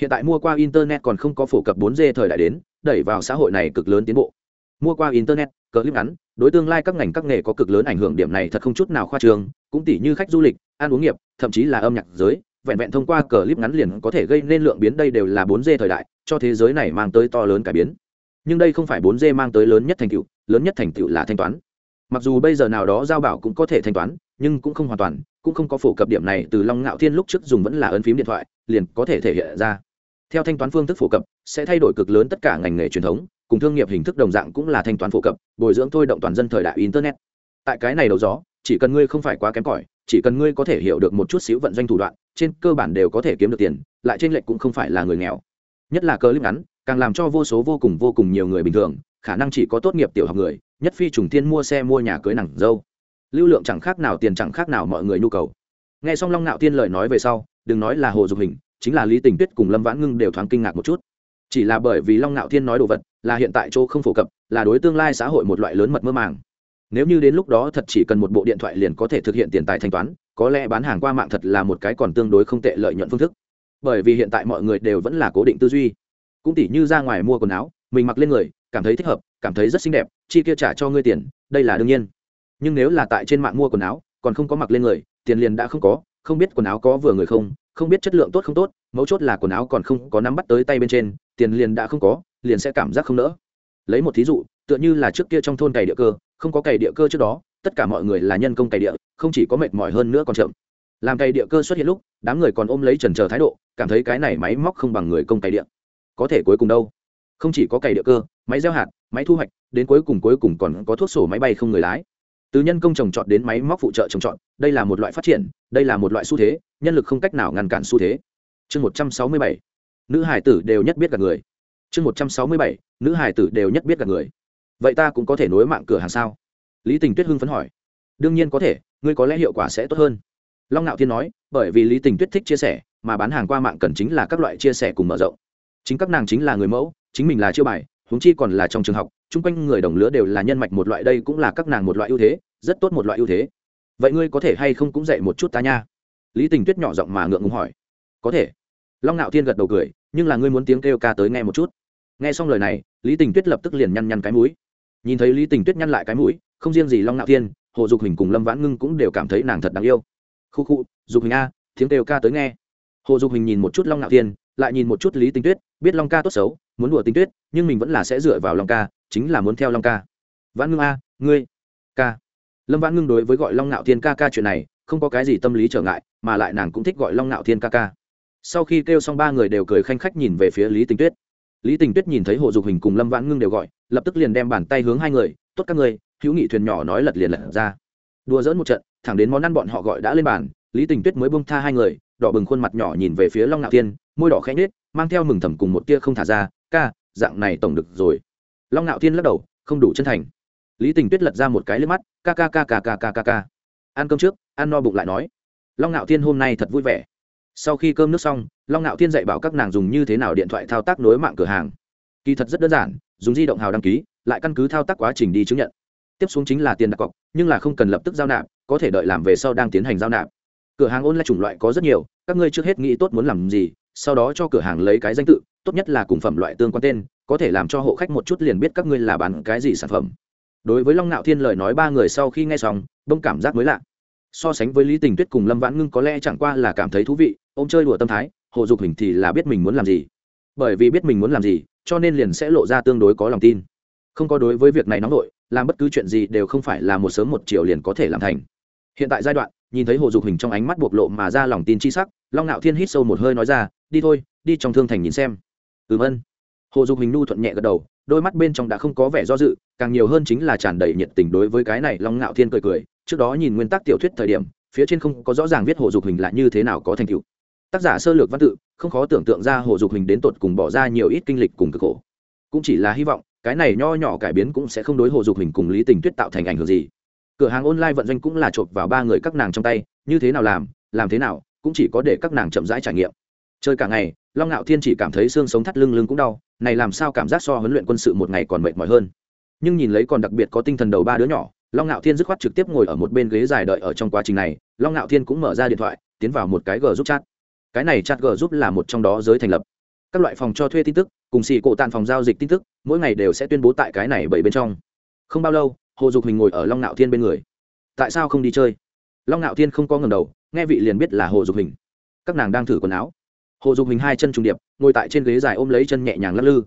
A: Hiện tại mua qua internet còn không có phổ cập 4G thời đại đến, đẩy vào xã hội này cực lớn tiến bộ. Mua qua internet, clip ngắn, đối tương lai các ngành các nghề có cực lớn ảnh hưởng, điểm này thật không chút nào khoa trương, cũng tỷ như khách du lịch, ăn uống nghiệp, thậm chí là âm nhạc giới, vẹn vẹn thông qua clip ngắn liền có thể gây nên lượng biến đây đều là 4G thời đại, cho thế giới này mang tới to lớn cải biến. Nhưng đây không phải 4G mang tới lớn nhất thành tựu, lớn nhất thành tựu là thanh toán. Mặc dù bây giờ nào đó giao bảo cũng có thể thanh toán nhưng cũng không hoàn toàn, cũng không có phổ cập điểm này từ long ngạo thiên lúc trước dùng vẫn là ấn phím điện thoại, liền có thể thể hiện ra. Theo thanh toán phương thức phổ cập, sẽ thay đổi cực lớn tất cả ngành nghề truyền thống, cùng thương nghiệp hình thức đồng dạng cũng là thanh toán phổ cập, bồi dưỡng thôi động toàn dân thời đại internet. Tại cái này đầu gió, chỉ cần ngươi không phải quá kém cỏi, chỉ cần ngươi có thể hiểu được một chút xíu vận doanh thủ đoạn, trên cơ bản đều có thể kiếm được tiền, lại trên lệnh cũng không phải là người nghèo. Nhất là clip ngắn, càng làm cho vô số vô cùng vô cùng nhiều người bình thường, khả năng chỉ có tốt nghiệp tiểu học người, nhất phi trùng thiên mua xe mua nhà cưới nặng dâu lưu lượng chẳng khác nào tiền chẳng khác nào mọi người nhu cầu. Nghe xong long nạo tiên lời nói về sau, đừng nói là hồ dục hình, chính là lý tình tuyết cùng lâm vãn ngưng đều thoáng kinh ngạc một chút. Chỉ là bởi vì long nạo thiên nói đồ vật, là hiện tại chỗ không phổ cập, là đối tương lai xã hội một loại lớn mật mơ màng. Nếu như đến lúc đó thật chỉ cần một bộ điện thoại liền có thể thực hiện tiền tài thanh toán, có lẽ bán hàng qua mạng thật là một cái còn tương đối không tệ lợi nhuận phương thức. Bởi vì hiện tại mọi người đều vẫn là cố định tư duy. Cũng tỉ như ra ngoài mua quần áo, mình mặc lên người, cảm thấy thích hợp, cảm thấy rất xinh đẹp, chi kia trả cho ngươi tiền, đây là đương nhiên nhưng nếu là tại trên mạng mua quần áo, còn không có mặc lên người, tiền liền đã không có, không biết quần áo có vừa người không không biết chất lượng tốt không tốt, mấu chốt là quần áo còn không có nắm bắt tới tay bên trên, tiền liền đã không có, liền sẽ cảm giác không nỡ. Lấy một thí dụ, tựa như là trước kia trong thôn cày địa cơ, không có cày địa cơ trước đó, tất cả mọi người là nhân công cày địa, không chỉ có mệt mỏi hơn nữa còn chậm. Làm cày địa cơ xuất hiện lúc, đám người còn ôm lấy trần trờ thái độ, cảm thấy cái này máy móc không bằng người công cày địa. Có thể cuối cùng đâu? Không chỉ có cày địa cơ, máy gieo hạt, máy thu hoạch, đến cuối cùng cuối cùng còn có thuốc sổ máy bay không người lái từ nhân công trồng trọt đến máy móc phụ trợ trồng trọt, đây là một loại phát triển, đây là một loại xu thế, nhân lực không cách nào ngăn cản xu thế. Chương một trăm sáu mươi bảy, nữ hải tử đều nhất biết cả người. Chương một trăm sáu mươi bảy, nữ hải tử đều nhất biết cả người. Vậy ta cũng có thể nối mạng cửa hàng sao? Lý tình tuyết hưng phấn hỏi. Đương nhiên có thể, ngươi có lẽ hiệu quả sẽ tốt hơn. Long ngạo thiên nói, bởi vì lý tình tuyết thích chia sẻ, mà bán hàng qua mạng cần chính là các loại chia sẻ cùng mở rộng. Chính các nàng chính là người mẫu, chính mình là chiêu bài, huống chi còn là trong trường học chung quanh người đồng lứa đều là nhân mạch một loại, đây cũng là các nàng một loại ưu thế, rất tốt một loại ưu thế. Vậy ngươi có thể hay không cũng dạy một chút ta nha? Lý tình tuyết nhỏ giọng mà ngượng ngùng hỏi. Có thể. Long ngạo thiên gật đầu cười, nhưng là ngươi muốn tiếng kêu ca tới nghe một chút. Nghe xong lời này, lý tình tuyết lập tức liền nhăn nhăn cái mũi. Nhìn thấy lý tình tuyết nhăn lại cái mũi, không riêng gì long ngạo thiên, hồ dục hình cùng lâm vãn ngưng cũng đều cảm thấy nàng thật đáng yêu. Khu khu, dục hình a, tiếng kêu ca tới nghe. Hồ dục hình nhìn một chút long ngạo thiên lại nhìn một chút lý tinh tuyết, biết long ca tốt xấu, muốn đùa tinh tuyết, nhưng mình vẫn là sẽ dựa vào long ca, chính là muốn theo long ca. Vãn ngưng a, ngươi, ca. Lâm vãn ngưng đối với gọi long ngạo thiên ca ca chuyện này, không có cái gì tâm lý trở ngại, mà lại nàng cũng thích gọi long ngạo thiên ca ca. Sau khi kêu xong ba người đều cười khanh khách nhìn về phía lý tình tuyết. Lý tình tuyết nhìn thấy hồ dục hình cùng lâm vãn ngưng đều gọi, lập tức liền đem bàn tay hướng hai người, tốt các người hữu nghị thuyền nhỏ nói lật liền lật ra. Đùa dỡn một trận, thẳng đến món ăn bọn họ gọi đã lên bàn, lý tình tuyết mới bông tha hai người đỏ bừng khuôn mặt nhỏ nhìn về phía long ngạo thiên, môi đỏ khẽ nhết mang theo mừng thầm cùng một tia không thả ra, ca, dạng này tổng được rồi. Long ngạo thiên lắc đầu, không đủ chân thành. Lý tình tuyết lật ra một cái lên mắt, ca ca ca ca ca ca ca ca. Ăn cơm trước, ăn no bụng lại nói. Long ngạo thiên hôm nay thật vui vẻ. Sau khi cơm nước xong, long ngạo thiên dạy bảo các nàng dùng như thế nào điện thoại thao tác nối mạng cửa hàng. Kỳ thật rất đơn giản, dùng di động hào đăng ký, lại căn cứ thao tác quá trình đi chứng nhận. Tiếp xuống chính là tiền đặt cọc, nhưng là không cần lập tức giao nạp, có thể đợi làm về sau đang tiến hành giao nạp cửa hàng ôn lại chủng loại có rất nhiều, các ngươi trước hết nghĩ tốt muốn làm gì, sau đó cho cửa hàng lấy cái danh tự, tốt nhất là cùng phẩm loại tương quan tên, có thể làm cho hộ khách một chút liền biết các ngươi là bán cái gì sản phẩm. Đối với long Nạo thiên lời nói ba người sau khi nghe xong bông cảm giác mới lạ. So sánh với lý tình tuyết cùng lâm vãn ngưng có lẽ chẳng qua là cảm thấy thú vị ô m chơi đùa tâm thái hộ dục hình thì là biết mình muốn làm gì. Bởi vì biết mình muốn làm gì, cho nên liền sẽ lộ ra tương đối có lòng tin. Không có đối với việc này nóng vội làm bất cứ chuyện gì đều không phải là một sớm một chiều liền có thể làm thành. Hiện tại giai đoạn nhìn thấy hồ dục hình trong ánh mắt bộc lộ mà ra lòng tin chi sắc, long ngạo thiên hít sâu một hơi nói ra, đi thôi, đi trong thương thành nhìn xem. Ừm ân hồ dục hình nu thuận nhẹ gật đầu, đôi mắt bên trong đã không có vẻ do dự, càng nhiều hơn chính là tràn đầy nhiệt tình đối với cái này long ngạo thiên cười cười. Trước đó nhìn nguyên tắc tiểu thuyết thời điểm, phía trên không có rõ ràng viết hồ dục hình là như thế nào có thành tựu. Tác giả sơ lược văn tự, không khó tưởng tượng ra hồ dục hình đến tột cùng bỏ ra nhiều ít kinh lịch cùng cực khổ. Cũng chỉ là hy vọng, cái này nho nhỏ cải biến cũng sẽ không đối hồ dục hình cùng lý tình tuyết tạo thành ảnh hưởng gì cửa hàng online vận doanh cũng là chộp vào ba người các nàng trong tay, như thế nào làm làm thế nào, cũng chỉ có để các nàng chậm rãi trải nghiệm. Chơi cả ngày, long ngạo thiên chỉ cảm thấy xương sống thắt lưng lưng cũng đau, này làm sao cảm giác so huấn luyện quân sự một ngày còn mệt mỏi hơn. Nhưng nhìn lấy còn đặc biệt có tinh thần đầu ba đứa nhỏ, long ngạo thiên dứt khoát trực tiếp ngồi ở một bên ghế dài đợi ở trong quá trình này, long ngạo thiên cũng mở ra điện thoại, tiến vào một cái g giúp chat. Cái này chat g giúp là một trong đó giới thành lập. Các loại phòng cho thuê tin tức, cùng xì cộ tàn phòng giao dịch tin tức, mỗi ngày đều sẽ tuyên bố tại cái này bảy bên trong. Không bao lâu hồ dục hình ngồi ở long Nạo thiên bên người tại sao không đi chơi long Nạo thiên không có ngầm đầu nghe vị liền biết là hồ dục hình các nàng đang thử quần áo hồ dục hình hai chân trùng điệp ngồi tại trên ghế dài ôm lấy chân nhẹ nhàng lắc lư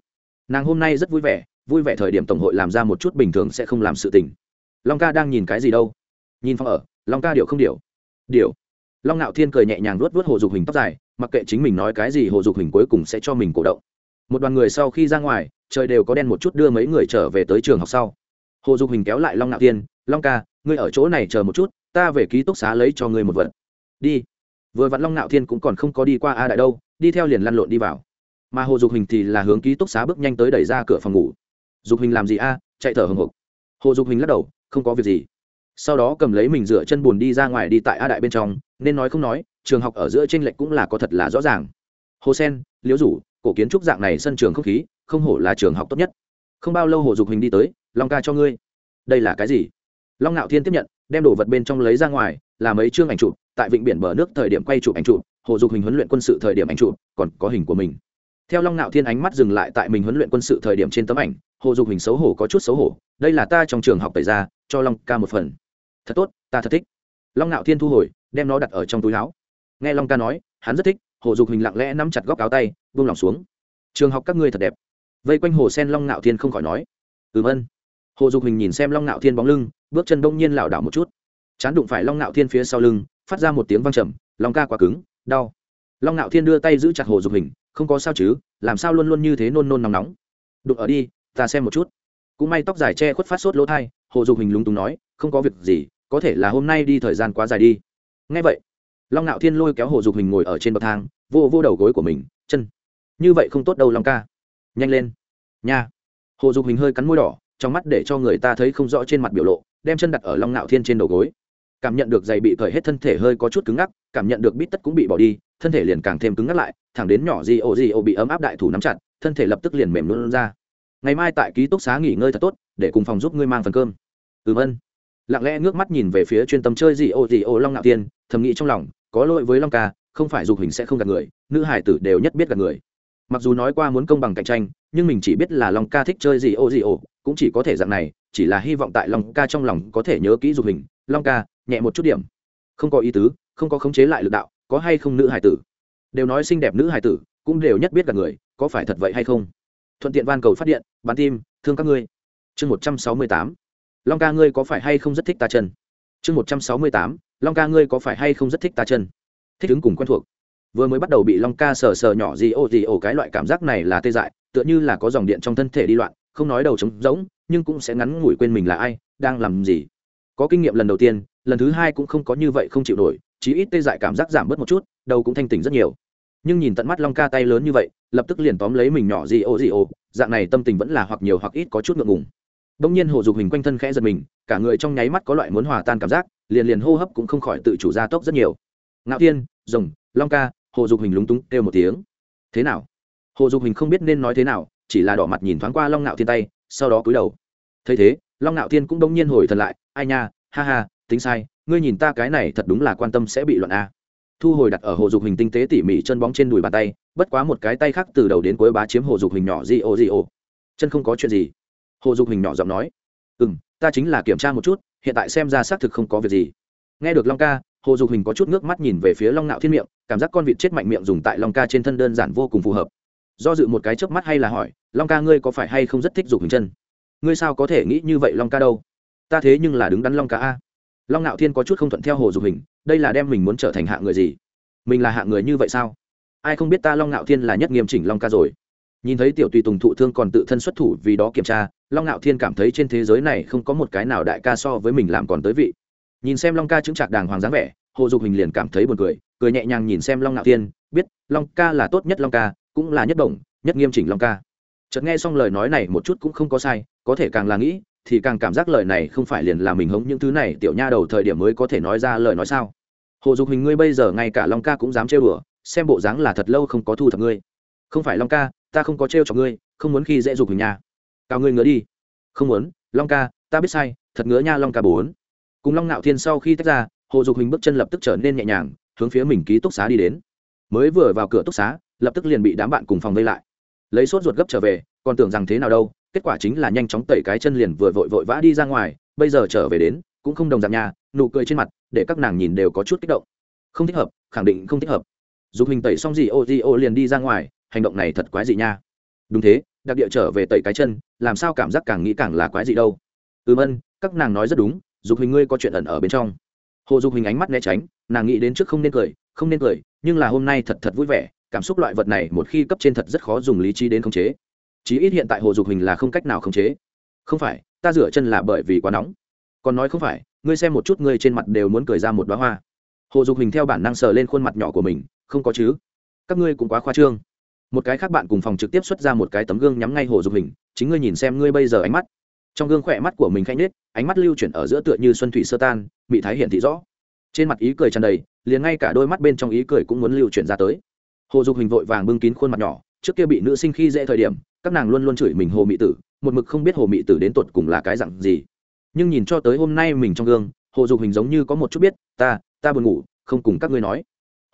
A: nàng hôm nay rất vui vẻ vui vẻ thời điểm tổng hội làm ra một chút bình thường sẽ không làm sự tình long ca đang nhìn cái gì đâu nhìn phong ở long ca điệu không điệu điệu long ngạo thiên cười nhẹ nhàng luốt vớt hồ dục hình tóc dài mặc kệ chính mình nói cái gì hồ dục hình cuối cùng sẽ cho mình cổ động một đoàn người sau khi ra ngoài trời đều có đen một chút đưa mấy người trở về tới trường học sau hồ dục hình kéo lại long Nạo thiên, long ca, ngươi ở chỗ này chờ một chút, ta về ký túc xá lấy cho ngươi một vật. Đi. Vừa vặn long Nạo thiên cũng còn không có đi qua a đại đâu, đi theo liền lăn lộn đi vào. Mà hồ dục hình thì là hướng ký túc xá bước nhanh tới đẩy ra cửa phòng ngủ. Dục hình làm gì a? Chạy thở hồng hộc hồ dục hình lắc đầu, không có việc gì. Sau đó cầm lấy mình dựa chân buồn đi ra ngoài đi tại a đại bên trong, nên nói không nói, trường học ở giữa tranh lệch cũng là có thật là rõ ràng. Hồ sen, liễu rủ cổ kiến trúc dạng này sân trường không khí, không hổ là trường học tốt nhất. Không bao lâu hồ dục hình đi tới long ca cho ngươi. Đây là cái gì? Long ngạo thiên tiếp nhận, đem đồ vật bên trong lấy ra ngoài, là mấy chương ảnh chụp, tại vịnh biển bờ nước thời điểm quay chụp ảnh chụp, hồ dục hình huấn luyện quân sự thời điểm ảnh chụp, còn có hình của mình. Theo long ngạo thiên ánh mắt dừng lại tại mình huấn luyện quân sự thời điểm trên tấm ảnh, hồ dục hình xấu hổ có chút xấu hổ, đây là ta trong trường học tẩy ra, cho long ca một phần. Thật tốt, ta thật thích. Long ngạo thiên thu hồi, đem nó đặt ở trong túi áo. Nghe long ca nói, hắn rất thích, hồ dục hình lặng lẽ nắm chặt góc áo tay, buông lòng xuống. Trường học các ngươi thật đẹp. Vây quanh hồ sen long ngạo thiên không khỏi nói. Ừm ân hồ dục hình nhìn xem long ngạo thiên bóng lưng, bước chân đông nhiên lảo đảo một chút. Chán đụng phải long ngạo thiên phía sau lưng, phát ra một tiếng văng trầm long ca quá cứng, đau. Long ngạo thiên đưa tay giữ chặt hồ dục hình không có sao chứ, làm sao luôn luôn như thế nôn nôn nóng nóng. Đụng ở đi, ta xem một chút. Cũng may tóc dài che khuất phát sốt lỗ thai, hồ dục hình lúng túng nói, không có việc gì, có thể là hôm nay đi thời gian quá dài đi. Ngay vậy, long ngạo thiên lôi kéo hồ dục hình ngồi ở trên bậc thang, vô vô đầu gối của mình, chân. Như vậy không tốt đâu long ca. Nhanh lên. Nha. Hồ dục hình hơi cắn môi đỏ trong mắt để cho người ta thấy không rõ trên mặt biểu lộ, đem chân đặt ở long ngạo thiên trên đầu gối. Cảm nhận được giày bị cởi hết thân thể hơi có chút cứng ngắc, cảm nhận được bít tất cũng bị bỏ đi, thân thể liền càng thêm cứng ngắc lại, thẳng đến nhỏ di ô di ô bị ấm áp đại thủ nắm chặt, thân thể lập tức liền mềm luôn ra. Ngày mai tại ký túc xá nghỉ ngơi thật tốt, để cùng phòng giúp ngươi mang phần cơm. Ừm ân. Lặng lẽ ngước mắt nhìn về phía chuyên tâm chơi di ô di ô long ngạo tiên thầm nghĩ trong lòng, có lỗi với long ca, không phải dục hình sẽ không gạt người, nữ hải tử đều nhất biết gạt người. Mặc dù nói qua muốn công bằng cạnh tranh, nhưng mình chỉ biết là long ca thích chơi gì ô gì ô cũng chỉ có thể dạng này, chỉ là hy vọng tại long ca trong lòng có thể nhớ kỹ dục hình. Long ca, nhẹ một chút điểm. Không có ý tứ, không có khống chế lại lực đạo, có hay không nữ hải tử? Đều nói xinh đẹp nữ hải tử, cũng đều nhất biết cả người, có phải thật vậy hay không? Thuận tiện van cầu phát điện, bán tim, thương các ngươi. Chương một trăm sáu mươi tám. Long ca ngươi có phải hay không rất thích ta chân? Chương một trăm sáu mươi tám. Long ca ngươi có phải hay không rất thích ta chân? Thích ứng cùng quen thuộc. Vừa mới bắt đầu bị long ca sờ sờ nhỏ gì, ô gì ồ cái loại cảm giác này là tê dại, tựa như là có dòng điện trong thân thể đi loạn không nói đầu trống rỗng, nhưng cũng sẽ ngắn ngủi quên mình là ai, đang làm gì. Có kinh nghiệm lần đầu tiên, lần thứ hai cũng không có như vậy không chịu nổi, chí ít tê dại cảm giác giảm bớt một chút, đầu cũng thanh tỉnh rất nhiều. Nhưng nhìn tận mắt long ca tay lớn như vậy, lập tức liền tóm lấy mình nhỏ gì ô gì ô, dạng này tâm tình vẫn là hoặc nhiều hoặc ít có chút ngượng ngùng. Đông nhiên hồ dục hình quanh thân khẽ giật mình, cả người trong nháy mắt có loại muốn hòa tan cảm giác, liền liền hô hấp cũng không khỏi tự chủ gia tốc rất nhiều. Ngạo thiên, rồng, long ca, hồ dục hình lúng túng kêu một tiếng. Thế nào? Hồ dục hình không biết nên nói thế nào chỉ là đỏ mặt nhìn thoáng qua long ngạo thiên tay, sau đó cúi đầu. Thấy thế, long ngạo thiên cũng đông nhiên hồi thần lại, ai nha, ha ha, tính sai, ngươi nhìn ta cái này thật đúng là quan tâm sẽ bị loạn a. Thu hồi đặt ở hồ dục hình tinh tế tỉ mỉ chân bóng trên đùi bàn tay, bất quá một cái tay khác từ đầu đến cuối bá chiếm hồ dục hình nhỏ di ô di ô chân không có chuyện gì. Hồ dục hình nhỏ giọng nói ừ m ta chính là kiểm tra một chút, hiện tại xem ra xác thực không có việc gì. Nghe được long ca, hồ dục hình có chút nước mắt nhìn về phía long nạo thiên miệng, cảm giác con vịt chết mạnh miệng dùng tại long ca trên thân đơn giản vô cùng phù hợp do dự một cái chớp mắt hay là hỏi, long ca ngươi có phải hay không rất thích dục hình chân? Ngươi sao có thể nghĩ như vậy, long ca đâu? Ta thế nhưng là đứng đắn long ca a. Long nạo thiên có chút không thuận theo hồ dục hình, đây là đem mình muốn trở thành hạ người gì? Mình là hạ người như vậy sao? Ai không biết ta long nạo thiên là nhất nghiêm chỉnh long ca rồi? Nhìn thấy tiểu tùy tùng thụ thương còn tự thân xuất thủ vì đó kiểm tra, long ngạo thiên cảm thấy trên thế giới này không có một cái nào đại ca so với mình làm còn tới vị. Nhìn xem long ca chứng trạc đàng hoàng dáng vẻ, hồ dục hình liền cảm thấy buồn cười cười nhẹ nhàng nhìn xem long ngạo thiên, biết, long ca là tốt nhất long ca cũng là nhất đồng, nhất nghiêm chỉnh long ca. Chợt nghe xong lời nói này một chút cũng không có sai, có thể càng là nghĩ, thì càng cảm giác lời này không phải liền là mình hống những thứ này, tiểu nha đầu thời điểm mới có thể nói ra lời nói sao. Hồ dục hình ngươi bây giờ ngay cả long ca cũng dám trêu đùa, xem bộ dáng là thật lâu không có thu thập ngươi. Không phải long ca, ta không có trêu cho ngươi, không muốn khi dễ dục hình nha. Cao ngươi ngứa đi. Không muốn, long ca, ta biết sai, thật ngứa nha long ca bốn. Cùng long nạo thiên sau khi tách ra, hồ dục hình bước chân lập tức trở nên nhẹ nhàng, hướng phía mình ký túc xá đi đến. Mới vừa vào cửa túc xá lập tức liền bị đám bạn cùng phòng vây lại. Lấy sốt ruột gấp trở về, còn tưởng rằng thế nào đâu, kết quả chính là nhanh chóng tẩy cái chân liền vừa vội vội vã đi ra ngoài, bây giờ trở về đến, cũng không đồng dạng nhà, nụ cười trên mặt, để các nàng nhìn đều có chút kích động. Không thích hợp, khẳng định không thích hợp. Dục hình tẩy xong gì, ô di ô liền đi ra ngoài, hành động này thật quái dị nha. Đúng thế, đặc địa trở về tẩy cái chân, làm sao cảm giác càng nghĩ càng là quái dị đâu. Ừm ân, các nàng nói rất đúng, dục hình ngươi có chuyện ẩn ở bên trong. Hồ dục hình ánh mắt né tránh, nàng nghĩ đến trước không nên cười, không nên cười, nhưng là hôm nay thật thật vui vẻ cảm xúc loại vật này một khi cấp trên thật rất khó dùng lý trí đến khống chế. Chí ít hiện tại hồ dục hình là không cách nào khống chế. Không phải, ta rửa chân là bởi vì quá nóng. Còn nói không phải, ngươi xem một chút ngươi trên mặt đều muốn cười ra một bá hoa. Hồ dục hình theo bản năng sờ lên khuôn mặt nhỏ của mình, không có chứ? Các ngươi cũng quá khoa trương. Một cái khác bạn cùng phòng trực tiếp xuất ra một cái tấm gương nhắm ngay hồ dục hình, chính ngươi nhìn xem ngươi bây giờ ánh mắt. Trong gương khỏe mắt của mình khanh nết ánh mắt lưu chuyển ở giữa tựa như xuân thủy sơ tan mị thái hiện thị rõ. Trên mặt ý cười tràn đầy, liền ngay cả đôi mắt bên trong ý cười cũng muốn lưu chuyển ra tới hồ dục hình vội vàng bưng kín khuôn mặt nhỏ, trước kia bị nữ sinh khi dễ thời điểm, các nàng luôn luôn chửi mình hồ mị tử, một mực không biết hồ mị tử đến tột cùng là cái dặn gì. Nhưng nhìn cho tới hôm nay mình trong gương, hồ dục hình giống như có một chút biết, ta ta buồn ngủ, không cùng các ngươi nói.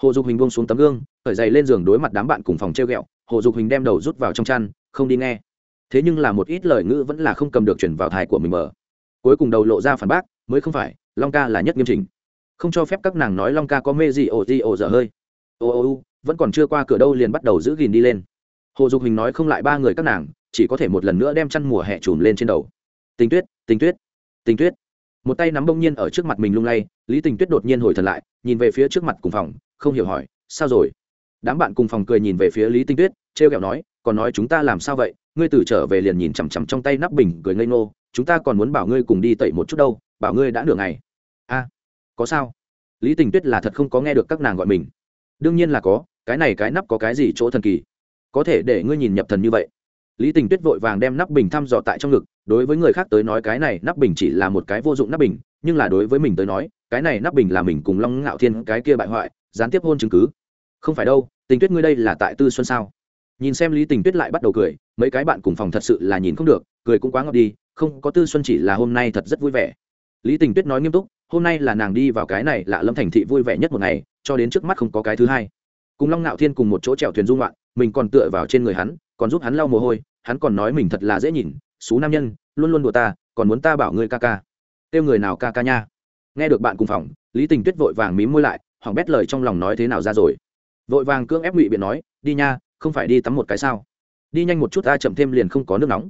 A: Hồ dục hình buông xuống tấm gương khởi dày lên giường đối mặt đám bạn cùng phòng treo ghẹo, hồ dục hình đem đầu rút vào trong chăn, không đi nghe. Thế nhưng là một ít lời ngữ vẫn là không cầm được chuyển vào thai của mình mở. Cuối cùng đầu lộ ra phản bác, mới không phải, long ca là nhất nghiêm trình không cho phép các nàng nói long ca có mê gì, ồ gì, ồ dở hơi. Ô ô ô vẫn còn chưa qua cửa đâu liền bắt đầu giữ gìn đi lên. Hồ dục hình nói không lại ba người các nàng, chỉ có thể một lần nữa đem chăn mùa hè trùm lên trên đầu. Tình tuyết tình tuyết tình tuyết. Một tay nắm bông nhiên ở trước mặt mình lung lay, lý tình tuyết đột nhiên hồi thần lại, nhìn về phía trước mặt cùng phòng, không hiểu hỏi, sao rồi? Đám bạn cùng phòng cười nhìn về phía lý tinh tuyết t r e o kẹo nói, còn nói chúng ta làm sao vậy? Ngươi từ trở về liền nhìn chằm chằm trong tay nắp bình cười ngây ngô, chúng ta còn muốn bảo ngươi cùng đi tẩy một chút đâu, bảo ngươi đã nửa ngày. A, có sao? Lý tình tuyết là thật không có nghe được các nàng gọi mình đương nhiên là có, cái này cái nắp có cái gì chỗ thần kỳ? Có thể để ngươi nhìn nhập thần như vậy. Lý tình tuyết vội vàng đem nắp bình thăm dò tại trong ngực, đối với người khác tới nói cái này nắp bình chỉ là một cái vô dụng nắp bình, nhưng là đối với mình tới nói, cái này nắp bình là mình cùng long ngạo thiên cái kia bại hoại, gián tiếp hôn chứng cứ. Không phải đâu, tình tuyết ngươi đây là tại tư xuân sao? Nhìn xem lý tình tuyết lại bắt đầu cười, mấy cái bạn cùng phòng thật sự là nhìn không được, cười cũng quá ngọt đi, không, có tư xuân chỉ là hôm nay thật rất vui vẻ lý tình tuyết nói nghiêm túc, hôm nay là nàng đi vào cái này lạ lâm thành thị vui vẻ nhất một ngày, cho đến trước mắt không có cái thứ hai. Cùng long ngạo thiên cùng một chỗ trèo thuyền dung loạn, mình còn tựa vào trên người hắn, còn giúp hắn lau mồ hôi, hắn còn nói mình thật là dễ nhìn, xú nam nhân, luôn luôn đùa ta, còn muốn ta bảo ngươi ca ca. Kêu người nào ca ca nha? Nghe được bạn cùng phòng, lý tình tuyết vội vàng mím môi lại hỏng bét lời trong lòng nói thế nào ra rồi. Vội vàng cưỡng ép ngụy biện nói, đi nha, không phải đi tắm một cái sao? Đi nhanh một chút ta chậm thêm liền không có nước nóng.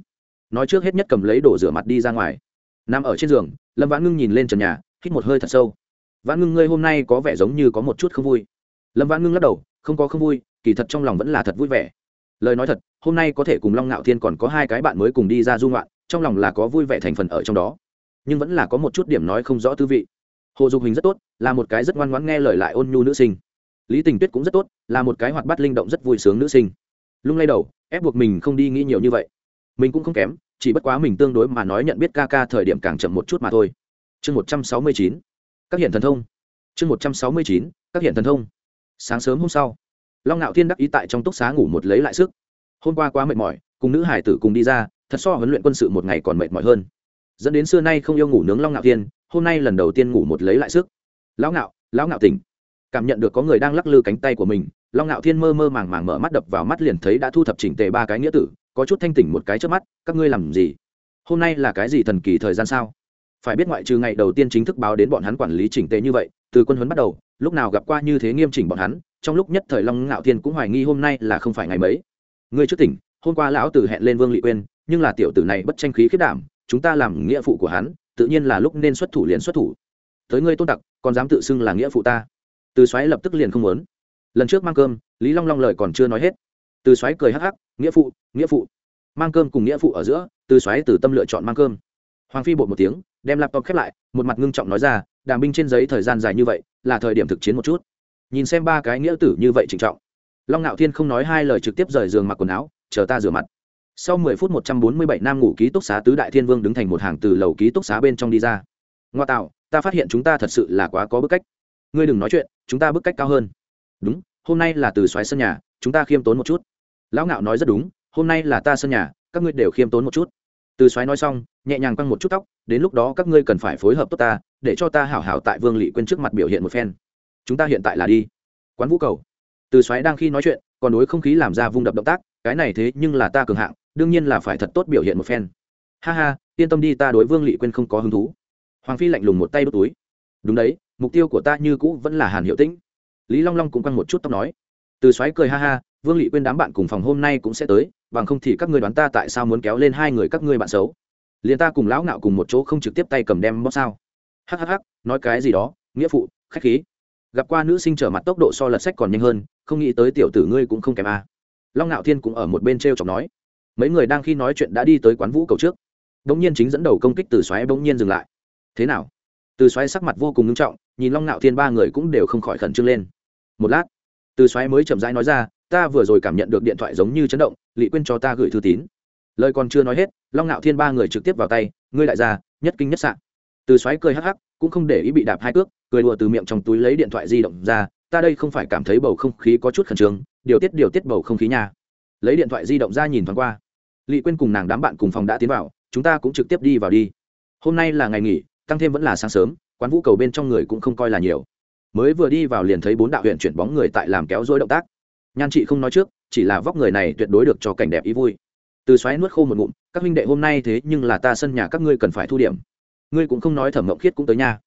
A: Nói trước hết nhất cầm lấy đổ rửa mặt đi ra ngoài nằm ở trên giường, lâm vãn ngưng nhìn lên trần nhà, hít một hơi thật sâu. Vãn ngưng, ngươi hôm nay có vẻ giống như có một chút không vui. Lâm vãn ngưng lắc đầu, không có không vui, kỳ thật trong lòng vẫn là thật vui vẻ. Lời nói thật, hôm nay có thể cùng long ngạo thiên còn có hai cái bạn mới cùng đi ra du ngoạn, trong lòng là có vui vẻ thành phần ở trong đó. Nhưng vẫn là có một chút điểm nói không rõ tư vị. Hồ dục hình rất tốt, là một cái rất ngoan ngoãn nghe lời lại ôn nhu nữ sinh. Lý tình tuyết cũng rất tốt, là một cái hoạt bát linh động rất vui sướng nữ sinh. Lung lay đầu, ép buộc mình không đi nghĩ nhiều như vậy. Mình cũng không kém chỉ bất quá mình tương đối mà nói nhận biết ca ca thời điểm càng chậm một chút mà thôi. Chương một trăm sáu mươi chín, các hiện thần thông. Chương một trăm sáu mươi chín, các hiện thần thông. Sáng sớm hôm sau, long ngạo thiên đắc ý tại trong túc xá ngủ một lấy lại sức. Hôm qua quá mệt mỏi, cùng nữ hải tử cùng đi ra, thật so huấn luyện quân sự một ngày còn mệt mỏi hơn. Dẫn đến xưa nay không yêu ngủ nướng long ngạo thiên, hôm nay lần đầu tiên ngủ một lấy lại sức. Lão ngạo lão ngạo tỉnh. Cảm nhận được có người đang lắc lư cánh tay của mình, long ngạo thiên mơ mơ màng màng mở mắt đập vào mắt liền thấy đã thu thập chỉnh tề ba cái nghĩa tử có chút thanh tỉnh một cái trước mắt, các ngươi làm gì? Hôm nay là cái gì thần kỳ thời gian sao? Phải biết ngoại trừ ngày đầu tiên chính thức báo đến bọn hắn quản lý chỉnh tề như vậy, từ quân huấn bắt đầu, lúc nào gặp qua như thế nghiêm chỉnh bọn hắn, trong lúc nhất thời long ngạo thiên cũng hoài nghi hôm nay là không phải ngày mấy. Ngươi trước tỉnh, hôm qua lão tử hẹn lên vương lị quên nhưng là tiểu tử này bất tranh khí khiết đảm, chúng ta làm nghĩa phụ của hắn, tự nhiên là lúc nên xuất thủ liền xuất thủ. Tới ngươi tôn tặc, còn dám tự xưng là nghĩa phụ ta. Từ xoáy lập tức liền không muốn. Lần trước mang cơm, lý long long lời còn chưa nói hết. Từ xoáy cười hắc hắc nghĩa phụ nghĩa phụ. Mang cơm cùng nghĩa phụ ở giữa, từ xoáy, từ tâm lựa chọn mang cơm. Hoàng phi bột một tiếng, đem laptop khép lại, một mặt ngưng trọng nói ra, đàm binh trên giấy thời gian dài như vậy, là thời điểm thực chiến một chút. Nhìn xem ba cái nghĩa tử như vậy trịnh trọng. Long ngạo thiên không nói hai lời trực tiếp rời giường mặc quần áo, chờ ta rửa mặt. Sau mười phút một trăm bốn mươi bảy nam ngủ ký túc xá tứ đại thiên vương đứng thành một hàng từ lầu ký túc xá bên trong đi ra. Ngoa tạo, ta phát hiện chúng ta thật sự là quá có bức cách. Ngươi đừng nói chuyện, chúng ta bức cách cao hơn. Đúng, hôm nay là từ xoáy sân nhà, chúng ta khiêm tốn một chút lão ngạo nói rất đúng, hôm nay là ta sân nhà, các ngươi đều khiêm tốn một chút. Từ soái nói xong, nhẹ nhàng quăng một chút tóc, đến lúc đó các ngươi cần phải phối hợp tốt ta, để cho ta hảo hảo tại vương lị quên trước mặt biểu hiện một phen. Chúng ta hiện tại là đi. Quán vũ cầu. Từ soái đang khi nói chuyện, còn đối không khí làm ra vung đập động tác, cái này thế nhưng là ta cường hạng, đương nhiên là phải thật tốt biểu hiện một phen. Ha ha, yên tâm đi ta đối vương lị quên không có hứng thú. Hoàng phi lạnh lùng một tay đốt túi. Đúng đấy, mục tiêu của ta như cũ vẫn là hàn hiệu tĩnh. Lý long long cũng quăng một chút tóc nói. Từ soái cười ha ha vương lị quên đám bạn cùng phòng hôm nay cũng sẽ tới, bằng không thì các ngươi đoán ta tại sao muốn kéo lên hai người các ngươi bạn xấu. Liền ta cùng lão ngạo cùng một chỗ không trực tiếp tay cầm đem bóp sao. Hhh nói cái gì đó, nghĩa phụ, khách khí. Gặp qua nữ sinh trở mặt tốc độ so lật sách còn nhanh hơn, không nghĩ tới tiểu tử ngươi cũng không kém a. Long ngạo thiên cũng ở một bên t r e o chọc nói. Mấy người đang khi nói chuyện đã đi tới quán vũ cầu trước. Đ ỗ n g nhiên chính dẫn đầu công kích từ xoáy bỗng nhiên dừng lại. Thế nào? Từ xoáy sắc mặt vô cùng nghiêm trọng, nhìn long ngạo thiên ba người cũng đều không khỏi khẩn trương lên. Một lát, từ xoáy mới chậm rãi nói ra ta vừa rồi cảm nhận được điện thoại giống như chấn động, lị quên cho ta gửi thư tín. Lời còn chưa nói hết, long ngạo thiên ba người trực tiếp vào tay, ngươi đại gia, nhất kinh nhất sạn từ xoáy cười hắc hắc, cũng không để ý bị đạp hai cước, cười đùa từ miệng trong túi lấy điện thoại di động ra, ta đây không phải cảm thấy bầu không khí có chút khẩn trương, điều tiết điều tiết bầu không khí nha. Lấy điện thoại di động ra nhìn thoáng qua. Lị quên cùng nàng đám bạn cùng phòng đã tiến vào, chúng ta cũng trực tiếp đi vào đi. Hôm nay là ngày nghỉ, tăng thêm vẫn là sáng sớm, quán vũ cầu bên trong người cũng không coi là nhiều. Mới vừa đi vào liền thấy bốn đạo huyện chuyển bóng người tại làm kéo dối động tác nhan chị không nói trước, chỉ là vóc người này tuyệt đối được cho cảnh đẹp ý vui. Từ xoáy nuốt khô một ngụm, các huynh đệ hôm nay thế nhưng là ta sân nhà các ngươi cần phải thu điểm. Ngươi cũng không nói thẩm mộng khiết cũng tới nha.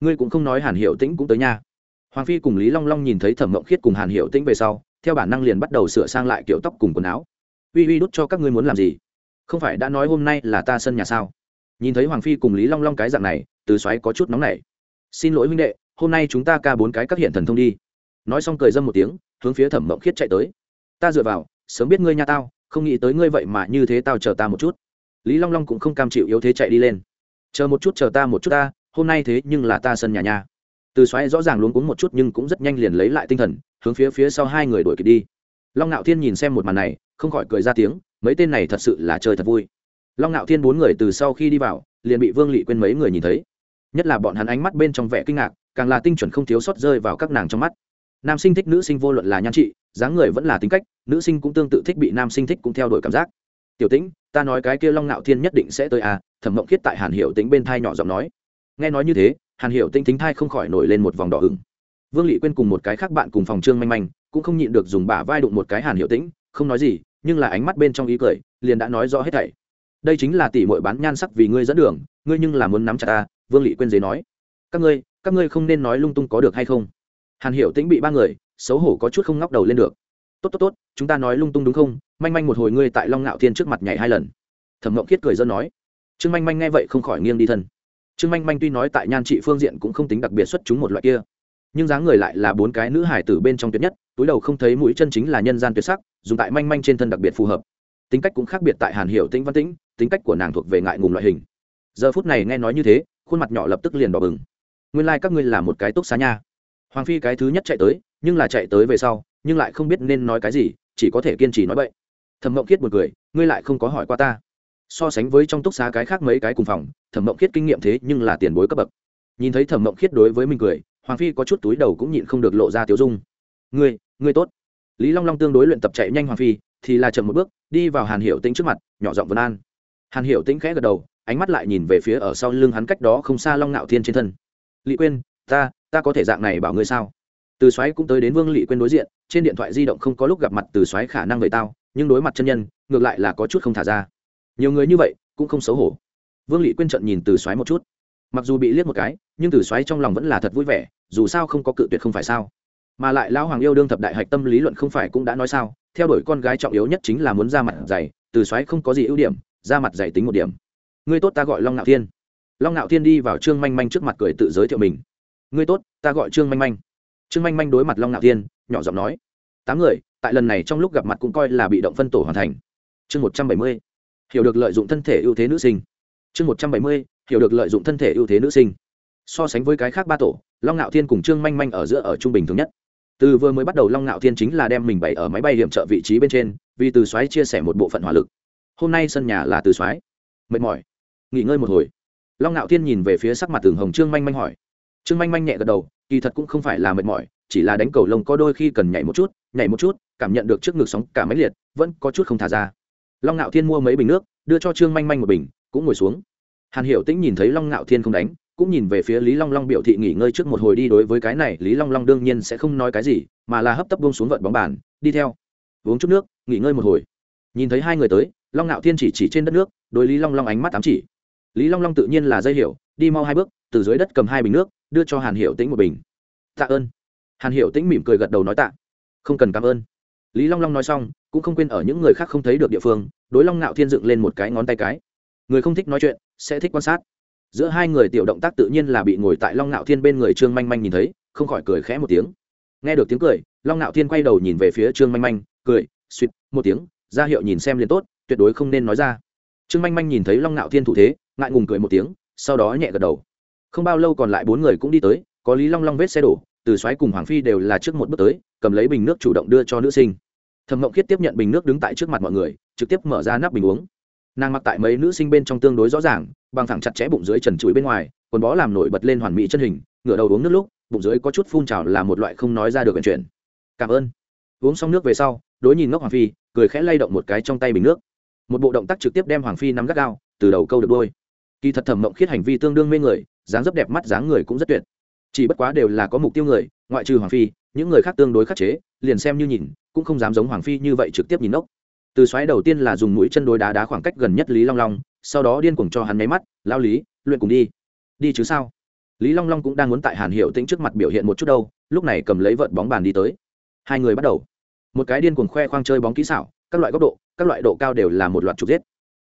A: Ngươi cũng không nói hàn hiệu tĩnh cũng tới nha. Hoàng phi cùng lý long long nhìn thấy thẩm mộng khiết cùng hàn hiệu tĩnh về sau, theo bản năng liền bắt đầu sửa sang lại kiểu tóc cùng quần áo. Uy uy đút cho các ngươi muốn làm gì? Không phải đã nói hôm nay là ta sân nhà sao? Nhìn thấy hoàng phi cùng lý long long cái dạng này, từ xoáy có chút nóng nảy. Xin lỗi huynh đệ, hôm nay chúng ta ca bốn cái các hiện thần thông đi nói xong cười dâm một tiếng, hướng phía thẩm mộng khiết chạy tới. Ta dựa vào, sớm biết ngươi nha tao, không nghĩ tới ngươi vậy mà như thế tao chờ ta một chút. Lý long long cũng không cam chịu yếu thế chạy đi lên. Chờ một chút, chờ ta một chút ta, hôm nay thế nhưng là ta sân nhà nhà từ xoáy rõ ràng luống cuống một chút nhưng cũng rất nhanh liền lấy lại tinh thần, hướng phía phía sau hai người đuổi kịp đi. Long ngạo thiên nhìn xem một màn này, không khỏi cười ra tiếng, mấy tên này thật sự là chơi thật vui. Long ngạo thiên bốn người từ sau khi đi vào, liền bị vương lị quên mấy người nhìn thấy. Nhất là bọn hắn ánh mắt bên trong vẻ kinh ngạc, càng là tinh chuẩn không thiếu sót rơi vào các nàng trong mắt nam sinh thích nữ sinh vô luận là nhan trị, dáng người vẫn là tính cách, nữ sinh cũng tương tự thích bị nam sinh thích cũng theo đuổi cảm giác. Tiểu tĩnh, ta nói cái kia long Nạo thiên nhất định sẽ tới à thẩm mộng khiết tại hàn hiệu Tĩnh bên thai nhỏ giọng nói. Nghe nói như thế, hàn hiệu Tĩnh thính thai không khỏi nổi lên một vòng đỏ ửng. Vương lị quên cùng một cái khác bạn cùng phòng trương manh manh, cũng không nhịn được dùng bả vai đụng một cái hàn hiệu tĩnh, không nói gì, nhưng là ánh mắt bên trong ý cười, liền đã nói rõ hết thảy. Đây chính là tỷ muội bán nhan sắc vì ngươi dẫn đường, ngươi nhưng là muốn nắm chặt ta, vương lị quên dế nói. Các ngươi các ngươi không nên nói lung tung có được hay không? Hàn hiệu tĩnh bị ba người, xấu hổ có chút không ngóc đầu lên được. Tốt tốt tốt, chúng ta nói lung tung đúng không? Manh manh một hồi ngươi tại long ngạo thiên trước mặt nhảy hai lần. Thẩm mộng khiết cười dân nói. Trương manh manh nghe vậy không khỏi nghiêng đi thân. Trương manh manh tuy nói tại nhan trị phương diện cũng không tính đặc biệt xuất chúng một loại kia, nhưng dáng người lại là bốn cái nữ hải tử bên trong tuyệt nhất, túi đầu không thấy mũi chân chính là nhân gian tuyệt sắc, dùng tại manh manh trên thân đặc biệt phù hợp. Tính cách cũng khác biệt tại hàn hiệu tĩnh văn tĩnh, tính cách của nàng thuộc về ngại ngùng loại hình. Giờ phút này nghe nói như thế, khuôn mặt nhỏ lập tức liền đỏ bừng. Nguyên lai、like、các ngươi là một cái túc xá nha hoàng phi cái thứ nhất chạy tới, nhưng là chạy tới về sau, nhưng lại không biết nên nói cái gì, chỉ có thể kiên trì nói vậy Thẩm mộng kiết một người ngươi lại không có hỏi qua ta. So sánh với trong túc xá cái khác mấy cái cùng phòng, thẩm mộng khiết kinh nghiệm thế nhưng là tiền bối cấp bậc. Nhìn thấy thẩm mộng khiết đối với mình cười, hoàng phi có chút túi đầu cũng nhịn không được lộ ra tiểu dung. Ngươi ngươi tốt. Lý long long tương đối luyện tập chạy nhanh hoàng phi, thì là chậm một bước, đi vào hàn Hiểu tĩnh trước mặt, nhỏ giọng vân an. Hàn Hiểu tĩnh khẽ gật đầu, ánh mắt lại nhìn về phía ở sau lưng hắn cách đó không xa long ngạo thiên trên thân. Lý quên ta ta có thể dạng này bảo ngươi sao? Từ Soái cũng tới đến vương lị quên đối diện, trên điện thoại di động không có lúc gặp mặt từ Soái khả năng về tao, nhưng đối mặt chân nhân, ngược lại là có chút không thả ra. Nhiều người như vậy, cũng không xấu hổ. Vương lị quên trận nhìn từ Soái một chút. Mặc dù bị liếc một cái, nhưng từ Soái trong lòng vẫn là thật vui vẻ, dù sao không có cự tuyệt không phải sao? Mà lại lão hoàng yêu đương thập đại hạch tâm lý luận không phải cũng đã nói sao? Theo đuổi con gái trọng yếu nhất chính là muốn ra mặt dày, từ Soái không có gì ưu điểm, ra mặt dày tính một điểm. Ngươi tốt ta gọi long ngạo thiên. Long ngạo thiên đi vào trương manh manh trước mặt cười tự giới thiệu mình ngươi tốt, ta gọi trương manh manh. Trương manh manh đối mặt long ngạo thiên, nhỏ giọng nói, tám người, tại lần này trong lúc gặp mặt cũng coi là bị động phân tổ hoàn thành. Chương một trăm bảy mươi, hiểu được lợi dụng thân thể ưu thế nữ sinh. Chương một trăm bảy mươi, hiểu được lợi dụng thân thể ưu thế nữ sinh. So sánh với cái khác ba tổ, long ngạo thiên cùng trương manh manh ở giữa ở trung bình thường nhất. Từ vừa mới bắt đầu long ngạo thiên chính là đem mình bày ở máy bay hiểm trợ vị trí bên trên, vì từ xoáy chia sẻ một bộ phận hỏa lực. Hôm nay sân nhà là từ xoáy mệt mỏi. Nghỉ ngơi một hồi. Long ngạo thiên nhìn về phía sắc mặt tường hồng trương manh manh hỏi trương manh manh nhẹ gật đầu, kỳ thật cũng không phải là mệt mỏi, chỉ là đánh cầu lông có đôi khi cần nhảy một chút, nhảy một chút, cảm nhận được trước ngực sóng cả máy liệt, vẫn có chút không thả ra. Long ngạo thiên mua mấy bình nước, đưa cho trương manh manh một bình, cũng ngồi xuống. Hàn hiểu tĩnh nhìn thấy long ngạo thiên không đánh, cũng nhìn về phía lý long long biểu thị nghỉ ngơi trước một hồi đi đối với cái này, lý long long đương nhiên sẽ không nói cái gì, mà là hấp tấp buông xuống vận bóng bàn, đi theo. Uống chút nước, nghỉ ngơi một hồi. Nhìn thấy hai người tới, long ngạo thiên chỉ chỉ trên đất nước, đối lý long long ánh mắt ám chỉ. Lý long long tự nhiên là dây hiểu, đi mau hai bước từ dưới đất cầm hai bình nước, đưa cho hàn hiểu tĩnh một bình. Tạ ơn. Hàn hiểu tĩnh mỉm cười gật đầu nói tạ. Không cần cảm ơn. Lý long long nói xong, cũng không quên ở những người khác không thấy được địa phương, đối long ngạo thiên dựng lên một cái ngón tay cái. Người không thích nói chuyện, sẽ thích quan sát. Giữa hai người tiểu động tác tự nhiên là bị ngồi tại long ngạo thiên bên người trương manh manh nhìn thấy, không khỏi cười khẽ một tiếng. Nghe được tiếng cười, long ngạo thiên quay đầu nhìn về phía trương manh manh, cười, suýt, một tiếng, ra hiệu nhìn xem liền tốt, tuyệt đối không nên nói ra. Trương manh manh nhìn thấy long ngạo thiên thủ thế, ngại ngùng cười một tiếng, sau đó nhẹ gật đầu không bao lâu còn lại bốn người cũng đi tới, có lý long long vết xe đổ, từ xoáy cùng hoàng phi đều là trước một bước tới, cầm lấy bình nước chủ động đưa cho nữ sinh. Thẩm mộng khiết tiếp nhận bình nước đứng tại trước mặt mọi người, trực tiếp mở ra nắp bình uống. Nàng mặc tại mấy nữ sinh bên trong tương đối rõ ràng, bằng thẳng chặt chẽ bụng dưới trần chuối bên ngoài, quần bó làm nổi bật lên hoàn mỹ chân hình, ngửa đầu uống nước lúc, bụng dưới có chút phun trào là một loại không nói ra được vận chuyển. Cảm ơn. Uống xong nước về sau, đối nhìn ngốc hoàng phi, cười khẽ lay động một cái trong tay bình nước. Một bộ động tác trực tiếp đem hoàng phi nắm gắt gao, từ đầu câu được đôi. Kỳ thật thẩm mộng khiết hành vi tương đương mê người dáng dấp đẹp mắt, dáng người cũng rất tuyệt. Chỉ bất quá đều là có mục tiêu người, ngoại trừ hoàng phi, những người khác tương đối khắc chế, liền xem như nhìn, cũng không dám giống hoàng phi như vậy trực tiếp nhìn ốc. Từ xoáy đầu tiên là dùng mũi chân đối đá đá khoảng cách gần nhất lý long long, sau đó điên cuồng cho hắn máy mắt lao lý, luyện cùng đi. Đi chứ sao? Lý long long cũng đang muốn tại hàn hiệu tĩnh trước mặt biểu hiện một chút đâu, lúc này cầm lấy vợt bóng bàn đi tới. Hai người bắt đầu. Một cái điên cuồng khoe khoang chơi bóng kỹ xảo, các loại góc độ, các loại độ cao đều là một loạt trục giết.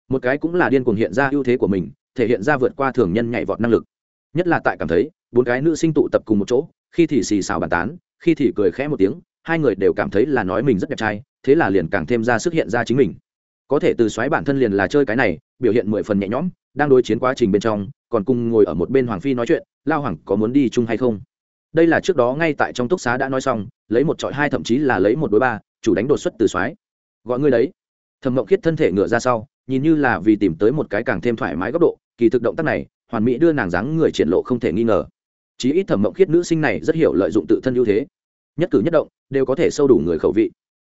A: Một cái cũng là điên cuồng hiện ra ưu thế của mình, thể hiện ra vượt qua thường nhân nhảy vọt năng lực nhất là tại cảm thấy bốn cái nữ sinh tụ tập cùng một chỗ, khi thì xì xào bàn tán, khi thì cười khẽ một tiếng, hai người đều cảm thấy là nói mình rất đẹp trai, thế là liền càng thêm ra sức hiện ra chính mình. Có thể từ xoáy bản thân liền là chơi cái này, biểu hiện mười phần nhẹ nhõm, đang đối chiến quá trình bên trong, còn cùng ngồi ở một bên hoàng phi nói chuyện, lao hoàng, có muốn đi chung hay không? Đây là trước đó ngay tại trong túc xá đã nói xong, lấy một trọi hai thậm chí là lấy một đối ba, chủ đánh đột xuất từ xoáy gọi ngươi đấy. Thầm mộng khiết thân thể ngựa ra sau, nhìn như là vì tìm tới một cái càng thêm thoải mái góc độ, kỳ thực động tác này hoàn mỹ đưa nàng dáng người triển lộ không thể nghi ngờ. Chí ít thẩm mộng khiết nữ sinh này rất hiểu lợi dụng tự thân ưu thế. Nhất cử nhất động, đều có thể sâu đủ người khẩu vị.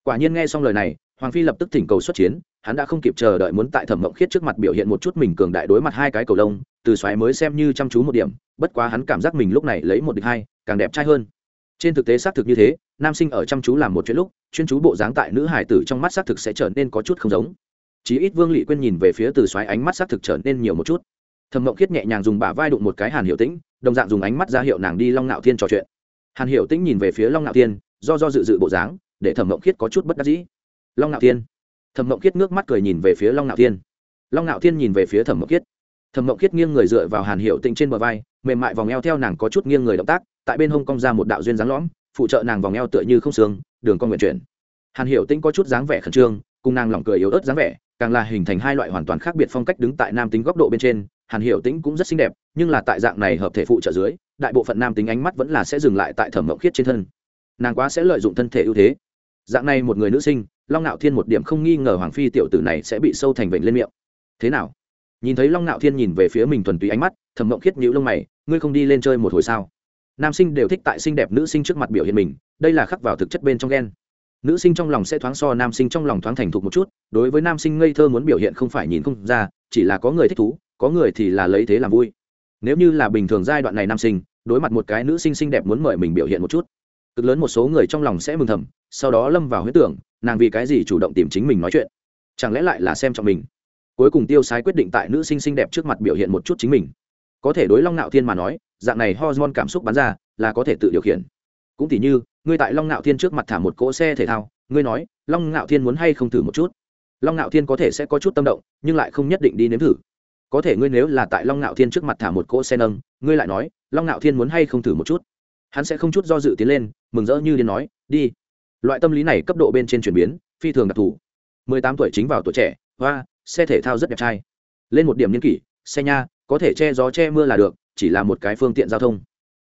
A: Quả nhiên nghe xong lời này, hoàng phi lập tức thỉnh cầu xuất chiến, hắn đã không kịp chờ đợi muốn tại thẩm mộng khiết trước mặt biểu hiện một chút mình cường đại đối mặt hai cái cầu lông, từ xoáy mới xem như chăm chú một điểm, bất quá hắn cảm giác mình lúc này lấy một địch hai, càng đẹp trai hơn. Trên thực tế xác thực như thế, nam sinh ở chăm chú làm một chuyện lúc, chuyên chú bộ dáng tại nữ hải tử trong mắt xác thực sẽ trở nên có chút không giống. Chí ít vương lị quên nhìn về phía từ xoáy ánh mắt xác thực trở nên nhiều một chút thẩm mộng khiết nhẹ nhàng dùng bả vai đụng một cái hàn hiệu tĩnh, đồng dạng dùng ánh mắt ra hiệu nàng đi long ngạo thiên trò chuyện. Hàn hiệu tĩnh nhìn về phía long ngạo thiên, do do dự dự bộ dáng, để thẩm mộng khiết có chút bất đắc dĩ. Long ngạo thiên. Thẩm mộng khiết nước mắt cười nhìn về phía long ngạo thiên. Long ngạo thiên nhìn về phía thẩm mộng khiết. Thẩm mộng khiết nghiêng người dựa vào hàn hiệu tĩnh trên bờ vai, mềm mại vòng eo theo nàng có chút nghiêng người động tác, tại bên hông cong ra một đạo duyên dáng lõm, phụ trợ nàng vòng eo tựa như không xương, đường con nguyện chuyển. Hàn hiệu tĩnh có chút dáng vẻ khẩn trương, cùng nàng lỏng cười yếu ớt dáng vẻ, càng là hình thành hai loại hoàn toàn khác biệt phong cách đứng tại nam tính góc độ bên trên hàn hiểu tĩnh cũng rất xinh đẹp, nhưng là tại dạng này hợp thể phụ trợ dưới, đại bộ phận nam tính ánh mắt vẫn là sẽ dừng lại tại thẩm mộng khiết trên thân. Nàng quá sẽ lợi dụng thân thể ưu thế. Dạng này một người nữ sinh, long ngạo thiên một điểm không nghi ngờ hoàng phi tiểu tử này sẽ bị sâu thành vệnh lên miệng. Thế nào? Nhìn thấy long ngạo thiên nhìn về phía mình thuần túy ánh mắt, thẩm mộng khiết nhíu lông mày, ngươi không đi lên chơi một hồi sao? Nam sinh đều thích tại xinh đẹp nữ sinh trước mặt biểu hiện mình, đây là khắc vào thực chất bên trong ghen nữ sinh trong lòng sẽ thoáng so nam sinh trong lòng thoáng thành thục một chút, đối với nam sinh ngây thơ muốn biểu hiện không phải nhìn không ra, chỉ là có người thích thú có người thì là lấy thế làm vui. Nếu như là bình thường giai đoạn này nam sinh, đối mặt một cái nữ sinh xinh đẹp muốn mời mình biểu hiện một chút. Cực lớn một số người trong lòng sẽ mừng thầm, sau đó lâm vào huyết tưởng, nàng vì cái gì chủ động tìm chính mình nói chuyện? Chẳng lẽ lại là xem trọng mình? Cuối cùng tiêu sái quyết định tại nữ sinh xinh đẹp trước mặt biểu hiện một chút chính mình. Có thể đối long nạo thiên mà nói, dạng này hormone cảm xúc bắn ra, là có thể tự điều khiển. Cũng tỉ như, ngươi tại long nạo thiên trước mặt thả một cỗ xe thể thao, ngươi nói, long nạo thiên muốn hay không thử một chút? Long nạo thiên có thể sẽ có chút tâm động, nhưng lại không nhất định đi nếm thử có thể ngươi nếu là tại long ngạo thiên trước mặt thả một cỗ xe nâng, ngươi lại nói, long ngạo thiên muốn hay không thử một chút? Hắn sẽ không chút do dự tiến lên, mừng rỡ như điên nói, đi. Loại tâm lý này cấp độ bên trên chuyển biến, phi thường đặc thù. Mười tám tuổi chính vào tuổi trẻ, hoa, xe thể thao rất đẹp trai. Lên một điểm niên kỷ, xe nha, có thể che gió che mưa là được, chỉ là một cái phương tiện giao thông.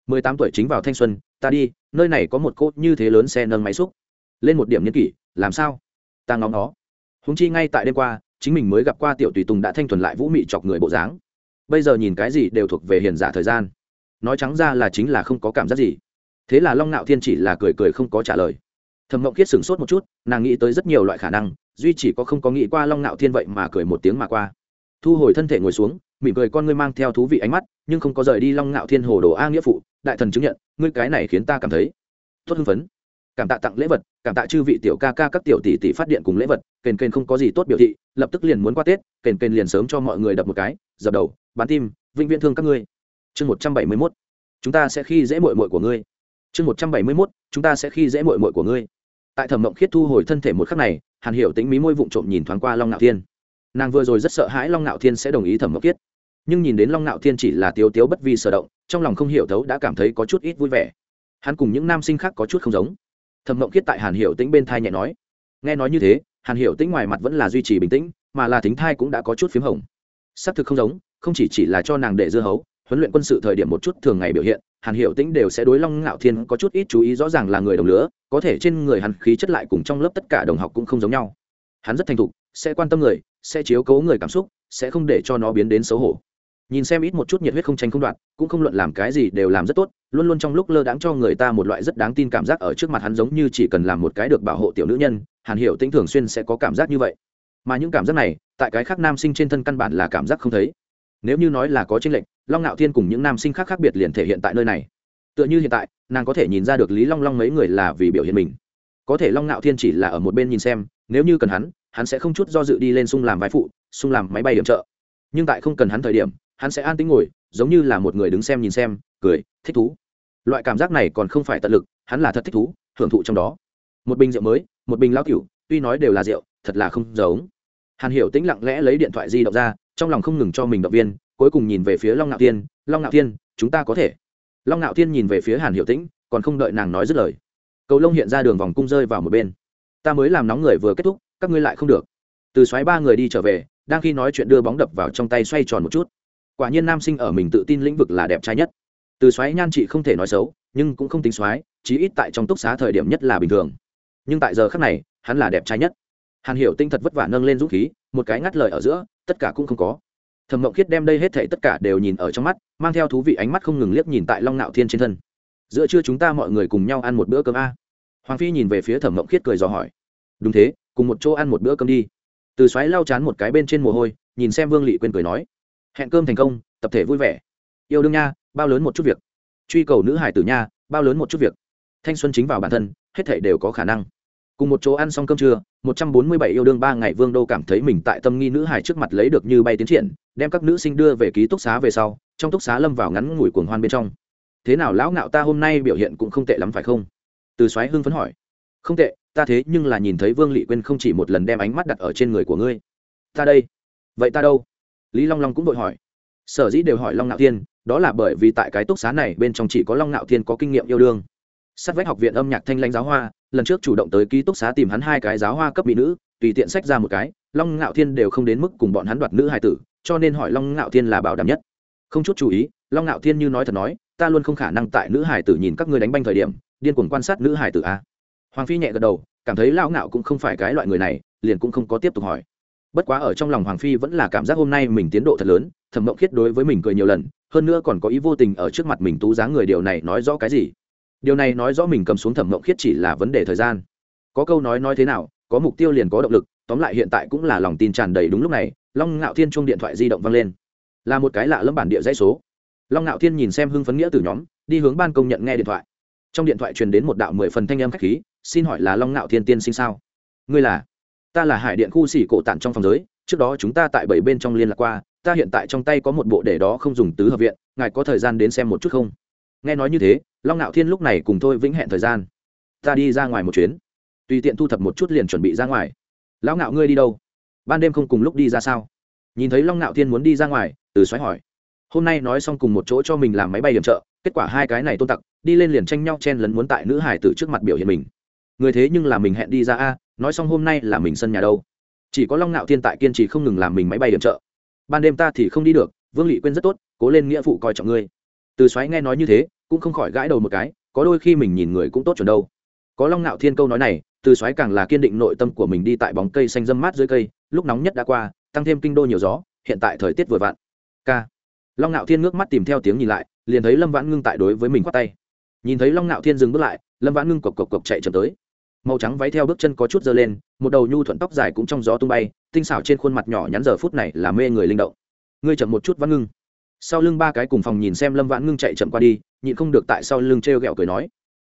A: Mười tám tuổi chính vào thanh xuân, ta đi, nơi này có một cốt như thế lớn xe nâng máy xúc. Lên một điểm niên kỷ, làm sao? Ta ngóng nó húng chi ngay tại đêm qua chính mình mới gặp qua tiểu tùy tùng đã thanh thuần lại vũ mị chọc người bộ dáng. Bây giờ nhìn cái gì đều thuộc về hiền giả thời gian. Nói trắng ra là chính là không có cảm giác gì. Thế là long nạo thiên chỉ là cười cười không có trả lời. Thầm mộng kiết sửng sốt một chút, nàng nghĩ tới rất nhiều loại khả năng, duy chỉ có không có nghĩ qua long nạo thiên vậy mà cười một tiếng mà qua. Thu hồi thân thể ngồi xuống, mỉm cười con ngươi mang theo thú vị ánh mắt, nhưng không có rời đi long nạo thiên hồ đồ a nghĩa phụ, đại thần chứng nhận, ngươi cái này khiến ta cảm thấy tốt hưng phấn cảm tạ tặng lễ vật, cảm tạ chư vị tiểu ca ca các tiểu tỷ tỷ phát điện cùng lễ vật, kền kền không có gì tốt biểu thị, lập tức liền muốn qua tết, kền kền liền sớm cho mọi người đập một cái, dập đầu, bán tim, vĩnh viễn thương các ngươi. Chương một trăm bảy mươi mốt, chúng ta sẽ khi dễ mội mội của ngươi. Chương một trăm bảy mươi mốt, chúng ta sẽ khi dễ mội mội của ngươi. Tại thẩm mộng khiết thu hồi thân thể một khắc này, hàn hiểu tính mí môi vụng trộm nhìn thoáng qua long ngạo thiên. Nàng vừa rồi rất sợ hãi long ngạo thiên sẽ đồng ý thẩm mộng khiết. Nhưng nhìn đến long ngạo thiên chỉ là tiếu tiếu bất vi sở động, trong lòng không hiểu thấu đã cảm thấy có chút ít vui vẻ. Hắn cùng những nam sinh khác có chút không giống thẩm mộng khiết tại hàn hiểu tĩnh bên thai nhẹ nói. Nghe nói như thế, hàn hiểu tĩnh ngoài mặt vẫn là duy trì bình tĩnh, mà là thính thai cũng đã có chút p h í m hồng. S ắ c thực không giống, không chỉ chỉ là cho nàng để dưa hấu, huấn luyện quân sự thời điểm một chút thường ngày biểu hiện, hàn hiệu tĩnh đều sẽ đối long ngạo thiên có chút ít chú ý, rõ ràng là người đồng lứa, có thể trên người hắn khí chất lại cùng trong lớp tất cả đồng học cũng không giống nhau. Hắn rất thành thục, sẽ quan tâm người, sẽ chiếu cố người cảm xúc, sẽ không để cho nó biến đến xấu hổ nhìn xem ít một chút nhiệt huyết không tranh không đoạn, cũng không luận làm cái gì đều làm rất tốt, luôn luôn trong lúc lơ đáng cho người ta một loại rất đáng tin cảm giác ở trước mặt hắn giống như chỉ cần làm một cái được bảo hộ tiểu nữ nhân, hàn hiểu tĩnh thường xuyên sẽ có cảm giác như vậy. Mà những cảm giác này, tại cái khác nam sinh trên thân căn bản là cảm giác không thấy. Nếu như nói là có tranh lệch, long ngạo thiên cùng những nam sinh khác khác biệt liền thể hiện tại nơi này. Tựa như hiện tại, nàng có thể nhìn ra được lý long long mấy người là vì biểu hiện mình. Có thể long ngạo thiên chỉ là ở một bên nhìn xem, nếu như cần hắn hắn sẽ không chút do dự đi lên sung làm vai phụ, sung làm máy bay điểm trợ. Nhưng tại không cần hắn thời điểm hắn sẽ an tĩnh ngồi, giống như là một người đứng xem nhìn xem, cười, thích thú. Loại cảm giác này còn không phải tận lực, hắn là thật thích thú hưởng thụ trong đó. Một bình rượu mới, một bình lao cựu tuy nói đều là rượu, thật là không giống. Hàn hiểu tĩnh lặng lẽ lấy điện thoại di động ra, trong lòng không ngừng cho mình động viên, cuối cùng nhìn về phía long ngạo thiên, long ngạo thiên, chúng ta có thể. Long ngạo thiên nhìn về phía hàn hiểu tĩnh, còn không đợi nàng nói dứt lời, cầu lông hiện ra đường vòng cung rơi vào một bên. Ta mới làm nóng người vừa kết thúc, các ngươi lại không được. Từ xoáy ba người đi trở về, đang khi nói chuyện đưa bóng đập vào trong tay xoay tròn một chút quả nhiên nam sinh ở mình tự tin lĩnh vực là đẹp trai nhất. Từ xoáy nhan chị không thể nói xấu, nhưng cũng không tính xoáy, chí ít tại trong túc xá thời điểm nhất là bình thường. Nhưng tại giờ khác này, hắn là đẹp trai nhất. Hàn hiểu tinh thật vất vả nâng lên dũng khí, một cái ngắt lời ở giữa, tất cả cũng không có. Thẩm mộng khiết đem đây hết thảy tất cả đều nhìn ở trong mắt, mang theo thú vị ánh mắt không ngừng liếc nhìn tại long nạo thiên trên thân. Giữa trưa chúng ta mọi người cùng nhau ăn một bữa cơm a. Hoàng phi nhìn về phía thẩm mộng khiết cười dò hỏi. Đúng thế, cùng một chỗ ăn một bữa cơm đi. Từ xoáy lau chán một cái bên trên mồ hôi, nhìn xem vương lị quên cười nói hẹn cơm thành công, tập thể vui vẻ. Yêu đương nha, bao lớn một chút việc. Truy cầu nữ hải tử nha, bao lớn một chút việc. Thanh xuân chính vào bản thân, hết thể đều có khả năng. Cùng một chỗ ăn xong cơm trưa, một trăm bốn mươi bảy yêu đương ba ngày vương đô cảm thấy mình tại tâm nghi nữ hải trước mặt lấy được như bay tiến triển, đem các nữ sinh đưa về ký túc xá về sau, trong túc xá lâm vào ngắn ngủi cuồng hoan bên trong. Thế nào lão ngạo ta hôm nay biểu hiện cũng không tệ lắm phải không? Từ soái hưng phấn hỏi. Không tệ, ta thế nhưng là nhìn thấy vương lị quên không chỉ một lần đem ánh mắt đặt ở trên người của ngươi. Ta đây. Vậy ta đâu? Lý long long cũng đội hỏi. Sở dĩ đều hỏi long ngạo thiên, đó là bởi vì tại cái túc xá này bên trong chỉ có long ngạo thiên có kinh nghiệm yêu đương. Sát vách học viện âm nhạc thanh lãnh giáo hoa, lần trước chủ động tới ký túc xá tìm hắn hai cái giáo hoa cấp mỹ nữ, tùy tiện sách ra một cái, long ngạo thiên đều không đến mức cùng bọn hắn đoạt nữ hài tử, cho nên hỏi long ngạo thiên là bảo đảm nhất. Không chút chú ý, long ngạo thiên như nói thật nói, ta luôn không khả năng tại nữ hài tử nhìn các ngươi đánh banh thời điểm, điên cuồng quan sát nữ hài tử a. Hoàng phi nhẹ gật đầu, cảm thấy lão ngạo cũng không phải cái loại người này, liền cũng không có tiếp tục hỏi bất quá ở trong lòng hoàng phi vẫn là cảm giác hôm nay mình tiến độ thật lớn, thẩm mộng khiết đối với mình cười nhiều lần, hơn nữa còn có ý vô tình ở trước mặt mình tú dáng người điều này nói rõ cái gì? Điều này nói rõ mình cầm xuống thẩm mộng khiết chỉ là vấn đề thời gian. Có câu nói nói thế nào, có mục tiêu liền có động lực, tóm lại hiện tại cũng là lòng tin tràn đầy đúng lúc này, long ngạo thiên chuông điện thoại di động vang lên. Là một cái lạ lẫm bản địa dãy số. Long ngạo thiên nhìn xem hưng phấn nghĩa từ nhóm, đi hướng ban công nhận nghe điện thoại. Trong điện thoại truyền đến một đạo mười phần thanh âm khách khí, xin hỏi là long ngạo thiên tiên sinh sao? Ngươi là? Ta là hải điện khu xỉ cổ tản trong phòng giới, trước đó chúng ta tại bảy bên trong liên lạc qua, ta hiện tại trong tay có một bộ để đó không dùng tứ hợp viện, ngài có thời gian đến xem một chút không? Nghe nói như thế, long ngạo thiên lúc này cùng thôi vĩnh hẹn thời gian. Ta đi ra ngoài một chuyến. Tùy tiện thu thập một chút liền chuẩn bị ra ngoài. Lão ngạo ngươi đi đâu? Ban đêm không cùng lúc đi ra sao? Nhìn thấy long ngạo thiên muốn đi ra ngoài, từ xoáy hỏi. Hôm nay nói xong cùng một chỗ cho mình làm máy bay điểm trợ, kết quả hai cái này tôn tặc, đi lên liền tranh nhau chen lấn muốn tại nữ hải tử trước mặt biểu hiện mình. Người thế nhưng là mình hẹn đi ra a nói xong hôm nay là mình sân nhà đâu. Chỉ có long ngạo thiên tại kiên trì không ngừng làm mình máy bay điểm trợ. Ban đêm ta thì không đi được, vương lị quên rất tốt, cố lên nghĩa vụ coi trọng ngươi. Từ xoáy nghe nói như thế, cũng không khỏi gãi đầu một cái, có đôi khi mình nhìn người cũng tốt chuẩn đâu. Có long ngạo thiên câu nói này, từ xoáy càng là kiên định nội tâm của mình đi tại bóng cây xanh dâm mát dưới cây, lúc nóng nhất đã qua, tăng thêm kinh đô nhiều gió, hiện tại thời tiết vừa vặn. K long ngạo thiên ngước mắt tìm theo tiếng nhìn lại, liền thấy lâm vãn ngưng tại đối với mình khoát tay. Nhìn thấy long ngạo thiên dừng bước lại, lâm vãn ngưng cộc cộc cộc chạy chậm tới màu trắng váy theo bước chân có chút dơ lên, một đầu nhu thuận tóc dài cũng trong gió tung bay, tinh xảo trên khuôn mặt nhỏ nhắn giờ phút này là mê người linh động. Ngươi chậm một chút vãn ngưng. Sau lưng ba cái cùng phòng nhìn xem lâm vãn ngưng chạy chậm qua đi, nhịn không được tại sau lưng t r e o g ẹ o cười nói.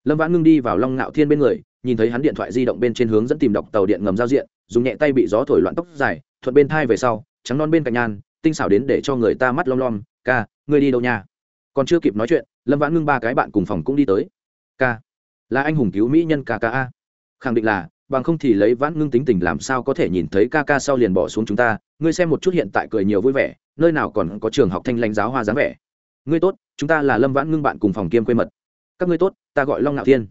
A: Lâm vãn ngưng đi vào long ngạo thiên bên người, nhìn thấy hắn điện thoại di động bên trên hướng dẫn tìm đọc tàu điện ngầm giao diện, dùng nhẹ tay bị gió thổi loạn tóc dài, thuận bên thai về sau, trắng non bên cạnh nhan, tinh xảo đến để cho người ta mắt lom lom, ca, ngươi đi đâu nha? Còn chưa kịp nói chuyện, lâm vãn ngưng ba cái bạn cùng phòng cũng đi tới. Ca, là anh hùng cứu mỹ nhân ca ca a khẳng định là, bằng không thì lấy vãn ngưng tính tình làm sao có thể nhìn thấy ca ca sau liền bỏ xuống chúng ta, ngươi xem một chút hiện tại cười nhiều vui vẻ, nơi nào còn có trường học thanh lãnh giáo hoa dáng vẻ. Ngươi tốt, chúng ta là lâm vãn ngưng bạn cùng phòng kiêm quê mật. Các ngươi tốt, ta gọi long ngạo thiên.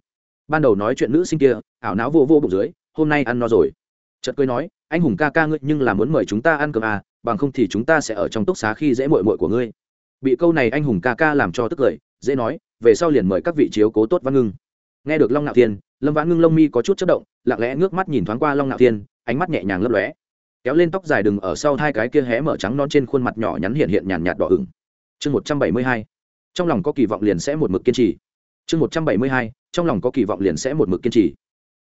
A: Ban đầu nói chuyện nữ sinh kia, ảo não vô vô bụng dưới, hôm nay ăn no rồi. Chợt cười nói, anh hùng ca ca ngươi nhưng là muốn mời chúng ta ăn cơm à bằng không thì chúng ta sẽ ở trong túc xá khi dễ mội mội của ngươi. Bị câu này anh hùng ca ca làm cho tức cười, dễ nói, về sau liền mời các vị chiếu cố tốt văn ngưng nghe được long nạo thiên, lâm vãn ngưng lông mi có chút chất động, lặng lẽ ngước mắt nhìn thoáng qua long nạo thiên, ánh mắt nhẹ nhàng lấp lóe. Kéo lên tóc dài đừng ở sau hai cái kia hé mở trắng non trên khuôn mặt nhỏ nhắn hiện hiện nhàn nhạt đỏ ửng. Chương một trăm bảy mươi hai. Trong lòng có kỳ vọng liền sẽ một mực kiên trì. Chương một trăm bảy mươi hai. Trong lòng có kỳ vọng liền sẽ một mực kiên trì.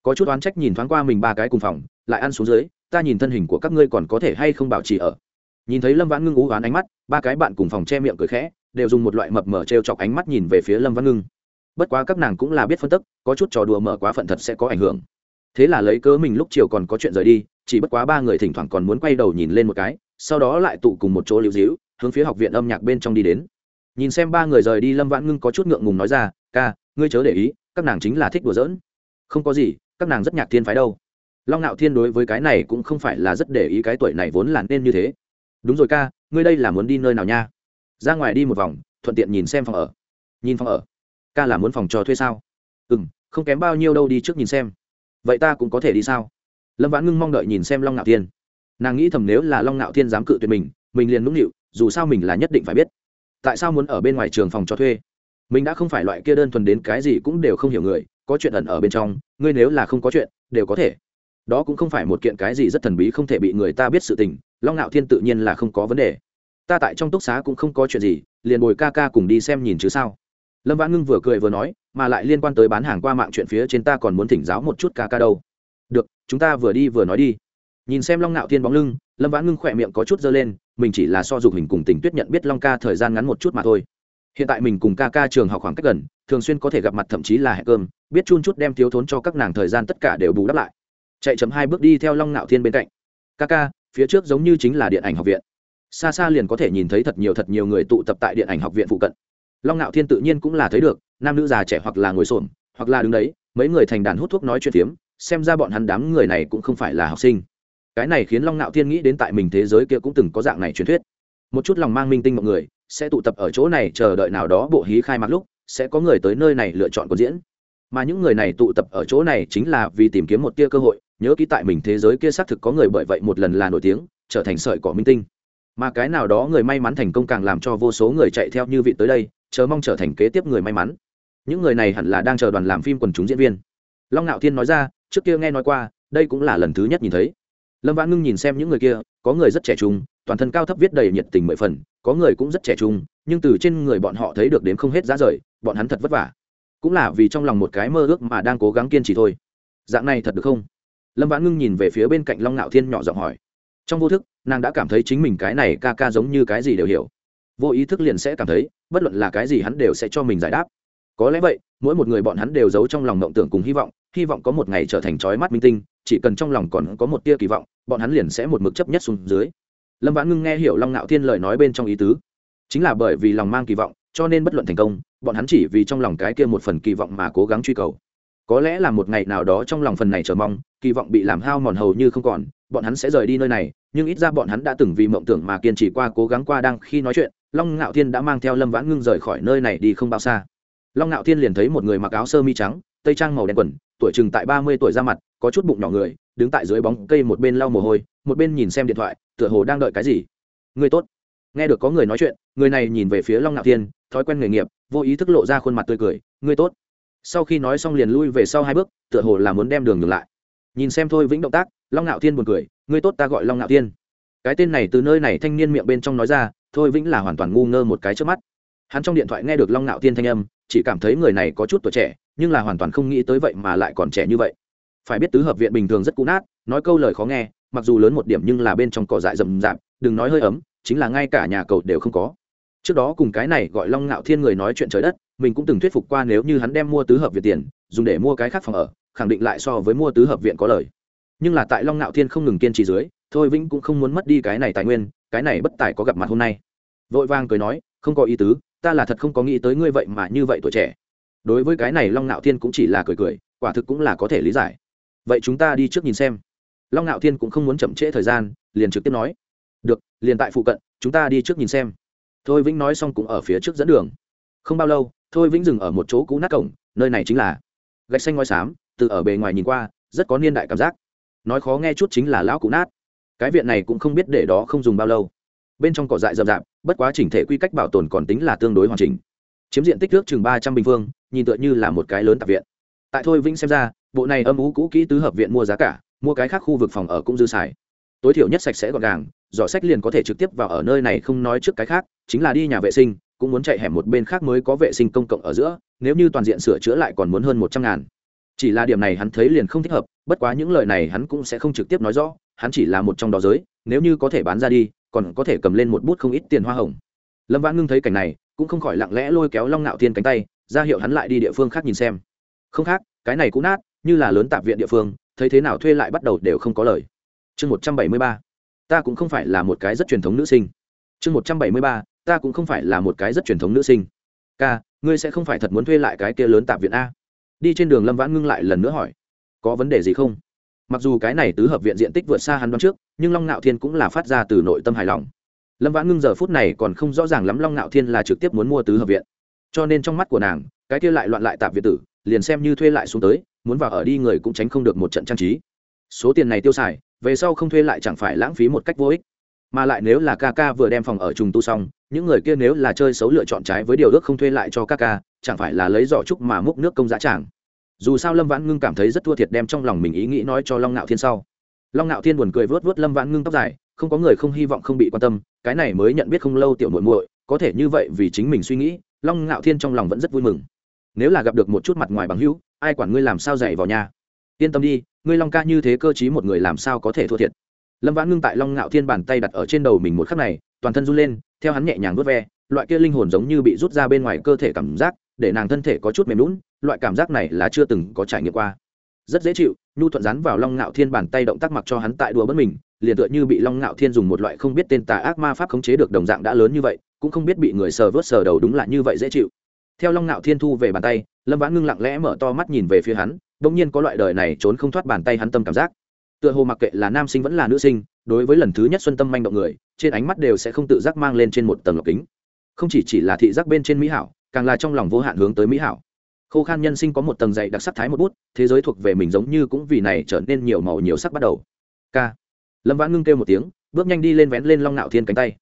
A: Có chút oán trách nhìn thoáng qua mình ba cái cùng phòng, lại ăn xuống dưới, ta nhìn thân hình của các ngươi còn có thể hay không bảo trì ở. Nhìn thấy lâm vãn ngưng ú oán ánh mắt, ba cái bạn cùng phòng che miệng cười khẽ, đều dùng một loại mập mờ t r e o chọc ánh mắt nhìn về phía lâm vãn ngưng bất quá các nàng cũng là biết phân tức, có chút trò đùa mở quá phận thật sẽ có ảnh hưởng. Thế là lấy cớ mình lúc chiều còn có chuyện rời đi, chỉ bất quá ba người thỉnh thoảng còn muốn quay đầu nhìn lên một cái, sau đó lại tụ cùng một chỗ lưu dĩu hướng phía học viện âm nhạc bên trong đi đến. Nhìn xem ba người rời đi, lâm vãn ngưng có chút ngượng ngùng nói ra, ca, ngươi chớ để ý, các nàng chính là thích đùa giỡn. Không có gì, các nàng rất nhạc thiên phái đâu. Long ngạo thiên đối với cái này cũng không phải là rất để ý, cái tuổi này vốn là nên như thế. Đúng rồi ca, ngươi đây là muốn đi nơi nào nha? Ra ngoài đi một vòng, thuận tiện nhìn xem phòng ở. Nhìn phòng ở ca là muốn phòng cho thuê sao? Ừ m không kém bao nhiêu đâu đi trước nhìn xem. Vậy ta cũng có thể đi sao? Lâm vãn ngưng mong đợi nhìn xem long ngạo thiên. Nàng nghĩ thầm nếu là long ngạo thiên dám cự tuyệt mình mình liền nũng nịu, dù sao mình là nhất định phải biết. Tại sao muốn ở bên ngoài trường phòng cho thuê? Mình đã không phải loại kia đơn thuần đến cái gì cũng đều không hiểu người, có chuyện ẩn ở bên trong, ngươi nếu là không có chuyện, đều có thể. Đó cũng không phải một kiện cái gì rất thần bí không thể bị người ta biết sự tình, long ngạo thiên tự nhiên là không có vấn đề. Ta tại trong túc xá cũng không có chuyện gì, liền bồi ca ca cùng đi xem nhìn chứ sao? Lâm vãn ngưng vừa cười vừa nói, mà lại liên quan tới bán hàng qua mạng chuyện phía trên ta còn muốn thỉnh giáo một chút ca ca đâu. Được, chúng ta vừa đi vừa nói đi. Nhìn xem long ngạo thiên bóng lưng, lâm vãn ngưng khỏe miệng có chút dơ lên, mình chỉ là so dục hình cùng tình tuyết nhận biết long ca thời gian ngắn một chút mà thôi. Hiện tại mình cùng ca ca trường học khoảng cách gần, thường xuyên có thể gặp mặt thậm chí là hẹn cơm, biết chun chút đem thiếu thốn cho các nàng thời gian tất cả đều bù đắp lại. Chạy chấm hai bước đi theo long ngạo thiên bên cạnh. Ca ca, phía trước giống như chính là điện ảnh học viện. Xa xa liền có thể nhìn thấy thật nhiều thật nhiều người tụ tập tại điện ảnh học viện phụ cận long ngạo thiên tự nhiên cũng là thấy được, nam nữ già trẻ hoặc là ngồi xổm, hoặc là đứng đấy, mấy người thành đàn hút thuốc nói chuyện phiếm, xem ra bọn hắn đám người này cũng không phải là học sinh. Cái này khiến long ngạo thiên nghĩ đến tại mình thế giới kia cũng từng có dạng này truyền thuyết. Một chút lòng mang minh tinh mọi người, sẽ tụ tập ở chỗ này chờ đợi nào đó bộ hí khai mạc lúc, sẽ có người tới nơi này lựa chọn có diễn. Mà những người này tụ tập ở chỗ này chính là vì tìm kiếm một tia cơ hội, nhớ kỹ tại mình thế giới kia xác thực có người bởi vậy một lần là nổi tiếng, trở thành sợi cỏ minh tinh. Mà cái nào đó người may mắn thành công càng làm cho vô số người chạy theo như vị tới đây chờ mong trở thành kế tiếp người may mắn. Những người này hẳn là đang chờ đoàn làm phim quần chúng diễn viên. Long ngạo thiên nói ra, trước kia nghe nói qua, đây cũng là lần thứ nhất nhìn thấy. Lâm vãn ngưng nhìn xem những người kia, có người rất trẻ trung, toàn thân cao thấp viết đầy nhiệt tình mười phần, có người cũng rất trẻ trung, nhưng từ trên người bọn họ thấy được đến không hết giá rời, bọn hắn thật vất vả. Cũng là vì trong lòng một cái mơ ước mà đang cố gắng kiên trì thôi. Dạng này thật được không? Lâm vãn ngưng nhìn về phía bên cạnh long ngạo thiên nhỏ giọng hỏi. Trong vô thức, nàng đã cảm thấy chính mình cái này ca ca giống như cái gì đều hiểu vô ý thức liền sẽ cảm thấy, bất luận là cái gì hắn đều sẽ cho mình giải đáp. Có lẽ vậy, mỗi một người bọn hắn đều giấu trong lòng mộng tưởng cùng hy vọng hy vọng có một ngày trở thành trói mắt minh tinh, chỉ cần trong lòng còn có một tia kỳ vọng, bọn hắn liền sẽ một mực chấp nhất xuống dưới. Lâm vãn ngưng nghe hiểu long ngạo thiên lời nói bên trong ý tứ, chính là bởi vì lòng mang kỳ vọng, cho nên bất luận thành công, bọn hắn chỉ vì trong lòng cái kia một phần kỳ vọng mà cố gắng truy cầu. Có lẽ là một ngày nào đó trong lòng phần này chờ mong, kỳ vọng bị làm hao mòn hầu như không còn, bọn hắn sẽ rời đi nơi này, nhưng ít ra bọn hắn đã từng vì mộng tưởng mà kiên trì qua cố gắng qua đang khi nói chuyện long ngạo thiên đã mang theo lâm vãn ngưng rời khỏi nơi này đi không bao xa. Long ngạo thiên liền thấy một người mặc áo sơ mi trắng, tây trang màu đen quần, tuổi chừng tại ba mươi tuổi ra mặt, có chút bụng nhỏ người, đứng tại dưới bóng cây một bên lau mồ hôi, một bên nhìn xem điện thoại, tựa hồ đang đợi cái gì. Người tốt. Nghe được có người nói chuyện, người này nhìn về phía long ngạo thiên, thói quen nghề nghiệp, vô ý thức lộ ra khuôn mặt tươi cười, người tốt. Sau khi nói xong liền lui về sau hai bước, tựa hồ là muốn đem đường ngược lại. Nhìn xem thôi vĩnh động tác, long ngạo thiên buồn cười, người tốt ta gọi long ngạo thiên. Cái tên này từ nơi này thanh niên miệng bên trong nói ra thôi vĩnh là hoàn toàn ngu ngơ một cái trước mắt. Hắn trong điện thoại nghe được long ngạo thiên thanh âm, chỉ cảm thấy người này có chút tuổi trẻ, nhưng là hoàn toàn không nghĩ tới vậy mà lại còn trẻ như vậy. Phải biết tứ hợp viện bình thường rất cũ nát, nói câu lời khó nghe, mặc dù lớn một điểm nhưng là bên trong cỏ dại rậm rạp, đừng nói hơi ấm, chính là ngay cả nhà cầu đều không có. Trước đó cùng cái này gọi long ngạo thiên người nói chuyện trời đất, mình cũng từng thuyết phục qua nếu như hắn đem mua tứ hợp viện tiền, dùng để mua cái khác phòng ở, khẳng định lại so với mua tứ hợp viện có lời. Nhưng là tại long ngạo thiên không ngừng kiên trì dưới thôi vĩnh cũng không muốn mất đi cái này tài nguyên, cái này bất tài có gặp mặt hôm nay. Vội vàng cười nói, không có ý tứ, ta là thật không có nghĩ tới ngươi vậy mà như vậy tuổi trẻ. Đối với cái này long ngạo thiên cũng chỉ là cười cười, quả thực cũng là có thể lý giải. Vậy chúng ta đi trước nhìn xem. Long ngạo thiên cũng không muốn chậm trễ thời gian, liền trực tiếp nói, được, liền tại phụ cận, chúng ta đi trước nhìn xem. Thôi vĩnh nói xong cũng ở phía trước dẫn đường. Không bao lâu, thôi vĩnh dừng ở một chỗ cũ nát cổng, nơi này chính là gạch xanh ngói xám, từ ở bề ngoài nhìn qua, rất có niên đại cảm giác. Nói khó nghe chút chính là lão cũ nát cái viện này cũng không biết để đó không dùng bao lâu. Bên trong cỏ dại rậm rạp, bất quá chỉnh thể quy cách bảo tồn còn tính là tương đối hoàn chỉnh. Chiếm diện tích nước chừng ba trăm bình phương, nhìn tựa như là một cái lớn tạp viện. Tại thôi vĩnh xem ra, bộ này âm ú cũ kỹ tứ hợp viện mua giá cả, mua cái khác khu vực phòng ở cũng dư xài. Tối thiểu nhất sạch sẽ gọn gàng, giỏ sách liền có thể trực tiếp vào ở nơi này không nói trước cái khác, chính là đi nhà vệ sinh, cũng muốn chạy hẻm một bên khác mới có vệ sinh công cộng ở giữa, nếu như toàn diện sửa chữa lại còn muốn hơn một trăm ngàn. Chỉ là điểm này hắn thấy liền không thích hợp, bất quá những lời này hắn cũng sẽ không trực tiếp nói rõ hắn chỉ là một trong đó giới, nếu như có thể bán ra đi, còn có thể cầm lên một bút không ít tiền hoa hồng. Lâm vãn ngưng thấy cảnh này, cũng không khỏi lặng lẽ lôi kéo long nạo thiên cánh tay, ra hiệu hắn lại đi địa phương khác nhìn xem. Không khác, cái này cũng nát, như là lớn tạp viện địa phương, thấy thế nào thuê lại bắt đầu đều không có lời. Chương một trăm bảy mươi ba, ta cũng không phải là một cái rất truyền thống nữ sinh. Chương một trăm bảy mươi ba, ta cũng không phải là một cái rất truyền thống nữ sinh. Ca, ngươi sẽ không phải thật muốn thuê lại cái kia lớn tạp viện a. Đi trên đường lâm vãn ngưng lại lần nữa hỏi, có vấn đề gì không? Mặc dù cái này tứ hợp viện diện tích vượt xa hắn đoán trước, nhưng long ngạo thiên cũng là phát ra từ nội tâm hài lòng. Lâm vãn ngưng giờ phút này còn không rõ ràng lắm long ngạo thiên là trực tiếp muốn mua tứ hợp viện. Cho nên trong mắt của nàng, cái kia lại loạn lại tạp viện tử, liền xem như thuê lại xuống tới, muốn vào ở đi người cũng tránh không được một trận trang trí. Số tiền này tiêu xài, về sau không thuê lại chẳng phải lãng phí một cách vô ích. Mà lại nếu là ca ca vừa đem phòng ở trùng tu xong, những người kia nếu là chơi xấu lựa chọn trái với điều ước không thuê lại cho ca ca, chẳng phải là lấy giỏ trúc mà múc nước công giá tràng dù sao lâm vãn ngưng cảm thấy rất thua thiệt đem trong lòng mình ý nghĩ nói cho long ngạo thiên sau long ngạo thiên buồn cười vớt vớt lâm vãn ngưng tóc dài không có người không hy vọng không bị quan tâm cái này mới nhận biết không lâu tiểu muội muội có thể như vậy vì chính mình suy nghĩ long ngạo thiên trong lòng vẫn rất vui mừng nếu là gặp được một chút mặt ngoài bằng hữu ai quản ngươi làm sao dạy vào nhà yên tâm đi ngươi long ca như thế cơ chí một người làm sao có thể thua thiệt lâm vãn ngưng tại long ngạo thiên bàn tay đặt ở trên đầu mình một khắc này toàn thân run lên theo hắn nhẹ nhàng vớt ve loại kia linh hồn giống như bị rút ra bên ngoài cơ thể cảm giác để nàng thân thể có chút mềm lún, loại cảm giác này là chưa từng có trải nghiệm qua. Rất dễ chịu, nhu thuận rắn vào long ngạo thiên bàn tay động tác mặc cho hắn tại đùa bất mình, liền tựa như bị long ngạo thiên dùng một loại không biết tên tà ác ma pháp khống chế được đồng dạng đã lớn như vậy, cũng không biết bị người sờ vớt sờ đầu đúng là như vậy dễ chịu. Theo long ngạo thiên thu về bàn tay, lâm vãn ngưng lặng lẽ mở to mắt nhìn về phía hắn đ ỗ n g nhiên có loại đời này trốn không thoát bàn tay hắn tâm cảm giác. Tựa hồ mặc kệ là nam sinh vẫn là nữ sinh, đối với lần thứ nhất xuân tâm manh động người, trên ánh mắt đều sẽ không tự giác mang lên trên một tầng lọc kính. Không chỉ chỉ là thị giác bên trên mỹ hảo càng là trong lòng vô hạn hướng tới mỹ hảo. Khô khan nhân sinh có một tầng dạy đặc sắc thái một bút, thế giới thuộc về mình giống như cũng vì này trở nên nhiều màu nhiều sắc bắt đầu. K. Lâm vãn ngưng kêu một tiếng, bước nhanh đi lên vén lên long nạo thiên cánh tay.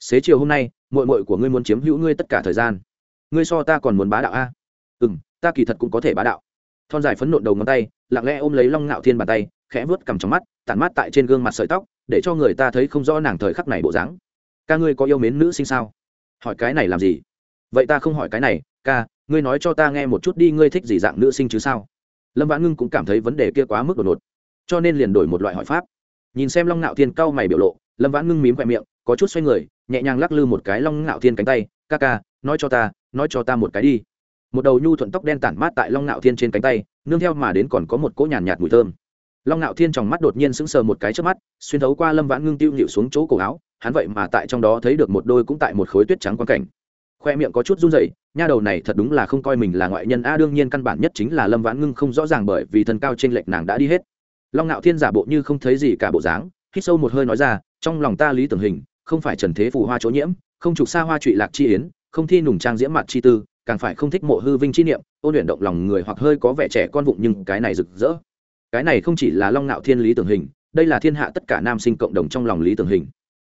A: Xế chiều hôm nay mội mội của ngươi muốn chiếm hữu ngươi tất cả thời gian. Ngươi so ta còn muốn bá đạo a. Ừ m ta kỳ thật cũng có thể bá đạo. Thon dài phấn nộn đầu ngón tay, lặng lẽ ôm lấy long nạo thiên bàn tay, khẽ vớt cằm trong mắt, tản mát tại trên gương mặt sợi tóc, để cho người ta thấy không rõ nàng thời khắc này bộ dáng. Ca ngươi có yêu mến nữ sinh sao? Hỏi cái này làm gì? Vậy ta không hỏi cái này ca ngươi nói cho ta nghe một chút đi ngươi thích gì dạng nữ sinh chứ sao? Lâm vãn ngưng cũng cảm thấy vấn đề kia quá mức đột ngột cho nên liền đổi một loại hỏi pháp. Nhìn xem long ngạo thiên cau mày biểu lộ lâm vãn ngưng mím khoe miệng có chút xoay người nhẹ nhàng lắc lư một cái long ngạo thiên cánh tay ca ca nói cho ta nói cho ta một cái đi. Một đầu nhu thuận tóc đen tản mát tại long ngạo thiên trên cánh tay nương theo mà đến còn có một cỗ nhàn nhạt, nhạt mùi thơm. Long ngạo thiên trong mắt đột nhiên sững sờ một cái trước mắt xuyên thấu qua lâm vãn ngưng tiêu nhịu xuống chỗ cổ áo hắn vậy mà tại trong đó thấy được một đôi cũng tại một khối tuyết trắng quan cảnh khoe miệng có chút run rẩy, nha đầu này thật đúng là không coi mình là ngoại nhân. A, đương nhiên căn bản nhất chính là lâm vãn ngưng không rõ ràng bởi vì thân cao trên lệch nàng đã đi hết. Long ngạo thiên giả bộ như không thấy gì cả bộ dáng, hít sâu một hơi nói ra, trong lòng ta lý tưởng hình, không phải trần thế phù hoa chỗ nhiễm, không trục xa hoa trụy lạc chi yến, không thi nùng trang diễm mặt chi tư, càng phải không thích mộ hư vinh chi niệm, ôn luyện động lòng người hoặc hơi có vẻ trẻ con vụng nhưng cái này rực rỡ. Cái này không chỉ là long ngạo thiên lý tưởng hình, đây là thiên hạ tất cả nam sinh cộng đồng trong lòng lý tưởng hình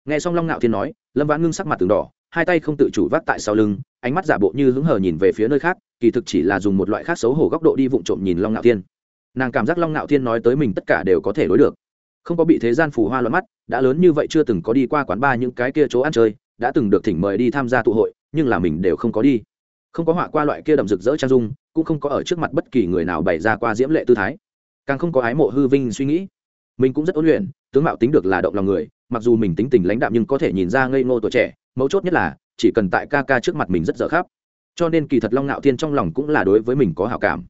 A: nghe xong long ngạo thiên nói, lâm vãn ngưng sắc mặt từng đỏ, hai tay không tự chủ vác tại sau lưng, ánh mắt giả bộ như hứng hờ nhìn về phía nơi khác, kỳ thực chỉ là dùng một loại khác xấu hổ góc độ đi vụng trộm nhìn long ngạo thiên. Nàng cảm giác long ngạo thiên nói tới mình tất cả đều có thể đối được. Không có bị thế gian phù hoa loạn mắt, đã lớn như vậy chưa từng có đi qua quán ba những cái kia chỗ ăn chơi, đã từng được thỉnh mời đi tham gia tụ hội, nhưng là mình đều không có đi. Không có họa qua loại kia đậm rực rỡ trang dung, cũng không có ở trước mặt bất kỳ người nào bày ra qua diễm lệ tư thái. Càng không có ái mộ hư vinh suy nghĩ mình cũng rất ôn luyện, tướng mạo tính được là động lòng người, mặc dù mình tính tình lãnh đạm nhưng có thể nhìn ra ngây ngô tuổi trẻ, mấu chốt nhất là, chỉ cần tại ca ca trước mặt mình rất dở khắp cho nên kỳ thật long ngạo thiên trong lòng cũng là đối với mình có hảo cảm.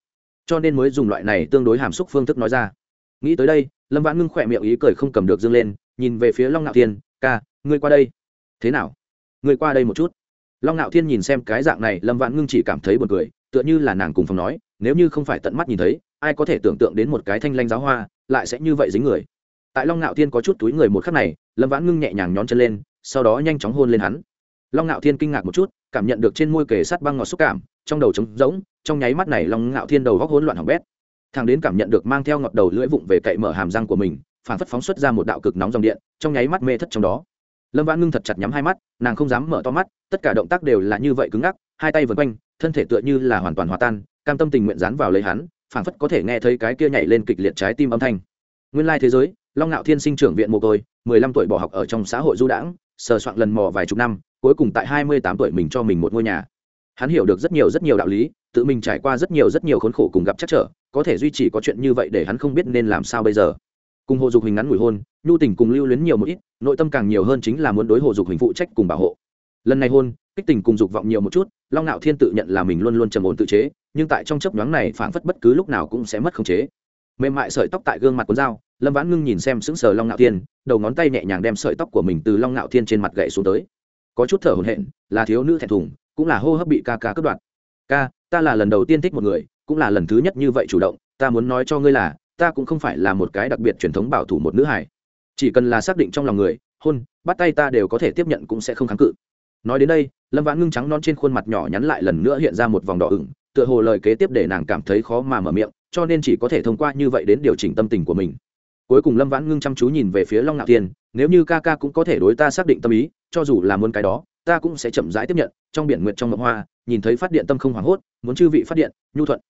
A: Cho nên mới dùng loại này tương đối hàm xúc phương thức nói ra. Nghĩ tới đây, lâm vãn ngưng khỏe miệng ý cười không cầm được dâng lên, nhìn về phía long ngạo thiên, ca, ngươi qua đây. Thế nào? Ngươi qua đây một chút. Long ngạo thiên nhìn xem cái dạng này, lâm vãn ngưng chỉ cảm thấy buồn cười, tựa như là nàng cùng phòng nói, nếu như không phải tận mắt nhìn thấy ai có thể tưởng tượng đến một cái thanh lanh giáo hoa lại sẽ như vậy dính người. Tại long ngạo thiên có chút túi người một khắc này, lâm vãn ngưng nhẹ nhàng nhón chân lên, sau đó nhanh chóng hôn lên hắn. Long ngạo thiên kinh ngạc một chút, cảm nhận được trên môi kề sát băng ngọt xúc cảm, trong đầu trống rỗng, trong nháy mắt này long ngạo thiên đầu góc hỗn loạn hỏng bét. Thằng đến cảm nhận được mang theo ngọt đầu lưỡi vụng về cậy mở hàm răng của mình, phản phất phóng xuất ra một đạo cực nóng dòng điện, trong nháy mắt mê thất trong đó. Lâm vãn ngưng thật chặt nhắm hai mắt, nàng không dám mở to mắt, tất cả động tác đều là như vậy cứng ngắc, hai tay vượt quanh, thân thể tựa như là hoàn toàn hòa tan, cam tâm tình nguyện dán vào lấy hắn phảng phất có thể nghe thấy cái kia nhảy lên kịch liệt trái tim âm thanh. Nguyên lai thế giới, long ngạo thiên sinh trưởng viện mồ côi, mười lăm tuổi bỏ học ở trong xã hội du đãng, sờ soạn lần mò vài chục năm, cuối cùng tại hai mươi tám tuổi mình cho mình một ngôi nhà. Hắn hiểu được rất nhiều rất nhiều đạo lý, tự mình trải qua rất nhiều rất nhiều khốn khổ cùng gặp chắc trở, có thể duy trì có chuyện như vậy để hắn không biết nên làm sao bây giờ. Cùng hồ dục hình ngắn ngủi hôn, nhu tình cùng lưu luyến nhiều một ít, nội tâm càng nhiều hơn chính là muốn đối hồ dục hình phụ trách cùng bảo hộ. Lần này hôn, kích tình cùng dục vọng nhiều một chút long ngạo thiên tự nhận là mình luôn luôn trầm ổn tự chế, nhưng tại trong chấp nhoáng này phảng phất bất cứ lúc nào cũng sẽ mất khống chế. Mềm mại sợi tóc tại gương mặt cuốn dao, lâm vãn ngưng nhìn xem sững sờ long ngạo thiên, đầu ngón tay nhẹ nhàng đem sợi tóc của mình từ long ngạo thiên trên mặt gậy xuống tới. Có chút thở hổn hển, là thiếu nữ thẹn thùng, cũng là hô hấp bị ca ca cướp đoạt. Ca, ta là lần đầu tiên thích một người, cũng là lần thứ nhất như vậy chủ động, ta muốn nói cho ngươi là, ta cũng không phải là một cái đặc biệt truyền thống bảo thủ một nữ hải chỉ cần là xác định trong lòng người, hôn, bắt tay ta đều có thể tiếp nhận cũng sẽ không kháng cự nói đến đây, lâm vãn ngưng trắng non trên khuôn mặt nhỏ nhắn lại lần nữa hiện ra một vòng đỏ ửng, tựa hồ lời kế tiếp để nàng cảm thấy khó mà mở miệng, cho nên chỉ có thể thông qua như vậy đến điều chỉnh tâm tình của mình. Cuối cùng lâm vãn ngưng chăm chú nhìn về phía long ngạo thiên, nếu như ca ca cũng có thể đối ta xác định tâm ý, cho dù là muốn cái đó, ta cũng sẽ chậm rãi tiếp nhận, trong biển nguyệt trong ngọc hoa, nhìn thấy phát điện tâm không hoảng hốt, muốn chư vị phát điện, nhu thuận.